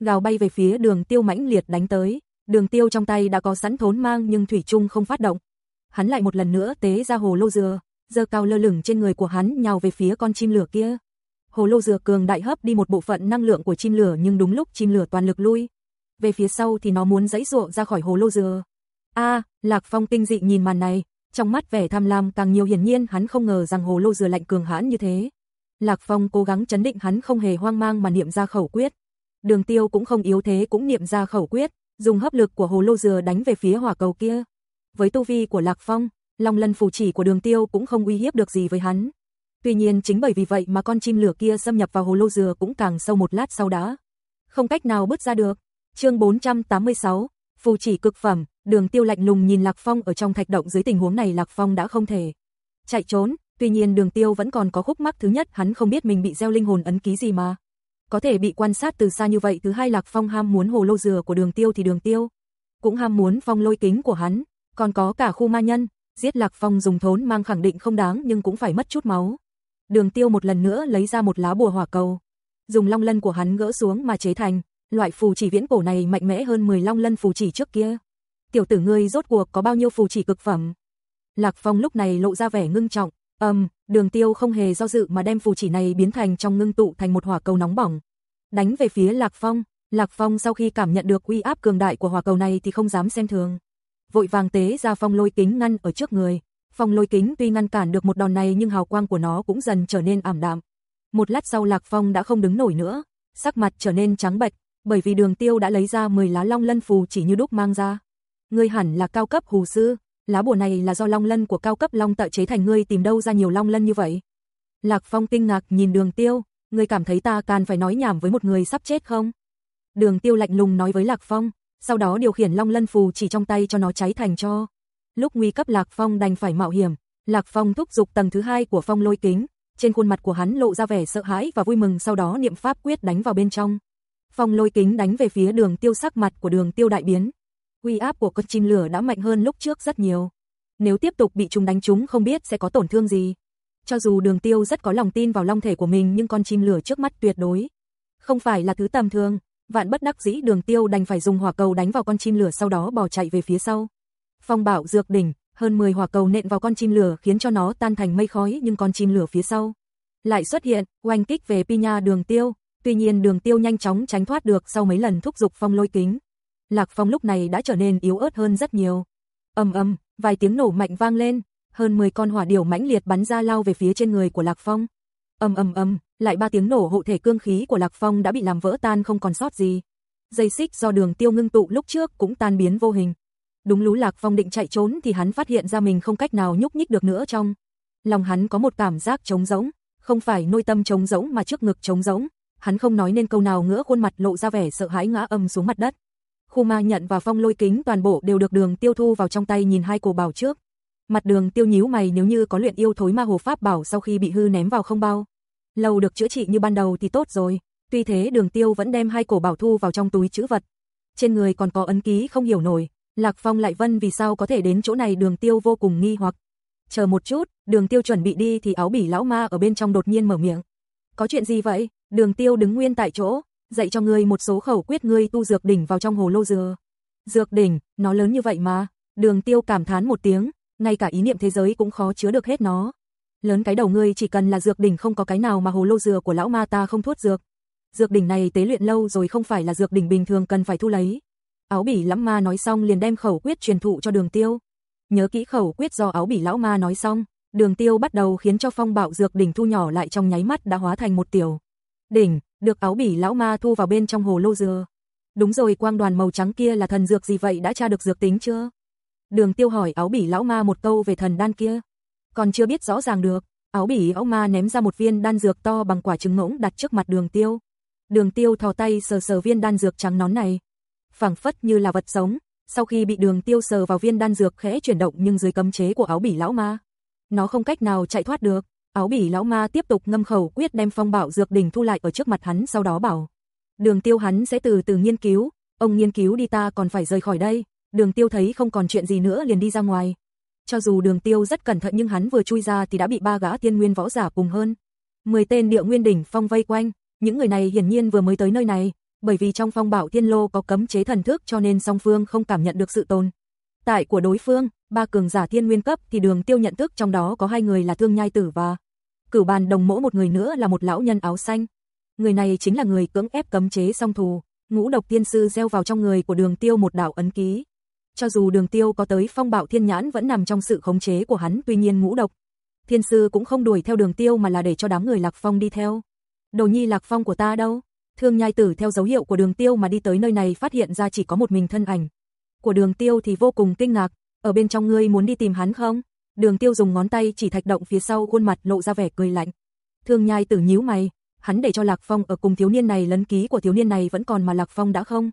Gào bay về phía đường tiêu mãnh liệt đánh tới. Đường tiêu trong tay đã có sẵn thốn mang nhưng Thủy Trung không phát động. Hắn lại một lần nữa tế ra hồ lô dừa, dơ cao lơ lửng trên người của hắn nhào về phía con chim lửa kia. Hồ lô dừa cường đại hấp đi một bộ phận năng lượng của chim lửa nhưng đúng lúc chim lửa toàn lực lui. Về phía sau thì nó muốn giãy giụa ra khỏi hồ lô dừa. A, Lạc Phong tinh dị nhìn màn này, trong mắt vẻ tham lam càng nhiều hiển nhiên hắn không ngờ rằng hồ lô dừa lạnh cường hãn như thế. Lạc Phong cố gắng chấn định hắn không hề hoang mang mà niệm ra khẩu quyết. Đường Tiêu cũng không yếu thế cũng niệm ra khẩu quyết, dùng hấp lực của hồ lô dừa đánh về phía hỏa cầu kia. Với tu vi của Lạc Phong, Long Lân phù chỉ của Đường Tiêu cũng không uy hiếp được gì với hắn. Tuy nhiên chính bởi vì vậy mà con chim lửa kia xâm nhập vào hồ lô dừa cũng càng sâu một lát sau đó. Không cách nào bứt ra được. Chương 486, phù chỉ cực phẩm, Đường Tiêu lạnh lùng nhìn Lạc Phong ở trong thạch động dưới tình huống này Lạc Phong đã không thể chạy trốn, tuy nhiên Đường Tiêu vẫn còn có khúc mắc thứ nhất, hắn không biết mình bị gieo linh hồn ấn ký gì mà có thể bị quan sát từ xa như vậy, thứ hai Lạc Phong ham muốn hồ lô dừa của Đường Tiêu thì Đường Tiêu cũng ham muốn phong lôi kính của hắn, còn có cả khu ma nhân, giết Lạc Phong dùng thốn mang khẳng định không đáng nhưng cũng phải mất chút máu. Đường Tiêu một lần nữa lấy ra một lá bùa hỏa cầu, dùng long lân của hắn gỡ xuống mà chế thành, loại phù chỉ viễn cổ này mạnh mẽ hơn 10 long lân phù chỉ trước kia. Tiểu tử ngươi rốt cuộc có bao nhiêu phù chỉ cực phẩm? Lạc Phong lúc này lộ ra vẻ ngưng trọng, ầm um, Đường Tiêu không hề do dự mà đem phù chỉ này biến thành trong ngưng tụ thành một hỏa cầu nóng bỏng, đánh về phía Lạc Phong. Lạc Phong sau khi cảm nhận được uy áp cường đại của hỏa cầu này thì không dám xem thường, vội vàng tế ra phong lôi kính ngăn ở trước người. Phong lôi kính tuy ngăn cản được một đòn này nhưng hào quang của nó cũng dần trở nên ảm đạm. Một lát sau Lạc Phong đã không đứng nổi nữa, sắc mặt trở nên trắng bệch, bởi vì Đường Tiêu đã lấy ra 10 lá long lân phù chỉ như đúc mang ra. Ngươi hẳn là cao cấp hù sư, lá bùa này là do long lân của cao cấp long tạo chế thành ngươi tìm đâu ra nhiều long lân như vậy? Lạc Phong kinh ngạc nhìn Đường Tiêu, ngươi cảm thấy ta càng phải nói nhảm với một người sắp chết không? Đường Tiêu lạnh lùng nói với Lạc Phong, sau đó điều khiển long lân phù chỉ trong tay cho nó cháy thành cho. Lúc nguy cấp Lạc Phong đành phải mạo hiểm, Lạc Phong thúc giục tầng thứ hai của phong lôi kính, trên khuôn mặt của hắn lộ ra vẻ sợ hãi và vui mừng sau đó niệm pháp quyết đánh vào bên trong. Phong lôi kính đánh về phía đường tiêu sắc mặt của đường tiêu đại biến. Uy áp của con chim lửa đã mạnh hơn lúc trước rất nhiều. Nếu tiếp tục bị chúng đánh chúng không biết sẽ có tổn thương gì. Cho dù đường tiêu rất có lòng tin vào long thể của mình nhưng con chim lửa trước mắt tuyệt đối. Không phải là thứ tầm thường. Vạn bất đắc dĩ đường tiêu đành phải dùng hỏa cầu đánh vào con chim lửa sau đó bỏ chạy về phía sau. Phong bảo dược đỉnh, hơn 10 hỏa cầu nện vào con chim lửa khiến cho nó tan thành mây khói nhưng con chim lửa phía sau lại xuất hiện, oanh kích về Pinya đường tiêu, tuy nhiên đường tiêu nhanh chóng tránh thoát được sau mấy lần thúc giục phong lôi kính. Lạc Phong lúc này đã trở nên yếu ớt hơn rất nhiều. ầm ầm, vài tiếng nổ mạnh vang lên, hơn 10 con hỏa điểu mãnh liệt bắn ra lao về phía trên người của Lạc Phong ầm ầm ầm, lại ba tiếng nổ hộ thể cương khí của Lạc Phong đã bị làm vỡ tan không còn sót gì. Dây xích do đường tiêu ngưng tụ lúc trước cũng tan biến vô hình. Đúng lú Lạc Phong định chạy trốn thì hắn phát hiện ra mình không cách nào nhúc nhích được nữa trong. Lòng hắn có một cảm giác trống rỗng, không phải nội tâm trống rỗng mà trước ngực trống rỗng. Hắn không nói nên câu nào ngỡ khuôn mặt lộ ra vẻ sợ hãi ngã âm xuống mặt đất. Khu ma nhận và phong lôi kính toàn bộ đều được đường tiêu thu vào trong tay nhìn hai cổ bảo trước. Mặt đường tiêu nhíu mày nếu như có luyện yêu thối ma hồ pháp bảo sau khi bị hư ném vào không bao. Lâu được chữa trị như ban đầu thì tốt rồi. Tuy thế đường tiêu vẫn đem hai cổ bảo thu vào trong túi chữ vật. Trên người còn có ấn ký không hiểu nổi. Lạc Phong lại vân vì sao có thể đến chỗ này đường tiêu vô cùng nghi hoặc. Chờ một chút, đường tiêu chuẩn bị đi thì áo bỉ lão ma ở bên trong đột nhiên mở miệng. Có chuyện gì vậy? Đường tiêu đứng nguyên tại chỗ, dạy cho ngươi một số khẩu quyết ngươi tu dược đỉnh vào trong hồ lô dừa. Dược đỉnh, nó lớn như vậy mà. Đường tiêu cảm thán một tiếng, ngay cả ý niệm thế giới cũng khó chứa được hết nó. Lớn cái đầu ngươi chỉ cần là dược đỉnh không có cái nào mà hồ lô dừa của lão ma ta không thuốc dược. dược đỉnh này tế luyện lâu rồi không phải là dược đỉnh bình thường cần phải thu lấy. Áo bỉ lắm ma nói xong liền đem khẩu quyết truyền thụ cho đường tiêu. Nhớ kỹ khẩu quyết do áo bỉ lão ma nói xong, đường tiêu bắt đầu khiến cho phong bạo dược đỉnh thu nhỏ lại trong nháy mắt đã hóa thành một tiểu. Đỉnh, được áo bỉ lão ma thu vào bên trong hồ lô dừa. Đúng rồi quang đoàn màu trắng kia là thần dược gì vậy đã tra được dược tính chưa? Đường tiêu hỏi áo bỉ lão ma một câu về thần đan kia. Còn chưa biết rõ ràng được, áo bỉ áo ma ném ra một viên đan dược to bằng quả trứng ngỗng đặt trước mặt đường tiêu. Đường tiêu thò tay sờ sờ viên đan dược trắng nón này. phẳng phất như là vật sống, sau khi bị đường tiêu sờ vào viên đan dược khẽ chuyển động nhưng dưới cấm chế của áo bỉ lão ma. Nó không cách nào chạy thoát được, áo bỉ lão ma tiếp tục ngâm khẩu quyết đem phong bảo dược đỉnh thu lại ở trước mặt hắn sau đó bảo. Đường tiêu hắn sẽ từ từ nghiên cứu, ông nghiên cứu đi ta còn phải rời khỏi đây. Đường tiêu thấy không còn chuyện gì nữa liền đi ra ngoài. Cho dù đường tiêu rất cẩn thận nhưng hắn vừa chui ra thì đã bị ba gã tiên nguyên võ giả cùng hơn. Mười tên địa nguyên đỉnh phong vây quanh, những người này hiển nhiên vừa mới tới nơi này, bởi vì trong phong bảo thiên lô có cấm chế thần thức cho nên song phương không cảm nhận được sự tồn. Tại của đối phương, ba cường giả thiên nguyên cấp thì đường tiêu nhận thức trong đó có hai người là thương nhai tử và cửu bàn đồng mỗ một người nữa là một lão nhân áo xanh. Người này chính là người cưỡng ép cấm chế song thù, ngũ độc tiên sư gieo vào trong người của đường tiêu một đạo ấn ký. Cho dù đường tiêu có tới phong bạo thiên nhãn vẫn nằm trong sự khống chế của hắn tuy nhiên ngũ độc. Thiên sư cũng không đuổi theo đường tiêu mà là để cho đám người lạc phong đi theo. Đồ nhi lạc phong của ta đâu? Thương nhai tử theo dấu hiệu của đường tiêu mà đi tới nơi này phát hiện ra chỉ có một mình thân ảnh. Của đường tiêu thì vô cùng kinh ngạc, ở bên trong ngươi muốn đi tìm hắn không? Đường tiêu dùng ngón tay chỉ thạch động phía sau khuôn mặt lộ ra vẻ cười lạnh. Thương nhai tử nhíu mày, hắn để cho Lạc Phong ở cùng thiếu niên này lấn ký của thiếu niên này vẫn còn mà Lạc Phong đã không?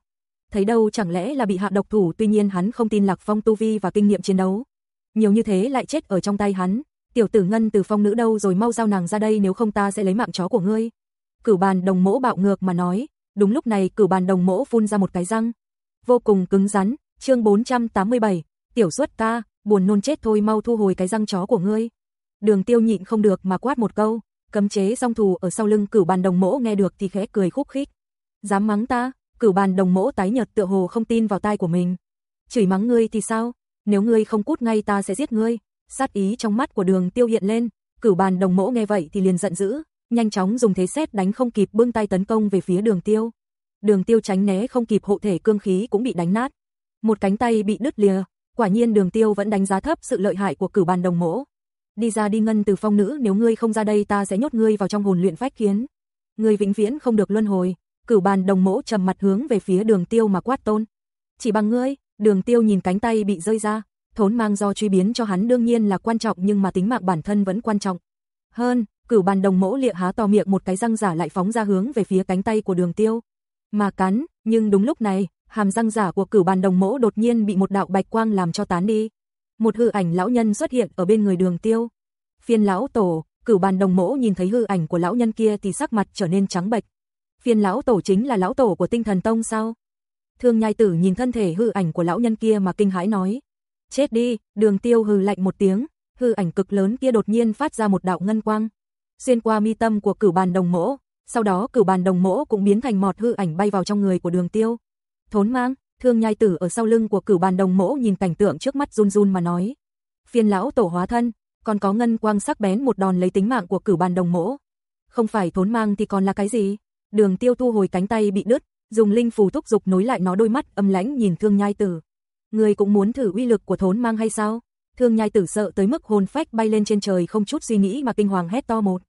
Thấy đâu chẳng lẽ là bị hạ độc thủ tuy nhiên hắn không tin Lạc Phong tu vi và kinh nghiệm chiến đấu. Nhiều như thế lại chết ở trong tay hắn. Tiểu tử ngân từ phong nữ đâu rồi mau giao nàng ra đây nếu không ta sẽ lấy mạng chó của ngươi. Cửu bàn đồng mỗ bạo ngược mà nói, đúng lúc này cửu bàn đồng mỗ phun ra một cái răng. Vô cùng cứng rắn, chương 487, tiểu xuất ta, buồn nôn chết thôi mau thu hồi cái răng chó của ngươi. Đường tiêu nhịn không được mà quát một câu, cấm chế song thù ở sau lưng cửu bàn đồng mỗ nghe được thì khẽ cười khúc khích. Dám mắng ta, cửu bàn đồng mỗ tái nhợt tựa hồ không tin vào tai của mình. Chửi mắng ngươi thì sao, nếu ngươi không cút ngay ta sẽ giết ngươi. Sát ý trong mắt của đường tiêu hiện lên, cửu bàn đồng mỗ nghe vậy thì liền giận dữ, nhanh chóng dùng thế xét đánh không kịp bưng tay tấn công về phía đường tiêu. Đường tiêu tránh né không kịp hộ thể cương khí cũng bị đánh nát. Một cánh tay bị đứt lìa, quả nhiên đường tiêu vẫn đánh giá thấp sự lợi hại của cửu bàn đồng mỗ. Đi ra đi ngân từ phong nữ nếu ngươi không ra đây ta sẽ nhốt ngươi vào trong hồn luyện phách khiến. Ngươi vĩnh viễn không được luân hồi. Cửu bàn đồng mỗ trầm mặt hướng về phía đường tiêu mà quát tôn. Chỉ bằng ngươi, đường tiêu nhìn cánh tay bị rơi ra, thốn mang do truy biến cho hắn đương nhiên là quan trọng nhưng mà tính mạng bản thân vẫn quan trọng. Hơn, cửu bàn đồng mỗ lịa há to miệng một cái răng giả lại phóng ra hướng về phía cánh tay của đường tiêu. Mà cắn, nhưng đúng lúc này, hàm răng giả của cửu bàn đồng mỗ đột nhiên bị một đạo bạch quang làm cho tán đi. Một hư ảnh lão nhân xuất hiện ở bên người đường tiêu. Phiên lão tổ, cửu bàn đồng mỗ nhìn thấy hư ảnh của lão nhân kia thì sắc mặt trở nên trắng bệch. Phiên lão tổ chính là lão tổ của tinh thần tông sao? Thương nhai tử nhìn thân thể hư ảnh của lão nhân kia mà kinh hãi nói. Chết đi, đường tiêu hừ lạnh một tiếng, hư ảnh cực lớn kia đột nhiên phát ra một đạo ngân quang. Xuyên qua mi tâm của cửu bàn đồng mỗ, sau đó cửu bàn đồng mỗ cũng biến thành mọt hư ảnh bay vào trong người của đường tiêu. Thốn mang, thương nhai tử ở sau lưng của cửu bàn đồng mỗ nhìn cảnh tượng trước mắt run run mà nói. Phiên lão tổ hóa thân, còn có ngân quang sắc bén một đòn lấy tính mạng của cửu bàn đồng mỗ. Không phải thốn mang thì còn là cái gì? Đường tiêu thu hồi cánh tay bị đứt, dùng linh phù thúc dục nối lại nó đôi mắt âm lãnh nhìn thương nhai tử. Người cũng muốn thử uy lực của thốn mang hay sao? Thương nhai tử sợ tới mức hồn phách bay lên trên trời không chút suy nghĩ mà kinh hoàng hét to một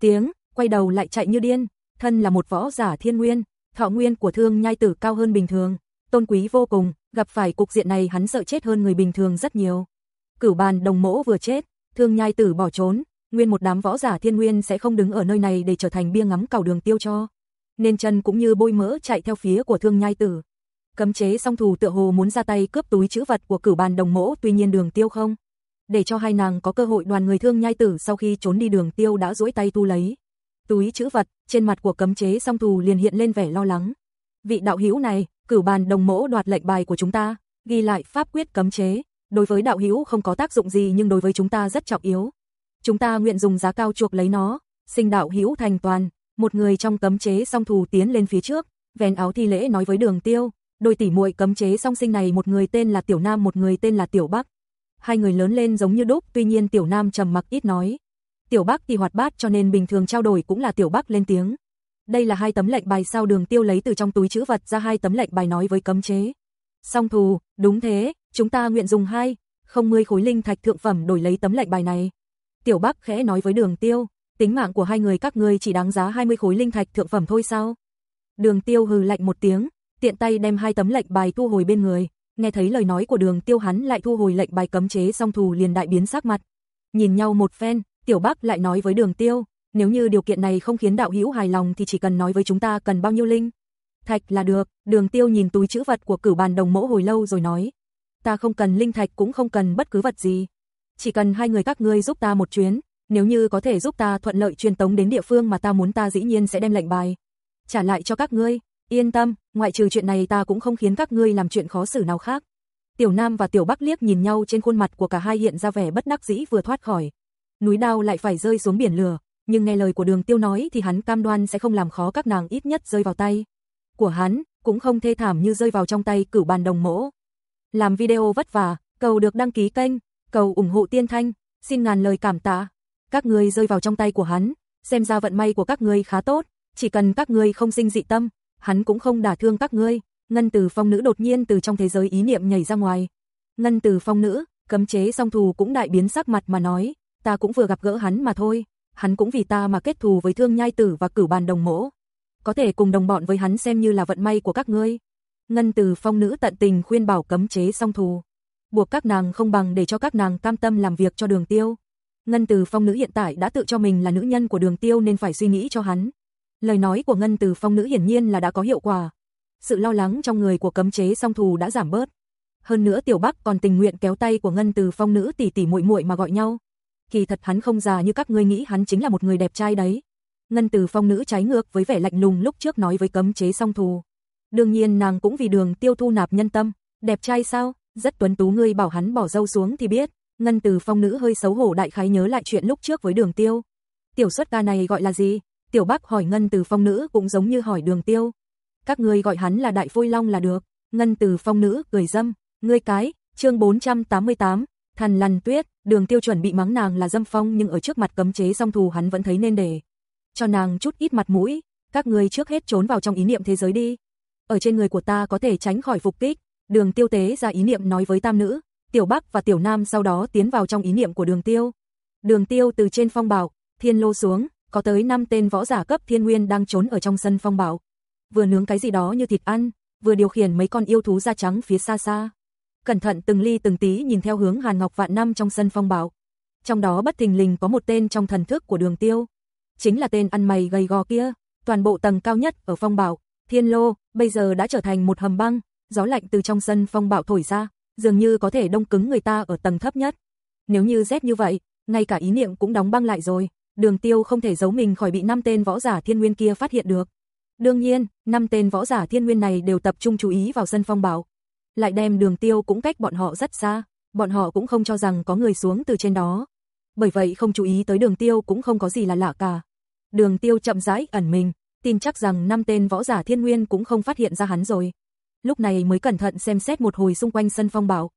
tiếng, quay đầu lại chạy như điên, thân là một võ giả thiên nguyên, thọ nguyên của thương nhai tử cao hơn bình thường, tôn quý vô cùng, gặp phải cục diện này hắn sợ chết hơn người bình thường rất nhiều. Cửu bàn đồng mỗ vừa chết, thương nhai tử bỏ trốn, nguyên một đám võ giả thiên nguyên sẽ không đứng ở nơi này để trở thành bia ngắm cầu đường tiêu cho. Nên chân cũng như bôi mỡ chạy theo phía của thương nhai tử. Cấm chế song thù tựa hồ muốn ra tay cướp túi chữ vật của cửu bàn đồng mỗ tuy nhiên đường tiêu không. Để cho hai nàng có cơ hội đoàn người thương nhai tử sau khi trốn đi đường tiêu đã duỗi tay tu lấy. Túi chữ vật, trên mặt của cấm chế song thù liền hiện lên vẻ lo lắng. Vị đạo hữu này, cửu bàn đồng mỗ đoạt lệnh bài của chúng ta, ghi lại pháp quyết cấm chế, đối với đạo hữu không có tác dụng gì nhưng đối với chúng ta rất trọng yếu. Chúng ta nguyện dùng giá cao chuộc lấy nó, sinh đạo hữu thành toàn, một người trong cấm chế song thù tiến lên phía trước, vén áo thi lễ nói với Đường Tiêu, đôi tỷ muội cấm chế song sinh này một người tên là Tiểu Nam một người tên là Tiểu Bắc. Hai người lớn lên giống như đúc, tuy nhiên Tiểu Nam trầm mặc ít nói. Tiểu Bắc thì hoạt bát cho nên bình thường trao đổi cũng là Tiểu Bắc lên tiếng. Đây là hai tấm lệnh bài sao đường tiêu lấy từ trong túi chữ vật ra hai tấm lệnh bài nói với cấm chế. Song thù, đúng thế, chúng ta nguyện dùng hai, không mươi khối linh thạch thượng phẩm đổi lấy tấm lệnh bài này. Tiểu Bắc khẽ nói với đường tiêu, tính mạng của hai người các ngươi chỉ đáng giá 20 khối linh thạch thượng phẩm thôi sao? Đường tiêu hừ lạnh một tiếng, tiện tay đem hai tấm lệnh bài thu hồi bên người, nghe thấy lời nói của đường tiêu hắn lại thu hồi lệnh bài cấm chế song thù liền đại biến sắc mặt. Nhìn nhau một phen, tiểu bác lại nói với đường tiêu, nếu như điều kiện này không khiến đạo hữu hài lòng thì chỉ cần nói với chúng ta cần bao nhiêu linh. Thạch là được, đường tiêu nhìn túi chữ vật của cửu bàn đồng mẫu hồi lâu rồi nói. Ta không cần linh thạch cũng không cần bất cứ vật gì. Chỉ cần hai người các ngươi giúp ta một chuyến, nếu như có thể giúp ta thuận lợi truyền tống đến địa phương mà ta muốn ta dĩ nhiên sẽ đem lệnh bài. Trả lại cho các ngươi, yên tâm, ngoại trừ chuyện này ta cũng không khiến các ngươi làm chuyện khó xử nào khác. Tiểu Nam và Tiểu Bắc liếc nhìn nhau trên khuôn mặt của cả hai hiện ra vẻ bất đắc dĩ vừa thoát khỏi. Núi đao lại phải rơi xuống biển lửa, nhưng nghe lời của đường tiêu nói thì hắn cam đoan sẽ không làm khó các nàng ít nhất rơi vào tay. Của hắn, cũng không thê thảm như rơi vào trong tay cửu bàn đồng mỗ. Làm video vất vả, cầu được đăng ký kênh, cầu ủng hộ tiên thanh, xin ngàn lời cảm tạ. Các người rơi vào trong tay của hắn, xem ra vận may của các người khá tốt, chỉ cần các người không sinh dị tâm, hắn cũng không đả thương các ngươi. Ngân Từ Phong nữ đột nhiên từ trong thế giới ý niệm nhảy ra ngoài. Ngân Từ Phong nữ, cấm chế song thù cũng đại biến sắc mặt mà nói, ta cũng vừa gặp gỡ hắn mà thôi, hắn cũng vì ta mà kết thù với Thương Nhai Tử và Cửu Bàn Đồng Mỗ. Có thể cùng đồng bọn với hắn xem như là vận may của các ngươi. Ngân Từ Phong nữ tận tình khuyên bảo cấm chế song thù, buộc các nàng không bằng để cho các nàng cam tâm làm việc cho Đường Tiêu. Ngân Từ Phong nữ hiện tại đã tự cho mình là nữ nhân của Đường Tiêu nên phải suy nghĩ cho hắn. Lời nói của Ngân Từ Phong nữ hiển nhiên là đã có hiệu quả. Sự lo lắng trong người của cấm chế song thù đã giảm bớt. Hơn nữa Tiểu Bắc còn tình nguyện kéo tay của Ngân Từ Phong nữ tỷ tỷ muội muội mà gọi nhau. Kỳ thật hắn không già như các ngươi nghĩ hắn chính là một người đẹp trai đấy. Ngân Từ Phong nữ trái ngược với vẻ lạnh lùng lúc trước nói với cấm chế song thù. Đương nhiên nàng cũng vì đường tiêu thu nạp nhân tâm, đẹp trai sao, rất tuấn tú ngươi bảo hắn bỏ dâu xuống thì biết. Ngân Từ Phong nữ hơi xấu hổ đại khái nhớ lại chuyện lúc trước với đường tiêu. Tiểu xuất ca này gọi là gì? Tiểu Bắc hỏi Ngân Từ Phong nữ cũng giống như hỏi Đường Tiêu. Các ngươi gọi hắn là Đại Phôi Long là được. Ngân Từ Phong nữ cười dâm, ngươi cái, chương 488, Thần Lằn Tuyết, Đường Tiêu chuẩn bị mắng nàng là dâm phong nhưng ở trước mặt cấm chế song thù hắn vẫn thấy nên để cho nàng chút ít mặt mũi, các ngươi trước hết trốn vào trong ý niệm thế giới đi. Ở trên người của ta có thể tránh khỏi phục kích. Đường Tiêu tế ra ý niệm nói với tam nữ, Tiểu Bắc và Tiểu Nam sau đó tiến vào trong ý niệm của Đường Tiêu. Đường Tiêu từ trên phong bảo, thiên lô xuống, có tới 5 tên võ giả cấp thiên nguyên đang trốn ở trong sân phong bảo. Vừa nướng cái gì đó như thịt ăn, vừa điều khiển mấy con yêu thú da trắng phía xa xa. Cẩn thận từng ly từng tí nhìn theo hướng Hàn Ngọc Vạn Năm trong sân phong bảo. Trong đó bất thình lình có một tên trong thần thức của đường tiêu. Chính là tên ăn mày gầy gò kia, toàn bộ tầng cao nhất ở phong bảo, thiên lô, bây giờ đã trở thành một hầm băng, gió lạnh từ trong sân phong bảo thổi ra, dường như có thể đông cứng người ta ở tầng thấp nhất. Nếu như rét như vậy, ngay cả ý niệm cũng đóng băng lại rồi đường tiêu không thể giấu mình khỏi bị năm tên võ giả thiên nguyên kia phát hiện được. Đương nhiên, năm tên võ giả thiên nguyên này đều tập trung chú ý vào sân phong bảo. Lại đem đường tiêu cũng cách bọn họ rất xa, bọn họ cũng không cho rằng có người xuống từ trên đó. Bởi vậy không chú ý tới đường tiêu cũng không có gì là lạ cả. Đường tiêu chậm rãi ẩn mình, tin chắc rằng năm tên võ giả thiên nguyên cũng không phát hiện ra hắn rồi. Lúc này mới cẩn thận xem xét một hồi xung quanh sân phong bảo.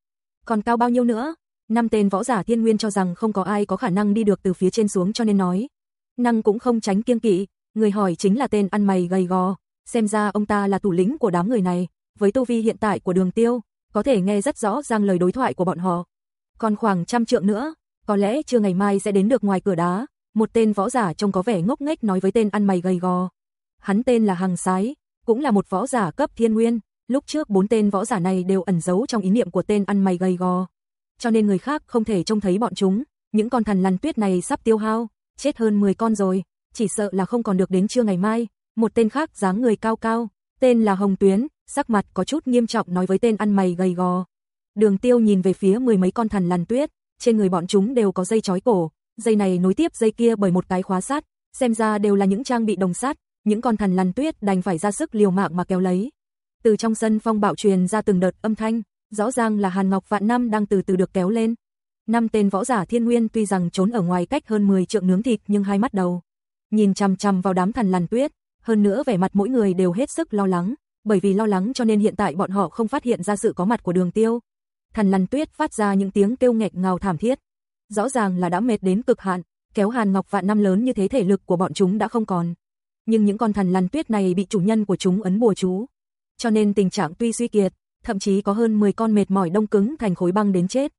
Còn cao bao nhiêu nữa? Năm tên võ giả thiên nguyên cho rằng không có ai có khả năng đi được từ phía trên xuống cho nên nói. Năng cũng không tránh kiêng kỵ, người hỏi chính là tên ăn mày gầy gò, xem ra ông ta là thủ lĩnh của đám người này, với tu vi hiện tại của đường tiêu, có thể nghe rất rõ ràng lời đối thoại của bọn họ. Còn khoảng trăm trượng nữa, có lẽ chưa ngày mai sẽ đến được ngoài cửa đá, một tên võ giả trông có vẻ ngốc nghếch nói với tên ăn mày gầy gò. Hắn tên là Hằng Sái, cũng là một võ giả cấp thiên nguyên, lúc trước bốn tên võ giả này đều ẩn giấu trong ý niệm của tên ăn mày gầy gò. Cho nên người khác không thể trông thấy bọn chúng, những con thần lằn tuyết này sắp tiêu hao, chết hơn 10 con rồi, chỉ sợ là không còn được đến trưa ngày mai, một tên khác dáng người cao cao, tên là Hồng Tuyến, sắc mặt có chút nghiêm trọng nói với tên ăn mày gầy gò. Đường Tiêu nhìn về phía mười mấy con thần lằn tuyết, trên người bọn chúng đều có dây chói cổ, dây này nối tiếp dây kia bởi một cái khóa sắt, xem ra đều là những trang bị đồng sắt, những con thần lằn tuyết đành phải ra sức liều mạng mà kéo lấy. Từ trong sân phong bạo truyền ra từng đợt âm thanh, rõ ràng là Hàn Ngọc Vạn Năm đang từ từ được kéo lên. Năm tên võ giả thiên nguyên tuy rằng trốn ở ngoài cách hơn 10 trượng nướng thịt nhưng hai mắt đầu. Nhìn chằm chằm vào đám thần lằn tuyết, hơn nữa vẻ mặt mỗi người đều hết sức lo lắng, bởi vì lo lắng cho nên hiện tại bọn họ không phát hiện ra sự có mặt của đường tiêu. Thần lằn tuyết phát ra những tiếng kêu nghẹt ngào thảm thiết. Rõ ràng là đã mệt đến cực hạn, kéo Hàn Ngọc Vạn Năm lớn như thế thể lực của bọn chúng đã không còn. nhưng những con thần lằn tuyết này bị chủ nhân của chúng ấn bùa chú. Cho nên tình trạng tuy suy kiệt, thậm chí có hơn 10 con mệt mỏi đông cứng thành khối băng đến chết.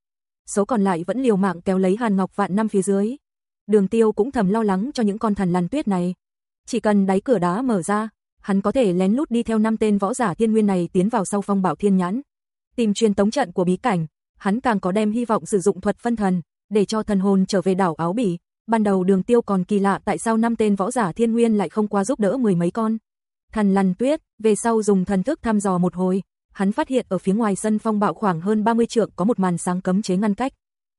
Số còn lại vẫn liều mạng kéo lấy Hàn Ngọc Vạn năm phía dưới. Đường Tiêu cũng thầm lo lắng cho những con thần lằn tuyết này. Chỉ cần đáy cửa đá mở ra, hắn có thể lén lút đi theo năm tên võ giả thiên nguyên này tiến vào sau phong bảo thiên nhãn. Tìm truyền tống trận của bí cảnh, hắn càng có đem hy vọng sử dụng thuật phân thần, để cho thần hồn trở về đảo áo bỉ. Ban đầu đường tiêu còn kỳ lạ tại sao năm tên võ giả thiên nguyên lại không qua giúp đỡ mười mấy con. Thần lăn tuyết, về sau dùng thần thức thăm dò một hồi, hắn phát hiện ở phía ngoài sân phong bạo khoảng hơn 30 trượng có một màn sáng cấm chế ngăn cách.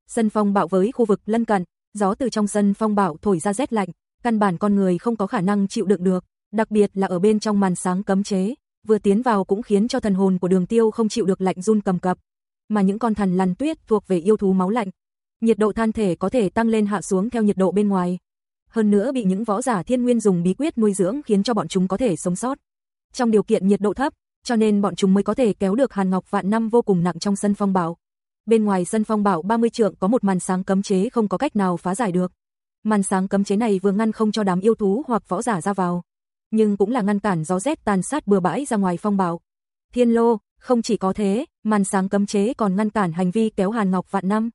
Sân phong bạo với khu vực lân cận, gió từ trong sân phong bạo thổi ra rét lạnh, căn bản con người không có khả năng chịu đựng được, đặc biệt là ở bên trong màn sáng cấm chế, vừa tiến vào cũng khiến cho thần hồn của Đường Tiêu không chịu được lạnh run cầm cập. Mà những con thần lằn tuyết thuộc về yêu thú máu lạnh, nhiệt độ than thể có thể tăng lên hạ xuống theo nhiệt độ bên ngoài. Hơn nữa bị những võ giả thiên nguyên dùng bí quyết nuôi dưỡng khiến cho bọn chúng có thể sống sót. Trong điều kiện nhiệt độ thấp, cho nên bọn chúng mới có thể kéo được Hàn Ngọc Vạn Năm vô cùng nặng trong sân phong bảo. Bên ngoài sân phong bảo 30 trượng có một màn sáng cấm chế không có cách nào phá giải được. Màn sáng cấm chế này vừa ngăn không cho đám yêu thú hoặc võ giả ra vào, nhưng cũng là ngăn cản gió rét tàn sát bừa bãi ra ngoài phong bảo. Thiên lô, không chỉ có thế, màn sáng cấm chế còn ngăn cản hành vi kéo Hàn Ngọc Vạn Năm.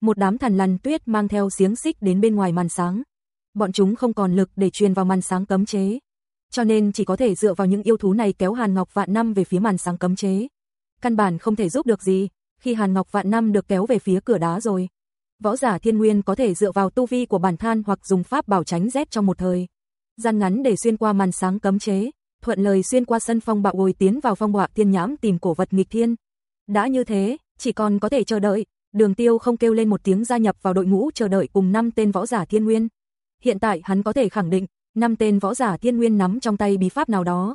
Một đám thần lằn tuyết mang theo xiếng xích đến bên ngoài màn sáng. Bọn chúng không còn lực để truyền vào màn sáng cấm chế cho nên chỉ có thể dựa vào những yêu thú này kéo Hàn Ngọc Vạn Năm về phía màn sáng cấm chế. Căn bản không thể giúp được gì, khi Hàn Ngọc Vạn Năm được kéo về phía cửa đá rồi. Võ giả thiên nguyên có thể dựa vào tu vi của bản thân hoặc dùng pháp bảo tránh rét trong một thời. Gian ngắn để xuyên qua màn sáng cấm chế, thuận lời xuyên qua sân phong bạo ngồi tiến vào phong bọa thiên nhãm tìm cổ vật nghịch thiên. Đã như thế, chỉ còn có thể chờ đợi, đường tiêu không kêu lên một tiếng gia nhập vào đội ngũ chờ đợi cùng năm tên võ giả thiên nguyên. Hiện tại hắn có thể khẳng định, năm tên võ giả thiên nguyên nắm trong tay bí pháp nào đó,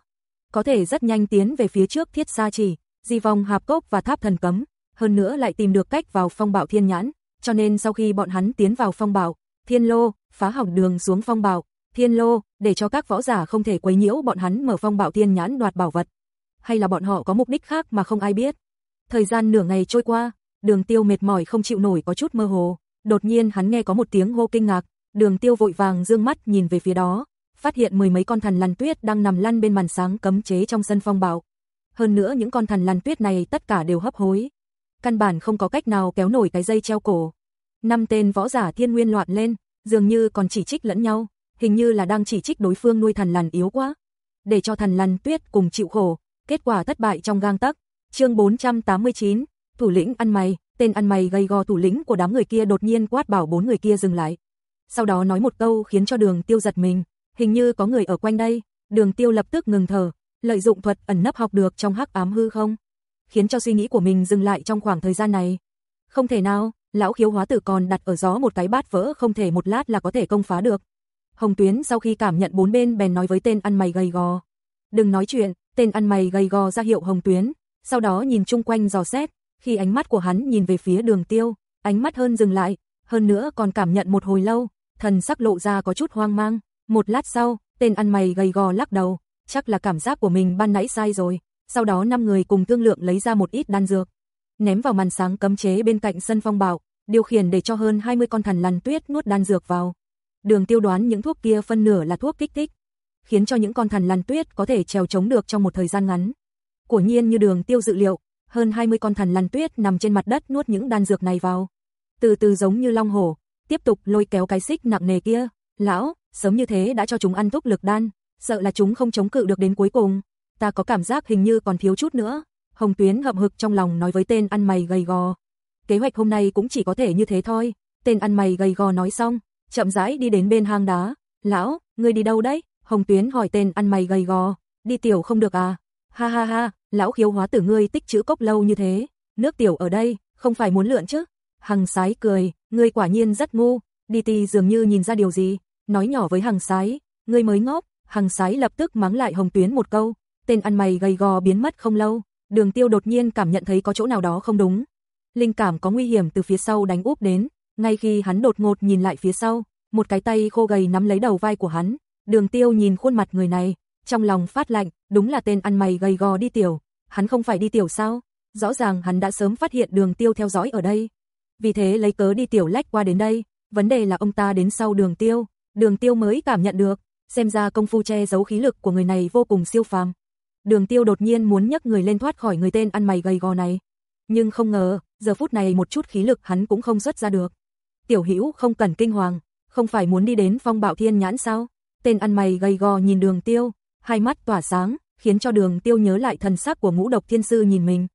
có thể rất nhanh tiến về phía trước thiết xa chỉ, di vong hạp cốc và tháp thần cấm, hơn nữa lại tìm được cách vào phong bảo thiên nhãn, cho nên sau khi bọn hắn tiến vào phong bảo, thiên lô, phá hỏng đường xuống phong bảo, thiên lô, để cho các võ giả không thể quấy nhiễu bọn hắn mở phong bảo thiên nhãn đoạt bảo vật. Hay là bọn họ có mục đích khác mà không ai biết. Thời gian nửa ngày trôi qua, đường tiêu mệt mỏi không chịu nổi có chút mơ hồ, đột nhiên hắn nghe có một tiếng hô kinh ngạc, Đường Tiêu vội vàng dương mắt nhìn về phía đó, phát hiện mười mấy con thần lăn tuyết đang nằm lăn bên màn sáng cấm chế trong sân phong bạo. Hơn nữa những con thần lăn tuyết này tất cả đều hấp hối, căn bản không có cách nào kéo nổi cái dây treo cổ. Năm tên võ giả thiên nguyên loạn lên, dường như còn chỉ trích lẫn nhau, hình như là đang chỉ trích đối phương nuôi thần lằn yếu quá, để cho thần lằn tuyết cùng chịu khổ, kết quả thất bại trong gang tấc. Chương 489, thủ lĩnh ăn mày, tên ăn mày gây go thủ lĩnh của đám người kia đột nhiên quát bảo bốn người kia dừng lại sau đó nói một câu khiến cho đường tiêu giật mình, hình như có người ở quanh đây, đường tiêu lập tức ngừng thở, lợi dụng thuật ẩn nấp học được trong hắc ám hư không, khiến cho suy nghĩ của mình dừng lại trong khoảng thời gian này. Không thể nào, lão khiếu hóa tử còn đặt ở gió một cái bát vỡ không thể một lát là có thể công phá được. Hồng Tuyến sau khi cảm nhận bốn bên bèn nói với tên ăn mày gầy gò. Đừng nói chuyện, tên ăn mày gầy gò ra hiệu Hồng Tuyến, sau đó nhìn chung quanh dò xét, khi ánh mắt của hắn nhìn về phía đường tiêu, ánh mắt hơn dừng lại, hơn nữa còn cảm nhận một hồi lâu, thần sắc lộ ra có chút hoang mang. Một lát sau, tên ăn mày gầy gò lắc đầu, chắc là cảm giác của mình ban nãy sai rồi. Sau đó năm người cùng thương lượng lấy ra một ít đan dược, ném vào màn sáng cấm chế bên cạnh sân phong bảo, điều khiển để cho hơn 20 con thần lằn tuyết nuốt đan dược vào. Đường tiêu đoán những thuốc kia phân nửa là thuốc kích thích, khiến cho những con thần lằn tuyết có thể trèo chống được trong một thời gian ngắn. Quả nhiên như đường tiêu dự liệu, hơn 20 con thần lằn tuyết nằm trên mặt đất nuốt những đan dược này vào. Từ từ giống như long hổ, tiếp tục lôi kéo cái xích nặng nề kia. Lão, sớm như thế đã cho chúng ăn thuốc lực đan, sợ là chúng không chống cự được đến cuối cùng. Ta có cảm giác hình như còn thiếu chút nữa. Hồng Tuyến hậm hực trong lòng nói với tên ăn mày gầy gò. Kế hoạch hôm nay cũng chỉ có thể như thế thôi. Tên ăn mày gầy gò nói xong, chậm rãi đi đến bên hang đá. Lão, ngươi đi đâu đấy? Hồng Tuyến hỏi tên ăn mày gầy gò. Đi tiểu không được à? Ha ha ha, lão khiếu hóa tử ngươi tích chữ cốc lâu như thế. Nước tiểu ở đây, không phải muốn lượn chứ? Hằng sái cười, ngươi quả nhiên rất ngu, đi ti dường như nhìn ra điều gì, nói nhỏ với Hằng sái, ngươi mới ngốc, Hằng sái lập tức mắng lại Hồng Tuyến một câu, tên ăn mày gầy gò biến mất không lâu, đường tiêu đột nhiên cảm nhận thấy có chỗ nào đó không đúng. Linh cảm có nguy hiểm từ phía sau đánh úp đến, ngay khi hắn đột ngột nhìn lại phía sau, một cái tay khô gầy nắm lấy đầu vai của hắn, đường tiêu nhìn khuôn mặt người này, trong lòng phát lạnh, đúng là tên ăn mày gầy gò đi tiểu, hắn không phải đi tiểu sao, rõ ràng hắn đã sớm phát hiện đường tiêu theo dõi ở đây, vì thế lấy cớ đi tiểu lách qua đến đây, vấn đề là ông ta đến sau đường tiêu, đường tiêu mới cảm nhận được, xem ra công phu che giấu khí lực của người này vô cùng siêu phàm. Đường Tiêu đột nhiên muốn nhấc người lên thoát khỏi người tên ăn mày gầy gò này, nhưng không ngờ, giờ phút này một chút khí lực hắn cũng không xuất ra được. Tiểu Hữu không cần kinh hoàng, không phải muốn đi đến phong bạo thiên nhãn sao? Tên ăn mày gầy gò nhìn Đường Tiêu, hai mắt tỏa sáng, khiến cho Đường Tiêu nhớ lại thần sắc của Ngũ Độc Thiên sư nhìn mình,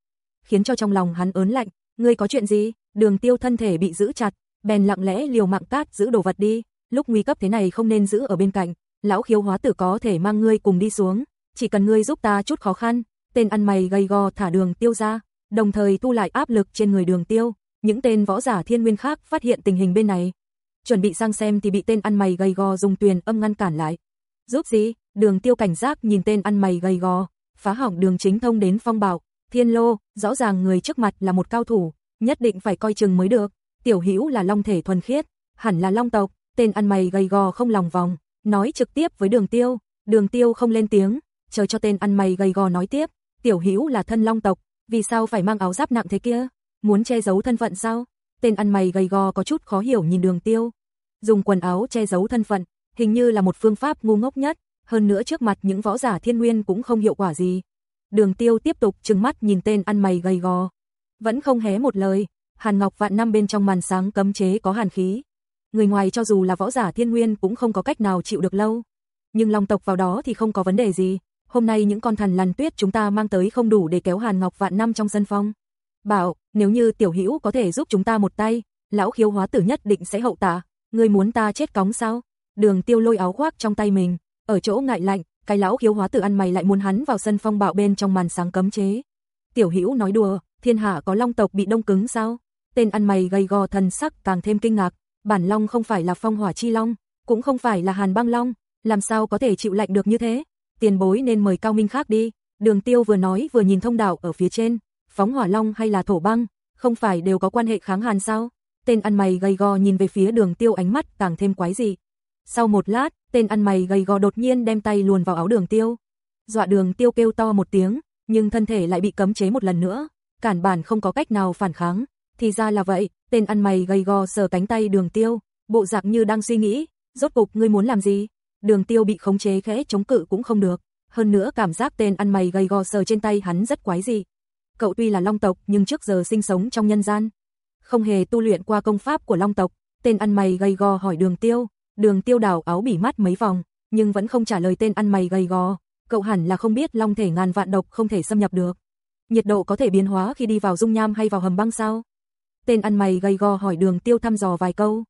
khiến cho trong lòng hắn ớn lạnh, ngươi có chuyện gì? Đường Tiêu thân thể bị giữ chặt, bèn lặng lẽ liều mạng cát giữ đồ vật đi, lúc nguy cấp thế này không nên giữ ở bên cạnh, lão khiếu hóa tử có thể mang ngươi cùng đi xuống, chỉ cần ngươi giúp ta chút khó khăn, tên ăn mày gầy gò thả đường tiêu ra, đồng thời thu lại áp lực trên người đường tiêu, những tên võ giả thiên nguyên khác phát hiện tình hình bên này. Chuẩn bị sang xem thì bị tên ăn mày gầy gò dùng tuyền âm ngăn cản lại. Giúp gì? Đường tiêu cảnh giác nhìn tên ăn mày gầy gò, phá hỏng đường chính thông đến phong bảo, thiên lô, rõ ràng người trước mặt là một cao thủ, nhất định phải coi chừng mới được. Tiểu hữu là long thể thuần khiết, hẳn là long tộc, tên ăn mày gầy gò không lòng vòng, nói trực tiếp với đường tiêu, đường tiêu không lên tiếng, chờ cho tên ăn mày gầy gò nói tiếp, tiểu hữu là thân long tộc, vì sao phải mang áo giáp nặng thế kia, muốn che giấu thân phận sao? Tên ăn mày gầy gò có chút khó hiểu nhìn đường tiêu, dùng quần áo che giấu thân phận, hình như là một phương pháp ngu ngốc nhất, hơn nữa trước mặt những võ giả thiên nguyên cũng không hiệu quả gì. Đường tiêu tiếp tục trừng mắt nhìn tên ăn mày gầy gò, vẫn không hé một lời, Hàn Ngọc vạn năm bên trong màn sáng cấm chế có hàn khí, người ngoài cho dù là võ giả thiên nguyên cũng không có cách nào chịu được lâu. Nhưng long tộc vào đó thì không có vấn đề gì, hôm nay những con thần lằn tuyết chúng ta mang tới không đủ để kéo Hàn Ngọc vạn năm trong sân phong. Bảo, nếu như tiểu hữu có thể giúp chúng ta một tay, lão khiếu hóa tử nhất định sẽ hậu tạ, người muốn ta chết cóng sao? Đường tiêu lôi áo khoác trong tay mình, ở chỗ ngại lạnh, cái lão khiếu hóa tử ăn mày lại muốn hắn vào sân phong bạo bên trong màn sáng cấm chế. Tiểu hữu nói đùa, thiên hạ có long tộc bị đông cứng sao? Tên ăn mày gầy gò thần sắc càng thêm kinh ngạc, bản long không phải là phong hỏa chi long, cũng không phải là hàn băng long, làm sao có thể chịu lạnh được như thế? Tiền bối nên mời cao minh khác đi. Đường Tiêu vừa nói vừa nhìn thông đạo ở phía trên, phóng hỏa long hay là thổ băng, không phải đều có quan hệ kháng hàn sao? Tên ăn mày gầy gò nhìn về phía Đường Tiêu ánh mắt càng thêm quái dị. Sau một lát, tên ăn mày gầy gò đột nhiên đem tay luồn vào áo Đường Tiêu. Dọa Đường Tiêu kêu to một tiếng, nhưng thân thể lại bị cấm chế một lần nữa, cản bản không có cách nào phản kháng. Thì ra là vậy, tên ăn mày gầy gò sờ cánh tay đường tiêu, bộ dạng như đang suy nghĩ, rốt cục ngươi muốn làm gì? Đường tiêu bị khống chế khẽ chống cự cũng không được, hơn nữa cảm giác tên ăn mày gầy gò sờ trên tay hắn rất quái dị. Cậu tuy là long tộc nhưng trước giờ sinh sống trong nhân gian, không hề tu luyện qua công pháp của long tộc, tên ăn mày gầy gò hỏi đường tiêu, đường tiêu đảo áo bỉ mắt mấy vòng, nhưng vẫn không trả lời tên ăn mày gầy gò, cậu hẳn là không biết long thể ngàn vạn độc không thể xâm nhập được. Nhiệt độ có thể biến hóa khi đi vào dung nham hay vào hầm băng sao? Tên ăn mày gầy gò hỏi đường tiêu thăm dò vài câu.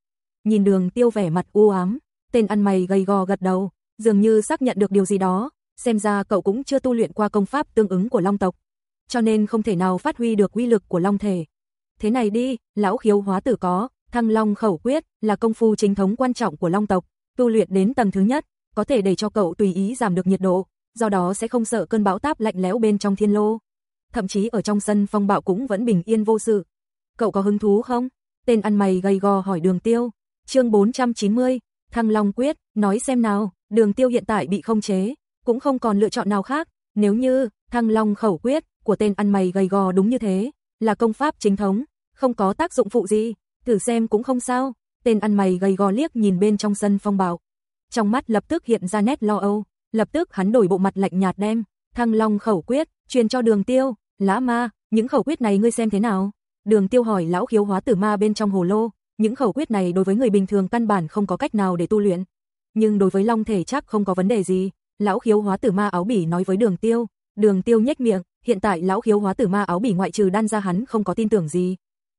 Nhìn đường tiêu vẻ mặt u ám, tên ăn mày gầy gò gật đầu, dường như xác nhận được điều gì đó, xem ra cậu cũng chưa tu luyện qua công pháp tương ứng của long tộc, cho nên không thể nào phát huy được uy lực của long thể. Thế này đi, lão khiếu hóa tử có, thăng long khẩu quyết là công phu chính thống quan trọng của long tộc, tu luyện đến tầng thứ nhất, có thể để cho cậu tùy ý giảm được nhiệt độ, do đó sẽ không sợ cơn bão táp lạnh lẽo bên trong thiên lô. Thậm chí ở trong sân phong bạo cũng vẫn bình yên vô sự cậu có hứng thú không? Tên ăn mày gầy gò hỏi đường tiêu. chương 490, Thăng Long Quyết, nói xem nào, đường tiêu hiện tại bị không chế, cũng không còn lựa chọn nào khác, nếu như, Thăng Long Khẩu Quyết, của tên ăn mày gầy gò đúng như thế, là công pháp chính thống, không có tác dụng phụ gì, thử xem cũng không sao, tên ăn mày gầy gò liếc nhìn bên trong sân phong bạo. Trong mắt lập tức hiện ra nét lo âu, lập tức hắn đổi bộ mặt lạnh nhạt đem, Thăng Long Khẩu Quyết, truyền cho đường tiêu, Lã ma, những khẩu quyết này ngươi xem thế nào? Đường Tiêu hỏi lão khiếu hóa tử ma bên trong hồ lô, những khẩu quyết này đối với người bình thường căn bản không có cách nào để tu luyện, nhưng đối với long thể chắc không có vấn đề gì. Lão khiếu hóa tử ma áo bỉ nói với Đường Tiêu, Đường Tiêu nhếch miệng, hiện tại lão khiếu hóa tử ma áo bỉ ngoại trừ đan ra hắn không có tin tưởng gì.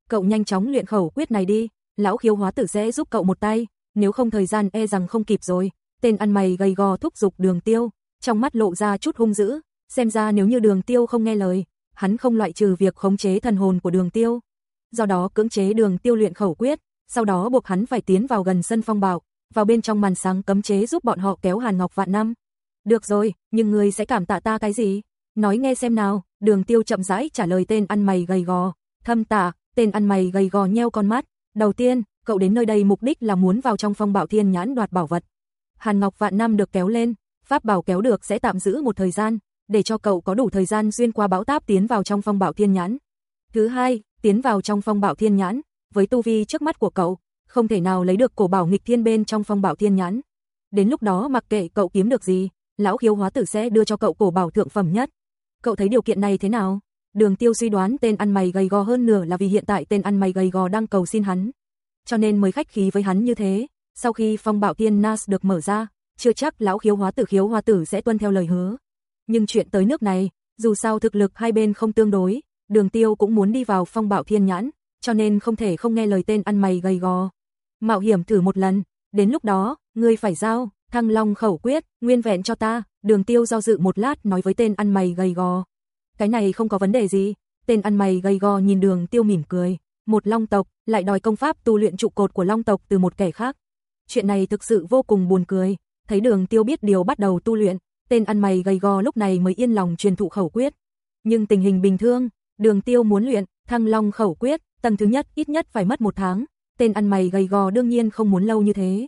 Cậu nhanh chóng luyện khẩu quyết này đi, lão khiếu hóa tử sẽ giúp cậu một tay, nếu không thời gian e rằng không kịp rồi. Tên ăn mày gầy gò thúc giục Đường Tiêu, trong mắt lộ ra chút hung dữ, xem ra nếu như Đường Tiêu không nghe lời, hắn không loại trừ việc khống chế thần hồn của đường tiêu. Do đó cưỡng chế đường tiêu luyện khẩu quyết, sau đó buộc hắn phải tiến vào gần sân phong bạo, vào bên trong màn sáng cấm chế giúp bọn họ kéo Hàn Ngọc vạn năm. Được rồi, nhưng người sẽ cảm tạ ta cái gì? Nói nghe xem nào, đường tiêu chậm rãi trả lời tên ăn mày gầy gò. Thâm tạ, tên ăn mày gầy gò nheo con mắt. Đầu tiên, cậu đến nơi đây mục đích là muốn vào trong phong bạo thiên nhãn đoạt bảo vật. Hàn Ngọc vạn năm được kéo lên, pháp bảo kéo được sẽ tạm giữ một thời gian, để cho cậu có đủ thời gian xuyên qua bão táp tiến vào trong phong bảo thiên nhãn. Thứ hai, tiến vào trong phong bảo thiên nhãn, với tu vi trước mắt của cậu, không thể nào lấy được cổ bảo nghịch thiên bên trong phong bảo thiên nhãn. Đến lúc đó mặc kệ cậu kiếm được gì, lão khiếu hóa tử sẽ đưa cho cậu cổ bảo thượng phẩm nhất. Cậu thấy điều kiện này thế nào? Đường tiêu suy đoán tên ăn mày gầy gò hơn nửa là vì hiện tại tên ăn mày gầy gò đang cầu xin hắn. Cho nên mới khách khí với hắn như thế. Sau khi phong bảo tiên Nas được mở ra, chưa chắc lão khiếu hóa tử khiếu hóa tử sẽ tuân theo lời hứa. Nhưng chuyện tới nước này, dù sao thực lực hai bên không tương đối, đường tiêu cũng muốn đi vào phong bảo thiên nhãn, cho nên không thể không nghe lời tên ăn mày gầy gò. Mạo hiểm thử một lần, đến lúc đó, ngươi phải giao, thăng long khẩu quyết, nguyên vẹn cho ta, đường tiêu do dự một lát nói với tên ăn mày gầy gò. Cái này không có vấn đề gì, tên ăn mày gầy gò nhìn đường tiêu mỉm cười, một long tộc, lại đòi công pháp tu luyện trụ cột của long tộc từ một kẻ khác. Chuyện này thực sự vô cùng buồn cười, thấy đường tiêu biết điều bắt đầu tu luyện, tên ăn mày gầy gò lúc này mới yên lòng truyền thụ khẩu quyết. Nhưng tình hình bình thường, đường tiêu muốn luyện, thăng long khẩu quyết, tầng thứ nhất ít nhất phải mất một tháng, tên ăn mày gầy gò đương nhiên không muốn lâu như thế.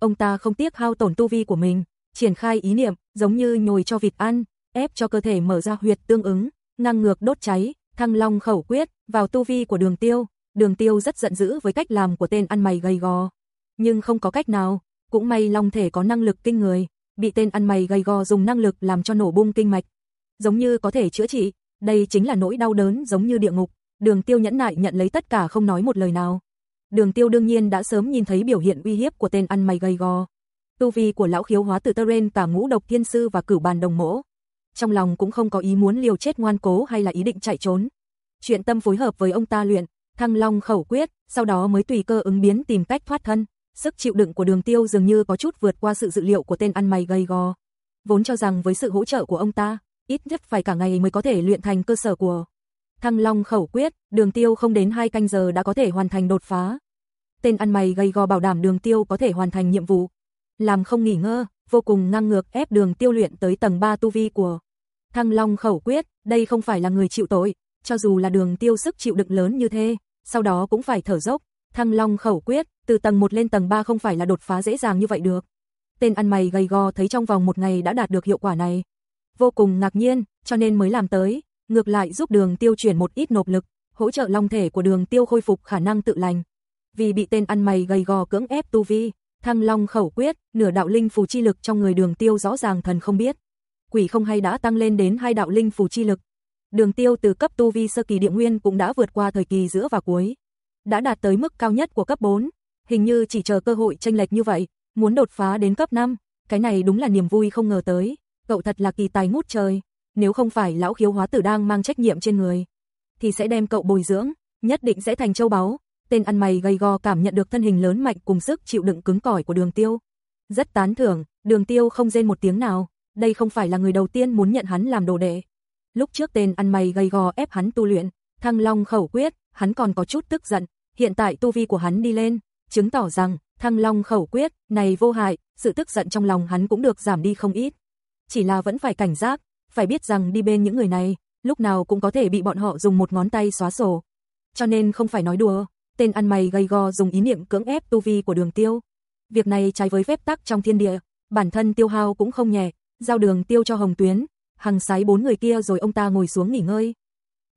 Ông ta không tiếc hao tổn tu vi của mình, triển khai ý niệm, giống như nhồi cho vịt ăn, ép cho cơ thể mở ra huyệt tương ứng, ngang ngược đốt cháy, thăng long khẩu quyết, vào tu vi của đường tiêu. Đường tiêu rất giận dữ với cách làm của tên ăn mày gầy gò. Nhưng không có cách nào, cũng may long thể có năng lực kinh người, bị tên ăn mày gầy gò dùng năng lực làm cho nổ bung kinh mạch. Giống như có thể chữa trị, đây chính là nỗi đau đớn giống như địa ngục. Đường tiêu nhẫn nại nhận lấy tất cả không nói một lời nào. Đường tiêu đương nhiên đã sớm nhìn thấy biểu hiện uy hiếp của tên ăn mày gầy gò. Tu vi của lão khiếu hóa từ Teren cả ngũ độc thiên sư và cửu bàn đồng mỗ. Trong lòng cũng không có ý muốn liều chết ngoan cố hay là ý định chạy trốn. Chuyện tâm phối hợp với ông ta luyện, thăng long khẩu quyết, sau đó mới tùy cơ ứng biến tìm cách thoát thân. Sức chịu đựng của đường tiêu dường như có chút vượt qua sự dự liệu của tên ăn mày gầy gò. Vốn cho rằng với sự hỗ trợ của ông ta, ít nhất phải cả ngày mới có thể luyện thành cơ sở của Thăng Long khẩu quyết, đường tiêu không đến 2 canh giờ đã có thể hoàn thành đột phá. Tên ăn mày gầy gò bảo đảm đường tiêu có thể hoàn thành nhiệm vụ. Làm không nghỉ ngơ, vô cùng ngang ngược ép đường tiêu luyện tới tầng 3 tu vi của Thăng Long khẩu quyết, đây không phải là người chịu tội, cho dù là đường tiêu sức chịu đựng lớn như thế, sau đó cũng phải thở dốc. Thăng Long khẩu quyết, từ tầng 1 lên tầng 3 không phải là đột phá dễ dàng như vậy được. Tên ăn mày gầy gò thấy trong vòng một ngày đã đạt được hiệu quả này. Vô cùng ngạc nhiên, cho nên mới làm tới, ngược lại giúp đường tiêu chuyển một ít nộp lực, hỗ trợ long thể của đường tiêu khôi phục khả năng tự lành. Vì bị tên ăn mày gầy gò cưỡng ép tu vi, thăng long khẩu quyết, nửa đạo linh phù chi lực trong người đường tiêu rõ ràng thần không biết. Quỷ không hay đã tăng lên đến hai đạo linh phù chi lực. Đường tiêu từ cấp tu vi sơ kỳ địa nguyên cũng đã vượt qua thời kỳ giữa và cuối. Đã đạt tới mức cao nhất của cấp 4, hình như chỉ chờ cơ hội tranh lệch như vậy, muốn đột phá đến cấp 5, cái này đúng là niềm vui không ngờ tới, cậu thật là kỳ tài ngút trời nếu không phải lão khiếu hóa tử đang mang trách nhiệm trên người, thì sẽ đem cậu bồi dưỡng, nhất định sẽ thành châu báu. Tên ăn mày gầy gò cảm nhận được thân hình lớn mạnh cùng sức chịu đựng cứng cỏi của đường tiêu. Rất tán thưởng, đường tiêu không rên một tiếng nào, đây không phải là người đầu tiên muốn nhận hắn làm đồ đệ. Lúc trước tên ăn mày gầy gò ép hắn tu luyện, thăng long khẩu quyết, hắn còn có chút tức giận, hiện tại tu vi của hắn đi lên, chứng tỏ rằng, thăng long khẩu quyết, này vô hại, sự tức giận trong lòng hắn cũng được giảm đi không ít. Chỉ là vẫn phải cảnh giác, phải biết rằng đi bên những người này, lúc nào cũng có thể bị bọn họ dùng một ngón tay xóa sổ. Cho nên không phải nói đùa, tên ăn mày gầy gò dùng ý niệm cưỡng ép tu vi của đường tiêu. Việc này trái với phép tắc trong thiên địa, bản thân tiêu hao cũng không nhẹ, giao đường tiêu cho hồng tuyến, hằng sái bốn người kia rồi ông ta ngồi xuống nghỉ ngơi.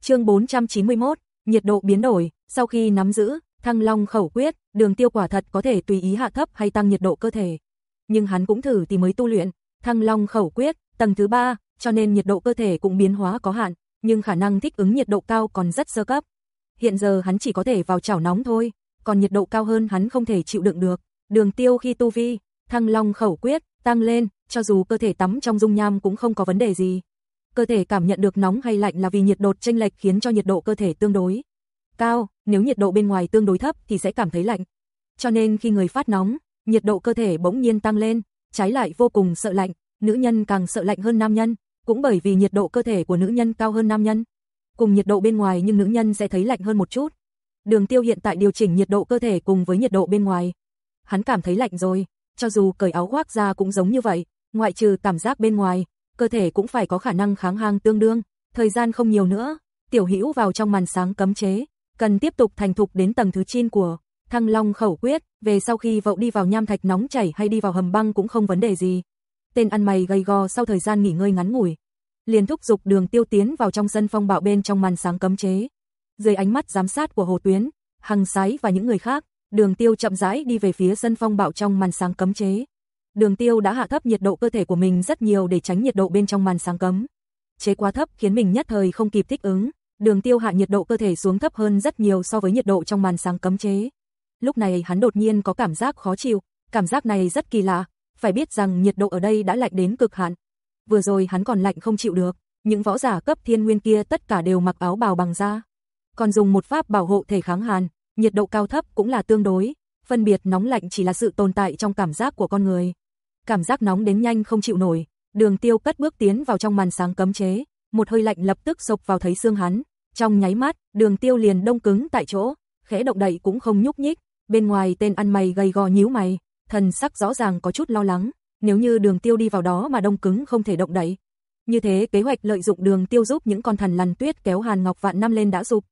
chương 491, nhiệt độ biến đổi, sau khi nắm giữ, thăng long khẩu quyết, đường tiêu quả thật có thể tùy ý hạ thấp hay tăng nhiệt độ cơ thể. Nhưng hắn cũng thử thì mới tu luyện, thăng long khẩu quyết, tầng thứ ba cho nên nhiệt độ cơ thể cũng biến hóa có hạn, nhưng khả năng thích ứng nhiệt độ cao còn rất sơ cấp. Hiện giờ hắn chỉ có thể vào chảo nóng thôi, còn nhiệt độ cao hơn hắn không thể chịu đựng được. Đường tiêu khi tu vi, thăng long khẩu quyết, tăng lên, cho dù cơ thể tắm trong dung nham cũng không có vấn đề gì. Cơ thể cảm nhận được nóng hay lạnh là vì nhiệt độ chênh lệch khiến cho nhiệt độ cơ thể tương đối cao, nếu nhiệt độ bên ngoài tương đối thấp thì sẽ cảm thấy lạnh. Cho nên khi người phát nóng, nhiệt độ cơ thể bỗng nhiên tăng lên, trái lại vô cùng sợ lạnh, nữ nhân càng sợ lạnh hơn nam nhân, cũng bởi vì nhiệt độ cơ thể của nữ nhân cao hơn nam nhân. Cùng nhiệt độ bên ngoài nhưng nữ nhân sẽ thấy lạnh hơn một chút. Đường tiêu hiện tại điều chỉnh nhiệt độ cơ thể cùng với nhiệt độ bên ngoài. Hắn cảm thấy lạnh rồi, cho dù cởi áo khoác ra cũng giống như vậy, ngoại trừ cảm giác bên ngoài, cơ thể cũng phải có khả năng kháng hang tương đương. Thời gian không nhiều nữa, tiểu hữu vào trong màn sáng cấm chế, cần tiếp tục thành thục đến tầng thứ 9 của Thăng Long khẩu quyết, về sau khi vậu đi vào nham thạch nóng chảy hay đi vào hầm băng cũng không vấn đề gì tên ăn mày gầy gò sau thời gian nghỉ ngơi ngắn ngủi, liền thúc giục Đường Tiêu tiến vào trong sân phong bạo bên trong màn sáng cấm chế. Dưới ánh mắt giám sát của Hồ Tuyến, Hằng Sái và những người khác, Đường Tiêu chậm rãi đi về phía sân phong bạo trong màn sáng cấm chế. Đường Tiêu đã hạ thấp nhiệt độ cơ thể của mình rất nhiều để tránh nhiệt độ bên trong màn sáng cấm. Chế quá thấp khiến mình nhất thời không kịp thích ứng, Đường Tiêu hạ nhiệt độ cơ thể xuống thấp hơn rất nhiều so với nhiệt độ trong màn sáng cấm chế. Lúc này hắn đột nhiên có cảm giác khó chịu, cảm giác này rất kỳ lạ, phải biết rằng nhiệt độ ở đây đã lạnh đến cực hạn. Vừa rồi hắn còn lạnh không chịu được, những võ giả cấp thiên nguyên kia tất cả đều mặc áo bào bằng da, còn dùng một pháp bảo hộ thể kháng hàn, nhiệt độ cao thấp cũng là tương đối, phân biệt nóng lạnh chỉ là sự tồn tại trong cảm giác của con người. Cảm giác nóng đến nhanh không chịu nổi, Đường Tiêu cất bước tiến vào trong màn sáng cấm chế, một hơi lạnh lập tức sộc vào thấy xương hắn, trong nháy mắt, Đường Tiêu liền đông cứng tại chỗ, khẽ động đậy cũng không nhúc nhích, bên ngoài tên ăn mày gầy gò nhíu mày, thần sắc rõ ràng có chút lo lắng, nếu như Đường Tiêu đi vào đó mà đông cứng không thể động đậy. Như thế kế hoạch lợi dụng Đường Tiêu giúp những con thần lằn tuyết kéo Hàn Ngọc Vạn năm lên đã sụp.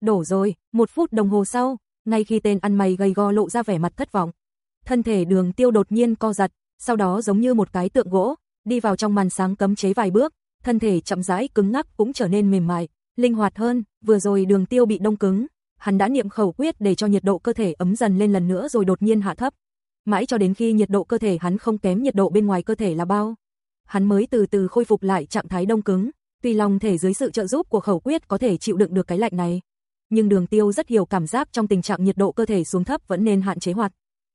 Đổ rồi, một phút đồng hồ sau, ngay khi tên ăn mày gầy gò lộ ra vẻ mặt thất vọng, thân thể Đường Tiêu đột nhiên co giật, sau đó giống như một cái tượng gỗ, đi vào trong màn sáng cấm chế vài bước, thân thể chậm rãi cứng ngắc cũng trở nên mềm mại, linh hoạt hơn, vừa rồi Đường Tiêu bị đông cứng, hắn đã niệm khẩu quyết để cho nhiệt độ cơ thể ấm dần lên lần nữa rồi đột nhiên hạ thấp. Mãi cho đến khi nhiệt độ cơ thể hắn không kém nhiệt độ bên ngoài cơ thể là bao, hắn mới từ từ khôi phục lại trạng thái đông cứng, tuy lòng thể dưới sự trợ giúp của khẩu quyết có thể chịu đựng được cái lạnh này, nhưng Đường Tiêu rất hiểu cảm giác trong tình trạng nhiệt độ cơ thể xuống thấp vẫn nên hạn chế hoạt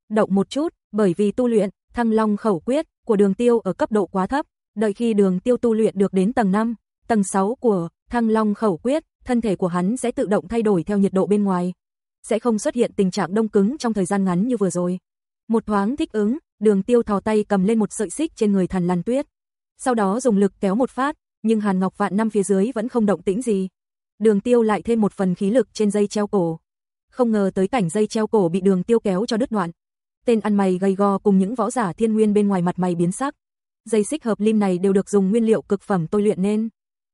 động một chút, bởi vì tu luyện Thăng Long khẩu quyết của Đường Tiêu ở cấp độ quá thấp, đợi khi Đường Tiêu tu luyện được đến tầng 5, tầng 6 của Thăng Long khẩu quyết, thân thể của hắn sẽ tự động thay đổi theo nhiệt độ bên ngoài, sẽ không xuất hiện tình trạng đông cứng trong thời gian ngắn như vừa rồi. Một thoáng thích ứng, Đường Tiêu thò tay cầm lên một sợi xích trên người Thần Lan Tuyết, sau đó dùng lực kéo một phát, nhưng Hàn Ngọc Vạn năm phía dưới vẫn không động tĩnh gì. Đường Tiêu lại thêm một phần khí lực trên dây treo cổ. Không ngờ tới cảnh dây treo cổ bị Đường Tiêu kéo cho đứt đoạn. Tên ăn mày gầy gò cùng những võ giả thiên nguyên bên ngoài mặt mày biến sắc. Dây xích hợp lim này đều được dùng nguyên liệu cực phẩm tôi luyện nên.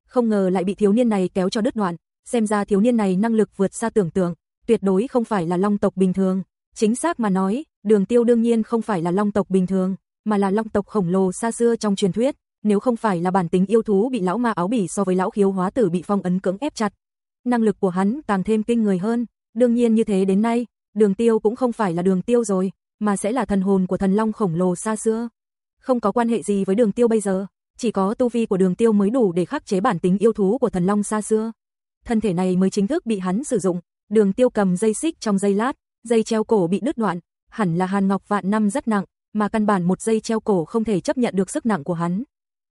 Không ngờ lại bị thiếu niên này kéo cho đứt đoạn, xem ra thiếu niên này năng lực vượt xa tưởng tượng, tuyệt đối không phải là long tộc bình thường. Chính xác mà nói, Đường Tiêu đương nhiên không phải là long tộc bình thường, mà là long tộc khổng lồ xa xưa trong truyền thuyết, nếu không phải là bản tính yêu thú bị lão ma áo bỉ so với lão khiếu hóa tử bị phong ấn cưỡng ép chặt. Năng lực của hắn càng thêm kinh người hơn, đương nhiên như thế đến nay, đường tiêu cũng không phải là đường tiêu rồi, mà sẽ là thần hồn của thần long khổng lồ xa xưa. Không có quan hệ gì với đường tiêu bây giờ, chỉ có tu vi của đường tiêu mới đủ để khắc chế bản tính yêu thú của thần long xa xưa. Thân thể này mới chính thức bị hắn sử dụng, đường tiêu cầm dây xích trong dây lát, dây treo cổ bị đứt đoạn, hẳn là hàn ngọc vạn năm rất nặng, mà căn bản một dây treo cổ không thể chấp nhận được sức nặng của hắn.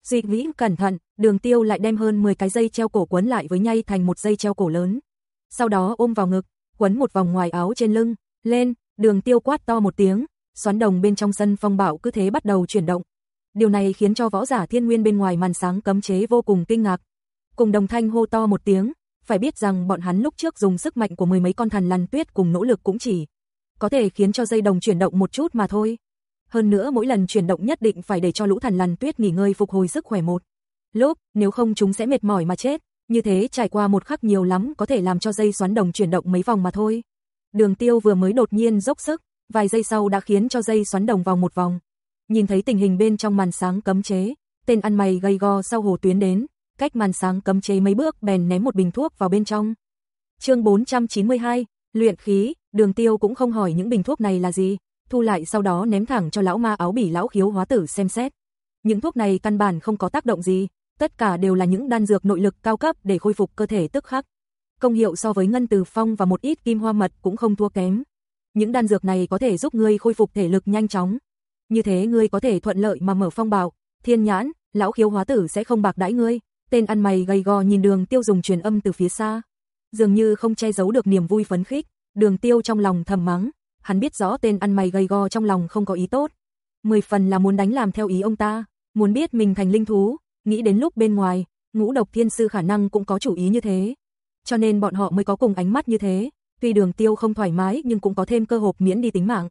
Duy Vĩ cẩn thận, đường tiêu lại đem hơn 10 cái dây treo cổ quấn lại với nhay thành một dây treo cổ lớn. Sau đó ôm vào ngực, quấn một vòng ngoài áo trên lưng, lên, đường tiêu quát to một tiếng, xoắn đồng bên trong sân phong bạo cứ thế bắt đầu chuyển động. Điều này khiến cho võ giả thiên nguyên bên ngoài màn sáng cấm chế vô cùng kinh ngạc. Cùng đồng thanh hô to một tiếng, phải biết rằng bọn hắn lúc trước dùng sức mạnh của mười mấy con thần lằn tuyết cùng nỗ lực cũng chỉ có thể khiến cho dây đồng chuyển động một chút mà thôi hơn nữa mỗi lần chuyển động nhất định phải để cho lũ thần lằn tuyết nghỉ ngơi phục hồi sức khỏe một lúc, nếu không chúng sẽ mệt mỏi mà chết, như thế trải qua một khắc nhiều lắm có thể làm cho dây xoắn đồng chuyển động mấy vòng mà thôi. Đường Tiêu vừa mới đột nhiên dốc sức, vài giây sau đã khiến cho dây xoắn đồng vòng một vòng. Nhìn thấy tình hình bên trong màn sáng cấm chế, tên ăn mày gầy go sau hồ tuyến đến, cách màn sáng cấm chế mấy bước bèn ném một bình thuốc vào bên trong. Chương 492, luyện khí, Đường Tiêu cũng không hỏi những bình thuốc này là gì, thu lại sau đó ném thẳng cho lão ma áo bỉ lão khiếu hóa tử xem xét. Những thuốc này căn bản không có tác động gì, tất cả đều là những đan dược nội lực cao cấp để khôi phục cơ thể tức khắc. Công hiệu so với ngân từ phong và một ít kim hoa mật cũng không thua kém. Những đan dược này có thể giúp ngươi khôi phục thể lực nhanh chóng. Như thế ngươi có thể thuận lợi mà mở phong bào thiên nhãn, lão khiếu hóa tử sẽ không bạc đãi ngươi. Tên ăn mày gầy gò nhìn đường tiêu dùng truyền âm từ phía xa. Dường như không che giấu được niềm vui phấn khích, đường tiêu trong lòng thầm mắng, hắn biết rõ tên ăn mày gầy gò trong lòng không có ý tốt. Mười phần là muốn đánh làm theo ý ông ta, muốn biết mình thành linh thú, nghĩ đến lúc bên ngoài, ngũ độc thiên sư khả năng cũng có chủ ý như thế. Cho nên bọn họ mới có cùng ánh mắt như thế, tuy đường tiêu không thoải mái nhưng cũng có thêm cơ hội miễn đi tính mạng.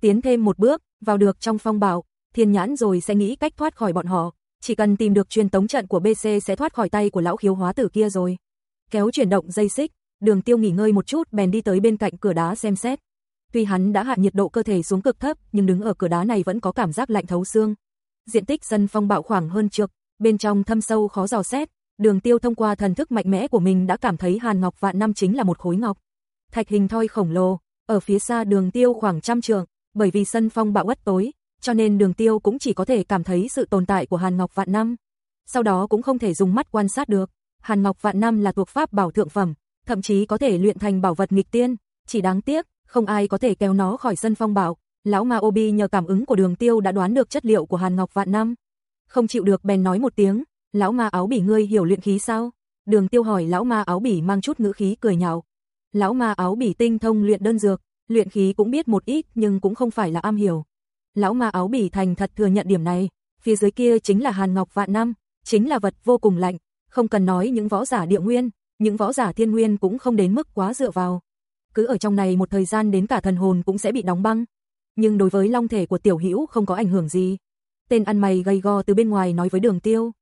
Tiến thêm một bước, vào được trong phong bảo, thiên nhãn rồi sẽ nghĩ cách thoát khỏi bọn họ, chỉ cần tìm được truyền tống trận của BC sẽ thoát khỏi tay của lão khiếu hóa tử kia rồi. Kéo chuyển động dây xích, đường tiêu nghỉ ngơi một chút bèn đi tới bên cạnh cửa đá xem xét. Tuy hắn đã hạ nhiệt độ cơ thể xuống cực thấp, nhưng đứng ở cửa đá này vẫn có cảm giác lạnh thấu xương. Diện tích sân phong bạo khoảng hơn trượng, bên trong thâm sâu khó dò xét, Đường Tiêu thông qua thần thức mạnh mẽ của mình đã cảm thấy Hàn Ngọc Vạn Năm chính là một khối ngọc. Thạch hình thoi khổng lồ, ở phía xa Đường Tiêu khoảng trăm trượng, bởi vì sân phong bạo ất tối, cho nên đường tiêu cũng chỉ có thể cảm thấy sự tồn tại của Hàn Ngọc Vạn Năm. Sau đó cũng không thể dùng mắt quan sát được. Hàn Ngọc Vạn Năm là thuộc pháp bảo thượng phẩm, thậm chí có thể luyện thành bảo vật nghịch tiên, chỉ đáng tiếc, không ai có thể kéo nó khỏi sân phong bảo. Lão Ma Obi nhờ cảm ứng của đường tiêu đã đoán được chất liệu của Hàn Ngọc Vạn Năm. Không chịu được bèn nói một tiếng, lão ma áo bỉ ngươi hiểu luyện khí sao? Đường tiêu hỏi lão ma áo bỉ mang chút ngữ khí cười nhạo. Lão ma áo bỉ tinh thông luyện đơn dược, luyện khí cũng biết một ít nhưng cũng không phải là am hiểu. Lão ma áo bỉ thành thật thừa nhận điểm này, phía dưới kia chính là Hàn Ngọc Vạn Năm, chính là vật vô cùng lạnh, không cần nói những võ giả địa nguyên, những võ giả thiên nguyên cũng không đến mức quá dựa vào. Cứ ở trong này một thời gian đến cả thần hồn cũng sẽ bị đóng băng. Nhưng đối với long thể của tiểu hữu không có ảnh hưởng gì. Tên ăn mày gầy gò từ bên ngoài nói với đường tiêu.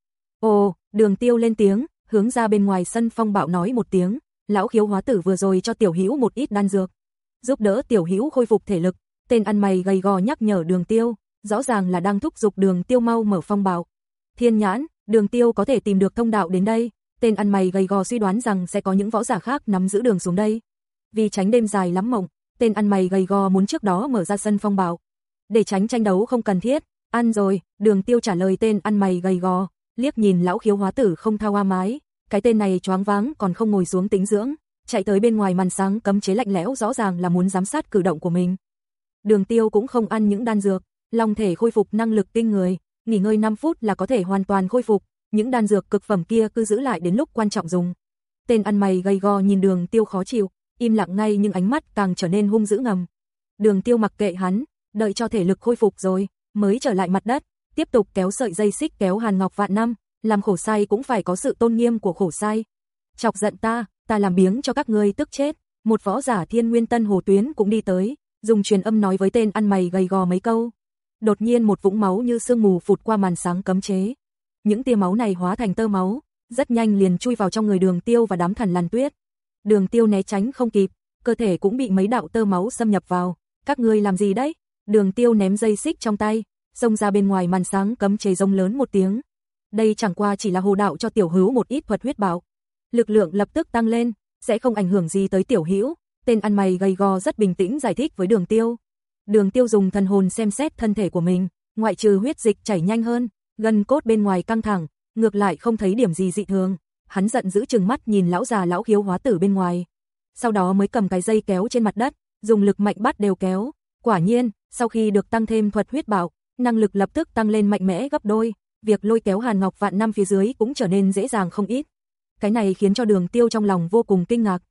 Ồ, đường tiêu lên tiếng, hướng ra bên ngoài sân phong bạo nói một tiếng, lão khiếu hóa tử vừa rồi cho tiểu hữu một ít đan dược. Giúp đỡ tiểu hữu khôi phục thể lực, tên ăn mày gầy gò nhắc nhở đường tiêu, rõ ràng là đang thúc giục đường tiêu mau mở phong bào. Thiên nhãn, đường tiêu có thể tìm được thông đạo đến đây, tên ăn mày gầy gò suy đoán rằng sẽ có những võ giả khác nắm giữ đường xuống đây. Vì tránh đêm dài lắm mộng, tên ăn mày gầy gò muốn trước đó mở ra sân phong bào. Để tránh tranh đấu không cần thiết, ăn rồi, đường tiêu trả lời tên ăn mày gầy gò, liếc nhìn lão khiếu hóa tử không thao hoa mái, cái tên này choáng váng còn không ngồi xuống tính dưỡng, chạy tới bên ngoài màn sáng cấm chế lạnh lẽo rõ ràng là muốn giám sát cử động của mình. Đường tiêu cũng không ăn những đan dược, long thể khôi phục năng lực kinh người, nghỉ ngơi 5 phút là có thể hoàn toàn khôi phục, những đan dược cực phẩm kia cứ giữ lại đến lúc quan trọng dùng. Tên ăn mày gầy gò nhìn đường tiêu khó chịu, im lặng ngay nhưng ánh mắt càng trở nên hung dữ ngầm. Đường tiêu mặc kệ hắn, đợi cho thể lực khôi phục rồi, mới trở lại mặt đất, tiếp tục kéo sợi dây xích kéo Hàn Ngọc vạn năm, làm khổ sai cũng phải có sự tôn nghiêm của khổ sai. Chọc giận ta, ta làm biếng cho các ngươi tức chết. Một võ giả thiên nguyên tân hồ tuyến cũng đi tới, dùng truyền âm nói với tên ăn mày gầy gò mấy câu. Đột nhiên một vũng máu như sương mù phụt qua màn sáng cấm chế. Những tia máu này hóa thành tơ máu, rất nhanh liền chui vào trong người đường tiêu và đám thần làn tuyết. Đường tiêu né tránh không kịp, cơ thể cũng bị mấy đạo tơ máu xâm nhập vào. Các ngươi làm gì đấy? Đường tiêu ném dây xích trong tay, xông ra bên ngoài màn sáng cấm chế rông lớn một tiếng. Đây chẳng qua chỉ là hồ đạo cho tiểu hữu một ít thuật huyết bảo. Lực lượng lập tức tăng lên, sẽ không ảnh hưởng gì tới tiểu hữu. Tên ăn mày gầy gò rất bình tĩnh giải thích với đường tiêu. Đường tiêu dùng thần hồn xem xét thân thể của mình, ngoại trừ huyết dịch chảy nhanh hơn, gần cốt bên ngoài căng thẳng, ngược lại không thấy điểm gì dị thường. Hắn giận giữ chừng mắt nhìn lão già lão hiếu hóa tử bên ngoài. Sau đó mới cầm cái dây kéo trên mặt đất, dùng lực mạnh bắt đều kéo. Quả nhiên, sau khi được tăng thêm thuật huyết bảo, năng lực lập tức tăng lên mạnh mẽ gấp đôi, việc lôi kéo Hàn Ngọc Vạn năm phía dưới cũng trở nên dễ dàng không ít. Cái này khiến cho Đường Tiêu trong lòng vô cùng kinh ngạc.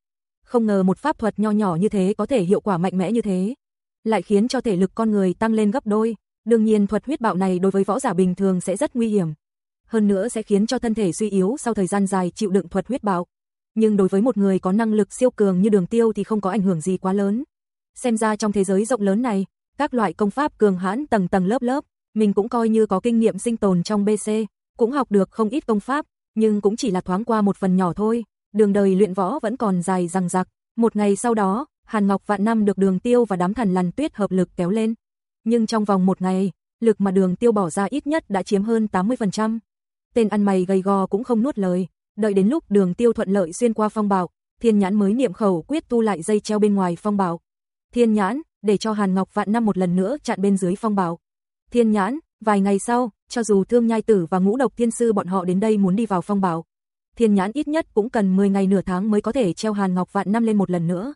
Không ngờ một pháp thuật nho nhỏ như thế có thể hiệu quả mạnh mẽ như thế, lại khiến cho thể lực con người tăng lên gấp đôi. Đương nhiên thuật huyết bạo này đối với võ giả bình thường sẽ rất nguy hiểm. Hơn nữa sẽ khiến cho thân thể suy yếu sau thời gian dài chịu đựng thuật huyết bạo. Nhưng đối với một người có năng lực siêu cường như Đường Tiêu thì không có ảnh hưởng gì quá lớn. Xem ra trong thế giới rộng lớn này, các loại công pháp cường hãn tầng tầng lớp lớp, mình cũng coi như có kinh nghiệm sinh tồn trong BC, cũng học được không ít công pháp, nhưng cũng chỉ là thoáng qua một phần nhỏ thôi, đường đời luyện võ vẫn còn dài răng rặc. Một ngày sau đó, Hàn Ngọc Vạn Năm được Đường Tiêu và đám thần lằn tuyết hợp lực kéo lên. Nhưng trong vòng một ngày, lực mà Đường Tiêu bỏ ra ít nhất đã chiếm hơn 80%. Tên ăn mày gầy gò cũng không nuốt lời, đợi đến lúc Đường Tiêu thuận lợi xuyên qua phong bạo, Thiên Nhãn mới niệm khẩu quyết tu lại dây treo bên ngoài phong bạo. Thiên Nhãn, để cho Hàn Ngọc Vạn Năm một lần nữa chặn bên dưới phong bạo. Thiên nhãn, vài ngày sau, cho dù Thương Nhai Tử và Ngũ Độc Thiên Sư bọn họ đến đây muốn đi vào phong bảo, Thiên nhãn ít nhất cũng cần 10 ngày nửa tháng mới có thể treo Hàn Ngọc Vạn Năm lên một lần nữa.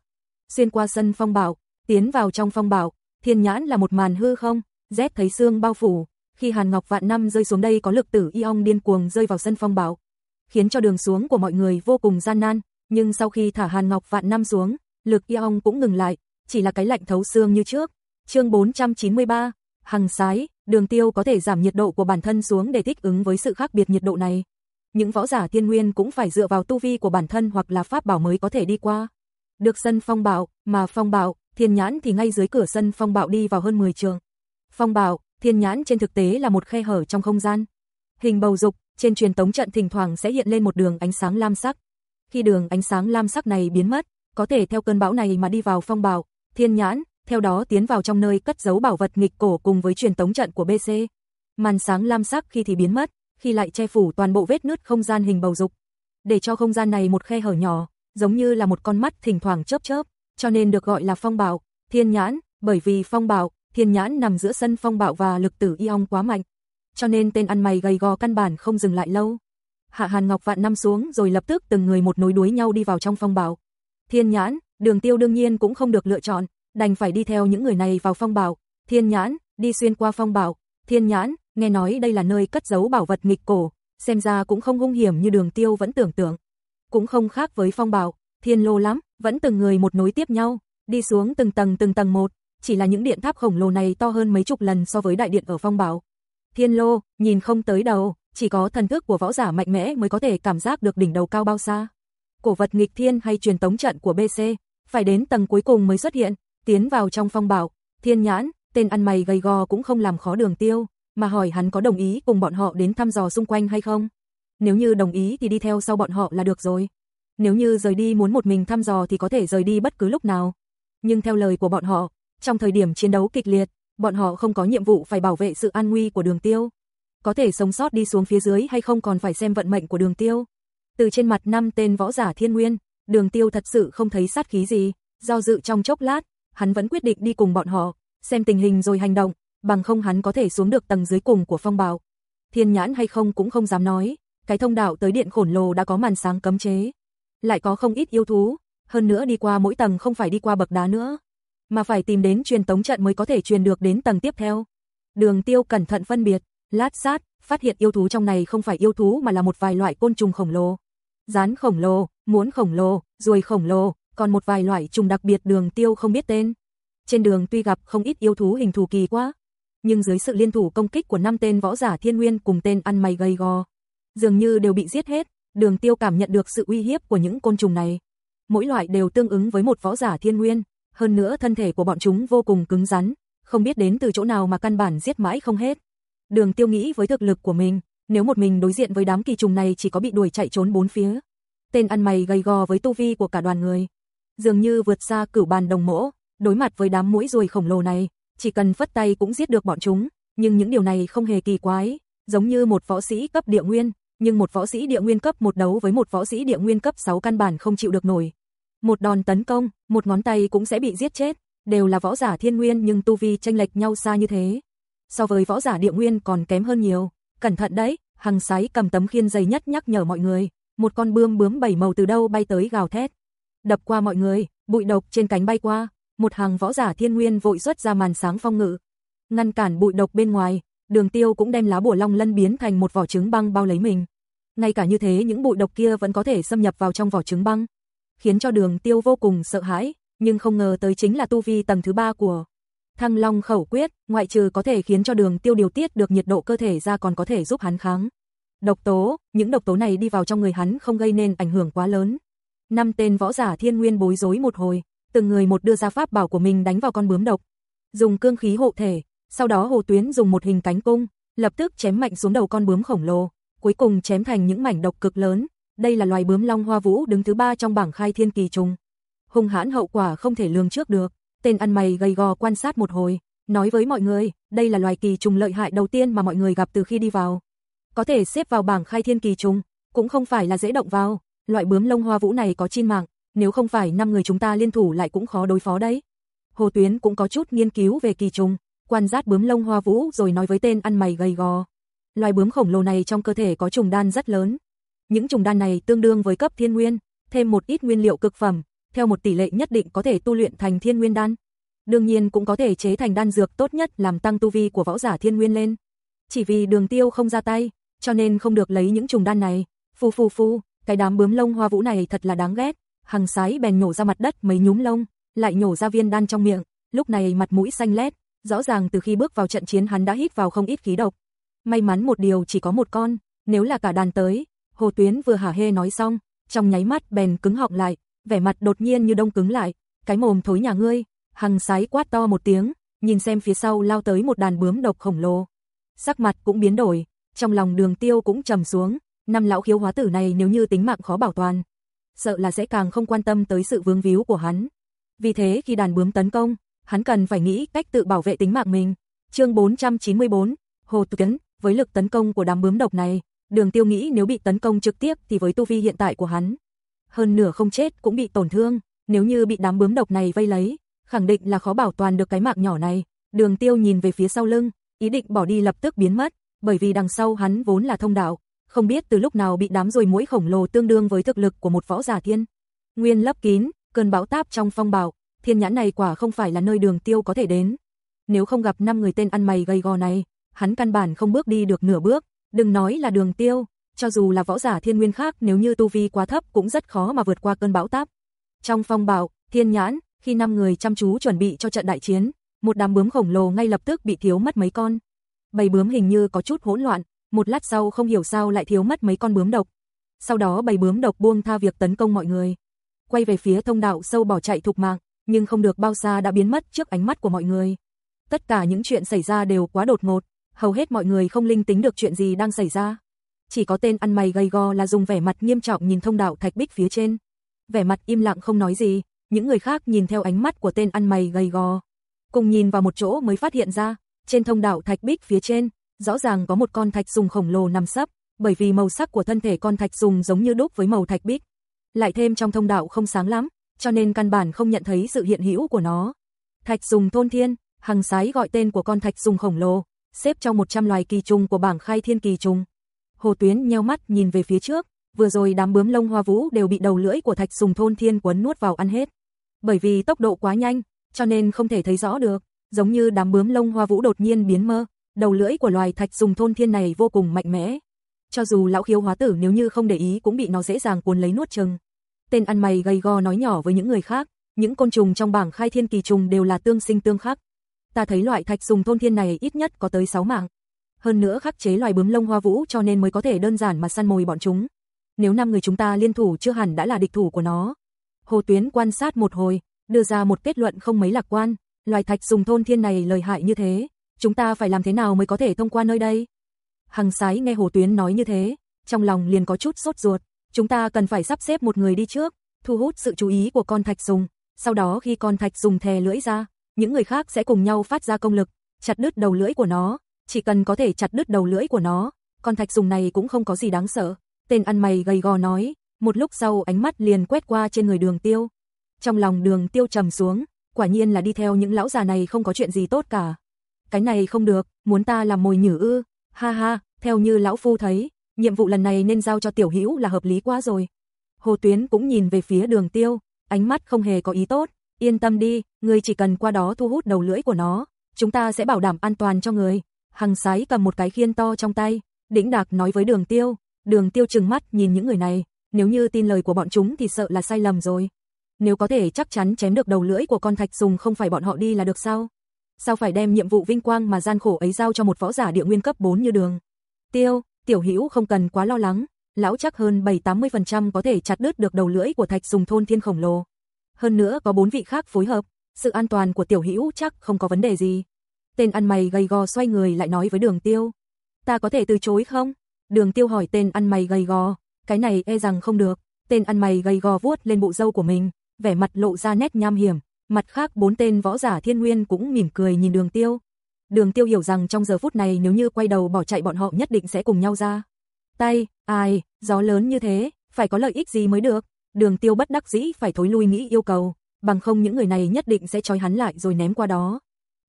Xuyên qua sân phong bảo, tiến vào trong phong bảo, Thiên nhãn là một màn hư không, rét thấy xương bao phủ, khi Hàn Ngọc Vạn Năm rơi xuống đây có lực tử Ion điên cuồng rơi vào sân phong bảo, khiến cho đường xuống của mọi người vô cùng gian nan, nhưng sau khi thả Hàn Ngọc Vạn Năm xuống, lực Ion cũng ngừng lại, chỉ là cái lạnh thấu xương như trước. Chương 493, hằng sái, đường tiêu có thể giảm nhiệt độ của bản thân xuống để thích ứng với sự khác biệt nhiệt độ này. Những võ giả thiên nguyên cũng phải dựa vào tu vi của bản thân hoặc là pháp bảo mới có thể đi qua. Được sân phong bảo, mà phong bảo, thiên nhãn thì ngay dưới cửa sân phong bảo đi vào hơn 10 trường. Phong bảo, thiên nhãn trên thực tế là một khe hở trong không gian. Hình bầu dục, trên truyền tống trận thỉnh thoảng sẽ hiện lên một đường ánh sáng lam sắc. Khi đường ánh sáng lam sắc này biến mất, có thể theo cơn bão này mà đi vào phong bảo, thiên nhãn, theo đó tiến vào trong nơi cất giấu bảo vật nghịch cổ cùng với truyền tống trận của BC. Màn sáng lam sắc khi thì biến mất, khi lại che phủ toàn bộ vết nứt không gian hình bầu dục, để cho không gian này một khe hở nhỏ, giống như là một con mắt thỉnh thoảng chớp chớp, cho nên được gọi là phong bạo, thiên nhãn, bởi vì phong bạo, Thiên nhãn nằm giữa sân phong bạo và lực tử ion quá mạnh, cho nên tên ăn mày gầy gò căn bản không dừng lại lâu. Hạ Hàn Ngọc vạn năm xuống rồi lập tức từng người một nối đuối nhau đi vào trong phong bạo. Thiên nhãn, đường tiêu đương nhiên cũng không được lựa chọn, đành phải đi theo những người này vào phong bảo Thiên nhãn, đi xuyên qua phong bảo Thiên nhãn, nghe nói đây là nơi cất giấu bảo vật nghịch cổ, xem ra cũng không hung hiểm như đường tiêu vẫn tưởng tượng. Cũng không khác với phong bảo thiên lô lắm, vẫn từng người một nối tiếp nhau, đi xuống từng tầng từng tầng một, chỉ là những điện tháp khổng lồ này to hơn mấy chục lần so với đại điện ở phong bảo. Thiên lô, nhìn không tới đầu, chỉ có thần thức của võ giả mạnh mẽ mới có thể cảm giác được đỉnh đầu cao bao xa. Cổ vật nghịch thiên hay truyền tống trận của BC, phải đến tầng cuối cùng mới xuất hiện, tiến vào trong phong bảo, thiên nhãn, tên ăn mày gầy gò cũng không làm khó đường tiêu, mà hỏi hắn có đồng ý cùng bọn họ đến thăm dò xung quanh hay không. Nếu như đồng ý thì đi theo sau bọn họ là được rồi. Nếu như rời đi muốn một mình thăm dò thì có thể rời đi bất cứ lúc nào. Nhưng theo lời của bọn họ, trong thời điểm chiến đấu kịch liệt, bọn họ không có nhiệm vụ phải bảo vệ sự an nguy của đường tiêu. Có thể sống sót đi xuống phía dưới hay không còn phải xem vận mệnh của đường tiêu. Từ trên mặt năm tên võ giả thiên nguyên, đường tiêu thật sự không thấy sát khí gì, do dự trong chốc lát, hắn vẫn quyết định đi cùng bọn họ, xem tình hình rồi hành động, bằng không hắn có thể xuống được tầng dưới cùng của phong bào. Thiên nhãn hay không cũng không dám nói, cái thông đạo tới điện khổng lồ đã có màn sáng cấm chế. Lại có không ít yêu thú, hơn nữa đi qua mỗi tầng không phải đi qua bậc đá nữa, mà phải tìm đến truyền tống trận mới có thể truyền được đến tầng tiếp theo. Đường tiêu cẩn thận phân biệt, lát sát, phát hiện yêu thú trong này không phải yêu thú mà là một vài loại côn trùng khổng lồ. Rán khổng lồ, muốn khổng lồ, ruồi khổng lồ, còn một vài loại trùng đặc biệt đường tiêu không biết tên. Trên đường tuy gặp không ít yêu thú hình thù kỳ quá, nhưng dưới sự liên thủ công kích của năm tên võ giả thiên nguyên cùng tên ăn mày gầy gò, dường như đều bị giết hết, đường tiêu cảm nhận được sự uy hiếp của những côn trùng này. Mỗi loại đều tương ứng với một võ giả thiên nguyên, hơn nữa thân thể của bọn chúng vô cùng cứng rắn, không biết đến từ chỗ nào mà căn bản giết mãi không hết. Đường tiêu nghĩ với thực lực của mình, nếu một mình đối diện với đám kỳ trùng này chỉ có bị đuổi chạy trốn bốn phía. Tên ăn mày gầy gò với tu vi của cả đoàn người. Dường như vượt xa cửu bàn đồng mỗ, đối mặt với đám mũi ruồi khổng lồ này, chỉ cần phất tay cũng giết được bọn chúng, nhưng những điều này không hề kỳ quái, giống như một võ sĩ cấp địa nguyên, nhưng một võ sĩ địa nguyên cấp một đấu với một võ sĩ địa nguyên cấp 6 căn bản không chịu được nổi. Một đòn tấn công, một ngón tay cũng sẽ bị giết chết, đều là võ giả thiên nguyên nhưng tu vi chênh lệch nhau xa như thế. So với võ giả địa nguyên còn kém hơn nhiều, cẩn thận đấy, hằng sái cầm tấm khiên dày nhất nhắc nhở mọi người, một con bươm bướm bảy màu từ đâu bay tới gào thét. Đập qua mọi người, bụi độc trên cánh bay qua, một hàng võ giả thiên nguyên vội xuất ra màn sáng phong ngự. Ngăn cản bụi độc bên ngoài, đường tiêu cũng đem lá bùa long lân biến thành một vỏ trứng băng bao lấy mình. Ngay cả như thế những bụi độc kia vẫn có thể xâm nhập vào trong vỏ trứng băng khiến cho đường tiêu vô cùng sợ hãi, nhưng không ngờ tới chính là tu vi tầng thứ ba của Thăng Long khẩu quyết, ngoại trừ có thể khiến cho đường tiêu điều tiết được nhiệt độ cơ thể ra còn có thể giúp hắn kháng. Độc tố, những độc tố này đi vào trong người hắn không gây nên ảnh hưởng quá lớn. Năm tên võ giả thiên nguyên bối rối một hồi, từng người một đưa ra pháp bảo của mình đánh vào con bướm độc. Dùng cương khí hộ thể, sau đó Hồ Tuyến dùng một hình cánh cung, lập tức chém mạnh xuống đầu con bướm khổng lồ, cuối cùng chém thành những mảnh độc cực lớn, đây là loài bướm long hoa vũ đứng thứ ba trong bảng khai thiên kỳ trùng. Hung hãn hậu quả không thể lường trước được, tên ăn mày gầy gò quan sát một hồi, nói với mọi người, đây là loài kỳ trùng lợi hại đầu tiên mà mọi người gặp từ khi đi vào. Có thể xếp vào bảng khai thiên kỳ trùng, cũng không phải là dễ động vào, loại bướm lông hoa vũ này có chin mạng, nếu không phải năm người chúng ta liên thủ lại cũng khó đối phó đấy. Hồ Tuyến cũng có chút nghiên cứu về kỳ trùng, quan sát bướm lông hoa vũ rồi nói với tên ăn mày gầy gò. Loài bướm khổng lồ này trong cơ thể có trùng đan rất lớn, những trùng đan này tương đương với cấp thiên nguyên, thêm một ít nguyên liệu cực phẩm, theo một tỷ lệ nhất định có thể tu luyện thành thiên nguyên đan. Đương nhiên cũng có thể chế thành đan dược tốt nhất làm tăng tu vi của võ giả thiên nguyên lên. Chỉ vì đường tiêu không ra tay, cho nên không được lấy những trùng đan này. Phu phu phu, cái đám bướm lông hoa vũ này thật là đáng ghét. Hằng sái bèn nhổ ra mặt đất mấy nhúm lông, lại nhổ ra viên đan trong miệng, lúc này mặt mũi xanh lét, rõ ràng từ khi bước vào trận chiến hắn đã hít vào không ít khí độc. May mắn một điều chỉ có một con, nếu là cả đàn tới, Hồ Tuyến vừa hả hê nói xong, trong nháy mắt bèn cứng họng lại, vẻ mặt đột nhiên như đông cứng lại, cái mồm thối nhà ngươi, hằng sái quát to một tiếng, nhìn xem phía sau lao tới một đàn bướm độc khổng lồ. Sắc mặt cũng biến đổi, trong lòng đường tiêu cũng trầm xuống, năm lão khiếu hóa tử này nếu như tính mạng khó bảo toàn, sợ là sẽ càng không quan tâm tới sự vướng víu của hắn. Vì thế khi đàn bướm tấn công, hắn cần phải nghĩ cách tự bảo vệ tính mạng mình. Chương 494, Hồ Tuyến, với lực tấn công của đám bướm độc này, Đường tiêu nghĩ nếu bị tấn công trực tiếp thì với tu vi hiện tại của hắn, hơn nửa không chết cũng bị tổn thương, nếu như bị đám bướm độc này vây lấy, khẳng định là khó bảo toàn được cái mạng nhỏ này. Đường Tiêu nhìn về phía sau lưng, ý định bỏ đi lập tức biến mất, bởi vì đằng sau hắn vốn là thông đạo, không biết từ lúc nào bị đám rồi mũi khổng lồ tương đương với thực lực của một võ giả thiên. Nguyên lấp kín, cơn bão táp trong phong bạo, thiên nhãn này quả không phải là nơi đường tiêu có thể đến. Nếu không gặp năm người tên ăn mày gây gò này, hắn căn bản không bước đi được nửa bước, đừng nói là đường tiêu, cho dù là võ giả thiên nguyên khác nếu như tu vi quá thấp cũng rất khó mà vượt qua cơn bão táp. Trong phong bạo, thiên nhãn, khi năm người chăm chú chuẩn bị cho trận đại chiến, một đám bướm khổng lồ ngay lập tức bị thiếu mất mấy con. Bầy bướm hình như có chút hỗn loạn, một lát sau không hiểu sao lại thiếu mất mấy con bướm độc. Sau đó bầy bướm độc buông tha việc tấn công mọi người. Quay về phía thông đạo sâu bỏ chạy thục mạng, nhưng không được bao xa đã biến mất trước ánh mắt của mọi người. Tất cả những chuyện xảy ra đều quá đột ngột, hầu hết mọi người không linh tính được chuyện gì đang xảy ra. Chỉ có tên ăn mày gầy go là dùng vẻ mặt nghiêm trọng nhìn thông đạo thạch bích phía trên. Vẻ mặt im lặng không nói gì, những người khác nhìn theo ánh mắt của tên ăn mày gầy gò. Cùng nhìn vào một chỗ mới phát hiện ra, trên thông đạo thạch bích phía trên, rõ ràng có một con thạch sùng khổng lồ nằm sấp, bởi vì màu sắc của thân thể con thạch sùng giống như đúc với màu thạch bích. Lại thêm trong thông đạo không sáng lắm, cho nên căn bản không nhận thấy sự hiện hữu của nó. Thạch sùng thôn thiên, hằng sái gọi tên của con thạch sùng khổng lồ, xếp trong 100 loài kỳ trùng của bảng khai thiên kỳ trùng. Hồ Tuyến nheo mắt nhìn về phía trước, vừa rồi đám bướm lông hoa vũ đều bị đầu lưỡi của thạch sùng thôn thiên quấn nuốt vào ăn hết. Bởi vì tốc độ quá nhanh, cho nên không thể thấy rõ được, giống như đám bướm lông hoa vũ đột nhiên biến mơ, đầu lưỡi của loài thạch sùng thôn thiên này vô cùng mạnh mẽ. Cho dù lão khiếu hóa tử nếu như không để ý cũng bị nó dễ dàng cuốn lấy nuốt chừng. Tên ăn mày gầy go nói nhỏ với những người khác, những côn trùng trong bảng khai thiên kỳ trùng đều là tương sinh tương khắc. Ta thấy loại thạch sùng thôn thiên này ít nhất có tới 6 mạng. Hơn nữa khắc chế loài bướm lông hoa vũ cho nên mới có thể đơn giản mà săn mồi bọn chúng. Nếu năm người chúng ta liên thủ chưa hẳn đã là địch thủ của nó. Hồ Tuyến quan sát một hồi, đưa ra một kết luận không mấy lạc quan, loài thạch sùng thôn thiên này lời hại như thế, chúng ta phải làm thế nào mới có thể thông qua nơi đây? Hằng sái nghe Hồ Tuyến nói như thế, trong lòng liền có chút sốt ruột, chúng ta cần phải sắp xếp một người đi trước, thu hút sự chú ý của con thạch dùng, sau đó khi con thạch dùng thè lưỡi ra, những người khác sẽ cùng nhau phát ra công lực, chặt đứt đầu lưỡi của nó, chỉ cần có thể chặt đứt đầu lưỡi của nó, con thạch dùng này cũng không có gì đáng sợ. Tên ăn mày gầy gò nói, một lúc sau ánh mắt liền quét qua trên người đường tiêu. Trong lòng đường tiêu trầm xuống, quả nhiên là đi theo những lão già này không có chuyện gì tốt cả. Cái này không được, muốn ta làm mồi nhử ư, ha ha, theo như lão phu thấy, nhiệm vụ lần này nên giao cho tiểu hữu là hợp lý quá rồi. Hồ Tuyến cũng nhìn về phía đường tiêu, ánh mắt không hề có ý tốt, yên tâm đi, người chỉ cần qua đó thu hút đầu lưỡi của nó, chúng ta sẽ bảo đảm an toàn cho người. Hằng sái cầm một cái khiên to trong tay, đĩnh đạc nói với đường tiêu, đường tiêu trừng mắt nhìn những người này, nếu như tin lời của bọn chúng thì sợ là sai lầm rồi. Nếu có thể chắc chắn chém được đầu lưỡi của con thạch sùng không phải bọn họ đi là được sao? Sao phải đem nhiệm vụ vinh quang mà gian khổ ấy giao cho một võ giả địa nguyên cấp 4 như đường? Tiêu, tiểu hữu không cần quá lo lắng, lão chắc hơn 7-80% có thể chặt đứt được đầu lưỡi của thạch dùng thôn thiên khổng lồ. Hơn nữa có bốn vị khác phối hợp, sự an toàn của tiểu hữu chắc không có vấn đề gì. Tên ăn mày gầy gò xoay người lại nói với đường tiêu. Ta có thể từ chối không? Đường tiêu hỏi tên ăn mày gầy gò, cái này e rằng không được. Tên ăn mày gầy gò vuốt lên bộ râu của mình, vẻ mặt lộ ra nét nham hiểm. Mặt khác bốn tên võ giả thiên nguyên cũng mỉm cười nhìn đường tiêu. Đường tiêu hiểu rằng trong giờ phút này nếu như quay đầu bỏ chạy bọn họ nhất định sẽ cùng nhau ra. Tay, ai, gió lớn như thế, phải có lợi ích gì mới được. Đường tiêu bất đắc dĩ phải thối lui nghĩ yêu cầu, bằng không những người này nhất định sẽ trói hắn lại rồi ném qua đó.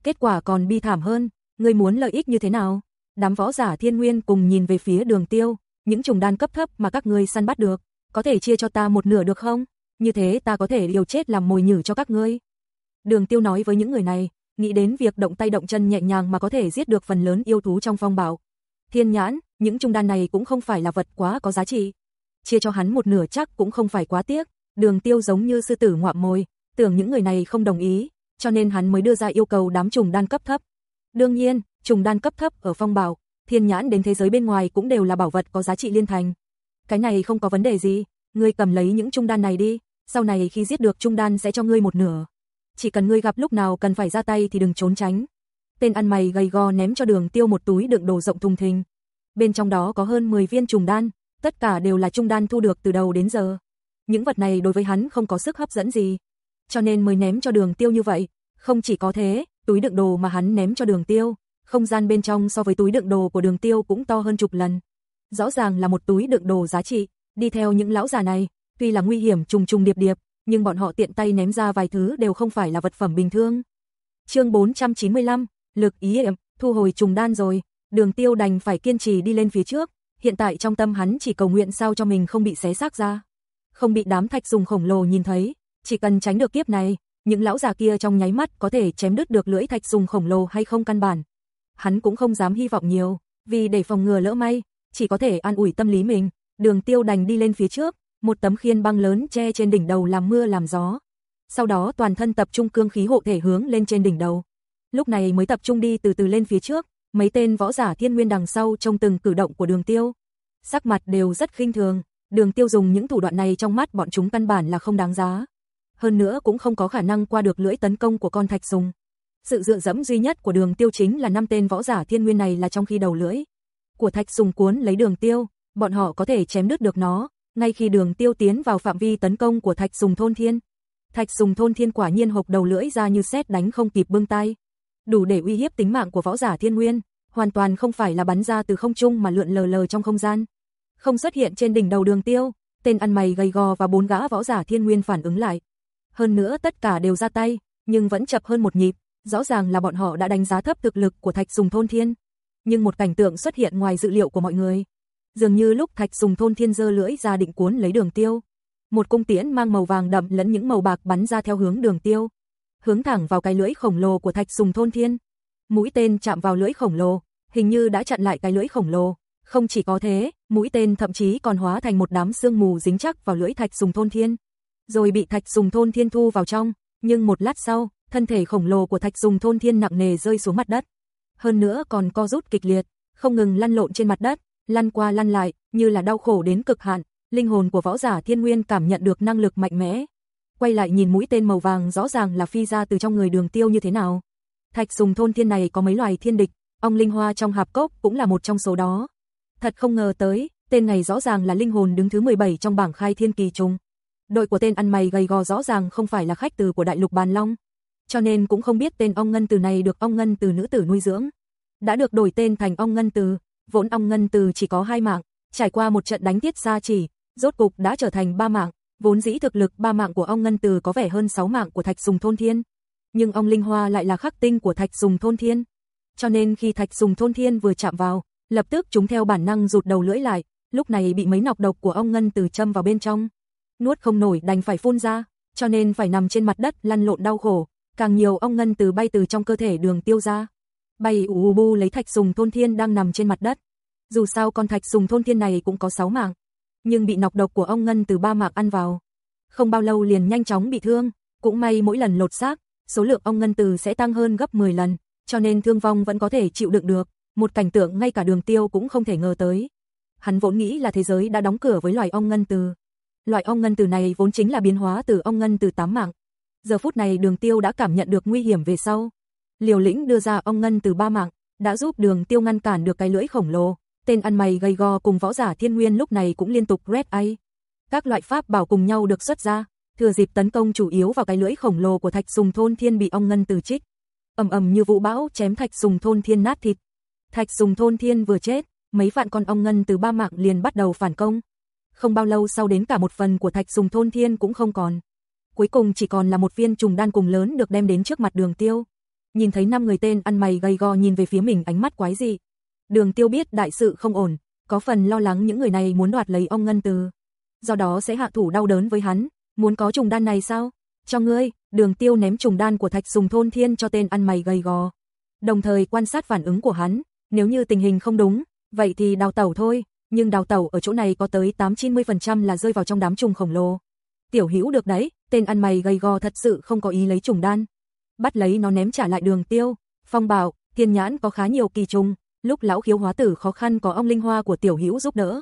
Kết quả còn bi thảm hơn, người muốn lợi ích như thế nào? Đám võ giả thiên nguyên cùng nhìn về phía đường tiêu, những trùng đan cấp thấp mà các ngươi săn bắt được, có thể chia cho ta một nửa được không? Như thế ta có thể liều chết làm mồi nhử cho các ngươi. Đường tiêu nói với những người này, nghĩ đến việc động tay động chân nhẹ nhàng mà có thể giết được phần lớn yêu thú trong phong bảo. Thiên nhãn, những trung đan này cũng không phải là vật quá có giá trị. Chia cho hắn một nửa chắc cũng không phải quá tiếc. Đường tiêu giống như sư tử ngoạm mồi, tưởng những người này không đồng ý, cho nên hắn mới đưa ra yêu cầu đám trùng đan cấp thấp. Đương nhiên, trùng đan cấp thấp ở phong bảo, thiên nhãn đến thế giới bên ngoài cũng đều là bảo vật có giá trị liên thành. Cái này không có vấn đề gì, ngươi cầm lấy những trung đan này đi, sau này khi giết được trung đan sẽ cho ngươi một nửa. Chỉ cần ngươi gặp lúc nào cần phải ra tay thì đừng trốn tránh. Tên ăn mày gầy gò ném cho đường tiêu một túi đựng đồ rộng thùng thình. Bên trong đó có hơn 10 viên trùng đan, tất cả đều là trung đan thu được từ đầu đến giờ. Những vật này đối với hắn không có sức hấp dẫn gì, cho nên mới ném cho đường tiêu như vậy. Không chỉ có thế, túi đựng đồ mà hắn ném cho đường tiêu, không gian bên trong so với túi đựng đồ của đường tiêu cũng to hơn chục lần. Rõ ràng là một túi đựng đồ giá trị, đi theo những lão già này, tuy là nguy hiểm trùng trùng điệp điệp, nhưng bọn họ tiện tay ném ra vài thứ đều không phải là vật phẩm bình thường. Chương 495, lực ý ệm, thu hồi trùng đan rồi, đường tiêu đành phải kiên trì đi lên phía trước, hiện tại trong tâm hắn chỉ cầu nguyện sao cho mình không bị xé xác ra. Không bị đám thạch dùng khổng lồ nhìn thấy, chỉ cần tránh được kiếp này, những lão già kia trong nháy mắt có thể chém đứt được lưỡi thạch dùng khổng lồ hay không căn bản. Hắn cũng không dám hy vọng nhiều, vì để phòng ngừa lỡ may, chỉ có thể an ủi tâm lý mình, đường tiêu đành đi lên phía trước, một tấm khiên băng lớn che trên đỉnh đầu làm mưa làm gió. Sau đó toàn thân tập trung cương khí hộ thể hướng lên trên đỉnh đầu. Lúc này mới tập trung đi từ từ lên phía trước, mấy tên võ giả thiên nguyên đằng sau trong từng cử động của đường tiêu. Sắc mặt đều rất khinh thường, đường tiêu dùng những thủ đoạn này trong mắt bọn chúng căn bản là không đáng giá. Hơn nữa cũng không có khả năng qua được lưỡi tấn công của con thạch sùng. Sự dựa dẫm duy nhất của đường tiêu chính là năm tên võ giả thiên nguyên này là trong khi đầu lưỡi của thạch sùng cuốn lấy đường tiêu, bọn họ có thể chém đứt được nó, ngay khi đường tiêu tiến vào phạm vi tấn công của thạch sùng thôn thiên. Thạch sùng thôn thiên quả nhiên hộc đầu lưỡi ra như xét đánh không kịp bưng tay. Đủ để uy hiếp tính mạng của võ giả thiên nguyên, hoàn toàn không phải là bắn ra từ không trung mà lượn lờ lờ trong không gian. Không xuất hiện trên đỉnh đầu đường tiêu, tên ăn mày gầy gò và bốn gã võ giả thiên nguyên phản ứng lại. Hơn nữa tất cả đều ra tay, nhưng vẫn chập hơn một nhịp, rõ ràng là bọn họ đã đánh giá thấp thực lực của thạch sùng thôn thiên. Nhưng một cảnh tượng xuất hiện ngoài dự liệu của mọi người. Dường như lúc thạch dùng thôn thiên dơ lưỡi ra định cuốn lấy đường tiêu. Một cung tiễn mang màu vàng đậm lẫn những màu bạc bắn ra theo hướng đường tiêu. Hướng thẳng vào cái lưỡi khổng lồ của thạch dùng thôn thiên. Mũi tên chạm vào lưỡi khổng lồ, hình như đã chặn lại cái lưỡi khổng lồ. Không chỉ có thế, mũi tên thậm chí còn hóa thành một đám sương mù dính chắc vào lưỡi thạch dùng thôn thiên. Rồi bị thạch dùng thôn thiên thu vào trong, nhưng một lát sau, thân thể khổng lồ của thạch dùng thôn thiên nặng nề rơi xuống mặt đất. Hơn nữa còn co rút kịch liệt, không ngừng lăn lộn trên mặt đất, lăn qua lăn lại, như là đau khổ đến cực hạn, linh hồn của võ giả thiên nguyên cảm nhận được năng lực mạnh mẽ. Quay lại nhìn mũi tên màu vàng rõ ràng là phi ra từ trong người đường tiêu như thế nào. Thạch sùng thôn thiên này có mấy loài thiên địch, ong linh hoa trong hạp cốc cũng là một trong số đó. Thật không ngờ tới, tên này rõ ràng là linh hồn đứng thứ 17 trong bảng khai thiên kỳ trùng. Đội của tên ăn mày gầy gò rõ ràng không phải là khách từ của đại lục bàn long. Cho nên cũng không biết tên ong ngân từ này được ong ngân từ nữ tử nuôi dưỡng. Đã được đổi tên thành ong ngân từ, vốn ong ngân từ chỉ có hai mạng, trải qua một trận đánh tiết xa chỉ, rốt cục đã trở thành ba mạng, vốn dĩ thực lực ba mạng của ong ngân từ có vẻ hơn sáu mạng của thạch dùng thôn thiên. Nhưng ong linh hoa lại là khắc tinh của thạch dùng thôn thiên. Cho nên khi thạch dùng thôn thiên vừa chạm vào, lập tức chúng theo bản năng rụt đầu lưỡi lại, lúc này bị mấy nọc độc của ong ngân từ châm vào bên trong. Nuốt không nổi đành phải phun ra, cho nên phải nằm trên mặt đất lăn lộn đau khổ, càng nhiều ong ngân từ bay từ trong cơ thể đường tiêu ra. Bay ù bu lấy thạch sùng thôn thiên đang nằm trên mặt đất. Dù sao con thạch sùng thôn thiên này cũng có 6 mạng, nhưng bị nọc độc của ong ngân từ ba mạng ăn vào. Không bao lâu liền nhanh chóng bị thương, cũng may mỗi lần lột xác, số lượng ong ngân từ sẽ tăng hơn gấp 10 lần, cho nên thương vong vẫn có thể chịu đựng được, một cảnh tượng ngay cả đường tiêu cũng không thể ngờ tới. Hắn vốn nghĩ là thế giới đã đóng cửa với loài ong ngân từ. Loại ong ngân từ này vốn chính là biến hóa từ ong ngân từ tám mạng. Giờ phút này đường tiêu đã cảm nhận được nguy hiểm về sau. Liều lĩnh đưa ra ong ngân từ ba mạng, đã giúp đường tiêu ngăn cản được cái lưỡi khổng lồ. Tên ăn mày gầy gò cùng võ giả thiên nguyên lúc này cũng liên tục red ai. Các loại pháp bảo cùng nhau được xuất ra, thừa dịp tấn công chủ yếu vào cái lưỡi khổng lồ của thạch sùng thôn thiên bị ong ngân từ trích. ầm ầm như vũ bão chém thạch sùng thôn thiên nát thịt. Thạch sùng thôn thiên vừa chết, mấy vạn con ong ngân từ ba mạng liền bắt đầu phản công. Không bao lâu sau đến cả một phần của thạch sùng thôn thiên cũng không còn. Cuối cùng chỉ còn là một viên trùng đan cùng lớn được đem đến trước mặt đường tiêu. Nhìn thấy năm người tên ăn mày gầy gò nhìn về phía mình ánh mắt quái dị. Đường tiêu biết đại sự không ổn, có phần lo lắng những người này muốn đoạt lấy ông ngân từ. Do đó sẽ hạ thủ đau đớn với hắn, muốn có trùng đan này sao? Cho ngươi, đường tiêu ném trùng đan của thạch sùng thôn thiên cho tên ăn mày gầy gò. Đồng thời quan sát phản ứng của hắn, nếu như tình hình không đúng, vậy thì đào tẩu thôi, nhưng đào tẩu ở chỗ này có tới 8-90% là rơi vào trong đám trùng khổng lồ. Tiểu Hữu được đấy, tên ăn mày gầy gò thật sự không có ý lấy trùng đan. Bắt lấy nó ném trả lại đường tiêu, phong bảo, thiên nhãn có khá nhiều kỳ trùng, lúc lão khiếu hóa tử khó khăn có ong linh hoa của Tiểu Hữu giúp đỡ.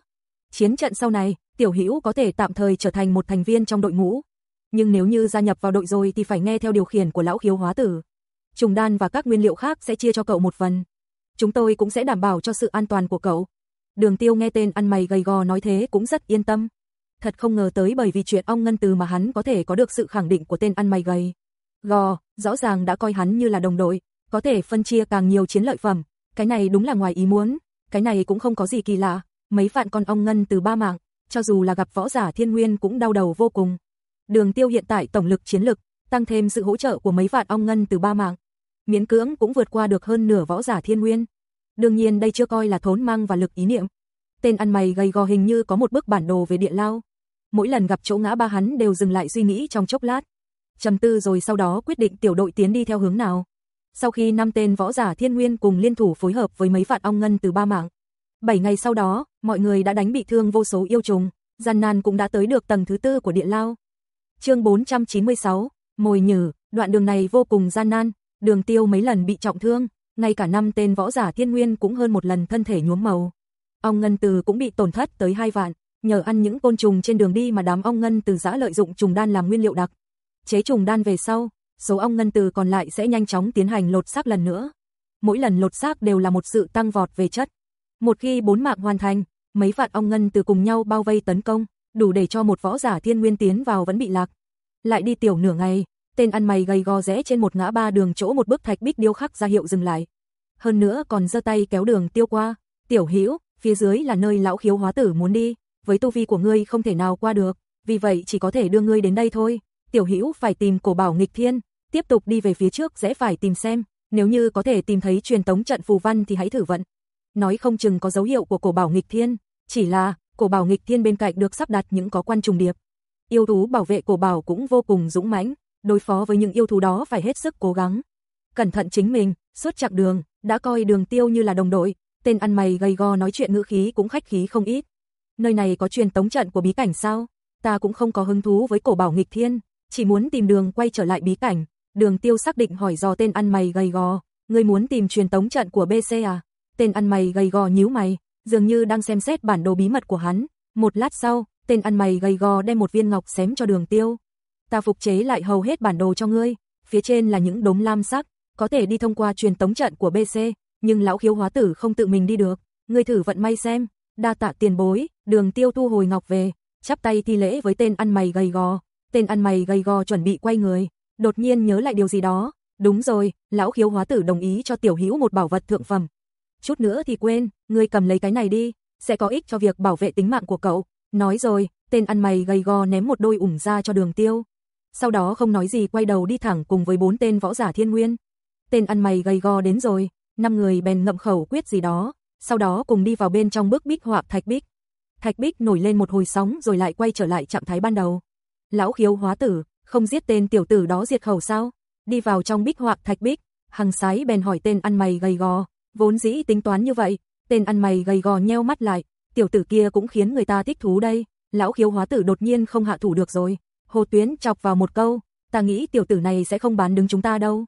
Chiến trận sau này, Tiểu Hữu có thể tạm thời trở thành một thành viên trong đội ngũ. Nhưng nếu như gia nhập vào đội rồi thì phải nghe theo điều khiển của lão khiếu hóa tử. Trùng đan và các nguyên liệu khác sẽ chia cho cậu một phần. Chúng tôi cũng sẽ đảm bảo cho sự an toàn của cậu. Đường tiêu nghe tên ăn mày gầy gò nói thế cũng rất yên tâm. Thật không ngờ tới bởi vì chuyện ong ngân từ mà hắn có thể có được sự khẳng định của tên ăn mày gầy. Gò, rõ ràng đã coi hắn như là đồng đội, có thể phân chia càng nhiều chiến lợi phẩm. Cái này đúng là ngoài ý muốn, cái này cũng không có gì kỳ lạ. Mấy vạn con ong ngân từ ba mạng, cho dù là gặp võ giả thiên nguyên cũng đau đầu vô cùng. Đường tiêu hiện tại tổng lực chiến lực, tăng thêm sự hỗ trợ của mấy vạn ong ngân từ ba mạng. miễn cưỡng cũng vượt qua được hơn nửa võ giả thiên nguyên. Đương nhiên đây chưa coi là thốn mang và lực ý niệm. Tên ăn mày gầy gò hình như có một bức bản đồ về địa lao. Mỗi lần gặp chỗ ngã ba hắn đều dừng lại suy nghĩ trong chốc lát. Trầm tư rồi sau đó quyết định tiểu đội tiến đi theo hướng nào. Sau khi năm tên võ giả thiên nguyên cùng liên thủ phối hợp với mấy vạn ong ngân từ ba mạng. Bảy ngày sau đó, mọi người đã đánh bị thương vô số yêu trùng, gian nan cũng đã tới được tầng thứ tư của địa lao. Chương 496, mồi nhử, đoạn đường này vô cùng gian nan, Đường Tiêu mấy lần bị trọng thương, ngay cả năm tên võ giả thiên nguyên cũng hơn một lần thân thể nhuốm màu. Ong ngân từ cũng bị tổn thất tới hai vạn, nhờ ăn những côn trùng trên đường đi mà đám ong ngân từ giã lợi dụng trùng đan làm nguyên liệu đặc. Chế trùng đan về sau, số ong ngân từ còn lại sẽ nhanh chóng tiến hành lột xác lần nữa. Mỗi lần lột xác đều là một sự tăng vọt về chất. Một khi bốn mạng hoàn thành, mấy vạn ong ngân từ cùng nhau bao vây tấn công, đủ để cho một võ giả thiên nguyên tiến vào vẫn bị lạc. Lại đi tiểu nửa ngày, tên ăn mày gầy gò rẽ trên một ngã ba đường chỗ một bức thạch bích điêu khắc ra hiệu dừng lại. Hơn nữa còn giơ tay kéo đường tiêu qua, "Tiểu Hữu, phía dưới là nơi lão khiếu hóa tử muốn đi, với tu vi của ngươi không thể nào qua được, vì vậy chỉ có thể đưa ngươi đến đây thôi." Tiểu Hữu phải tìm cổ bảo nghịch thiên, tiếp tục đi về phía trước rẽ phải tìm xem, nếu như có thể tìm thấy truyền tống trận phù văn thì hãy thử vận. Nói không chừng có dấu hiệu của cổ bảo nghịch thiên, chỉ là cổ bảo nghịch thiên bên cạnh được sắp đặt những có quan trùng điệp. Yêu thú bảo vệ cổ bảo cũng vô cùng dũng mãnh, đối phó với những yêu thú đó phải hết sức cố gắng. Cẩn thận chính mình, suốt chặng đường, đã coi đường tiêu như là đồng đội, tên ăn mày gầy go nói chuyện ngữ khí cũng khách khí không ít. Nơi này có truyền tống trận của bí cảnh sao? Ta cũng không có hứng thú với cổ bảo nghịch thiên, chỉ muốn tìm đường quay trở lại bí cảnh. Đường tiêu xác định hỏi do tên ăn mày gầy gò, ngươi muốn tìm truyền tống trận của BC à? Tên ăn mày gầy gò nhíu mày, dường như đang xem xét bản đồ bí mật của hắn. Một lát sau, tên ăn mày gầy gò đem một viên ngọc xém cho đường tiêu ta phục chế lại hầu hết bản đồ cho ngươi, phía trên là những đống lam sắc, có thể đi thông qua truyền tống trận của BC, nhưng lão khiếu hóa tử không tự mình đi được, ngươi thử vận may xem, đa tạ tiền bối, đường tiêu thu hồi ngọc về, chắp tay thi lễ với tên ăn mày gầy gò, tên ăn mày gầy gò chuẩn bị quay người, đột nhiên nhớ lại điều gì đó, đúng rồi, lão khiếu hóa tử đồng ý cho tiểu hữu một bảo vật thượng phẩm. Chút nữa thì quên, ngươi cầm lấy cái này đi, sẽ có ích cho việc bảo vệ tính mạng của cậu. Nói rồi, tên ăn mày gầy gò ném một đôi ủng ra cho đường tiêu sau đó không nói gì quay đầu đi thẳng cùng với bốn tên võ giả thiên nguyên. Tên ăn mày gầy gò đến rồi, năm người bèn ngậm khẩu quyết gì đó, sau đó cùng đi vào bên trong bức bích họa thạch bích. Thạch bích nổi lên một hồi sóng rồi lại quay trở lại trạng thái ban đầu. Lão khiếu hóa tử, không giết tên tiểu tử đó diệt khẩu sao? Đi vào trong bích họa thạch bích, hằng sái bèn hỏi tên ăn mày gầy gò, vốn dĩ tính toán như vậy, tên ăn mày gầy gò nheo mắt lại, tiểu tử kia cũng khiến người ta thích thú đây, lão khiếu hóa tử đột nhiên không hạ thủ được rồi. Hồ Tuyến chọc vào một câu, ta nghĩ tiểu tử này sẽ không bán đứng chúng ta đâu.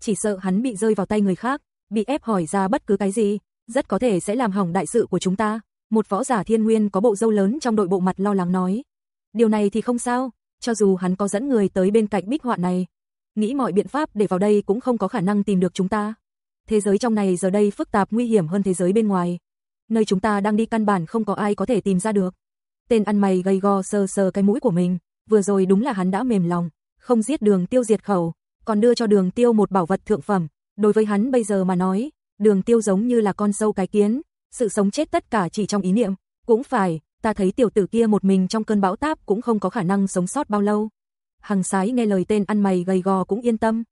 Chỉ sợ hắn bị rơi vào tay người khác, bị ép hỏi ra bất cứ cái gì, rất có thể sẽ làm hỏng đại sự của chúng ta. Một võ giả thiên nguyên có bộ dâu lớn trong đội bộ mặt lo lắng nói. Điều này thì không sao, cho dù hắn có dẫn người tới bên cạnh bích họa này. Nghĩ mọi biện pháp để vào đây cũng không có khả năng tìm được chúng ta. Thế giới trong này giờ đây phức tạp nguy hiểm hơn thế giới bên ngoài. Nơi chúng ta đang đi căn bản không có ai có thể tìm ra được. Tên ăn mày gầy go sờ sờ cái mũi của mình, vừa rồi đúng là hắn đã mềm lòng, không giết đường tiêu diệt khẩu, còn đưa cho đường tiêu một bảo vật thượng phẩm. Đối với hắn bây giờ mà nói, đường tiêu giống như là con sâu cái kiến, sự sống chết tất cả chỉ trong ý niệm. Cũng phải, ta thấy tiểu tử kia một mình trong cơn bão táp cũng không có khả năng sống sót bao lâu. Hằng sái nghe lời tên ăn mày gầy gò cũng yên tâm.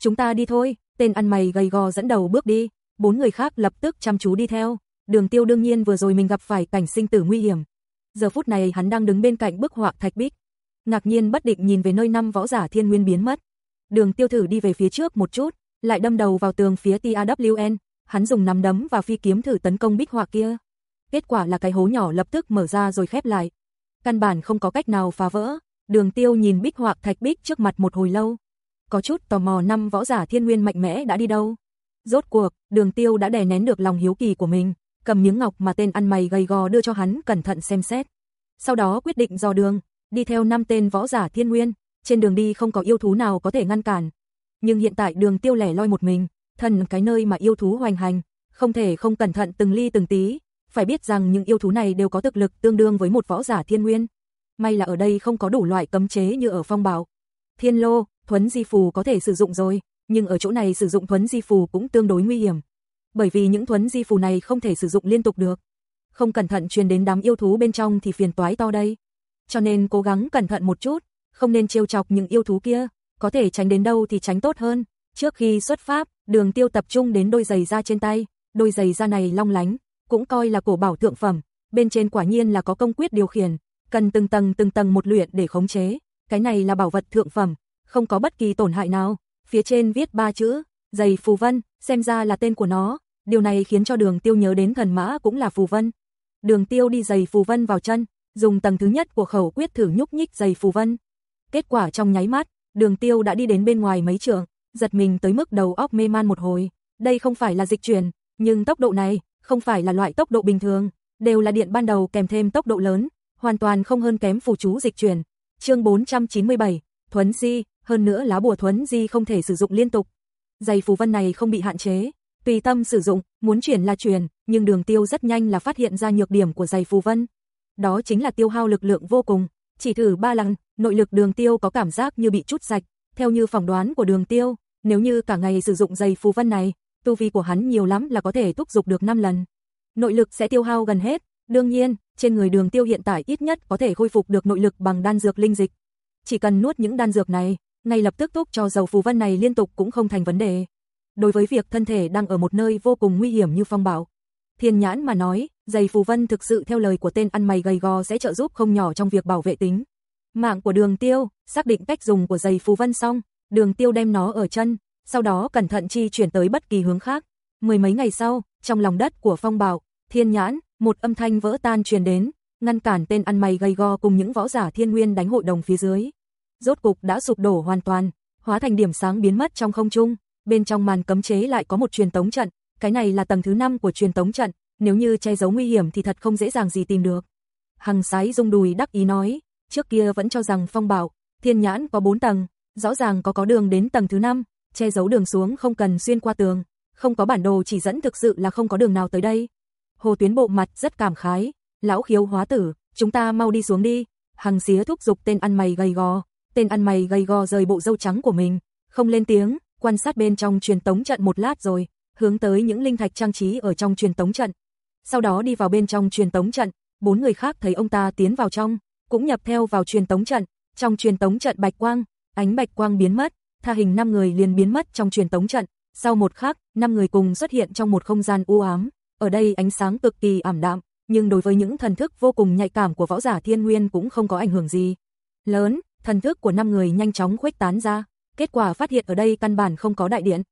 Chúng ta đi thôi, tên ăn mày gầy gò dẫn đầu bước đi, bốn người khác lập tức chăm chú đi theo. Đường tiêu đương nhiên vừa rồi mình gặp phải cảnh sinh tử nguy hiểm. Giờ phút này hắn đang đứng bên cạnh bức họa thạch bích, ngạc nhiên bất định nhìn về nơi năm võ giả thiên nguyên biến mất. Đường tiêu thử đi về phía trước một chút, lại đâm đầu vào tường phía TAWN, hắn dùng nắm đấm và phi kiếm thử tấn công bích họa kia. Kết quả là cái hố nhỏ lập tức mở ra rồi khép lại. Căn bản không có cách nào phá vỡ, đường tiêu nhìn bích họa thạch bích trước mặt một hồi lâu. Có chút tò mò năm võ giả thiên nguyên mạnh mẽ đã đi đâu. Rốt cuộc, đường tiêu đã đè nén được lòng hiếu kỳ của mình, cầm miếng ngọc mà tên ăn mày gầy gò đưa cho hắn cẩn thận xem xét. Sau đó quyết định dò đường, đi theo năm tên võ giả thiên nguyên, trên đường đi không có yêu thú nào có thể ngăn cản. Nhưng hiện tại đường tiêu lẻ loi một mình, thần cái nơi mà yêu thú hoành hành, không thể không cẩn thận từng ly từng tí, phải biết rằng những yêu thú này đều có thực lực tương đương với một võ giả thiên nguyên. May là ở đây không có đủ loại cấm chế như ở phong bảo. Thiên lô, thuấn di phù có thể sử dụng rồi, nhưng ở chỗ này sử dụng thuấn di phù cũng tương đối nguy hiểm. Bởi vì những thuấn di phù này không thể sử dụng liên tục được. Không cẩn thận truyền đến đám yêu thú bên trong thì phiền toái to đây cho nên cố gắng cẩn thận một chút, không nên trêu chọc những yêu thú kia, có thể tránh đến đâu thì tránh tốt hơn. Trước khi xuất pháp Đường Tiêu tập trung đến đôi giày da trên tay, đôi giày da này long lánh, cũng coi là cổ bảo thượng phẩm, bên trên quả nhiên là có công quyết điều khiển, cần từng tầng từng tầng một luyện để khống chế, cái này là bảo vật thượng phẩm, không có bất kỳ tổn hại nào. Phía trên viết ba chữ, giày phù vân, xem ra là tên của nó, điều này khiến cho đường tiêu nhớ đến thần mã cũng là phù vân. Đường tiêu đi giày phù vân vào chân, dùng tầng thứ nhất của khẩu quyết thử nhúc nhích giày phù vân. Kết quả trong nháy mắt, đường tiêu đã đi đến bên ngoài mấy trường giật mình tới mức đầu óc mê man một hồi. Đây không phải là dịch chuyển, nhưng tốc độ này, không phải là loại tốc độ bình thường, đều là điện ban đầu kèm thêm tốc độ lớn, hoàn toàn không hơn kém phù chú dịch chuyển. Chương 497, Thuấn Di, hơn nữa lá bùa Thuấn Di không thể sử dụng liên tục. Giày phù vân này không bị hạn chế, tùy tâm sử dụng, muốn chuyển là chuyển, nhưng Đường Tiêu rất nhanh là phát hiện ra nhược điểm của giày phù vân. Đó chính là tiêu hao lực lượng vô cùng, chỉ thử ba lần, nội lực Đường Tiêu có cảm giác như bị chút sạch, theo như phỏng đoán của Đường Tiêu, nếu như cả ngày sử dụng giày phù vân này, tu vi của hắn nhiều lắm là có thể thúc dục được 5 lần. Nội lực sẽ tiêu hao gần hết, đương nhiên, trên người Đường Tiêu hiện tại ít nhất có thể khôi phục được nội lực bằng đan dược linh dịch. Chỉ cần nuốt những đan dược này, ngay lập tức thúc cho dầu phù vân này liên tục cũng không thành vấn đề. Đối với việc thân thể đang ở một nơi vô cùng nguy hiểm như phong bảo, Thiên Nhãn mà nói, giày phù vân thực sự theo lời của tên ăn mày gầy gò sẽ trợ giúp không nhỏ trong việc bảo vệ tính. Mạng của Đường Tiêu, xác định cách dùng của giày phù vân xong, Đường Tiêu đem nó ở chân, sau đó cẩn thận chi chuyển tới bất kỳ hướng khác. Mười mấy ngày sau, trong lòng đất của phong bảo, Thiên Nhãn, một âm thanh vỡ tan truyền đến, ngăn cản tên ăn mày gây go cùng những võ giả thiên nguyên đánh hội đồng phía dưới. Rốt cục đã sụp đổ hoàn toàn, hóa thành điểm sáng biến mất trong không trung, bên trong màn cấm chế lại có một truyền tống trận, cái này là tầng thứ 5 của truyền tống trận, nếu như che giấu nguy hiểm thì thật không dễ dàng gì tìm được. Hằng sái rung đùi đắc ý nói, trước kia vẫn cho rằng phong bảo, thiên nhãn có 4 tầng, rõ ràng có có đường đến tầng thứ 5, che giấu đường xuống không cần xuyên qua tường, không có bản đồ chỉ dẫn thực sự là không có đường nào tới đây. Hồ Tuyến bộ mặt rất cảm khái, lão khiếu hóa tử, chúng ta mau đi xuống đi. Hằng xía thúc giục tên ăn mày gầy gò, tên ăn mày gầy gò rời bộ dâu trắng của mình, không lên tiếng, quan sát bên trong truyền tống trận một lát rồi, hướng tới những linh thạch trang trí ở trong truyền tống trận. Sau đó đi vào bên trong truyền tống trận, bốn người khác thấy ông ta tiến vào trong, cũng nhập theo vào truyền tống trận, trong truyền tống trận bạch quang, ánh bạch quang biến mất, tha hình năm người liền biến mất trong truyền tống trận, sau một khắc, năm người cùng xuất hiện trong một không gian u ám, ở đây ánh sáng cực kỳ ảm đạm, nhưng đối với những thần thức vô cùng nhạy cảm của võ giả thiên nguyên cũng không có ảnh hưởng gì. Lớn, thần thức của năm người nhanh chóng khuếch tán ra, kết quả phát hiện ở đây căn bản không có đại điện.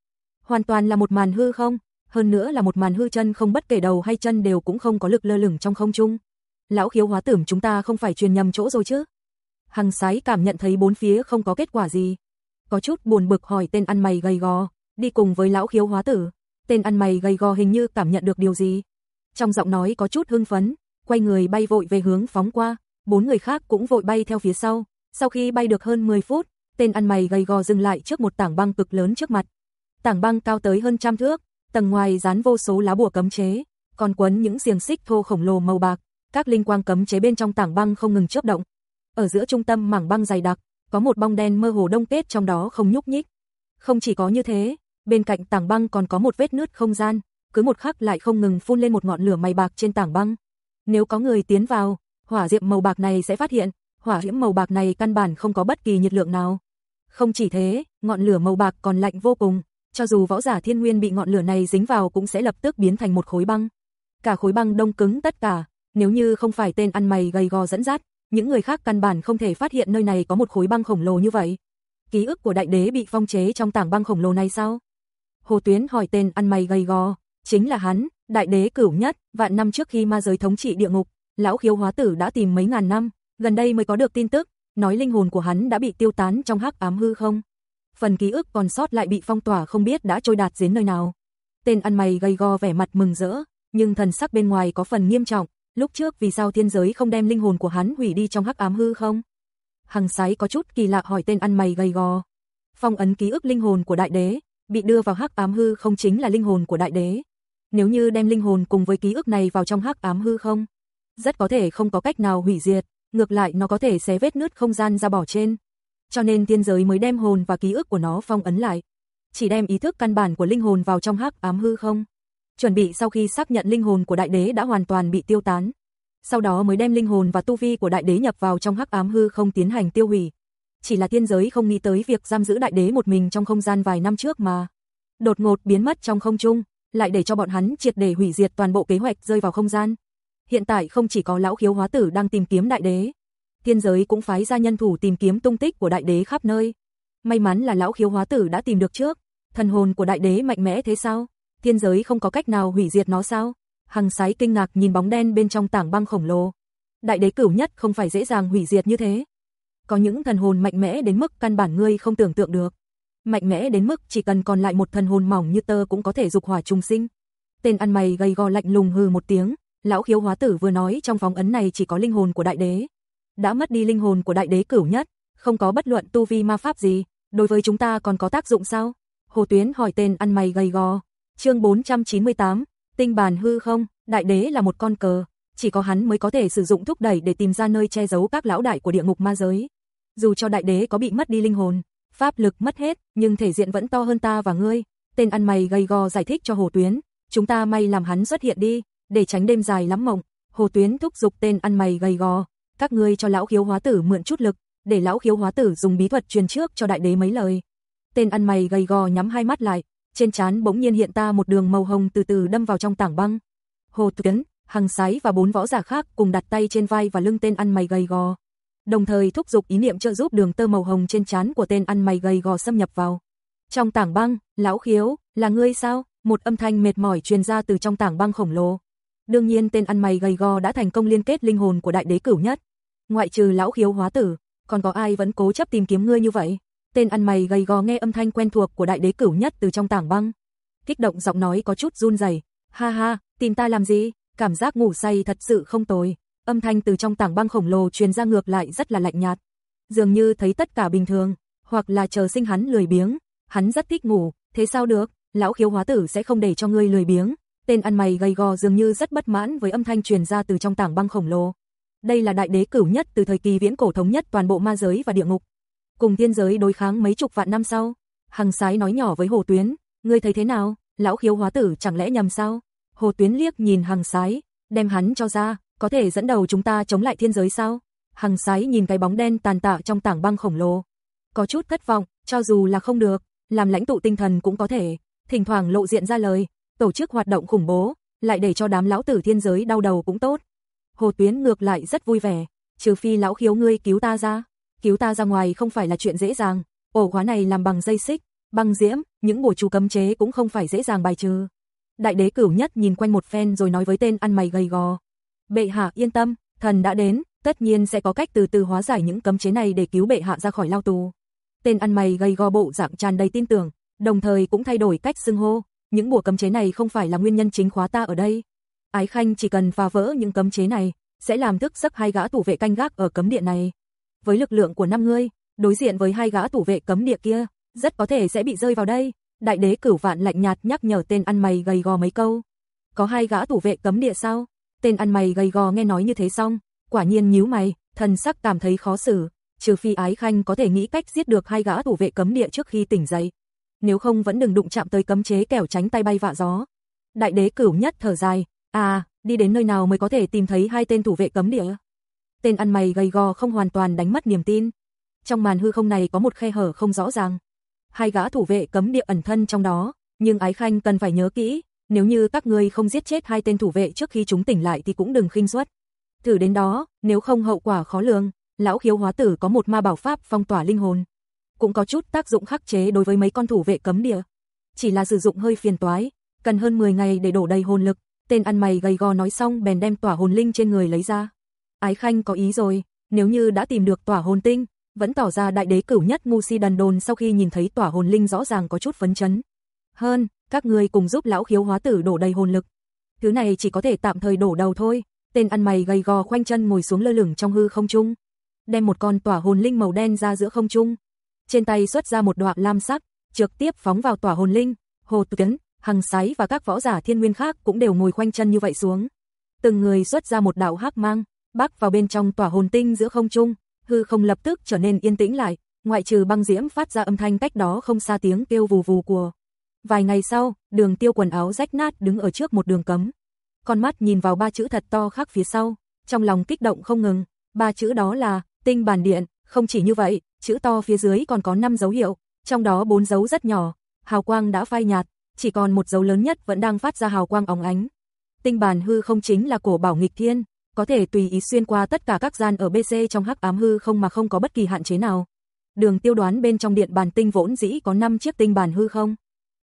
Hoàn toàn là một màn hư không, hơn nữa là một màn hư chân không bất kể đầu hay chân đều cũng không có lực lơ lửng trong không trung. Lão khiếu hóa tưởng chúng ta không phải truyền nhầm chỗ rồi chứ? Hằng sái cảm nhận thấy bốn phía không có kết quả gì. Có chút buồn bực hỏi tên ăn mày gầy gò, đi cùng với lão khiếu hóa tử. Tên ăn mày gầy gò hình như cảm nhận được điều gì. Trong giọng nói có chút hưng phấn, quay người bay vội về hướng phóng qua, bốn người khác cũng vội bay theo phía sau. Sau khi bay được hơn 10 phút, tên ăn mày gầy gò dừng lại trước một tảng băng cực lớn trước mặt. Tảng băng cao tới hơn trăm thước, tầng ngoài dán vô số lá bùa cấm chế, còn quấn những xiềng xích thô khổng lồ màu bạc, các linh quang cấm chế bên trong tảng băng không ngừng chớp động. Ở giữa trung tâm mảng băng dày đặc, có một bong đen mơ hồ đông kết trong đó không nhúc nhích. Không chỉ có như thế, bên cạnh tảng băng còn có một vết nứt không gian, cứ một khắc lại không ngừng phun lên một ngọn lửa màu bạc trên tảng băng. Nếu có người tiến vào, hỏa diệm màu bạc này sẽ phát hiện, hỏa diễm màu bạc này căn bản không có bất kỳ nhiệt lượng nào. Không chỉ thế, ngọn lửa màu bạc còn lạnh vô cùng, cho dù võ giả thiên nguyên bị ngọn lửa này dính vào cũng sẽ lập tức biến thành một khối băng. Cả khối băng đông cứng tất cả, nếu như không phải tên ăn mày gầy gò dẫn dắt, những người khác căn bản không thể phát hiện nơi này có một khối băng khổng lồ như vậy. Ký ức của đại đế bị phong chế trong tảng băng khổng lồ này sao? Hồ Tuyến hỏi tên ăn mày gầy gò, chính là hắn, đại đế cửu nhất, vạn năm trước khi ma giới thống trị địa ngục, lão khiếu hóa tử đã tìm mấy ngàn năm, gần đây mới có được tin tức, nói linh hồn của hắn đã bị tiêu tán trong hắc ám hư không. Phần ký ức còn sót lại bị phong tỏa không biết đã trôi đạt đến nơi nào. Tên ăn mày gầy gò vẻ mặt mừng rỡ, nhưng thần sắc bên ngoài có phần nghiêm trọng, lúc trước vì sao thiên giới không đem linh hồn của hắn hủy đi trong hắc ám hư không? Hằng sái có chút kỳ lạ hỏi tên ăn mày gầy gò. Phong ấn ký ức linh hồn của đại đế, bị đưa vào hắc ám hư không chính là linh hồn của đại đế. Nếu như đem linh hồn cùng với ký ức này vào trong hắc ám hư không, rất có thể không có cách nào hủy diệt, ngược lại nó có thể xé vết nứt không gian ra bỏ trên. Cho nên tiên giới mới đem hồn và ký ức của nó phong ấn lại. Chỉ đem ý thức căn bản của linh hồn vào trong hắc ám hư không. Chuẩn bị sau khi xác nhận linh hồn của đại đế đã hoàn toàn bị tiêu tán. Sau đó mới đem linh hồn và tu vi của đại đế nhập vào trong hắc ám hư không tiến hành tiêu hủy. Chỉ là tiên giới không nghĩ tới việc giam giữ đại đế một mình trong không gian vài năm trước mà. đột ngột biến mất trong không trung, lại để cho bọn hắn triệt để hủy diệt toàn bộ kế hoạch rơi vào không gian. Hiện tại không chỉ có lão khiếu hóa tử đang tìm kiếm đại đế, thiên giới cũng phái ra nhân thủ tìm kiếm tung tích của đại đế khắp nơi. May mắn là lão khiếu hóa tử đã tìm được trước, thần hồn của đại đế mạnh mẽ thế sao? Thiên giới không có cách nào hủy diệt nó sao? Hằng sái kinh ngạc nhìn bóng đen bên trong tảng băng khổng lồ. Đại đế cửu nhất không phải dễ dàng hủy diệt như thế. Có những thần hồn mạnh mẽ đến mức căn bản ngươi không tưởng tượng được. Mạnh mẽ đến mức chỉ cần còn lại một thần hồn mỏng như tơ cũng có thể dục hỏa trùng sinh. Tên ăn mày gầy gò lạnh lùng hừ một tiếng, lão khiếu hóa tử vừa nói trong phóng ấn này chỉ có linh hồn của đại đế. Đã mất đi linh hồn của đại đế cửu nhất, không có bất luận tu vi ma pháp gì, đối với chúng ta còn có tác dụng sao? Hồ Tuyến hỏi tên ăn mày gầy gò. Chương 498, tinh bàn hư không, đại đế là một con cờ, chỉ có hắn mới có thể sử dụng thúc đẩy để tìm ra nơi che giấu các lão đại của địa ngục ma giới. Dù cho đại đế có bị mất đi linh hồn, pháp lực mất hết, nhưng thể diện vẫn to hơn ta và ngươi. Tên ăn mày gầy gò giải thích cho Hồ Tuyến, chúng ta may làm hắn xuất hiện đi, để tránh đêm dài lắm mộng. Hồ Tuyến thúc giục tên ăn mày gầy gò, các ngươi cho lão khiếu hóa tử mượn chút lực, để lão khiếu hóa tử dùng bí thuật truyền trước cho đại đế mấy lời. Tên ăn mày gầy gò nhắm hai mắt lại, trên trán bỗng nhiên hiện ta một đường màu hồng từ từ đâm vào trong tảng băng. Hồ Tuấn, Hằng Sái và bốn võ giả khác cùng đặt tay trên vai và lưng tên ăn mày gầy gò. Đồng thời thúc giục ý niệm trợ giúp đường tơ màu hồng trên trán của tên ăn mày gầy gò xâm nhập vào. Trong tảng băng, lão khiếu, là ngươi sao? Một âm thanh mệt mỏi truyền ra từ trong tảng băng khổng lồ. Đương nhiên tên ăn mày gầy gò đã thành công liên kết linh hồn của đại đế cửu nhất. Ngoại trừ lão khiếu hóa tử, còn có ai vẫn cố chấp tìm kiếm ngươi như vậy? Tên ăn mày gầy gò nghe âm thanh quen thuộc của đại đế cửu nhất từ trong tảng băng. Kích động giọng nói có chút run rẩy. Ha ha, tìm ta làm gì? Cảm giác ngủ say thật sự không tồi. Âm thanh từ trong tảng băng khổng lồ truyền ra ngược lại rất là lạnh nhạt. Dường như thấy tất cả bình thường, hoặc là chờ sinh hắn lười biếng. Hắn rất thích ngủ, thế sao được? Lão khiếu hóa tử sẽ không để cho ngươi lười biếng. Tên ăn mày gầy gò dường như rất bất mãn với âm thanh truyền ra từ trong tảng băng khổng lồ. Đây là đại đế cửu nhất từ thời kỳ viễn cổ thống nhất toàn bộ ma giới và địa ngục cùng thiên giới đối kháng mấy chục vạn năm sau. Hằng sái nói nhỏ với Hồ Tuyến, ngươi thấy thế nào, lão khiếu hóa tử chẳng lẽ nhầm sao? Hồ Tuyến liếc nhìn Hằng sái, đem hắn cho ra, có thể dẫn đầu chúng ta chống lại thiên giới sao? Hằng sái nhìn cái bóng đen tàn tạ trong tảng băng khổng lồ. Có chút thất vọng, cho dù là không được, làm lãnh tụ tinh thần cũng có thể, thỉnh thoảng lộ diện ra lời, tổ chức hoạt động khủng bố, lại để cho đám lão tử thiên giới đau đầu cũng tốt. Hồ Tuyến ngược lại rất vui vẻ, trừ phi lão khiếu ngươi cứu ta ra cứu ta ra ngoài không phải là chuyện dễ dàng, ổ khóa này làm bằng dây xích, băng diễm, những bổ chú cấm chế cũng không phải dễ dàng bài trừ. Đại đế cửu nhất nhìn quanh một phen rồi nói với tên ăn mày gầy gò. Bệ hạ yên tâm, thần đã đến, tất nhiên sẽ có cách từ từ hóa giải những cấm chế này để cứu bệ hạ ra khỏi lao tù. Tên ăn mày gầy gò bộ dạng tràn đầy tin tưởng, đồng thời cũng thay đổi cách xưng hô, những bùa cấm chế này không phải là nguyên nhân chính khóa ta ở đây. Ái Khanh chỉ cần phá vỡ những cấm chế này, sẽ làm thức giấc hai gã thủ vệ canh gác ở cấm điện này với lực lượng của năm ngươi, đối diện với hai gã thủ vệ cấm địa kia, rất có thể sẽ bị rơi vào đây. Đại đế cửu vạn lạnh nhạt nhắc nhở tên ăn mày gầy gò mấy câu. Có hai gã thủ vệ cấm địa sao? Tên ăn mày gầy gò nghe nói như thế xong, quả nhiên nhíu mày, thần sắc cảm thấy khó xử, trừ phi ái khanh có thể nghĩ cách giết được hai gã thủ vệ cấm địa trước khi tỉnh dậy. Nếu không vẫn đừng đụng chạm tới cấm chế kẻo tránh tay bay vạ gió. Đại đế cửu nhất thở dài, à, đi đến nơi nào mới có thể tìm thấy hai tên thủ vệ cấm địa? Tên ăn mày gầy gò không hoàn toàn đánh mất niềm tin. Trong màn hư không này có một khe hở không rõ ràng. Hai gã thủ vệ cấm địa ẩn thân trong đó, nhưng Ái Khanh cần phải nhớ kỹ, nếu như các ngươi không giết chết hai tên thủ vệ trước khi chúng tỉnh lại thì cũng đừng khinh suất. Thử đến đó, nếu không hậu quả khó lường, lão khiếu hóa tử có một ma bảo pháp phong tỏa linh hồn, cũng có chút tác dụng khắc chế đối với mấy con thủ vệ cấm địa. Chỉ là sử dụng hơi phiền toái, cần hơn 10 ngày để đổ đầy hồn lực, tên ăn mày gầy gò nói xong bèn đem tỏa hồn linh trên người lấy ra. Ái Khanh có ý rồi, nếu như đã tìm được tỏa hồn tinh, vẫn tỏ ra đại đế cửu nhất ngu si đần đồn sau khi nhìn thấy tỏa hồn linh rõ ràng có chút phấn chấn. Hơn, các người cùng giúp lão khiếu hóa tử đổ đầy hồn lực. Thứ này chỉ có thể tạm thời đổ đầu thôi, tên ăn mày gầy gò khoanh chân ngồi xuống lơ lửng trong hư không trung. Đem một con tỏa hồn linh màu đen ra giữa không trung. Trên tay xuất ra một đoạn lam sắc, trực tiếp phóng vào tỏa hồn linh. Hồ Tuấn, Hằng Sái và các võ giả thiên nguyên khác cũng đều ngồi khoanh chân như vậy xuống. Từng người xuất ra một đạo hắc mang, bắc vào bên trong tỏa hồn tinh giữa không trung, hư không lập tức trở nên yên tĩnh lại, ngoại trừ băng diễm phát ra âm thanh cách đó không xa tiếng kêu vù vù của. Vài ngày sau, đường tiêu quần áo rách nát đứng ở trước một đường cấm. Con mắt nhìn vào ba chữ thật to khác phía sau, trong lòng kích động không ngừng, ba chữ đó là, tinh bản điện, không chỉ như vậy, chữ to phía dưới còn có năm dấu hiệu, trong đó bốn dấu rất nhỏ, hào quang đã phai nhạt, chỉ còn một dấu lớn nhất vẫn đang phát ra hào quang óng ánh. Tinh bản hư không chính là cổ bảo nghịch thiên, có thể tùy ý xuyên qua tất cả các gian ở BC trong hắc ám hư không mà không có bất kỳ hạn chế nào. Đường tiêu đoán bên trong điện bàn tinh vốn dĩ có 5 chiếc tinh bàn hư không.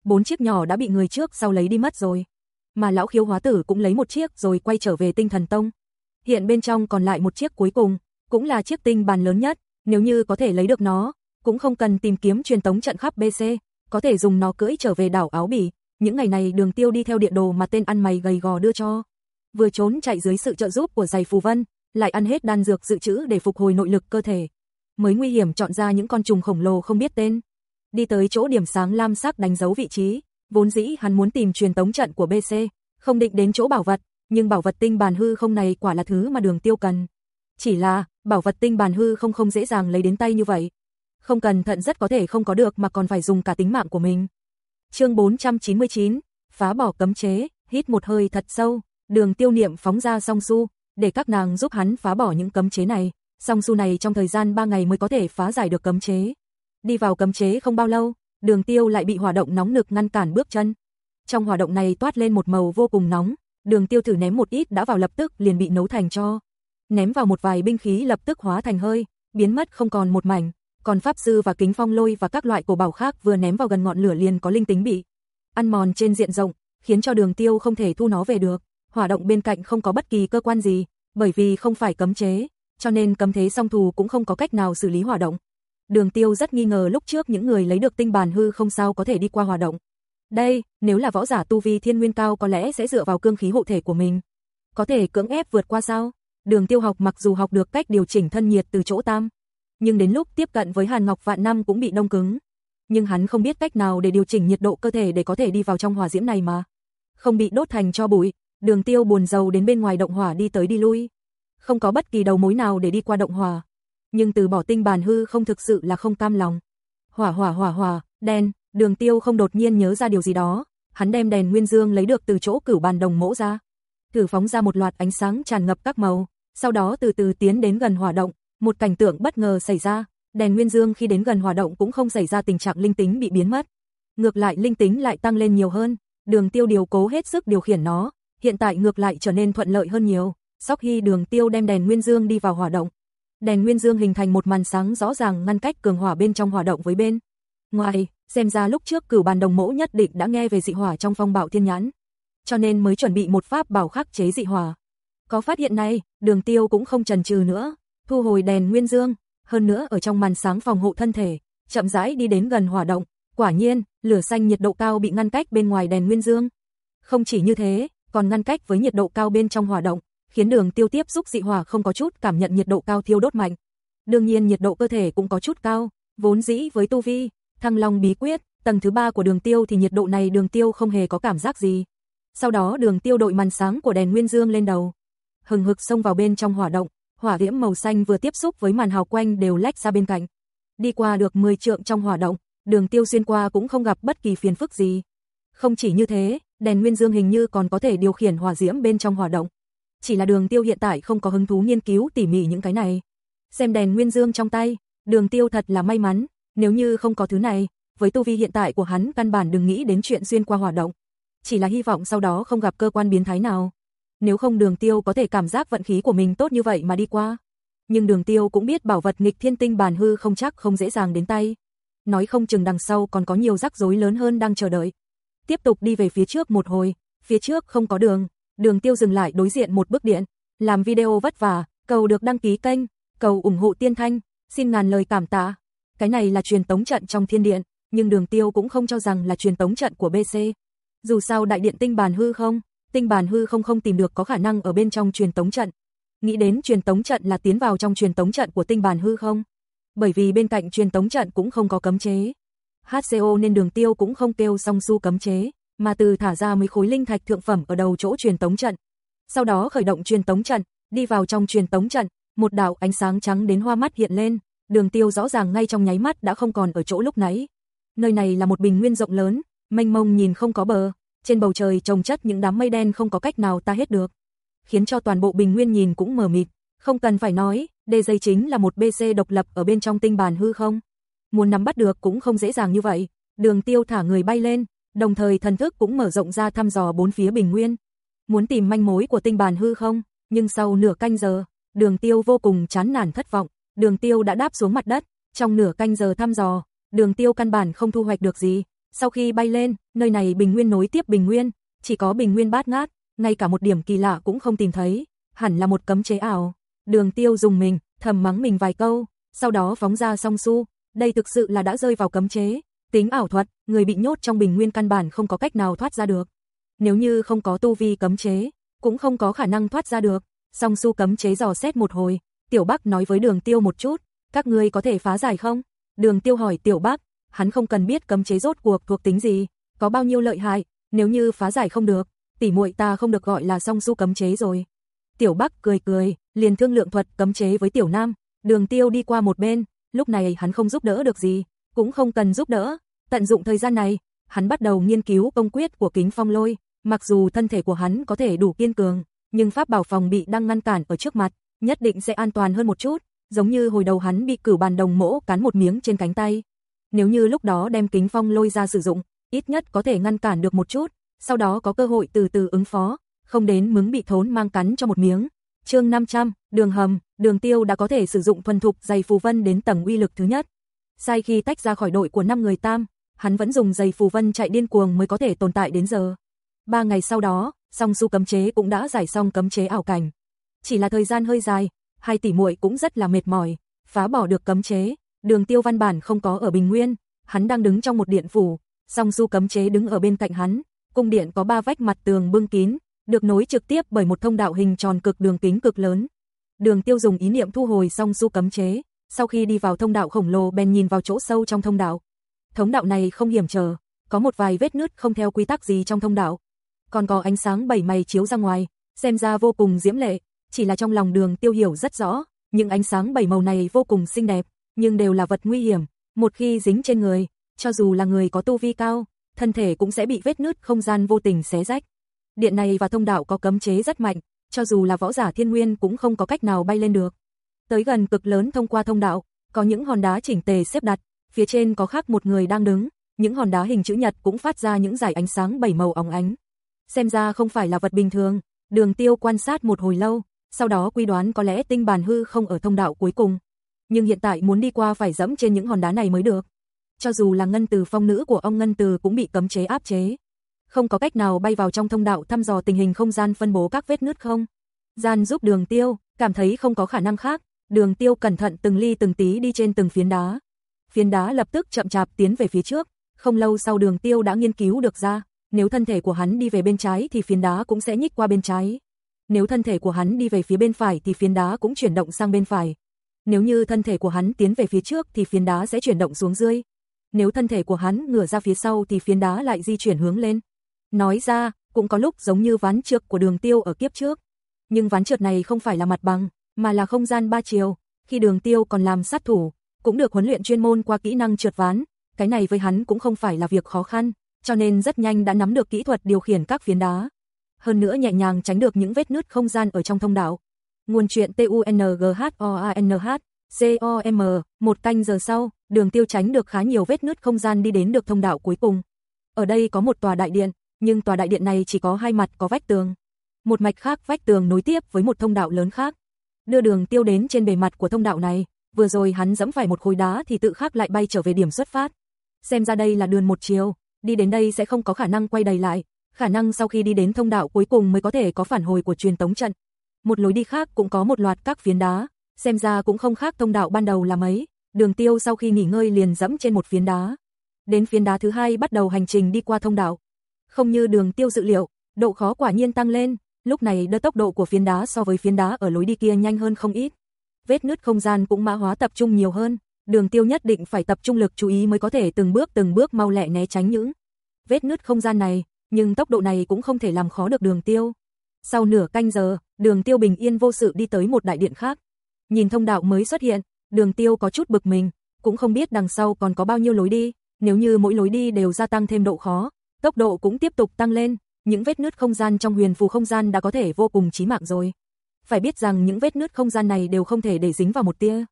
Bốn chiếc nhỏ đã bị người trước sau lấy đi mất rồi. Mà lão khiếu hóa tử cũng lấy một chiếc rồi quay trở về tinh thần tông. Hiện bên trong còn lại một chiếc cuối cùng, cũng là chiếc tinh bàn lớn nhất, nếu như có thể lấy được nó, cũng không cần tìm kiếm truyền tống trận khắp BC, có thể dùng nó cưỡi trở về đảo Áo Bỉ. Những ngày này đường tiêu đi theo địa đồ mà tên ăn mày gầy gò đưa cho. Vừa trốn chạy dưới sự trợ giúp của giày phù vân, lại ăn hết đan dược dự trữ để phục hồi nội lực cơ thể. Mới nguy hiểm chọn ra những con trùng khổng lồ không biết tên. Đi tới chỗ điểm sáng lam sắc đánh dấu vị trí, vốn dĩ hắn muốn tìm truyền tống trận của BC, không định đến chỗ bảo vật, nhưng bảo vật tinh bàn hư không này quả là thứ mà đường tiêu cần. Chỉ là, bảo vật tinh bàn hư không không dễ dàng lấy đến tay như vậy. Không cần thận rất có thể không có được mà còn phải dùng cả tính mạng của mình. chương 499, phá bỏ cấm chế, hít một hơi thật sâu, đường tiêu niệm phóng ra song su, để các nàng giúp hắn phá bỏ những cấm chế này. Song su này trong thời gian 3 ngày mới có thể phá giải được cấm chế. Đi vào cấm chế không bao lâu, đường tiêu lại bị hỏa động nóng nực ngăn cản bước chân. Trong hỏa động này toát lên một màu vô cùng nóng, đường tiêu thử ném một ít đã vào lập tức liền bị nấu thành cho. Ném vào một vài binh khí lập tức hóa thành hơi, biến mất không còn một mảnh, còn pháp sư và kính phong lôi và các loại cổ bảo khác vừa ném vào gần ngọn lửa liền có linh tính bị ăn mòn trên diện rộng, khiến cho đường tiêu không thể thu nó về được. Hỏa động bên cạnh không có bất kỳ cơ quan gì, bởi vì không phải cấm chế, cho nên cấm thế song thù cũng không có cách nào xử lý hỏa động. Đường tiêu rất nghi ngờ lúc trước những người lấy được tinh bàn hư không sao có thể đi qua hỏa động. Đây, nếu là võ giả tu vi thiên nguyên cao có lẽ sẽ dựa vào cương khí hộ thể của mình. Có thể cưỡng ép vượt qua sao? Đường tiêu học mặc dù học được cách điều chỉnh thân nhiệt từ chỗ tam, nhưng đến lúc tiếp cận với Hàn Ngọc Vạn Năm cũng bị đông cứng. Nhưng hắn không biết cách nào để điều chỉnh nhiệt độ cơ thể để có thể đi vào trong hỏa diễm này mà. Không bị đốt thành cho bụi, đường tiêu buồn giàu đến bên ngoài động hỏa đi tới đi lui. Không có bất kỳ đầu mối nào để đi qua động hỏa. Nhưng từ bỏ tinh bàn hư không thực sự là không cam lòng. Hỏa hỏa hỏa hỏa, đen, đường tiêu không đột nhiên nhớ ra điều gì đó. Hắn đem đèn nguyên dương lấy được từ chỗ cửu bàn đồng mỗ ra. Thử phóng ra một loạt ánh sáng tràn ngập các màu, sau đó từ từ tiến đến gần hỏa động, một cảnh tượng bất ngờ xảy ra, đèn nguyên dương khi đến gần hỏa động cũng không xảy ra tình trạng linh tính bị biến mất. Ngược lại linh tính lại tăng lên nhiều hơn, đường tiêu điều cố hết sức điều khiển nó, hiện tại ngược lại trở nên thuận lợi hơn nhiều. Sóc Hy đường tiêu đem đèn nguyên dương đi vào hỏa động. Đèn nguyên dương hình thành một màn sáng rõ ràng ngăn cách cường hỏa bên trong hỏa động với bên. Ngoài, xem ra lúc trước cửu bàn đồng mẫu nhất định đã nghe về dị hỏa trong phong bạo thiên nhãn. Cho nên mới chuẩn bị một pháp bảo khắc chế dị hỏa. Có phát hiện này, đường tiêu cũng không chần chừ nữa, thu hồi đèn nguyên dương, hơn nữa ở trong màn sáng phòng hộ thân thể, chậm rãi đi đến gần hỏa động, quả nhiên, lửa xanh nhiệt độ cao bị ngăn cách bên ngoài đèn nguyên dương. Không chỉ như thế, còn ngăn cách với nhiệt độ cao bên trong hỏa động, khiến đường tiêu tiếp xúc dị hỏa không có chút cảm nhận nhiệt độ cao thiêu đốt mạnh. Đương nhiên nhiệt độ cơ thể cũng có chút cao, vốn dĩ với tu vi, thăng long bí quyết, tầng thứ ba của đường tiêu thì nhiệt độ này đường tiêu không hề có cảm giác gì. Sau đó đường tiêu đội màn sáng của đèn nguyên dương lên đầu, hừng hực xông vào bên trong hỏa động, hỏa diễm màu xanh vừa tiếp xúc với màn hào quanh đều lách ra bên cạnh. Đi qua được 10 trượng trong hỏa động, đường tiêu xuyên qua cũng không gặp bất kỳ phiền phức gì. Không chỉ như thế, đèn nguyên dương hình như còn có thể điều khiển hỏa diễm bên trong hỏa động. Chỉ là đường tiêu hiện tại không có hứng thú nghiên cứu tỉ mỉ những cái này. Xem đèn nguyên dương trong tay, đường tiêu thật là may mắn, nếu như không có thứ này, với tu vi hiện tại của hắn căn bản đừng nghĩ đến chuyện xuyên qua hỏa động. Chỉ là hy vọng sau đó không gặp cơ quan biến thái nào nếu không đường tiêu có thể cảm giác vận khí của mình tốt như vậy mà đi qua. Nhưng đường tiêu cũng biết bảo vật nghịch thiên tinh bàn hư không chắc không dễ dàng đến tay. Nói không chừng đằng sau còn có nhiều rắc rối lớn hơn đang chờ đợi. Tiếp tục đi về phía trước một hồi, phía trước không có đường, đường tiêu dừng lại đối diện một bức điện. Làm video vất vả, cầu được đăng ký kênh, cầu ủng hộ tiên thanh, xin ngàn lời cảm tạ. Cái này là truyền tống trận trong thiên điện, nhưng đường tiêu cũng không cho rằng là truyền tống trận của BC. Dù sao đại điện tinh bàn hư không, tinh bàn hư không không tìm được có khả năng ở bên trong truyền tống trận. Nghĩ đến truyền tống trận là tiến vào trong truyền tống trận của tinh bàn hư không? Bởi vì bên cạnh truyền tống trận cũng không có cấm chế. HCO nên đường tiêu cũng không kêu song su cấm chế, mà từ thả ra mấy khối linh thạch thượng phẩm ở đầu chỗ truyền tống trận. Sau đó khởi động truyền tống trận, đi vào trong truyền tống trận, một đạo ánh sáng trắng đến hoa mắt hiện lên, đường tiêu rõ ràng ngay trong nháy mắt đã không còn ở chỗ lúc nãy. Nơi này là một bình nguyên rộng lớn, mênh mông nhìn không có bờ, trên bầu trời trồng chất những đám mây đen không có cách nào ta hết được. Khiến cho toàn bộ bình nguyên nhìn cũng mờ mịt, không cần phải nói, đề dây chính là một BC độc lập ở bên trong tinh bàn hư không. Muốn nắm bắt được cũng không dễ dàng như vậy, Đường Tiêu thả người bay lên, đồng thời thần thức cũng mở rộng ra thăm dò bốn phía bình nguyên. Muốn tìm manh mối của tinh bàn hư không, nhưng sau nửa canh giờ, Đường Tiêu vô cùng chán nản thất vọng, Đường Tiêu đã đáp xuống mặt đất, trong nửa canh giờ thăm dò, Đường Tiêu căn bản không thu hoạch được gì. Sau khi bay lên, nơi này bình nguyên nối tiếp bình nguyên, chỉ có bình nguyên bát ngát, ngay cả một điểm kỳ lạ cũng không tìm thấy, hẳn là một cấm chế ảo. Đường Tiêu dùng mình, thầm mắng mình vài câu, sau đó phóng ra song su, đây thực sự là đã rơi vào cấm chế, tính ảo thuật, người bị nhốt trong bình nguyên căn bản không có cách nào thoát ra được. Nếu như không có tu vi cấm chế, cũng không có khả năng thoát ra được. Song su cấm chế dò xét một hồi, Tiểu Bắc nói với Đường Tiêu một chút, các ngươi có thể phá giải không? Đường Tiêu hỏi Tiểu Bắc, hắn không cần biết cấm chế rốt cuộc thuộc tính gì, có bao nhiêu lợi hại, nếu như phá giải không được, tỷ muội ta không được gọi là song su cấm chế rồi. Tiểu Bắc cười cười, liền thương lượng thuật cấm chế với Tiểu Nam, Đường Tiêu đi qua một bên, lúc này hắn không giúp đỡ được gì, cũng không cần giúp đỡ, tận dụng thời gian này, hắn bắt đầu nghiên cứu công quyết của Kính Phong Lôi, mặc dù thân thể của hắn có thể đủ kiên cường, nhưng pháp bảo phòng bị đang ngăn cản ở trước mặt, nhất định sẽ an toàn hơn một chút, giống như hồi đầu hắn bị cửu bàn đồng mỗ cắn một miếng trên cánh tay. Nếu như lúc đó đem Kính Phong Lôi ra sử dụng, ít nhất có thể ngăn cản được một chút, sau đó có cơ hội từ từ ứng phó, không đến mứng bị thốn mang cắn cho một miếng. Chương 500, Đường Hầm, Đường Tiêu đã có thể sử dụng thuần thục giày phù vân đến tầng uy lực thứ nhất. Sai khi tách ra khỏi đội của năm người tam, hắn vẫn dùng giày phù vân chạy điên cuồng mới có thể tồn tại đến giờ. Ba ngày sau đó, song su cấm chế cũng đã giải xong cấm chế ảo cảnh. Chỉ là thời gian hơi dài, hai tỷ muội cũng rất là mệt mỏi, phá bỏ được cấm chế, Đường Tiêu văn bản không có ở Bình Nguyên, hắn đang đứng trong một điện phủ, song su cấm chế đứng ở bên cạnh hắn, cung điện có ba vách mặt tường bưng kín, được nối trực tiếp bởi một thông đạo hình tròn cực đường kính cực lớn. Đường Tiêu dùng ý niệm thu hồi xong su cấm chế, sau khi đi vào thông đạo khổng lồ bèn nhìn vào chỗ sâu trong thông đạo. Thông đạo này không hiểm trở, có một vài vết nứt không theo quy tắc gì trong thông đạo. Còn có ánh sáng bảy mày chiếu ra ngoài, xem ra vô cùng diễm lệ, chỉ là trong lòng đường tiêu hiểu rất rõ, những ánh sáng bảy màu này vô cùng xinh đẹp, nhưng đều là vật nguy hiểm, một khi dính trên người, cho dù là người có tu vi cao, thân thể cũng sẽ bị vết nứt không gian vô tình xé rách. Điện này và thông đạo có cấm chế rất mạnh, cho dù là võ giả thiên nguyên cũng không có cách nào bay lên được. Tới gần cực lớn thông qua thông đạo, có những hòn đá chỉnh tề xếp đặt, phía trên có khác một người đang đứng, những hòn đá hình chữ nhật cũng phát ra những dải ánh sáng bảy màu óng ánh. Xem ra không phải là vật bình thường, đường tiêu quan sát một hồi lâu, sau đó quy đoán có lẽ tinh bàn hư không ở thông đạo cuối cùng. Nhưng hiện tại muốn đi qua phải dẫm trên những hòn đá này mới được. Cho dù là ngân từ phong nữ của ông ngân từ cũng bị cấm chế áp chế. Không có cách nào bay vào trong thông đạo thăm dò tình hình không gian phân bố các vết nứt không. Gian giúp đường tiêu, cảm thấy không có khả năng khác, đường tiêu cẩn thận từng ly từng tí đi trên từng phiến đá. Phiến đá lập tức chậm chạp tiến về phía trước, không lâu sau đường tiêu đã nghiên cứu được ra, nếu thân thể của hắn đi về bên trái thì phiến đá cũng sẽ nhích qua bên trái. Nếu thân thể của hắn đi về phía bên phải thì phiến đá cũng chuyển động sang bên phải. Nếu như thân thể của hắn tiến về phía trước thì phiến đá sẽ chuyển động xuống dưới. Nếu thân thể của hắn ngửa ra phía sau thì phiến đá lại di chuyển hướng lên. Nói ra, cũng có lúc giống như ván trượt của đường tiêu ở kiếp trước. Nhưng ván trượt này không phải là mặt bằng, mà là không gian ba chiều. Khi đường tiêu còn làm sát thủ, cũng được huấn luyện chuyên môn qua kỹ năng trượt ván. Cái này với hắn cũng không phải là việc khó khăn, cho nên rất nhanh đã nắm được kỹ thuật điều khiển các phiến đá hơn nữa nhẹ nhàng tránh được những vết nứt không gian ở trong thông đạo. Nguồn truyện TUNGHOANH COM, một canh giờ sau, đường tiêu tránh được khá nhiều vết nứt không gian đi đến được thông đạo cuối cùng. Ở đây có một tòa đại điện, nhưng tòa đại điện này chỉ có hai mặt có vách tường. Một mạch khác vách tường nối tiếp với một thông đạo lớn khác. Đưa đường tiêu đến trên bề mặt của thông đạo này, vừa rồi hắn dẫm phải một khối đá thì tự khắc lại bay trở về điểm xuất phát. Xem ra đây là đường một chiều, đi đến đây sẽ không có khả năng quay đầy lại, khả năng sau khi đi đến thông đạo cuối cùng mới có thể có phản hồi của truyền tống trận. Một lối đi khác cũng có một loạt các phiến đá, xem ra cũng không khác thông đạo ban đầu là mấy. Đường Tiêu sau khi nghỉ ngơi liền dẫm trên một phiến đá. Đến phiến đá thứ hai bắt đầu hành trình đi qua thông đạo. Không như Đường Tiêu dự liệu, độ khó quả nhiên tăng lên, lúc này đợt tốc độ của phiến đá so với phiến đá ở lối đi kia nhanh hơn không ít. Vết nứt không gian cũng mã hóa tập trung nhiều hơn, Đường Tiêu nhất định phải tập trung lực chú ý mới có thể từng bước từng bước mau lẹ né tránh những vết nứt không gian này, nhưng tốc độ này cũng không thể làm khó được đường tiêu. Sau nửa canh giờ, đường tiêu bình yên vô sự đi tới một đại điện khác. Nhìn thông đạo mới xuất hiện, đường tiêu có chút bực mình, cũng không biết đằng sau còn có bao nhiêu lối đi, nếu như mỗi lối đi đều gia tăng thêm độ khó, tốc độ cũng tiếp tục tăng lên, những vết nứt không gian trong huyền phù không gian đã có thể vô cùng chí mạng rồi. Phải biết rằng những vết nứt không gian này đều không thể để dính vào một tia.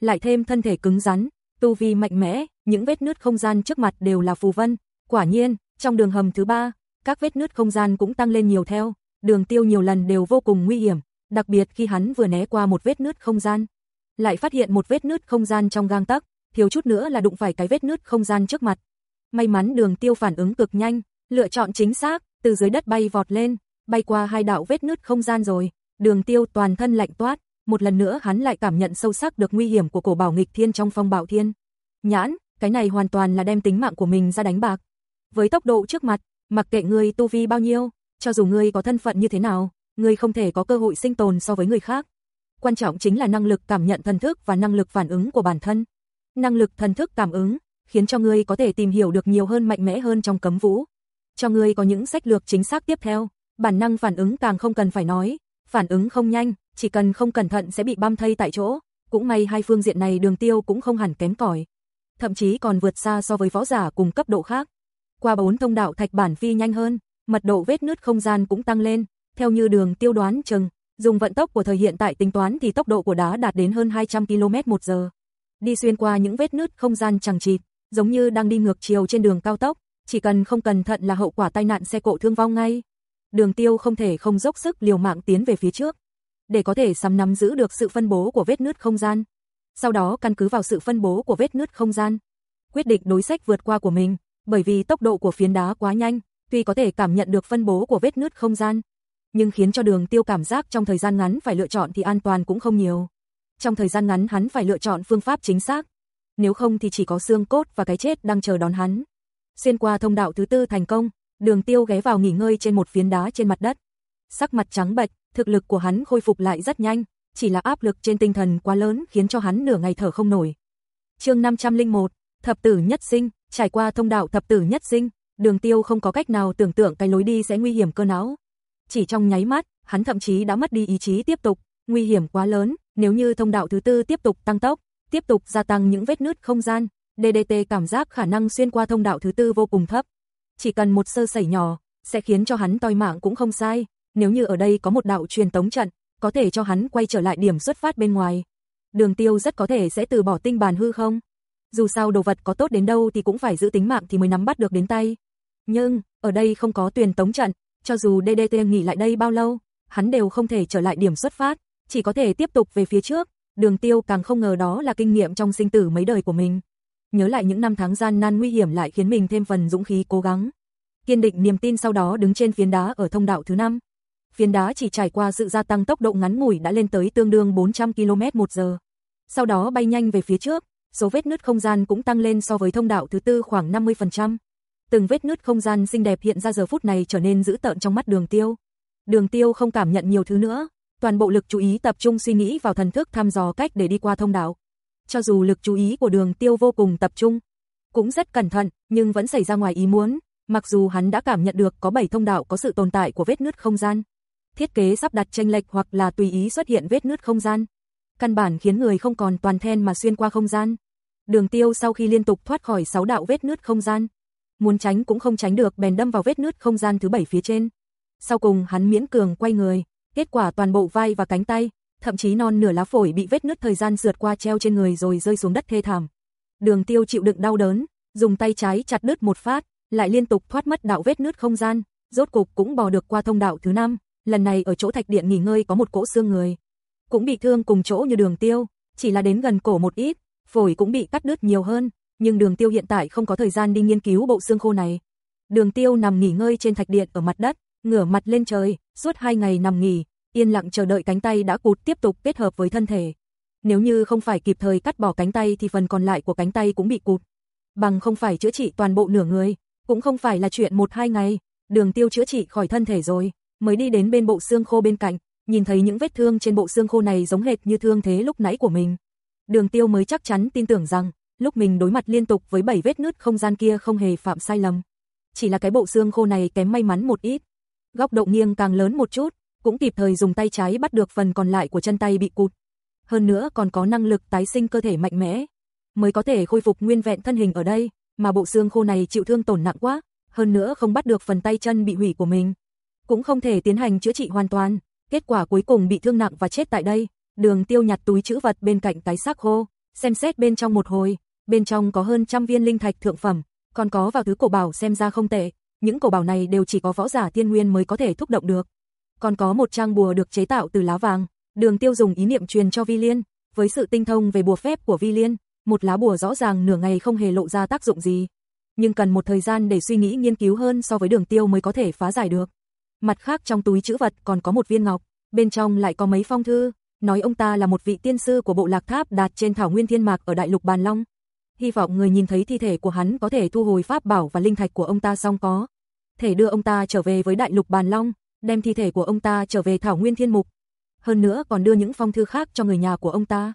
Lại thêm thân thể cứng rắn, tu vi mạnh mẽ, những vết nứt không gian trước mặt đều là phù vân. Quả nhiên, trong đường hầm thứ ba, các vết nứt không gian cũng tăng lên nhiều theo, đường tiêu nhiều lần đều vô cùng nguy hiểm, đặc biệt khi hắn vừa né qua một vết nứt không gian. Lại phát hiện một vết nứt không gian trong gang tấc, thiếu chút nữa là đụng phải cái vết nứt không gian trước mặt. May mắn đường tiêu phản ứng cực nhanh, lựa chọn chính xác, từ dưới đất bay vọt lên, bay qua hai đạo vết nứt không gian rồi, đường tiêu toàn thân lạnh toát, một lần nữa hắn lại cảm nhận sâu sắc được nguy hiểm của cổ bảo nghịch thiên trong phong bảo thiên. Nhãn, cái này hoàn toàn là đem tính mạng của mình ra đánh bạc. Với tốc độ trước mặt, mặc kệ ngươi tu vi bao nhiêu, cho dù ngươi có thân phận như thế nào, ngươi không thể có cơ hội sinh tồn so với người khác. Quan trọng chính là năng lực cảm nhận thần thức và năng lực phản ứng của bản thân. Năng lực thần thức cảm ứng, khiến cho ngươi có thể tìm hiểu được nhiều hơn mạnh mẽ hơn trong cấm vũ. Cho ngươi có những sách lược chính xác tiếp theo, bản năng phản ứng càng không cần phải nói, phản ứng không nhanh, chỉ cần không cẩn thận sẽ bị băm thây tại chỗ, cũng may hai phương diện này đường tiêu cũng không hẳn kém cỏi. Thậm chí còn vượt xa so với võ giả cùng cấp độ khác. Qua bốn thông đạo thạch bản phi nhanh hơn, mật độ vết nứt không gian cũng tăng lên, theo như đường tiêu đoán chừng, dùng vận tốc của thời hiện tại tính toán thì tốc độ của đá đạt đến hơn 200 km một giờ. Đi xuyên qua những vết nứt không gian chẳng chịt, giống như đang đi ngược chiều trên đường cao tốc, chỉ cần không cẩn thận là hậu quả tai nạn xe cộ thương vong ngay. Đường tiêu không thể không dốc sức liều mạng tiến về phía trước, để có thể sắm nắm giữ được sự phân bố của vết nứt không gian. Sau đó căn cứ vào sự phân bố của vết nứt không gian, quyết định đối sách vượt qua của mình, bởi vì tốc độ của phiến đá quá nhanh, tuy có thể cảm nhận được phân bố của vết nứt không gian, nhưng khiến cho đường tiêu cảm giác trong thời gian ngắn phải lựa chọn thì an toàn cũng không nhiều. Trong thời gian ngắn hắn phải lựa chọn phương pháp chính xác, nếu không thì chỉ có xương cốt và cái chết đang chờ đón hắn. Xuyên qua thông đạo thứ tư thành công, đường tiêu ghé vào nghỉ ngơi trên một phiến đá trên mặt đất. Sắc mặt trắng bệch, thực lực của hắn khôi phục lại rất nhanh, chỉ là áp lực trên tinh thần quá lớn khiến cho hắn nửa ngày thở không nổi. chương 501, thập tử nhất sinh, trải qua thông đạo thập tử nhất sinh, đường tiêu không có cách nào tưởng tượng cái lối đi sẽ nguy hiểm cơ não. Chỉ trong nháy mắt, hắn thậm chí đã mất đi ý chí tiếp tục, nguy hiểm quá lớn, nếu như thông đạo thứ tư tiếp tục tăng tốc, tiếp tục gia tăng những vết nứt không gian, DDT cảm giác khả năng xuyên qua thông đạo thứ tư vô cùng thấp. Chỉ cần một sơ sẩy nhỏ, sẽ khiến cho hắn toi mạng cũng không sai, nếu như ở đây có một đạo truyền tống trận, có thể cho hắn quay trở lại điểm xuất phát bên ngoài. Đường tiêu rất có thể sẽ từ bỏ tinh bàn hư không? Dù sao đồ vật có tốt đến đâu thì cũng phải giữ tính mạng thì mới nắm bắt được đến tay. Nhưng, ở đây không có truyền tống trận, cho dù DDT nghỉ lại đây bao lâu, hắn đều không thể trở lại điểm xuất phát, chỉ có thể tiếp tục về phía trước. Đường tiêu càng không ngờ đó là kinh nghiệm trong sinh tử mấy đời của mình. Nhớ lại những năm tháng gian nan nguy hiểm lại khiến mình thêm phần dũng khí cố gắng. Kiên định niềm tin sau đó đứng trên phiến đá ở thông đạo thứ 5 phiến đá chỉ trải qua sự gia tăng tốc độ ngắn ngủi đã lên tới tương đương 400 km một giờ. Sau đó bay nhanh về phía trước, số vết nứt không gian cũng tăng lên so với thông đạo thứ tư khoảng 50%. Từng vết nứt không gian xinh đẹp hiện ra giờ phút này trở nên dữ tợn trong mắt đường tiêu. Đường tiêu không cảm nhận nhiều thứ nữa, toàn bộ lực chú ý tập trung suy nghĩ vào thần thức thăm dò cách để đi qua thông đạo. Cho dù lực chú ý của đường tiêu vô cùng tập trung, cũng rất cẩn thận, nhưng vẫn xảy ra ngoài ý muốn, mặc dù hắn đã cảm nhận được có 7 thông đạo có sự tồn tại của vết nứt không gian thiết kế sắp đặt tranh lệch hoặc là tùy ý xuất hiện vết nứt không gian. Căn bản khiến người không còn toàn then mà xuyên qua không gian. Đường tiêu sau khi liên tục thoát khỏi 6 đạo vết nứt không gian. Muốn tránh cũng không tránh được bèn đâm vào vết nứt không gian thứ 7 phía trên. Sau cùng hắn miễn cường quay người, kết quả toàn bộ vai và cánh tay, thậm chí non nửa lá phổi bị vết nứt thời gian rượt qua treo trên người rồi rơi xuống đất thê thảm. Đường tiêu chịu đựng đau đớn, dùng tay trái chặt đứt một phát, lại liên tục thoát mất đạo vết nứt không gian, rốt cục cũng bò được qua thông đạo thứ 5 lần này ở chỗ thạch điện nghỉ ngơi có một cỗ xương người. Cũng bị thương cùng chỗ như đường tiêu, chỉ là đến gần cổ một ít, phổi cũng bị cắt đứt nhiều hơn, nhưng đường tiêu hiện tại không có thời gian đi nghiên cứu bộ xương khô này. Đường tiêu nằm nghỉ ngơi trên thạch điện ở mặt đất, ngửa mặt lên trời, suốt hai ngày nằm nghỉ, yên lặng chờ đợi cánh tay đã cụt tiếp tục kết hợp với thân thể. Nếu như không phải kịp thời cắt bỏ cánh tay thì phần còn lại của cánh tay cũng bị cụt. Bằng không phải chữa trị toàn bộ nửa người, cũng không phải là chuyện một hai ngày, đường tiêu chữa trị khỏi thân thể rồi mới đi đến bên bộ xương khô bên cạnh, nhìn thấy những vết thương trên bộ xương khô này giống hệt như thương thế lúc nãy của mình. Đường Tiêu mới chắc chắn tin tưởng rằng, lúc mình đối mặt liên tục với bảy vết nứt không gian kia không hề phạm sai lầm. Chỉ là cái bộ xương khô này kém may mắn một ít. Góc độ nghiêng càng lớn một chút, cũng kịp thời dùng tay trái bắt được phần còn lại của chân tay bị cụt. Hơn nữa còn có năng lực tái sinh cơ thể mạnh mẽ, mới có thể khôi phục nguyên vẹn thân hình ở đây, mà bộ xương khô này chịu thương tổn nặng quá, hơn nữa không bắt được phần tay chân bị hủy của mình cũng không thể tiến hành chữa trị hoàn toàn, kết quả cuối cùng bị thương nặng và chết tại đây. Đường Tiêu nhặt túi chữ vật bên cạnh cái xác khô, xem xét bên trong một hồi, bên trong có hơn trăm viên linh thạch thượng phẩm, còn có vào thứ cổ bảo xem ra không tệ, những cổ bảo này đều chỉ có võ giả tiên nguyên mới có thể thúc động được. Còn có một trang bùa được chế tạo từ lá vàng, Đường Tiêu dùng ý niệm truyền cho Vi Liên, với sự tinh thông về bùa phép của Vi Liên, một lá bùa rõ ràng nửa ngày không hề lộ ra tác dụng gì, nhưng cần một thời gian để suy nghĩ nghiên cứu hơn so với Đường Tiêu mới có thể phá giải được. Mặt khác trong túi trữ vật còn có một viên ngọc, bên trong lại có mấy phong thư, nói ông ta là một vị tiên sư của bộ lạc tháp đạt trên thảo nguyên thiên mạc ở đại lục Bàn Long. Hy vọng người nhìn thấy thi thể của hắn có thể thu hồi pháp bảo và linh thạch của ông ta xong có. Thể đưa ông ta trở về với đại lục Bàn Long, đem thi thể của ông ta trở về thảo nguyên thiên mục. Hơn nữa còn đưa những phong thư khác cho người nhà của ông ta.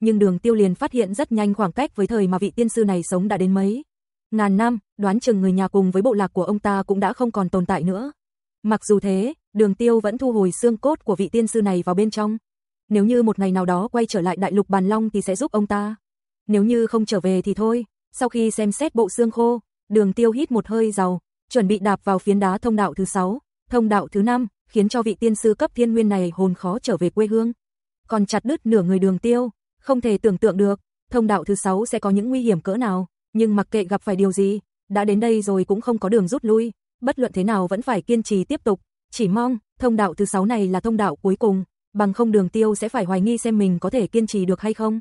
Nhưng đường tiêu liền phát hiện rất nhanh khoảng cách với thời mà vị tiên sư này sống đã đến mấy. Ngàn năm, đoán chừng người nhà cùng với bộ lạc của ông ta cũng đã không còn tồn tại nữa. Mặc dù thế, đường tiêu vẫn thu hồi xương cốt của vị tiên sư này vào bên trong. Nếu như một ngày nào đó quay trở lại đại lục bàn long thì sẽ giúp ông ta. Nếu như không trở về thì thôi, sau khi xem xét bộ xương khô, đường tiêu hít một hơi giàu, chuẩn bị đạp vào phiến đá thông đạo thứ 6, thông đạo thứ 5, khiến cho vị tiên sư cấp thiên nguyên này hồn khó trở về quê hương. Còn chặt đứt nửa người đường tiêu, không thể tưởng tượng được, thông đạo thứ 6 sẽ có những nguy hiểm cỡ nào, nhưng mặc kệ gặp phải điều gì, đã đến đây rồi cũng không có đường rút lui, bất luận thế nào vẫn phải kiên trì tiếp tục, chỉ mong, thông đạo thứ 6 này là thông đạo cuối cùng, bằng không đường tiêu sẽ phải hoài nghi xem mình có thể kiên trì được hay không.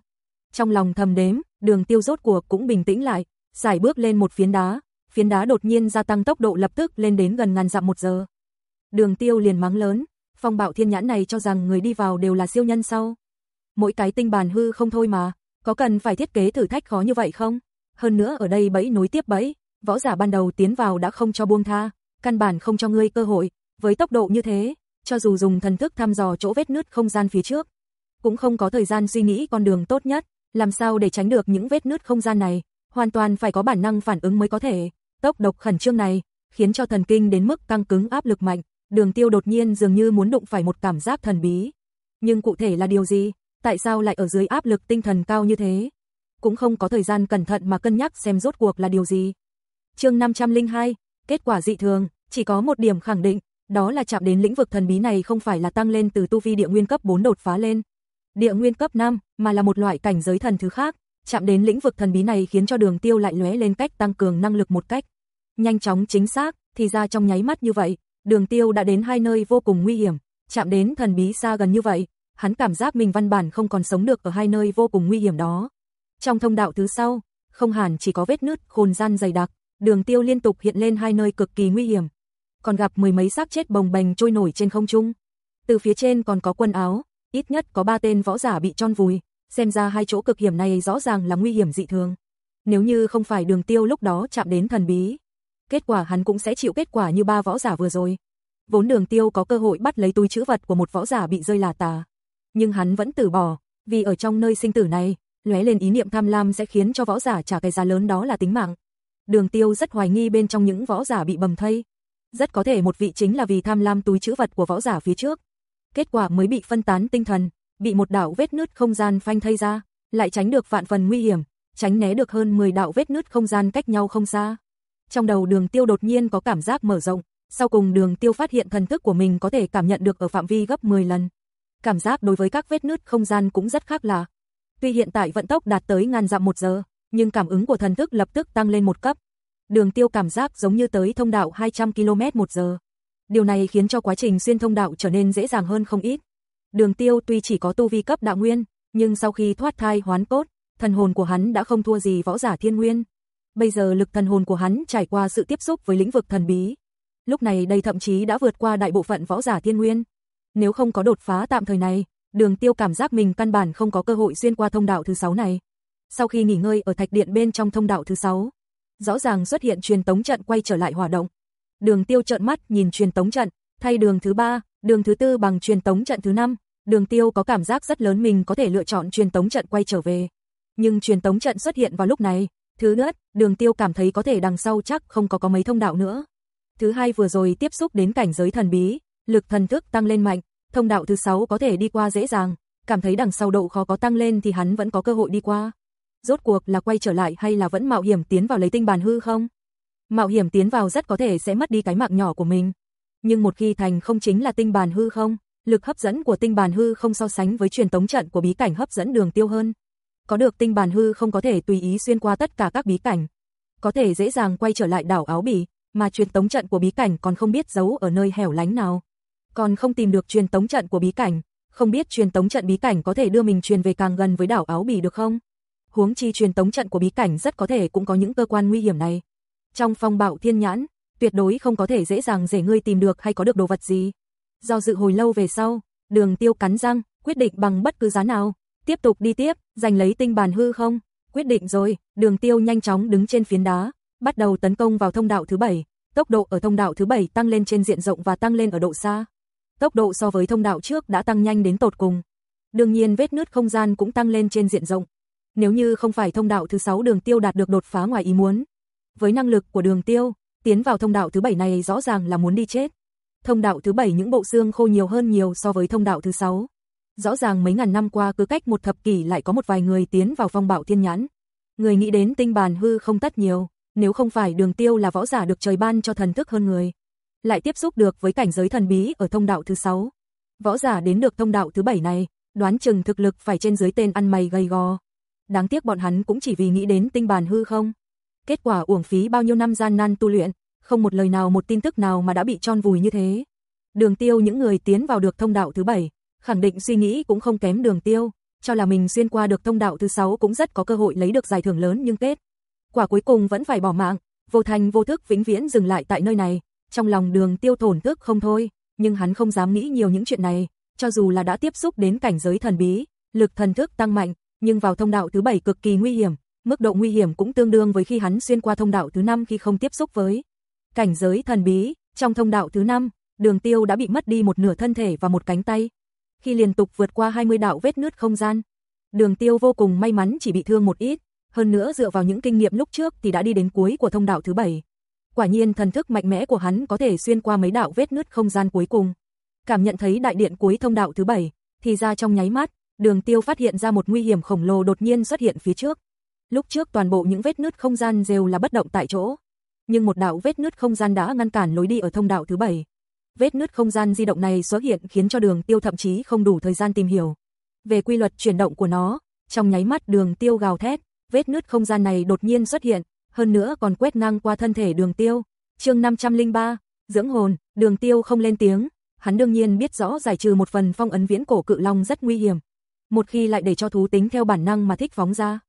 Trong lòng thầm đếm, đường tiêu rốt cuộc cũng bình tĩnh lại, giải bước lên một phiến đá, phiến đá đột nhiên gia tăng tốc độ lập tức lên đến gần ngàn dặm một giờ. Đường tiêu liền mắng lớn, phong bạo thiên nhãn này cho rằng người đi vào đều là siêu nhân sau. Mỗi cái tinh bàn hư không thôi mà, có cần phải thiết kế thử thách khó như vậy không? Hơn nữa ở đây bẫy nối tiếp bẫy, võ giả ban đầu tiến vào đã không cho buông tha, căn bản không cho ngươi cơ hội, với tốc độ như thế, cho dù dùng thần thức thăm dò chỗ vết nứt không gian phía trước, cũng không có thời gian suy nghĩ con đường tốt nhất, làm sao để tránh được những vết nứt không gian này, hoàn toàn phải có bản năng phản ứng mới có thể. Tốc độc khẩn trương này, khiến cho thần kinh đến mức căng cứng áp lực mạnh, đường tiêu đột nhiên dường như muốn đụng phải một cảm giác thần bí. Nhưng cụ thể là điều gì? Tại sao lại ở dưới áp lực tinh thần cao như thế? Cũng không có thời gian cẩn thận mà cân nhắc xem rốt cuộc là điều gì. chương 502, kết quả dị thường, chỉ có một điểm khẳng định, đó là chạm đến lĩnh vực thần bí này không phải là tăng lên từ tu vi địa nguyên cấp 4 đột phá lên. Địa nguyên cấp 5, mà là một loại cảnh giới thần thứ khác, chạm đến lĩnh vực thần bí này khiến cho đường tiêu lại lóe lên cách tăng cường năng lực một cách. Nhanh chóng chính xác, thì ra trong nháy mắt như vậy, đường tiêu đã đến hai nơi vô cùng nguy hiểm, chạm đến thần bí xa gần như vậy, hắn cảm giác mình văn bản không còn sống được ở hai nơi vô cùng nguy hiểm đó. Trong thông đạo thứ sau, không hẳn chỉ có vết nứt khôn gian dày đặc, đường tiêu liên tục hiện lên hai nơi cực kỳ nguy hiểm, còn gặp mười mấy xác chết bồng bềnh trôi nổi trên không trung. Từ phía trên còn có quần áo, ít nhất có ba tên võ giả bị trôn vùi, xem ra hai chỗ cực hiểm này rõ ràng là nguy hiểm dị thường. Nếu như không phải đường tiêu lúc đó chạm đến thần bí, kết quả hắn cũng sẽ chịu kết quả như ba võ giả vừa rồi. Vốn đường tiêu có cơ hội bắt lấy túi chữ vật của một võ giả bị rơi là tà. Nhưng hắn vẫn từ bỏ, vì ở trong nơi sinh tử này, lóe lên ý niệm tham lam sẽ khiến cho võ giả trả cái giá lớn đó là tính mạng. Đường tiêu rất hoài nghi bên trong những võ giả bị bầm thây, rất có thể một vị chính là vì tham lam túi chữ vật của võ giả phía trước. Kết quả mới bị phân tán tinh thần, bị một đạo vết nứt không gian phanh thây ra, lại tránh được vạn phần nguy hiểm, tránh né được hơn 10 đạo vết nứt không gian cách nhau không xa. Trong đầu đường tiêu đột nhiên có cảm giác mở rộng, sau cùng đường tiêu phát hiện thần thức của mình có thể cảm nhận được ở phạm vi gấp 10 lần. Cảm giác đối với các vết nứt không gian cũng rất khác lạ. Tuy hiện tại vận tốc đạt tới ngàn dặm một giờ, nhưng cảm ứng của thần thức lập tức tăng lên một cấp, Đường tiêu cảm giác giống như tới thông đạo 200 km một giờ. Điều này khiến cho quá trình xuyên thông đạo trở nên dễ dàng hơn không ít. Đường tiêu tuy chỉ có tu vi cấp đạo nguyên, nhưng sau khi thoát thai hoán cốt, thần hồn của hắn đã không thua gì võ giả thiên nguyên. Bây giờ lực thần hồn của hắn trải qua sự tiếp xúc với lĩnh vực thần bí. Lúc này đây thậm chí đã vượt qua đại bộ phận võ giả thiên nguyên. Nếu không có đột phá tạm thời này, đường tiêu cảm giác mình căn bản không có cơ hội xuyên qua thông đạo thứ 6 này. Sau khi nghỉ ngơi ở thạch điện bên trong thông đạo thứ 6, rõ ràng xuất hiện truyền tống trận quay trở lại hoạt động. Đường Tiêu trợn mắt nhìn truyền tống trận, thay đường thứ ba, đường thứ tư bằng truyền tống trận thứ năm, Đường Tiêu có cảm giác rất lớn mình có thể lựa chọn truyền tống trận quay trở về. Nhưng truyền tống trận xuất hiện vào lúc này, thứ nhất, Đường Tiêu cảm thấy có thể đằng sau chắc không có có mấy thông đạo nữa. Thứ hai vừa rồi tiếp xúc đến cảnh giới thần bí, lực thần thức tăng lên mạnh, thông đạo thứ sáu có thể đi qua dễ dàng, cảm thấy đằng sau độ khó có tăng lên thì hắn vẫn có cơ hội đi qua rốt cuộc là quay trở lại hay là vẫn mạo hiểm tiến vào lấy tinh bàn hư không? Mạo hiểm tiến vào rất có thể sẽ mất đi cái mạng nhỏ của mình. Nhưng một khi thành không chính là tinh bàn hư không, lực hấp dẫn của tinh bàn hư không so sánh với truyền tống trận của bí cảnh hấp dẫn đường tiêu hơn. có được tinh bàn hư không có thể tùy ý xuyên qua tất cả các bí cảnh. Có thể dễ dàng quay trở lại đảo áo bỉ, mà truyền tống trận của bí cảnh còn không biết giấu ở nơi hẻo lánh nào. Còn không tìm được truyền tống trận của bí cảnh, không biết truyền tống trận bí cảnh có thể đưa mình truyền về càng gần với đảo áo bỉ được không? Huống chi truyền tống trận của bí cảnh rất có thể cũng có những cơ quan nguy hiểm này. Trong phong bạo thiên nhãn, tuyệt đối không có thể dễ dàng dễ ngươi tìm được hay có được đồ vật gì. Do dự hồi lâu về sau, đường tiêu cắn răng, quyết định bằng bất cứ giá nào, tiếp tục đi tiếp, giành lấy tinh bàn hư không? Quyết định rồi, đường tiêu nhanh chóng đứng trên phiến đá, bắt đầu tấn công vào thông đạo thứ bảy. Tốc độ ở thông đạo thứ bảy tăng lên trên diện rộng và tăng lên ở độ xa. Tốc độ so với thông đạo trước đã tăng nhanh đến tột cùng. Đương nhiên vết nứt không gian cũng tăng lên trên diện rộng. Nếu như không phải thông đạo thứ sáu đường tiêu đạt được đột phá ngoài ý muốn. Với năng lực của đường tiêu, tiến vào thông đạo thứ bảy này rõ ràng là muốn đi chết. Thông đạo thứ bảy những bộ xương khô nhiều hơn nhiều so với thông đạo thứ sáu. Rõ ràng mấy ngàn năm qua cứ cách một thập kỷ lại có một vài người tiến vào phong bạo thiên nhãn. Người nghĩ đến tinh bàn hư không tất nhiều, nếu không phải đường tiêu là võ giả được trời ban cho thần thức hơn người. Lại tiếp xúc được với cảnh giới thần bí ở thông đạo thứ sáu. Võ giả đến được thông đạo thứ bảy này, đoán chừng thực lực phải trên dưới tên ăn mày gầy gò. Đáng tiếc bọn hắn cũng chỉ vì nghĩ đến tinh bàn hư không. Kết quả uổng phí bao nhiêu năm gian nan tu luyện, không một lời nào một tin tức nào mà đã bị tròn vùi như thế. Đường tiêu những người tiến vào được thông đạo thứ bảy, khẳng định suy nghĩ cũng không kém đường tiêu, cho là mình xuyên qua được thông đạo thứ sáu cũng rất có cơ hội lấy được giải thưởng lớn nhưng kết. Quả cuối cùng vẫn phải bỏ mạng, vô thành vô thức vĩnh viễn dừng lại tại nơi này, trong lòng đường tiêu thổn thức không thôi, nhưng hắn không dám nghĩ nhiều những chuyện này, cho dù là đã tiếp xúc đến cảnh giới thần bí, lực thần thức tăng mạnh, nhưng vào thông đạo thứ bảy cực kỳ nguy hiểm, mức độ nguy hiểm cũng tương đương với khi hắn xuyên qua thông đạo thứ năm khi không tiếp xúc với cảnh giới thần bí, trong thông đạo thứ năm, Đường Tiêu đã bị mất đi một nửa thân thể và một cánh tay. Khi liên tục vượt qua 20 đạo vết nứt không gian, Đường Tiêu vô cùng may mắn chỉ bị thương một ít, hơn nữa dựa vào những kinh nghiệm lúc trước thì đã đi đến cuối của thông đạo thứ bảy. Quả nhiên thần thức mạnh mẽ của hắn có thể xuyên qua mấy đạo vết nứt không gian cuối cùng. Cảm nhận thấy đại điện cuối thông đạo thứ bảy, thì ra trong nháy mắt, Đường Tiêu phát hiện ra một nguy hiểm khổng lồ đột nhiên xuất hiện phía trước. Lúc trước toàn bộ những vết nứt không gian đều là bất động tại chỗ, nhưng một đạo vết nứt không gian đã ngăn cản lối đi ở thông đạo thứ bảy. Vết nứt không gian di động này xuất hiện khiến cho Đường Tiêu thậm chí không đủ thời gian tìm hiểu về quy luật chuyển động của nó, trong nháy mắt Đường Tiêu gào thét, vết nứt không gian này đột nhiên xuất hiện, hơn nữa còn quét ngang qua thân thể Đường Tiêu. Chương 503, dưỡng hồn, Đường Tiêu không lên tiếng, hắn đương nhiên biết rõ giải trừ một phần phong ấn viễn cổ cự long rất nguy hiểm. Một khi lại để cho thú tính theo bản năng mà thích phóng ra,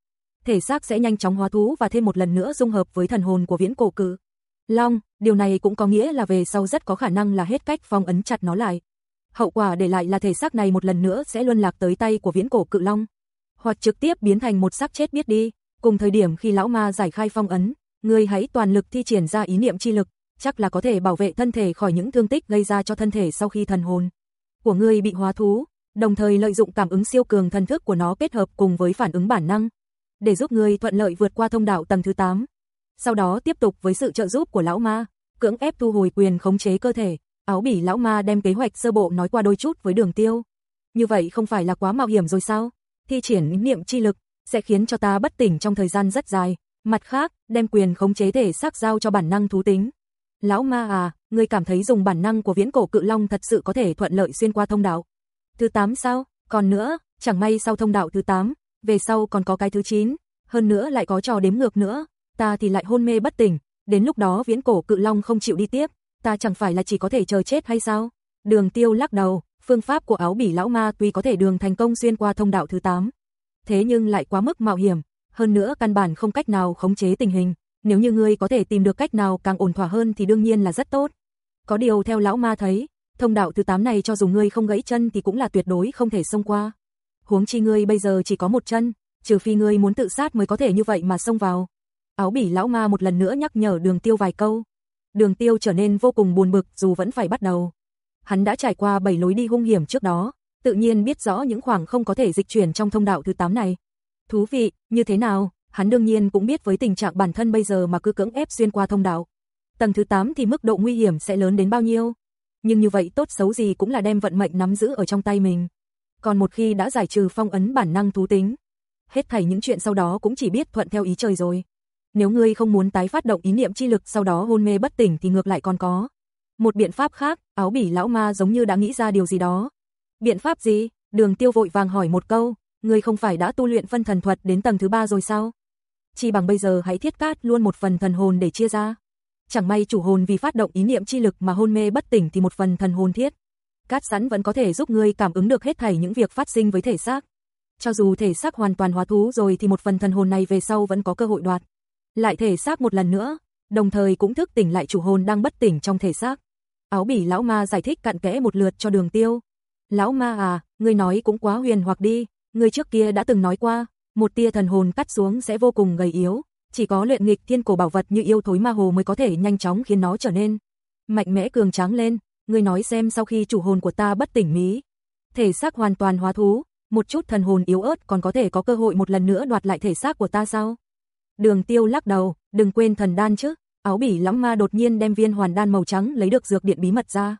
thể xác sẽ nhanh chóng hóa thú và thêm một lần nữa dung hợp với thần hồn của viễn cổ cự. Long, điều này cũng có nghĩa là về sau rất có khả năng là hết cách phong ấn chặt nó lại. Hậu quả để lại là thể xác này một lần nữa sẽ luân lạc tới tay của viễn cổ cự long, hoặc trực tiếp biến thành một xác chết biết đi. Cùng thời điểm khi lão ma giải khai phong ấn, ngươi hãy toàn lực thi triển ra ý niệm chi lực, chắc là có thể bảo vệ thân thể khỏi những thương tích gây ra cho thân thể sau khi thần hồn của ngươi bị hóa thú, đồng thời lợi dụng cảm ứng siêu cường thần thức của nó kết hợp cùng với phản ứng bản năng, để giúp ngươi thuận lợi vượt qua thông đạo tầng thứ 8. Sau đó tiếp tục với sự trợ giúp của lão ma, cưỡng ép thu hồi quyền khống chế cơ thể, áo bỉ lão ma đem kế hoạch sơ bộ nói qua đôi chút với đường tiêu. Như vậy không phải là quá mạo hiểm rồi sao? Thi triển niệm chi lực, sẽ khiến cho ta bất tỉnh trong thời gian rất dài. Mặt khác, đem quyền khống chế thể xác giao cho bản năng thú tính. Lão ma à, ngươi cảm thấy dùng bản năng của viễn cổ cự long thật sự có thể thuận lợi xuyên qua thông đạo. Thứ 8 sao? Còn nữa, chẳng may sau thông đạo thứ 8, về sau còn có cái thứ 9, hơn nữa lại có trò đếm ngược nữa, ta thì lại hôn mê bất tỉnh, đến lúc đó viễn cổ cự long không chịu đi tiếp, ta chẳng phải là chỉ có thể chờ chết hay sao? Đường tiêu lắc đầu, phương pháp của áo bỉ lão ma tuy có thể đường thành công xuyên qua thông đạo thứ 8, thế nhưng lại quá mức mạo hiểm, hơn nữa căn bản không cách nào khống chế tình hình, nếu như ngươi có thể tìm được cách nào càng ổn thỏa hơn thì đương nhiên là rất tốt. Có điều theo lão ma thấy, thông đạo thứ 8 này cho dù ngươi không gãy chân thì cũng là tuyệt đối không thể xông qua huống chi ngươi bây giờ chỉ có một chân, trừ phi ngươi muốn tự sát mới có thể như vậy mà xông vào. Áo bỉ lão ma một lần nữa nhắc nhở đường tiêu vài câu. Đường tiêu trở nên vô cùng buồn bực dù vẫn phải bắt đầu. Hắn đã trải qua bảy lối đi hung hiểm trước đó, tự nhiên biết rõ những khoảng không có thể dịch chuyển trong thông đạo thứ 8 này. Thú vị, như thế nào, hắn đương nhiên cũng biết với tình trạng bản thân bây giờ mà cứ cưỡng ép xuyên qua thông đạo. Tầng thứ 8 thì mức độ nguy hiểm sẽ lớn đến bao nhiêu. Nhưng như vậy tốt xấu gì cũng là đem vận mệnh nắm giữ ở trong tay mình còn một khi đã giải trừ phong ấn bản năng thú tính, hết thảy những chuyện sau đó cũng chỉ biết thuận theo ý trời rồi. Nếu ngươi không muốn tái phát động ý niệm chi lực sau đó hôn mê bất tỉnh thì ngược lại còn có. Một biện pháp khác, áo bỉ lão ma giống như đã nghĩ ra điều gì đó. Biện pháp gì? Đường tiêu vội vàng hỏi một câu, ngươi không phải đã tu luyện phân thần thuật đến tầng thứ ba rồi sao? Chỉ bằng bây giờ hãy thiết cát luôn một phần thần hồn để chia ra. Chẳng may chủ hồn vì phát động ý niệm chi lực mà hôn mê bất tỉnh thì một phần thần hồn thiết. Cát sẵn vẫn có thể giúp ngươi cảm ứng được hết thảy những việc phát sinh với thể xác. Cho dù thể xác hoàn toàn hóa thú rồi thì một phần thần hồn này về sau vẫn có cơ hội đoạt. Lại thể xác một lần nữa, đồng thời cũng thức tỉnh lại chủ hồn đang bất tỉnh trong thể xác. Áo bỉ lão ma giải thích cặn kẽ một lượt cho đường tiêu. Lão ma à, ngươi nói cũng quá huyền hoặc đi, ngươi trước kia đã từng nói qua, một tia thần hồn cắt xuống sẽ vô cùng gầy yếu, chỉ có luyện nghịch thiên cổ bảo vật như yêu thối ma hồ mới có thể nhanh chóng khiến nó trở nên mạnh mẽ cường tráng lên. Ngươi nói xem sau khi chủ hồn của ta bất tỉnh mí, thể xác hoàn toàn hóa thú, một chút thần hồn yếu ớt còn có thể có cơ hội một lần nữa đoạt lại thể xác của ta sao? Đường Tiêu lắc đầu, đừng quên thần đan chứ. Áo bỉ lắm ma đột nhiên đem viên hoàn đan màu trắng lấy được dược điện bí mật ra.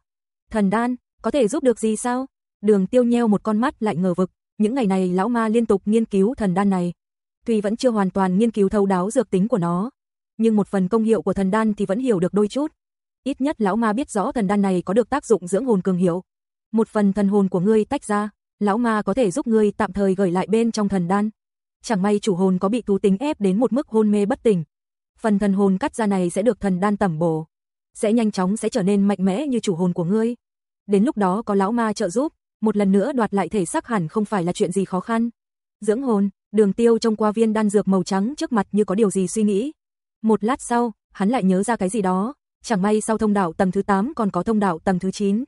Thần đan, có thể giúp được gì sao? Đường Tiêu nheo một con mắt lại ngờ vực, những ngày này lão ma liên tục nghiên cứu thần đan này. Tuy vẫn chưa hoàn toàn nghiên cứu thấu đáo dược tính của nó, nhưng một phần công hiệu của thần đan thì vẫn hiểu được đôi chút. Ít nhất lão ma biết rõ thần đan này có được tác dụng dưỡng hồn cường hiệu. Một phần thần hồn của ngươi tách ra, lão ma có thể giúp ngươi tạm thời gửi lại bên trong thần đan. Chẳng may chủ hồn có bị thú tính ép đến một mức hôn mê bất tỉnh. Phần thần hồn cắt ra này sẽ được thần đan tẩm bổ, sẽ nhanh chóng sẽ trở nên mạnh mẽ như chủ hồn của ngươi. Đến lúc đó có lão ma trợ giúp, một lần nữa đoạt lại thể xác hẳn không phải là chuyện gì khó khăn. Dưỡng hồn, Đường Tiêu trông qua viên đan dược màu trắng trước mặt như có điều gì suy nghĩ. Một lát sau, hắn lại nhớ ra cái gì đó, chẳng may sau thông đạo tầng thứ 8 còn có thông đạo tầng thứ 9.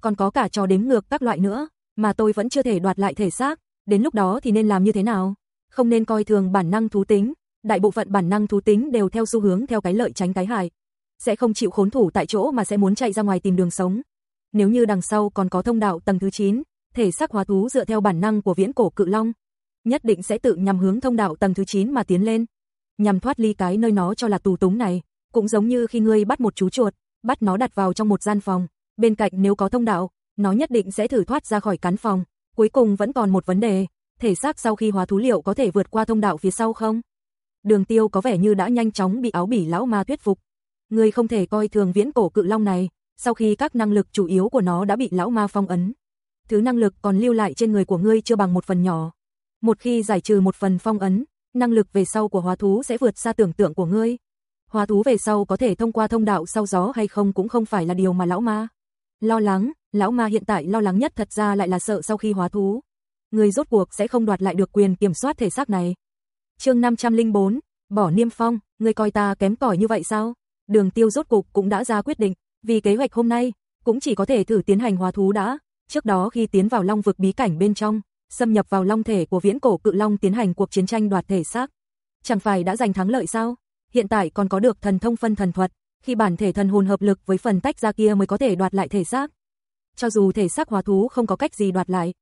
Còn có cả trò đếm ngược các loại nữa, mà tôi vẫn chưa thể đoạt lại thể xác, đến lúc đó thì nên làm như thế nào? Không nên coi thường bản năng thú tính, đại bộ phận bản năng thú tính đều theo xu hướng theo cái lợi tránh cái hại. Sẽ không chịu khốn thủ tại chỗ mà sẽ muốn chạy ra ngoài tìm đường sống. Nếu như đằng sau còn có thông đạo tầng thứ 9, thể xác hóa thú dựa theo bản năng của viễn cổ cự long, nhất định sẽ tự nhằm hướng thông đạo tầng thứ 9 mà tiến lên, nhằm thoát ly cái nơi nó cho là tù túng này, cũng giống như khi ngươi bắt một chú chuột, bắt nó đặt vào trong một gian phòng, bên cạnh nếu có thông đạo, nó nhất định sẽ thử thoát ra khỏi cắn phòng, cuối cùng vẫn còn một vấn đề, thể xác sau khi hóa thú liệu có thể vượt qua thông đạo phía sau không? Đường Tiêu có vẻ như đã nhanh chóng bị áo bỉ lão ma thuyết phục. Ngươi không thể coi thường viễn cổ cự long này, sau khi các năng lực chủ yếu của nó đã bị lão ma phong ấn. Thứ năng lực còn lưu lại trên người của ngươi chưa bằng một phần nhỏ. Một khi giải trừ một phần phong ấn, năng lực về sau của hóa thú sẽ vượt xa tưởng tượng của ngươi. Hóa thú về sau có thể thông qua thông đạo sau gió hay không cũng không phải là điều mà lão ma lo lắng, lão ma hiện tại lo lắng nhất thật ra lại là sợ sau khi hóa thú. Người rốt cuộc sẽ không đoạt lại được quyền kiểm soát thể xác này. chương 504, bỏ niêm phong, người coi ta kém cỏi như vậy sao? Đường tiêu rốt cục cũng đã ra quyết định, vì kế hoạch hôm nay, cũng chỉ có thể thử tiến hành hóa thú đã. Trước đó khi tiến vào long vực bí cảnh bên trong, xâm nhập vào long thể của viễn cổ cự long tiến hành cuộc chiến tranh đoạt thể xác. Chẳng phải đã giành thắng lợi sao? Hiện tại còn có được thần thông phân thần thuật, khi bản thể thần hồn hợp lực với phần tách ra kia mới có thể đoạt lại thể xác. Cho dù thể xác hóa thú không có cách gì đoạt lại,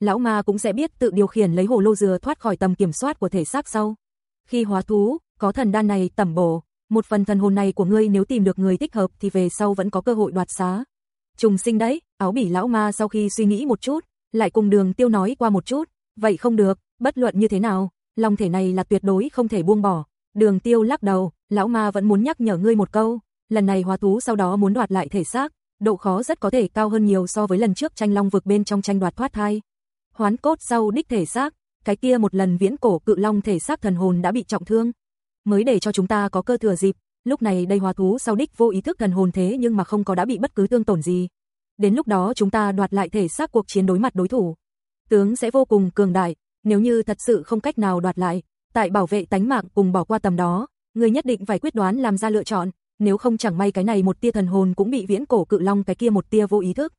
lão ma cũng sẽ biết tự điều khiển lấy hồ lô dừa thoát khỏi tầm kiểm soát của thể xác sau. Khi hóa thú, có thần đan này tẩm bổ, một phần thần hồn này của ngươi nếu tìm được người thích hợp thì về sau vẫn có cơ hội đoạt xá. Trùng sinh đấy, áo bỉ lão ma sau khi suy nghĩ một chút, lại cùng đường tiêu nói qua một chút, vậy không được, bất luận như thế nào, lòng thể này là tuyệt đối không thể buông bỏ. Đường tiêu lắc đầu, lão ma vẫn muốn nhắc nhở ngươi một câu, lần này hóa thú sau đó muốn đoạt lại thể xác, độ khó rất có thể cao hơn nhiều so với lần trước tranh long vực bên trong tranh đoạt thoát thai. Hoán cốt sau đích thể xác, cái kia một lần viễn cổ cự long thể xác thần hồn đã bị trọng thương, mới để cho chúng ta có cơ thừa dịp, lúc này đây hóa thú sau đích vô ý thức thần hồn thế nhưng mà không có đã bị bất cứ thương tổn gì. Đến lúc đó chúng ta đoạt lại thể xác cuộc chiến đối mặt đối thủ. Tướng sẽ vô cùng cường đại, nếu như thật sự không cách nào đoạt lại, tại bảo vệ tánh mạng cùng bỏ qua tầm đó, người nhất định phải quyết đoán làm ra lựa chọn, nếu không chẳng may cái này một tia thần hồn cũng bị viễn cổ cự long cái kia một tia vô ý thức.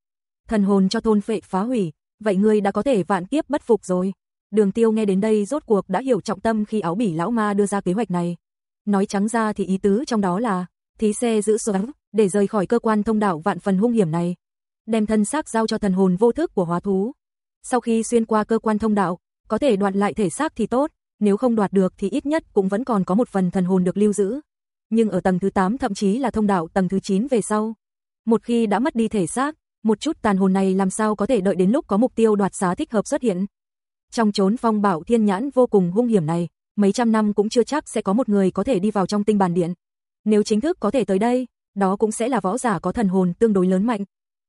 Thần hồn cho thôn phệ phá hủy, vậy ngươi đã có thể vạn kiếp bất phục rồi. Đường Tiêu nghe đến đây rốt cuộc đã hiểu trọng tâm khi áo bỉ lão ma đưa ra kế hoạch này. Nói trắng ra thì ý tứ trong đó là thí xe giữ số để rời khỏi cơ quan thông đạo vạn phần hung hiểm này, đem thân xác giao cho thần hồn vô thức của hóa thú. Sau khi xuyên qua cơ quan thông đạo, có thể đoạn lại thể xác thì tốt, nếu không đoạt được thì ít nhất cũng vẫn còn có một phần thần hồn được lưu giữ. Nhưng ở tầng thứ 8 thậm chí là thông đạo tầng thứ 9 về sau, một khi đã mất đi thể xác, một chút tàn hồn này làm sao có thể đợi đến lúc có mục tiêu đoạt xá thích hợp xuất hiện. Trong chốn phong bảo thiên nhãn vô cùng hung hiểm này, mấy trăm năm cũng chưa chắc sẽ có một người có thể đi vào trong tinh bàn điện. Nếu chính thức có thể tới đây, đó cũng sẽ là võ giả có thần hồn tương đối lớn mạnh.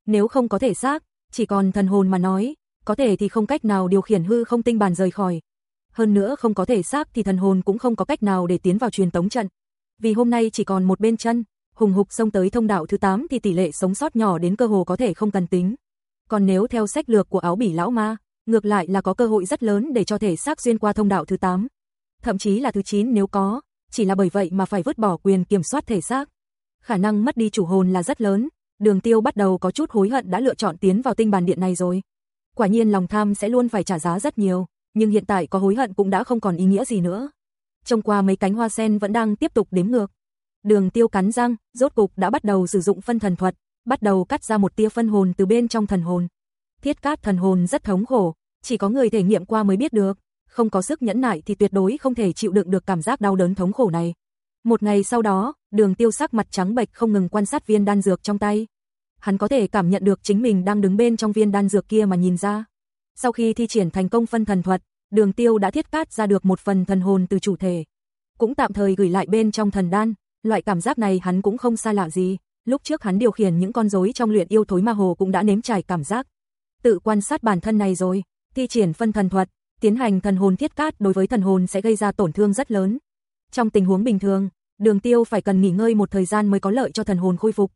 Nếu không có thể xác, chỉ còn thần hồn mà nói, có thể thì không cách nào điều khiển hư không tinh bàn rời khỏi. Hơn nữa không có thể xác thì thần hồn cũng không có cách nào để tiến vào truyền tống trận. Vì hôm nay chỉ còn một bên chân, hùng hục xông tới thông đạo thứ 8 thì tỷ lệ sống sót nhỏ đến cơ hồ có thể không cần tính. Còn nếu theo sách lược của áo bỉ lão ma, ngược lại là có cơ hội rất lớn để cho thể xác xuyên qua thông đạo thứ 8. Thậm chí là thứ 9 nếu có, chỉ là bởi vậy mà phải vứt bỏ quyền kiểm soát thể xác. Khả năng mất đi chủ hồn là rất lớn, đường tiêu bắt đầu có chút hối hận đã lựa chọn tiến vào tinh bàn điện này rồi. Quả nhiên lòng tham sẽ luôn phải trả giá rất nhiều, nhưng hiện tại có hối hận cũng đã không còn ý nghĩa gì nữa. Trông qua mấy cánh hoa sen vẫn đang tiếp tục đếm ngược. Đường tiêu cắn răng, rốt cục đã bắt đầu sử dụng phân thần thuật, bắt đầu cắt ra một tia phân hồn từ bên trong thần hồn. Thiết cát thần hồn rất thống khổ, chỉ có người thể nghiệm qua mới biết được, không có sức nhẫn nại thì tuyệt đối không thể chịu đựng được cảm giác đau đớn thống khổ này. Một ngày sau đó, đường tiêu sắc mặt trắng bệch không ngừng quan sát viên đan dược trong tay. Hắn có thể cảm nhận được chính mình đang đứng bên trong viên đan dược kia mà nhìn ra. Sau khi thi triển thành công phân thần thuật, đường tiêu đã thiết cát ra được một phần thần hồn từ chủ thể. Cũng tạm thời gửi lại bên trong thần đan, loại cảm giác này hắn cũng không xa lạ gì. Lúc trước hắn điều khiển những con rối trong luyện yêu thối ma hồ cũng đã nếm trải cảm giác. Tự quan sát bản thân này rồi, thi triển phân thần thuật, tiến hành thần hồn thiết cát đối với thần hồn sẽ gây ra tổn thương rất lớn. Trong tình huống bình thường, đường tiêu phải cần nghỉ ngơi một thời gian mới có lợi cho thần hồn khôi phục.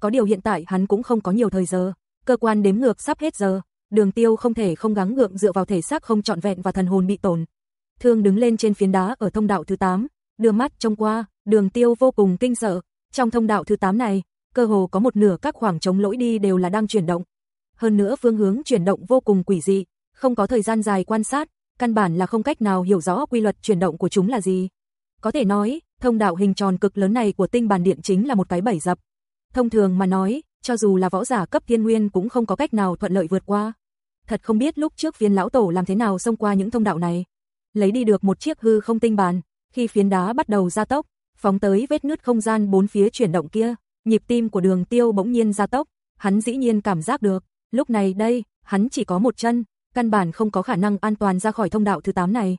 Có điều hiện tại hắn cũng không có nhiều thời giờ, cơ quan đếm ngược sắp hết giờ, đường tiêu không thể không gắng gượng dựa vào thể xác không trọn vẹn và thần hồn bị tổn. Thương đứng lên trên phiến đá ở thông đạo thứ 8, đưa mắt trông qua, đường tiêu vô cùng kinh sợ, trong thông đạo thứ 8 này, cơ hồ có một nửa các khoảng trống lỗi đi đều là đang chuyển động. Hơn nữa phương hướng chuyển động vô cùng quỷ dị, không có thời gian dài quan sát, căn bản là không cách nào hiểu rõ quy luật chuyển động của chúng là gì. Có thể nói, thông đạo hình tròn cực lớn này của tinh bàn điện chính là một cái bẫy dập. Thông thường mà nói, cho dù là võ giả cấp thiên nguyên cũng không có cách nào thuận lợi vượt qua. Thật không biết lúc trước viên lão tổ làm thế nào xông qua những thông đạo này. Lấy đi được một chiếc hư không tinh bàn, khi phiến đá bắt đầu gia tốc, phóng tới vết nứt không gian bốn phía chuyển động kia, nhịp tim của đường tiêu bỗng nhiên gia tốc, hắn dĩ nhiên cảm giác được, lúc này đây, hắn chỉ có một chân, căn bản không có khả năng an toàn ra khỏi thông đạo thứ 8 này.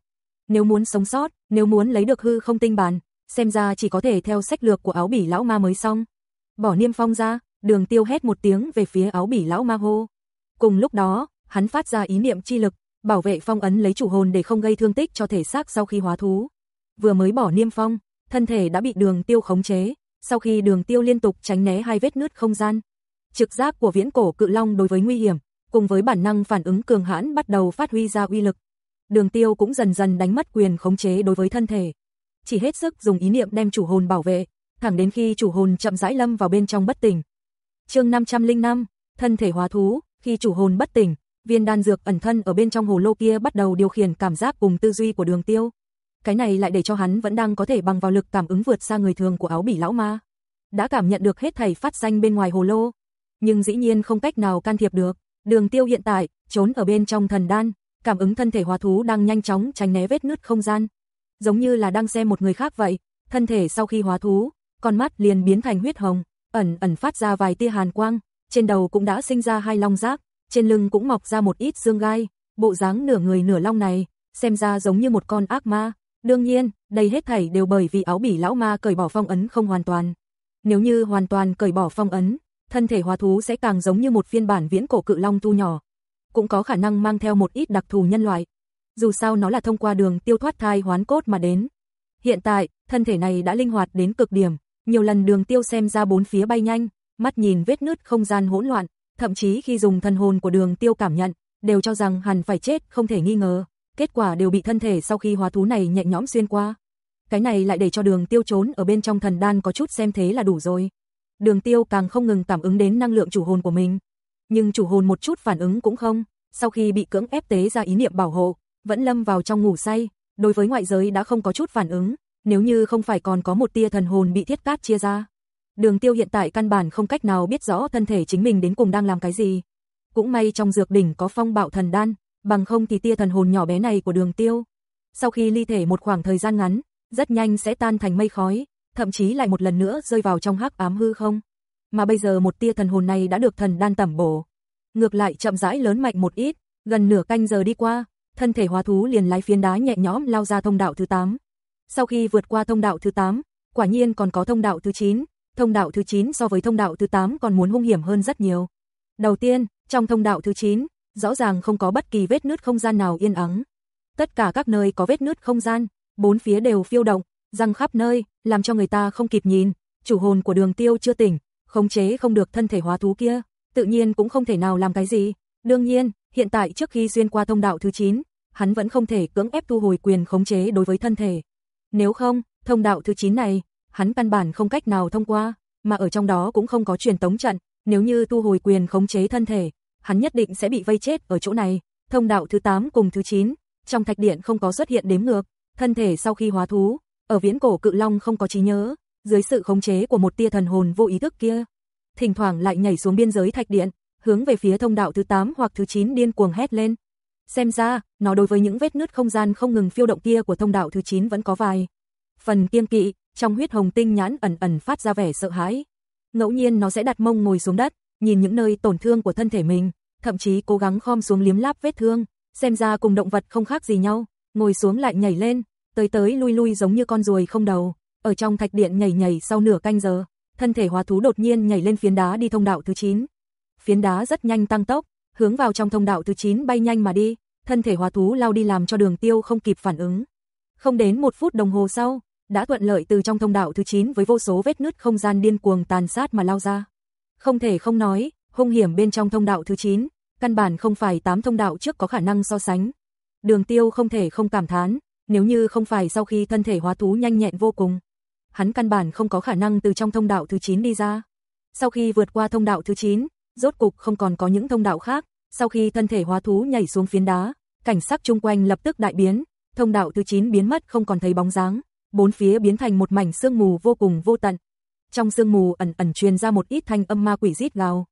Nếu muốn sống sót, nếu muốn lấy được hư không tinh bàn, xem ra chỉ có thể theo sách lược của áo bỉ lão ma mới xong. Bỏ niêm phong ra, đường tiêu hét một tiếng về phía áo bỉ lão ma hô. Cùng lúc đó, hắn phát ra ý niệm chi lực, bảo vệ phong ấn lấy chủ hồn để không gây thương tích cho thể xác sau khi hóa thú. Vừa mới bỏ niêm phong, thân thể đã bị đường tiêu khống chế, sau khi đường tiêu liên tục tránh né hai vết nứt không gian. Trực giác của viễn cổ cự long đối với nguy hiểm, cùng với bản năng phản ứng cường hãn bắt đầu phát huy ra uy lực. Đường tiêu cũng dần dần đánh mất quyền khống chế đối với thân thể. Chỉ hết sức dùng ý niệm đem chủ hồn bảo vệ, thẳng đến khi chủ hồn chậm rãi lâm vào bên trong bất tỉnh. chương 505, thân thể hóa thú, khi chủ hồn bất tỉnh, viên đan dược ẩn thân ở bên trong hồ lô kia bắt đầu điều khiển cảm giác cùng tư duy của đường tiêu. Cái này lại để cho hắn vẫn đang có thể bằng vào lực cảm ứng vượt xa người thường của áo bỉ lão ma. Đã cảm nhận được hết thảy phát danh bên ngoài hồ lô, nhưng dĩ nhiên không cách nào can thiệp được. Đường tiêu hiện tại, trốn ở bên trong thần đan, cảm ứng thân thể hóa thú đang nhanh chóng tránh né vết nứt không gian. Giống như là đang xem một người khác vậy, thân thể sau khi hóa thú, con mắt liền biến thành huyết hồng, ẩn ẩn phát ra vài tia hàn quang, trên đầu cũng đã sinh ra hai long giác, trên lưng cũng mọc ra một ít dương gai, bộ dáng nửa người nửa long này, xem ra giống như một con ác ma. Đương nhiên, đây hết thảy đều bởi vì áo bỉ lão ma cởi bỏ phong ấn không hoàn toàn. Nếu như hoàn toàn cởi bỏ phong ấn, thân thể hóa thú sẽ càng giống như một phiên bản viễn cổ cự long thu nhỏ. Cũng có khả năng mang theo một ít đặc thù nhân loại. Dù sao nó là thông qua đường tiêu thoát thai hoán cốt mà đến. Hiện tại, thân thể này đã linh hoạt đến cực điểm, nhiều lần đường tiêu xem ra bốn phía bay nhanh, mắt nhìn vết nứt không gian hỗn loạn, thậm chí khi dùng thần hồn của đường tiêu cảm nhận, đều cho rằng hẳn phải chết không thể nghi ngờ, kết quả đều bị thân thể sau khi hóa thú này nhẹ nhõm xuyên qua. Cái này lại để cho đường tiêu trốn ở bên trong thần đan có chút xem thế là đủ rồi. Đường tiêu càng không ngừng cảm ứng đến năng lượng chủ hồn của mình. Nhưng chủ hồn một chút phản ứng cũng không, sau khi bị cưỡng ép tế ra ý niệm bảo hộ, vẫn lâm vào trong ngủ say, đối với ngoại giới đã không có chút phản ứng, nếu như không phải còn có một tia thần hồn bị thiết cát chia ra. Đường tiêu hiện tại căn bản không cách nào biết rõ thân thể chính mình đến cùng đang làm cái gì. Cũng may trong dược đỉnh có phong bạo thần đan, bằng không thì tia thần hồn nhỏ bé này của đường tiêu. Sau khi ly thể một khoảng thời gian ngắn, rất nhanh sẽ tan thành mây khói, thậm chí lại một lần nữa rơi vào trong hắc ám hư không. Mà bây giờ một tia thần hồn này đã được thần đan tẩm bổ. Ngược lại chậm rãi lớn mạnh một ít, gần nửa canh giờ đi qua, thân thể hóa thú liền lái phiến đá nhẹ nhõm lao ra thông đạo thứ 8. Sau khi vượt qua thông đạo thứ 8, quả nhiên còn có thông đạo thứ 9, thông đạo thứ 9 so với thông đạo thứ 8 còn muốn hung hiểm hơn rất nhiều. Đầu tiên, trong thông đạo thứ 9, rõ ràng không có bất kỳ vết nứt không gian nào yên ắng. Tất cả các nơi có vết nứt không gian, bốn phía đều phiêu động, răng khắp nơi, làm cho người ta không kịp nhìn, chủ hồn của đường tiêu chưa tỉnh, khống chế không được thân thể hóa thú kia, tự nhiên cũng không thể nào làm cái gì. Đương nhiên, hiện tại trước khi xuyên qua thông đạo thứ 9, hắn vẫn không thể cưỡng ép thu hồi quyền khống chế đối với thân thể. Nếu không, thông đạo thứ 9 này, hắn căn bản không cách nào thông qua, mà ở trong đó cũng không có truyền tống trận, nếu như tu hồi quyền khống chế thân thể, hắn nhất định sẽ bị vây chết ở chỗ này. Thông đạo thứ 8 cùng thứ 9, trong thạch điện không có xuất hiện đếm ngược, thân thể sau khi hóa thú, ở viễn cổ cự long không có trí nhớ, dưới sự khống chế của một tia thần hồn vô ý thức kia, thỉnh thoảng lại nhảy xuống biên giới thạch điện, hướng về phía thông đạo thứ 8 hoặc thứ 9 điên cuồng hét lên. Xem ra, nó đối với những vết nứt không gian không ngừng phiêu động kia của thông đạo thứ 9 vẫn có vài phần kiêng kỵ, trong huyết hồng tinh nhãn ẩn ẩn phát ra vẻ sợ hãi. Ngẫu nhiên nó sẽ đặt mông ngồi xuống đất, nhìn những nơi tổn thương của thân thể mình, thậm chí cố gắng khom xuống liếm láp vết thương, xem ra cùng động vật không khác gì nhau, ngồi xuống lại nhảy lên, tới tới lui lui giống như con ruồi không đầu, ở trong thạch điện nhảy nhảy sau nửa canh giờ, thân thể hóa thú đột nhiên nhảy lên phiến đá đi thông đạo thứ 9. Phiến đá rất nhanh tăng tốc, hướng vào trong thông đạo thứ 9 bay nhanh mà đi, thân thể hóa thú lao đi làm cho đường tiêu không kịp phản ứng. Không đến một phút đồng hồ sau, đã thuận lợi từ trong thông đạo thứ 9 với vô số vết nứt không gian điên cuồng tàn sát mà lao ra. Không thể không nói, hung hiểm bên trong thông đạo thứ 9, căn bản không phải tám thông đạo trước có khả năng so sánh. Đường tiêu không thể không cảm thán, nếu như không phải sau khi thân thể hóa thú nhanh nhẹn vô cùng. Hắn căn bản không có khả năng từ trong thông đạo thứ 9 đi ra. Sau khi vượt qua thông đạo thứ 9, rốt cục không còn có những thông đạo khác, sau khi thân thể hóa thú nhảy xuống phiến đá, cảnh sắc chung quanh lập tức đại biến, thông đạo thứ 9 biến mất không còn thấy bóng dáng, bốn phía biến thành một mảnh sương mù vô cùng vô tận. Trong sương mù ẩn ẩn truyền ra một ít thanh âm ma quỷ rít gào,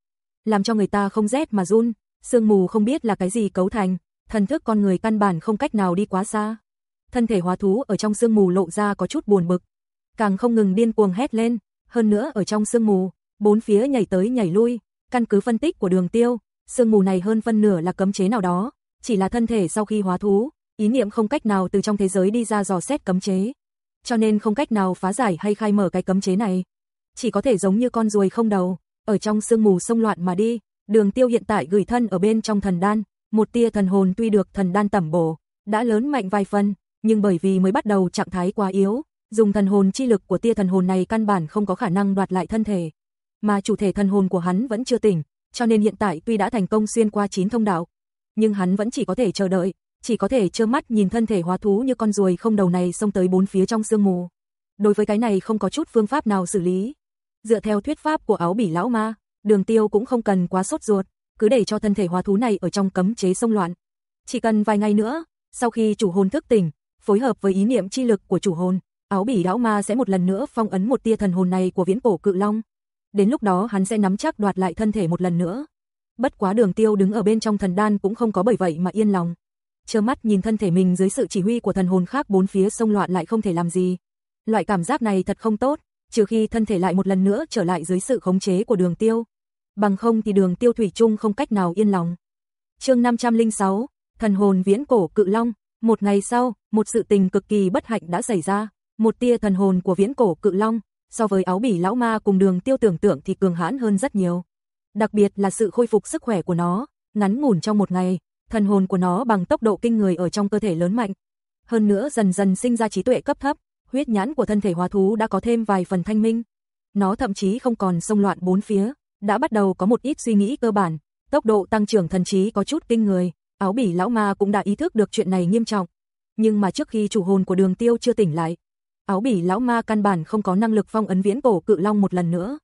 làm cho người ta không rét mà run, sương mù không biết là cái gì cấu thành, thần thức con người căn bản không cách nào đi quá xa. Thân thể hóa thú ở trong sương mù lộ ra có chút buồn bực, càng không ngừng điên cuồng hét lên, hơn nữa ở trong sương mù, bốn phía nhảy tới nhảy lui, căn cứ phân tích của Đường Tiêu, sương mù này hơn phân nửa là cấm chế nào đó, chỉ là thân thể sau khi hóa thú, ý niệm không cách nào từ trong thế giới đi ra dò xét cấm chế, cho nên không cách nào phá giải hay khai mở cái cấm chế này. Chỉ có thể giống như con ruồi không đầu, ở trong sương mù sông loạn mà đi, Đường Tiêu hiện tại gửi thân ở bên trong thần đan, một tia thần hồn tuy được thần đan tẩm bổ, đã lớn mạnh vài phần, nhưng bởi vì mới bắt đầu trạng thái quá yếu, dùng thần hồn chi lực của tia thần hồn này căn bản không có khả năng đoạt lại thân thể, mà chủ thể thần hồn của hắn vẫn chưa tỉnh, cho nên hiện tại tuy đã thành công xuyên qua chín thông đạo, nhưng hắn vẫn chỉ có thể chờ đợi, chỉ có thể trơ mắt nhìn thân thể hóa thú như con ruồi không đầu này xông tới bốn phía trong sương mù. Đối với cái này không có chút phương pháp nào xử lý. Dựa theo thuyết pháp của áo bỉ lão ma, đường tiêu cũng không cần quá sốt ruột, cứ để cho thân thể hóa thú này ở trong cấm chế xông loạn. Chỉ cần vài ngày nữa, sau khi chủ hồn thức tỉnh, phối hợp với ý niệm chi lực của chủ hồn, áo bỉ lão ma sẽ một lần nữa phong ấn một tia thần hồn này của viễn cổ cự long. Đến lúc đó hắn sẽ nắm chắc đoạt lại thân thể một lần nữa. Bất quá đường tiêu đứng ở bên trong thần đan cũng không có bởi vậy mà yên lòng trơ mắt nhìn thân thể mình dưới sự chỉ huy của thần hồn khác bốn phía sông loạn lại không thể làm gì. Loại cảm giác này thật không tốt, trừ khi thân thể lại một lần nữa trở lại dưới sự khống chế của đường tiêu. Bằng không thì đường tiêu thủy chung không cách nào yên lòng. chương 506, thần hồn viễn cổ cự long. Một ngày sau, một sự tình cực kỳ bất hạnh đã xảy ra. Một tia thần hồn của viễn cổ cự long, so với áo bỉ lão ma cùng đường tiêu tưởng tượng thì cường hãn hơn rất nhiều. Đặc biệt là sự khôi phục sức khỏe của nó, ngắn ngủn trong một ngày, thần hồn của nó bằng tốc độ kinh người ở trong cơ thể lớn mạnh. Hơn nữa dần dần sinh ra trí tuệ cấp thấp, huyết nhãn của thân thể hóa thú đã có thêm vài phần thanh minh. Nó thậm chí không còn xông loạn bốn phía, đã bắt đầu có một ít suy nghĩ cơ bản, tốc độ tăng trưởng thần trí có chút kinh người, áo bỉ lão ma cũng đã ý thức được chuyện này nghiêm trọng. Nhưng mà trước khi chủ hồn của đường tiêu chưa tỉnh lại, áo bỉ lão ma căn bản không có năng lực phong ấn viễn cổ cự long một lần nữa.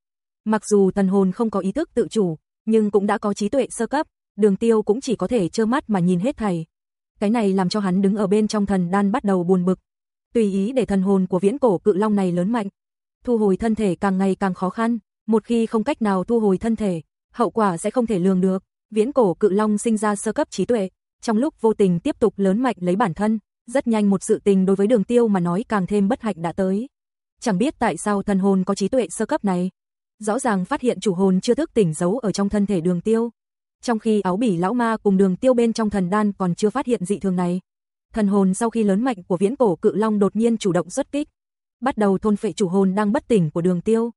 Mặc dù thần hồn không có ý thức tự chủ, nhưng cũng đã có trí tuệ sơ cấp, đường tiêu cũng chỉ có thể trơ mắt mà nhìn hết thầy. Cái này làm cho hắn đứng ở bên trong thần đan bắt đầu buồn bực. Tùy ý để thần hồn của viễn cổ cự long này lớn mạnh. Thu hồi thân thể càng ngày càng khó khăn, một khi không cách nào thu hồi thân thể, hậu quả sẽ không thể lường được. Viễn cổ cự long sinh ra sơ cấp trí tuệ, trong lúc vô tình tiếp tục lớn mạnh lấy bản thân, rất nhanh một sự tình đối với đường tiêu mà nói càng thêm bất hạnh đã tới. Chẳng biết tại sao thần hồn có trí tuệ sơ cấp này. Rõ ràng phát hiện chủ hồn chưa thức tỉnh giấu ở trong thân thể đường tiêu. Trong khi áo bỉ lão ma cùng đường tiêu bên trong thần đan còn chưa phát hiện dị thường này. Thần hồn sau khi lớn mạnh của viễn cổ cự long đột nhiên chủ động xuất kích. Bắt đầu thôn phệ chủ hồn đang bất tỉnh của đường tiêu.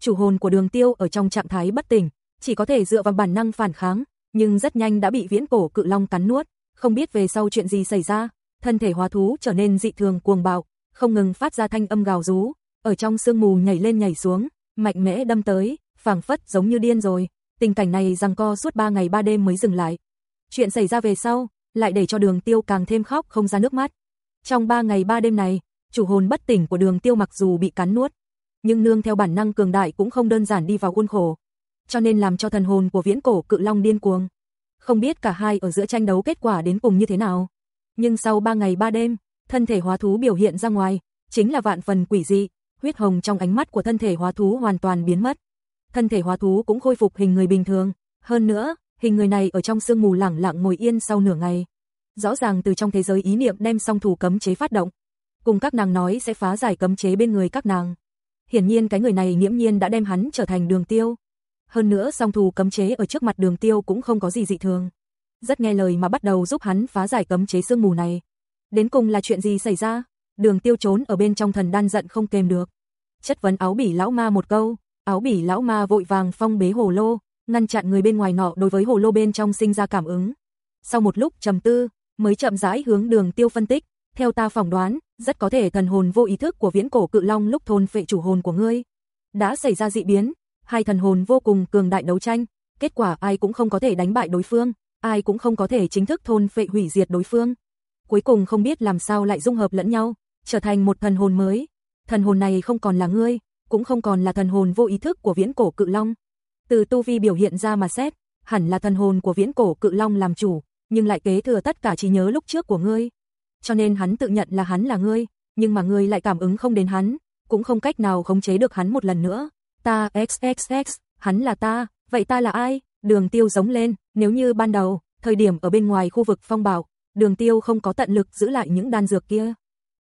Chủ hồn của đường tiêu ở trong trạng thái bất tỉnh, chỉ có thể dựa vào bản năng phản kháng, nhưng rất nhanh đã bị viễn cổ cự long cắn nuốt, không biết về sau chuyện gì xảy ra, thân thể hóa thú trở nên dị thường cuồng bạo, không ngừng phát ra thanh âm gào rú, ở trong sương mù nhảy lên nhảy xuống, mạnh mẽ đâm tới, phảng phất giống như điên rồi. Tình cảnh này rằng co suốt 3 ngày 3 đêm mới dừng lại. Chuyện xảy ra về sau, lại để cho Đường Tiêu càng thêm khóc không ra nước mắt. Trong 3 ngày 3 đêm này, chủ hồn bất tỉnh của Đường Tiêu mặc dù bị cắn nuốt, nhưng nương theo bản năng cường đại cũng không đơn giản đi vào khuôn khổ, cho nên làm cho thần hồn của viễn cổ cự long điên cuồng. Không biết cả hai ở giữa tranh đấu kết quả đến cùng như thế nào. Nhưng sau 3 ngày 3 đêm, thân thể hóa thú biểu hiện ra ngoài, chính là vạn phần quỷ dị, huyết hồng trong ánh mắt của thân thể hóa thú hoàn toàn biến mất. Thân thể hóa thú cũng khôi phục hình người bình thường, hơn nữa, hình người này ở trong sương mù lẳng lặng ngồi yên sau nửa ngày. Rõ ràng từ trong thế giới ý niệm đem song thủ cấm chế phát động, cùng các nàng nói sẽ phá giải cấm chế bên người các nàng. Hiển nhiên cái người này nghiễm nhiên đã đem hắn trở thành đường tiêu. Hơn nữa song thủ cấm chế ở trước mặt đường tiêu cũng không có gì dị thường. Rất nghe lời mà bắt đầu giúp hắn phá giải cấm chế sương mù này. Đến cùng là chuyện gì xảy ra? Đường tiêu trốn ở bên trong thần đan giận không kềm được. Chất vấn áo bỉ lão ma một câu, áo bỉ lão ma vội vàng phong bế hồ lô, ngăn chặn người bên ngoài nọ đối với hồ lô bên trong sinh ra cảm ứng. Sau một lúc trầm tư, mới chậm rãi hướng đường tiêu phân tích, theo ta phỏng đoán, rất có thể thần hồn vô ý thức của viễn cổ cự long lúc thôn phệ chủ hồn của ngươi. Đã xảy ra dị biến, hai thần hồn vô cùng cường đại đấu tranh, kết quả ai cũng không có thể đánh bại đối phương, ai cũng không có thể chính thức thôn phệ hủy diệt đối phương. Cuối cùng không biết làm sao lại dung hợp lẫn nhau, trở thành một thần hồn mới. Thần hồn này không còn là ngươi, cũng không còn là thần hồn vô ý thức của viễn cổ cự long. Từ tu vi biểu hiện ra mà xét, hẳn là thần hồn của viễn cổ cự long làm chủ, nhưng lại kế thừa tất cả trí nhớ lúc trước của ngươi. Cho nên hắn tự nhận là hắn là ngươi, nhưng mà ngươi lại cảm ứng không đến hắn, cũng không cách nào khống chế được hắn một lần nữa. Ta XXX, hắn là ta, vậy ta là ai? Đường tiêu giống lên, nếu như ban đầu, thời điểm ở bên ngoài khu vực phong bảo, đường tiêu không có tận lực giữ lại những đan dược kia.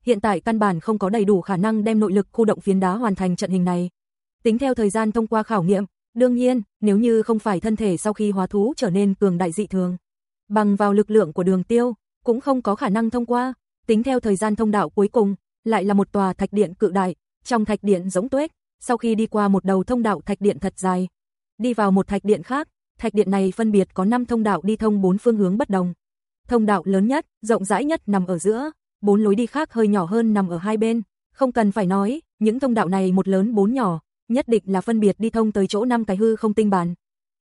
Hiện tại căn bản không có đầy đủ khả năng đem nội lực khu động phiến đá hoàn thành trận hình này. Tính theo thời gian thông qua khảo nghiệm, đương nhiên, nếu như không phải thân thể sau khi hóa thú trở nên cường đại dị thường, bằng vào lực lượng của đường tiêu, cũng không có khả năng thông qua. Tính theo thời gian thông đạo cuối cùng, lại là một tòa thạch điện cự đại, trong thạch điện giống tuếch, sau khi đi qua một đầu thông đạo thạch điện thật dài, đi vào một thạch điện khác, thạch điện này phân biệt có 5 thông đạo đi thông bốn phương hướng bất đồng. Thông đạo lớn nhất, rộng rãi nhất nằm ở giữa, bốn lối đi khác hơi nhỏ hơn nằm ở hai bên, không cần phải nói, những thông đạo này một lớn bốn nhỏ, nhất định là phân biệt đi thông tới chỗ năm cái hư không tinh bản.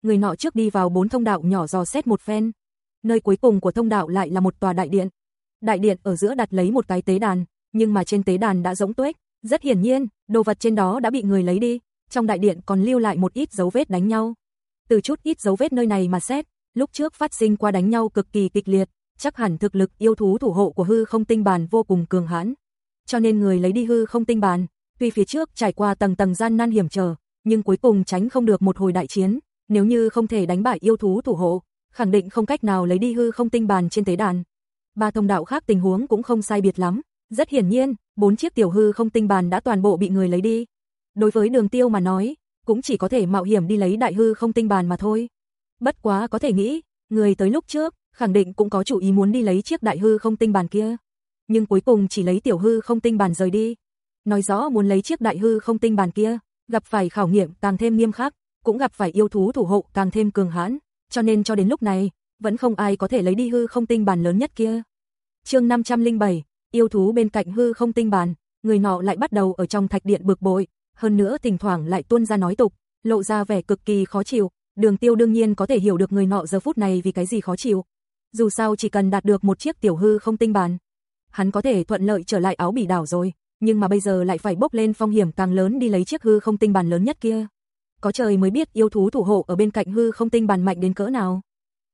Người nọ trước đi vào bốn thông đạo nhỏ dò xét một phen. Nơi cuối cùng của thông đạo lại là một tòa đại điện. Đại điện ở giữa đặt lấy một cái tế đàn, nhưng mà trên tế đàn đã rỗng tuếch, rất hiển nhiên, đồ vật trên đó đã bị người lấy đi, trong đại điện còn lưu lại một ít dấu vết đánh nhau. Từ chút ít dấu vết nơi này mà xét, lúc trước phát sinh qua đánh nhau cực kỳ kịch liệt, chắc hẳn thực lực yêu thú thủ hộ của hư không tinh bàn vô cùng cường hãn. Cho nên người lấy đi hư không tinh bàn, tuy phía trước trải qua tầng tầng gian nan hiểm trở, nhưng cuối cùng tránh không được một hồi đại chiến, nếu như không thể đánh bại yêu thú thủ hộ, khẳng định không cách nào lấy đi hư không tinh bàn trên tế đàn. Ba thông đạo khác tình huống cũng không sai biệt lắm, rất hiển nhiên, bốn chiếc tiểu hư không tinh bàn đã toàn bộ bị người lấy đi. Đối với đường tiêu mà nói, cũng chỉ có thể mạo hiểm đi lấy đại hư không tinh bàn mà thôi. Bất quá có thể nghĩ, người tới lúc trước, khẳng định cũng có chủ ý muốn đi lấy chiếc đại hư không tinh bàn kia. Nhưng cuối cùng chỉ lấy tiểu hư không tinh bàn rời đi. Nói rõ muốn lấy chiếc đại hư không tinh bàn kia, gặp phải khảo nghiệm càng thêm nghiêm khắc, cũng gặp phải yêu thú thủ hộ càng thêm cường hãn, cho nên cho đến lúc này, vẫn không ai có thể lấy đi hư không tinh bàn lớn nhất kia. Chương 507, yêu thú bên cạnh hư không tinh bàn, người nọ lại bắt đầu ở trong thạch điện bực bội, hơn nữa thỉnh thoảng lại tuôn ra nói tục, lộ ra vẻ cực kỳ khó chịu, Đường Tiêu đương nhiên có thể hiểu được người nọ giờ phút này vì cái gì khó chịu. Dù sao chỉ cần đạt được một chiếc tiểu hư không tinh bàn, hắn có thể thuận lợi trở lại áo bỉ đảo rồi, nhưng mà bây giờ lại phải bốc lên phong hiểm càng lớn đi lấy chiếc hư không tinh bàn lớn nhất kia. Có trời mới biết yêu thú thủ hộ ở bên cạnh hư không tinh bàn mạnh đến cỡ nào.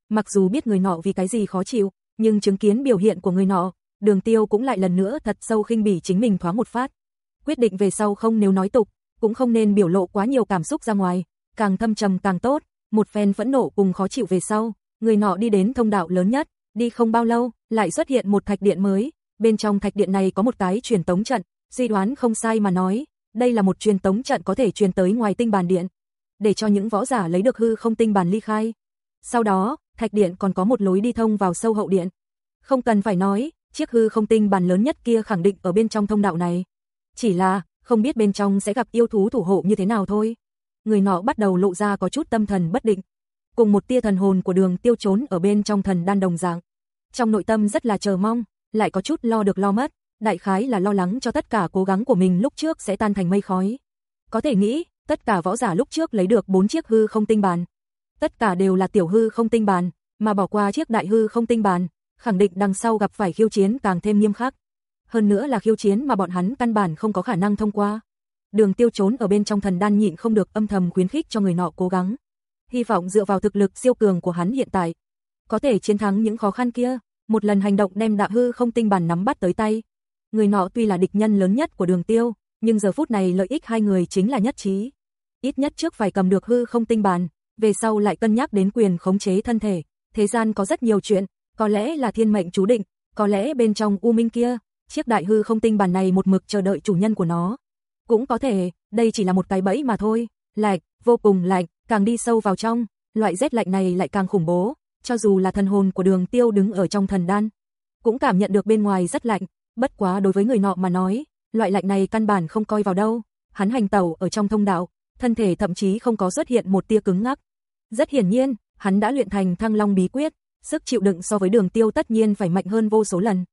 Mặc dù biết người nọ vì cái gì khó chịu, nhưng chứng kiến biểu hiện của người nọ, Đường Tiêu cũng lại lần nữa thật sâu khinh bỉ chính mình thoáng một phát. Quyết định về sau không nếu nói tục, cũng không nên biểu lộ quá nhiều cảm xúc ra ngoài, càng thâm trầm càng tốt, một phen phẫn nộ cùng khó chịu về sau, người nọ đi đến thông đạo lớn nhất, đi không bao lâu, lại xuất hiện một thạch điện mới, bên trong thạch điện này có một cái truyền tống trận, suy đoán không sai mà nói, đây là một truyền tống trận có thể truyền tới ngoài tinh bàn điện, để cho những võ giả lấy được hư không tinh bàn ly khai. Sau đó, thạch điện còn có một lối đi thông vào sâu hậu điện. Không cần phải nói, chiếc hư không tinh bàn lớn nhất kia khẳng định ở bên trong thông đạo này. Chỉ là, không biết bên trong sẽ gặp yêu thú thủ hộ như thế nào thôi. Người nọ bắt đầu lộ ra có chút tâm thần bất định cùng một tia thần hồn của đường tiêu trốn ở bên trong thần đan đồng dạng. Trong nội tâm rất là chờ mong, lại có chút lo được lo mất, đại khái là lo lắng cho tất cả cố gắng của mình lúc trước sẽ tan thành mây khói. Có thể nghĩ, tất cả võ giả lúc trước lấy được bốn chiếc hư không tinh bàn. Tất cả đều là tiểu hư không tinh bàn, mà bỏ qua chiếc đại hư không tinh bàn, khẳng định đằng sau gặp phải khiêu chiến càng thêm nghiêm khắc. Hơn nữa là khiêu chiến mà bọn hắn căn bản không có khả năng thông qua. Đường tiêu trốn ở bên trong thần đan nhịn không được âm thầm khuyến khích cho người nọ cố gắng. Hy vọng dựa vào thực lực siêu cường của hắn hiện tại, có thể chiến thắng những khó khăn kia, một lần hành động đem đạo hư không tinh bản nắm bắt tới tay. Người nọ tuy là địch nhân lớn nhất của đường tiêu, nhưng giờ phút này lợi ích hai người chính là nhất trí. Ít nhất trước phải cầm được hư không tinh bản, về sau lại cân nhắc đến quyền khống chế thân thể. Thế gian có rất nhiều chuyện, có lẽ là thiên mệnh chú định, có lẽ bên trong u minh kia, chiếc đại hư không tinh bản này một mực chờ đợi chủ nhân của nó. Cũng có thể, đây chỉ là một cái bẫy mà thôi, lạnh, vô cùng lạnh, càng đi sâu vào trong, loại rét lạnh này lại càng khủng bố, cho dù là thần hồn của đường tiêu đứng ở trong thần đan, cũng cảm nhận được bên ngoài rất lạnh, bất quá đối với người nọ mà nói, loại lạnh này căn bản không coi vào đâu, hắn hành tẩu ở trong thông đạo, thân thể thậm chí không có xuất hiện một tia cứng ngắc. Rất hiển nhiên, hắn đã luyện thành thăng long bí quyết, sức chịu đựng so với đường tiêu tất nhiên phải mạnh hơn vô số lần.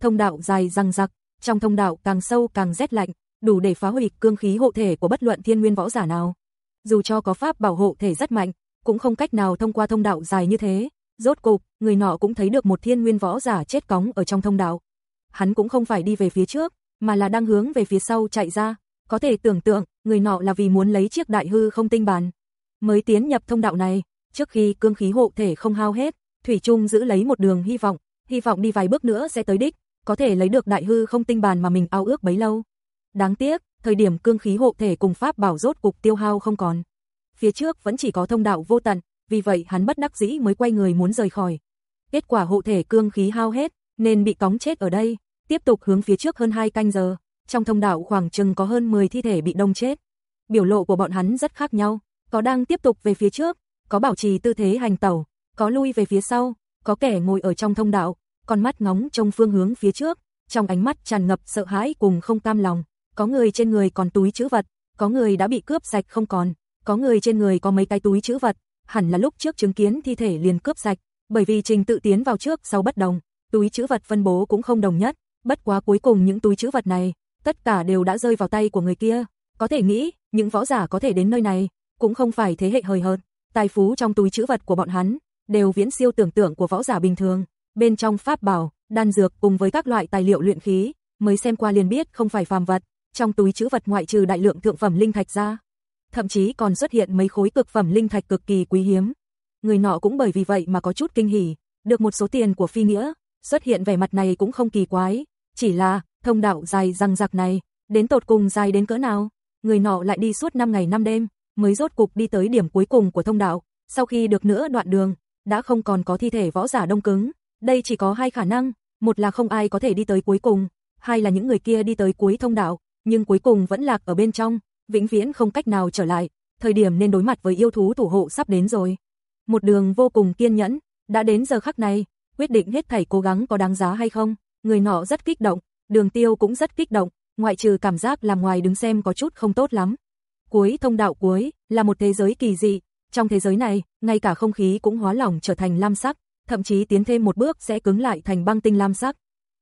Thông đạo dài răng rặc, trong thông đạo càng sâu càng rét lạnh, đủ để phá hủy cương khí hộ thể của bất luận thiên nguyên võ giả nào. Dù cho có pháp bảo hộ thể rất mạnh, cũng không cách nào thông qua thông đạo dài như thế. Rốt cục, người nọ cũng thấy được một thiên nguyên võ giả chết cóng ở trong thông đạo. Hắn cũng không phải đi về phía trước, mà là đang hướng về phía sau chạy ra. Có thể tưởng tượng, người nọ là vì muốn lấy chiếc đại hư không tinh bàn. Mới tiến nhập thông đạo này, trước khi cương khí hộ thể không hao hết, Thủy Trung giữ lấy một đường hy vọng, hy vọng đi vài bước nữa sẽ tới đích, có thể lấy được đại hư không tinh bàn mà mình ao ước bấy lâu. Đáng tiếc, thời điểm cương khí hộ thể cùng pháp bảo rốt cục tiêu hao không còn. Phía trước vẫn chỉ có thông đạo vô tận, vì vậy hắn bất đắc dĩ mới quay người muốn rời khỏi. Kết quả hộ thể cương khí hao hết, nên bị cóng chết ở đây, tiếp tục hướng phía trước hơn 2 canh giờ, trong thông đạo khoảng chừng có hơn 10 thi thể bị đông chết. Biểu lộ của bọn hắn rất khác nhau, có đang tiếp tục về phía trước, có bảo trì tư thế hành tẩu, có lui về phía sau, có kẻ ngồi ở trong thông đạo, con mắt ngóng trông phương hướng phía trước, trong ánh mắt tràn ngập sợ hãi cùng không cam lòng có người trên người còn túi chữ vật, có người đã bị cướp sạch không còn, có người trên người có mấy cái túi chữ vật, hẳn là lúc trước chứng kiến thi thể liền cướp sạch, bởi vì trình tự tiến vào trước sau bất đồng, túi chữ vật phân bố cũng không đồng nhất, bất quá cuối cùng những túi chữ vật này, tất cả đều đã rơi vào tay của người kia, có thể nghĩ, những võ giả có thể đến nơi này, cũng không phải thế hệ hời hợt, tài phú trong túi chữ vật của bọn hắn, đều viễn siêu tưởng tượng của võ giả bình thường, bên trong pháp bảo, đan dược cùng với các loại tài liệu luyện khí, mới xem qua liền biết không phải phàm vật, trong túi chữ vật ngoại trừ đại lượng thượng phẩm linh thạch ra, thậm chí còn xuất hiện mấy khối cực phẩm linh thạch cực kỳ quý hiếm. Người nọ cũng bởi vì vậy mà có chút kinh hỉ, được một số tiền của phi nghĩa, xuất hiện vẻ mặt này cũng không kỳ quái, chỉ là thông đạo dài răng rạc này, đến tột cùng dài đến cỡ nào, người nọ lại đi suốt 5 ngày 5 đêm, mới rốt cục đi tới điểm cuối cùng của thông đạo, sau khi được nữa đoạn đường, đã không còn có thi thể võ giả đông cứng, đây chỉ có hai khả năng, một là không ai có thể đi tới cuối cùng, hai là những người kia đi tới cuối thông đạo, nhưng cuối cùng vẫn lạc ở bên trong, vĩnh viễn không cách nào trở lại, thời điểm nên đối mặt với yêu thú thủ hộ sắp đến rồi. Một đường vô cùng kiên nhẫn, đã đến giờ khắc này, quyết định hết thảy cố gắng có đáng giá hay không, người nọ rất kích động, đường tiêu cũng rất kích động, ngoại trừ cảm giác làm ngoài đứng xem có chút không tốt lắm. Cuối thông đạo cuối, là một thế giới kỳ dị, trong thế giới này, ngay cả không khí cũng hóa lỏng trở thành lam sắc, thậm chí tiến thêm một bước sẽ cứng lại thành băng tinh lam sắc.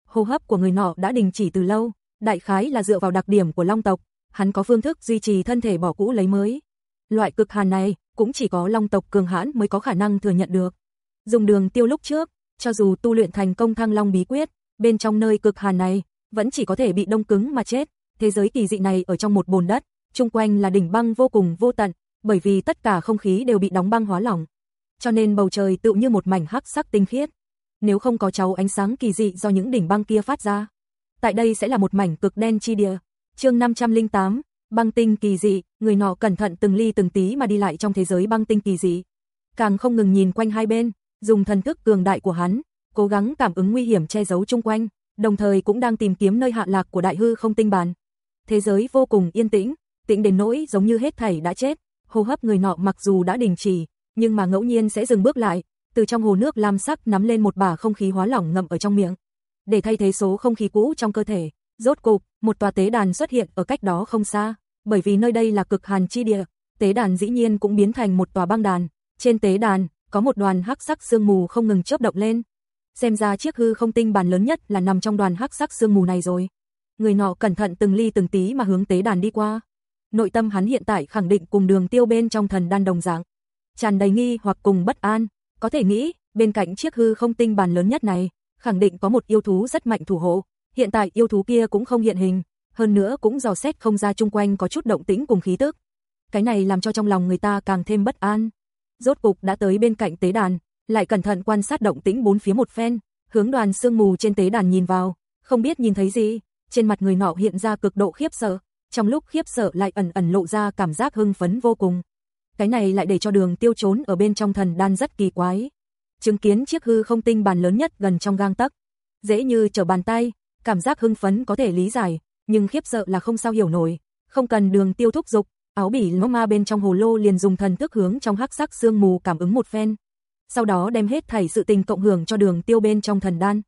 Hô hấp của người nọ đã đình chỉ từ lâu, đại khái là dựa vào đặc điểm của long tộc, hắn có phương thức duy trì thân thể bỏ cũ lấy mới. Loại cực hàn này, cũng chỉ có long tộc cường hãn mới có khả năng thừa nhận được. Dùng đường tiêu lúc trước, cho dù tu luyện thành công thăng long bí quyết, bên trong nơi cực hàn này, vẫn chỉ có thể bị đông cứng mà chết. Thế giới kỳ dị này ở trong một bồn đất, chung quanh là đỉnh băng vô cùng vô tận, bởi vì tất cả không khí đều bị đóng băng hóa lỏng. Cho nên bầu trời tựu như một mảnh hắc sắc tinh khiết. Nếu không có cháu ánh sáng kỳ dị do những đỉnh băng kia phát ra, tại đây sẽ là một mảnh cực đen chi địa. Chương 508, băng tinh kỳ dị, người nọ cẩn thận từng ly từng tí mà đi lại trong thế giới băng tinh kỳ dị. Càng không ngừng nhìn quanh hai bên, dùng thần thức cường đại của hắn, cố gắng cảm ứng nguy hiểm che giấu chung quanh, đồng thời cũng đang tìm kiếm nơi hạ lạc của đại hư không tinh bàn. Thế giới vô cùng yên tĩnh, tĩnh đến nỗi giống như hết thảy đã chết, hô hấp người nọ mặc dù đã đình chỉ, nhưng mà ngẫu nhiên sẽ dừng bước lại, từ trong hồ nước lam sắc nắm lên một bả không khí hóa lỏng ngậm ở trong miệng để thay thế số không khí cũ trong cơ thể. Rốt cục, một tòa tế đàn xuất hiện ở cách đó không xa, bởi vì nơi đây là cực hàn chi địa, tế đàn dĩ nhiên cũng biến thành một tòa băng đàn, Trên tế đàn, có một đoàn hắc sắc sương mù không ngừng chớp động lên. Xem ra chiếc hư không tinh bàn lớn nhất là nằm trong đoàn hắc sắc sương mù này rồi. Người nọ cẩn thận từng ly từng tí mà hướng tế đàn đi qua. Nội tâm hắn hiện tại khẳng định cùng đường tiêu bên trong thần đan đồng dạng. Tràn đầy nghi hoặc cùng bất an, có thể nghĩ, bên cạnh chiếc hư không tinh bàn lớn nhất này, khẳng định có một yêu thú rất mạnh thủ hộ. Hiện tại yêu thú kia cũng không hiện hình, hơn nữa cũng dò xét không ra chung quanh có chút động tĩnh cùng khí tức. Cái này làm cho trong lòng người ta càng thêm bất an. Rốt cục đã tới bên cạnh tế đàn, lại cẩn thận quan sát động tĩnh bốn phía một phen, hướng đoàn sương mù trên tế đàn nhìn vào, không biết nhìn thấy gì, trên mặt người nọ hiện ra cực độ khiếp sợ, trong lúc khiếp sợ lại ẩn ẩn lộ ra cảm giác hưng phấn vô cùng. Cái này lại để cho đường tiêu trốn ở bên trong thần đan rất kỳ quái. Chứng kiến chiếc hư không tinh bàn lớn nhất gần trong gang tấc, dễ như trở bàn tay, cảm giác hưng phấn có thể lý giải, nhưng khiếp sợ là không sao hiểu nổi, không cần đường tiêu thúc dục, áo bỉ lỗ ma bên trong hồ lô liền dùng thần thức hướng trong hắc sắc sương mù cảm ứng một phen. Sau đó đem hết thảy sự tình cộng hưởng cho đường tiêu bên trong thần đan.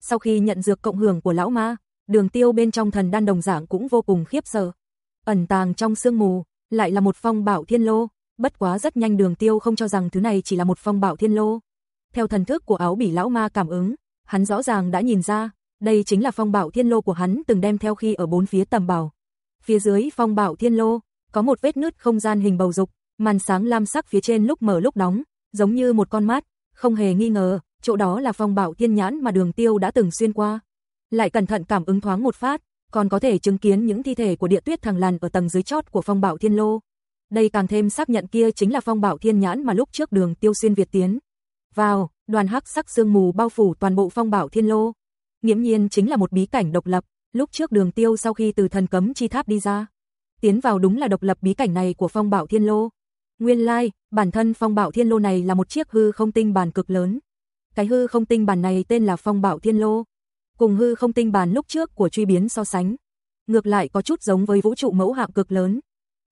Sau khi nhận dược cộng hưởng của lão ma, đường tiêu bên trong thần đan đồng dạng cũng vô cùng khiếp sợ. Ẩn tàng trong sương mù, lại là một phong bảo thiên lô, bất quá rất nhanh đường tiêu không cho rằng thứ này chỉ là một phong bảo thiên lô. Theo thần thức của áo bỉ lão ma cảm ứng, hắn rõ ràng đã nhìn ra, đây chính là phong bảo thiên lô của hắn từng đem theo khi ở bốn phía tầm bảo. Phía dưới phong bảo thiên lô, có một vết nứt không gian hình bầu dục, màn sáng lam sắc phía trên lúc mở lúc đóng, giống như một con mắt, không hề nghi ngờ, chỗ đó là phong bảo thiên nhãn mà đường tiêu đã từng xuyên qua. Lại cẩn thận cảm ứng thoáng một phát, còn có thể chứng kiến những thi thể của địa tuyết thằng lằn ở tầng dưới chót của phong bảo thiên lô. Đây càng thêm xác nhận kia chính là phong bảo thiên nhãn mà lúc trước đường tiêu xuyên Việt tiến. Vào, đoàn hắc sắc sương mù bao phủ toàn bộ phong bảo thiên lô. Nghiễm nhiên chính là một bí cảnh độc lập, lúc trước đường tiêu sau khi từ thần cấm chi tháp đi ra. Tiến vào đúng là độc lập bí cảnh này của phong bảo thiên lô. Nguyên lai, like, bản thân phong bảo thiên lô này là một chiếc hư không tinh bàn cực lớn. Cái hư không tinh bàn này tên là phong bảo thiên lô. Cùng hư không tinh bàn lúc trước của truy biến so sánh. Ngược lại có chút giống với vũ trụ mẫu hạng cực lớn.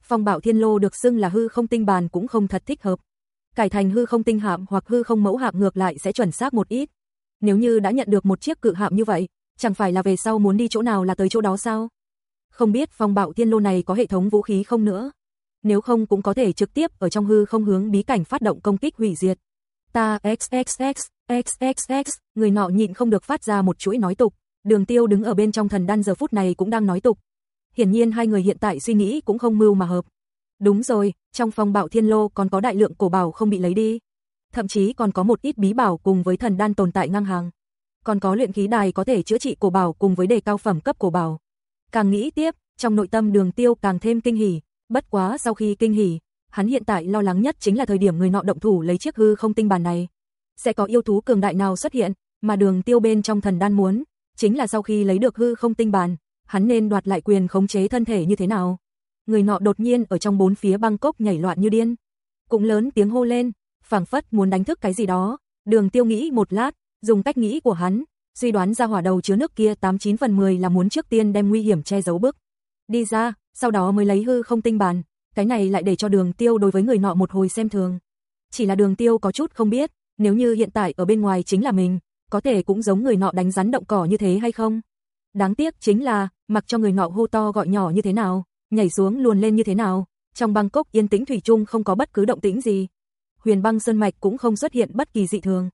Phong bảo thiên lô được xưng là hư không tinh bàn cũng không thật thích hợp. Cải thành hư không tinh hạm hoặc hư không mẫu hạng ngược lại sẽ chuẩn xác một ít. Nếu như đã nhận được một chiếc cự hạm như vậy, chẳng phải là về sau muốn đi chỗ nào là tới chỗ đó sao? Không biết phong bạo thiên lô này có hệ thống vũ khí không nữa? Nếu không cũng có thể trực tiếp ở trong hư không hướng bí cảnh phát động công kích hủy diệt. Ta XXX, XXX, người nọ nhịn không được phát ra một chuỗi nói tục. Đường tiêu đứng ở bên trong thần đan giờ phút này cũng đang nói tục. Hiển nhiên hai người hiện tại suy nghĩ cũng không mưu mà hợp. Đúng rồi, trong phong bạo thiên lô còn có đại lượng cổ bảo không bị lấy đi thậm chí còn có một ít bí bảo cùng với thần đan tồn tại ngang hàng. Còn có luyện khí đài có thể chữa trị cổ bảo cùng với đề cao phẩm cấp cổ bảo. Càng nghĩ tiếp, trong nội tâm đường tiêu càng thêm kinh hỉ, bất quá sau khi kinh hỉ, hắn hiện tại lo lắng nhất chính là thời điểm người nọ động thủ lấy chiếc hư không tinh bàn này. Sẽ có yêu thú cường đại nào xuất hiện, mà đường tiêu bên trong thần đan muốn, chính là sau khi lấy được hư không tinh bàn, hắn nên đoạt lại quyền khống chế thân thể như thế nào. Người nọ đột nhiên ở trong bốn phía băng cốc nhảy loạn như điên. Cũng lớn tiếng hô lên, phảng phất muốn đánh thức cái gì đó. Đường Tiêu nghĩ một lát, dùng cách nghĩ của hắn, suy đoán ra hỏa đầu chứa nước kia 89 phần 10 là muốn trước tiên đem nguy hiểm che giấu bức. Đi ra, sau đó mới lấy hư không tinh bàn, cái này lại để cho Đường Tiêu đối với người nọ một hồi xem thường. Chỉ là Đường Tiêu có chút không biết, nếu như hiện tại ở bên ngoài chính là mình, có thể cũng giống người nọ đánh rắn động cỏ như thế hay không? Đáng tiếc chính là, mặc cho người nọ hô to gọi nhỏ như thế nào, nhảy xuống luồn lên như thế nào, trong Bangkok yên tĩnh thủy chung không có bất cứ động tĩnh gì huyền băng sơn mạch cũng không xuất hiện bất kỳ dị thường.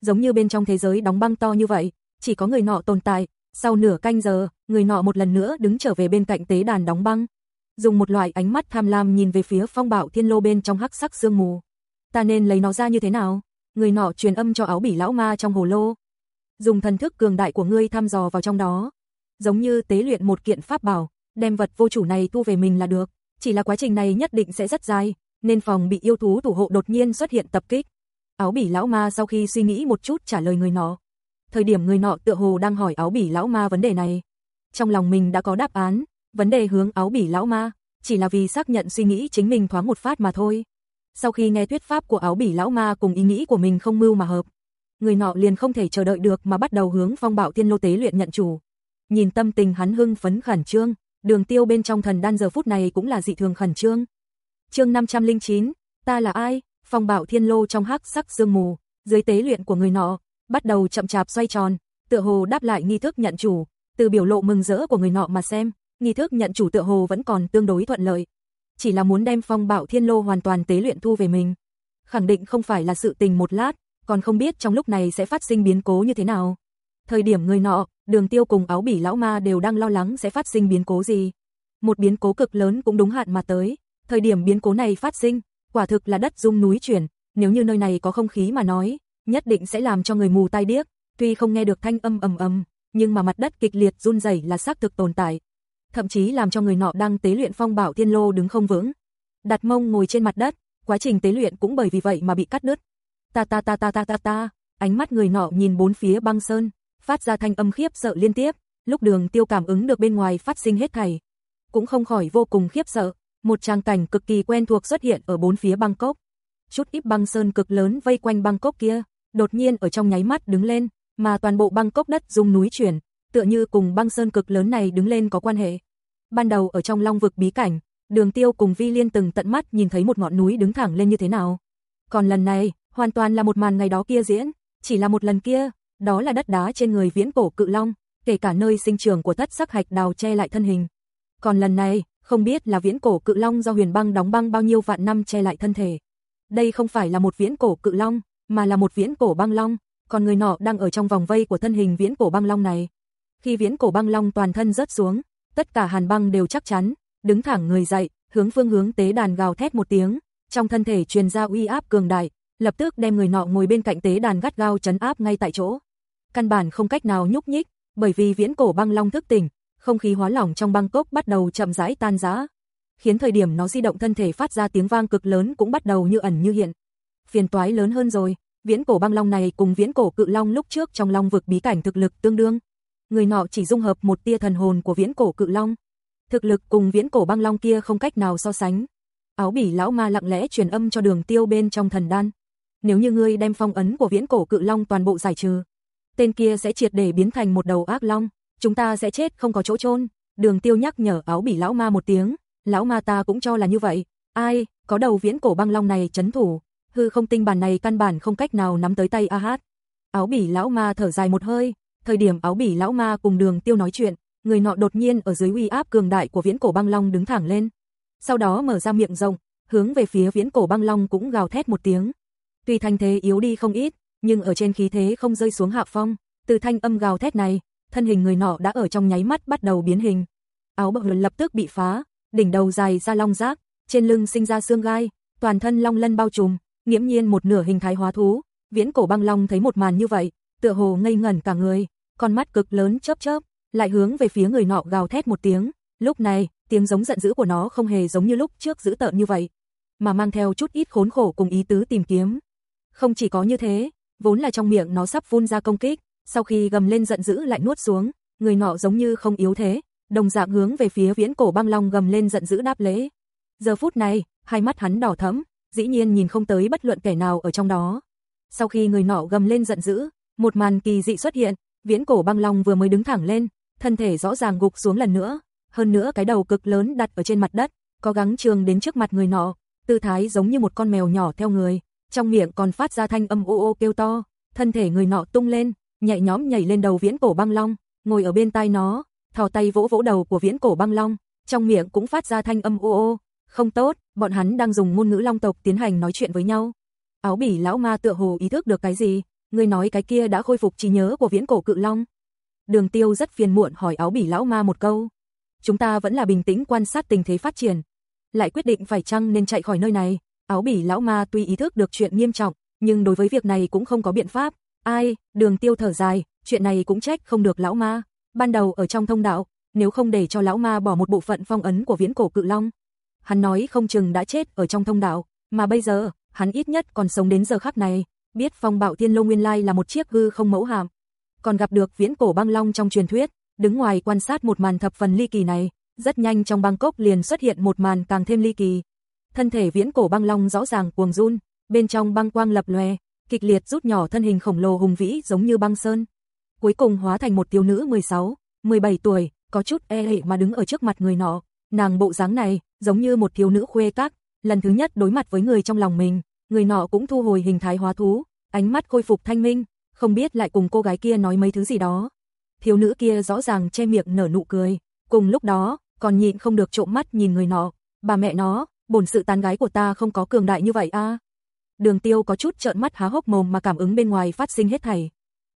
Giống như bên trong thế giới đóng băng to như vậy, chỉ có người nọ tồn tại, sau nửa canh giờ, người nọ một lần nữa đứng trở về bên cạnh tế đàn đóng băng. Dùng một loại ánh mắt tham lam nhìn về phía phong bạo thiên lô bên trong hắc sắc sương mù. Ta nên lấy nó ra như thế nào? Người nọ truyền âm cho áo bỉ lão ma trong hồ lô. Dùng thần thức cường đại của ngươi thăm dò vào trong đó. Giống như tế luyện một kiện pháp bảo, đem vật vô chủ này thu về mình là được. Chỉ là quá trình này nhất định sẽ rất dài, nên phòng bị yêu thú thủ hộ đột nhiên xuất hiện tập kích. Áo bỉ lão ma sau khi suy nghĩ một chút trả lời người nọ. Thời điểm người nọ tựa hồ đang hỏi áo bỉ lão ma vấn đề này. Trong lòng mình đã có đáp án, vấn đề hướng áo bỉ lão ma, chỉ là vì xác nhận suy nghĩ chính mình thoáng một phát mà thôi. Sau khi nghe thuyết pháp của áo bỉ lão ma cùng ý nghĩ của mình không mưu mà hợp, người nọ liền không thể chờ đợi được mà bắt đầu hướng phong bạo thiên lô tế luyện nhận chủ. Nhìn tâm tình hắn hưng phấn khẩn trương, đường tiêu bên trong thần đan giờ phút này cũng là dị thường khẩn trương chương 509, ta là ai? Phong bảo thiên lô trong hắc sắc dương mù, dưới tế luyện của người nọ, bắt đầu chậm chạp xoay tròn, tựa hồ đáp lại nghi thức nhận chủ, từ biểu lộ mừng rỡ của người nọ mà xem, nghi thức nhận chủ tựa hồ vẫn còn tương đối thuận lợi. Chỉ là muốn đem phong bảo thiên lô hoàn toàn tế luyện thu về mình. khẳng định không phải là sự tình một lát, còn không biết trong lúc này sẽ phát sinh biến cố như thế nào. Thời điểm người nọ, đường tiêu cùng áo bỉ lão ma đều đang lo lắng sẽ phát sinh biến cố gì. Một biến cố cực lớn cũng đúng hạn mà tới, thời điểm biến cố này phát sinh, quả thực là đất rung núi chuyển, nếu như nơi này có không khí mà nói, nhất định sẽ làm cho người mù tai điếc, tuy không nghe được thanh âm ầm ầm, nhưng mà mặt đất kịch liệt run rẩy là xác thực tồn tại. Thậm chí làm cho người nọ đang tế luyện phong bảo thiên lô đứng không vững. Đặt mông ngồi trên mặt đất, quá trình tế luyện cũng bởi vì vậy mà bị cắt đứt. Ta ta ta ta ta ta ta, ánh mắt người nọ nhìn bốn phía băng sơn, phát ra thanh âm khiếp sợ liên tiếp, lúc đường tiêu cảm ứng được bên ngoài phát sinh hết thảy. Cũng không khỏi vô cùng khiếp sợ, một trang cảnh cực kỳ quen thuộc xuất hiện ở bốn phía Bangkok. Chút ít băng sơn cực lớn vây quanh Bangkok kia, đột nhiên ở trong nháy mắt đứng lên, mà toàn bộ Bangkok đất rung núi chuyển, tựa như cùng băng sơn cực lớn này đứng lên có quan hệ. Ban đầu ở trong long vực bí cảnh, Đường Tiêu cùng Vi Liên từng tận mắt nhìn thấy một ngọn núi đứng thẳng lên như thế nào. Còn lần này, hoàn toàn là một màn ngày đó kia diễn, chỉ là một lần kia, đó là đất đá trên người viễn cổ cự long, kể cả nơi sinh trưởng của thất sắc hạch đào che lại thân hình. Còn lần này, không biết là viễn cổ cự long do huyền băng đóng băng bao nhiêu vạn năm che lại thân thể. Đây không phải là một viễn cổ cự long, mà là một viễn cổ băng long, còn người nọ đang ở trong vòng vây của thân hình viễn cổ băng long này. Khi viễn cổ băng long toàn thân rớt xuống, tất cả hàn băng đều chắc chắn, đứng thẳng người dậy, hướng phương hướng tế đàn gào thét một tiếng, trong thân thể truyền ra uy áp cường đại, lập tức đem người nọ ngồi bên cạnh tế đàn gắt gao chấn áp ngay tại chỗ. Căn bản không cách nào nhúc nhích, bởi vì viễn cổ băng long thức tỉnh, không khí hóa lỏng trong băng cốc bắt đầu chậm rãi tan rã, khiến thời điểm nó di động thân thể phát ra tiếng vang cực lớn cũng bắt đầu như ẩn như hiện. Phiền toái lớn hơn rồi, viễn cổ băng long này cùng viễn cổ cự long lúc trước trong long vực bí cảnh thực lực tương đương. Người nọ chỉ dung hợp một tia thần hồn của viễn cổ cự long. Thực lực cùng viễn cổ băng long kia không cách nào so sánh. Áo bỉ lão ma lặng lẽ truyền âm cho đường tiêu bên trong thần đan. Nếu như ngươi đem phong ấn của viễn cổ cự long toàn bộ giải trừ, tên kia sẽ triệt để biến thành một đầu ác long, chúng ta sẽ chết không có chỗ chôn. Đường tiêu nhắc nhở áo bỉ lão ma một tiếng, lão ma ta cũng cho là như vậy. Ai, có đầu viễn cổ băng long này chấn thủ, hư không tinh bản này căn bản không cách nào nắm tới tay A Hát. Áo bỉ lão ma thở dài một hơi, thời điểm áo bỉ lão ma cùng đường tiêu nói chuyện, người nọ đột nhiên ở dưới uy áp cường đại của viễn cổ băng long đứng thẳng lên. Sau đó mở ra miệng rộng, hướng về phía viễn cổ băng long cũng gào thét một tiếng. Tuy thanh thế yếu đi không ít, nhưng ở trên khí thế không rơi xuống hạ phong, từ thanh âm gào thét này, thân hình người nọ đã ở trong nháy mắt bắt đầu biến hình. Áo bờ lập tức bị phá, đỉnh đầu dài ra long giác, trên lưng sinh ra xương gai, toàn thân long lân bao trùm, nghiễm nhiên một nửa hình thái hóa thú. Viễn cổ băng long thấy một màn như vậy, tựa hồ ngây ngẩn cả người, con mắt cực lớn chớp chớp, lại hướng về phía người nọ gào thét một tiếng. Lúc này, tiếng giống giận dữ của nó không hề giống như lúc trước dữ tợn như vậy, mà mang theo chút ít khốn khổ cùng ý tứ tìm kiếm. Không chỉ có như thế, vốn là trong miệng nó sắp phun ra công kích, sau khi gầm lên giận dữ lại nuốt xuống, người nọ giống như không yếu thế, đồng dạng hướng về phía viễn cổ băng long gầm lên giận dữ đáp lễ. Giờ phút này, hai mắt hắn đỏ thẫm, dĩ nhiên nhìn không tới bất luận kẻ nào ở trong đó. Sau khi người nọ gầm lên giận dữ, một màn kỳ dị xuất hiện, viễn cổ băng long vừa mới đứng thẳng lên, thân thể rõ ràng gục xuống lần nữa, hơn nữa cái đầu cực lớn đặt ở trên mặt đất, có gắng trường đến trước mặt người nọ, tư thái giống như một con mèo nhỏ theo người, trong miệng còn phát ra thanh âm ô ô kêu to, thân thể người nọ tung lên, nhẹ nhóm nhảy lên đầu viễn cổ băng long, ngồi ở bên tai nó, thò tay vỗ vỗ đầu của viễn cổ băng long, trong miệng cũng phát ra thanh âm ô ô, không tốt, bọn hắn đang dùng ngôn ngữ long tộc tiến hành nói chuyện với nhau. Áo bỉ lão ma tựa hồ ý thức được cái gì, người nói cái kia đã khôi phục trí nhớ của viễn cổ cự long. Đường tiêu rất phiền muộn hỏi áo bỉ lão ma một câu. Chúng ta vẫn là bình tĩnh quan sát tình thế phát triển. Lại quyết định phải chăng nên chạy khỏi nơi này. Áo bỉ lão ma tuy ý thức được chuyện nghiêm trọng, nhưng đối với việc này cũng không có biện pháp. Ai, đường tiêu thở dài, chuyện này cũng trách không được lão ma. Ban đầu ở trong thông đạo, nếu không để cho lão ma bỏ một bộ phận phong ấn của viễn cổ cự long. Hắn nói không chừng đã chết ở trong thông đạo, mà bây giờ, hắn ít nhất còn sống đến giờ khắc này, biết phong bạo tiên lô nguyên lai là một chiếc hư không mẫu hàm Còn gặp được viễn cổ băng long trong truyền thuyết, đứng ngoài quan sát một màn thập phần ly kỳ này, rất nhanh trong Bangkok liền xuất hiện một màn càng thêm ly kỳ. Thân thể viễn cổ băng long rõ ràng cuồng run, bên trong băng quang lập lòe, kịch liệt rút nhỏ thân hình khổng lồ hùng vĩ giống như băng sơn. Cuối cùng hóa thành một thiếu nữ 16, 17 tuổi, có chút e lệ mà đứng ở trước mặt người nọ. Nàng bộ dáng này, giống như một thiếu nữ khuê các, lần thứ nhất đối mặt với người trong lòng mình, người nọ cũng thu hồi hình thái hóa thú, ánh mắt khôi phục thanh minh, không biết lại cùng cô gái kia nói mấy thứ gì đó. Thiếu nữ kia rõ ràng che miệng nở nụ cười, cùng lúc đó, còn nhịn không được trộm mắt nhìn người nọ, bà mẹ nó, bổn sự tán gái của ta không có cường đại như vậy a. Đường Tiêu có chút trợn mắt há hốc mồm mà cảm ứng bên ngoài phát sinh hết thảy.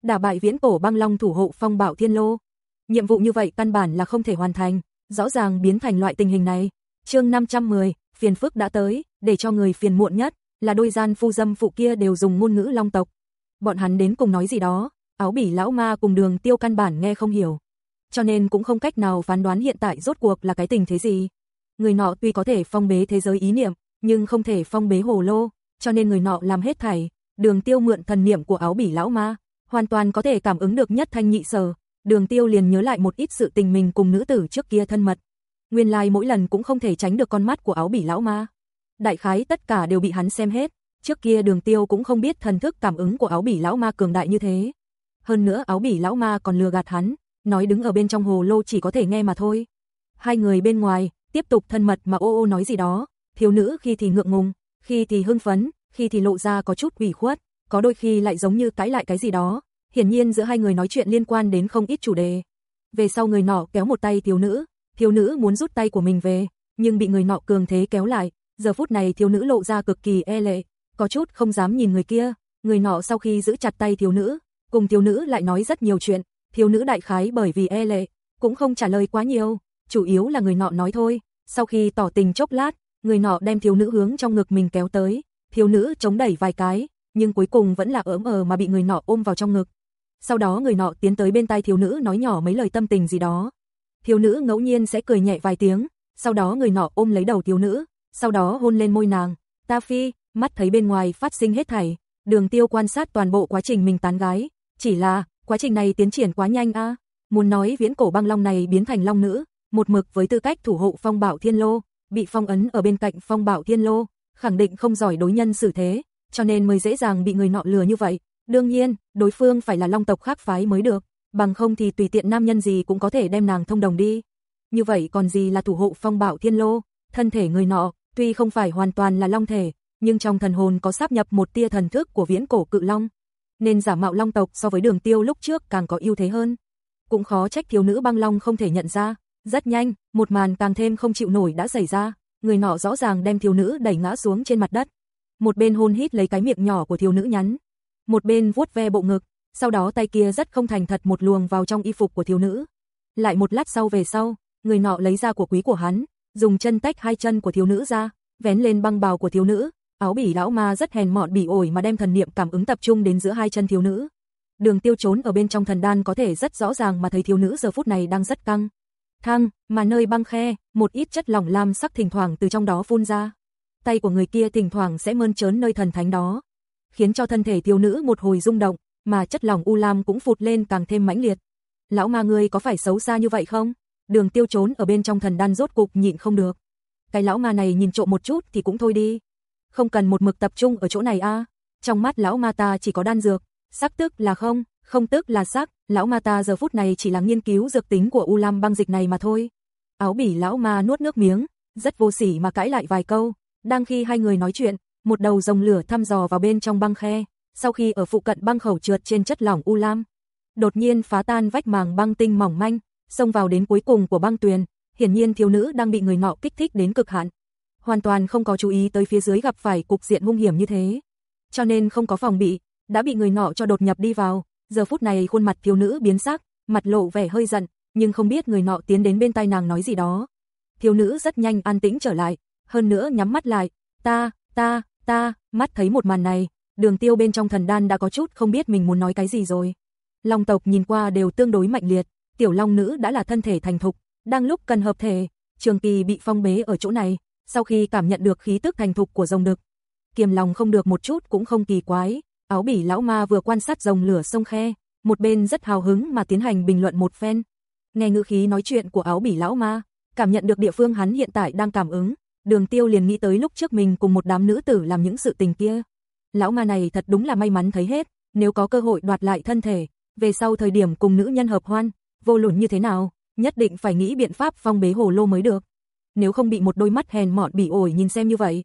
Đả bại viễn cổ băng long thủ hộ phong bảo thiên lô. Nhiệm vụ như vậy căn bản là không thể hoàn thành, rõ ràng biến thành loại tình hình này. Chương 510, phiền phức đã tới, để cho người phiền muộn nhất là đôi gian phu dâm phụ kia đều dùng ngôn ngữ long tộc. Bọn hắn đến cùng nói gì đó, áo bỉ lão ma cùng đường tiêu căn bản nghe không hiểu. Cho nên cũng không cách nào phán đoán hiện tại rốt cuộc là cái tình thế gì. Người nọ tuy có thể phong bế thế giới ý niệm, nhưng không thể phong bế hồ lô, cho nên người nọ làm hết thảy. Đường tiêu mượn thần niệm của áo bỉ lão ma, hoàn toàn có thể cảm ứng được nhất thanh nhị sở. Đường tiêu liền nhớ lại một ít sự tình mình cùng nữ tử trước kia thân mật. Nguyên lai like mỗi lần cũng không thể tránh được con mắt của áo bỉ lão ma. Đại khái tất cả đều bị hắn xem hết, trước kia đường tiêu cũng không biết thần thức cảm ứng của áo bỉ lão ma cường đại như thế. Hơn nữa áo bỉ lão ma còn lừa gạt hắn, nói đứng ở bên trong hồ lô chỉ có thể nghe mà thôi. Hai người bên ngoài, tiếp tục thân mật mà ô ô nói gì đó, thiếu nữ khi thì ngượng ngùng, khi thì hưng phấn, khi thì lộ ra có chút ủy khuất, có đôi khi lại giống như cãi lại cái gì đó. Hiển nhiên giữa hai người nói chuyện liên quan đến không ít chủ đề. Về sau người nọ kéo một tay thiếu nữ, thiếu nữ muốn rút tay của mình về, nhưng bị người nọ cường thế kéo lại, giờ phút này thiếu nữ lộ ra cực kỳ e lệ, có chút không dám nhìn người kia, người nọ sau khi giữ chặt tay thiếu nữ, cùng thiếu nữ lại nói rất nhiều chuyện, thiếu nữ đại khái bởi vì e lệ, cũng không trả lời quá nhiều, chủ yếu là người nọ nói thôi, sau khi tỏ tình chốc lát, người nọ đem thiếu nữ hướng trong ngực mình kéo tới, thiếu nữ chống đẩy vài cái, nhưng cuối cùng vẫn là ớm ờ mà bị người nọ ôm vào trong ngực. Sau đó người nọ tiến tới bên tai thiếu nữ nói nhỏ mấy lời tâm tình gì đó. Thiếu nữ ngẫu nhiên sẽ cười nhẹ vài tiếng, sau đó người nọ ôm lấy đầu thiếu nữ, sau đó hôn lên môi nàng. Ta phi, mắt thấy bên ngoài phát sinh hết thảy, đường tiêu quan sát toàn bộ quá trình mình tán gái, chỉ là, quá trình này tiến triển quá nhanh a muốn nói viễn cổ băng long này biến thành long nữ, một mực với tư cách thủ hộ phong bảo thiên lô, bị phong ấn ở bên cạnh phong bảo thiên lô, khẳng định không giỏi đối nhân xử thế, cho nên mới dễ dàng bị người nọ lừa như vậy. Đương nhiên, đối phương phải là long tộc khác phái mới được, bằng không thì tùy tiện nam nhân gì cũng có thể đem nàng thông đồng đi. Như vậy còn gì là thủ hộ phong bảo thiên lô, thân thể người nọ, tuy không phải hoàn toàn là long thể, nhưng trong thần hồn có sáp nhập một tia thần thức của viễn cổ cự long, nên giả mạo long tộc so với đường tiêu lúc trước càng có ưu thế hơn. Cũng khó trách thiếu nữ băng long không thể nhận ra, rất nhanh, một màn càng thêm không chịu nổi đã xảy ra, người nọ rõ ràng đem thiếu nữ đẩy ngã xuống trên mặt đất. Một bên hôn hít lấy cái miệng nhỏ của thiếu nữ nhắn, một bên vuốt ve bộ ngực, sau đó tay kia rất không thành thật một luồng vào trong y phục của thiếu nữ. Lại một lát sau về sau, người nọ lấy ra của quý của hắn, dùng chân tách hai chân của thiếu nữ ra, vén lên băng bào của thiếu nữ, áo bỉ lão ma rất hèn mọn bỉ ổi mà đem thần niệm cảm ứng tập trung đến giữa hai chân thiếu nữ. Đường tiêu trốn ở bên trong thần đan có thể rất rõ ràng mà thấy thiếu nữ giờ phút này đang rất căng. Thăng, mà nơi băng khe, một ít chất lỏng lam sắc thỉnh thoảng từ trong đó phun ra. Tay của người kia thỉnh thoảng sẽ mơn trớn nơi thần thánh đó, khiến cho thân thể thiếu nữ một hồi rung động, mà chất lỏng u lam cũng phụt lên càng thêm mãnh liệt. Lão ma ngươi có phải xấu xa như vậy không? Đường tiêu trốn ở bên trong thần đan rốt cục nhịn không được. Cái lão ma này nhìn trộm một chút thì cũng thôi đi. Không cần một mực tập trung ở chỗ này a. Trong mắt lão ma ta chỉ có đan dược, sắc tức là không, không tức là sắc, lão ma ta giờ phút này chỉ là nghiên cứu dược tính của u lam băng dịch này mà thôi. Áo bỉ lão ma nuốt nước miếng, rất vô sỉ mà cãi lại vài câu, đang khi hai người nói chuyện, một đầu rồng lửa thăm dò vào bên trong băng khe, sau khi ở phụ cận băng khẩu trượt trên chất lỏng u lam, đột nhiên phá tan vách màng băng tinh mỏng manh, xông vào đến cuối cùng của băng tuyền, hiển nhiên thiếu nữ đang bị người nọ kích thích đến cực hạn. Hoàn toàn không có chú ý tới phía dưới gặp phải cục diện hung hiểm như thế. Cho nên không có phòng bị, đã bị người nọ cho đột nhập đi vào, giờ phút này khuôn mặt thiếu nữ biến sắc, mặt lộ vẻ hơi giận, nhưng không biết người nọ tiến đến bên tai nàng nói gì đó. Thiếu nữ rất nhanh an tĩnh trở lại, hơn nữa nhắm mắt lại, ta, ta, ta, mắt thấy một màn này, đường tiêu bên trong thần đan đã có chút không biết mình muốn nói cái gì rồi. Long tộc nhìn qua đều tương đối mạnh liệt, tiểu long nữ đã là thân thể thành thục, đang lúc cần hợp thể, trường kỳ bị phong bế ở chỗ này, sau khi cảm nhận được khí tức thành thục của rồng đực. Kiềm lòng không được một chút cũng không kỳ quái, áo bỉ lão ma vừa quan sát dòng lửa sông khe, một bên rất hào hứng mà tiến hành bình luận một phen. Nghe ngữ khí nói chuyện của áo bỉ lão ma, cảm nhận được địa phương hắn hiện tại đang cảm ứng, đường tiêu liền nghĩ tới lúc trước mình cùng một đám nữ tử làm những sự tình kia. Lão ma này thật đúng là may mắn thấy hết, nếu có cơ hội đoạt lại thân thể, về sau thời điểm cùng nữ nhân hợp hoan, vô luận như thế nào, nhất định phải nghĩ biện pháp phong bế hồ lô mới được. Nếu không bị một đôi mắt hèn mọn bị ổi nhìn xem như vậy,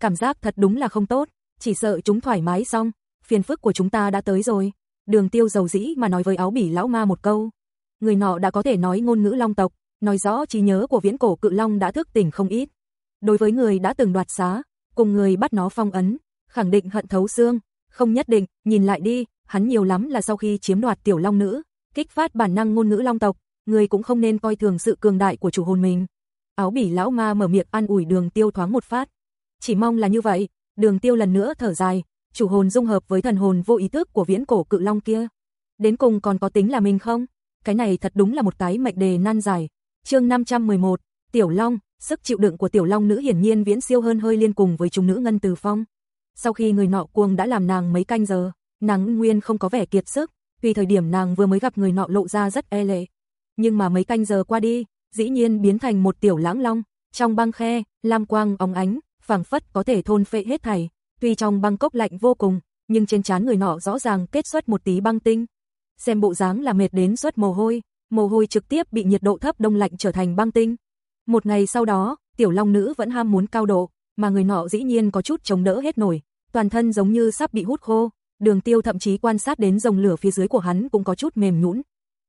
cảm giác thật đúng là không tốt, chỉ sợ chúng thoải mái xong, phiền phức của chúng ta đã tới rồi. Đường tiêu dầu dĩ mà nói với áo bỉ lão ma một câu. Người nọ đã có thể nói ngôn ngữ long tộc, nói rõ trí nhớ của viễn cổ cự long đã thức tỉnh không ít. Đối với người đã từng đoạt xá, cùng người bắt nó phong ấn, khẳng định hận thấu xương, không nhất định, nhìn lại đi, hắn nhiều lắm là sau khi chiếm đoạt tiểu long nữ, kích phát bản năng ngôn ngữ long tộc, người cũng không nên coi thường sự cường đại của chủ hồn mình. Áo bỉ lão ma mở miệng an ủi đường tiêu thoáng một phát. Chỉ mong là như vậy, đường tiêu lần nữa thở dài, chủ hồn dung hợp với thần hồn vô ý thức của viễn cổ cự long kia. Đến cùng còn có tính là mình không? Cái này thật đúng là một cái mệnh đề nan giải. chương 511, Tiểu Long, sức chịu đựng của Tiểu Long nữ hiển nhiên viễn siêu hơn hơi liên cùng với chúng nữ Ngân Từ Phong. Sau khi người nọ cuồng đã làm nàng mấy canh giờ, nàng nguyên không có vẻ kiệt sức, tuy thời điểm nàng vừa mới gặp người nọ lộ ra rất e lệ. Nhưng mà mấy canh giờ qua đi, dĩ nhiên biến thành một tiểu lãng long, trong băng khe, lam quang óng ánh, phảng phất có thể thôn phệ hết thảy, tuy trong băng cốc lạnh vô cùng, nhưng trên trán người nọ rõ ràng kết xuất một tí băng tinh. Xem bộ dáng là mệt đến xuất mồ hôi, mồ hôi trực tiếp bị nhiệt độ thấp đông lạnh trở thành băng tinh. Một ngày sau đó, tiểu long nữ vẫn ham muốn cao độ, mà người nọ dĩ nhiên có chút chống đỡ hết nổi, toàn thân giống như sắp bị hút khô, Đường Tiêu thậm chí quan sát đến dòng lửa phía dưới của hắn cũng có chút mềm nhũn.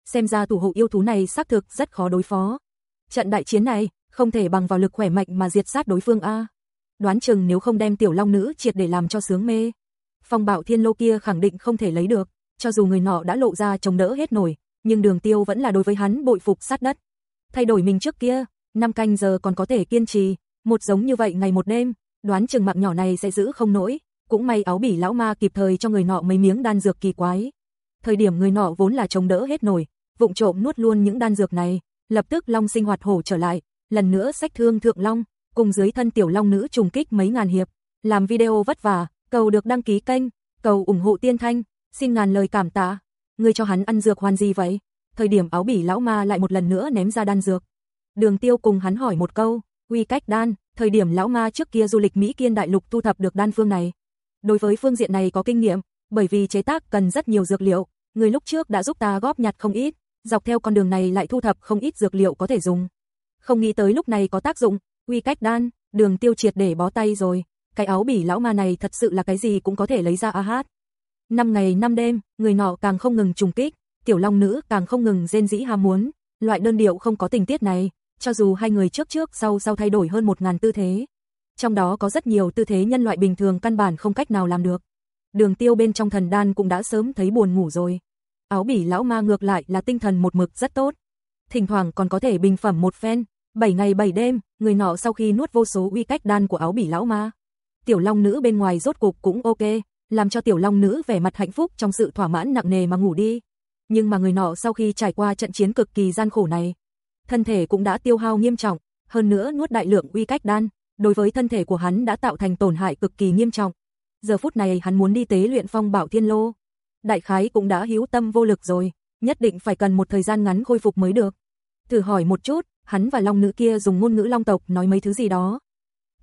Xem ra thủ hộ yêu thú này xác thực rất khó đối phó. Trận đại chiến này, không thể bằng vào lực khỏe mạnh mà diệt sát đối phương a. Đoán chừng nếu không đem tiểu long nữ triệt để làm cho sướng mê, phong bạo thiên lô kia khẳng định không thể lấy được, cho dù người nọ đã lộ ra chống đỡ hết nổi, nhưng đường tiêu vẫn là đối với hắn bội phục sát đất. Thay đổi mình trước kia, năm canh giờ còn có thể kiên trì, một giống như vậy ngày một đêm, đoán chừng mạng nhỏ này sẽ giữ không nổi, cũng may áo bỉ lão ma kịp thời cho người nọ mấy miếng đan dược kỳ quái. Thời điểm người nọ vốn là chống đỡ hết nổi, vụng trộm nuốt luôn những đan dược này, lập tức long sinh hoạt hổ trở lại, lần nữa sách thương thượng long, cùng dưới thân tiểu long nữ trùng kích mấy ngàn hiệp, làm video vất vả, cầu được đăng ký kênh, cầu ủng hộ tiên thanh, xin ngàn lời cảm tạ. Người cho hắn ăn dược hoàn gì vậy? Thời điểm áo bỉ lão ma lại một lần nữa ném ra đan dược. Đường tiêu cùng hắn hỏi một câu, quy cách đan, thời điểm lão ma trước kia du lịch Mỹ kiên đại lục thu thập được đan phương này. Đối với phương diện này có kinh nghiệm, bởi vì chế tác cần rất nhiều dược liệu, người lúc trước đã giúp ta góp nhặt không ít, dọc theo con đường này lại thu thập không ít dược liệu có thể dùng. Không nghĩ tới lúc này có tác dụng, quy cách đan, đường tiêu triệt để bó tay rồi, cái áo bỉ lão ma này thật sự là cái gì cũng có thể lấy ra a hát. Năm ngày năm đêm, người nọ càng không ngừng trùng kích, tiểu long nữ càng không ngừng rên dĩ ham muốn, loại đơn điệu không có tình tiết này, cho dù hai người trước trước sau sau thay đổi hơn một ngàn tư thế, trong đó có rất nhiều tư thế nhân loại bình thường căn bản không cách nào làm được. Đường tiêu bên trong thần đan cũng đã sớm thấy buồn ngủ rồi. Áo bỉ lão ma ngược lại là tinh thần một mực rất tốt. Thỉnh thoảng còn có thể bình phẩm một phen, 7 ngày 7 đêm, người nọ sau khi nuốt vô số uy cách đan của áo bỉ lão ma. Tiểu long nữ bên ngoài rốt cục cũng ok, làm cho tiểu long nữ vẻ mặt hạnh phúc trong sự thỏa mãn nặng nề mà ngủ đi. Nhưng mà người nọ sau khi trải qua trận chiến cực kỳ gian khổ này, thân thể cũng đã tiêu hao nghiêm trọng, hơn nữa nuốt đại lượng uy cách đan, đối với thân thể của hắn đã tạo thành tổn hại cực kỳ nghiêm trọng. Giờ phút này hắn muốn đi tế luyện phong bảo thiên lô. Đại khái cũng đã hiếu tâm vô lực rồi, nhất định phải cần một thời gian ngắn khôi phục mới được. Thử hỏi một chút, hắn và long nữ kia dùng ngôn ngữ long tộc nói mấy thứ gì đó.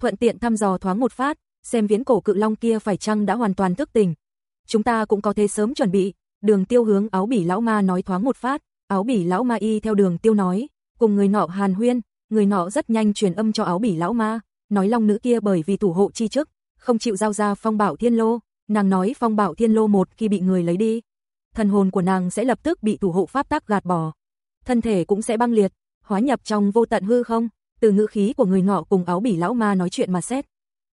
Thuận tiện thăm dò thoáng một phát, xem viễn cổ cự long kia phải chăng đã hoàn toàn thức tỉnh. Chúng ta cũng có thể sớm chuẩn bị, đường tiêu hướng áo bỉ lão ma nói thoáng một phát, áo bỉ lão ma y theo đường tiêu nói, cùng người nọ hàn huyên, người nọ rất nhanh truyền âm cho áo bỉ lão ma, nói long nữ kia bởi vì thủ hộ chi chức, không chịu giao ra phong bảo thiên lô, nàng nói phong bảo thiên lô một khi bị người lấy đi, thần hồn của nàng sẽ lập tức bị thủ hộ pháp tác gạt bỏ, thân thể cũng sẽ băng liệt, hóa nhập trong vô tận hư không, từ ngữ khí của người ngọ cùng áo bỉ lão ma nói chuyện mà xét.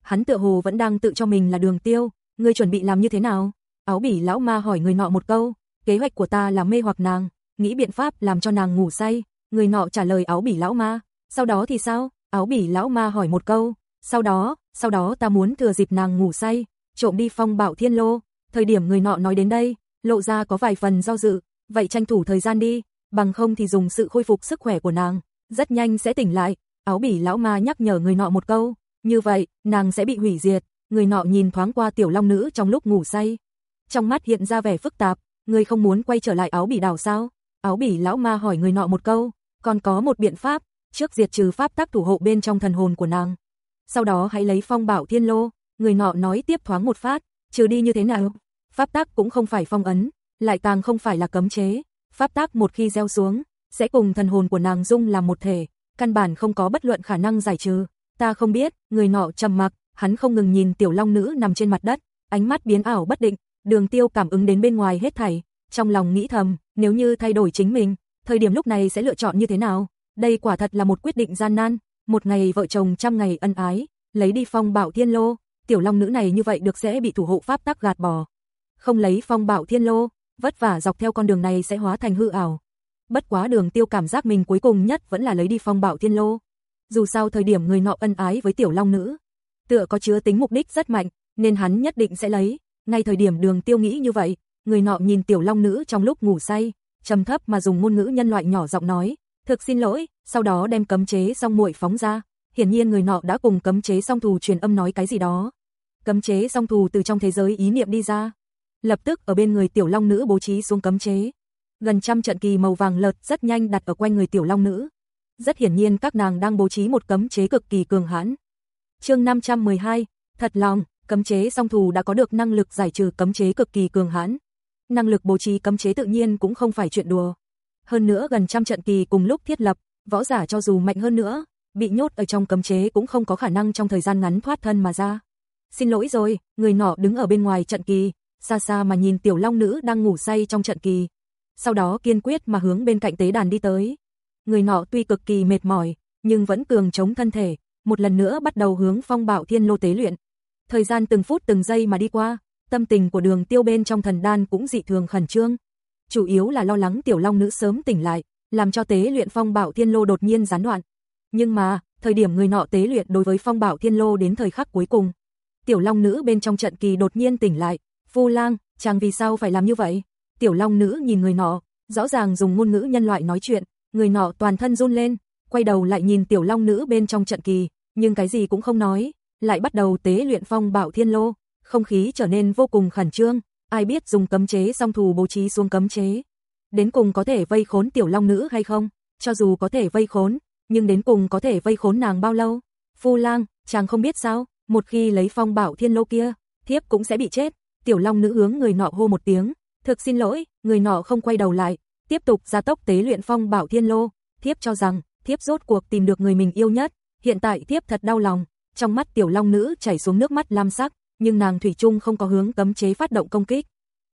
Hắn tựa hồ vẫn đang tự cho mình là đường tiêu, ngươi chuẩn bị làm như thế nào? Áo bỉ lão ma hỏi người nọ một câu, kế hoạch của ta là mê hoặc nàng, nghĩ biện pháp làm cho nàng ngủ say, người nọ trả lời áo bỉ lão ma, sau đó thì sao? Áo bỉ lão ma hỏi một câu, sau đó, sau đó ta muốn thừa dịp nàng ngủ say, trộm đi phong bảo thiên lô, thời điểm người nọ nói đến đây, lộ ra có vài phần do dự, vậy tranh thủ thời gian đi, bằng không thì dùng sự khôi phục sức khỏe của nàng, rất nhanh sẽ tỉnh lại, áo bỉ lão ma nhắc nhở người nọ một câu, như vậy, nàng sẽ bị hủy diệt, người nọ nhìn thoáng qua tiểu long nữ trong lúc ngủ say. Trong mắt hiện ra vẻ phức tạp, người không muốn quay trở lại áo bỉ đảo sao? Áo bỉ lão ma hỏi người nọ một câu, còn có một biện pháp, trước diệt trừ pháp tắc thủ hộ bên trong thần hồn của nàng. Sau đó hãy lấy phong bảo thiên lô, người nọ nói tiếp thoáng một phát, trừ đi như thế nào? Pháp tắc cũng không phải phong ấn, lại càng không phải là cấm chế. Pháp tác một khi gieo xuống, sẽ cùng thần hồn của nàng dung làm một thể, căn bản không có bất luận khả năng giải trừ. Ta không biết, người nọ trầm mặc, hắn không ngừng nhìn tiểu long nữ nằm trên mặt đất, ánh mắt biến ảo bất định, đường tiêu cảm ứng đến bên ngoài hết thảy, trong lòng nghĩ thầm, nếu như thay đổi chính mình, thời điểm lúc này sẽ lựa chọn như thế nào? Đây quả thật là một quyết định gian nan, một ngày vợ chồng trăm ngày ân ái, lấy đi phong bảo thiên lô, tiểu long nữ này như vậy được sẽ bị thủ hộ pháp tắc gạt bỏ. Không lấy phong bạo thiên lô, vất vả dọc theo con đường này sẽ hóa thành hư ảo. Bất quá đường tiêu cảm giác mình cuối cùng nhất vẫn là lấy đi phong bạo thiên lô. Dù sao thời điểm người nọ ân ái với tiểu long nữ, tựa có chứa tính mục đích rất mạnh, nên hắn nhất định sẽ lấy. Ngay thời điểm đường tiêu nghĩ như vậy, người nọ nhìn tiểu long nữ trong lúc ngủ say, trầm thấp mà dùng ngôn ngữ nhân loại nhỏ giọng nói, thực xin lỗi, sau đó đem cấm chế xong muội phóng ra. Hiển nhiên người nọ đã cùng cấm chế song thù truyền âm nói cái gì đó. Cấm chế song thù từ trong thế giới ý niệm đi ra. Lập tức ở bên người tiểu long nữ bố trí xuống cấm chế. Gần trăm trận kỳ màu vàng lợt rất nhanh đặt ở quanh người tiểu long nữ. Rất hiển nhiên các nàng đang bố trí một cấm chế cực kỳ cường hãn. Chương 512, thật lòng, cấm chế song thù đã có được năng lực giải trừ cấm chế cực kỳ cường hãn. Năng lực bố trí cấm chế tự nhiên cũng không phải chuyện đùa. Hơn nữa gần trăm trận kỳ cùng lúc thiết lập, võ giả cho dù mạnh hơn nữa, bị nhốt ở trong cấm chế cũng không có khả năng trong thời gian ngắn thoát thân mà ra. Xin lỗi rồi, người nọ đứng ở bên ngoài trận kỳ, xa xa mà nhìn tiểu long nữ đang ngủ say trong trận kỳ. Sau đó kiên quyết mà hướng bên cạnh tế đàn đi tới. Người nọ tuy cực kỳ mệt mỏi, nhưng vẫn cường chống thân thể, một lần nữa bắt đầu hướng phong bạo thiên lô tế luyện. Thời gian từng phút từng giây mà đi qua, tâm tình của đường tiêu bên trong thần đan cũng dị thường khẩn trương. Chủ yếu là lo lắng tiểu long nữ sớm tỉnh lại, làm cho tế luyện phong bảo thiên lô đột nhiên gián đoạn. Nhưng mà, thời điểm người nọ tế luyện đối với phong bảo thiên lô đến thời khắc cuối cùng. Tiểu long nữ bên trong trận kỳ đột nhiên tỉnh lại, phu lang, chàng vì sao phải làm như vậy? Tiểu long nữ nhìn người nọ, rõ ràng dùng ngôn ngữ nhân loại nói chuyện, người nọ toàn thân run lên, quay đầu lại nhìn tiểu long nữ bên trong trận kỳ, nhưng cái gì cũng không nói, lại bắt đầu tế luyện phong bảo thiên lô, không khí trở nên vô cùng khẩn trương, ai biết dùng cấm chế song thù bố trí xuống cấm chế. Đến cùng có thể vây khốn tiểu long nữ hay không? Cho dù có thể vây khốn, nhưng đến cùng có thể vây khốn nàng bao lâu? Phu lang, chàng không biết sao, một khi lấy phong bảo thiên lô kia, thiếp cũng sẽ bị chết. Tiểu long nữ hướng người nọ hô một tiếng, thực xin lỗi, người nọ không quay đầu lại, tiếp tục gia tốc tế luyện phong bảo thiên lô. Thiếp cho rằng, thiếp rốt cuộc tìm được người mình yêu nhất, hiện tại thiếp thật đau lòng. Trong mắt tiểu long nữ chảy xuống nước mắt lam sắc, nhưng nàng thủy chung không có hướng cấm chế phát động công kích.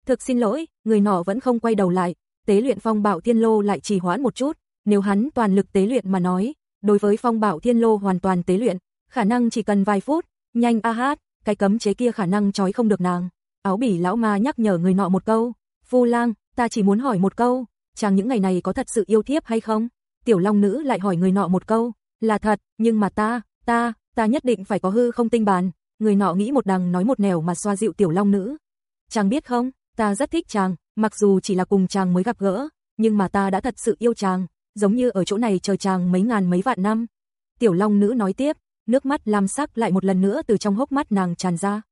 Thực xin lỗi, người nọ vẫn không quay đầu lại, tế luyện phong bảo thiên lô lại trì hoãn một chút, nếu hắn toàn lực tế luyện mà nói, đối với phong bảo thiên lô hoàn toàn tế luyện, khả năng chỉ cần vài phút, nhanh a hát, cái cấm chế kia khả năng trói không được nàng. Áo bỉ lão ma nhắc nhở người nọ một câu, Phu lang, ta chỉ muốn hỏi một câu, chàng những ngày này có thật sự yêu thiếp hay không? Tiểu long nữ lại hỏi người nọ một câu, là thật, nhưng mà ta, ta, ta nhất định phải có hư không tinh bàn, người nọ nghĩ một đằng nói một nẻo mà xoa dịu tiểu long nữ. Chàng biết không, ta rất thích chàng, mặc dù chỉ là cùng chàng mới gặp gỡ, nhưng mà ta đã thật sự yêu chàng, giống như ở chỗ này chờ chàng mấy ngàn mấy vạn năm. Tiểu long nữ nói tiếp, nước mắt lam sắc lại một lần nữa từ trong hốc mắt nàng tràn ra.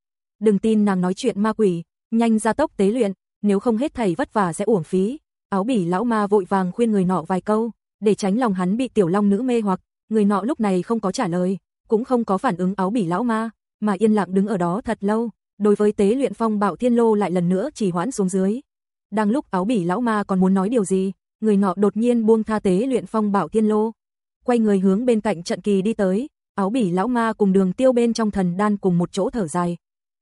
Đừng tin nàng nói chuyện ma quỷ, nhanh ra tốc tế luyện, nếu không hết thầy vất vả sẽ uổng phí. Áo bỉ lão ma vội vàng khuyên người nọ vài câu, để tránh lòng hắn bị tiểu long nữ mê hoặc, người nọ lúc này không có trả lời, cũng không có phản ứng áo bỉ lão ma, mà yên lặng đứng ở đó thật lâu, đối với tế luyện phong bạo thiên lô lại lần nữa chỉ hoãn xuống dưới. Đang lúc áo bỉ lão ma còn muốn nói điều gì, người nọ đột nhiên buông tha tế luyện phong bạo thiên lô. Quay người hướng bên cạnh trận kỳ đi tới, áo bỉ lão ma cùng đường tiêu bên trong thần đan cùng một chỗ thở dài.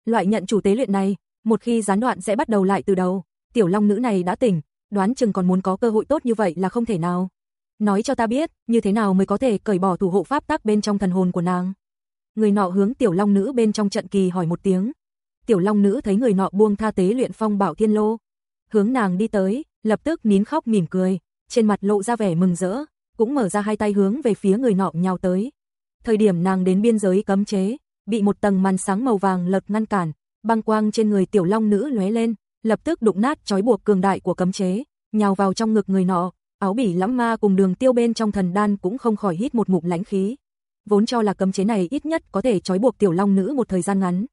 Loại nhận chủ tế luyện này, một khi gián đoạn sẽ bắt đầu lại từ đầu, tiểu long nữ này đã tỉnh, đoán chừng còn muốn có cơ hội tốt như vậy là không thể nào. Nói cho ta biết, như thế nào mới có thể cởi bỏ thủ hộ pháp tắc bên trong thần hồn của nàng người nọ hướng tiểu long nữ bên trong trận kỳ hỏi một tiếng. Tiểu long nữ thấy người nọ buông tha tế luyện phong bảo thiên lô. Hướng nàng đi tới, lập tức nín khóc mỉm cười, trên mặt lộ ra vẻ mừng rỡ, cũng mở ra hai tay hướng về phía người nọ nhào tới. Thời điểm nàng đến biên giới cấm chế, bị một tầng màn sáng màu vàng lật ngăn cản, băng quang trên người tiểu long nữ lóe lên, lập tức đụng nát trói buộc cường đại của cấm chế, nhào vào trong ngực người nọ, áo bỉ lắm ma cùng đường tiêu bên trong thần đan cũng không khỏi hít một ngụm lãnh khí vốn cho là cấm chế này ít nhất có thể trói buộc tiểu long nữ một thời gian ngắn.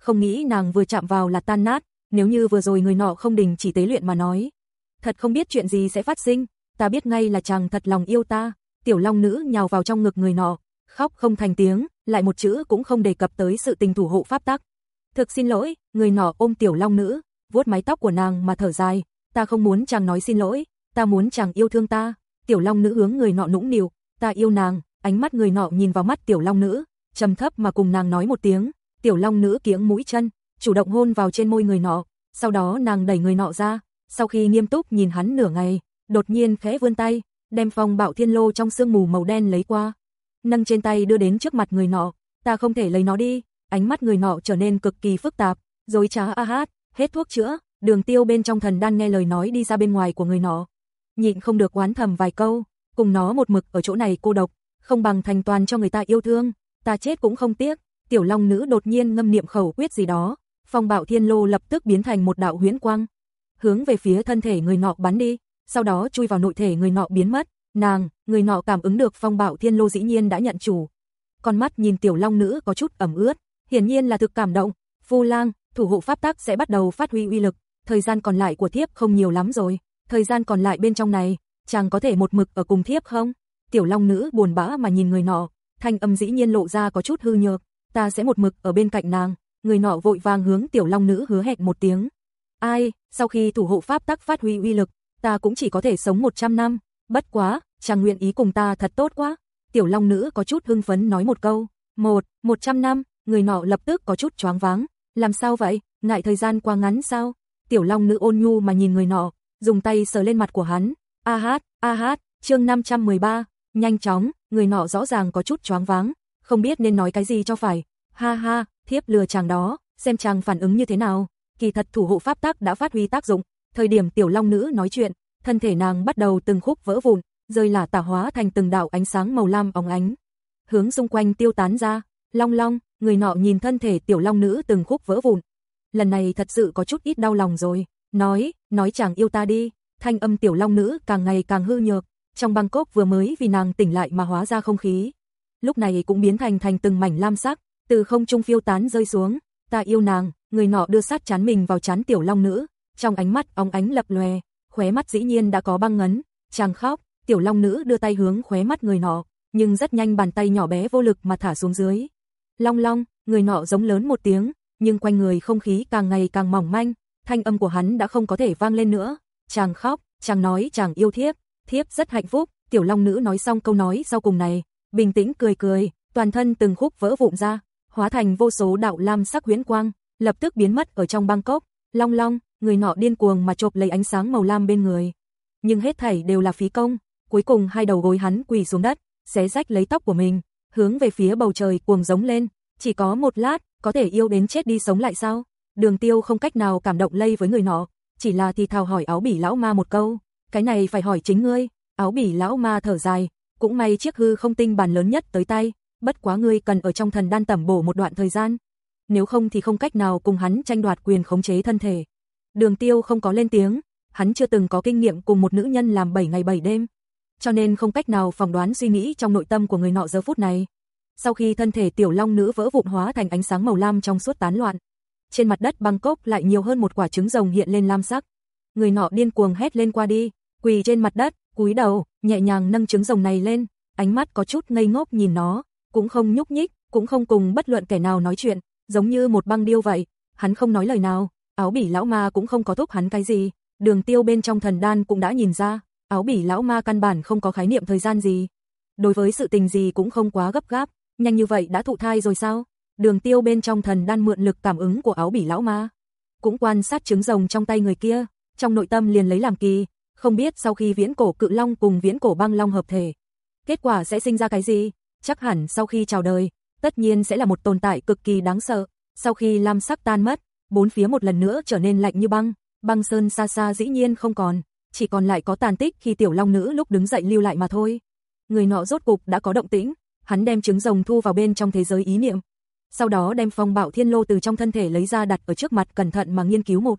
Không nghĩ nàng vừa chạm vào là tan nát, nếu như vừa rồi người nọ không đình chỉ tế luyện mà nói. Thật không biết chuyện gì sẽ phát sinh, ta biết ngay là chàng thật lòng yêu ta, tiểu long nữ nhào vào trong ngực người nọ, khóc không thành tiếng, lại một chữ cũng không đề cập tới sự tình thủ hộ pháp tắc. Thực xin lỗi, người nọ ôm tiểu long nữ, vuốt mái tóc của nàng mà thở dài, ta không muốn chàng nói xin lỗi, ta muốn chàng yêu thương ta. Tiểu long nữ hướng người nọ nũng nịu, ta yêu nàng, ánh mắt người nọ nhìn vào mắt tiểu long nữ, trầm thấp mà cùng nàng nói một tiếng, tiểu long nữ kiếng mũi chân, chủ động hôn vào trên môi người nọ, sau đó nàng đẩy người nọ ra, sau khi nghiêm túc nhìn hắn nửa ngày, đột nhiên khẽ vươn tay, đem phong bạo thiên lô trong sương mù màu đen lấy qua, nâng trên tay đưa đến trước mặt người nọ, ta không thể lấy nó đi, ánh mắt người nọ trở nên cực kỳ phức tạp, dối trá a hát, hết thuốc chữa, đường tiêu bên trong thần đan nghe lời nói đi ra bên ngoài của người nọ. Nhịn không được oán thầm vài câu, cùng nó một mực ở chỗ này cô độc, không bằng thành toàn cho người ta yêu thương, ta chết cũng không tiếc. Tiểu Long nữ đột nhiên ngâm niệm khẩu quyết gì đó, phong bạo thiên lô lập tức biến thành một đạo huyễn quang, hướng về phía thân thể người nọ bắn đi, sau đó chui vào nội thể người nọ biến mất. Nàng, người nọ cảm ứng được phong bạo thiên lô dĩ nhiên đã nhận chủ. Con mắt nhìn tiểu long nữ có chút ẩm ướt, hiển nhiên là thực cảm động. Phu lang, thủ hộ pháp tác sẽ bắt đầu phát huy uy lực, thời gian còn lại của thiếp không nhiều lắm rồi, thời gian còn lại bên trong này, chàng có thể một mực ở cùng thiếp không? Tiểu long nữ buồn bã mà nhìn người nọ, thanh âm dĩ nhiên lộ ra có chút hư nhược, ta sẽ một mực ở bên cạnh nàng. Người nọ vội vàng hướng tiểu long nữ hứa hẹn một tiếng. Ai, sau khi thủ hộ pháp tắc phát huy uy lực, ta cũng chỉ có thể sống 100 năm, bất quá, chàng nguyện ý cùng ta thật tốt quá. Tiểu long nữ có chút hưng phấn nói một câu, một, 100 năm, người nọ lập tức có chút choáng váng, làm sao vậy, ngại thời gian qua ngắn sao? Tiểu long nữ ôn nhu mà nhìn người nọ, dùng tay sờ lên mặt của hắn, a hát, a hát, chương 513, nhanh chóng, người nọ rõ ràng có chút choáng váng, không biết nên nói cái gì cho phải, ha ha, thiếp lừa chàng đó, xem chàng phản ứng như thế nào, kỳ thật thủ hộ pháp tác đã phát huy tác dụng, thời điểm tiểu long nữ nói chuyện, thân thể nàng bắt đầu từng khúc vỡ vụn, rơi là tả hóa thành từng đạo ánh sáng màu lam óng ánh, hướng xung quanh tiêu tán ra, long long, người nọ nhìn thân thể tiểu long nữ từng khúc vỡ vụn. Lần này thật sự có chút ít đau lòng rồi, nói, nói chàng yêu ta đi, thanh âm tiểu long nữ càng ngày càng hư nhược, trong Bangkok vừa mới vì nàng tỉnh lại mà hóa ra không khí. Lúc này cũng biến thành thành từng mảnh lam sắc, từ không trung phiêu tán rơi xuống, ta yêu nàng, người nọ đưa sát chán mình vào chán tiểu long nữ, trong ánh mắt óng ánh lập lòe, khóe mắt dĩ nhiên đã có băng ngấn, chàng khóc, tiểu long nữ đưa tay hướng khóe mắt người nọ, nhưng rất nhanh bàn tay nhỏ bé vô lực mà thả xuống dưới. Long long, người nọ giống lớn một tiếng, nhưng quanh người không khí càng ngày càng mỏng manh, thanh âm của hắn đã không có thể vang lên nữa. Chàng khóc, chàng nói chàng yêu thiếp, thiếp rất hạnh phúc, tiểu long nữ nói xong câu nói sau cùng này, bình tĩnh cười cười, toàn thân từng khúc vỡ vụn ra, hóa thành vô số đạo lam sắc huyễn quang, lập tức biến mất ở trong Bangkok. Long long, người nọ điên cuồng mà chộp lấy ánh sáng màu lam bên người. Nhưng hết thảy đều là phí công, cuối cùng hai đầu gối hắn quỳ xuống đất, xé rách lấy tóc của mình, hướng về phía bầu trời cuồng giống lên, chỉ có một lát, có thể yêu đến chết đi sống lại sao? Đường Tiêu không cách nào cảm động lây với người nọ, chỉ là thì thào hỏi áo bỉ lão ma một câu, cái này phải hỏi chính ngươi. Áo bỉ lão ma thở dài, cũng may chiếc hư không tinh bàn lớn nhất tới tay, bất quá ngươi cần ở trong thần đan tẩm bổ một đoạn thời gian. Nếu không thì không cách nào cùng hắn tranh đoạt quyền khống chế thân thể. Đường Tiêu không có lên tiếng, hắn chưa từng có kinh nghiệm cùng một nữ nhân làm 7 ngày 7 đêm, cho nên không cách nào phỏng đoán suy nghĩ trong nội tâm của người nọ giờ phút này. Sau khi thân thể tiểu long nữ vỡ vụn hóa thành ánh sáng màu lam trong suốt tán loạn, trên mặt đất Bangkok lại nhiều hơn một quả trứng rồng hiện lên lam sắc. Người nọ điên cuồng hét lên qua đi, quỳ trên mặt đất, cúi đầu, nhẹ nhàng nâng trứng rồng này lên, ánh mắt có chút ngây ngốc nhìn nó, cũng không nhúc nhích, cũng không cùng bất luận kẻ nào nói chuyện, giống như một băng điêu vậy, hắn không nói lời nào, áo bỉ lão ma cũng không có thúc hắn cái gì, đường tiêu bên trong thần đan cũng đã nhìn ra, áo bỉ lão ma căn bản không có khái niệm thời gian gì. Đối với sự tình gì cũng không quá gấp gáp, nhanh như vậy đã thụ thai rồi sao? Đường tiêu bên trong thần đan mượn lực cảm ứng của áo bỉ lão ma. Cũng quan sát trứng rồng trong tay người kia, trong nội tâm liền lấy làm kỳ, không biết sau khi viễn cổ cự long cùng viễn cổ băng long hợp thể, kết quả sẽ sinh ra cái gì? Chắc hẳn sau khi chào đời, tất nhiên sẽ là một tồn tại cực kỳ đáng sợ. Sau khi lam sắc tan mất, bốn phía một lần nữa trở nên lạnh như băng, băng sơn xa xa dĩ nhiên không còn, chỉ còn lại có tàn tích khi tiểu long nữ lúc đứng dậy lưu lại mà thôi. Người nọ rốt cục đã có động tĩnh, hắn đem trứng rồng thu vào bên trong thế giới ý niệm. Sau đó đem phong bạo thiên lô từ trong thân thể lấy ra đặt ở trước mặt cẩn thận mà nghiên cứu một.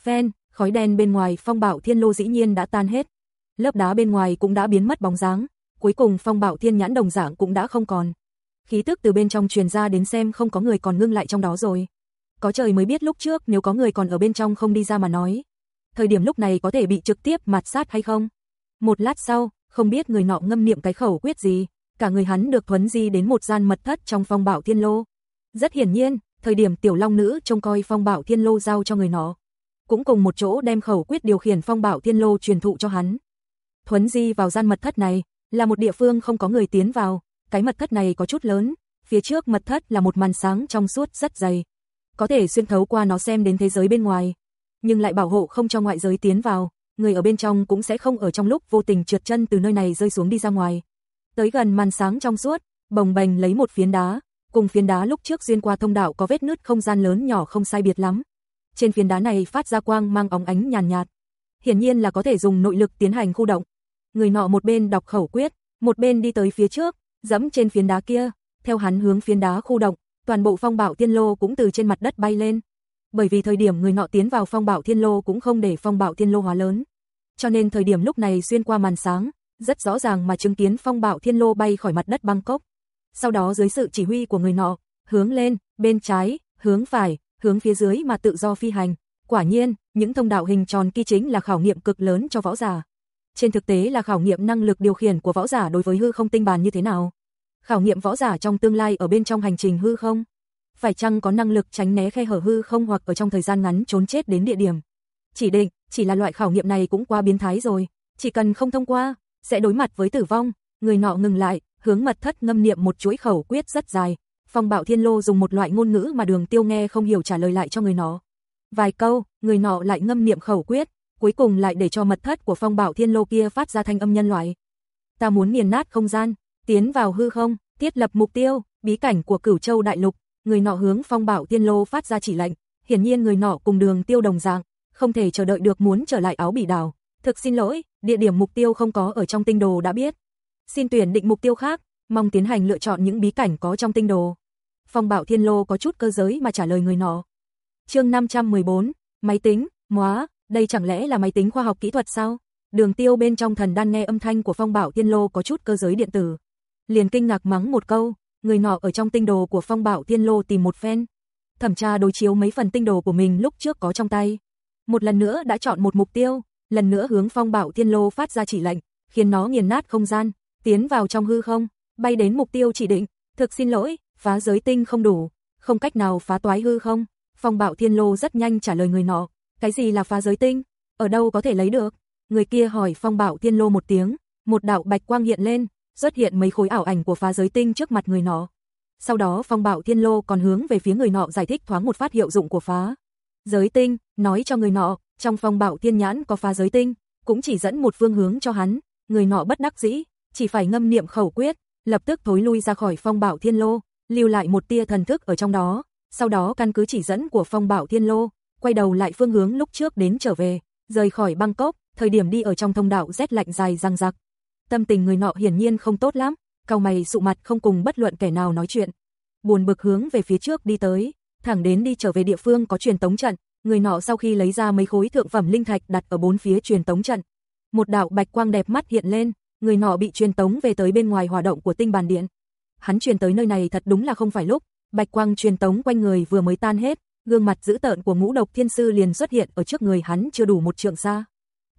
Phen, khói đen bên ngoài phong bạo thiên lô dĩ nhiên đã tan hết. Lớp đá bên ngoài cũng đã biến mất bóng dáng, cuối cùng phong bạo thiên nhãn đồng dạng cũng đã không còn. Khí tức từ bên trong truyền ra đến xem không có người còn ngưng lại trong đó rồi. Có trời mới biết lúc trước nếu có người còn ở bên trong không đi ra mà nói. Thời điểm lúc này có thể bị trực tiếp mặt sát hay không? Một lát sau, không biết người nọ ngâm niệm cái khẩu quyết gì, cả người hắn được thuấn di đến một gian mật thất trong phong bảo thiên lô. Rất hiển nhiên, thời điểm tiểu long nữ trông coi phong bảo thiên lô giao cho người nọ. Cũng cùng một chỗ đem khẩu quyết điều khiển phong bảo thiên lô truyền thụ cho hắn. Thuấn di vào gian mật thất này, là một địa phương không có người tiến vào, cái mật thất này có chút lớn, phía trước mật thất là một màn sáng trong suốt rất dày. Có thể xuyên thấu qua nó xem đến thế giới bên ngoài, nhưng lại bảo hộ không cho ngoại giới tiến vào, người ở bên trong cũng sẽ không ở trong lúc vô tình trượt chân từ nơi này rơi xuống đi ra ngoài. Tới gần màn sáng trong suốt, bồng bềnh lấy một phiến đá, cùng phiến đá lúc trước xuyên qua thông đạo có vết nứt không gian lớn nhỏ không sai biệt lắm. Trên phiến đá này phát ra quang mang óng ánh nhàn nhạt, Hiển nhiên là có thể dùng nội lực tiến hành khu động. Người nọ một bên đọc khẩu quyết, một bên đi tới phía trước, dẫm trên phiến đá kia, theo hắn hướng phiến đá khu động, toàn bộ phong bảo thiên lô cũng từ trên mặt đất bay lên. Bởi vì thời điểm người nọ tiến vào phong bảo thiên lô cũng không để phong bảo thiên lô hóa lớn. Cho nên thời điểm lúc này xuyên qua màn sáng, rất rõ ràng mà chứng kiến phong bảo thiên lô bay khỏi mặt đất Bangkok. Sau đó dưới sự chỉ huy của người nọ, hướng lên, bên trái, hướng phải, hướng phía dưới mà tự do phi hành. Quả nhiên, những thông đạo hình tròn kia chính là khảo nghiệm cực lớn cho võ giả. Trên thực tế là khảo nghiệm năng lực điều khiển của võ giả đối với hư không tinh bàn như thế nào. Khảo nghiệm võ giả trong tương lai ở bên trong hành trình hư không. Phải chăng có năng lực tránh né khe hở hư không hoặc ở trong thời gian ngắn trốn chết đến địa điểm. Chỉ định, chỉ là loại khảo nghiệm này cũng quá biến thái rồi. Chỉ cần không thông qua, sẽ đối mặt với tử vong. Người nọ ngừng lại, hướng mật thất ngâm niệm một chuỗi khẩu quyết rất dài. Phong Bạo Thiên Lô dùng một loại ngôn ngữ mà Đường Tiêu nghe không hiểu trả lời lại cho người nọ. Vài câu, người nọ lại ngâm niệm khẩu quyết, cuối cùng lại để cho mật thất của Phong Bảo Thiên Lô kia phát ra thanh âm nhân loại. Ta muốn nghiền nát không gian, tiến vào hư không, thiết lập mục tiêu, bí cảnh của Cửu Châu đại lục, người nọ hướng Phong Bảo Thiên Lô phát ra chỉ lệnh, hiển nhiên người nọ cùng Đường Tiêu đồng dạng, không thể chờ đợi được muốn trở lại áo bỉ đảo. Thực xin lỗi, địa điểm mục tiêu không có ở trong tinh đồ đã biết. Xin tuyển định mục tiêu khác, mong tiến hành lựa chọn những bí cảnh có trong tinh đồ. Phong Bảo Thiên Lô có chút cơ giới mà trả lời người nọ. Chương 514, máy tính, móa, đây chẳng lẽ là máy tính khoa học kỹ thuật sao? Đường Tiêu bên trong thần đan nghe âm thanh của Phong Bảo Thiên Lô có chút cơ giới điện tử. Liền kinh ngạc mắng một câu, người nọ ở trong tinh đồ của Phong Bảo Thiên Lô tìm một phen. Thẩm tra đối chiếu mấy phần tinh đồ của mình lúc trước có trong tay. Một lần nữa đã chọn một mục tiêu, lần nữa hướng Phong Bảo Thiên Lô phát ra chỉ lệnh, khiến nó nghiền nát không gian, tiến vào trong hư không, bay đến mục tiêu chỉ định, thực xin lỗi, phá giới tinh không đủ, không cách nào phá toái hư không. Phong Bạo Thiên Lô rất nhanh trả lời người nọ, cái gì là phá giới tinh, ở đâu có thể lấy được? Người kia hỏi Phong Bạo Thiên Lô một tiếng, một đạo bạch quang hiện lên, xuất hiện mấy khối ảo ảnh của phá giới tinh trước mặt người nọ. Sau đó Phong Bạo Thiên Lô còn hướng về phía người nọ giải thích thoáng một phát hiệu dụng của phá giới tinh, nói cho người nọ, trong Phong Bạo Thiên Nhãn có phá giới tinh, cũng chỉ dẫn một phương hướng cho hắn, người nọ bất đắc dĩ, chỉ phải ngâm niệm khẩu quyết, lập tức thối lui ra khỏi Phong Bạo Thiên Lô, lưu lại một tia thần thức ở trong đó, sau đó căn cứ chỉ dẫn của phong bảo thiên lô, quay đầu lại phương hướng lúc trước đến trở về, rời khỏi Bangkok, thời điểm đi ở trong thông đạo rét lạnh dài răng rặc. Tâm tình người nọ hiển nhiên không tốt lắm, cao mày sụ mặt không cùng bất luận kẻ nào nói chuyện. Buồn bực hướng về phía trước đi tới, thẳng đến đi trở về địa phương có truyền tống trận, người nọ sau khi lấy ra mấy khối thượng phẩm linh thạch đặt ở bốn phía truyền tống trận. Một đạo bạch quang đẹp mắt hiện lên, người nọ bị truyền tống về tới bên ngoài hòa động của tinh bàn điện. Hắn truyền tới nơi này thật đúng là không phải lúc, Bạch quang truyền tống quanh người vừa mới tan hết, gương mặt dữ tợn của ngũ độc thiên sư liền xuất hiện ở trước người hắn chưa đủ một trượng xa.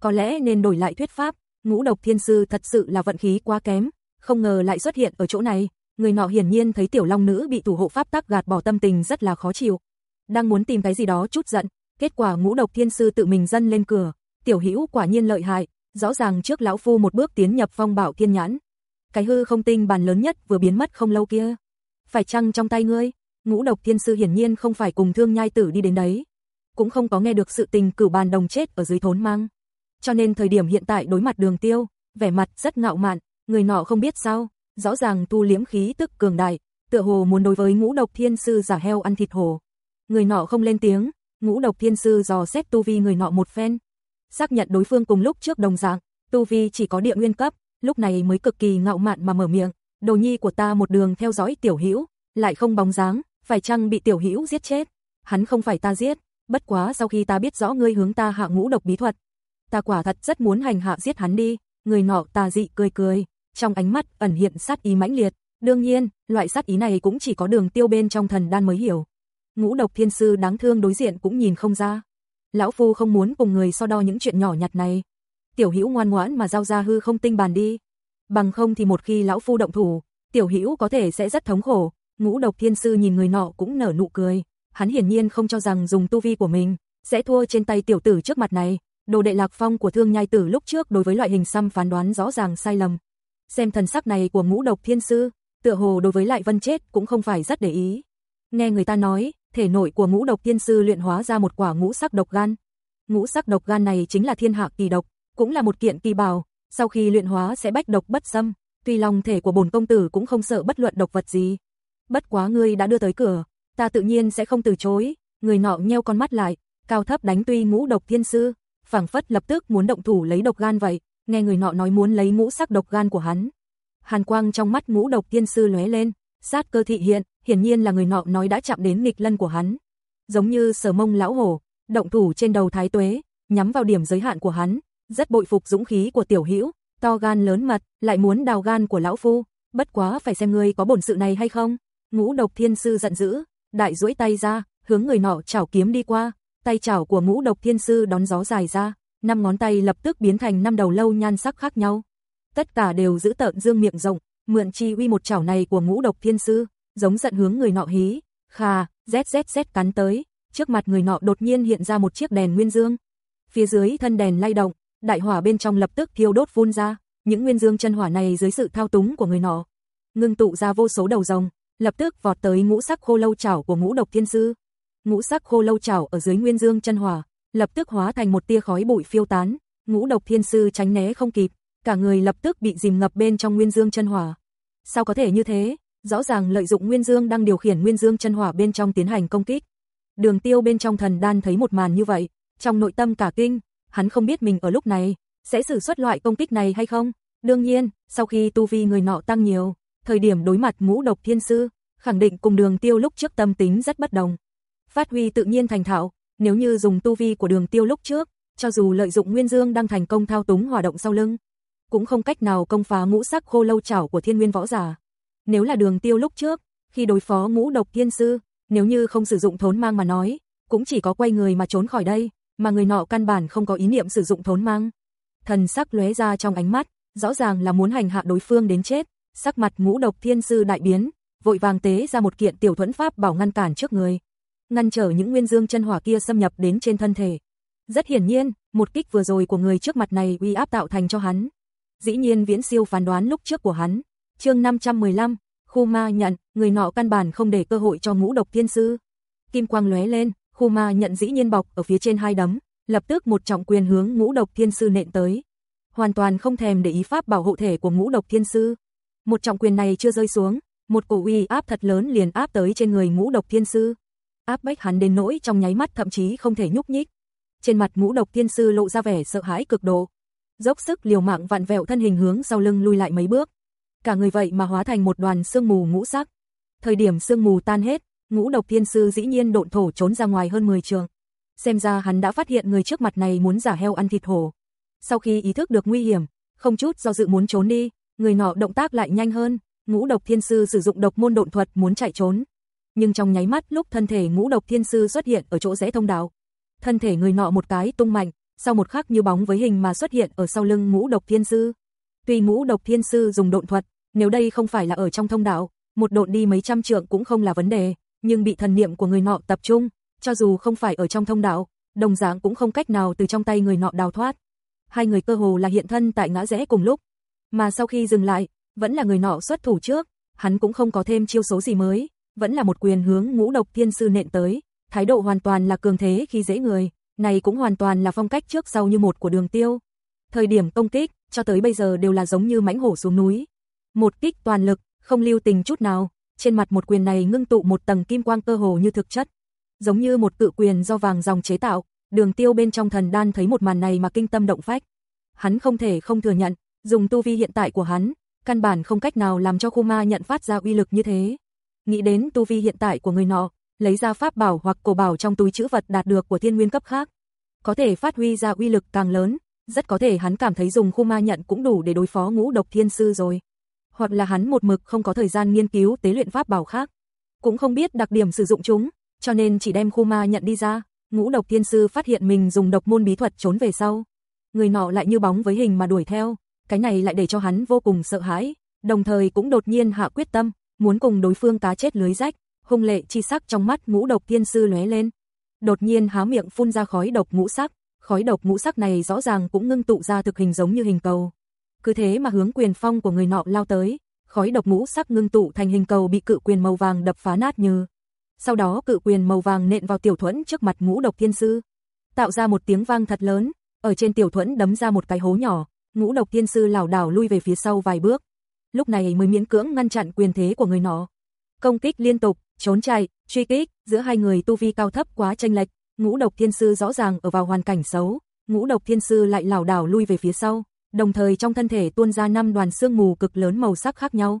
Có lẽ nên đổi lại thuyết pháp, ngũ độc thiên sư thật sự là vận khí quá kém, không ngờ lại xuất hiện ở chỗ này. Người nọ hiển nhiên thấy tiểu long nữ bị thủ hộ pháp tắc gạt bỏ tâm tình rất là khó chịu. Đang muốn tìm cái gì đó chút giận, kết quả ngũ độc thiên sư tự mình dân lên cửa. Tiểu hữu quả nhiên lợi hại, rõ ràng trước lão phu một bước tiến nhập phong bảo thiên nhãn. Cái hư không tinh bàn lớn nhất vừa biến mất không lâu kia phải chăng trong tay ngươi? Ngũ độc thiên sư hiển nhiên không phải cùng thương nhai tử đi đến đấy. Cũng không có nghe được sự tình cửu bàn đồng chết ở dưới thốn mang. Cho nên thời điểm hiện tại đối mặt đường tiêu, vẻ mặt rất ngạo mạn, người nọ không biết sao, rõ ràng tu liếm khí tức cường đại, tựa hồ muốn đối với ngũ độc thiên sư giả heo ăn thịt hồ. Người nọ không lên tiếng, ngũ độc thiên sư dò xét tu vi người nọ một phen. Xác nhận đối phương cùng lúc trước đồng dạng, tu vi chỉ có địa nguyên cấp, lúc này mới cực kỳ ngạo mạn mà mở miệng, Đồ nhi của ta một đường theo dõi tiểu hữu, lại không bóng dáng, phải chăng bị tiểu hữu giết chết? Hắn không phải ta giết, bất quá sau khi ta biết rõ ngươi hướng ta hạ ngũ độc bí thuật, ta quả thật rất muốn hành hạ giết hắn đi. Người nọ ta dị cười cười, trong ánh mắt ẩn hiện sát ý mãnh liệt, đương nhiên, loại sát ý này cũng chỉ có đường tiêu bên trong thần đan mới hiểu. Ngũ độc thiên sư đáng thương đối diện cũng nhìn không ra. Lão phu không muốn cùng người so đo những chuyện nhỏ nhặt này. Tiểu hữu ngoan ngoãn mà giao ra hư không tinh bàn đi, bằng không thì một khi lão phu động thủ, tiểu hữu có thể sẽ rất thống khổ. Ngũ độc thiên sư nhìn người nọ cũng nở nụ cười, hắn hiển nhiên không cho rằng dùng tu vi của mình sẽ thua trên tay tiểu tử trước mặt này. Đồ đệ lạc phong của thương nhai tử lúc trước đối với loại hình xăm phán đoán rõ ràng sai lầm. Xem thần sắc này của ngũ độc thiên sư, tựa hồ đối với lại vân chết cũng không phải rất để ý. Nghe người ta nói, thể nội của ngũ độc thiên sư luyện hóa ra một quả ngũ sắc độc gan. Ngũ sắc độc gan này chính là thiên hạ kỳ độc, cũng là một kiện kỳ bảo, sau khi luyện hóa sẽ bách độc bất xâm, tuy lòng thể của bổn công tử cũng không sợ bất luận độc vật gì. bất quá ngươi đã đưa tới cửa, ta tự nhiên sẽ không từ chối, người nọ nheo con mắt lại, cao thấp đánh tuy ngũ độc thiên sư, phảng phất lập tức muốn động thủ lấy độc gan vậy, nghe người nọ nói muốn lấy ngũ sắc độc gan của hắn. Hàn quang trong mắt ngũ độc thiên sư lóe lên, sát cơ thị hiện, hiển nhiên là người nọ nói đã chạm đến nghịch lân của hắn. Giống như sở mông lão hổ, động thủ trên đầu thái tuế, nhắm vào điểm giới hạn của hắn, rất bội phục dũng khí của tiểu hữu, to gan lớn mật, lại muốn đào gan của lão phu, bất quá phải xem ngươi có bổn sự này hay không. Ngũ độc thiên sư giận dữ, đại duỗi tay ra, hướng người nọ chảo kiếm đi qua, tay chảo của ngũ độc thiên sư đón gió dài ra, năm ngón tay lập tức biến thành năm đầu lâu nhan sắc khác nhau. Tất cả đều giữ tợn dương miệng rộng, mượn chi uy một chảo này của ngũ độc thiên sư, giống giận hướng người nọ hí, khà, zzz cắn tới, trước mặt người nọ đột nhiên hiện ra một chiếc đèn nguyên dương. Phía dưới thân đèn lay động, đại hỏa bên trong lập tức thiêu đốt phun ra, những nguyên dương chân hỏa này dưới sự thao túng của người nọ, ngưng tụ ra vô số đầu rồng, lập tức vọt tới ngũ sắc khô lâu chảo của ngũ độc thiên sư. Ngũ sắc khô lâu chảo ở dưới nguyên dương chân hỏa, lập tức hóa thành một tia khói bụi phiêu tán, ngũ độc thiên sư tránh né không kịp, cả người lập tức bị dìm ngập bên trong nguyên dương chân hỏa. Sao có thể như thế? Rõ ràng lợi dụng nguyên dương đang điều khiển nguyên dương chân hỏa bên trong tiến hành công kích. Đường Tiêu bên trong thần đan thấy một màn như vậy, trong nội tâm cả kinh, hắn không biết mình ở lúc này sẽ sử xuất loại công kích này hay không. Đương nhiên, sau khi tu vi người nọ tăng nhiều, thời điểm đối mặt ngũ độc thiên sư, khẳng định cùng đường tiêu lúc trước tâm tính rất bất đồng. Phát huy tự nhiên thành thạo, nếu như dùng tu vi của đường tiêu lúc trước, cho dù lợi dụng nguyên dương đang thành công thao túng hỏa động sau lưng, cũng không cách nào công phá ngũ sắc khô lâu chảo của thiên nguyên võ giả. Nếu là đường tiêu lúc trước, khi đối phó ngũ độc thiên sư, nếu như không sử dụng thốn mang mà nói, cũng chỉ có quay người mà trốn khỏi đây, mà người nọ căn bản không có ý niệm sử dụng thốn mang. Thần sắc lóe ra trong ánh mắt, rõ ràng là muốn hành hạ đối phương đến chết, sắc mặt ngũ độc thiên sư đại biến, vội vàng tế ra một kiện tiểu thuẫn pháp bảo ngăn cản trước người, ngăn trở những nguyên dương chân hỏa kia xâm nhập đến trên thân thể. Rất hiển nhiên, một kích vừa rồi của người trước mặt này uy áp tạo thành cho hắn. Dĩ nhiên viễn siêu phán đoán lúc trước của hắn. Chương 515, khu ma nhận, người nọ căn bản không để cơ hội cho ngũ độc thiên sư. Kim quang lóe lên, khu ma nhận dĩ nhiên bọc ở phía trên hai đấm, lập tức một trọng quyền hướng ngũ độc thiên sư nện tới. Hoàn toàn không thèm để ý pháp bảo hộ thể của ngũ độc thiên sư. Một trọng quyền này chưa rơi xuống, một cổ uy áp thật lớn liền áp tới trên người ngũ độc thiên sư. Áp bách hắn đến nỗi trong nháy mắt thậm chí không thể nhúc nhích. Trên mặt ngũ độc thiên sư lộ ra vẻ sợ hãi cực độ. Dốc sức liều mạng vặn vẹo thân hình hướng sau lưng lui lại mấy bước. Cả người vậy mà hóa thành một đoàn sương mù ngũ sắc. Thời điểm sương mù tan hết, ngũ độc thiên sư dĩ nhiên độn thổ trốn ra ngoài hơn 10 trường. Xem ra hắn đã phát hiện người trước mặt này muốn giả heo ăn thịt hổ. Sau khi ý thức được nguy hiểm, không chút do dự muốn trốn đi, người nọ động tác lại nhanh hơn, ngũ độc thiên sư sử dụng độc môn độn thuật muốn chạy trốn. Nhưng trong nháy mắt lúc thân thể ngũ độc thiên sư xuất hiện ở chỗ rẽ thông đạo, thân thể người nọ một cái tung mạnh, sau một khắc như bóng với hình mà xuất hiện ở sau lưng ngũ độc thiên sư. Tuy ngũ độc thiên sư dùng độn thuật, nếu đây không phải là ở trong thông đạo, một độn đi mấy trăm trượng cũng không là vấn đề, nhưng bị thần niệm của người nọ tập trung, cho dù không phải ở trong thông đạo, đồng dạng cũng không cách nào từ trong tay người nọ đào thoát. Hai người cơ hồ là hiện thân tại ngã rẽ cùng lúc, mà sau khi dừng lại, vẫn là người nọ xuất thủ trước, hắn cũng không có thêm chiêu số gì mới, vẫn là một quyền hướng ngũ độc thiên sư nện tới, thái độ hoàn toàn là cường thế khi dễ người, này cũng hoàn toàn là phong cách trước sau như một của đường tiêu. Thời điểm công kích, cho tới bây giờ đều là giống như mãnh hổ xuống núi. Một kích toàn lực, không lưu tình chút nào, trên mặt một quyền này ngưng tụ một tầng kim quang cơ hồ như thực chất. Giống như một cự quyền do vàng dòng chế tạo, đường tiêu bên trong thần đan thấy một màn này mà kinh tâm động phách. Hắn không thể không thừa nhận, dùng tu vi hiện tại của hắn, căn bản không cách nào làm cho khu ma nhận phát ra uy lực như thế. Nghĩ đến tu vi hiện tại của người nọ, lấy ra pháp bảo hoặc cổ bảo trong túi chữ vật đạt được của thiên nguyên cấp khác. Có thể phát huy ra uy lực càng lớn, rất có thể hắn cảm thấy dùng khu ma nhận cũng đủ để đối phó ngũ độc thiên sư rồi. Hoặc là hắn một mực không có thời gian nghiên cứu tế luyện pháp bảo khác. Cũng không biết đặc điểm sử dụng chúng, cho nên chỉ đem khu ma nhận đi ra. Ngũ độc thiên sư phát hiện mình dùng độc môn bí thuật trốn về sau. Người nọ lại như bóng với hình mà đuổi theo, cái này lại để cho hắn vô cùng sợ hãi, đồng thời cũng đột nhiên hạ quyết tâm, muốn cùng đối phương cá chết lưới rách, hung lệ chi sắc trong mắt ngũ độc thiên sư lóe lên. Đột nhiên há miệng phun ra khói độc ngũ sắc, khói độc ngũ sắc này rõ ràng cũng ngưng tụ ra thực hình giống như hình cầu. Cứ thế mà hướng quyền phong của người nọ lao tới, khói độc ngũ sắc ngưng tụ thành hình cầu bị cự quyền màu vàng đập phá nát như. Sau đó cự quyền màu vàng nện vào tiểu thuẫn trước mặt ngũ độc thiên sư, tạo ra một tiếng vang thật lớn, ở trên tiểu thuẫn đấm ra một cái hố nhỏ, ngũ độc thiên sư lảo đảo lui về phía sau vài bước. Lúc này mới miễn cưỡng ngăn chặn quyền thế của người nọ. công kích liên tục, trốn chạy, truy kích, giữa hai người tu vi cao thấp quá chênh lệch, Ngũ Độc Thiên Sư rõ ràng ở vào hoàn cảnh xấu, Ngũ Độc Thiên Sư lại lảo đảo lui về phía sau, đồng thời trong thân thể tuôn ra năm đoàn xương mù cực lớn màu sắc khác nhau.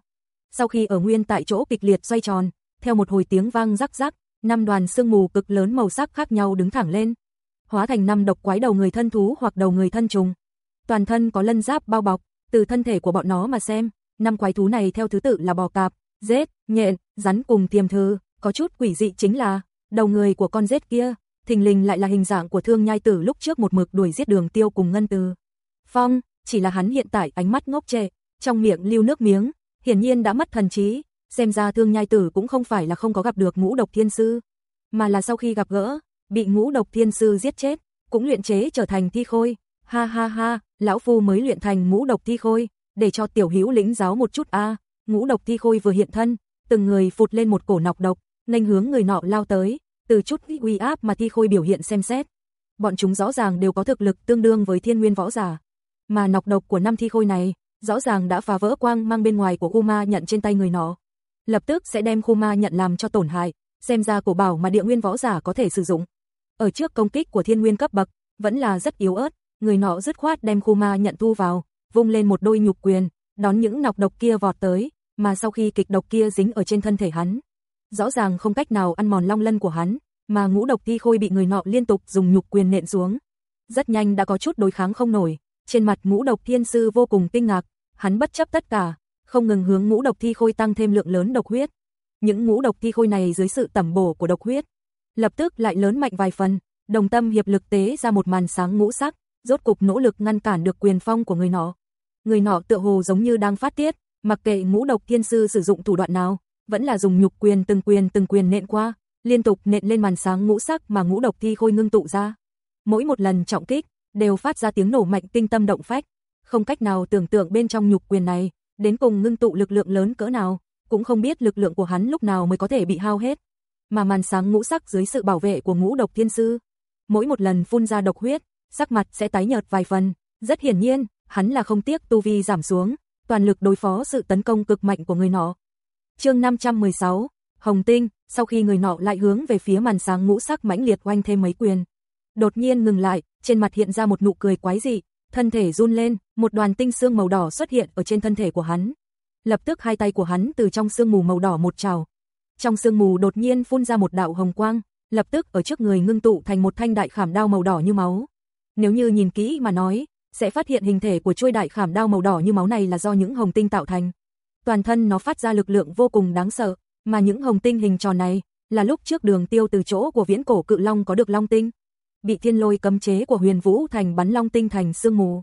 Sau khi ở nguyên tại chỗ kịch liệt xoay tròn, theo một hồi tiếng vang rắc rắc, năm đoàn xương mù cực lớn màu sắc khác nhau đứng thẳng lên, hóa thành năm độc quái đầu người thân thú hoặc đầu người thân trùng. Toàn thân có lân giáp bao bọc, từ thân thể của bọn nó mà xem, năm quái thú này theo thứ tự là bò cạp, rết, nhện, rắn cùng tiềm thư, có chút quỷ dị chính là đầu người của con rết kia, thình lình lại là hình dạng của Thương Nhai Tử lúc trước một mực đuổi giết Đường Tiêu cùng Ngân Từ. Phong, chỉ là hắn hiện tại ánh mắt ngốc trệ, trong miệng lưu nước miếng, hiển nhiên đã mất thần trí, xem ra Thương Nhai Tử cũng không phải là không có gặp được Ngũ Độc Thiên sư, mà là sau khi gặp gỡ, bị Ngũ Độc Thiên sư giết chết, cũng luyện chế trở thành thi khôi. Ha ha ha, lão phu mới luyện thành Ngũ Độc Thi Khôi, để cho tiểu hữu lĩnh giáo một chút a. Ngũ Độc Thi Khôi vừa hiện thân, từng người phụt lên một cổ nọc độc, nhanh hướng người nọ lao tới, từ chút uy áp mà Thi Khôi biểu hiện xem xét. Bọn chúng rõ ràng đều có thực lực tương đương với thiên nguyên võ giả. Mà nọc độc của năm Thi Khôi này, rõ ràng đã phá vỡ quang mang bên ngoài của khu ma nhận trên tay người nọ. Lập tức sẽ đem khu ma nhận làm cho tổn hại, xem ra cổ bảo mà địa nguyên võ giả có thể sử dụng. Ở trước công kích của thiên nguyên cấp bậc, vẫn là rất yếu ớt, người nọ dứt khoát đem khu ma nhận thu vào, vung lên một đôi nhục quyền, đón những nọc độc kia vọt tới, mà sau khi kịch độc kia dính ở trên thân thể hắn, rõ ràng không cách nào ăn mòn long lân của hắn, mà ngũ độc thi khôi bị người nọ liên tục dùng nhục quyền nện xuống. Rất nhanh đã có chút đối kháng không nổi, trên mặt ngũ độc thiên sư vô cùng kinh ngạc, hắn bất chấp tất cả, không ngừng hướng ngũ độc thi khôi tăng thêm lượng lớn độc huyết. Những ngũ độc thi khôi này dưới sự tẩm bổ của độc huyết, lập tức lại lớn mạnh vài phần, đồng tâm hiệp lực tế ra một màn sáng ngũ sắc, rốt cục nỗ lực ngăn cản được quyền phong của người nọ. Người nọ tựa hồ giống như đang phát tiết, mặc kệ ngũ độc thiên sư sử dụng thủ đoạn nào, vẫn là dùng nhục quyền từng quyền từng quyền nện qua, liên tục nện lên màn sáng ngũ sắc mà ngũ độc thi khôi ngưng tụ ra. Mỗi một lần trọng kích, đều phát ra tiếng nổ mạnh tinh tâm động phách, không cách nào tưởng tượng bên trong nhục quyền này, đến cùng ngưng tụ lực lượng lớn cỡ nào, cũng không biết lực lượng của hắn lúc nào mới có thể bị hao hết. Mà màn sáng ngũ sắc dưới sự bảo vệ của ngũ độc thiên sư, mỗi một lần phun ra độc huyết, sắc mặt sẽ tái nhợt vài phần, rất hiển nhiên, hắn là không tiếc tu vi giảm xuống, toàn lực đối phó sự tấn công cực mạnh của người nọ. Chương 516, Hồng Tinh, sau khi người nọ lại hướng về phía màn sáng ngũ sắc mãnh liệt oanh thêm mấy quyền. Đột nhiên ngừng lại, trên mặt hiện ra một nụ cười quái dị, thân thể run lên, một đoàn tinh xương màu đỏ xuất hiện ở trên thân thể của hắn. Lập tức hai tay của hắn từ trong sương mù màu đỏ một trào. Trong sương mù đột nhiên phun ra một đạo hồng quang, lập tức ở trước người ngưng tụ thành một thanh đại khảm đao màu đỏ như máu. Nếu như nhìn kỹ mà nói, sẽ phát hiện hình thể của chuôi đại khảm đao màu đỏ như máu này là do những hồng tinh tạo thành. Toàn thân nó phát ra lực lượng vô cùng đáng sợ, mà những hồng tinh hình tròn này là lúc trước Đường Tiêu từ chỗ của Viễn Cổ Cự Long có được long tinh, bị thiên lôi cấm chế của Huyền Vũ thành bắn long tinh thành sương mù.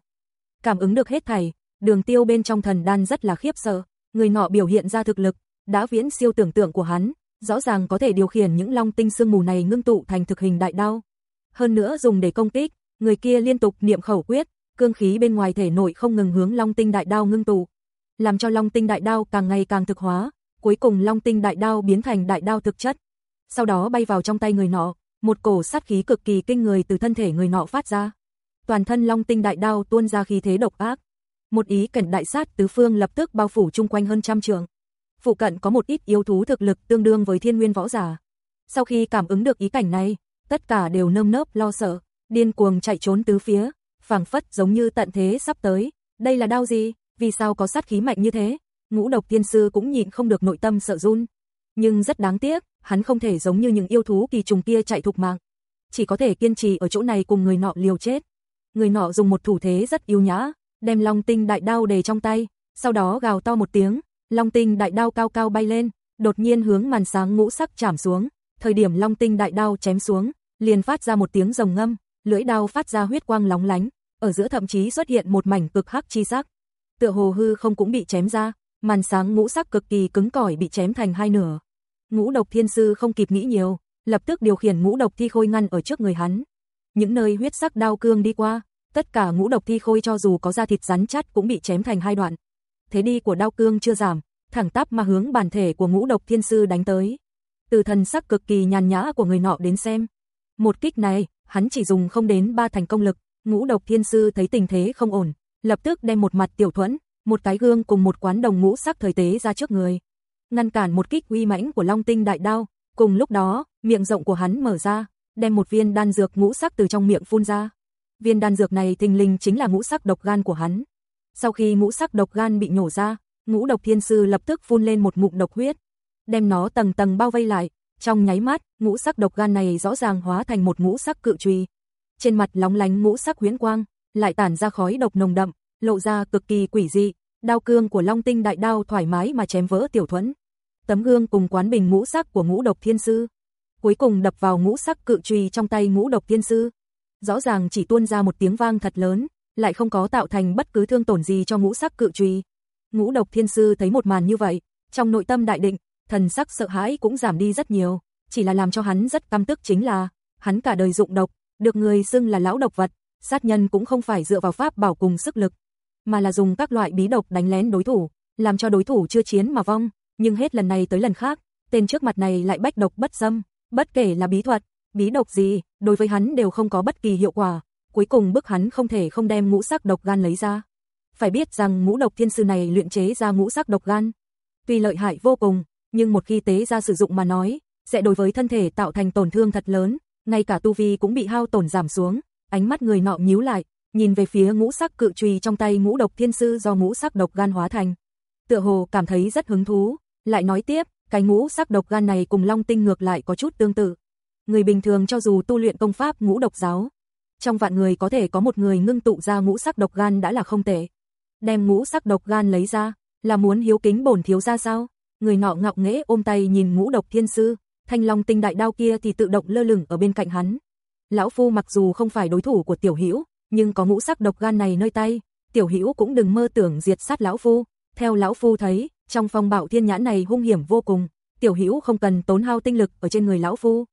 Cảm ứng được hết thảy, Đường Tiêu bên trong thần đan rất là khiếp sợ, người nọ biểu hiện ra thực lực đã viễn siêu tưởng tượng của hắn, rõ ràng có thể điều khiển những long tinh sương mù này ngưng tụ thành thực hình đại đao. Hơn nữa dùng để công kích, người kia liên tục niệm khẩu quyết, cương khí bên ngoài thể nội không ngừng hướng long tinh đại đao ngưng tụ, làm cho long tinh đại đao càng ngày càng thực hóa, cuối cùng long tinh đại đao biến thành đại đao thực chất. Sau đó bay vào trong tay người nọ, một cổ sát khí cực kỳ kinh người từ thân thể người nọ phát ra. Toàn thân long tinh đại đao tuôn ra khí thế độc ác. Một ý cảnh đại sát tứ phương lập tức bao phủ chung quanh hơn trăm trường phụ cận có một ít yêu thú thực lực tương đương với thiên nguyên võ giả. Sau khi cảm ứng được ý cảnh này, tất cả đều nơm nớp lo sợ, điên cuồng chạy trốn tứ phía, phảng phất giống như tận thế sắp tới. Đây là đau gì? Vì sao có sát khí mạnh như thế? Ngũ độc tiên sư cũng nhịn không được nội tâm sợ run. Nhưng rất đáng tiếc, hắn không thể giống như những yêu thú kỳ trùng kia chạy thục mạng. Chỉ có thể kiên trì ở chỗ này cùng người nọ liều chết. Người nọ dùng một thủ thế rất yêu nhã, đem long tinh đại đao đề trong tay, sau đó gào to một tiếng, Long tinh đại đao cao cao bay lên, đột nhiên hướng màn sáng ngũ sắc chạm xuống, thời điểm long tinh đại đao chém xuống, liền phát ra một tiếng rồng ngâm, lưỡi đao phát ra huyết quang lóng lánh, ở giữa thậm chí xuất hiện một mảnh cực hắc chi sắc. Tựa hồ hư không cũng bị chém ra, màn sáng ngũ sắc cực kỳ cứng cỏi bị chém thành hai nửa. Ngũ độc thiên sư không kịp nghĩ nhiều, lập tức điều khiển ngũ độc thi khôi ngăn ở trước người hắn. Những nơi huyết sắc đao cương đi qua, tất cả ngũ độc thi khôi cho dù có da thịt rắn chắt cũng bị chém thành hai đoạn thế đi của đao cương chưa giảm, thẳng tắp mà hướng bản thể của ngũ độc thiên sư đánh tới. Từ thần sắc cực kỳ nhàn nhã của người nọ đến xem. Một kích này, hắn chỉ dùng không đến ba thành công lực, ngũ độc thiên sư thấy tình thế không ổn, lập tức đem một mặt tiểu thuẫn, một cái gương cùng một quán đồng ngũ sắc thời tế ra trước người. ngăn cản một kích uy mãnh của Long Tinh đại đao, cùng lúc đó, miệng rộng của hắn mở ra, đem một viên đan dược ngũ sắc từ trong miệng phun ra. Viên đan dược này thình lình chính là ngũ sắc độc gan của hắn. Sau khi ngũ sắc độc gan bị nhổ ra, ngũ độc thiên sư lập tức phun lên một ngụm độc huyết, đem nó tầng tầng bao vây lại, trong nháy mắt, ngũ sắc độc gan này rõ ràng hóa thành một ngũ sắc cự truy Trên mặt lóng lánh ngũ sắc huyễn quang, lại tản ra khói độc nồng đậm, lộ ra cực kỳ quỷ dị, đao cương của Long Tinh đại đao thoải mái mà chém vỡ tiểu thuẫn. Tấm gương cùng quán bình ngũ sắc của ngũ độc thiên sư, cuối cùng đập vào ngũ sắc cự truy trong tay ngũ độc thiên sư. Rõ ràng chỉ tuôn ra một tiếng vang thật lớn, lại không có tạo thành bất cứ thương tổn gì cho ngũ sắc cự truy Ngũ độc thiên sư thấy một màn như vậy, trong nội tâm đại định, thần sắc sợ hãi cũng giảm đi rất nhiều, chỉ là làm cho hắn rất căm tức chính là, hắn cả đời dụng độc, được người xưng là lão độc vật, sát nhân cũng không phải dựa vào pháp bảo cùng sức lực, mà là dùng các loại bí độc đánh lén đối thủ, làm cho đối thủ chưa chiến mà vong, nhưng hết lần này tới lần khác, tên trước mặt này lại bách độc bất xâm, bất kể là bí thuật, bí độc gì, đối với hắn đều không có bất kỳ hiệu quả, cuối cùng bức hắn không thể không đem ngũ sắc độc gan lấy ra. Phải biết rằng ngũ độc thiên sư này luyện chế ra ngũ sắc độc gan, tuy lợi hại vô cùng, nhưng một khi tế ra sử dụng mà nói, sẽ đối với thân thể tạo thành tổn thương thật lớn, ngay cả tu vi cũng bị hao tổn giảm xuống, ánh mắt người nọ nhíu lại, nhìn về phía ngũ sắc cự trùy trong tay ngũ độc thiên sư do ngũ sắc độc gan hóa thành. Tựa hồ cảm thấy rất hứng thú, lại nói tiếp, cái ngũ sắc độc gan này cùng long tinh ngược lại có chút tương tự. Người bình thường cho dù tu luyện công pháp ngũ độc giáo, trong vạn người có thể có một người ngưng tụ ra ngũ sắc độc gan đã là không tệ. Đem ngũ sắc độc gan lấy ra, là muốn hiếu kính bổn thiếu gia sao? Người nọ ngạo nghễ ôm tay nhìn ngũ độc thiên sư, thanh long tinh đại đao kia thì tự động lơ lửng ở bên cạnh hắn. Lão phu mặc dù không phải đối thủ của tiểu hữu, nhưng có ngũ sắc độc gan này nơi tay, tiểu hữu cũng đừng mơ tưởng diệt sát lão phu. Theo lão phu thấy, trong phong bạo thiên nhãn này hung hiểm vô cùng, tiểu hữu không cần tốn hao tinh lực ở trên người lão phu.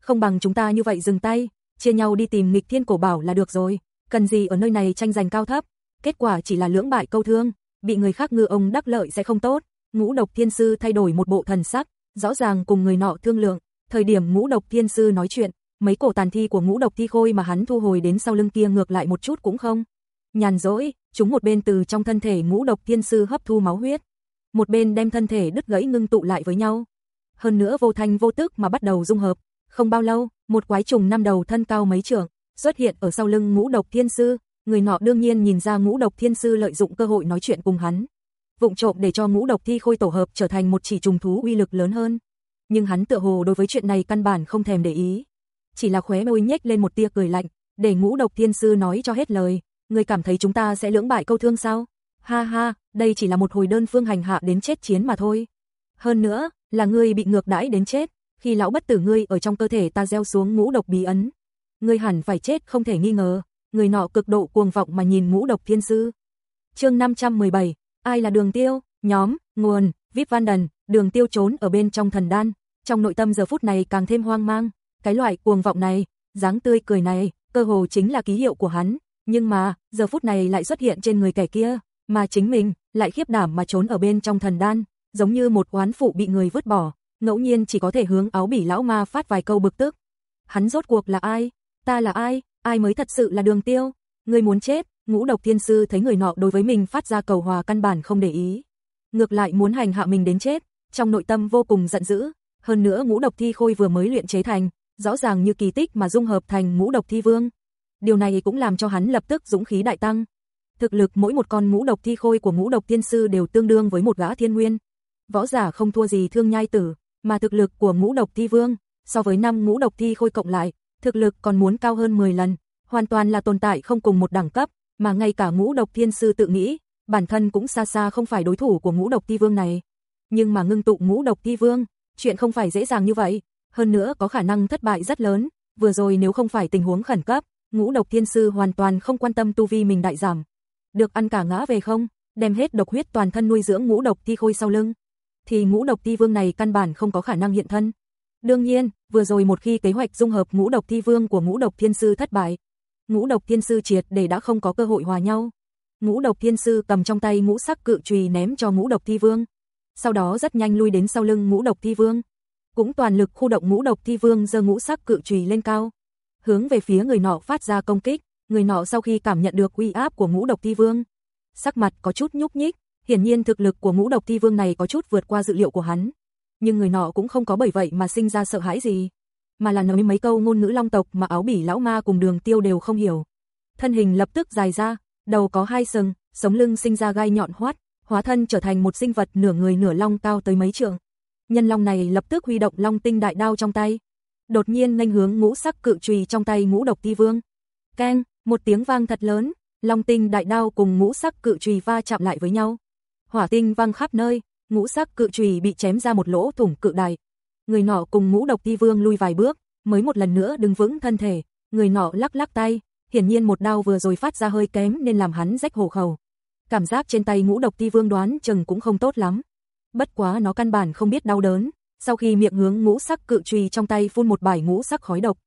Không bằng chúng ta như vậy dừng tay, chia nhau đi tìm nghịch thiên cổ bảo là được rồi, cần gì ở nơi này tranh giành cao thấp, kết quả chỉ là lưỡng bại câu thương, bị người khác ngư ông đắc lợi sẽ không tốt. Ngũ độc thiên sư thay đổi một bộ thần sắc, rõ ràng cùng người nọ thương lượng, thời điểm ngũ độc thiên sư nói chuyện, mấy cổ tàn thi của ngũ độc thi khôi mà hắn thu hồi đến sau lưng kia ngược lại một chút cũng không. Nhàn rỗi, chúng một bên từ trong thân thể ngũ độc thiên sư hấp thu máu huyết, một bên đem thân thể đứt gãy ngưng tụ lại với nhau. Hơn nữa vô thanh vô tức mà bắt đầu dung hợp, không bao lâu, một quái trùng năm đầu thân cao mấy trượng xuất hiện ở sau lưng ngũ độc thiên sư, người nọ đương nhiên nhìn ra ngũ độc thiên sư lợi dụng cơ hội nói chuyện cùng hắn. Vụng trộm để cho ngũ độc thi khôi tổ hợp trở thành một chỉ trùng thú uy lực lớn hơn. Nhưng hắn tựa hồ đối với chuyện này căn bản không thèm để ý. Chỉ là khóe môi nhếch lên một tia cười lạnh, để ngũ độc thiên sư nói cho hết lời. Người cảm thấy chúng ta sẽ lưỡng bại câu thương sao? Ha ha, đây chỉ là một hồi đơn phương hành hạ đến chết chiến mà thôi. Hơn nữa, là ngươi bị ngược đãi đến chết, khi lão bất tử ngươi ở trong cơ thể ta gieo xuống ngũ độc bí ấn. Ngươi hẳn phải chết không thể nghi ngờ người nọ cực độ cuồng vọng mà nhìn ngũ độc thiên sư. chương 517, ai là đường tiêu, nhóm, nguồn, VIP Van đường tiêu trốn ở bên trong thần đan, trong nội tâm giờ phút này càng thêm hoang mang, cái loại cuồng vọng này, dáng tươi cười này, cơ hồ chính là ký hiệu của hắn, nhưng mà, giờ phút này lại xuất hiện trên người kẻ kia, mà chính mình, lại khiếp đảm mà trốn ở bên trong thần đan, giống như một oán phụ bị người vứt bỏ, ngẫu nhiên chỉ có thể hướng áo bỉ lão ma phát vài câu bực tức. Hắn rốt cuộc là ai? Ta là ai? ai mới thật sự là đường tiêu, người muốn chết, ngũ độc thiên sư thấy người nọ đối với mình phát ra cầu hòa căn bản không để ý. Ngược lại muốn hành hạ mình đến chết, trong nội tâm vô cùng giận dữ, hơn nữa ngũ độc thi khôi vừa mới luyện chế thành, rõ ràng như kỳ tích mà dung hợp thành ngũ độc thi vương. Điều này cũng làm cho hắn lập tức dũng khí đại tăng. Thực lực mỗi một con ngũ độc thi khôi của ngũ độc thiên sư đều tương đương với một gã thiên nguyên. Võ giả không thua gì thương nhai tử, mà thực lực của ngũ độc thi vương, so với năm ngũ độc thi khôi cộng lại, thực lực còn muốn cao hơn 10 lần, hoàn toàn là tồn tại không cùng một đẳng cấp, mà ngay cả ngũ độc thiên sư tự nghĩ, bản thân cũng xa xa không phải đối thủ của ngũ độc thi vương này. Nhưng mà ngưng tụ ngũ độc thi vương, chuyện không phải dễ dàng như vậy, hơn nữa có khả năng thất bại rất lớn, vừa rồi nếu không phải tình huống khẩn cấp, ngũ độc thiên sư hoàn toàn không quan tâm tu vi mình đại giảm. Được ăn cả ngã về không, đem hết độc huyết toàn thân nuôi dưỡng ngũ độc thi khôi sau lưng, thì ngũ độc thi vương này căn bản không có khả năng hiện thân. Đương nhiên, vừa rồi một khi kế hoạch dung hợp ngũ độc thi vương của ngũ độc thiên sư thất bại, ngũ độc thiên sư triệt để đã không có cơ hội hòa nhau. Ngũ độc thiên sư cầm trong tay ngũ sắc cự trùy ném cho ngũ độc thi vương. Sau đó rất nhanh lui đến sau lưng ngũ độc thi vương. Cũng toàn lực khu động ngũ độc thi vương giơ ngũ sắc cự trùy lên cao. Hướng về phía người nọ phát ra công kích, người nọ sau khi cảm nhận được uy áp của ngũ độc thi vương. Sắc mặt có chút nhúc nhích, Hiển nhiên thực lực của ngũ độc thi vương này có chút vượt qua dự liệu của hắn. Nhưng người nọ cũng không có bởi vậy mà sinh ra sợ hãi gì. Mà là nói mấy câu ngôn ngữ long tộc mà áo bỉ lão ma cùng đường tiêu đều không hiểu. Thân hình lập tức dài ra, đầu có hai sừng, sống lưng sinh ra gai nhọn hoắt, hóa thân trở thành một sinh vật nửa người nửa long cao tới mấy trượng. Nhân long này lập tức huy động long tinh đại đao trong tay. Đột nhiên nghênh hướng ngũ sắc cự trùy trong tay ngũ độc ti vương. Keng, một tiếng vang thật lớn, long tinh đại đao cùng ngũ sắc cự trùy va chạm lại với nhau. Hỏa tinh vang khắp nơi, ngũ sắc cự trùy bị chém ra một lỗ thủng cự đại. Người nọ cùng ngũ độc thi vương lui vài bước, mới một lần nữa đứng vững thân thể, người nọ lắc lắc tay, hiển nhiên một đao vừa rồi phát ra hơi kém nên làm hắn rách hổ khẩu. Cảm giác trên tay ngũ độc thi vương đoán chừng cũng không tốt lắm. Bất quá nó căn bản không biết đau đớn, sau khi miệng hướng ngũ sắc cự trùy trong tay phun một bài ngũ sắc khói độc.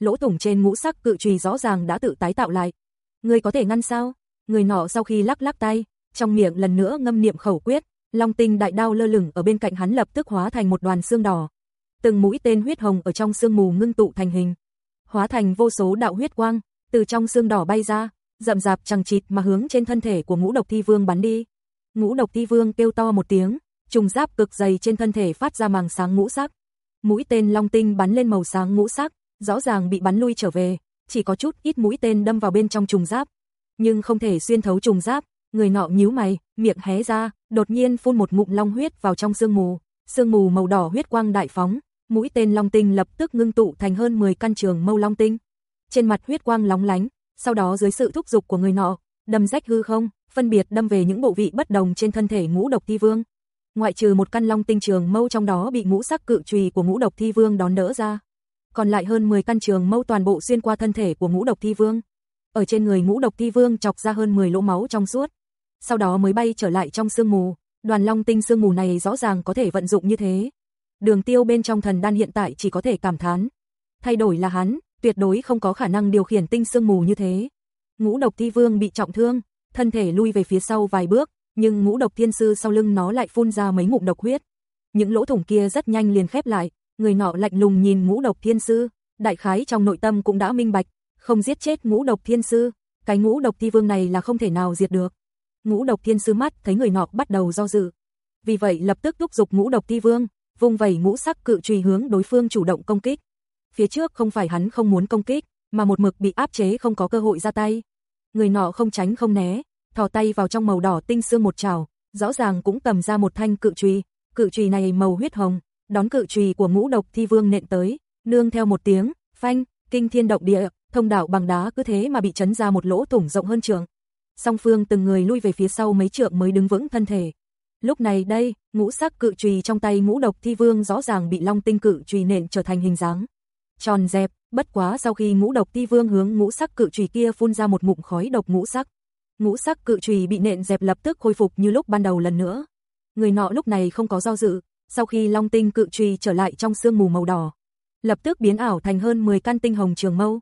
Lỗ thủng trên ngũ sắc cự trùy rõ ràng đã tự tái tạo lại. Người có thể ngăn sao? Người nọ sau khi lắc lắc tay, trong miệng lần nữa ngâm niệm khẩu quyết, long tinh đại đao lơ lửng ở bên cạnh hắn lập tức hóa thành một đoàn xương đỏ. Từng mũi tên huyết hồng ở trong sương mù ngưng tụ thành hình, hóa thành vô số đạo huyết quang, từ trong xương đỏ bay ra, rậm rạp chẳng chịt mà hướng trên thân thể của ngũ độc thi vương bắn đi. Ngũ độc thi vương kêu to một tiếng, trùng giáp cực dày trên thân thể phát ra màng sáng ngũ sắc. Mũi tên long tinh bắn lên màu sáng ngũ sắc, rõ ràng bị bắn lui trở về, chỉ có chút ít mũi tên đâm vào bên trong trùng giáp, nhưng không thể xuyên thấu trùng giáp, người nọ nhíu mày, miệng hé ra, đột nhiên phun một ngụm long huyết vào trong sương mù, sương mù màu đỏ huyết quang đại phóng, mũi tên long tinh lập tức ngưng tụ thành hơn 10 căn trường mâu long tinh. Trên mặt huyết quang lóng lánh, sau đó dưới sự thúc giục của người nọ, đâm rách hư không, phân biệt đâm về những bộ vị bất đồng trên thân thể ngũ độc thi vương. Ngoại trừ một căn long tinh trường mâu trong đó bị ngũ sắc cự trùy của ngũ độc thi vương đón đỡ ra, còn lại hơn 10 căn trường mâu toàn bộ xuyên qua thân thể của ngũ độc thi vương. Ở trên người ngũ độc thi vương chọc ra hơn 10 lỗ máu trong suốt, sau đó mới bay trở lại trong sương mù, đoàn long tinh sương mù này rõ ràng có thể vận dụng như thế. Đường tiêu bên trong thần đan hiện tại chỉ có thể cảm thán. Thay đổi là hắn, tuyệt đối không có khả năng điều khiển tinh sương mù như thế. Ngũ độc thi vương bị trọng thương, thân thể lui về phía sau vài bước, nhưng ngũ độc thiên sư sau lưng nó lại phun ra mấy ngụm độc huyết. Những lỗ thủng kia rất nhanh liền khép lại, người nọ lạnh lùng nhìn ngũ độc thiên sư, đại khái trong nội tâm cũng đã minh bạch, không giết chết ngũ độc thiên sư, cái ngũ độc thi vương này là không thể nào diệt được. Ngũ độc thiên sư mắt thấy người nọ bắt đầu do dự. Vì vậy lập tức thúc giục ngũ độc thi vương, vung vẩy ngũ sắc cự truy hướng đối phương chủ động công kích. Phía trước không phải hắn không muốn công kích, mà một mực bị áp chế không có cơ hội ra tay. Người nọ không tránh không né, thò tay vào trong màu đỏ tinh xương một trào, rõ ràng cũng cầm ra một thanh cự truy, cự truy này màu huyết hồng, đón cự truy của ngũ độc thi vương nện tới, nương theo một tiếng, phanh, kinh thiên động địa, thông đạo bằng đá cứ thế mà bị chấn ra một lỗ thủng rộng hơn trường. Song phương từng người lui về phía sau mấy trượng mới đứng vững thân thể. Lúc này đây, ngũ sắc cự trùy trong tay ngũ độc thi vương rõ ràng bị long tinh cự trùy nện trở thành hình dáng. Tròn dẹp, bất quá sau khi ngũ độc thi vương hướng ngũ sắc cự trùy kia phun ra một ngụm khói độc ngũ sắc. Ngũ sắc cự trùy bị nện dẹp lập tức khôi phục như lúc ban đầu lần nữa. Người nọ lúc này không có do dự, sau khi long tinh cự trùy trở lại trong sương mù màu đỏ, lập tức biến ảo thành hơn 10 căn tinh hồng trường mâu.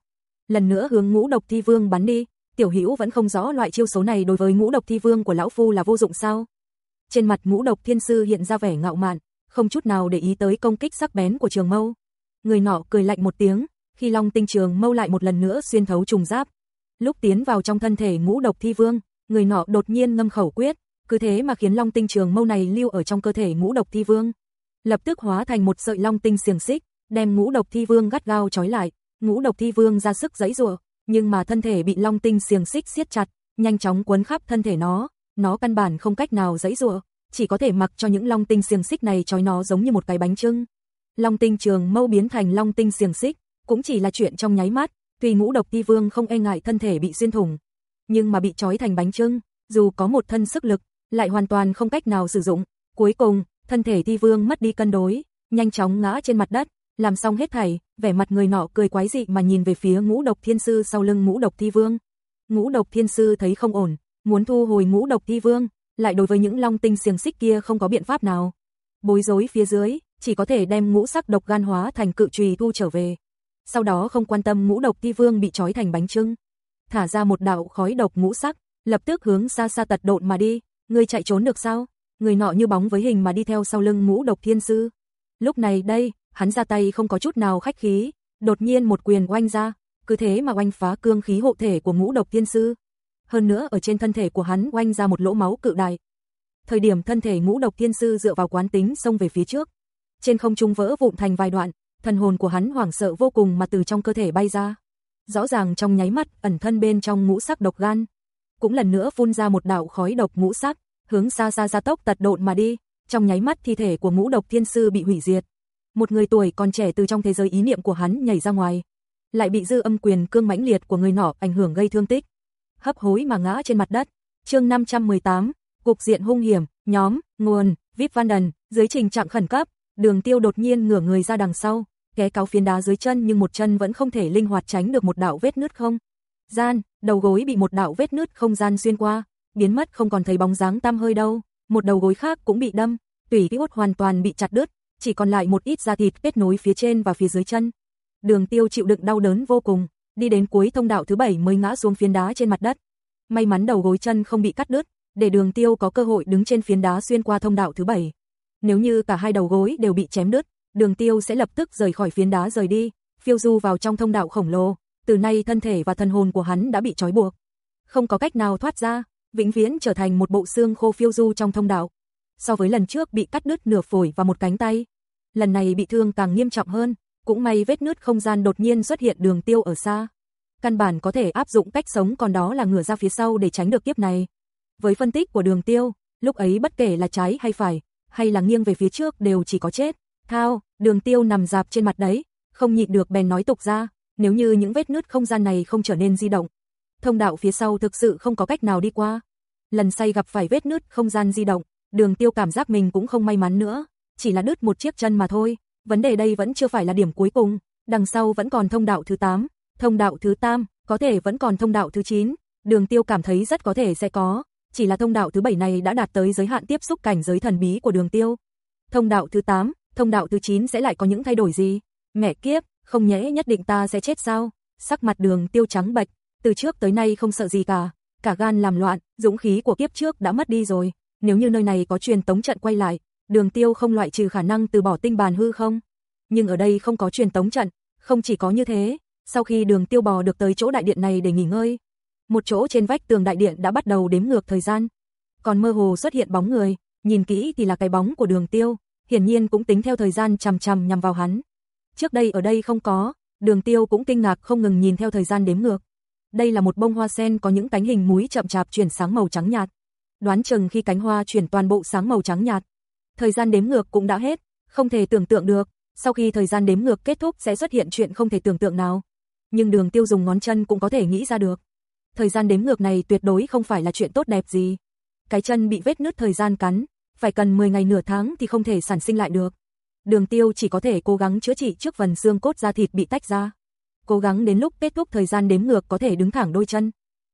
Lần nữa hướng ngũ độc thi vương bắn đi, Tiểu Hữu vẫn không rõ loại chiêu số này đối với ngũ độc thi vương của lão phu là vô dụng sao? Trên mặt ngũ độc thiên sư hiện ra vẻ ngạo mạn, không chút nào để ý tới công kích sắc bén của trường mâu. Người nọ cười lạnh một tiếng, khi long tinh trường mâu lại một lần nữa xuyên thấu trùng giáp. Lúc tiến vào trong thân thể ngũ độc thi vương, người nọ đột nhiên ngâm khẩu quyết, cứ thế mà khiến long tinh trường mâu này lưu ở trong cơ thể ngũ độc thi vương. Lập tức hóa thành một sợi long tinh xiềng xích, đem ngũ độc thi vương gắt gao trói lại, ngũ độc thi vương ra sức giãy giụa, nhưng mà thân thể bị long tinh xiềng xích siết chặt, nhanh chóng quấn khắp thân thể nó, nó căn bản không cách nào giãy giụa, chỉ có thể mặc cho những long tinh xiềng xích này trói nó giống như một cái bánh trưng. Long tinh trường mâu biến thành long tinh xiềng xích, cũng chỉ là chuyện trong nháy mắt, tuy ngũ độc ti vương không e ngại thân thể bị xuyên thủng, nhưng mà bị trói thành bánh trưng, dù có một thân sức lực, lại hoàn toàn không cách nào sử dụng. Cuối cùng, thân thể ti vương mất đi cân đối, nhanh chóng ngã trên mặt đất, làm xong hết thảy, vẻ mặt người nọ cười quái dị mà nhìn về phía ngũ độc thiên sư sau lưng ngũ độc thi vương. Ngũ độc thiên sư thấy không ổn, muốn thu hồi ngũ độc thi vương, lại đối với những long tinh xiềng xích kia không có biện pháp nào. Bối rối phía dưới, chỉ có thể đem ngũ sắc độc gan hóa thành cự trùy thu trở về. Sau đó không quan tâm ngũ độc thi vương bị trói thành bánh trưng. Thả ra một đạo khói độc ngũ sắc, lập tức hướng xa xa tật độn mà đi, người chạy trốn được sao? Người nọ như bóng với hình mà đi theo sau lưng ngũ độc thiên sư. Lúc này đây, hắn ra tay không có chút nào khách khí, đột nhiên một quyền oanh ra, cứ thế mà oanh phá cương khí hộ thể của ngũ độc thiên sư. Hơn nữa ở trên thân thể của hắn oanh ra một lỗ máu cự đại. thời điểm thân thể ngũ độc thiên sư dựa vào quán tính xông về phía trước. Trên không trung vỡ vụn thành vài đoạn, thần hồn của hắn hoảng sợ vô cùng mà từ trong cơ thể bay ra. Rõ ràng trong nháy mắt, ẩn thân bên trong ngũ sắc độc gan, cũng lần nữa phun ra một đạo khói độc ngũ sắc, hướng xa xa ra tốc tật độn mà đi, trong nháy mắt thi thể của ngũ độc thiên sư bị hủy diệt. Một người tuổi còn trẻ từ trong thế giới ý niệm của hắn nhảy ra ngoài, lại bị dư âm quyền cương mãnh liệt của người nọ ảnh hưởng gây thương tích. Hấp hối mà ngã trên mặt đất. Chương 518, cục diện hung hiểm, nhóm, nguồn, VIP Van Đần, dưới trình trạng khẩn cấp, Đường Tiêu đột nhiên ngửa người ra đằng sau, ké cáo phiến đá dưới chân nhưng một chân vẫn không thể linh hoạt tránh được một đạo vết nứt không. Gian, đầu gối bị một đạo vết nứt không gian xuyên qua, biến mất không còn thấy bóng dáng tam hơi đâu, một đầu gối khác cũng bị đâm, tủy hút hoàn toàn bị chặt đứt, chỉ còn lại một ít da thịt kết nối phía trên và phía dưới chân. Đường Tiêu chịu đựng đau đớn vô cùng, đi đến cuối thông đạo thứ bảy mới ngã xuống phiến đá trên mặt đất. May mắn đầu gối chân không bị cắt đứt, để Đường Tiêu có cơ hội đứng trên phiến đá xuyên qua thông đạo thứ bảy. Nếu như cả hai đầu gối đều bị chém đứt, Đường Tiêu sẽ lập tức rời khỏi phiến đá rời đi, phiêu du vào trong thông đạo khổng lồ, từ nay thân thể và thần hồn của hắn đã bị trói buộc, không có cách nào thoát ra, vĩnh viễn trở thành một bộ xương khô phiêu du trong thông đạo. So với lần trước bị cắt đứt nửa phổi và một cánh tay, lần này bị thương càng nghiêm trọng hơn, cũng may vết nứt không gian đột nhiên xuất hiện đường tiêu ở xa. Căn bản có thể áp dụng cách sống còn đó là ngửa ra phía sau để tránh được kiếp này. Với phân tích của đường tiêu, lúc ấy bất kể là trái hay phải, hay là nghiêng về phía trước đều chỉ có chết. Thao, đường tiêu nằm dạp trên mặt đấy, không nhịn được bèn nói tục ra, nếu như những vết nứt không gian này không trở nên di động. Thông đạo phía sau thực sự không có cách nào đi qua. Lần say gặp phải vết nứt không gian di động, đường tiêu cảm giác mình cũng không may mắn nữa, chỉ là đứt một chiếc chân mà thôi. Vấn đề đây vẫn chưa phải là điểm cuối cùng, đằng sau vẫn còn thông đạo thứ 8, thông đạo thứ tam, có thể vẫn còn thông đạo thứ 9. Đường tiêu cảm thấy rất có thể sẽ có, chỉ là thông đạo thứ 7 này đã đạt tới giới hạn tiếp xúc cảnh giới thần bí của đường tiêu. Thông đạo thứ 8, thông đạo thứ 9 sẽ lại có những thay đổi gì? Mẹ kiếp, không nhẽ nhất định ta sẽ chết sao? Sắc mặt đường tiêu trắng bạch từ trước tới nay không sợ gì cả, cả gan làm loạn, dũng khí của kiếp trước đã mất đi rồi, nếu như nơi này có truyền tống trận quay lại, đường tiêu không loại trừ khả năng từ bỏ tinh bàn hư không? Nhưng ở đây không có truyền tống trận, không chỉ có như thế, sau khi đường tiêu bò được tới chỗ đại điện này để nghỉ ngơi, một chỗ trên vách tường đại điện đã bắt đầu đếm ngược thời gian, còn mơ hồ xuất hiện bóng người, nhìn kỹ thì là cái bóng của đường tiêu, hiển nhiên cũng tính theo thời gian chằm chằm nhằm vào hắn. Trước đây ở đây không có, đường tiêu cũng kinh ngạc không ngừng nhìn theo thời gian đếm ngược. Đây là một bông hoa sen có những cánh hình múi chậm chạp chuyển sáng màu trắng nhạt. Đoán chừng khi cánh hoa chuyển toàn bộ sáng màu trắng nhạt, thời gian đếm ngược cũng đã hết, không thể tưởng tượng được, sau khi thời gian đếm ngược kết thúc sẽ xuất hiện chuyện không thể tưởng tượng nào. Nhưng đường tiêu dùng ngón chân cũng có thể nghĩ ra được. Thời gian đếm ngược này tuyệt đối không phải là chuyện tốt đẹp gì. Cái chân bị vết nứt thời gian cắn, phải cần 10 ngày nửa tháng thì không thể sản sinh lại được. Đường tiêu chỉ có thể cố gắng chữa trị trước phần xương cốt da thịt bị tách ra. Cố gắng đến lúc kết thúc thời gian đếm ngược có thể đứng thẳng đôi chân.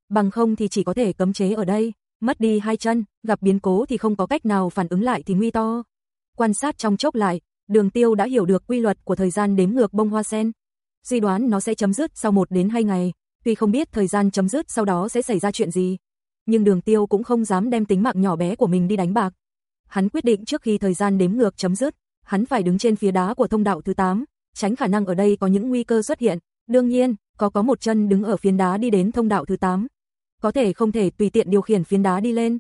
Bằng không thì chỉ có thể cấm chế ở đây, mất đi hai chân, gặp biến cố thì không có cách nào phản ứng lại thì nguy to. Quan sát trong chốc lại, đường tiêu đã hiểu được quy luật của thời gian đếm ngược bông hoa sen. Suy đoán nó sẽ chấm dứt sau 1 đến 2 ngày, tuy không biết thời gian chấm dứt sau đó sẽ xảy ra chuyện gì. Nhưng đường tiêu cũng không dám đem tính mạng nhỏ bé của mình đi đánh bạc. Hắn quyết định trước khi thời gian đếm ngược chấm dứt, hắn phải đứng trên phía đá của thông đạo thứ 8, tránh khả năng ở đây có những nguy cơ xuất hiện. Đương nhiên, có có một chân đứng ở phiến đá đi đến thông đạo thứ 8. Có thể không thể tùy tiện điều khiển phiến đá đi lên.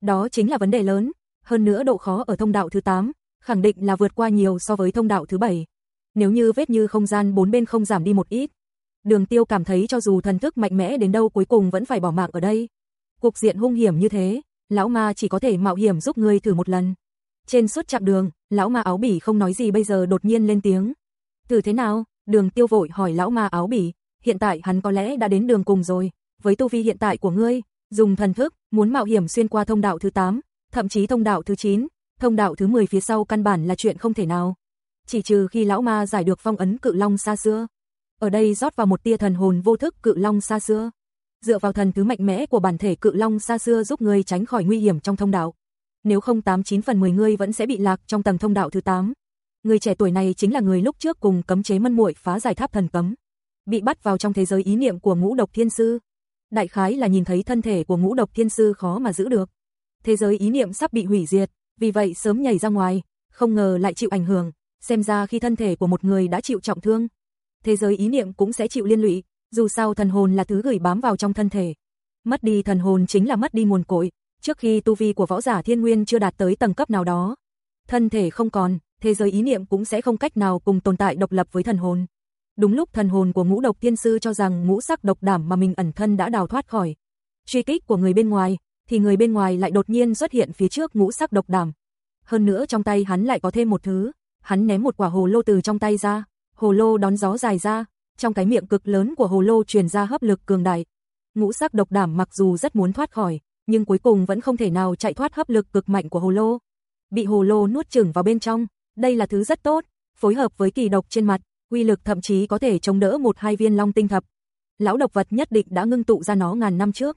Đó chính là vấn đề lớn, hơn nữa độ khó ở thông đạo thứ 8, khẳng định là vượt qua nhiều so với thông đạo thứ 7. Nếu như vết như không gian bốn bên không giảm đi một ít, Đường Tiêu cảm thấy cho dù thần thức mạnh mẽ đến đâu cuối cùng vẫn phải bỏ mạng ở đây. Cục diện hung hiểm như thế, lão ma chỉ có thể mạo hiểm giúp người thử một lần. Trên suốt chặng đường, lão ma áo bỉ không nói gì bây giờ đột nhiên lên tiếng. từ thế nào? Đường Tiêu vội hỏi lão ma áo bỉ, hiện tại hắn có lẽ đã đến đường cùng rồi, với tu vi hiện tại của ngươi, dùng thần thức, muốn mạo hiểm xuyên qua thông đạo thứ 8, thậm chí thông đạo thứ 9, thông đạo thứ 10 phía sau căn bản là chuyện không thể nào. Chỉ trừ khi lão ma giải được phong ấn cự long xa xưa. Ở đây rót vào một tia thần hồn vô thức cự long xa xưa. Dựa vào thần thứ mạnh mẽ của bản thể cự long xa xưa giúp ngươi tránh khỏi nguy hiểm trong thông đạo. Nếu không 89 phần 10 ngươi vẫn sẽ bị lạc trong tầng thông đạo thứ 8. Người trẻ tuổi này chính là người lúc trước cùng cấm chế mân muội phá giải tháp thần cấm. Bị bắt vào trong thế giới ý niệm của ngũ độc thiên sư. Đại khái là nhìn thấy thân thể của ngũ độc thiên sư khó mà giữ được. Thế giới ý niệm sắp bị hủy diệt, vì vậy sớm nhảy ra ngoài, không ngờ lại chịu ảnh hưởng, xem ra khi thân thể của một người đã chịu trọng thương, thế giới ý niệm cũng sẽ chịu liên lụy, dù sao thần hồn là thứ gửi bám vào trong thân thể. Mất đi thần hồn chính là mất đi nguồn cội, Trước khi tu vi của võ giả thiên nguyên chưa đạt tới tầng cấp nào đó, thân thể không còn, thế giới ý niệm cũng sẽ không cách nào cùng tồn tại độc lập với thần hồn. Đúng lúc thần hồn của ngũ độc tiên sư cho rằng ngũ sắc độc đảm mà mình ẩn thân đã đào thoát khỏi. Truy kích của người bên ngoài, thì người bên ngoài lại đột nhiên xuất hiện phía trước ngũ sắc độc đảm. Hơn nữa trong tay hắn lại có thêm một thứ, hắn ném một quả hồ lô từ trong tay ra, hồ lô đón gió dài ra, trong cái miệng cực lớn của hồ lô truyền ra hấp lực cường đại. Ngũ sắc độc đảm mặc dù rất muốn thoát khỏi, nhưng cuối cùng vẫn không thể nào chạy thoát hấp lực cực mạnh của hồ lô. Bị hồ lô nuốt chửng vào bên trong, đây là thứ rất tốt, phối hợp với kỳ độc trên mặt, uy lực thậm chí có thể chống đỡ một hai viên long tinh thập. Lão độc vật nhất định đã ngưng tụ ra nó ngàn năm trước.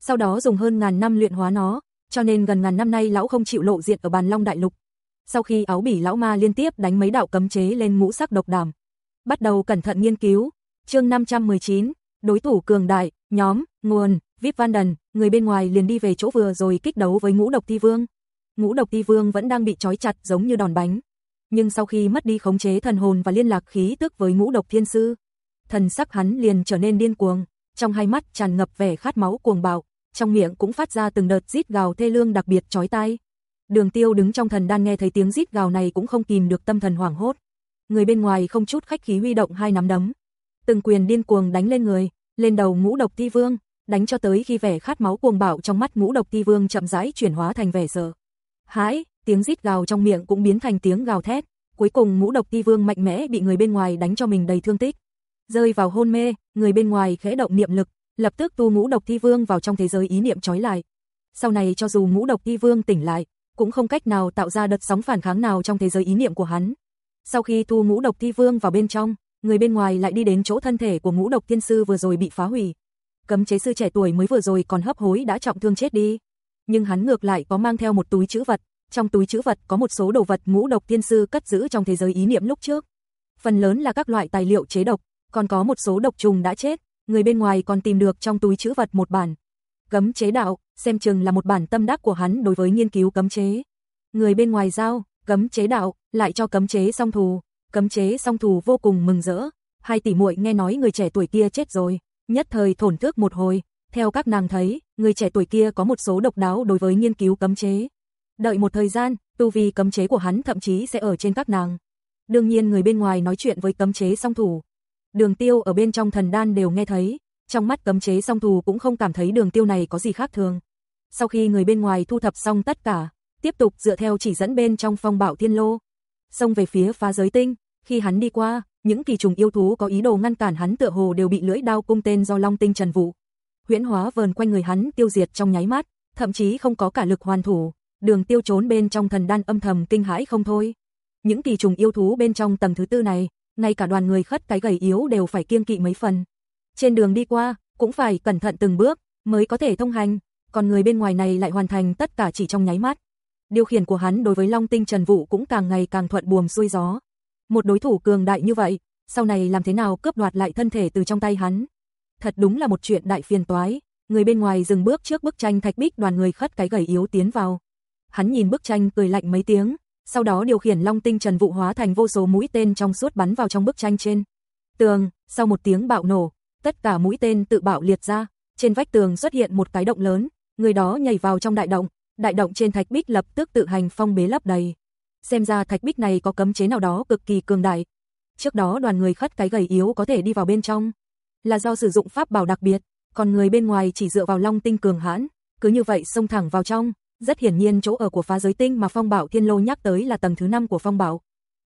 Sau đó dùng hơn ngàn năm luyện hóa nó, cho nên gần ngàn năm nay lão không chịu lộ diện ở bàn long đại lục. Sau khi áo bỉ lão ma liên tiếp đánh mấy đạo cấm chế lên ngũ sắc độc đàm, bắt đầu cẩn thận nghiên cứu. Chương 519, đối thủ cường đại, nhóm, nguồn, Vip Van Đần, người bên ngoài liền đi về chỗ vừa rồi kích đấu với ngũ độc thi vương. Ngũ độc thi vương vẫn đang bị trói chặt giống như đòn bánh. Nhưng sau khi mất đi khống chế thần hồn và liên lạc khí tức với ngũ độc thiên sư, thần sắc hắn liền trở nên điên cuồng, trong hai mắt tràn ngập vẻ khát máu cuồng bạo, trong miệng cũng phát ra từng đợt rít gào thê lương đặc biệt chói tai. Đường Tiêu đứng trong thần đan nghe thấy tiếng rít gào này cũng không kìm được tâm thần hoảng hốt. Người bên ngoài không chút khách khí huy động hai nắm đấm, từng quyền điên cuồng đánh lên người, lên đầu ngũ độc ti vương, đánh cho tới khi vẻ khát máu cuồng bạo trong mắt ngũ độc ti vương chậm rãi chuyển hóa thành vẻ sợ. Hãi, tiếng rít gào trong miệng cũng biến thành tiếng gào thét, cuối cùng ngũ độc ti vương mạnh mẽ bị người bên ngoài đánh cho mình đầy thương tích. Rơi vào hôn mê, người bên ngoài khẽ động niệm lực, lập tức tu ngũ độc ti vương vào trong thế giới ý niệm trói lại. Sau này cho dù ngũ độc ti vương tỉnh lại, cũng không cách nào tạo ra đợt sóng phản kháng nào trong thế giới ý niệm của hắn. Sau khi tu ngũ độc ti vương vào bên trong, người bên ngoài lại đi đến chỗ thân thể của ngũ độc tiên sư vừa rồi bị phá hủy. Cấm chế sư trẻ tuổi mới vừa rồi còn hấp hối đã trọng thương chết đi. Nhưng hắn ngược lại có mang theo một túi chữ vật, trong túi chữ vật có một số đồ vật ngũ độc tiên sư cất giữ trong thế giới ý niệm lúc trước. Phần lớn là các loại tài liệu chế độc, còn có một số độc trùng đã chết, người bên ngoài còn tìm được trong túi chữ vật một bản. Cấm chế đạo, xem chừng là một bản tâm đắc của hắn đối với nghiên cứu cấm chế. Người bên ngoài giao, cấm chế đạo, lại cho cấm chế song thù, cấm chế song thù vô cùng mừng rỡ. Hai tỷ muội nghe nói người trẻ tuổi kia chết rồi, nhất thời thổn thức một hồi, theo các nàng thấy, người trẻ tuổi kia có một số độc đáo đối với nghiên cứu cấm chế. Đợi một thời gian, tu vi cấm chế của hắn thậm chí sẽ ở trên các nàng. Đương nhiên người bên ngoài nói chuyện với cấm chế song thủ. Đường tiêu ở bên trong thần đan đều nghe thấy, trong mắt cấm chế song thủ cũng không cảm thấy đường tiêu này có gì khác thường. Sau khi người bên ngoài thu thập xong tất cả, tiếp tục dựa theo chỉ dẫn bên trong phong bạo thiên lô. Xông về phía phá giới tinh, khi hắn đi qua, những kỳ trùng yêu thú có ý đồ ngăn cản hắn tựa hồ đều bị lưỡi đao cung tên do long tinh trần vụ. Huyễn hóa vờn quanh người hắn tiêu diệt trong nháy mắt, thậm chí không có cả lực hoàn thủ, đường tiêu trốn bên trong thần đan âm thầm kinh hãi không thôi. Những kỳ trùng yêu thú bên trong tầng thứ tư này, ngay cả đoàn người khất cái gầy yếu đều phải kiêng kỵ mấy phần. Trên đường đi qua, cũng phải cẩn thận từng bước, mới có thể thông hành, còn người bên ngoài này lại hoàn thành tất cả chỉ trong nháy mắt. Điều khiển của hắn đối với Long Tinh Trần Vũ cũng càng ngày càng thuận buồm xuôi gió. Một đối thủ cường đại như vậy, sau này làm thế nào cướp đoạt lại thân thể từ trong tay hắn? Thật đúng là một chuyện đại phiền toái. Người bên ngoài dừng bước trước bức tranh thạch bích đoàn người khất cái gầy yếu tiến vào. Hắn nhìn bức tranh cười lạnh mấy tiếng, sau đó điều khiển Long Tinh Trần Vụ hóa thành vô số mũi tên trong suốt bắn vào trong bức tranh trên. Tường, sau một tiếng bạo nổ, tất cả mũi tên tự bạo liệt ra, trên vách tường xuất hiện một cái động lớn, người đó nhảy vào trong đại động, đại động trên thạch bích lập tức tự hành phong bế lấp đầy. Xem ra thạch bích này có cấm chế nào đó cực kỳ cường đại. Trước đó đoàn người khất cái gầy yếu có thể đi vào bên trong, là do sử dụng pháp bảo đặc biệt, còn người bên ngoài chỉ dựa vào long tinh cường hãn, cứ như vậy xông thẳng vào trong, rất hiển nhiên chỗ ở của phá giới tinh mà Phong Bảo Thiên Lô nhắc tới là tầng thứ 5 của Phong Bảo.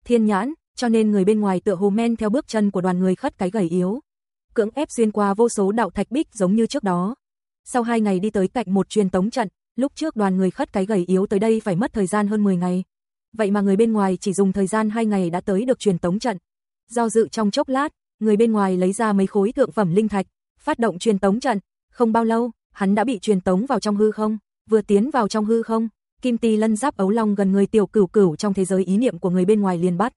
Thiên nhãn, cho nên người bên ngoài tựa hồ men theo bước chân của đoàn người khất cái gầy yếu. Cưỡng ép xuyên qua vô số đạo thạch bích giống như trước đó. Sau hai ngày đi tới cạnh một truyền tống trận, lúc trước đoàn người khất cái gầy yếu tới đây phải mất thời gian hơn 10 ngày. Vậy mà người bên ngoài chỉ dùng thời gian 2 ngày đã tới được truyền tống trận. Do dự trong chốc lát, người bên ngoài lấy ra mấy khối thượng phẩm linh thạch, phát động truyền tống trận, không bao lâu, hắn đã bị truyền tống vào trong hư không vừa tiến vào trong hư không, Kim Ti Lân giáp ấu long gần người tiểu cửu cửu trong thế giới ý niệm của người bên ngoài liền bắt.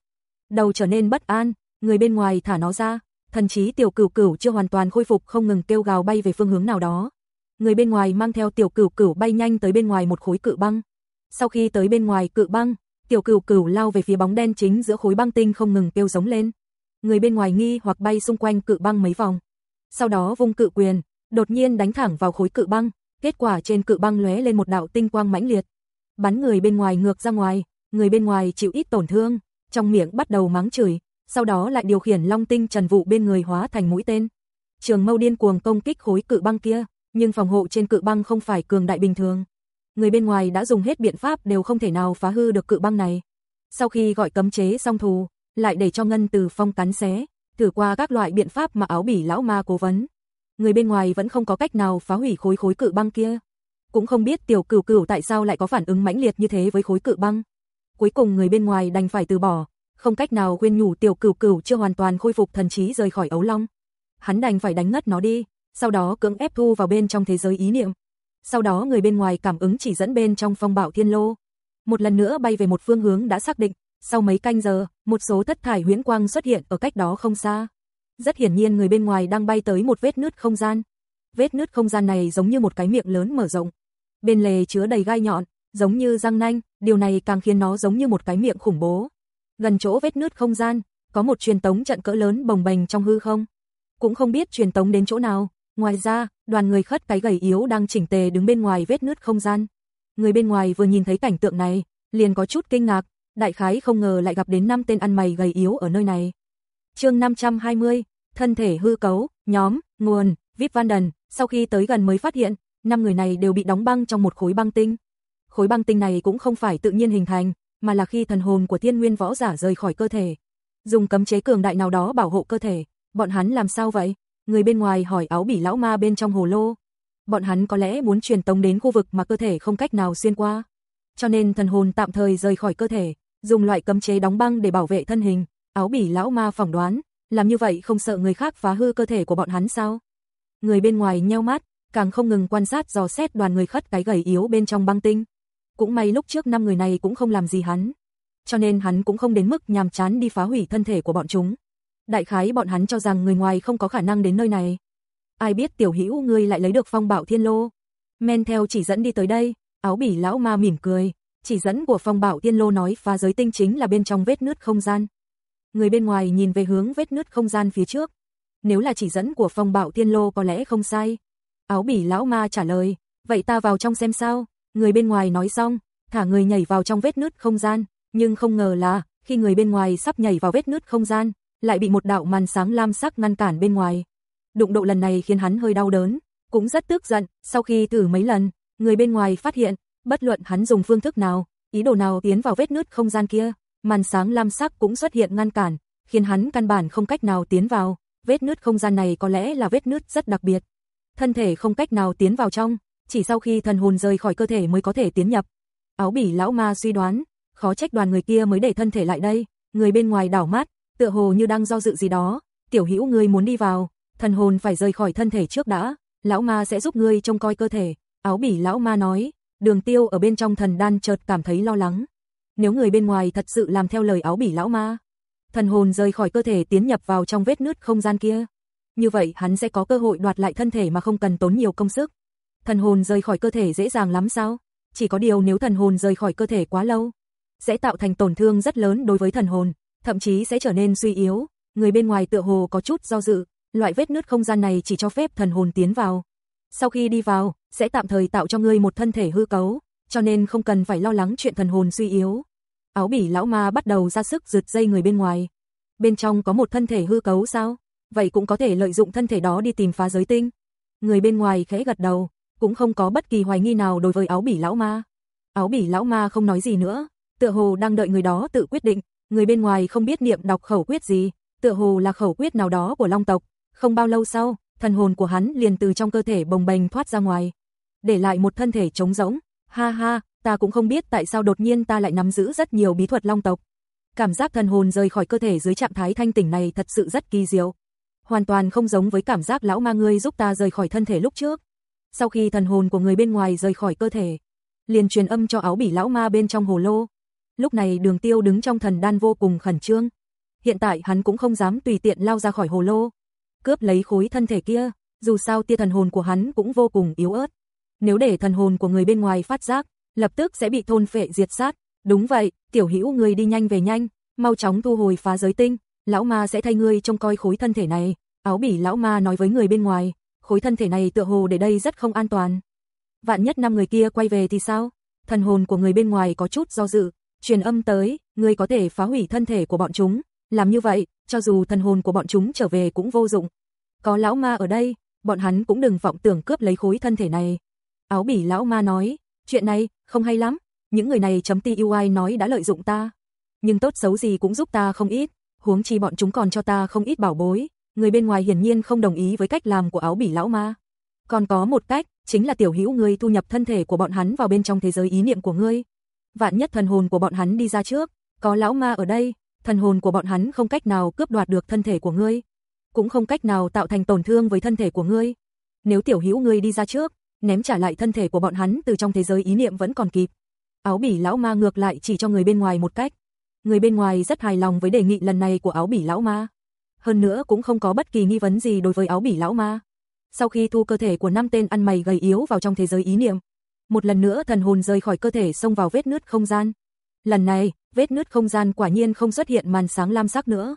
Đầu trở nên bất an, người bên ngoài thả nó ra, thần trí tiểu cửu cửu chưa hoàn toàn khôi phục không ngừng kêu gào bay về phương hướng nào đó. Người bên ngoài mang theo tiểu cửu cửu bay nhanh tới bên ngoài một khối cự băng. Sau khi tới bên ngoài cự băng, tiểu cửu cửu lao về phía bóng đen chính giữa khối băng tinh không ngừng kêu giống lên. Người bên ngoài nghi hoặc bay xung quanh cự băng mấy vòng. Sau đó vung cự quyền, đột nhiên đánh thẳng vào khối cự băng, Kết quả trên cự băng lóe lên một đạo tinh quang mãnh liệt, bắn người bên ngoài ngược ra ngoài, người bên ngoài chịu ít tổn thương, trong miệng bắt đầu mắng chửi, sau đó lại điều khiển long tinh trần vụ bên người hóa thành mũi tên. Trường mâu điên cuồng công kích khối cự băng kia, nhưng phòng hộ trên cự băng không phải cường đại bình thường. Người bên ngoài đã dùng hết biện pháp đều không thể nào phá hư được cự băng này. Sau khi gọi cấm chế xong thù, lại để cho ngân từ phong cắn xé, thử qua các loại biện pháp mà áo bỉ lão ma cố vấn. Người bên ngoài vẫn không có cách nào phá hủy khối khối cự băng kia. Cũng không biết tiểu cửu cửu tại sao lại có phản ứng mãnh liệt như thế với khối cự băng. Cuối cùng người bên ngoài đành phải từ bỏ, không cách nào khuyên nhủ tiểu cửu cửu chưa hoàn toàn khôi phục thần trí rời khỏi ấu long. Hắn đành phải đánh ngất nó đi, sau đó cưỡng ép thu vào bên trong thế giới ý niệm. Sau đó người bên ngoài cảm ứng chỉ dẫn bên trong phong bạo thiên lô. Một lần nữa bay về một phương hướng đã xác định, sau mấy canh giờ, một số thất thải huyễn quang xuất hiện ở cách đó không xa. Rất hiển nhiên người bên ngoài đang bay tới một vết nứt không gian. Vết nứt không gian này giống như một cái miệng lớn mở rộng. Bên lề chứa đầy gai nhọn, giống như răng nanh, điều này càng khiến nó giống như một cái miệng khủng bố. Gần chỗ vết nứt không gian, có một truyền tống trận cỡ lớn bồng bềnh trong hư không. Cũng không biết truyền tống đến chỗ nào, ngoài ra, đoàn người khất cái gầy yếu đang chỉnh tề đứng bên ngoài vết nứt không gian. Người bên ngoài vừa nhìn thấy cảnh tượng này, liền có chút kinh ngạc, đại khái không ngờ lại gặp đến năm tên ăn mày gầy yếu ở nơi này. Chương 520, thân thể hư cấu, nhóm, nguồn, Vip Van Đần, sau khi tới gần mới phát hiện, năm người này đều bị đóng băng trong một khối băng tinh. Khối băng tinh này cũng không phải tự nhiên hình thành, mà là khi thần hồn của thiên nguyên võ giả rời khỏi cơ thể. Dùng cấm chế cường đại nào đó bảo hộ cơ thể, bọn hắn làm sao vậy? Người bên ngoài hỏi áo bỉ lão ma bên trong hồ lô. Bọn hắn có lẽ muốn truyền tống đến khu vực mà cơ thể không cách nào xuyên qua. Cho nên thần hồn tạm thời rời khỏi cơ thể, dùng loại cấm chế đóng băng để bảo vệ thân hình. Áo bỉ lão ma phỏng đoán, làm như vậy không sợ người khác phá hư cơ thể của bọn hắn sao? Người bên ngoài nheo mắt, càng không ngừng quan sát dò xét đoàn người khất cái gầy yếu bên trong băng tinh. Cũng may lúc trước năm người này cũng không làm gì hắn, cho nên hắn cũng không đến mức nhàm chán đi phá hủy thân thể của bọn chúng. Đại khái bọn hắn cho rằng người ngoài không có khả năng đến nơi này. Ai biết tiểu hữu ngươi lại lấy được phong bảo thiên lô. Men theo chỉ dẫn đi tới đây, áo bỉ lão ma mỉm cười, chỉ dẫn của phong bảo thiên lô nói phá giới tinh chính là bên trong vết nứt không gian. Người bên ngoài nhìn về hướng vết nứt không gian phía trước. Nếu là chỉ dẫn của phong bạo thiên lô có lẽ không sai. Áo bỉ lão ma trả lời, vậy ta vào trong xem sao. Người bên ngoài nói xong, thả người nhảy vào trong vết nứt không gian, nhưng không ngờ là, khi người bên ngoài sắp nhảy vào vết nứt không gian, lại bị một đạo màn sáng lam sắc ngăn cản bên ngoài. Đụng độ lần này khiến hắn hơi đau đớn, cũng rất tức giận, sau khi thử mấy lần, người bên ngoài phát hiện, bất luận hắn dùng phương thức nào, ý đồ nào tiến vào vết nứt không gian kia, màn sáng lam sắc cũng xuất hiện ngăn cản, khiến hắn căn bản không cách nào tiến vào, vết nứt không gian này có lẽ là vết nứt rất đặc biệt. Thân thể không cách nào tiến vào trong, chỉ sau khi thần hồn rời khỏi cơ thể mới có thể tiến nhập. Áo bỉ lão ma suy đoán, khó trách đoàn người kia mới để thân thể lại đây, người bên ngoài đảo mắt, tựa hồ như đang do dự gì đó, tiểu hữu ngươi muốn đi vào, thần hồn phải rời khỏi thân thể trước đã, lão ma sẽ giúp ngươi trông coi cơ thể, áo bỉ lão ma nói, đường tiêu ở bên trong thần đan chợt cảm thấy lo lắng. Nếu người bên ngoài thật sự làm theo lời áo bỉ lão ma, thần hồn rời khỏi cơ thể tiến nhập vào trong vết nứt không gian kia. Như vậy hắn sẽ có cơ hội đoạt lại thân thể mà không cần tốn nhiều công sức. Thần hồn rời khỏi cơ thể dễ dàng lắm sao? Chỉ có điều nếu thần hồn rời khỏi cơ thể quá lâu, sẽ tạo thành tổn thương rất lớn đối với thần hồn, thậm chí sẽ trở nên suy yếu. Người bên ngoài tựa hồ có chút do dự, loại vết nứt không gian này chỉ cho phép thần hồn tiến vào. Sau khi đi vào, sẽ tạm thời tạo cho ngươi một thân thể hư cấu, cho nên không cần phải lo lắng chuyện thần hồn suy yếu. Áo bỉ lão ma bắt đầu ra sức rượt dây người bên ngoài. Bên trong có một thân thể hư cấu sao? Vậy cũng có thể lợi dụng thân thể đó đi tìm phá giới tinh. Người bên ngoài khẽ gật đầu, cũng không có bất kỳ hoài nghi nào đối với áo bỉ lão ma. Áo bỉ lão ma không nói gì nữa, tựa hồ đang đợi người đó tự quyết định, người bên ngoài không biết niệm đọc khẩu quyết gì, tựa hồ là khẩu quyết nào đó của Long tộc, không bao lâu sau, thần hồn của hắn liền từ trong cơ thể bồng bềnh thoát ra ngoài, để lại một thân thể trống rỗng. Ha ha, ta cũng không biết tại sao đột nhiên ta lại nắm giữ rất nhiều bí thuật Long tộc. Cảm giác thần hồn rời khỏi cơ thể dưới trạng thái thanh tỉnh này thật sự rất kỳ diệu. Hoàn toàn không giống với cảm giác lão ma ngươi giúp ta rời khỏi thân thể lúc trước. Sau khi thần hồn của người bên ngoài rời khỏi cơ thể, liền truyền âm cho áo bỉ lão ma bên trong hồ lô. Lúc này đường tiêu đứng trong thần đan vô cùng khẩn trương. Hiện tại hắn cũng không dám tùy tiện lao ra khỏi hồ lô. Cướp lấy khối thân thể kia, dù sao tia thần hồn của hắn cũng vô cùng yếu ớt. Nếu để thần hồn của người bên ngoài phát giác, lập tức sẽ bị thôn phệ diệt sát. Đúng vậy, tiểu hữu người đi nhanh về nhanh, mau chóng thu hồi phá giới tinh, lão ma sẽ thay ngươi trông coi khối thân thể này. Áo bỉ lão ma nói với người bên ngoài, khối thân thể này tựa hồ để đây rất không an toàn. Vạn nhất năm người kia quay về thì sao? Thần hồn của người bên ngoài có chút do dự, truyền âm tới, ngươi có thể phá hủy thân thể của bọn chúng, làm như vậy, cho dù thần hồn của bọn chúng trở về cũng vô dụng. Có lão ma ở đây, bọn hắn cũng đừng vọng tưởng cướp lấy khối thân thể này. Áo bỉ lão ma nói, chuyện này, không hay lắm, những người này chấm TUI nói đã lợi dụng ta. Nhưng tốt xấu gì cũng giúp ta không ít, huống chi bọn chúng còn cho ta không ít bảo bối, người bên ngoài hiển nhiên không đồng ý với cách làm của áo bỉ lão ma. Còn có một cách, chính là tiểu hữu ngươi thu nhập thân thể của bọn hắn vào bên trong thế giới ý niệm của ngươi. Vạn nhất thần hồn của bọn hắn đi ra trước, có lão ma ở đây, thần hồn của bọn hắn không cách nào cướp đoạt được thân thể của ngươi, cũng không cách nào tạo thành tổn thương với thân thể của ngươi. Nếu tiểu hữu ngươi đi ra trước, ném trả lại thân thể của bọn hắn từ trong thế giới ý niệm vẫn còn kịp. Áo bỉ lão ma ngược lại chỉ cho người bên ngoài một cách. Người bên ngoài rất hài lòng với đề nghị lần này của áo bỉ lão ma. Hơn nữa cũng không có bất kỳ nghi vấn gì đối với áo bỉ lão ma. Sau khi thu cơ thể của năm tên ăn mày gầy yếu vào trong thế giới ý niệm, một lần nữa thần hồn rời khỏi cơ thể xông vào vết nứt không gian. Lần này, vết nứt không gian quả nhiên không xuất hiện màn sáng lam sắc nữa.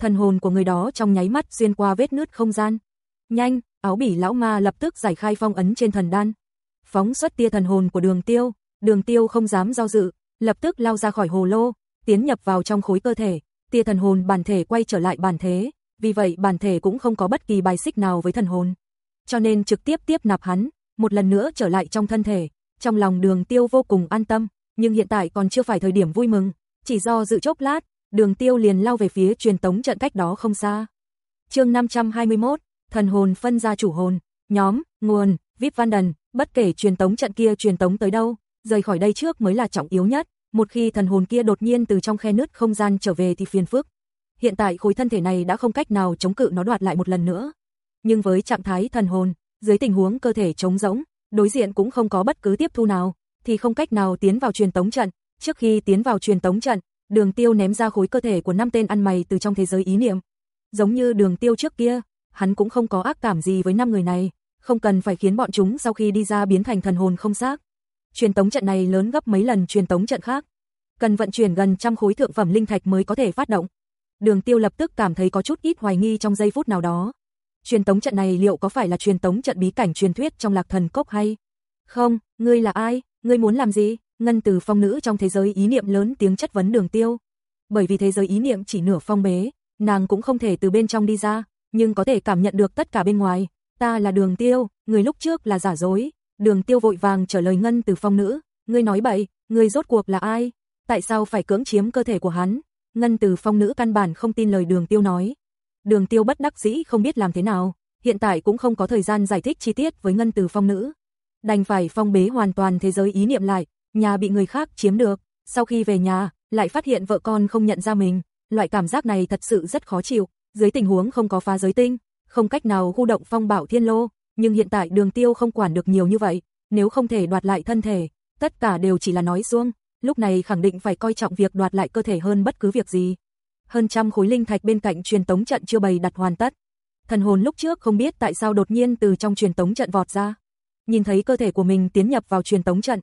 Thần hồn của người đó trong nháy mắt xuyên qua vết nứt không gian. Nhanh, áo bỉ lão ma lập tức giải khai phong ấn trên thần đan. Phóng xuất tia thần hồn của đường tiêu, đường tiêu không dám do dự, lập tức lao ra khỏi hồ lô, tiến nhập vào trong khối cơ thể, tia thần hồn bản thể quay trở lại bản thế, vì vậy bản thể cũng không có bất kỳ bài xích nào với thần hồn. Cho nên trực tiếp tiếp nạp hắn, một lần nữa trở lại trong thân thể, trong lòng đường tiêu vô cùng an tâm, nhưng hiện tại còn chưa phải thời điểm vui mừng, chỉ do dự chốc lát, đường tiêu liền lao về phía truyền tống trận cách đó không xa. chương 521, thần hồn phân ra chủ hồn, nhóm, nguồn, VIP Văn Đần, bất kể truyền tống trận kia truyền tống tới đâu, rời khỏi đây trước mới là trọng yếu nhất, một khi thần hồn kia đột nhiên từ trong khe nứt không gian trở về thì phiền phức. Hiện tại khối thân thể này đã không cách nào chống cự nó đoạt lại một lần nữa. Nhưng với trạng thái thần hồn, dưới tình huống cơ thể trống rỗng, đối diện cũng không có bất cứ tiếp thu nào, thì không cách nào tiến vào truyền tống trận. Trước khi tiến vào truyền tống trận, Đường Tiêu ném ra khối cơ thể của năm tên ăn mày từ trong thế giới ý niệm. Giống như Đường Tiêu trước kia, hắn cũng không có ác cảm gì với năm người này, không cần phải khiến bọn chúng sau khi đi ra biến thành thần hồn không xác. Truyền tống trận này lớn gấp mấy lần truyền tống trận khác, cần vận chuyển gần trăm khối thượng phẩm linh thạch mới có thể phát động. Đường Tiêu lập tức cảm thấy có chút ít hoài nghi trong giây phút nào đó. Truyền tống trận này liệu có phải là truyền tống trận bí cảnh truyền thuyết trong Lạc Thần Cốc hay? Không, ngươi là ai, ngươi muốn làm gì? Ngân Từ Phong nữ trong thế giới ý niệm lớn tiếng chất vấn Đường Tiêu. Bởi vì thế giới ý niệm chỉ nửa phong bế, nàng cũng không thể từ bên trong đi ra, nhưng có thể cảm nhận được tất cả bên ngoài. Ta là Đường Tiêu, người lúc trước là giả dối. Đường Tiêu vội vàng trả lời Ngân Từ Phong nữ, ngươi nói bậy, ngươi rốt cuộc là ai? Tại sao phải cưỡng chiếm cơ thể của hắn? Ngân Từ Phong nữ căn bản không tin lời Đường Tiêu nói. Đường Tiêu bất đắc dĩ không biết làm thế nào, hiện tại cũng không có thời gian giải thích chi tiết với Ngân Từ Phong nữ. Đành phải phong bế hoàn toàn thế giới ý niệm lại, nhà bị người khác chiếm được, sau khi về nhà, lại phát hiện vợ con không nhận ra mình, loại cảm giác này thật sự rất khó chịu, dưới tình huống không có phá giới tinh, không cách nào khu động phong bảo thiên lô, nhưng hiện tại đường tiêu không quản được nhiều như vậy, nếu không thể đoạt lại thân thể, tất cả đều chỉ là nói xuông, lúc này khẳng định phải coi trọng việc đoạt lại cơ thể hơn bất cứ việc gì. Hơn trăm khối linh thạch bên cạnh truyền tống trận chưa bày đặt hoàn tất. Thần hồn lúc trước không biết tại sao đột nhiên từ trong truyền tống trận vọt ra. Nhìn thấy cơ thể của mình tiến nhập vào truyền tống trận,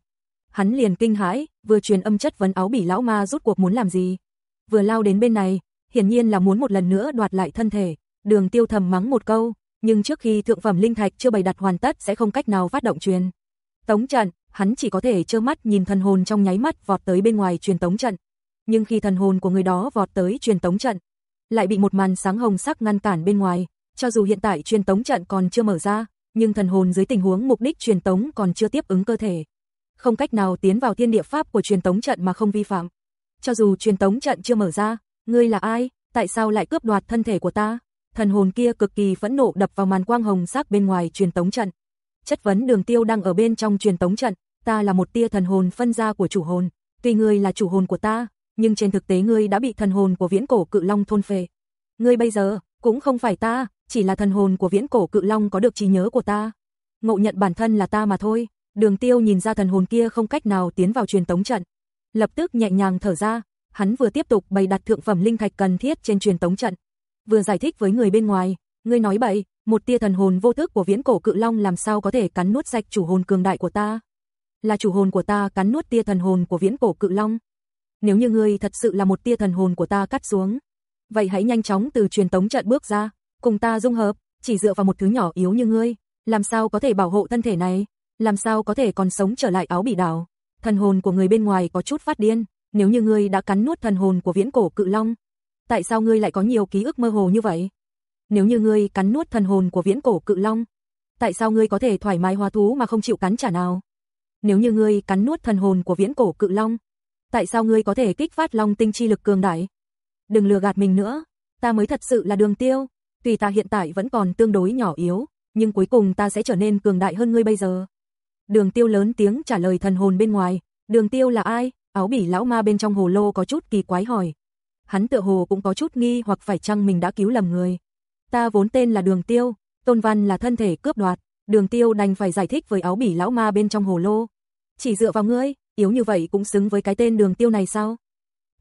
hắn liền kinh hãi, vừa truyền âm chất vấn áo bỉ lão ma rút cuộc muốn làm gì. Vừa lao đến bên này, hiển nhiên là muốn một lần nữa đoạt lại thân thể, đường tiêu thầm mắng một câu, nhưng trước khi thượng phẩm linh thạch chưa bày đặt hoàn tất sẽ không cách nào phát động truyền. Tống trận, hắn chỉ có thể trơ mắt nhìn thần hồn trong nháy mắt vọt tới bên ngoài truyền tống trận. Nhưng khi thần hồn của người đó vọt tới truyền tống trận, lại bị một màn sáng hồng sắc ngăn cản bên ngoài, cho dù hiện tại truyền tống trận còn chưa mở ra, nhưng thần hồn dưới tình huống mục đích truyền tống còn chưa tiếp ứng cơ thể, không cách nào tiến vào thiên địa pháp của truyền tống trận mà không vi phạm. Cho dù truyền tống trận chưa mở ra, ngươi là ai, tại sao lại cướp đoạt thân thể của ta? Thần hồn kia cực kỳ phẫn nộ đập vào màn quang hồng sắc bên ngoài truyền tống trận. Chất vấn Đường Tiêu đang ở bên trong truyền tống trận, ta là một tia thần hồn phân ra của chủ hồn, tuy ngươi là chủ hồn của ta, nhưng trên thực tế ngươi đã bị thần hồn của viễn cổ cự long thôn phệ. Ngươi bây giờ cũng không phải ta, chỉ là thần hồn của viễn cổ cự long có được trí nhớ của ta. Ngộ nhận bản thân là ta mà thôi. Đường Tiêu nhìn ra thần hồn kia không cách nào tiến vào truyền tống trận, lập tức nhẹ nhàng thở ra, hắn vừa tiếp tục bày đặt thượng phẩm linh thạch cần thiết trên truyền tống trận, vừa giải thích với người bên ngoài, ngươi nói bậy, một tia thần hồn vô thức của viễn cổ cự long làm sao có thể cắn nuốt sạch chủ hồn cường đại của ta? Là chủ hồn của ta cắn nuốt tia thần hồn của viễn cổ cự long. Nếu như ngươi thật sự là một tia thần hồn của ta cắt xuống, vậy hãy nhanh chóng từ truyền tống trận bước ra, cùng ta dung hợp, chỉ dựa vào một thứ nhỏ yếu như ngươi, làm sao có thể bảo hộ thân thể này? làm sao có thể còn sống trở lại áo bỉ đảo. Thần hồn của người bên ngoài có chút phát điên, nếu như ngươi đã cắn nuốt thần hồn của viễn cổ cự long, tại sao ngươi lại có nhiều ký ức mơ hồ như vậy? Nếu như ngươi cắn nuốt thần hồn của viễn cổ cự long, tại sao ngươi có thể thoải mái hóa thú mà không chịu cắn trả nào? Nếu như ngươi cắn nuốt thần hồn của viễn cổ cự long, tại sao ngươi có thể kích phát long tinh chi lực cường đại? Đừng lừa gạt mình nữa, ta mới thật sự là đường tiêu, tuy ta hiện tại vẫn còn tương đối nhỏ yếu, nhưng cuối cùng ta sẽ trở nên cường đại hơn ngươi bây giờ. Đường tiêu lớn tiếng trả lời thần hồn bên ngoài, đường tiêu là ai? Áo bỉ lão ma bên trong hồ lô có chút kỳ quái hỏi. Hắn tựa hồ cũng có chút nghi hoặc phải chăng mình đã cứu lầm người. Ta vốn tên là đường tiêu, tôn văn là thân thể cướp đoạt, đường tiêu đành phải giải thích với áo bỉ lão ma bên trong hồ lô. Chỉ dựa vào ngươi, yếu như vậy cũng xứng với cái tên đường tiêu này sao?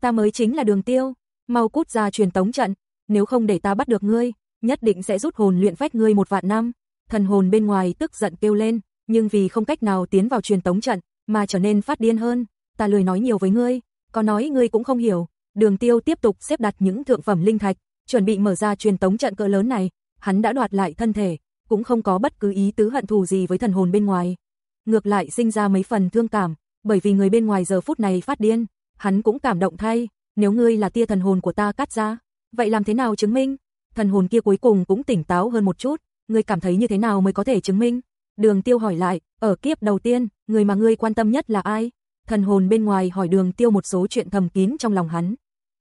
Ta mới chính là đường tiêu, mau cút ra truyền tống trận, nếu không để ta bắt được ngươi, nhất định sẽ rút hồn luyện phách ngươi một vạn năm. Thần hồn bên ngoài tức giận kêu lên, nhưng vì không cách nào tiến vào truyền tống trận, mà trở nên phát điên hơn, ta lười nói nhiều với ngươi, có nói ngươi cũng không hiểu. Đường Tiêu tiếp tục xếp đặt những thượng phẩm linh thạch, chuẩn bị mở ra truyền tống trận cỡ lớn này, hắn đã đoạt lại thân thể, cũng không có bất cứ ý tứ hận thù gì với thần hồn bên ngoài. Ngược lại sinh ra mấy phần thương cảm, bởi vì người bên ngoài giờ phút này phát điên, hắn cũng cảm động thay, nếu ngươi là tia thần hồn của ta cắt ra, vậy làm thế nào chứng minh? Thần hồn kia cuối cùng cũng tỉnh táo hơn một chút, ngươi cảm thấy như thế nào mới có thể chứng minh? Đường Tiêu hỏi lại, ở kiếp đầu tiên, người mà ngươi quan tâm nhất là ai? Thần hồn bên ngoài hỏi Đường Tiêu một số chuyện thầm kín trong lòng hắn.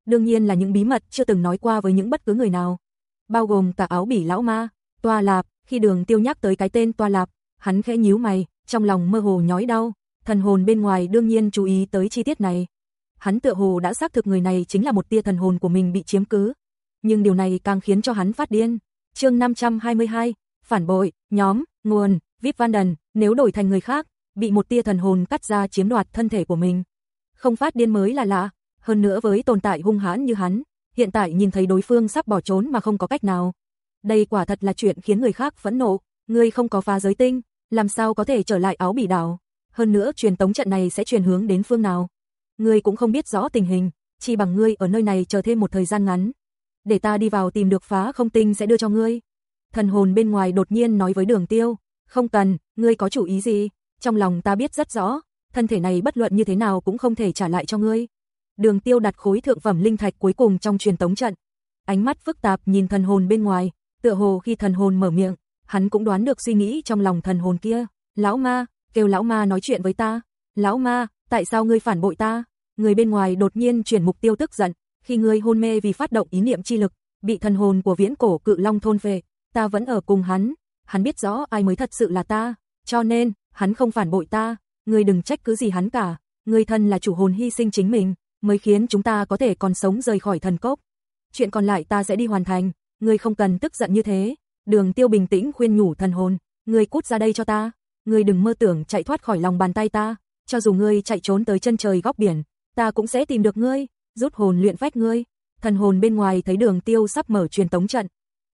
Đương nhiên là những bí mật chưa từng nói qua với những bất cứ người nào, bao gồm cả áo bỉ lão ma, Toa Lạp, khi Đường Tiêu nhắc tới cái tên Toa Lạp, hắn khẽ nhíu mày, trong lòng mơ hồ nhói đau, thần hồn bên ngoài đương nhiên chú ý tới chi tiết này. Hắn tựa hồ đã xác thực người này chính là một tia thần hồn của mình bị chiếm cứ, nhưng điều này càng khiến cho hắn phát điên. Chương 522, phản bội, nhóm, nguồn, Vip Van nếu đổi thành người khác, bị một tia thần hồn cắt ra chiếm đoạt thân thể của mình. Không phát điên mới là lạ, hơn nữa với tồn tại hung hãn như hắn, hiện tại nhìn thấy đối phương sắp bỏ trốn mà không có cách nào. Đây quả thật là chuyện khiến người khác phẫn nộ, ngươi không có phá giới tinh, làm sao có thể trở lại áo bỉ đảo. Hơn nữa truyền tống trận này sẽ truyền hướng đến phương nào. Ngươi cũng không biết rõ tình hình, chỉ bằng ngươi ở nơi này chờ thêm một thời gian ngắn. Để ta đi vào tìm được phá không tinh sẽ đưa cho ngươi. Thần hồn bên ngoài đột nhiên nói với đường tiêu, không cần, ngươi có chủ ý gì, trong lòng ta biết rất rõ, thân thể này bất luận như thế nào cũng không thể trả lại cho ngươi. Đường tiêu đặt khối thượng phẩm linh thạch cuối cùng trong truyền tống trận. Ánh mắt phức tạp nhìn thần hồn bên ngoài, tựa hồ khi thần hồn mở miệng, hắn cũng đoán được suy nghĩ trong lòng thần hồn kia. Lão ma, kêu lão ma nói chuyện với ta. Lão ma, tại sao ngươi phản bội ta? Người bên ngoài đột nhiên chuyển mục tiêu tức giận, khi ngươi hôn mê vì phát động ý niệm chi lực, bị thần hồn của viễn cổ cự long thôn về, ta vẫn ở cùng hắn, hắn biết rõ ai mới thật sự là ta, cho nên, hắn không phản bội ta, ngươi đừng trách cứ gì hắn cả, ngươi thân là chủ hồn hy sinh chính mình, mới khiến chúng ta có thể còn sống rời khỏi thần cốc. Chuyện còn lại ta sẽ đi hoàn thành, ngươi không cần tức giận như thế. Đường Tiêu bình tĩnh khuyên nhủ thần hồn, ngươi cút ra đây cho ta, ngươi đừng mơ tưởng chạy thoát khỏi lòng bàn tay ta, cho dù ngươi chạy trốn tới chân trời góc biển, ta cũng sẽ tìm được ngươi, rút hồn luyện phách ngươi. Thần hồn bên ngoài thấy Đường Tiêu sắp mở truyền tống trận,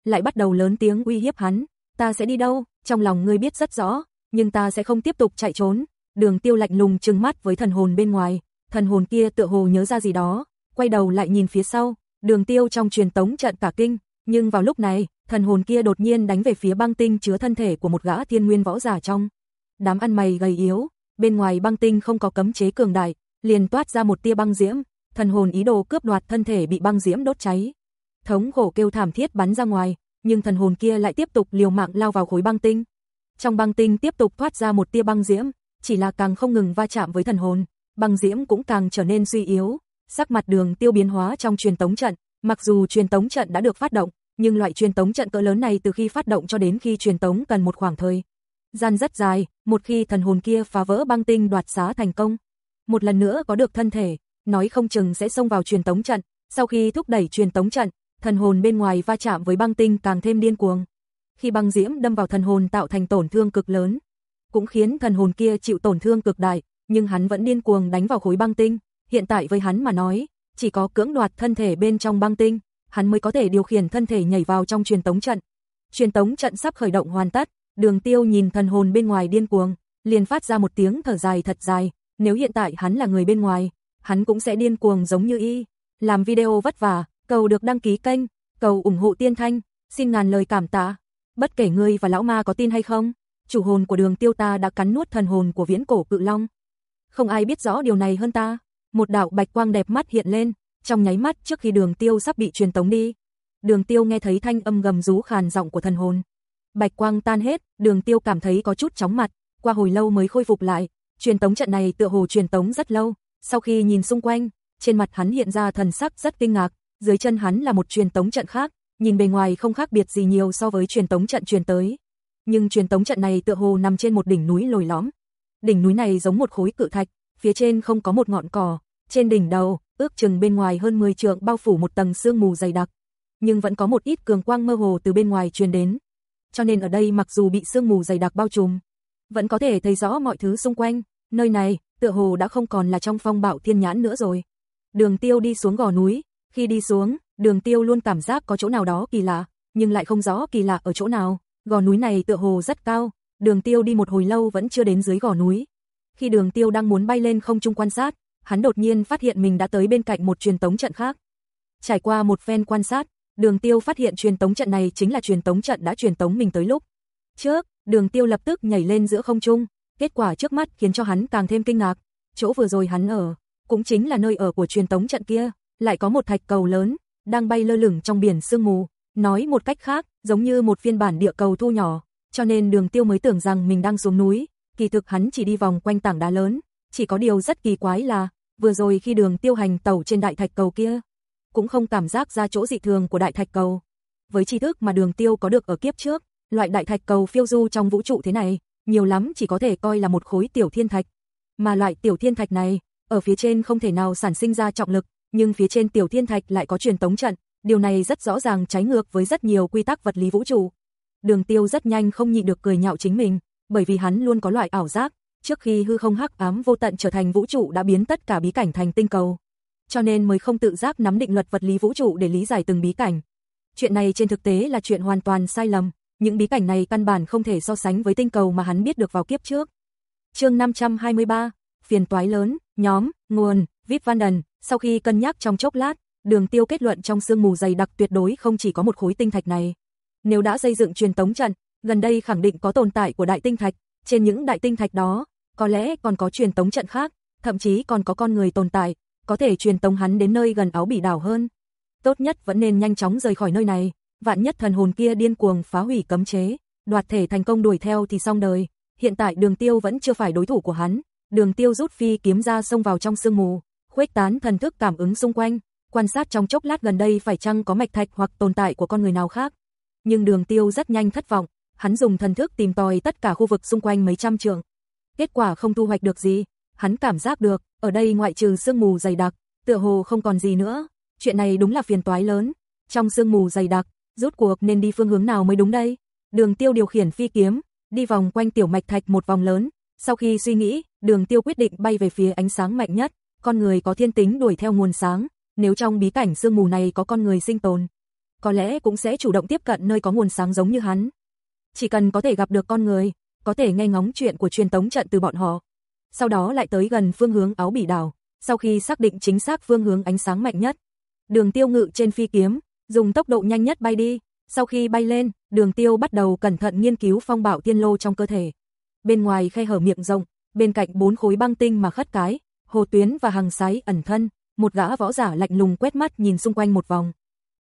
lại bắt đầu lớn tiếng uy hiếp hắn, ta sẽ đi đâu, trong lòng ngươi biết rất rõ, nhưng ta sẽ không tiếp tục chạy trốn. Đường tiêu lạnh lùng trừng mắt với thần hồn bên ngoài, thần hồn kia tựa hồ nhớ ra gì đó, quay đầu lại nhìn phía sau, đường tiêu trong truyền tống trận cả kinh, nhưng vào lúc này, thần hồn kia đột nhiên đánh về phía băng tinh chứa thân thể của một gã thiên nguyên võ giả trong. Đám ăn mày gầy yếu, bên ngoài băng tinh không có cấm chế cường đại, liền toát ra một tia băng diễm, thần hồn ý đồ cướp đoạt thân thể bị băng diễm đốt cháy. Thống khổ kêu thảm thiết bắn ra ngoài, nhưng thần hồn kia lại tiếp tục liều mạng lao vào khối băng tinh. Trong băng tinh tiếp tục thoát ra một tia băng diễm, chỉ là càng không ngừng va chạm với thần hồn, băng diễm cũng càng trở nên suy yếu, sắc mặt đường tiêu biến hóa trong truyền tống trận, mặc dù truyền tống trận đã được phát động, nhưng loại truyền tống trận cỡ lớn này từ khi phát động cho đến khi truyền tống cần một khoảng thời gian rất dài, một khi thần hồn kia phá vỡ băng tinh đoạt xá thành công, một lần nữa có được thân thể, nói không chừng sẽ xông vào truyền tống trận, sau khi thúc đẩy truyền tống trận, thần hồn bên ngoài va chạm với băng tinh càng thêm điên cuồng. Khi băng diễm đâm vào thần hồn tạo thành tổn thương cực lớn, cũng khiến thần hồn kia chịu tổn thương cực đại, nhưng hắn vẫn điên cuồng đánh vào khối băng tinh. Hiện tại với hắn mà nói, chỉ có cưỡng đoạt thân thể bên trong băng tinh, hắn mới có thể điều khiển thân thể nhảy vào trong truyền tống trận. Truyền tống trận sắp khởi động hoàn tất, Đường Tiêu nhìn thần hồn bên ngoài điên cuồng, liền phát ra một tiếng thở dài thật dài, nếu hiện tại hắn là người bên ngoài, hắn cũng sẽ điên cuồng giống như y. Làm video vất vả, cầu được đăng ký kênh, cầu ủng hộ Tiên Thanh, xin ngàn lời cảm tạ. Bất kể ngươi và lão ma có tin hay không, chủ hồn của đường tiêu ta đã cắn nuốt thần hồn của viễn cổ cự long. Không ai biết rõ điều này hơn ta. Một đạo bạch quang đẹp mắt hiện lên, trong nháy mắt trước khi đường tiêu sắp bị truyền tống đi. Đường tiêu nghe thấy thanh âm gầm rú khàn giọng của thần hồn. Bạch quang tan hết, đường tiêu cảm thấy có chút chóng mặt, qua hồi lâu mới khôi phục lại. Truyền tống trận này tựa hồ truyền tống rất lâu, sau khi nhìn xung quanh, trên mặt hắn hiện ra thần sắc rất kinh ngạc, dưới chân hắn là một truyền tống trận khác, nhìn bề ngoài không khác biệt gì nhiều so với truyền tống trận truyền tới. Nhưng truyền tống trận này tựa hồ nằm trên một đỉnh núi lồi lõm. Đỉnh núi này giống một khối cự thạch, phía trên không có một ngọn cỏ, trên đỉnh đầu, ước chừng bên ngoài hơn 10 trượng bao phủ một tầng sương mù dày đặc, nhưng vẫn có một ít cường quang mơ hồ từ bên ngoài truyền đến. Cho nên ở đây mặc dù bị sương mù dày đặc bao trùm, vẫn có thể thấy rõ mọi thứ xung quanh, nơi này tựa hồ đã không còn là trong phong bạo thiên nhãn nữa rồi. Đường Tiêu đi xuống gò núi, khi đi xuống, Đường Tiêu luôn cảm giác có chỗ nào đó kỳ lạ, nhưng lại không rõ kỳ lạ ở chỗ nào. Gò núi này tựa hồ rất cao, Đường Tiêu đi một hồi lâu vẫn chưa đến dưới gò núi. Khi Đường Tiêu đang muốn bay lên không trung quan sát, hắn đột nhiên phát hiện mình đã tới bên cạnh một truyền tống trận khác. Trải qua một phen quan sát, Đường Tiêu phát hiện truyền tống trận này chính là truyền tống trận đã truyền tống mình tới lúc trước, Đường Tiêu lập tức nhảy lên giữa không trung, kết quả trước mắt khiến cho hắn càng thêm kinh ngạc. Chỗ vừa rồi hắn ở, cũng chính là nơi ở của truyền tống trận kia, lại có một thạch cầu lớn đang bay lơ lửng trong biển sương mù, nói một cách khác, giống như một phiên bản địa cầu thu nhỏ, cho nên Đường Tiêu mới tưởng rằng mình đang xuống núi, kỳ thực hắn chỉ đi vòng quanh tảng đá lớn, chỉ có điều rất kỳ quái là, vừa rồi khi Đường Tiêu hành tàu trên đại thạch cầu kia, cũng không cảm giác ra chỗ dị thường của đại thạch cầu. Với tri thức mà Đường Tiêu có được ở kiếp trước, loại đại thạch cầu phiêu du trong vũ trụ thế này, nhiều lắm chỉ có thể coi là một khối tiểu thiên thạch. Mà loại tiểu thiên thạch này, ở phía trên không thể nào sản sinh ra trọng lực, nhưng phía trên tiểu thiên thạch lại có truyền tống trận, điều này rất rõ ràng trái ngược với rất nhiều quy tắc vật lý vũ trụ. Đường Tiêu rất nhanh không nhịn được cười nhạo chính mình, bởi vì hắn luôn có loại ảo giác, trước khi hư không hắc ám vô tận trở thành vũ trụ đã biến tất cả bí cảnh thành tinh cầu. Cho nên mới không tự giác nắm định luật vật lý vũ trụ để lý giải từng bí cảnh. Chuyện này trên thực tế là chuyện hoàn toàn sai lầm, những bí cảnh này căn bản không thể so sánh với tinh cầu mà hắn biết được vào kiếp trước. Chương 523, phiền toái lớn, nhóm, nguồn, VIP Vanden, sau khi cân nhắc trong chốc lát, Đường Tiêu kết luận trong sương mù dày đặc tuyệt đối không chỉ có một khối tinh thạch này. Nếu đã xây dựng truyền tống trận, gần đây khẳng định có tồn tại của đại tinh thạch, trên những đại tinh thạch đó, có lẽ còn có truyền tống trận khác, thậm chí còn có con người tồn tại, có thể truyền tống hắn đến nơi gần áo bỉ đảo hơn. Tốt nhất vẫn nên nhanh chóng rời khỏi nơi này, vạn nhất thần hồn kia điên cuồng phá hủy cấm chế, đoạt thể thành công đuổi theo thì xong đời. Hiện tại Đường Tiêu vẫn chưa phải đối thủ của hắn. Đường Tiêu rút phi kiếm ra xông vào trong sương mù, khuếch tán thần thức cảm ứng xung quanh, quan sát trong chốc lát gần đây phải chăng có mạch thạch hoặc tồn tại của con người nào khác. Nhưng Đường Tiêu rất nhanh thất vọng, hắn dùng thần thức tìm tòi tất cả khu vực xung quanh mấy trăm trượng. Kết quả không thu hoạch được gì, hắn cảm giác được, ở đây ngoại trừ sương mù dày đặc, tựa hồ không còn gì nữa. Chuyện này đúng là phiền toái lớn. Trong sương mù dày đặc, rốt cuộc nên đi phương hướng nào mới đúng đây? Đường Tiêu điều khiển phi kiếm, đi vòng quanh tiểu mạch thạch một vòng lớn, sau khi suy nghĩ, Đường Tiêu quyết định bay về phía ánh sáng mạnh nhất, con người có thiên tính đuổi theo nguồn sáng, nếu trong bí cảnh sương mù này có con người sinh tồn, có lẽ cũng sẽ chủ động tiếp cận nơi có nguồn sáng giống như hắn. Chỉ cần có thể gặp được con người, có thể nghe ngóng chuyện của truyền tống trận từ bọn họ. Sau đó lại tới gần phương hướng áo bỉ đảo, sau khi xác định chính xác phương hướng ánh sáng mạnh nhất. Đường tiêu ngự trên phi kiếm, dùng tốc độ nhanh nhất bay đi, sau khi bay lên, đường tiêu bắt đầu cẩn thận nghiên cứu phong bảo tiên lô trong cơ thể. Bên ngoài khe hở miệng rộng, bên cạnh bốn khối băng tinh mà khất cái, hồ tuyến và hàng sái ẩn thân, một gã võ giả lạnh lùng quét mắt nhìn xung quanh một vòng.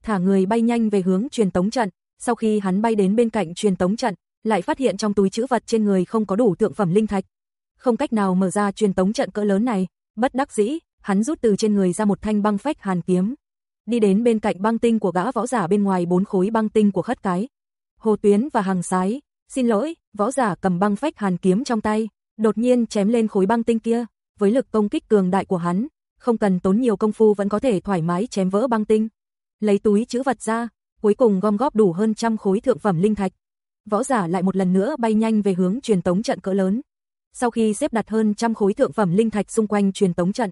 Thả người bay nhanh về hướng truyền tống trận, sau khi hắn bay đến bên cạnh truyền tống trận, lại phát hiện trong túi chữ vật trên người không có đủ tượng phẩm linh thạch. Không cách nào mở ra truyền tống trận cỡ lớn này, bất đắc dĩ, hắn rút từ trên người ra một thanh băng phách hàn kiếm. Đi đến bên cạnh băng tinh của gã võ giả bên ngoài bốn khối băng tinh của khất cái. Hồ Tuyến và Hàng Sái, xin lỗi, võ giả cầm băng phách hàn kiếm trong tay, đột nhiên chém lên khối băng tinh kia, với lực công kích cường đại của hắn, không cần tốn nhiều công phu vẫn có thể thoải mái chém vỡ băng tinh. Lấy túi chữ vật ra, cuối cùng gom góp đủ hơn trăm khối thượng phẩm linh thạch. Võ giả lại một lần nữa bay nhanh về hướng truyền tống trận cỡ lớn. Sau khi xếp đặt hơn trăm khối thượng phẩm linh thạch xung quanh truyền tống trận,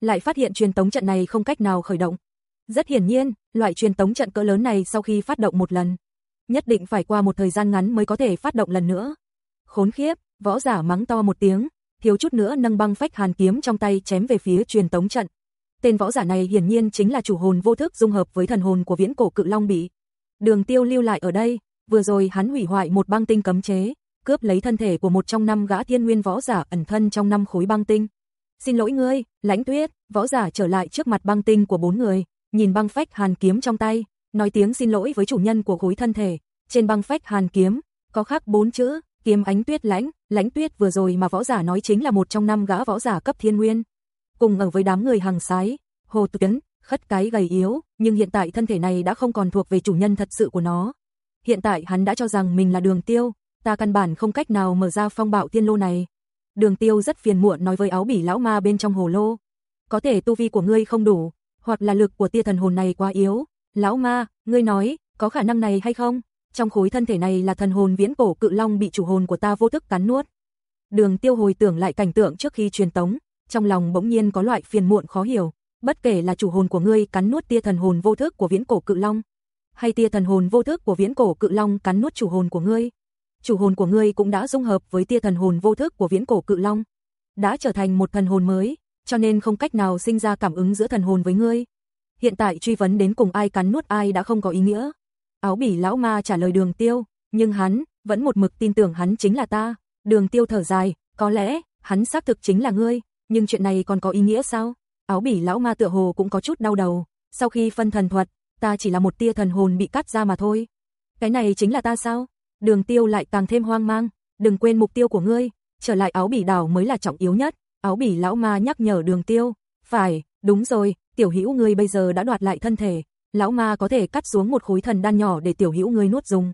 lại phát hiện truyền tống trận này không cách nào khởi động. Rất hiển nhiên, loại truyền tống trận cỡ lớn này sau khi phát động một lần, nhất định phải qua một thời gian ngắn mới có thể phát động lần nữa. Khốn khiếp, võ giả mắng to một tiếng, thiếu chút nữa nâng băng phách hàn kiếm trong tay chém về phía truyền tống trận. Tên võ giả này hiển nhiên chính là chủ hồn vô thức dung hợp với thần hồn của viễn cổ cự long bị. Đường tiêu lưu lại ở đây, vừa rồi hắn hủy hoại một băng tinh cấm chế, cướp lấy thân thể của một trong năm gã thiên nguyên võ giả ẩn thân trong năm khối băng tinh. Xin lỗi ngươi, lãnh tuyết, võ giả trở lại trước mặt băng tinh của bốn người, nhìn băng phách hàn kiếm trong tay, nói tiếng xin lỗi với chủ nhân của khối thân thể. Trên băng phách hàn kiếm, có khắc bốn chữ, kiếm ánh tuyết lãnh, lãnh tuyết vừa rồi mà võ giả nói chính là một trong năm gã võ giả cấp thiên nguyên. Cùng ở với đám người hàng sái, hồ tuyến, khất cái gầy yếu, nhưng hiện tại thân thể này đã không còn thuộc về chủ nhân thật sự của nó. Hiện tại hắn đã cho rằng mình là đường tiêu, ta căn bản không cách nào mở ra phong bạo thiên lô này. Đường tiêu rất phiền muộn nói với áo bỉ lão ma bên trong hồ lô. Có thể tu vi của ngươi không đủ, hoặc là lực của tia thần hồn này quá yếu. Lão ma, ngươi nói, có khả năng này hay không? Trong khối thân thể này là thần hồn viễn cổ cự long bị chủ hồn của ta vô thức cắn nuốt. Đường tiêu hồi tưởng lại cảnh tượng trước khi truyền tống, trong lòng bỗng nhiên có loại phiền muộn khó hiểu. Bất kể là chủ hồn của ngươi cắn nuốt tia thần hồn vô thức của viễn cổ cự long, hay tia thần hồn vô thức của viễn cổ cự long cắn nuốt chủ hồn của ngươi, chủ hồn của ngươi cũng đã dung hợp với tia thần hồn vô thức của viễn cổ cự long, đã trở thành một thần hồn mới, cho nên không cách nào sinh ra cảm ứng giữa thần hồn với ngươi. Hiện tại truy vấn đến cùng ai cắn nuốt ai đã không có ý nghĩa. Áo bỉ lão ma trả lời đường tiêu, nhưng hắn, vẫn một mực tin tưởng hắn chính là ta. Đường tiêu thở dài, có lẽ, hắn xác thực chính là ngươi, nhưng chuyện này còn có ý nghĩa sao? Áo bỉ lão ma tựa hồ cũng có chút đau đầu, sau khi phân thần thuật, ta chỉ là một tia thần hồn bị cắt ra mà thôi. Cái này chính là ta sao? Đường tiêu lại càng thêm hoang mang, đừng quên mục tiêu của ngươi, trở lại áo bỉ đảo mới là trọng yếu nhất. Áo bỉ lão ma nhắc nhở đường tiêu, phải, đúng rồi, tiểu hữu ngươi bây giờ đã đoạt lại thân thể, lão ma có thể cắt xuống một khối thần đan nhỏ để tiểu hữu ngươi nuốt dùng.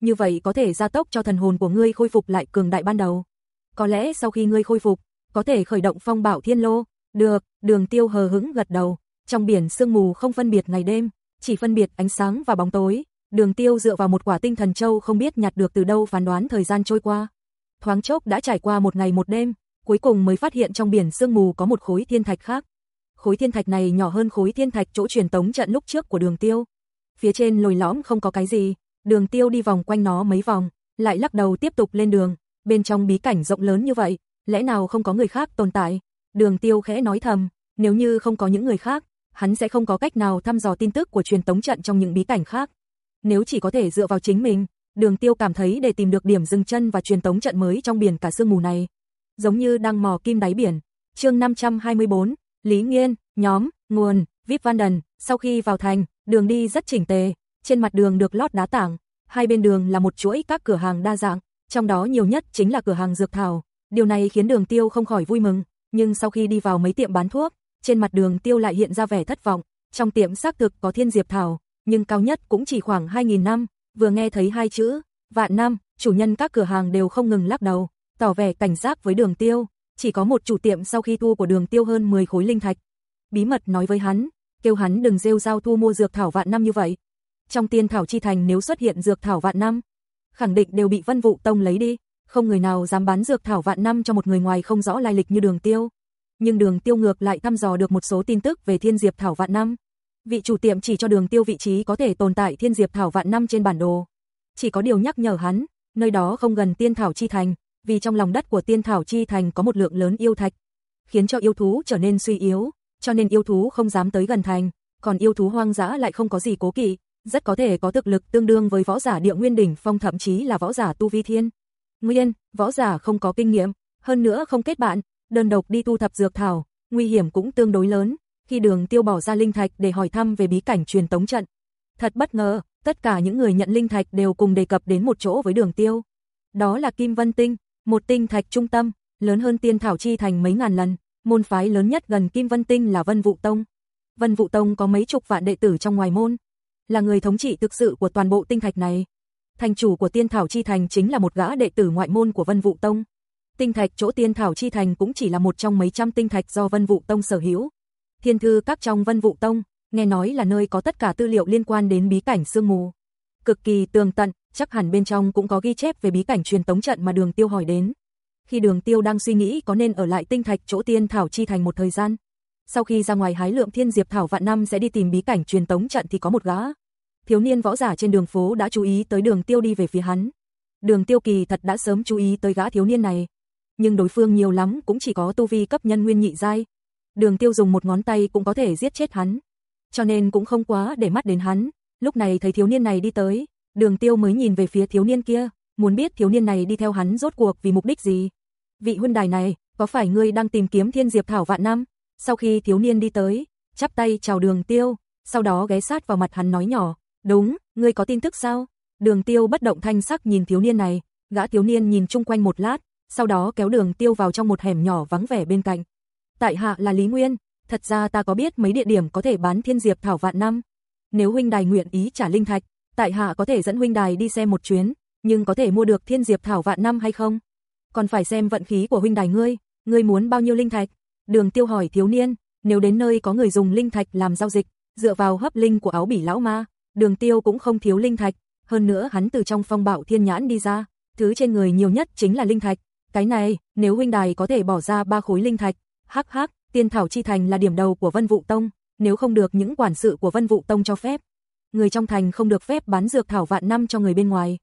Như vậy có thể gia tốc cho thần hồn của ngươi khôi phục lại cường đại ban đầu. Có lẽ sau khi ngươi khôi phục, có thể khởi động phong bảo thiên lô. Được, đường tiêu hờ hững gật đầu. Trong biển sương mù không phân biệt ngày đêm, chỉ phân biệt ánh sáng và bóng tối. Đường tiêu dựa vào một quả tinh thần châu không biết nhặt được từ đâu phán đoán thời gian trôi qua. Thoáng chốc đã trải qua một ngày một đêm, cuối cùng mới phát hiện trong biển sương mù có một khối thiên thạch khác. Khối thiên thạch này nhỏ hơn khối thiên thạch chỗ truyền tống trận lúc trước của đường tiêu. Phía trên lồi lõm không có cái gì, đường tiêu đi vòng quanh nó mấy vòng, lại lắc đầu tiếp tục lên đường, bên trong bí cảnh rộng lớn như vậy, lẽ nào không có người khác tồn tại? Đường tiêu khẽ nói thầm, nếu như không có những người khác, hắn sẽ không có cách nào thăm dò tin tức của truyền tống trận trong những bí cảnh khác. Nếu chỉ có thể dựa vào chính mình, đường tiêu cảm thấy để tìm được điểm dừng chân và truyền tống trận mới trong biển cả sương mù này. Giống như đang mò kim đáy biển. chương 524, Lý Nghiên, nhóm, nguồn, VIP Van Đần, sau khi vào thành, đường đi rất chỉnh tề, trên mặt đường được lót đá tảng, hai bên đường là một chuỗi các cửa hàng đa dạng, trong đó nhiều nhất chính là cửa hàng dược thảo. Điều này khiến đường tiêu không khỏi vui mừng, nhưng sau khi đi vào mấy tiệm bán thuốc, trên mặt đường tiêu lại hiện ra vẻ thất vọng, trong tiệm xác thực có thiên diệp thảo, nhưng cao nhất cũng chỉ khoảng 2.000 năm, vừa nghe thấy hai chữ, vạn năm, chủ nhân các cửa hàng đều không ngừng lắc đầu, tỏ vẻ cảnh giác với đường tiêu, chỉ có một chủ tiệm sau khi thu của đường tiêu hơn 10 khối linh thạch. Bí mật nói với hắn, kêu hắn đừng rêu giao thu mua dược thảo vạn năm như vậy. Trong tiên thảo chi thành nếu xuất hiện dược thảo vạn năm, khẳng định đều bị vân vụ tông lấy đi, không người nào dám bán dược thảo vạn năm cho một người ngoài không rõ lai lịch như đường tiêu. Nhưng đường tiêu ngược lại thăm dò được một số tin tức về thiên diệp thảo vạn năm. Vị chủ tiệm chỉ cho đường tiêu vị trí có thể tồn tại thiên diệp thảo vạn năm trên bản đồ. Chỉ có điều nhắc nhở hắn, nơi đó không gần tiên thảo chi thành, vì trong lòng đất của tiên thảo chi thành có một lượng lớn yêu thạch, khiến cho yêu thú trở nên suy yếu, cho nên yêu thú không dám tới gần thành, còn yêu thú hoang dã lại không có gì cố kỵ, rất có thể có thực lực tương đương với võ giả địa nguyên đỉnh phong thậm chí là võ giả tu vi thiên. Nguyên, võ giả không có kinh nghiệm, hơn nữa không kết bạn, đơn độc đi tu thập dược thảo, nguy hiểm cũng tương đối lớn. Khi Đường Tiêu bỏ ra linh thạch để hỏi thăm về bí cảnh truyền tống trận, thật bất ngờ, tất cả những người nhận linh thạch đều cùng đề cập đến một chỗ với Đường Tiêu. Đó là Kim Vân Tinh, một tinh thạch trung tâm, lớn hơn Tiên Thảo Chi thành mấy ngàn lần, môn phái lớn nhất gần Kim Vân Tinh là Vân Vũ Tông. Vân Vũ Tông có mấy chục vạn đệ tử trong ngoài môn, là người thống trị thực sự của toàn bộ tinh thạch này. Thành chủ của Tiên Thảo Chi thành chính là một gã đệ tử ngoại môn của Vân Vũ Tông. Tinh thạch chỗ Tiên Thảo Chi thành cũng chỉ là một trong mấy trăm tinh thạch do Vân Vũ Tông sở hữu. Thiên thư các trong Vân Vũ Tông, nghe nói là nơi có tất cả tư liệu liên quan đến bí cảnh sương mù. Cực kỳ tường tận, chắc hẳn bên trong cũng có ghi chép về bí cảnh truyền tống trận mà Đường Tiêu hỏi đến. Khi Đường Tiêu đang suy nghĩ có nên ở lại tinh thạch chỗ Tiên Thảo Chi thành một thời gian, sau khi ra ngoài hái lượng thiên diệp thảo vạn năm sẽ đi tìm bí cảnh truyền tống trận thì có một gã. Thiếu niên võ giả trên đường phố đã chú ý tới đường tiêu đi về phía hắn. Đường tiêu kỳ thật đã sớm chú ý tới gã thiếu niên này. Nhưng đối phương nhiều lắm cũng chỉ có tu vi cấp nhân nguyên nhị giai. Đường tiêu dùng một ngón tay cũng có thể giết chết hắn. Cho nên cũng không quá để mắt đến hắn. Lúc này thấy thiếu niên này đi tới, đường tiêu mới nhìn về phía thiếu niên kia. muốn biết thiếu niên này đi theo hắn rốt cuộc vì mục đích gì. Vị huynh đài này, có phải ngươi đang tìm kiếm thiên diệp thảo vạn năm? Sau khi thiếu niên đi tới, chắp tay chào đường tiêu, sau đó ghé sát vào mặt hắn nói nhỏ, đúng, ngươi có tin tức sao? Đường tiêu bất động thanh sắc nhìn thiếu niên này, gã thiếu niên nhìn chung quanh một lát, sau đó kéo đường tiêu vào trong một hẻm nhỏ vắng vẻ bên cạnh. Tại hạ là Lý Nguyên, thật ra ta có biết mấy địa điểm có thể bán thiên diệp thảo vạn năm. Nếu huynh đài nguyện ý trả linh thạch, tại hạ có thể dẫn huynh đài đi xem một chuyến, nhưng có thể mua được thiên diệp thảo vạn năm hay không? Còn phải xem vận khí của huynh đài ngươi, ngươi muốn bao nhiêu linh thạch? Đường tiêu hỏi thiếu niên, nếu đến nơi có người dùng linh thạch làm giao dịch, dựa vào hấp linh của áo bỉ lão ma, đường tiêu cũng không thiếu linh thạch, hơn nữa hắn từ trong phong bạo thiên nhãn đi ra, thứ trên người nhiều nhất chính là linh thạch. Cái này, nếu huynh đài có thể bỏ ra ba khối linh thạch, hắc hắc, tiên thảo chi thành là điểm đầu của Vân Vũ Tông, nếu không được những quản sự của Vân Vũ Tông cho phép, người trong thành không được phép bán dược thảo vạn năm cho người bên ngoài.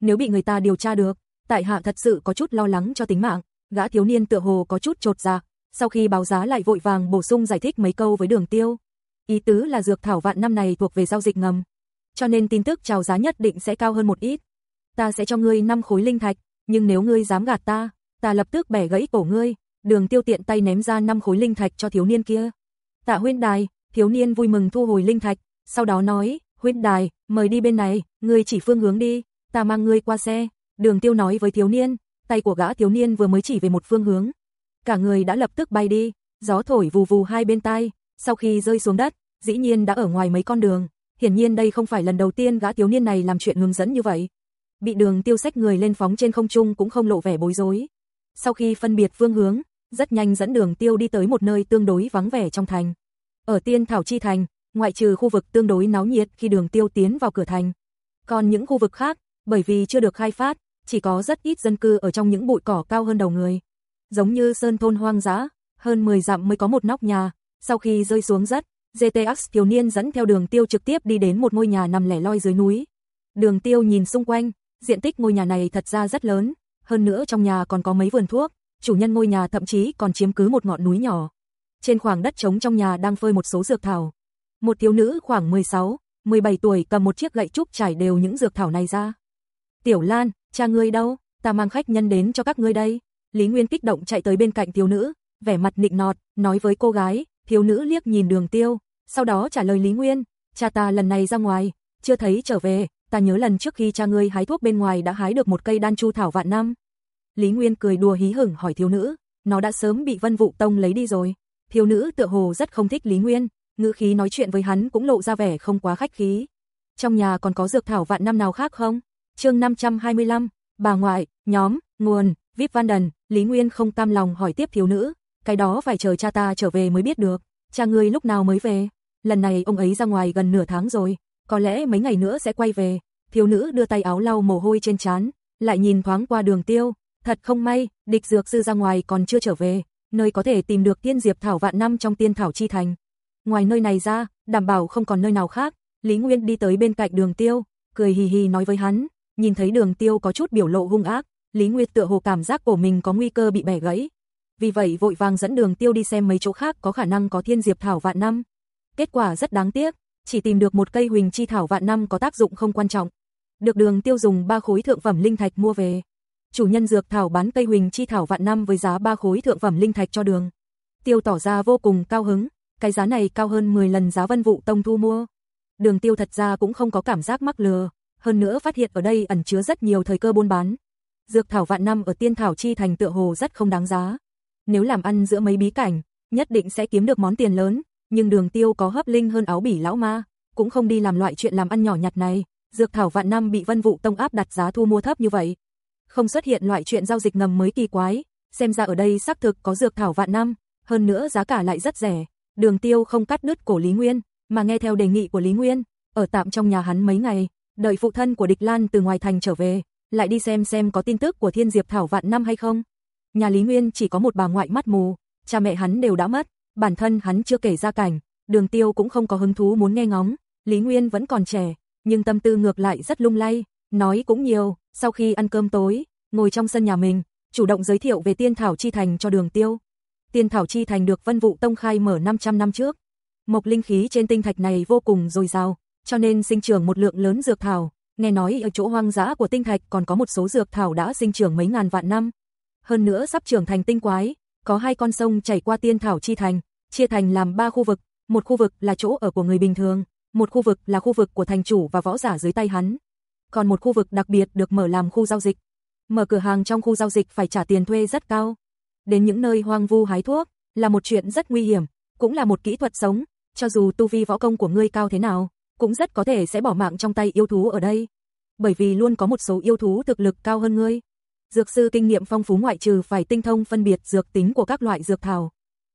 Nếu bị người ta điều tra được, tại hạ thật sự có chút lo lắng cho tính mạng, gã thiếu niên tựa hồ có chút trột dạ, sau khi báo giá lại vội vàng bổ sung giải thích mấy câu với Đường Tiêu. Ý tứ là dược thảo vạn năm này thuộc về giao dịch ngầm, cho nên tin tức chào giá nhất định sẽ cao hơn một ít. Ta sẽ cho ngươi 5 khối linh thạch, nhưng nếu ngươi dám gạt ta, ta lập tức bẻ gãy cổ ngươi. Đường Tiêu tiện tay ném ra 5 khối linh thạch cho thiếu niên kia. Tạ Huyên Đài, thiếu niên vui mừng thu hồi linh thạch, sau đó nói, "Huyên Đài, mời đi bên này, ngươi chỉ phương hướng đi, ta mang ngươi qua xe." Đường Tiêu nói với thiếu niên, tay của gã thiếu niên vừa mới chỉ về một phương hướng. Cả người đã lập tức bay đi, gió thổi vù vù hai bên tai, sau khi rơi xuống đất, dĩ nhiên đã ở ngoài mấy con đường, hiển nhiên đây không phải lần đầu tiên gã thiếu niên này làm chuyện hướng dẫn như vậy. Bị đường tiêu sách người lên phóng trên không trung cũng không lộ vẻ bối rối. Sau khi phân biệt phương hướng, rất nhanh dẫn đường tiêu đi tới một nơi tương đối vắng vẻ trong thành. Ở tiên thảo chi thành, ngoại trừ khu vực tương đối náo nhiệt khi đường tiêu tiến vào cửa thành. Còn những khu vực khác, bởi vì chưa được khai phát, chỉ có rất ít dân cư ở trong những bụi cỏ cao hơn đầu người. Giống như sơn thôn hoang dã, hơn 10 dặm mới có một nóc nhà, sau khi rơi xuống rất, GTX thiếu niên dẫn theo đường tiêu trực tiếp đi đến một ngôi nhà nằm lẻ loi dưới núi. Đường tiêu nhìn xung quanh, diện tích ngôi nhà này thật ra rất lớn, hơn nữa trong nhà còn có mấy vườn thuốc, chủ nhân ngôi nhà thậm chí còn chiếm cứ một ngọn núi nhỏ. Trên khoảng đất trống trong nhà đang phơi một số dược thảo. Một thiếu nữ khoảng 16, 17 tuổi cầm một chiếc gậy trúc trải đều những dược thảo này ra. Tiểu Lan, cha ngươi đâu? Ta mang khách nhân đến cho các ngươi đây. Lý Nguyên kích động chạy tới bên cạnh thiếu nữ, vẻ mặt nịnh nọt, nói với cô gái, thiếu nữ liếc nhìn đường tiêu, sau đó trả lời Lý Nguyên, cha ta lần này ra ngoài, chưa thấy trở về, ta nhớ lần trước khi cha ngươi hái thuốc bên ngoài đã hái được một cây đan chu thảo vạn năm. Lý Nguyên cười đùa hí hửng hỏi thiếu nữ, nó đã sớm bị Vân Vũ Tông lấy đi rồi. Thiếu nữ tựa hồ rất không thích Lý Nguyên, ngữ khí nói chuyện với hắn cũng lộ ra vẻ không quá khách khí. Trong nhà còn có dược thảo vạn năm nào khác không? Chương 525, bà ngoại, nhóm, nguồn, VIP Văn Đần, Lý Nguyên không tam lòng hỏi tiếp thiếu nữ, cái đó phải chờ cha ta trở về mới biết được, cha ngươi lúc nào mới về? Lần này ông ấy ra ngoài gần nửa tháng rồi, có lẽ mấy ngày nữa sẽ quay về. Thiếu nữ đưa tay áo lau mồ hôi trên trán, lại nhìn thoáng qua đường tiêu, thật không may, địch dược sư ra ngoài còn chưa trở về, nơi có thể tìm được tiên diệp thảo vạn năm trong tiên thảo chi thành. Ngoài nơi này ra, đảm bảo không còn nơi nào khác, Lý Nguyên đi tới bên cạnh đường tiêu, cười hì hì nói với hắn, nhìn thấy đường tiêu có chút biểu lộ hung ác, Lý Nguyệt tựa hồ cảm giác của mình có nguy cơ bị bẻ gãy. Vì vậy vội vàng dẫn đường tiêu đi xem mấy chỗ khác có khả năng có thiên diệp thảo vạn năm. Kết quả rất đáng tiếc, chỉ tìm được một cây huỳnh chi thảo vạn năm có tác dụng không quan trọng. Được đường tiêu dùng ba khối thượng phẩm linh thạch mua về. Chủ nhân dược thảo bán cây huỳnh chi thảo vạn năm với giá ba khối thượng phẩm linh thạch cho đường. Tiêu tỏ ra vô cùng cao hứng, cái giá này cao hơn 10 lần giá vân vụ tông thu mua. Đường tiêu thật ra cũng không có cảm giác mắc lừa, hơn nữa phát hiện ở đây ẩn chứa rất nhiều thời cơ buôn bán dược thảo vạn năm ở tiên thảo chi thành tựa hồ rất không đáng giá. Nếu làm ăn giữa mấy bí cảnh, nhất định sẽ kiếm được món tiền lớn, nhưng đường tiêu có hấp linh hơn áo bỉ lão ma, cũng không đi làm loại chuyện làm ăn nhỏ nhặt này. Dược thảo vạn năm bị vân vụ tông áp đặt giá thu mua thấp như vậy. Không xuất hiện loại chuyện giao dịch ngầm mới kỳ quái, xem ra ở đây xác thực có dược thảo vạn năm, hơn nữa giá cả lại rất rẻ. Đường tiêu không cắt đứt cổ Lý Nguyên, mà nghe theo đề nghị của Lý Nguyên, ở tạm trong nhà hắn mấy ngày, đợi phụ thân của địch lan từ ngoài thành trở về, lại đi xem xem có tin tức của Thiên Diệp Thảo vạn năm hay không. Nhà Lý Nguyên chỉ có một bà ngoại mắt mù, cha mẹ hắn đều đã mất, bản thân hắn chưa kể ra cảnh, đường tiêu cũng không có hứng thú muốn nghe ngóng, Lý Nguyên vẫn còn trẻ, nhưng tâm tư ngược lại rất lung lay, nói cũng nhiều, sau khi ăn cơm tối, ngồi trong sân nhà mình, chủ động giới thiệu về tiên thảo chi thành cho đường tiêu. Tiên thảo chi thành được vân Vũ tông khai mở 500 năm trước. Mộc linh khí trên tinh thạch này vô cùng dồi dào, cho nên sinh trưởng một lượng lớn dược thảo, nghe nói ở chỗ hoang dã của tinh thạch còn có một số dược thảo đã sinh trưởng mấy ngàn vạn năm. Hơn nữa sắp trưởng thành tinh quái, có hai con sông chảy qua tiên thảo chi thành, chia thành làm ba khu vực, một khu vực là chỗ ở của người bình thường, một khu vực là khu vực của thành chủ và võ giả dưới tay hắn. Còn một khu vực đặc biệt được mở làm khu giao dịch. Mở cửa hàng trong khu giao dịch phải trả tiền thuê rất cao. Đến những nơi hoang vu hái thuốc là một chuyện rất nguy hiểm, cũng là một kỹ thuật sống, cho dù tu vi võ công của ngươi cao thế nào, cũng rất có thể sẽ bỏ mạng trong tay yêu thú ở đây. Bởi vì luôn có một số yêu thú thực lực cao hơn ngươi. Dược sư kinh nghiệm phong phú ngoại trừ phải tinh thông phân biệt dược tính của các loại dược thảo.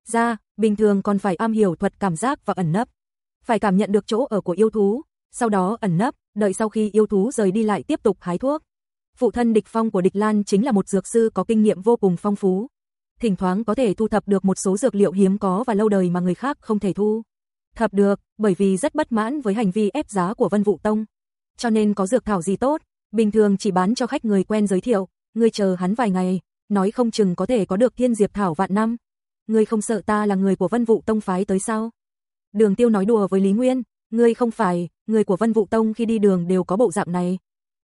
Ra, bình thường còn phải am hiểu thuật cảm giác và ẩn nấp. Phải cảm nhận được chỗ ở của yêu thú, sau đó ẩn nấp, đợi sau khi yêu thú rời đi lại tiếp tục hái thuốc. Phụ thân địch phong của địch lan chính là một dược sư có kinh nghiệm vô cùng phong phú. Thỉnh thoảng có thể thu thập được một số dược liệu hiếm có và lâu đời mà người khác không thể thu. Thập được, bởi vì rất bất mãn với hành vi ép giá của Vân Vũ Tông. Cho nên có dược thảo gì tốt, bình thường chỉ bán cho khách người quen giới thiệu, ngươi chờ hắn vài ngày, nói không chừng có thể có được thiên diệp thảo vạn năm. Ngươi không sợ ta là người của Vân Vũ Tông phái tới sao? Đường Tiêu nói đùa với Lý Nguyên, ngươi không phải, người của Vân Vũ Tông khi đi đường đều có bộ dạng này.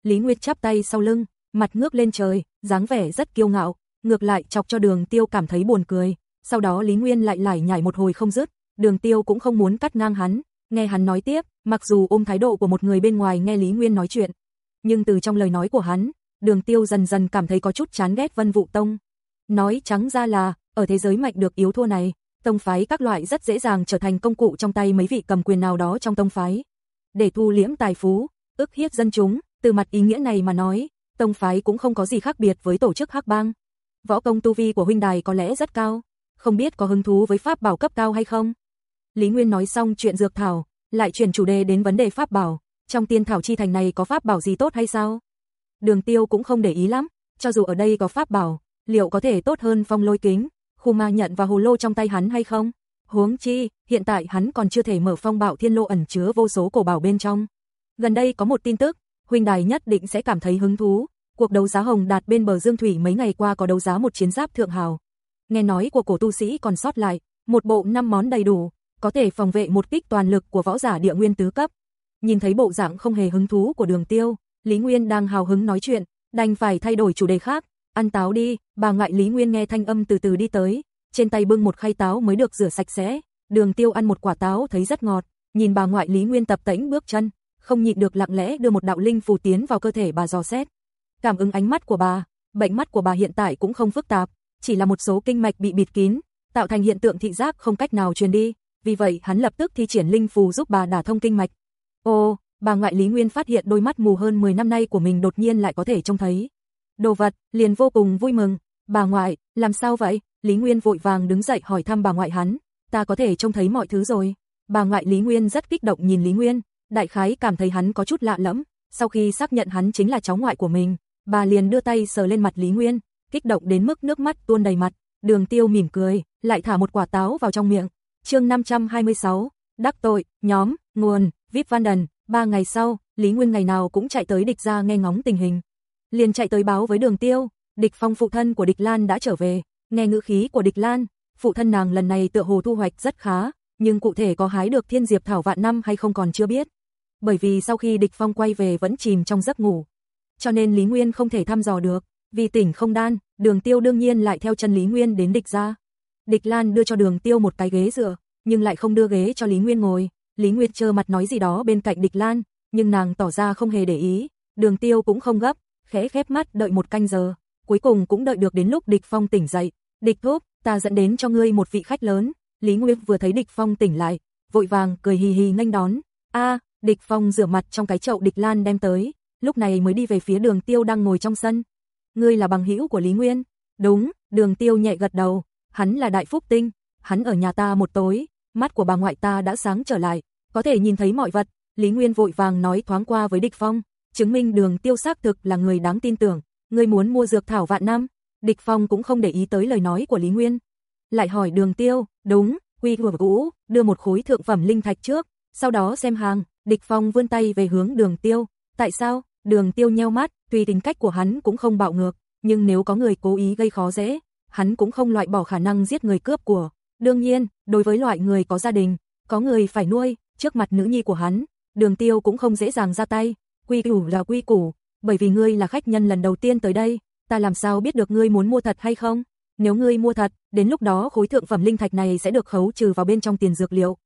Lý Nguyên chắp tay sau lưng, mặt ngước lên trời, dáng vẻ rất kiêu ngạo, ngược lại chọc cho Đường Tiêu cảm thấy buồn cười. Sau đó Lý Nguyên lại lải nhải một hồi không dứt, Đường Tiêu cũng không muốn cắt ngang hắn, nghe hắn nói tiếp, mặc dù ôm thái độ của một người bên ngoài nghe Lý Nguyên nói chuyện, nhưng từ trong lời nói của hắn, Đường Tiêu dần dần cảm thấy có chút chán ghét Vân Vũ Tông. Nói trắng ra là, ở thế giới mạnh được yếu thua này, tông phái các loại rất dễ dàng trở thành công cụ trong tay mấy vị cầm quyền nào đó trong tông phái. Để thu liễm tài phú, ức hiếp dân chúng, từ mặt ý nghĩa này mà nói, tông phái cũng không có gì khác biệt với tổ chức hắc bang. Võ công tu vi của huynh đài có lẽ rất cao, không biết có hứng thú với pháp bảo cấp cao hay không. Lý Nguyên nói xong chuyện dược thảo, lại chuyển chủ đề đến vấn đề pháp bảo, trong tiên thảo chi thành này có pháp bảo gì tốt hay sao? Đường Tiêu cũng không để ý lắm, cho dù ở đây có pháp bảo, liệu có thể tốt hơn phong lôi kính, khu ma nhận và hồ lô trong tay hắn hay không? Huống chi, hiện tại hắn còn chưa thể mở phong bạo thiên lô ẩn chứa vô số cổ bảo bên trong. Gần đây có một tin tức, huynh đài nhất định sẽ cảm thấy hứng thú. Cuộc đấu giá hồng đạt bên bờ Dương Thủy mấy ngày qua có đấu giá một chiến giáp thượng hào. Nghe nói của cổ tu sĩ còn sót lại, một bộ năm món đầy đủ, có thể phòng vệ một kích toàn lực của võ giả địa nguyên tứ cấp. Nhìn thấy bộ dạng không hề hứng thú của đường tiêu, Lý Nguyên đang hào hứng nói chuyện, đành phải thay đổi chủ đề khác, ăn táo đi, bà ngoại Lý Nguyên nghe thanh âm từ từ đi tới, trên tay bưng một khay táo mới được rửa sạch sẽ, đường tiêu ăn một quả táo thấy rất ngọt, nhìn bà ngoại Lý Nguyên tập tễnh bước chân, không nhịn được lặng lẽ đưa một đạo linh phù tiến vào cơ thể bà dò xét. Cảm ứng ánh mắt của bà, bệnh mắt của bà hiện tại cũng không phức tạp, chỉ là một số kinh mạch bị bịt kín, tạo thành hiện tượng thị giác không cách nào truyền đi, vì vậy hắn lập tức thi triển linh phù giúp bà đả thông kinh mạch. Ô, bà ngoại Lý Nguyên phát hiện đôi mắt mù hơn 10 năm nay của mình đột nhiên lại có thể trông thấy. Đồ vật, liền vô cùng vui mừng. Bà ngoại, làm sao vậy? Lý Nguyên vội vàng đứng dậy hỏi thăm bà ngoại hắn. Ta có thể trông thấy mọi thứ rồi. Bà ngoại Lý Nguyên rất kích động nhìn Lý Nguyên. Đại khái cảm thấy hắn có chút lạ lẫm. Sau khi xác nhận hắn chính là cháu ngoại của mình, bà liền đưa tay sờ lên mặt Lý Nguyên, kích động đến mức nước mắt tuôn đầy mặt. Đường tiêu mỉm cười, lại thả một quả táo vào trong miệng. chương 526, đắc tội, nhóm, nguồn, VIP Văn Đần, ba ngày sau, Lý Nguyên ngày nào cũng chạy tới địch ra nghe ngóng tình hình. Liền chạy tới báo với đường tiêu, địch phong phụ thân của địch Lan đã trở về, nghe ngữ khí của địch Lan, phụ thân nàng lần này tựa hồ thu hoạch rất khá, nhưng cụ thể có hái được thiên diệp thảo vạn năm hay không còn chưa biết. Bởi vì sau khi địch phong quay về vẫn chìm trong giấc ngủ, cho nên Lý Nguyên không thể thăm dò được, vì tỉnh không đan, đường tiêu đương nhiên lại theo chân Lý Nguyên đến địch ra. Địch Lan đưa cho đường tiêu một cái ghế dựa, nhưng lại không đưa ghế cho Lý Nguyên ngồi. Lý Nguyệt trơ mặt nói gì đó bên cạnh địch lan, nhưng nàng tỏ ra không hề để ý, đường tiêu cũng không gấp, khẽ khép mắt đợi một canh giờ, cuối cùng cũng đợi được đến lúc địch phong tỉnh dậy, địch thúc, ta dẫn đến cho ngươi một vị khách lớn, Lý Nguyệt vừa thấy địch phong tỉnh lại, vội vàng cười hì hì nghênh đón, a địch phong rửa mặt trong cái chậu địch lan đem tới, lúc này mới đi về phía đường tiêu đang ngồi trong sân. Ngươi là bằng hữu của Lý Nguyên? Đúng, đường tiêu nhẹ gật đầu, hắn là đại phúc tinh, hắn ở nhà ta một tối, mắt của bà ngoại ta đã sáng trở lại, có thể nhìn thấy mọi vật, Lý Nguyên vội vàng nói thoáng qua với Địch Phong, chứng minh đường tiêu xác thực là người đáng tin tưởng, ngươi muốn mua dược thảo vạn năm. Địch Phong cũng không để ý tới lời nói của Lý Nguyên. Lại hỏi đường tiêu, đúng, quy của vũ đưa một khối thượng phẩm linh thạch trước, sau đó xem hàng, Địch Phong vươn tay về hướng đường tiêu. Tại sao? Đường tiêu nheo mắt, tuy tính cách của hắn cũng không bạo ngược, nhưng nếu có người cố ý gây khó dễ, hắn cũng không loại bỏ khả năng giết người cướp của. Đương nhiên, đối với loại người có gia đình, có người phải nuôi, trước mặt nữ nhi của hắn, đường tiêu cũng không dễ dàng ra tay, Quy củ là quy củ, bởi vì ngươi là khách nhân lần đầu tiên tới đây, ta làm sao biết được ngươi muốn mua thật hay không? Nếu ngươi mua thật, đến lúc đó khối thượng phẩm linh thạch này sẽ được khấu trừ vào bên trong tiền dược liệu.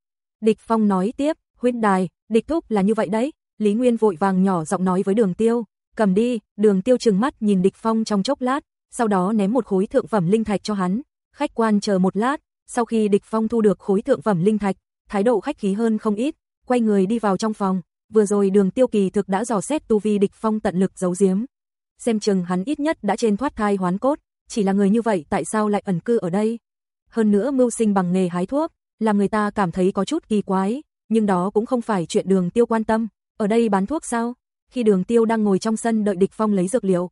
Địch Phong nói tiếp, huyết đài, địch thúc là như vậy đấy. Lý Nguyên vội vàng nhỏ giọng nói với đường tiêu, cầm đi, đường tiêu trừng mắt nhìn địch Phong trong chốc lát, sau đó ném một khối thượng phẩm linh thạch cho hắn. Khách quan chờ một lát, sau khi địch Phong thu được khối thượng phẩm linh thạch, thái độ khách khí hơn không ít, quay người đi vào trong phòng, vừa rồi đường tiêu kỳ thực đã dò xét tu vi địch Phong tận lực giấu giếm. Xem chừng hắn ít nhất đã trên thoát thai hoán cốt, chỉ là người như vậy tại sao lại ẩn cư ở đây? Hơn nữa mưu sinh bằng nghề hái thuốc, làm người ta cảm thấy có chút kỳ quái, nhưng đó cũng không phải chuyện đường tiêu quan tâm, ở đây bán thuốc sao? Khi đường tiêu đang ngồi trong sân đợi địch phong lấy dược liệu,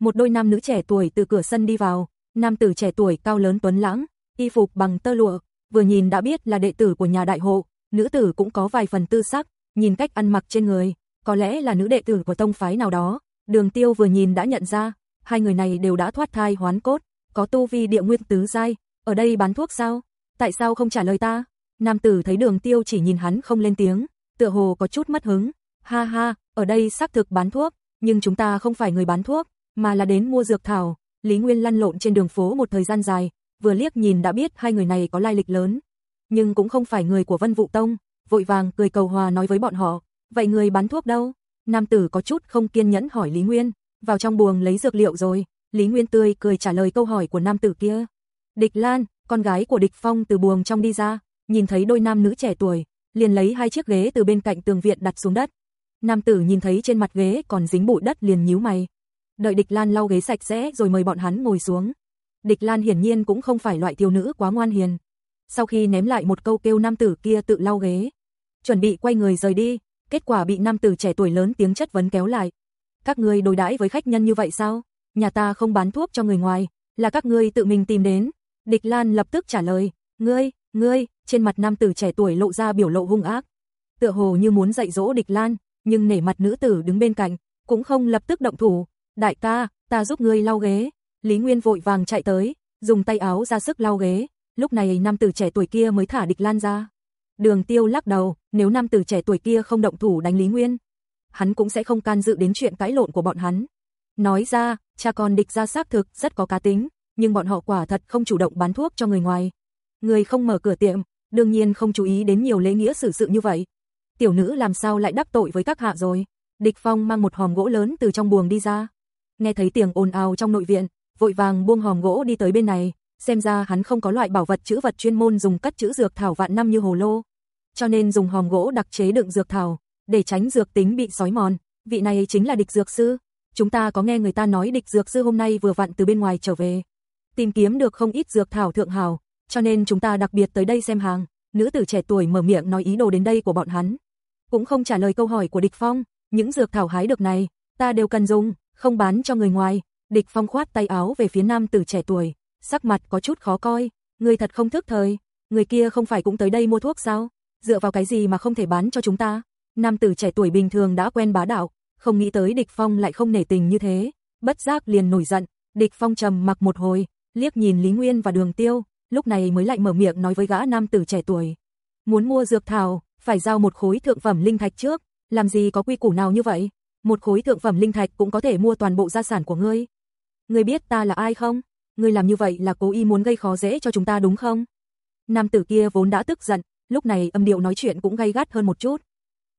một đôi nam nữ trẻ tuổi từ cửa sân đi vào, nam tử trẻ tuổi cao lớn tuấn lãng, y phục bằng tơ lụa, vừa nhìn đã biết là đệ tử của nhà đại hộ, nữ tử cũng có vài phần tư sắc, nhìn cách ăn mặc trên người, có lẽ là nữ đệ tử của tông phái nào đó, đường tiêu vừa nhìn đã nhận ra, hai người này đều đã thoát thai hoán cốt, có tu vi địa nguyên tứ giai, ở đây bán thuốc sao? Tại sao không trả lời ta? Nam tử thấy đường tiêu chỉ nhìn hắn không lên tiếng, tựa hồ có chút mất hứng. Ha ha, ở đây xác thực bán thuốc, nhưng chúng ta không phải người bán thuốc, mà là đến mua dược thảo. Lý Nguyên lăn lộn trên đường phố một thời gian dài, vừa liếc nhìn đã biết hai người này có lai lịch lớn. Nhưng cũng không phải người của Vân Vũ Tông, vội vàng cười cầu hòa nói với bọn họ, vậy người bán thuốc đâu? Nam tử có chút không kiên nhẫn hỏi Lý Nguyên, vào trong buồng lấy dược liệu rồi, Lý Nguyên tươi cười trả lời câu hỏi của nam tử kia. Địch Lan, con gái của Địch Phong từ buồng trong đi ra, nhìn thấy đôi nam nữ trẻ tuổi, liền lấy hai chiếc ghế từ bên cạnh tường viện đặt xuống đất. Nam tử nhìn thấy trên mặt ghế còn dính bụi đất liền nhíu mày. Đợi Địch Lan lau ghế sạch sẽ rồi mời bọn hắn ngồi xuống. Địch Lan hiển nhiên cũng không phải loại thiếu nữ quá ngoan hiền. Sau khi ném lại một câu kêu nam tử kia tự lau ghế, chuẩn bị quay người rời đi, kết quả bị nam tử trẻ tuổi lớn tiếng chất vấn kéo lại. Các ngươi đối đãi với khách nhân như vậy sao? Nhà ta không bán thuốc cho người ngoài, là các ngươi tự mình tìm đến. Địch Lan lập tức trả lời, ngươi, ngươi, trên mặt nam tử trẻ tuổi lộ ra biểu lộ hung ác. Tựa hồ như muốn dạy dỗ Địch Lan, nhưng nể mặt nữ tử đứng bên cạnh, cũng không lập tức động thủ. Đại ca, ta giúp ngươi lau ghế. Lý Nguyên vội vàng chạy tới, dùng tay áo ra sức lau ghế. Lúc này nam tử trẻ tuổi kia mới thả Địch Lan ra. Đường tiêu lắc đầu, nếu nam tử trẻ tuổi kia không động thủ đánh Lý Nguyên, hắn cũng sẽ không can dự đến chuyện cãi lộn của bọn hắn. Nói ra, cha con địch ra xác thực rất có cá tính, nhưng bọn họ quả thật không chủ động bán thuốc cho người ngoài. Người không mở cửa tiệm, đương nhiên không chú ý đến nhiều lễ nghĩa xử sự như vậy. Tiểu nữ làm sao lại đắc tội với các hạ rồi? Địch Phong mang một hòm gỗ lớn từ trong buồng đi ra. Nghe thấy tiếng ồn ào trong nội viện, vội vàng buông hòm gỗ đi tới bên này, xem ra hắn không có loại bảo vật chữ vật chuyên môn dùng cất chữ dược thảo vạn năm như hồ lô, cho nên dùng hòm gỗ đặc chế đựng dược thảo, để tránh dược tính bị sói mòn. Vị này chính là địch dược sư. Chúng ta có nghe người ta nói địch dược sư hôm nay vừa vặn từ bên ngoài trở về. Tìm kiếm được không ít dược thảo thượng hảo, cho nên chúng ta đặc biệt tới đây xem hàng. Nữ tử trẻ tuổi mở miệng nói ý đồ đến đây của bọn hắn. Cũng không trả lời câu hỏi của địch phong, những dược thảo hái được này, ta đều cần dùng, không bán cho người ngoài. Địch phong khoát tay áo về phía nam tử trẻ tuổi, sắc mặt có chút khó coi, người thật không thức thời, người kia không phải cũng tới đây mua thuốc sao? Dựa vào cái gì mà không thể bán cho chúng ta? Nam tử trẻ tuổi bình thường đã quen bá đạo, không nghĩ tới Địch Phong lại không nể tình như thế, bất giác liền nổi giận, Địch Phong trầm mặc một hồi, liếc nhìn Lý Nguyên và Đường Tiêu, lúc này mới lại mở miệng nói với gã nam tử trẻ tuổi. Muốn mua dược thảo, phải giao một khối thượng phẩm linh thạch trước, làm gì có quy củ nào như vậy? Một khối thượng phẩm linh thạch cũng có thể mua toàn bộ gia sản của ngươi. Ngươi biết ta là ai không? Ngươi làm như vậy là cố ý muốn gây khó dễ cho chúng ta đúng không? Nam tử kia vốn đã tức giận, lúc này âm điệu nói chuyện cũng gay gắt hơn một chút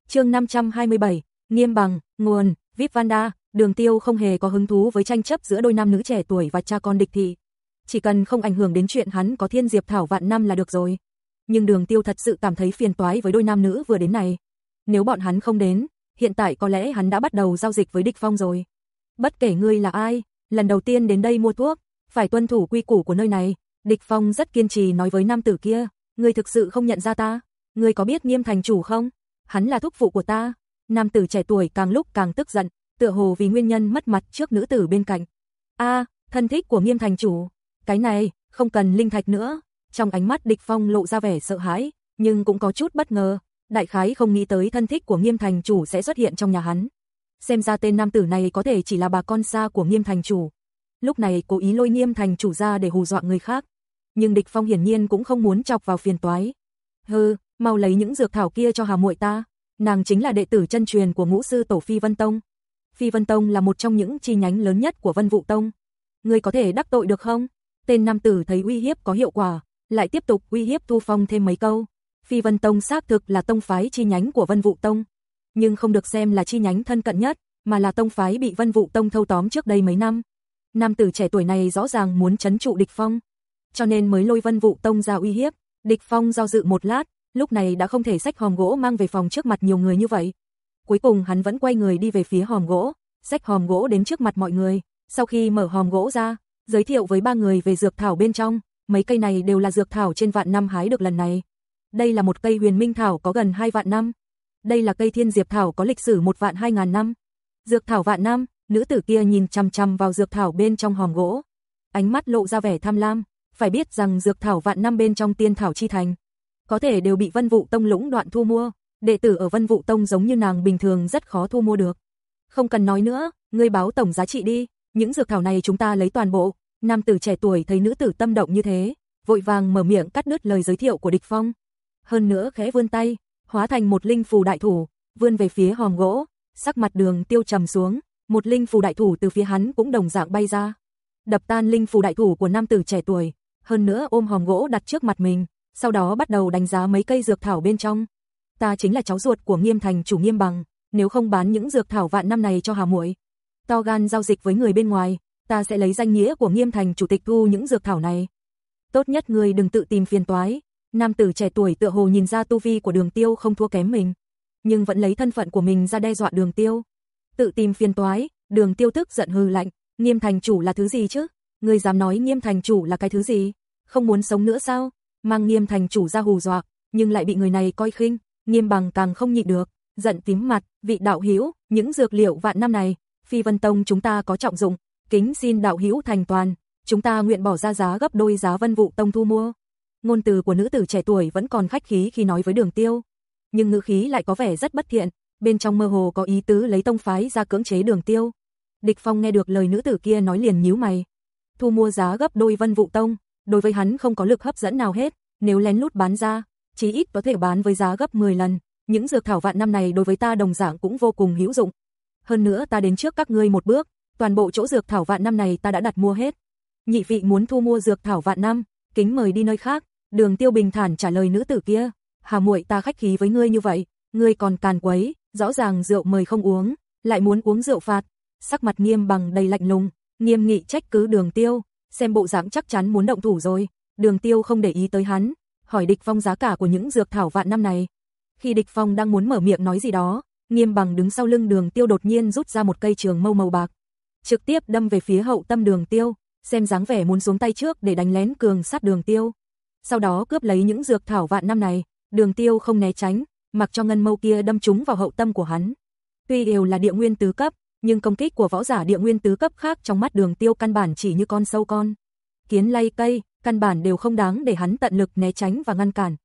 chương 527, Nghiêm bằng, nguồn, VIP Vanda, đường tiêu không hề có hứng thú với tranh chấp giữa đôi nam nữ trẻ tuổi và cha con địch thị. Chỉ cần không ảnh hưởng đến chuyện hắn có thiên diệp thảo vạn năm là được rồi. Nhưng đường tiêu thật sự cảm thấy phiền toái với đôi nam nữ vừa đến này. Nếu bọn hắn không đến, hiện tại có lẽ hắn đã bắt đầu giao dịch với địch phong rồi. Bất kể ngươi là ai, lần đầu tiên đến đây mua thuốc, phải tuân thủ quy củ của nơi này. Địch phong rất kiên trì nói với nam tử kia, ngươi thực sự không nhận ra ta, ngươi có biết nghiêm thành chủ không? hắn là thúc phụ của ta. Nam tử trẻ tuổi càng lúc càng tức giận, tựa hồ vì nguyên nhân mất mặt trước nữ tử bên cạnh. A, thân thích của Nghiêm thành chủ, cái này không cần linh thạch nữa. Trong ánh mắt Địch Phong lộ ra vẻ sợ hãi, nhưng cũng có chút bất ngờ, đại khái không nghĩ tới thân thích của Nghiêm thành chủ sẽ xuất hiện trong nhà hắn. Xem ra tên nam tử này có thể chỉ là bà con xa của Nghiêm thành chủ. Lúc này cố ý lôi Nghiêm thành chủ ra để hù dọa người khác, nhưng Địch Phong hiển nhiên cũng không muốn chọc vào phiền toái. Hừ, mau lấy những dược thảo kia cho Hà muội ta. nàng chính là đệ tử chân truyền của ngũ sư tổ Phi Vân Tông. Phi Vân Tông là một trong những chi nhánh lớn nhất của Vân Vũ Tông. Ngươi có thể đắc tội được không? Tên nam tử thấy uy hiếp có hiệu quả, lại tiếp tục uy hiếp Thu Phong thêm mấy câu. Phi Vân Tông xác thực là tông phái chi nhánh của Vân Vũ Tông, nhưng không được xem là chi nhánh thân cận nhất, mà là tông phái bị Vân Vũ Tông thâu tóm trước đây mấy năm. Nam tử trẻ tuổi này rõ ràng muốn chấn trụ Địch Phong, cho nên mới lôi Vân Vũ Tông ra uy hiếp. Địch Phong do dự một lát, lúc này đã không thể xách hòm gỗ mang về phòng trước mặt nhiều người như vậy. Cuối cùng hắn vẫn quay người đi về phía hòm gỗ, xách hòm gỗ đến trước mặt mọi người, sau khi mở hòm gỗ ra, giới thiệu với ba người về dược thảo bên trong, mấy cây này đều là dược thảo trên vạn năm hái được lần này. Đây là một cây huyền minh thảo có gần hai vạn năm. Đây là cây thiên diệp thảo có lịch sử một vạn hai ngàn năm. Dược thảo vạn năm, nữ tử kia nhìn chằm chằm vào dược thảo bên trong hòm gỗ. Ánh mắt lộ ra vẻ tham lam, phải biết rằng dược thảo vạn năm bên trong tiên thảo chi thành. Có thể đều bị vân vụ tông lũng đoạn thu mua, đệ tử ở vân vụ tông giống như nàng bình thường rất khó thu mua được. Không cần nói nữa, ngươi báo tổng giá trị đi, những dược thảo này chúng ta lấy toàn bộ. Nam tử trẻ tuổi thấy nữ tử tâm động như thế, vội vàng mở miệng cắt đứt lời giới thiệu của địch phong. Hơn nữa khẽ vươn tay, hóa thành một linh phù đại thủ, vươn về phía hòm gỗ, sắc mặt đường tiêu trầm xuống, một linh phù đại thủ từ phía hắn cũng đồng dạng bay ra. Đập tan linh phù đại thủ của nam tử trẻ tuổi, hơn nữa ôm hòm gỗ đặt trước mặt mình, sau đó bắt đầu đánh giá mấy cây dược thảo bên trong. Ta chính là cháu ruột của Nghiêm Thành chủ Nghiêm Bằng, nếu không bán những dược thảo vạn năm này cho Hà muội, to gan giao dịch với người bên ngoài, ta sẽ lấy danh nghĩa của Nghiêm Thành chủ tịch thu những dược thảo này. Tốt nhất người đừng tự tìm phiền toái. Nam tử trẻ tuổi tựa hồ nhìn ra tu vi của Đường Tiêu không thua kém mình, nhưng vẫn lấy thân phận của mình ra đe dọa Đường Tiêu. Tự tìm phiền toái, Đường Tiêu tức giận hừ lạnh, Nghiêm Thành chủ là thứ gì chứ? Ngươi dám nói Nghiêm Thành chủ là cái thứ gì? Không muốn sống nữa sao? Mang Nghiêm Thành chủ ra hù dọa, nhưng lại bị người này coi khinh, Nghiêm Bằng càng không nhịn được, giận tím mặt, vị đạo hiếu những dược liệu vạn năm này, Phi Vân Tông chúng ta có trọng dụng, kính xin đạo hữu thành toàn, chúng ta nguyện bỏ ra giá gấp đôi giá Vân Vũ Tông thu mua. Ngôn từ của nữ tử trẻ tuổi vẫn còn khách khí khi nói với Đường Tiêu, nhưng ngữ khí lại có vẻ rất bất thiện, bên trong mơ hồ có ý tứ lấy tông phái ra cưỡng chế Đường Tiêu. Địch Phong nghe được lời nữ tử kia nói liền nhíu mày. Thu mua giá gấp đôi Vân Vũ Tông, đối với hắn không có lực hấp dẫn nào hết, nếu lén lút bán ra, chí ít có thể bán với giá gấp 10 lần. Những dược thảo vạn năm này đối với ta đồng dạng cũng vô cùng hữu dụng. Hơn nữa ta đến trước các ngươi một bước, toàn bộ chỗ dược thảo vạn năm này ta đã đặt mua hết. Nhị vị muốn thu mua dược thảo vạn năm, kính mời đi nơi khác. Đường Tiêu bình thản trả lời nữ tử kia, "Hà muội ta khách khí với ngươi như vậy, ngươi còn càn quấy, rõ ràng rượu mời không uống, lại muốn uống rượu phạt." Sắc mặt Nghiêm bằng đầy lạnh lùng, nghiêm nghị trách cứ Đường Tiêu, xem bộ dáng chắc chắn muốn động thủ rồi. Đường Tiêu không để ý tới hắn, hỏi Địch Phong giá cả của những dược thảo vạn năm này. Khi Địch Phong đang muốn mở miệng nói gì đó, Nghiêm bằng đứng sau lưng đường tiêu đột nhiên rút ra một cây trường mâu màu bạc. Trực tiếp đâm về phía hậu tâm đường tiêu, xem dáng vẻ muốn xuống tay trước để đánh lén cường sát đường tiêu. Sau đó cướp lấy những dược thảo vạn năm này, đường tiêu không né tránh, mặc cho ngân mâu kia đâm trúng vào hậu tâm của hắn. Tuy đều là địa nguyên tứ cấp, nhưng công kích của võ giả địa nguyên tứ cấp khác trong mắt đường tiêu căn bản chỉ như con sâu con. Kiến lay cây, căn bản đều không đáng để hắn tận lực né tránh và ngăn cản.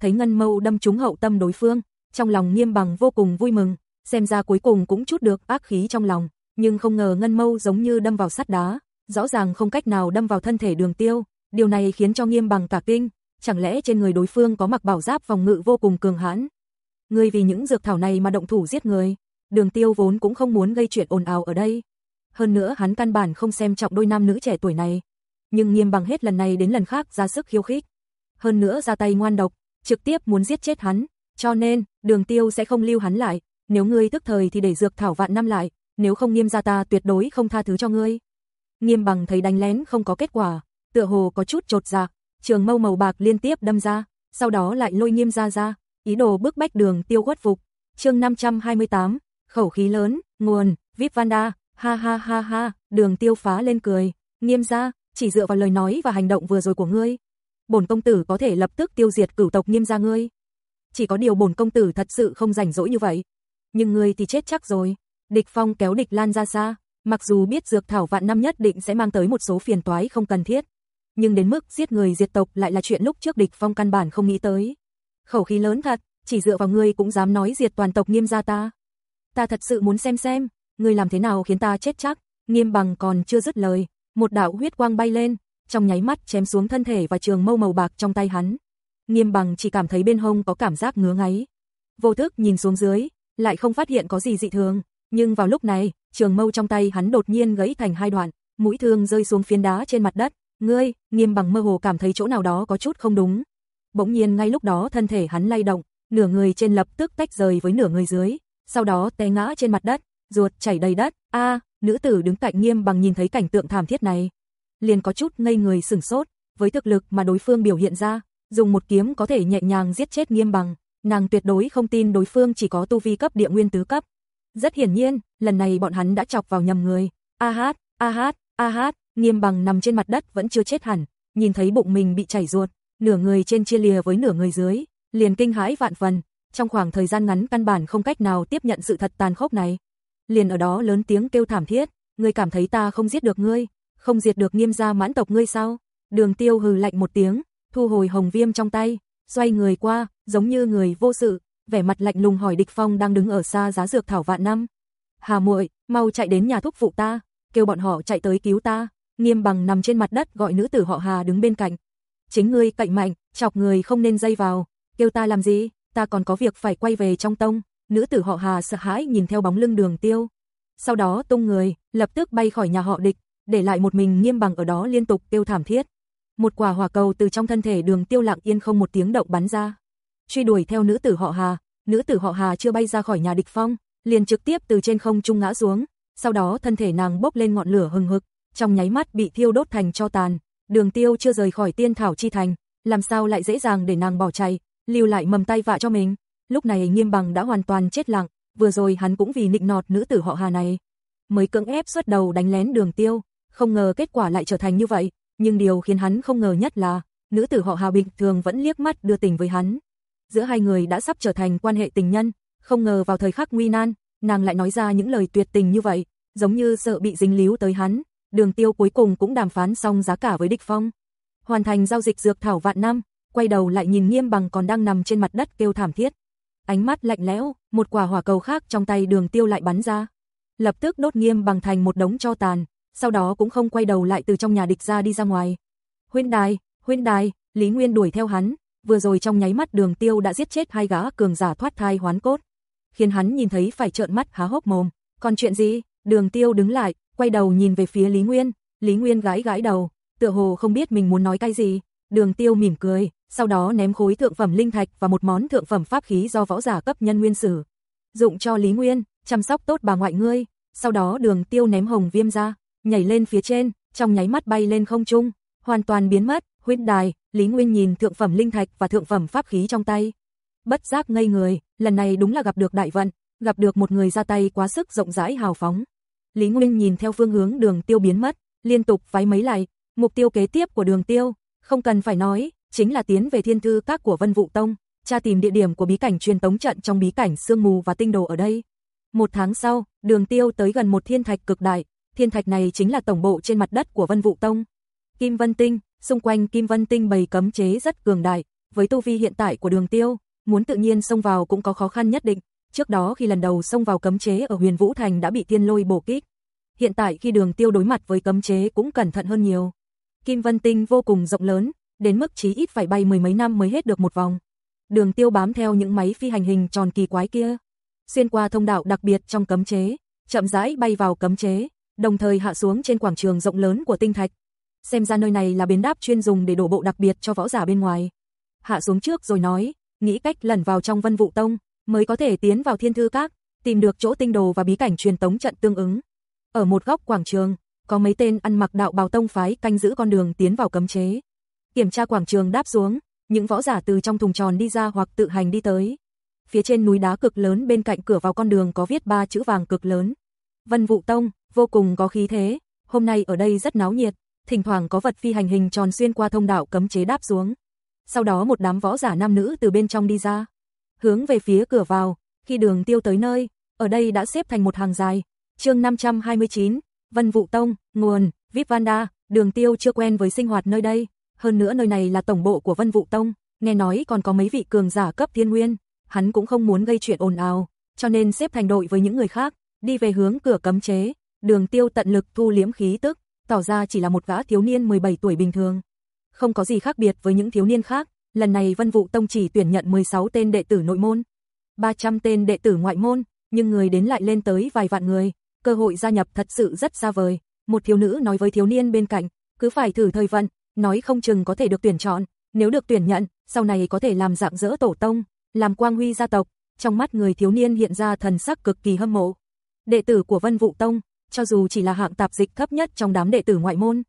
Thấy ngân mâu đâm trúng hậu tâm đối phương, trong lòng nghiêm bằng vô cùng vui mừng, xem ra cuối cùng cũng chút được ác khí trong lòng, nhưng không ngờ ngân mâu giống như đâm vào sắt đá, rõ ràng không cách nào đâm vào thân thể đường tiêu, điều này khiến cho nghiêm bằng cả kinh, chẳng lẽ trên người đối phương có mặc bảo giáp phòng ngự vô cùng cường hãn. Người vì những dược thảo này mà động thủ giết người, đường tiêu vốn cũng không muốn gây chuyện ồn ào ở đây. Hơn nữa hắn căn bản không xem trọng đôi nam nữ trẻ tuổi này. Nhưng nghiêm bằng hết lần này đến lần khác ra sức khiêu khích. Hơn nữa ra tay ngoan độc, trực tiếp muốn giết chết hắn, cho nên, đường tiêu sẽ không lưu hắn lại, nếu ngươi tức thời thì để dược thảo vạn năm lại, nếu không nghiêm ra ta tuyệt đối không tha thứ cho ngươi. Nghiêm bằng thấy đánh lén không có kết quả, tựa hồ có chút trột dạ, trường mâu màu bạc liên tiếp đâm ra, sau đó lại lôi nghiêm ra ra, ý đồ bước bách đường tiêu quất phục. chương 528, khẩu khí lớn, nguồn, VIP Vanda, ha ha ha ha, đường tiêu phá lên cười, nghiêm ra, chỉ dựa vào lời nói và hành động vừa rồi của ngươi. Bổn công tử có thể lập tức tiêu diệt cửu tộc nghiêm ra ngươi chỉ có điều bổn công tử thật sự không rảnh rỗi như vậy. Nhưng ngươi thì chết chắc rồi. Địch Phong kéo Địch Lan ra xa, mặc dù biết dược thảo vạn năm nhất định sẽ mang tới một số phiền toái không cần thiết, nhưng đến mức giết người diệt tộc lại là chuyện lúc trước Địch Phong căn bản không nghĩ tới. Khẩu khí lớn thật, chỉ dựa vào ngươi cũng dám nói diệt toàn tộc Nghiêm gia ta. Ta thật sự muốn xem xem, ngươi làm thế nào khiến ta chết chắc. Nghiêm bằng còn chưa dứt lời, một đạo huyết quang bay lên, trong nháy mắt chém xuống thân thể và trường mâu màu bạc trong tay hắn. Nghiêm bằng chỉ cảm thấy bên hông có cảm giác ngứa ngáy. vô thức nhìn xuống dưới, lại không phát hiện có gì dị thường, nhưng vào lúc này, trường mâu trong tay hắn đột nhiên gãy thành hai đoạn, mũi thương rơi xuống phiến đá trên mặt đất, ngươi, nghiêm bằng mơ hồ cảm thấy chỗ nào đó có chút không đúng. Bỗng nhiên ngay lúc đó thân thể hắn lay động, nửa người trên lập tức tách rời với nửa người dưới, sau đó té ngã trên mặt đất, ruột chảy đầy đất, a nữ tử đứng cạnh nghiêm bằng nhìn thấy cảnh tượng thảm thiết này. Liền có chút ngây người sửng sốt, với thực lực mà đối phương biểu hiện ra, dùng một kiếm có thể nhẹ nhàng giết chết nghiêm bằng, nàng tuyệt đối không tin đối phương chỉ có tu vi cấp địa nguyên tứ cấp. Rất hiển nhiên, lần này bọn hắn đã chọc vào nhầm người. A hát, a hát, a hát, nghiêm bằng nằm trên mặt đất vẫn chưa chết hẳn, nhìn thấy bụng mình bị chảy ruột, nửa người trên chia lìa với nửa người dưới, liền kinh hãi vạn phần, trong khoảng thời gian ngắn căn bản không cách nào tiếp nhận sự thật tàn khốc này. Liền ở đó lớn tiếng kêu thảm thiết, ngươi cảm thấy ta không giết được ngươi, không diệt được nghiêm gia mãn tộc ngươi sao? Đường tiêu hừ lạnh một tiếng, thu hồi hồng viêm trong tay, xoay người qua, giống như người vô sự, vẻ mặt lạnh lùng hỏi địch phong đang đứng ở xa giá dược thảo vạn năm. Hà muội, mau chạy đến nhà thúc phụ ta, kêu bọn họ chạy tới cứu ta. Nghiêm bằng nằm trên mặt đất gọi nữ tử họ Hà đứng bên cạnh. Chính ngươi cạnh mạnh, chọc người không nên dây vào, kêu ta làm gì, ta còn có việc phải quay về trong tông. Nữ tử họ Hà sợ hãi nhìn theo bóng lưng đường tiêu. Sau đó tung người, lập tức bay khỏi nhà họ địch, để lại một mình nghiêm bằng ở đó liên tục kêu thảm thiết. Một quả hỏa cầu từ trong thân thể đường tiêu lặng yên không một tiếng động bắn ra. Truy đuổi theo nữ tử họ Hà, nữ tử họ Hà chưa bay ra khỏi nhà địch phong, liền trực tiếp từ trên không trung ngã xuống, sau đó thân thể nàng bốc lên ngọn lửa hừng hực, trong nháy mắt bị thiêu đốt thành cho tàn. Đường Tiêu chưa rời khỏi Tiên Thảo chi thành, làm sao lại dễ dàng để nàng bỏ chạy, lưu lại mầm tay vạ cho mình. Lúc này Nghiêm Bằng đã hoàn toàn chết lặng, vừa rồi hắn cũng vì nịnh nọt nữ tử họ Hà này, mới cưỡng ép xuất đầu đánh lén Đường Tiêu, không ngờ kết quả lại trở thành như vậy, nhưng điều khiến hắn không ngờ nhất là, nữ tử họ Hà bình thường vẫn liếc mắt đưa tình với hắn. Giữa hai người đã sắp trở thành quan hệ tình nhân, không ngờ vào thời khắc nguy nan, nàng lại nói ra những lời tuyệt tình như vậy, giống như sợ bị dính líu tới hắn. Đường Tiêu cuối cùng cũng đàm phán xong giá cả với Địch Phong. Hoàn thành giao dịch dược thảo vạn năm, quay đầu lại nhìn Nghiêm Bằng còn đang nằm trên mặt đất kêu thảm thiết. Ánh mắt lạnh lẽo, một quả hỏa cầu khác trong tay Đường Tiêu lại bắn ra. Lập tức đốt Nghiêm Bằng thành một đống tro tàn, sau đó cũng không quay đầu lại từ trong nhà địch ra đi ra ngoài. Huyên đài, huyên đài, Lý Nguyên đuổi theo hắn, vừa rồi trong nháy mắt Đường Tiêu đã giết chết hai gã cường giả thoát thai hoán cốt, khiến hắn nhìn thấy phải trợn mắt há hốc mồm. Còn chuyện gì? Đường Tiêu đứng lại, quay đầu nhìn về phía Lý Nguyên, Lý Nguyên gãi gãi đầu, tựa hồ không biết mình muốn nói cái gì. Đường Tiêu mỉm cười, sau đó ném khối thượng phẩm linh thạch và một món thượng phẩm pháp khí do võ giả cấp nhân nguyên sử. Dụng cho Lý Nguyên, chăm sóc tốt bà ngoại ngươi, sau đó Đường Tiêu ném hồng viêm ra, nhảy lên phía trên, trong nháy mắt bay lên không trung, hoàn toàn biến mất huyên đài, Lý Nguyên nhìn thượng phẩm linh thạch và thượng phẩm pháp khí trong tay, bất giác ngây người, lần này đúng là gặp được đại vận, gặp được một người ra tay quá sức rộng rãi hào phóng. Lý Nguyên nhìn theo phương hướng đường tiêu biến mất, liên tục váy mấy lại, mục tiêu kế tiếp của đường tiêu, không cần phải nói, chính là tiến về thiên thư các của Vân Vũ Tông, tra tìm địa điểm của bí cảnh truyền tống trận trong bí cảnh sương mù và tinh đồ ở đây. Một tháng sau, đường tiêu tới gần một thiên thạch cực đại, thiên thạch này chính là tổng bộ trên mặt đất của Vân Vũ Tông. Kim Vân Tinh, xung quanh Kim Vân Tinh bày cấm chế rất cường đại, với tu vi hiện tại của đường tiêu, muốn tự nhiên xông vào cũng có khó khăn nhất định. Trước đó khi lần đầu xông vào cấm chế ở Huyền Vũ Thành đã bị thiên lôi bổ kích. Hiện tại khi đường tiêu đối mặt với cấm chế cũng cẩn thận hơn nhiều. Kim Vân Tinh vô cùng rộng lớn, đến mức chí ít phải bay mười mấy năm mới hết được một vòng. Đường tiêu bám theo những máy phi hành hình tròn kỳ quái kia. Xuyên qua thông đạo đặc biệt trong cấm chế, chậm rãi bay vào cấm chế, đồng thời hạ xuống trên quảng trường rộng lớn của tinh thạch. Xem ra nơi này là bến đáp chuyên dùng để đổ bộ đặc biệt cho võ giả bên ngoài. Hạ xuống trước rồi nói, nghĩ cách lẩn vào trong Vân Vũ Tông, mới có thể tiến vào Thiên Thư Các, tìm được chỗ tinh đồ và bí cảnh truyền tống trận tương ứng. Ở một góc quảng trường, có mấy tên ăn mặc đạo bào tông phái canh giữ con đường tiến vào cấm chế. Kiểm tra quảng trường đáp xuống, những võ giả từ trong thùng tròn đi ra hoặc tự hành đi tới. Phía trên núi đá cực lớn bên cạnh cửa vào con đường có viết ba chữ vàng cực lớn. Vân Vũ Tông, vô cùng có khí thế, hôm nay ở đây rất náo nhiệt, thỉnh thoảng có vật phi hành hình tròn xuyên qua thông đạo cấm chế đáp xuống. Sau đó một đám võ giả nam nữ từ bên trong đi ra, hướng về phía cửa vào, khi đường tiêu tới nơi, ở đây đã xếp thành một hàng dài. Chương 529, Vân Vũ Tông, nguồn, VIP Vanda, đường tiêu chưa quen với sinh hoạt nơi đây, hơn nữa nơi này là tổng bộ của Vân Vũ Tông, nghe nói còn có mấy vị cường giả cấp thiên nguyên, hắn cũng không muốn gây chuyện ồn ào, cho nên xếp thành đội với những người khác, đi về hướng cửa cấm chế, đường tiêu tận lực thu liếm khí tức, tỏ ra chỉ là một gã thiếu niên 17 tuổi bình thường không có gì khác biệt với những thiếu niên khác, lần này Vân Vũ Tông chỉ tuyển nhận 16 tên đệ tử nội môn. 300 tên đệ tử ngoại môn, nhưng người đến lại lên tới vài vạn người, cơ hội gia nhập thật sự rất xa vời. Một thiếu nữ nói với thiếu niên bên cạnh, cứ phải thử thời vận, nói không chừng có thể được tuyển chọn, nếu được tuyển nhận, sau này có thể làm dạng dỡ tổ tông, làm quang huy gia tộc. Trong mắt người thiếu niên hiện ra thần sắc cực kỳ hâm mộ. Đệ tử của Vân Vũ Tông, cho dù chỉ là hạng tạp dịch thấp nhất trong đám đệ tử ngoại môn,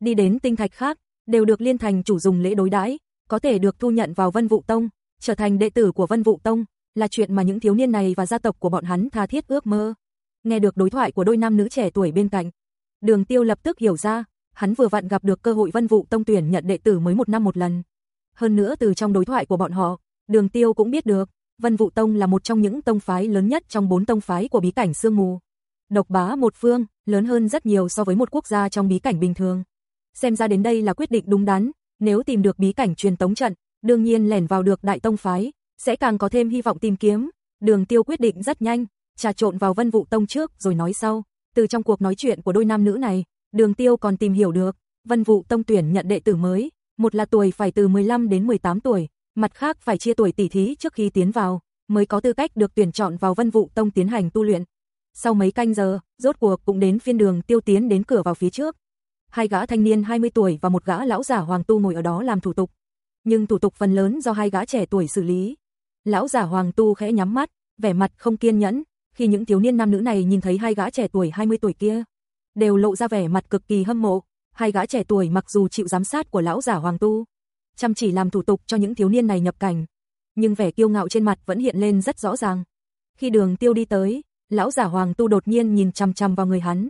đi đến tinh thạch khác, đều được liên thành chủ dùng lễ đối đãi, có thể được thu nhận vào Vân Vũ Tông, trở thành đệ tử của Vân Vũ Tông, là chuyện mà những thiếu niên này và gia tộc của bọn hắn tha thiết ước mơ. Nghe được đối thoại của đôi nam nữ trẻ tuổi bên cạnh, Đường Tiêu lập tức hiểu ra, hắn vừa vặn gặp được cơ hội Vân Vũ Tông tuyển nhận đệ tử mới một năm một lần. Hơn nữa từ trong đối thoại của bọn họ, Đường Tiêu cũng biết được, Vân Vũ Tông là một trong những tông phái lớn nhất trong bốn tông phái của bí cảnh sương mù. Độc bá một phương, lớn hơn rất nhiều so với một quốc gia trong bí cảnh bình thường. Xem ra đến đây là quyết định đúng đắn, nếu tìm được bí cảnh truyền tống trận, đương nhiên lẻn vào được đại tông phái, sẽ càng có thêm hy vọng tìm kiếm. Đường Tiêu quyết định rất nhanh, trà trộn vào Vân vụ Tông trước rồi nói sau. Từ trong cuộc nói chuyện của đôi nam nữ này, Đường Tiêu còn tìm hiểu được, Vân vụ Tông tuyển nhận đệ tử mới, một là tuổi phải từ 15 đến 18 tuổi, mặt khác phải chia tuổi tỷ thí trước khi tiến vào, mới có tư cách được tuyển chọn vào Vân vụ Tông tiến hành tu luyện. Sau mấy canh giờ, rốt cuộc cũng đến phiên đường Tiêu tiến đến cửa vào phía trước. Hai gã thanh niên 20 tuổi và một gã lão giả hoàng tu ngồi ở đó làm thủ tục. Nhưng thủ tục phần lớn do hai gã trẻ tuổi xử lý. Lão giả hoàng tu khẽ nhắm mắt, vẻ mặt không kiên nhẫn, khi những thiếu niên nam nữ này nhìn thấy hai gã trẻ tuổi 20 tuổi kia, đều lộ ra vẻ mặt cực kỳ hâm mộ. Hai gã trẻ tuổi mặc dù chịu giám sát của lão giả Hoàng Tu, chăm chỉ làm thủ tục cho những thiếu niên này nhập cảnh, nhưng vẻ kiêu ngạo trên mặt vẫn hiện lên rất rõ ràng. Khi Đường Tiêu đi tới, lão giả Hoàng Tu đột nhiên nhìn chằm chằm vào người hắn,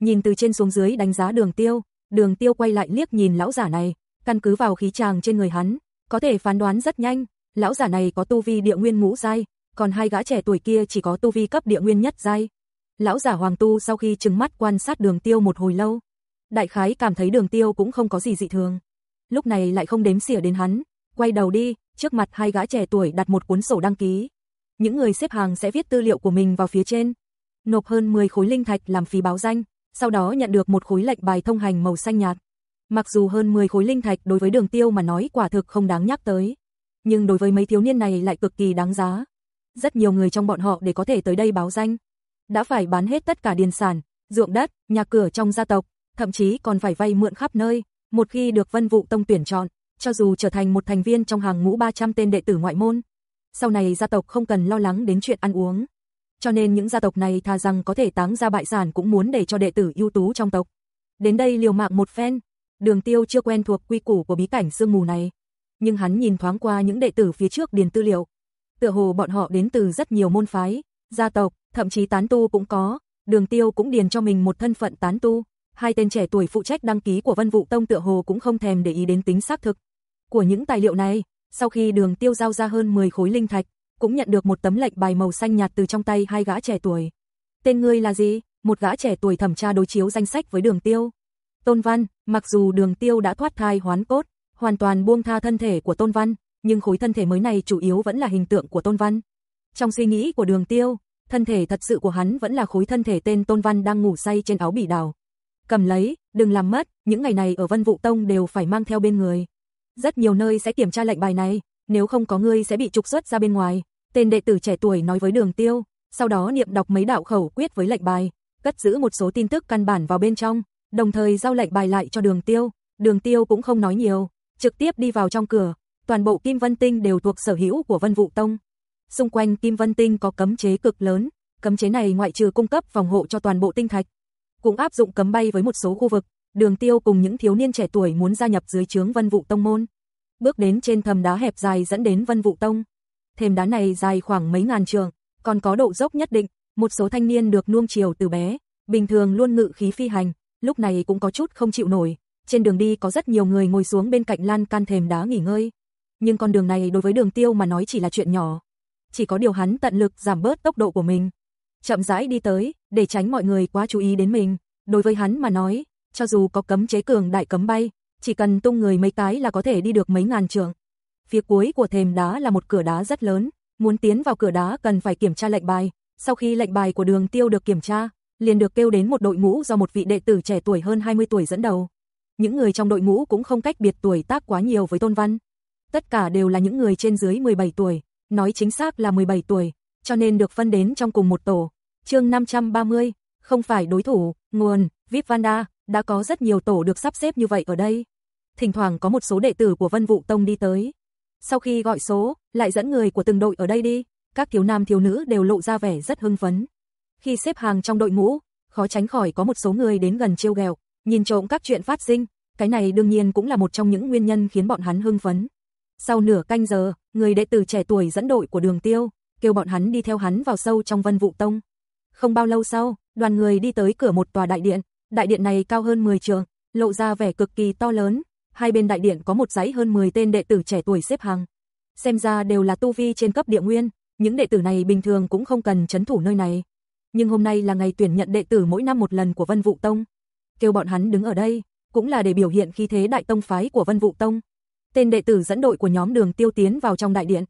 nhìn từ trên xuống dưới đánh giá Đường Tiêu, Đường Tiêu quay lại liếc nhìn lão giả này, căn cứ vào khí tràng trên người hắn, có thể phán đoán rất nhanh, lão giả này có tu vi địa nguyên ngũ giai, còn hai gã trẻ tuổi kia chỉ có tu vi cấp địa nguyên nhất giai. Lão giả Hoàng Tu sau khi trừng mắt quan sát Đường Tiêu một hồi lâu, đại khái cảm thấy Đường Tiêu cũng không có gì dị thường. Lúc này lại không đếm xỉa đến hắn, quay đầu đi, trước mặt hai gã trẻ tuổi đặt một cuốn sổ đăng ký. Những người xếp hàng sẽ viết tư liệu của mình vào phía trên, nộp hơn 10 khối linh thạch làm phí báo danh, sau đó nhận được một khối lệnh bài thông hành màu xanh nhạt. Mặc dù hơn 10 khối linh thạch đối với Đường Tiêu mà nói quả thực không đáng nhắc tới, nhưng đối với mấy thiếu niên này lại cực kỳ đáng giá. Rất nhiều người trong bọn họ để có thể tới đây báo danh, đã phải bán hết tất cả điền sản, ruộng đất, nhà cửa trong gia tộc, thậm chí còn phải vay mượn khắp nơi, một khi được Vân Vũ Tông tuyển chọn, cho dù trở thành một thành viên trong hàng ngũ 300 tên đệ tử ngoại môn, sau này gia tộc không cần lo lắng đến chuyện ăn uống. Cho nên những gia tộc này thà rằng có thể táng ra bại sản cũng muốn để cho đệ tử ưu tú trong tộc. Đến đây liều mạng một phen, Đường Tiêu chưa quen thuộc quy củ của bí cảnh sương mù này, nhưng hắn nhìn thoáng qua những đệ tử phía trước điền tư liệu, tựa hồ bọn họ đến từ rất nhiều môn phái, gia tộc, thậm chí tán tu cũng có, Đường Tiêu cũng điền cho mình một thân phận tán tu. Hai tên trẻ tuổi phụ trách đăng ký của Vân Vũ Tông tựa hồ cũng không thèm để ý đến tính xác thực của những tài liệu này. Sau khi Đường Tiêu giao ra hơn 10 khối linh thạch, cũng nhận được một tấm lệnh bài màu xanh nhạt từ trong tay hai gã trẻ tuổi. Tên ngươi là gì? Một gã trẻ tuổi thẩm tra đối chiếu danh sách với Đường Tiêu. Tôn Văn, mặc dù Đường Tiêu đã thoát thai hoán cốt, hoàn toàn buông tha thân thể của Tôn Văn, nhưng khối thân thể mới này chủ yếu vẫn là hình tượng của Tôn Văn. Trong suy nghĩ của Đường Tiêu, thân thể thật sự của hắn vẫn là khối thân thể tên Tôn Văn đang ngủ say trên áo bỉ đào. Cầm lấy, đừng làm mất, những ngày này ở Vân Vũ Tông đều phải mang theo bên người. Rất nhiều nơi sẽ kiểm tra lệnh bài này, nếu không có ngươi sẽ bị trục xuất ra bên ngoài. Tên đệ tử trẻ tuổi nói với Đường Tiêu, sau đó niệm đọc mấy đạo khẩu quyết với lệnh bài, cất giữ một số tin tức căn bản vào bên trong, đồng thời giao lệnh bài lại cho Đường Tiêu. Đường Tiêu cũng không nói nhiều, trực tiếp đi vào trong cửa, toàn bộ Kim Vân Tinh đều thuộc sở hữu của Vân Vũ Tông. Xung quanh Kim Vân Tinh có cấm chế cực lớn, cấm chế này ngoại trừ cung cấp phòng hộ cho toàn bộ tinh thạch, cũng áp dụng cấm bay với một số khu vực. Đường Tiêu cùng những thiếu niên trẻ tuổi muốn gia nhập dưới trướng Vân Vũ Tông môn. Bước đến trên thầm đá hẹp dài dẫn đến Vân Vũ Tông. Thềm đá này dài khoảng mấy ngàn trường, còn có độ dốc nhất định, một số thanh niên được nuông chiều từ bé, bình thường luôn ngự khí phi hành, lúc này cũng có chút không chịu nổi. Trên đường đi có rất nhiều người ngồi xuống bên cạnh lan can thềm đá nghỉ ngơi. Nhưng con đường này đối với đường tiêu mà nói chỉ là chuyện nhỏ. Chỉ có điều hắn tận lực giảm bớt tốc độ của mình. Chậm rãi đi tới, để tránh mọi người quá chú ý đến mình. Đối với hắn mà nói, cho dù có cấm chế cường đại cấm bay, chỉ cần tung người mấy cái là có thể đi được mấy ngàn trượng. Phía cuối của thềm đá là một cửa đá rất lớn, muốn tiến vào cửa đá cần phải kiểm tra lệnh bài. Sau khi lệnh bài của đường tiêu được kiểm tra, liền được kêu đến một đội ngũ do một vị đệ tử trẻ tuổi hơn 20 tuổi dẫn đầu. Những người trong đội ngũ cũng không cách biệt tuổi tác quá nhiều với Tôn Văn. Tất cả đều là những người trên dưới 17 tuổi, nói chính xác là 17 tuổi, cho nên được phân đến trong cùng một tổ. Chương 530, không phải đối thủ, nguồn, VIP Vanda, đã có rất nhiều tổ được sắp xếp như vậy ở đây. Thỉnh thoảng có một số đệ tử của Vân Vũ Tông đi tới. Sau khi gọi số, lại dẫn người của từng đội ở đây đi, các thiếu nam thiếu nữ đều lộ ra vẻ rất hưng phấn. Khi xếp hàng trong đội ngũ, khó tránh khỏi có một số người đến gần trêu ghẹo, nhìn trộm các chuyện phát sinh, cái này đương nhiên cũng là một trong những nguyên nhân khiến bọn hắn hưng phấn. Sau nửa canh giờ, người đệ tử trẻ tuổi dẫn đội của Đường Tiêu, kêu bọn hắn đi theo hắn vào sâu trong Vân Vũ Tông. Không bao lâu sau, đoàn người đi tới cửa một tòa đại điện, đại điện này cao hơn 10 trường, lộ ra vẻ cực kỳ to lớn, hai bên đại điện có một dãy hơn 10 tên đệ tử trẻ tuổi xếp hàng. Xem ra đều là tu vi trên cấp địa nguyên, những đệ tử này bình thường cũng không cần chấn thủ nơi này. Nhưng hôm nay là ngày tuyển nhận đệ tử mỗi năm một lần của Vân Vũ Tông. Kêu bọn hắn đứng ở đây, cũng là để biểu hiện khí thế đại tông phái của Vân Vũ Tông. Tên đệ tử dẫn đội của nhóm Đường Tiêu tiến vào trong đại điện,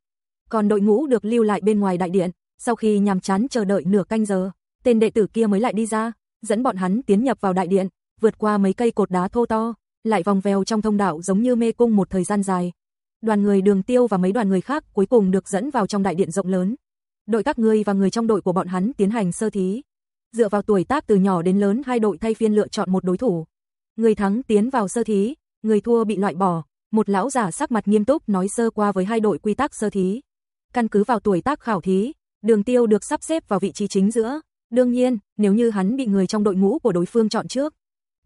còn đội ngũ được lưu lại bên ngoài đại điện, sau khi nhàm chán chờ đợi nửa canh giờ, tên đệ tử kia mới lại đi ra, dẫn bọn hắn tiến nhập vào đại điện, vượt qua mấy cây cột đá thô to, lại vòng vèo trong thông đạo giống như mê cung một thời gian dài. Đoàn người Đường Tiêu và mấy đoàn người khác cuối cùng được dẫn vào trong đại điện rộng lớn. Đội các ngươi và người trong đội của bọn hắn tiến hành sơ thí. Dựa vào tuổi tác từ nhỏ đến lớn hai đội thay phiên lựa chọn một đối thủ. Người thắng tiến vào sơ thí, người thua bị loại bỏ. Một lão giả sắc mặt nghiêm túc nói sơ qua với hai đội quy tắc sơ thí. Căn cứ vào tuổi tác khảo thí, Đường Tiêu được sắp xếp vào vị trí chính giữa. Đương nhiên, nếu như hắn bị người trong đội ngũ của đối phương chọn trước,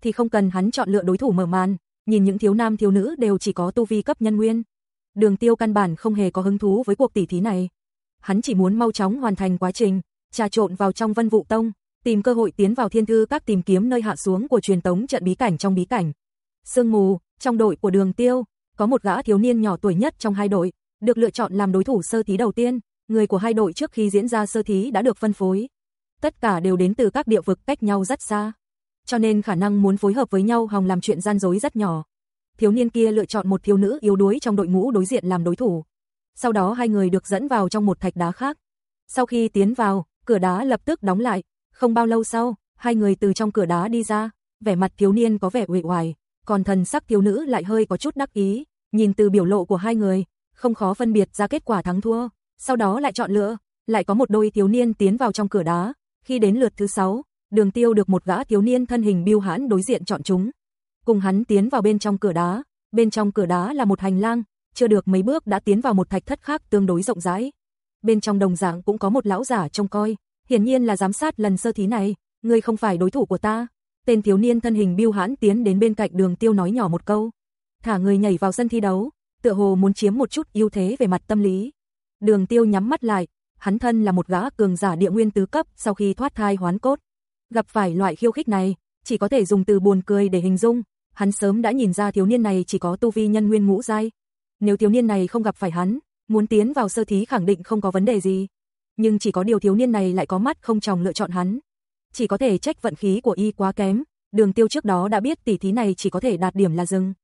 thì không cần hắn chọn lựa đối thủ mở màn, nhìn những thiếu nam thiếu nữ đều chỉ có tu vi cấp nhân nguyên. Đường Tiêu căn bản không hề có hứng thú với cuộc tỷ thí này. Hắn chỉ muốn mau chóng hoàn thành quá trình, trà trộn vào trong Vân Vũ Tông, tìm cơ hội tiến vào thiên thư các tìm kiếm nơi hạ xuống của truyền tống trận bí cảnh trong bí cảnh. Sương mù, trong đội của Đường Tiêu, có một gã thiếu niên nhỏ tuổi nhất trong hai đội, được lựa chọn làm đối thủ sơ thí đầu tiên, người của hai đội trước khi diễn ra sơ thí đã được phân phối. Tất cả đều đến từ các địa vực cách nhau rất xa. Cho nên khả năng muốn phối hợp với nhau hòng làm chuyện gian dối rất nhỏ. Thiếu niên kia lựa chọn một thiếu nữ yếu đuối trong đội ngũ đối diện làm đối thủ. Sau đó hai người được dẫn vào trong một thạch đá khác. Sau khi tiến vào, cửa đá lập tức đóng lại. Không bao lâu sau, hai người từ trong cửa đá đi ra, vẻ mặt thiếu niên có vẻ uể oải, còn thần sắc thiếu nữ lại hơi có chút đắc ý, nhìn từ biểu lộ của hai người, không khó phân biệt ra kết quả thắng thua, sau đó lại chọn lựa, lại có một đôi thiếu niên tiến vào trong cửa đá, khi đến lượt thứ sáu, Đường Tiêu được một gã thiếu niên thân hình biêu hãn đối diện chọn chúng. Cùng hắn tiến vào bên trong cửa đá, bên trong cửa đá là một hành lang, chưa được mấy bước đã tiến vào một thạch thất khác tương đối rộng rãi. Bên trong đồng dạng cũng có một lão giả trông coi, hiển nhiên là giám sát lần sơ thí này, ngươi không phải đối thủ của ta. Tên thiếu niên thân hình biêu hãn tiến đến bên cạnh Đường Tiêu nói nhỏ một câu, thả người nhảy vào sân thi đấu, tựa hồ muốn chiếm một chút ưu thế về mặt tâm lý. Đường Tiêu nhắm mắt lại, hắn thân là một gã cường giả địa nguyên tứ cấp sau khi thoát thai hoán cốt. Gặp phải loại khiêu khích này, chỉ có thể dùng từ buồn cười để hình dung, hắn sớm đã nhìn ra thiếu niên này chỉ có tu vi nhân nguyên ngũ giai. Nếu thiếu niên này không gặp phải hắn, muốn tiến vào sơ thí khẳng định không có vấn đề gì. Nhưng chỉ có điều thiếu niên này lại có mắt không tròng lựa chọn hắn. Chỉ có thể trách vận khí của y quá kém, đường tiêu trước đó đã biết tỷ thí này chỉ có thể đạt điểm là dừng.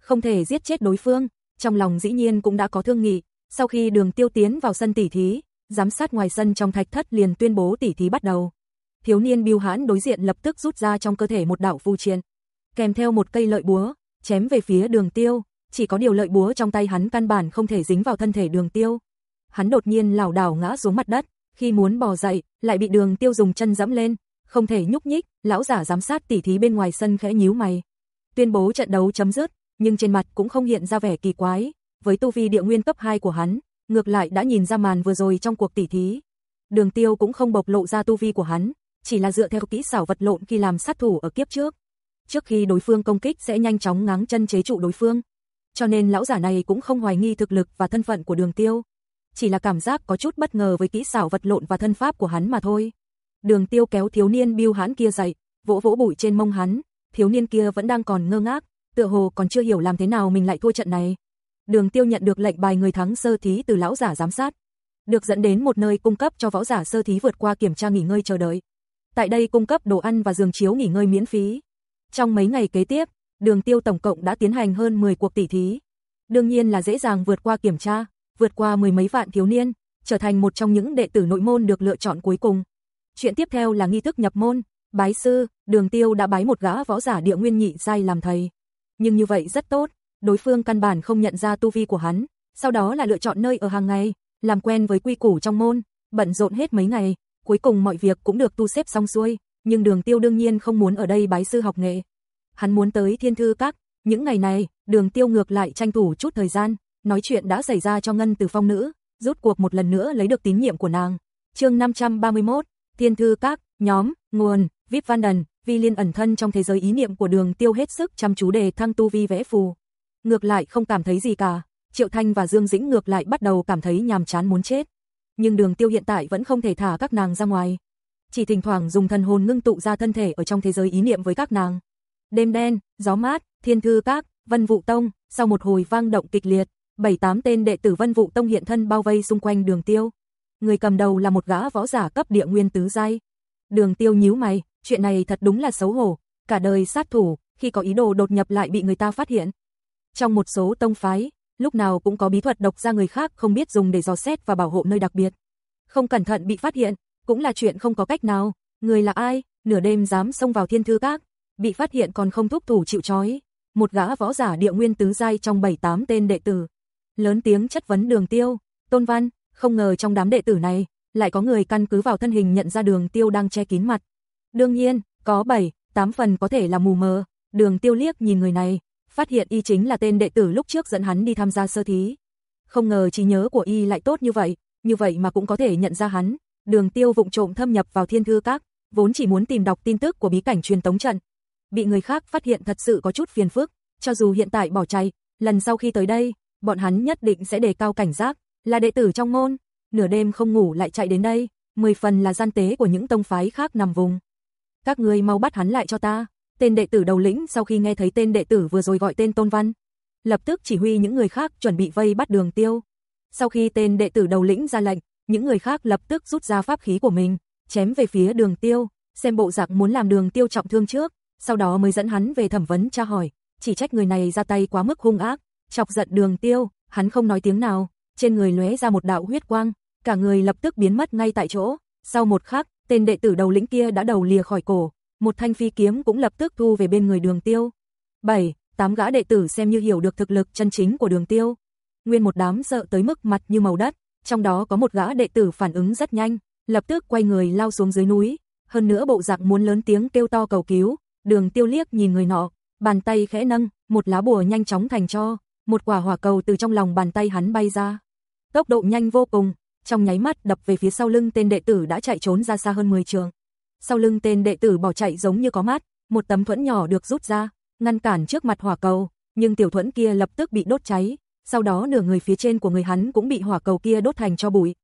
Không thể giết chết đối phương, trong lòng dĩ nhiên cũng đã có thương nghị, sau khi đường tiêu tiến vào sân tỷ thí, giám sát ngoài sân trong thạch thất liền tuyên bố tỷ thí bắt đầu. Thiếu niên biêu hãn đối diện lập tức rút ra trong cơ thể một đạo phù triện, kèm theo một cây lợi búa, chém về phía đường tiêu, chỉ có điều lợi búa trong tay hắn căn bản không thể dính vào thân thể đường tiêu. Hắn đột nhiên lảo đảo ngã xuống mặt đất, khi muốn bò dậy, lại bị đường tiêu dùng chân dẫm lên, không thể nhúc nhích, lão giả giám sát tỷ thí bên ngoài sân khẽ nhíu mày. Tuyên bố trận đấu chấm dứt, nhưng trên mặt cũng không hiện ra vẻ kỳ quái, với tu vi địa nguyên cấp 2 của hắn, ngược lại đã nhìn ra màn vừa rồi trong cuộc tỷ thí. Đường Tiêu cũng không bộc lộ ra tu vi của hắn, chỉ là dựa theo kỹ xảo vật lộn khi làm sát thủ ở kiếp trước. Trước khi đối phương công kích sẽ nhanh chóng ngáng chân chế trụ đối phương. Cho nên lão giả này cũng không hoài nghi thực lực và thân phận của Đường Tiêu, chỉ là cảm giác có chút bất ngờ với kỹ xảo vật lộn và thân pháp của hắn mà thôi. Đường Tiêu kéo thiếu niên biêu hãn kia dậy, vỗ vỗ bụi trên mông hắn, thiếu niên kia vẫn đang còn ngơ ngác, tựa hồ còn chưa hiểu làm thế nào mình lại thua trận này. Đường Tiêu nhận được lệnh bài người thắng sơ thí từ lão giả giám sát, được dẫn đến một nơi cung cấp cho võ giả sơ thí vượt qua kiểm tra nghỉ ngơi chờ đợi. Tại đây cung cấp đồ ăn và giường chiếu nghỉ ngơi miễn phí. Trong mấy ngày kế tiếp, Đường Tiêu tổng cộng đã tiến hành hơn 10 cuộc tỷ thí. Đương nhiên là dễ dàng vượt qua kiểm tra, vượt qua mười mấy vạn thiếu niên, trở thành một trong những đệ tử nội môn được lựa chọn cuối cùng. Chuyện tiếp theo là nghi thức nhập môn, bái sư, Đường Tiêu đã bái một gã võ giả địa nguyên nhị giai làm thầy nhưng như vậy rất tốt, đối phương căn bản không nhận ra tu vi của hắn, sau đó là lựa chọn nơi ở hàng ngày, làm quen với quy củ trong môn, bận rộn hết mấy ngày, cuối cùng mọi việc cũng được tu xếp xong xuôi, nhưng Đường Tiêu đương nhiên không muốn ở đây bái sư học nghệ. Hắn muốn tới Thiên Thư Các, những ngày này, Đường Tiêu ngược lại tranh thủ chút thời gian, nói chuyện đã xảy ra cho Ngân Từ Phong nữ, rút cuộc một lần nữa lấy được tín nhiệm của nàng. Chương 531, Thiên Thư Các, nhóm, nguồn, Vip Van Đần, Vi Liên ẩn thân trong thế giới ý niệm của Đường Tiêu hết sức chăm chú đề thăng tu vi vẽ phù. Ngược lại không cảm thấy gì cả, Triệu Thanh và Dương Dĩnh ngược lại bắt đầu cảm thấy nhàm chán muốn chết. Nhưng Đường Tiêu hiện tại vẫn không thể thả các nàng ra ngoài. Chỉ thỉnh thoảng dùng thần hồn ngưng tụ ra thân thể ở trong thế giới ý niệm với các nàng. Đêm đen, gió mát, Thiên Thư Các, Vân Vũ Tông, sau một hồi vang động kịch liệt, bảy tám tên đệ tử Vân Vũ Tông hiện thân bao vây xung quanh Đường Tiêu. Người cầm đầu là một gã võ giả cấp địa nguyên tứ giai. Đường Tiêu nhíu mày, chuyện này thật đúng là xấu hổ, cả đời sát thủ, khi có ý đồ đột nhập lại bị người ta phát hiện. Trong một số tông phái, lúc nào cũng có bí thuật độc ra người khác không biết dùng để dò xét và bảo hộ nơi đặc biệt. Không cẩn thận bị phát hiện, cũng là chuyện không có cách nào. Người là ai, nửa đêm dám xông vào thiên thư các, bị phát hiện còn không thúc thủ chịu trói. Một gã võ giả địa nguyên tứ giai trong bảy tám tên đệ tử. Lớn tiếng chất vấn đường tiêu, tôn văn, không ngờ trong đám đệ tử này, lại có người căn cứ vào thân hình nhận ra đường tiêu đang che kín mặt. Đương nhiên, có 7, 8 phần có thể là mù mờ, đường tiêu liếc nhìn người này, phát hiện y chính là tên đệ tử lúc trước dẫn hắn đi tham gia sơ thí. Không ngờ trí nhớ của y lại tốt như vậy, như vậy mà cũng có thể nhận ra hắn. Đường tiêu vụng trộm thâm nhập vào thiên thư các, vốn chỉ muốn tìm đọc tin tức của bí cảnh truyền tống trận. Bị người khác phát hiện thật sự có chút phiền phức, cho dù hiện tại bỏ chạy, lần sau khi tới đây, bọn hắn nhất định sẽ đề cao cảnh giác, là đệ tử trong môn, nửa đêm không ngủ lại chạy đến đây, mười phần là gian tế của những tông phái khác nằm vùng. Các ngươi mau bắt hắn lại cho ta. Tên đệ tử đầu lĩnh sau khi nghe thấy tên đệ tử vừa rồi gọi tên Tôn Văn, lập tức chỉ huy những người khác chuẩn bị vây bắt Đường Tiêu. Sau khi tên đệ tử đầu lĩnh ra lệnh, những người khác lập tức rút ra pháp khí của mình, chém về phía Đường Tiêu, xem bộ dạng muốn làm Đường Tiêu trọng thương trước, sau đó mới dẫn hắn về thẩm vấn tra hỏi, chỉ trách người này ra tay quá mức hung ác, chọc giận Đường Tiêu, hắn không nói tiếng nào, trên người lóe ra một đạo huyết quang, cả người lập tức biến mất ngay tại chỗ. Sau một khắc, tên đệ tử đầu lĩnh kia đã đầu lìa khỏi cổ, một thanh phi kiếm cũng lập tức thu về bên người Đường Tiêu. 7, 8 gã đệ tử xem như hiểu được thực lực chân chính của Đường Tiêu. Nguyên một đám sợ tới mức mặt như màu đất, trong đó có một gã đệ tử phản ứng rất nhanh, lập tức quay người lao xuống dưới núi, hơn nữa bộ dạng muốn lớn tiếng kêu to cầu cứu, Đường Tiêu liếc nhìn người nọ, bàn tay khẽ nâng, một lá bùa nhanh chóng thành cho, một quả hỏa cầu từ trong lòng bàn tay hắn bay ra. Tốc độ nhanh vô cùng, trong nháy mắt đập về phía sau lưng tên đệ tử đã chạy trốn ra xa hơn 10 trường. Sau lưng tên đệ tử bỏ chạy giống như có mát một tấm thuẫn nhỏ được rút ra, ngăn cản trước mặt hỏa cầu, nhưng tiểu thuẫn kia lập tức bị đốt cháy, sau đó nửa người phía trên của người hắn cũng bị hỏa cầu kia đốt thành cho bụi.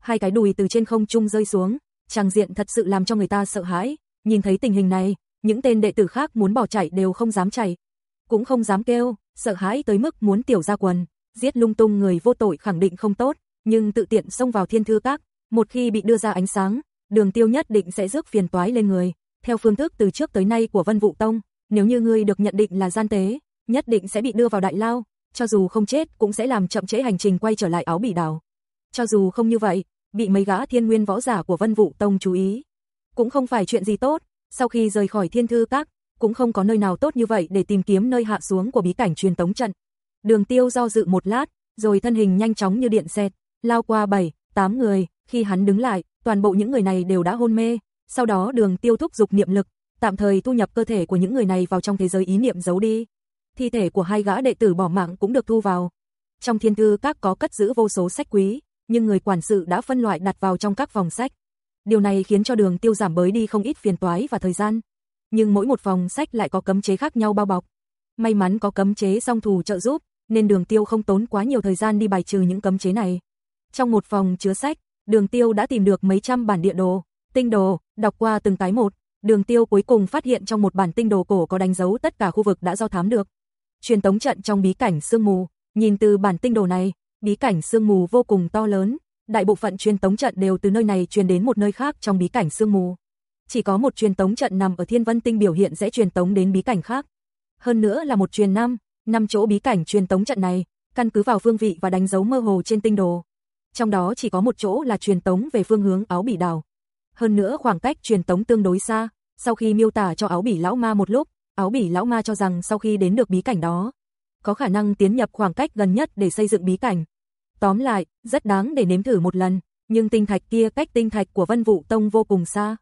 Hai cái đùi từ trên không trung rơi xuống, trang diện thật sự làm cho người ta sợ hãi, nhìn thấy tình hình này, những tên đệ tử khác muốn bỏ chạy đều không dám chạy, cũng không dám kêu, sợ hãi tới mức muốn tiểu ra quần, giết lung tung người vô tội khẳng định không tốt, nhưng tự tiện xông vào thiên thư các, một khi bị đưa ra ánh sáng, đường tiêu nhất định sẽ rước phiền toái lên người. Theo phương thức từ trước tới nay của Vân Vũ Tông, nếu như ngươi được nhận định là gian tế, nhất định sẽ bị đưa vào đại lao, cho dù không chết cũng sẽ làm chậm trễ hành trình quay trở lại áo bỉ đảo. Cho dù không như vậy, bị mấy gã thiên nguyên võ giả của Vân Vũ Tông chú ý, cũng không phải chuyện gì tốt, sau khi rời khỏi thiên thư các, cũng không có nơi nào tốt như vậy để tìm kiếm nơi hạ xuống của bí cảnh truyền tống trận. Đường tiêu do dự một lát, rồi thân hình nhanh chóng như điện xẹt, lao qua bảy, tám người, khi hắn đứng lại, toàn bộ những người này đều đã hôn mê, sau đó đường tiêu thúc dục niệm lực, tạm thời thu nhập cơ thể của những người này vào trong thế giới ý niệm giấu đi. Thi thể của hai gã đệ tử bỏ mạng cũng được thu vào. Trong thiên thư các có cất giữ vô số sách quý, nhưng người quản sự đã phân loại đặt vào trong các vòng sách. Điều này khiến cho đường tiêu giảm bới đi không ít phiền toái và thời gian. Nhưng mỗi một vòng sách lại có cấm chế khác nhau bao bọc. May mắn có cấm chế song thù trợ giúp, nên đường tiêu không tốn quá nhiều thời gian đi bài trừ những cấm chế này. Trong một phòng chứa sách, đường tiêu đã tìm được mấy trăm bản địa đồ, tinh đồ, đọc qua từng cái một, đường tiêu cuối cùng phát hiện trong một bản tinh đồ cổ có đánh dấu tất cả khu vực đã do thám được. Truyền tống trận trong bí cảnh sương mù, nhìn từ bản tinh đồ này, bí cảnh sương mù vô cùng to lớn, đại bộ phận truyền tống trận đều từ nơi này truyền đến một nơi khác trong bí cảnh sương mù. Chỉ có một truyền tống trận nằm ở Thiên Vân Tinh biểu hiện sẽ truyền tống đến bí cảnh khác. Hơn nữa là một truyền năm, năm chỗ bí cảnh truyền tống trận này, căn cứ vào phương vị và đánh dấu mơ hồ trên tinh đồ trong đó chỉ có một chỗ là truyền tống về phương hướng áo bỉ đảo. Hơn nữa khoảng cách truyền tống tương đối xa, sau khi miêu tả cho áo bỉ lão ma một lúc, áo bỉ lão ma cho rằng sau khi đến được bí cảnh đó, có khả năng tiến nhập khoảng cách gần nhất để xây dựng bí cảnh. Tóm lại, rất đáng để nếm thử một lần, nhưng tinh thạch kia cách tinh thạch của Vân Vũ Tông vô cùng xa.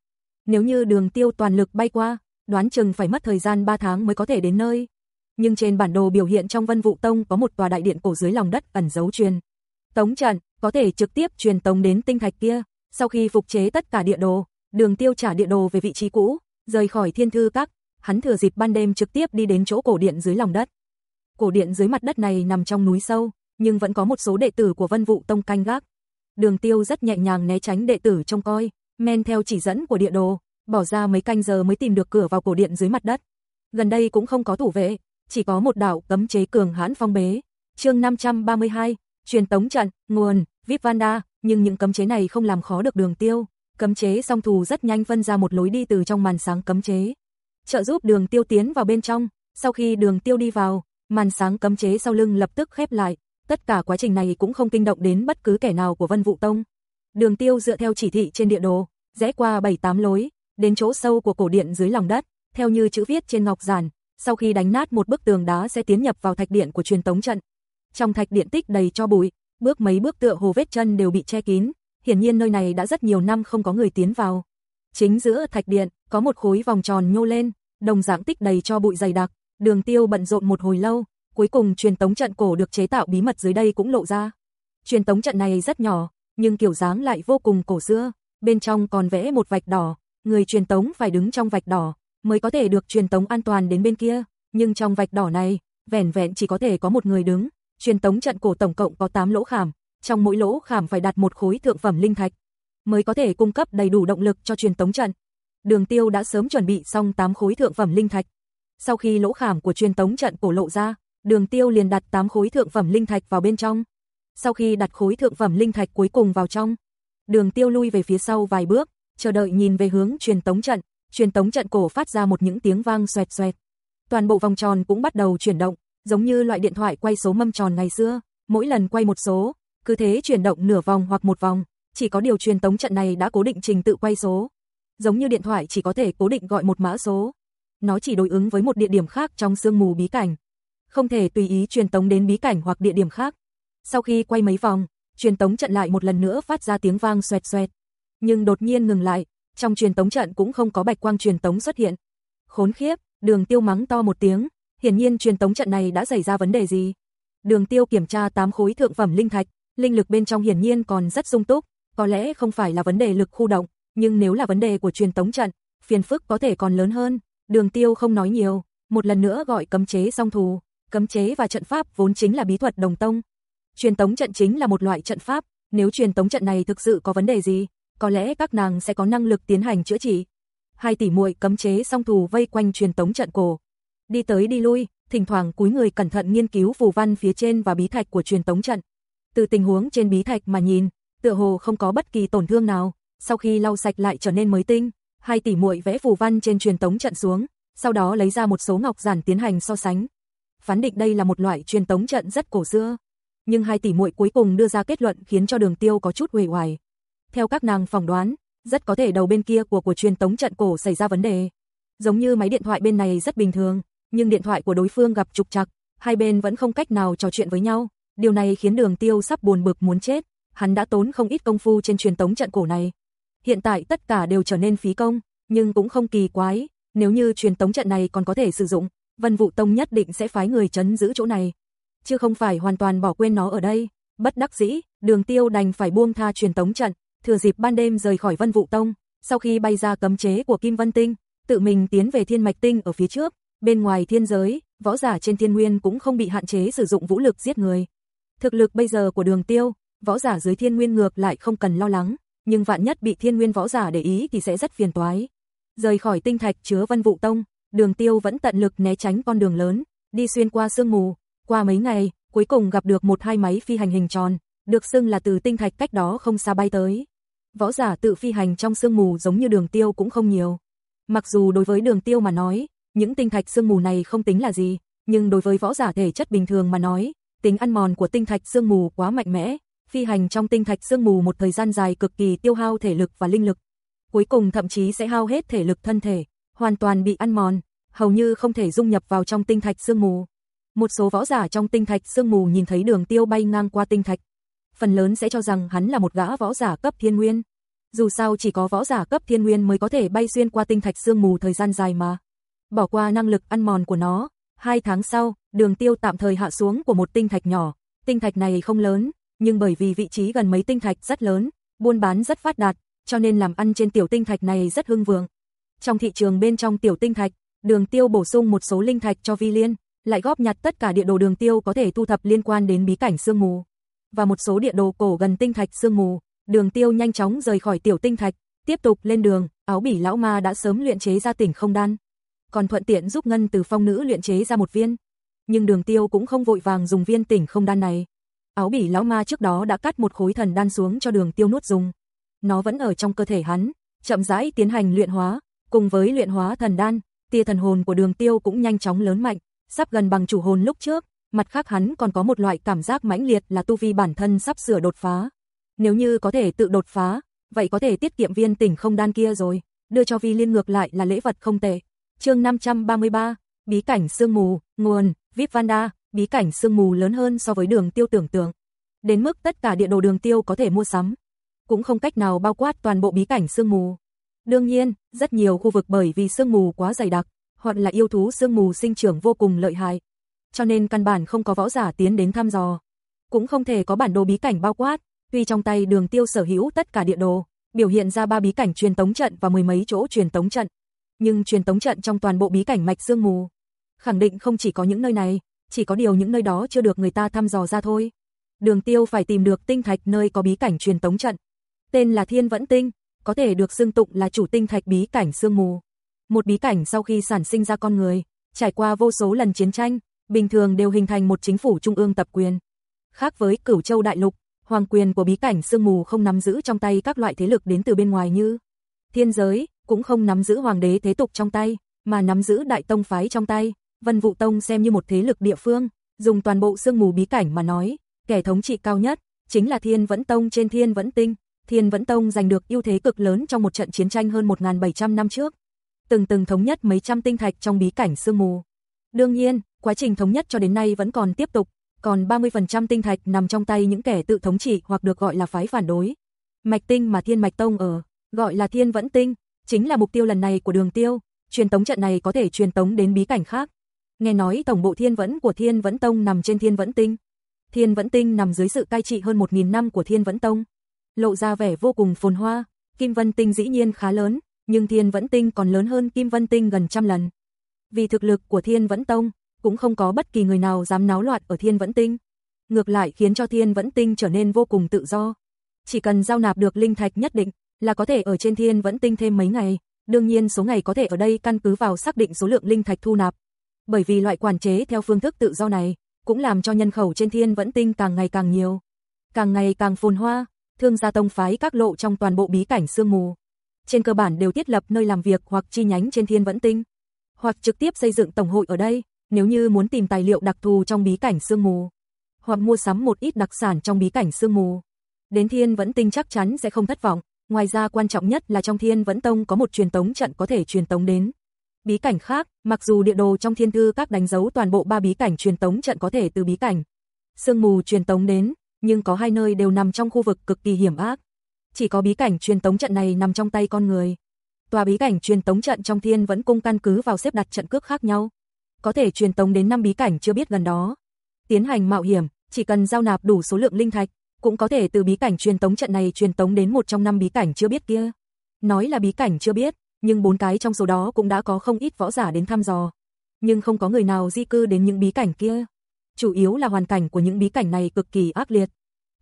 Nếu như đường tiêu toàn lực bay qua, đoán chừng phải mất thời gian 3 tháng mới có thể đến nơi. Nhưng trên bản đồ biểu hiện trong Vân Vũ Tông có một tòa đại điện cổ dưới lòng đất ẩn giấu truyền. Tống trận, có thể trực tiếp truyền tống đến tinh thạch kia, sau khi phục chế tất cả địa đồ, đường tiêu trả địa đồ về vị trí cũ, rời khỏi thiên thư các, hắn thừa dịp ban đêm trực tiếp đi đến chỗ cổ điện dưới lòng đất. Cổ điện dưới mặt đất này nằm trong núi sâu, nhưng vẫn có một số đệ tử của Vân Vũ Tông canh gác. Đường Tiêu rất nhẹ nhàng né tránh đệ tử trông coi, men theo chỉ dẫn của địa đồ, bỏ ra mấy canh giờ mới tìm được cửa vào cổ điện dưới mặt đất. Gần đây cũng không có thủ vệ, chỉ có một đạo cấm chế cường hãn phong bế. Chương 532, truyền tống trận, nguồn, VIP Vanda, nhưng những cấm chế này không làm khó được Đường Tiêu. Cấm chế song thù rất nhanh phân ra một lối đi từ trong màn sáng cấm chế. Trợ giúp Đường Tiêu tiến vào bên trong, sau khi Đường Tiêu đi vào, màn sáng cấm chế sau lưng lập tức khép lại, tất cả quá trình này cũng không kinh động đến bất cứ kẻ nào của Vân Vũ Tông. Đường Tiêu dựa theo chỉ thị trên địa đồ, rẽ qua 7-8 lối, đến chỗ sâu của cổ điện dưới lòng đất, theo như chữ viết trên ngọc giản, sau khi đánh nát một bức tường đá sẽ tiến nhập vào thạch điện của truyền tống trận. Trong thạch điện tích đầy cho bụi, bước mấy bước tựa hồ vết chân đều bị che kín, hiển nhiên nơi này đã rất nhiều năm không có người tiến vào. Chính giữa thạch điện, có một khối vòng tròn nhô lên, đồng dạng tích đầy cho bụi dày đặc, Đường Tiêu bận rộn một hồi lâu, cuối cùng truyền tống trận cổ được chế tạo bí mật dưới đây cũng lộ ra. Truyền tống trận này rất nhỏ, nhưng kiểu dáng lại vô cùng cổ xưa, bên trong còn vẽ một vạch đỏ, người truyền tống phải đứng trong vạch đỏ mới có thể được truyền tống an toàn đến bên kia, nhưng trong vạch đỏ này, vẻn vẹn chỉ có thể có một người đứng. Truyền tống trận cổ tổng cộng có 8 lỗ khảm, trong mỗi lỗ khảm phải đặt một khối thượng phẩm linh thạch mới có thể cung cấp đầy đủ động lực cho truyền tống trận. Đường Tiêu đã sớm chuẩn bị xong 8 khối thượng phẩm linh thạch. Sau khi lỗ khảm của truyền tống trận cổ lộ ra, Đường Tiêu liền đặt 8 khối thượng phẩm linh thạch vào bên trong. Sau khi đặt khối thượng phẩm linh thạch cuối cùng vào trong, Đường Tiêu lui về phía sau vài bước, chờ đợi nhìn về hướng truyền tống trận, truyền tống trận cổ phát ra một những tiếng vang xoẹt xoẹt. Toàn bộ vòng tròn cũng bắt đầu chuyển động, giống như loại điện thoại quay số mâm tròn ngày xưa, mỗi lần quay một số, cứ thế chuyển động nửa vòng hoặc một vòng, chỉ có điều truyền tống trận này đã cố định trình tự quay số. Giống như điện thoại chỉ có thể cố định gọi một mã số. Nó chỉ đối ứng với một địa điểm khác trong sương mù bí cảnh. Không thể tùy ý truyền tống đến bí cảnh hoặc địa điểm khác. Sau khi quay mấy vòng, truyền tống trận lại một lần nữa phát ra tiếng vang xoẹt xoẹt. Nhưng đột nhiên ngừng lại, trong truyền tống trận cũng không có bạch quang truyền tống xuất hiện. Khốn khiếp, đường tiêu mắng to một tiếng, hiển nhiên truyền tống trận này đã xảy ra vấn đề gì. Đường tiêu kiểm tra 8 khối thượng phẩm linh thạch, linh lực bên trong hiển nhiên còn rất sung túc, có lẽ không phải là vấn đề lực khu động, nhưng nếu là vấn đề của truyền tống trận, phiền phức có thể còn lớn hơn. Đường tiêu không nói nhiều, một lần nữa gọi cấm chế song thù, cấm chế và trận pháp vốn chính là bí thuật đồng tông. Truyền tống trận chính là một loại trận pháp, nếu truyền tống trận này thực sự có vấn đề gì, có lẽ các nàng sẽ có năng lực tiến hành chữa trị. Hai tỷ muội cấm chế song thù vây quanh truyền tống trận cổ, đi tới đi lui, thỉnh thoảng cúi người cẩn thận nghiên cứu phù văn phía trên và bí thạch của truyền tống trận. Từ tình huống trên bí thạch mà nhìn, tựa hồ không có bất kỳ tổn thương nào, sau khi lau sạch lại trở nên mới tinh, hai tỷ muội vẽ phù văn trên truyền tống trận xuống, sau đó lấy ra một số ngọc giản tiến hành so sánh. Phán định đây là một loại truyền tống trận rất cổ xưa, nhưng hai tỷ muội cuối cùng đưa ra kết luận khiến cho Đường Tiêu có chút uể oải. Theo các nàng phỏng đoán, rất có thể đầu bên kia của của truyền tống trận cổ xảy ra vấn đề. Giống như máy điện thoại bên này rất bình thường, nhưng điện thoại của đối phương gặp trục trặc, hai bên vẫn không cách nào trò chuyện với nhau. Điều này khiến Đường Tiêu sắp buồn bực muốn chết, hắn đã tốn không ít công phu trên truyền tống trận cổ này. Hiện tại tất cả đều trở nên phí công, nhưng cũng không kỳ quái, nếu như truyền tống trận này còn có thể sử dụng, Vân Vũ Tông nhất định sẽ phái người chấn giữ chỗ này, chứ không phải hoàn toàn bỏ quên nó ở đây. Bất đắc dĩ, Đường Tiêu đành phải buông tha truyền tống trận, thừa dịp ban đêm rời khỏi Vân Vũ Tông, sau khi bay ra cấm chế của Kim Vân Tinh, tự mình tiến về Thiên Mạch Tinh ở phía trước, bên ngoài thiên giới, võ giả trên thiên nguyên cũng không bị hạn chế sử dụng vũ lực giết người. Thực lực bây giờ của Đường Tiêu, võ giả dưới thiên nguyên ngược lại không cần lo lắng, nhưng vạn nhất bị thiên nguyên võ giả để ý thì sẽ rất phiền toái. Rời khỏi tinh thạch chứa Vân Vũ Tông, Đường Tiêu vẫn tận lực né tránh con đường lớn, đi xuyên qua sương mù, qua mấy ngày, cuối cùng gặp được một hai máy phi hành hình tròn, được xưng là từ tinh thạch cách đó không xa bay tới. Võ giả tự phi hành trong sương mù giống như đường tiêu cũng không nhiều. Mặc dù đối với đường tiêu mà nói, những tinh thạch sương mù này không tính là gì, nhưng đối với võ giả thể chất bình thường mà nói, tính ăn mòn của tinh thạch sương mù quá mạnh mẽ, phi hành trong tinh thạch sương mù một thời gian dài cực kỳ tiêu hao thể lực và linh lực. Cuối cùng thậm chí sẽ hao hết thể lực thân thể, hoàn toàn bị ăn mòn, hầu như không thể dung nhập vào trong tinh thạch sương mù. Một số võ giả trong tinh thạch sương mù nhìn thấy đường tiêu bay ngang qua tinh thạch, phần lớn sẽ cho rằng hắn là một gã võ giả cấp thiên nguyên. Dù sao chỉ có võ giả cấp thiên nguyên mới có thể bay xuyên qua tinh thạch sương mù thời gian dài mà. Bỏ qua năng lực ăn mòn của nó, hai tháng sau, đường tiêu tạm thời hạ xuống của một tinh thạch nhỏ. Tinh thạch này không lớn, nhưng bởi vì vị trí gần mấy tinh thạch rất lớn, buôn bán rất phát đạt, cho nên làm ăn trên tiểu tinh thạch này rất hưng vượng. Trong thị trường bên trong tiểu tinh thạch, đường tiêu bổ sung một số linh thạch cho vi liên, lại góp nhặt tất cả địa đồ đường tiêu có thể thu thập liên quan đến bí cảnh sương mù. Và một số địa đồ cổ gần tinh thạch sương mù, đường tiêu nhanh chóng rời khỏi tiểu tinh thạch, tiếp tục lên đường, áo bỉ lão ma đã sớm luyện chế ra tỉnh không đan. Còn thuận tiện giúp ngân từ phong nữ luyện chế ra một viên. Nhưng đường tiêu cũng không vội vàng dùng viên tỉnh không đan này. Áo bỉ lão ma trước đó đã cắt một khối thần đan xuống cho đường tiêu nuốt dùng. Nó vẫn ở trong cơ thể hắn, chậm rãi tiến hành luyện hóa, cùng với luyện hóa thần đan, tia thần hồn của đường tiêu cũng nhanh chóng lớn mạnh, sắp gần bằng chủ hồn lúc trước, mặt khác hắn còn có một loại cảm giác mãnh liệt là tu vi bản thân sắp sửa đột phá. Nếu như có thể tự đột phá, vậy có thể tiết kiệm viên tỉnh không đan kia rồi, đưa cho Vi Liên ngược lại là lễ vật không tệ. Chương 533, bí cảnh sương mù, nguồn, VIP Vanda, bí cảnh sương mù lớn hơn so với đường tiêu tưởng tượng. Đến mức tất cả địa đồ đường tiêu có thể mua sắm, cũng không cách nào bao quát toàn bộ bí cảnh sương mù. Đương nhiên, rất nhiều khu vực bởi vì sương mù quá dày đặc, hoặc là yêu thú sương mù sinh trưởng vô cùng lợi hại, cho nên căn bản không có võ giả tiến đến thăm dò. Cũng không thể có bản đồ bí cảnh bao quát, tuy trong tay đường tiêu sở hữu tất cả địa đồ, biểu hiện ra ba bí cảnh truyền tống trận và mười mấy chỗ truyền tống trận. Nhưng truyền tống trận trong toàn bộ bí cảnh mạch sương mù, khẳng định không chỉ có những nơi này, chỉ có điều những nơi đó chưa được người ta thăm dò ra thôi. Đường tiêu phải tìm được tinh thạch nơi có bí cảnh truyền tống trận. Tên là Thiên Vẫn Tinh, có thể được xưng tụng là chủ tinh thạch bí cảnh sương mù. Một bí cảnh sau khi sản sinh ra con người, trải qua vô số lần chiến tranh, bình thường đều hình thành một chính phủ trung ương tập quyền. Khác với Cửu Châu đại lục, hoàng quyền của bí cảnh sương mù không nắm giữ trong tay các loại thế lực đến từ bên ngoài như thiên giới, cũng không nắm giữ hoàng đế thế tục trong tay, mà nắm giữ đại tông phái trong tay. Vân Vũ Tông xem như một thế lực địa phương, dùng toàn bộ sương mù bí cảnh mà nói, kẻ thống trị cao nhất chính là Thiên Vẫn Tông trên Thiên Vẫn Tinh. Thiên Vẫn Tông giành được ưu thế cực lớn trong một trận chiến tranh hơn 1700 năm trước. Từng từng thống nhất mấy trăm tinh thạch trong bí cảnh sương mù. Đương nhiên, quá trình thống nhất cho đến nay vẫn còn tiếp tục, còn 30% tinh thạch nằm trong tay những kẻ tự thống trị hoặc được gọi là phái phản đối. Mạch tinh mà Thiên Mạch Tông ở, gọi là Thiên Vẫn Tinh, chính là mục tiêu lần này của Đường Tiêu, truyền tống trận này có thể truyền tống đến bí cảnh khác. Nghe nói tổng bộ Thiên Vẫn của Thiên Vẫn Tông nằm trên Thiên Vẫn Tinh. Thiên Vẫn Tinh nằm dưới sự cai trị hơn 1000 năm của Thiên Vẫn Tông, lộ ra vẻ vô cùng phồn hoa, Kim Vân Tinh dĩ nhiên khá lớn, nhưng Thiên Vẫn Tinh còn lớn hơn Kim Vân Tinh gần trăm lần. Vì thực lực của Thiên Vẫn Tông, cũng không có bất kỳ người nào dám náo loạn ở Thiên Vẫn Tinh. Ngược lại khiến cho Thiên Vẫn Tinh trở nên vô cùng tự do. Chỉ cần giao nạp được linh thạch nhất định là có thể ở trên Thiên Vẫn Tinh thêm mấy ngày, đương nhiên số ngày có thể ở đây căn cứ vào xác định số lượng linh thạch thu nạp. Bởi vì loại quản chế theo phương thức tự do này, cũng làm cho nhân khẩu trên Thiên Vẫn Tinh càng ngày càng nhiều, càng ngày càng phồn hoa, thương gia tông phái các lộ trong toàn bộ bí cảnh sương mù. Trên cơ bản đều thiết lập nơi làm việc hoặc chi nhánh trên Thiên Vẫn Tinh, hoặc trực tiếp xây dựng tổng hội ở đây, nếu như muốn tìm tài liệu đặc thù trong bí cảnh sương mù, hoặc mua sắm một ít đặc sản trong bí cảnh sương mù. Đến Thiên Vẫn Tinh chắc chắn sẽ không thất vọng, ngoài ra quan trọng nhất là trong Thiên Vẫn Tông có một truyền tống trận có thể truyền tống đến. Bí cảnh khác, mặc dù địa đồ trong thiên thư các đánh dấu toàn bộ ba bí cảnh truyền tống trận có thể từ bí cảnh sương mù truyền tống đến, nhưng có hai nơi đều nằm trong khu vực cực kỳ hiểm ác. Chỉ có bí cảnh truyền tống trận này nằm trong tay con người. Tòa bí cảnh truyền tống trận trong thiên vẫn cung căn cứ vào xếp đặt trận cước khác nhau. Có thể truyền tống đến năm bí cảnh chưa biết gần đó. Tiến hành mạo hiểm, chỉ cần giao nạp đủ số lượng linh thạch, cũng có thể từ bí cảnh truyền tống trận này truyền tống đến một trong năm bí cảnh chưa biết kia. Nói là bí cảnh chưa biết, nhưng bốn cái trong số đó cũng đã có không ít võ giả đến thăm dò. Nhưng không có người nào di cư đến những bí cảnh kia chủ yếu là hoàn cảnh của những bí cảnh này cực kỳ ác liệt.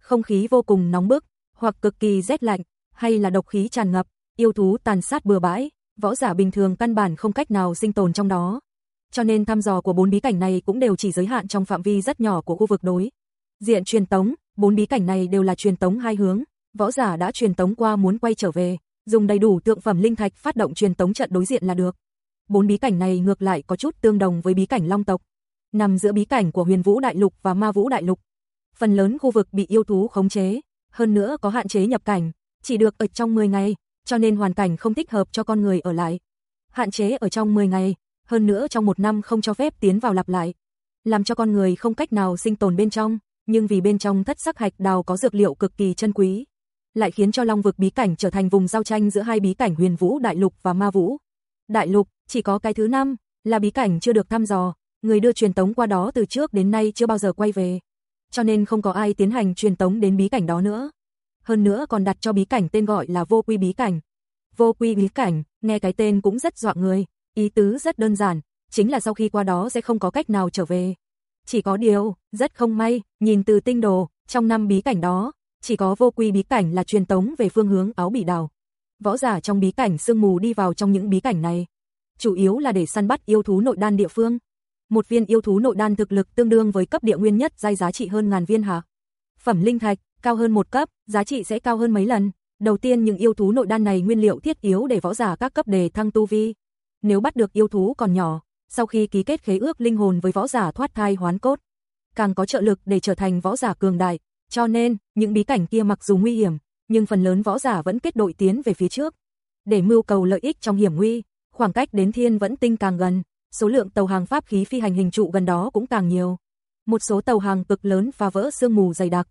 Không khí vô cùng nóng bức, hoặc cực kỳ rét lạnh, hay là độc khí tràn ngập, yêu thú tàn sát bừa bãi, võ giả bình thường căn bản không cách nào sinh tồn trong đó. Cho nên thăm dò của bốn bí cảnh này cũng đều chỉ giới hạn trong phạm vi rất nhỏ của khu vực đối. Diện truyền tống, bốn bí cảnh này đều là truyền tống hai hướng, võ giả đã truyền tống qua muốn quay trở về, dùng đầy đủ tượng phẩm linh thạch phát động truyền tống trận đối diện là được. Bốn bí cảnh này ngược lại có chút tương đồng với bí cảnh Long tộc, nằm giữa bí cảnh của Huyền Vũ Đại Lục và Ma Vũ Đại Lục. Phần lớn khu vực bị yêu thú khống chế, hơn nữa có hạn chế nhập cảnh, chỉ được ở trong 10 ngày, cho nên hoàn cảnh không thích hợp cho con người ở lại. Hạn chế ở trong 10 ngày, hơn nữa trong một năm không cho phép tiến vào lặp lại, làm cho con người không cách nào sinh tồn bên trong, nhưng vì bên trong thất sắc hạch đào có dược liệu cực kỳ chân quý, lại khiến cho Long vực bí cảnh trở thành vùng giao tranh giữa hai bí cảnh Huyền Vũ Đại Lục và Ma Vũ. Đại Lục, chỉ có cái thứ năm, là bí cảnh chưa được thăm dò, người đưa truyền tống qua đó từ trước đến nay chưa bao giờ quay về. Cho nên không có ai tiến hành truyền tống đến bí cảnh đó nữa. Hơn nữa còn đặt cho bí cảnh tên gọi là vô quy bí cảnh. Vô quy bí cảnh, nghe cái tên cũng rất dọa người, ý tứ rất đơn giản, chính là sau khi qua đó sẽ không có cách nào trở về. Chỉ có điều, rất không may, nhìn từ tinh đồ, trong năm bí cảnh đó, chỉ có vô quy bí cảnh là truyền tống về phương hướng áo bỉ đào. Võ giả trong bí cảnh sương mù đi vào trong những bí cảnh này, chủ yếu là để săn bắt yêu thú nội đan địa phương. Một viên yêu thú nội đan thực lực tương đương với cấp địa nguyên nhất giai giá trị hơn ngàn viên hả? Phẩm linh thạch, cao hơn một cấp, giá trị sẽ cao hơn mấy lần. Đầu tiên những yêu thú nội đan này nguyên liệu thiết yếu để võ giả các cấp đề thăng tu vi. Nếu bắt được yêu thú còn nhỏ, sau khi ký kết khế ước linh hồn với võ giả thoát thai hoán cốt, càng có trợ lực để trở thành võ giả cường đại, cho nên, những bí cảnh kia mặc dù nguy hiểm, nhưng phần lớn võ giả vẫn kết đội tiến về phía trước, để mưu cầu lợi ích trong hiểm nguy, khoảng cách đến Thiên Vẫn Tinh càng gần, số lượng tàu hàng pháp khí phi hành hình trụ gần đó cũng càng nhiều. Một số tàu hàng cực lớn phá vỡ sương mù dày đặc,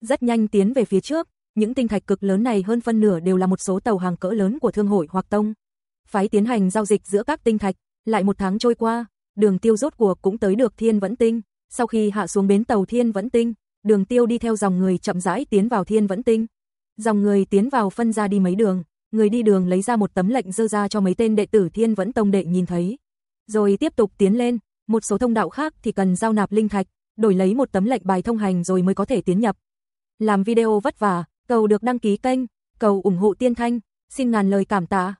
rất nhanh tiến về phía trước, những tinh thạch cực lớn này hơn phân nửa đều là một số tàu hàng cỡ lớn của thương hội hoặc tông. Phái tiến hành giao dịch giữa các tinh thạch, lại một tháng trôi qua, đường tiêu rốt cuộc cũng tới được Thiên Vẫn Tinh. Sau khi hạ xuống bến tàu Thiên Vẫn Tinh, đường tiêu đi theo dòng người chậm rãi tiến vào Thiên Vẫn Tinh. Dòng người tiến vào phân ra đi mấy đường, người đi đường lấy ra một tấm lệnh dơ ra cho mấy tên đệ tử Thiên Vẫn Tông đệ nhìn thấy. Rồi tiếp tục tiến lên, một số thông đạo khác thì cần giao nạp linh thạch, đổi lấy một tấm lệnh bài thông hành rồi mới có thể tiến nhập. Làm video vất vả, cầu được đăng ký kênh, cầu ủng hộ Tiên Thanh, xin ngàn lời cảm tạ.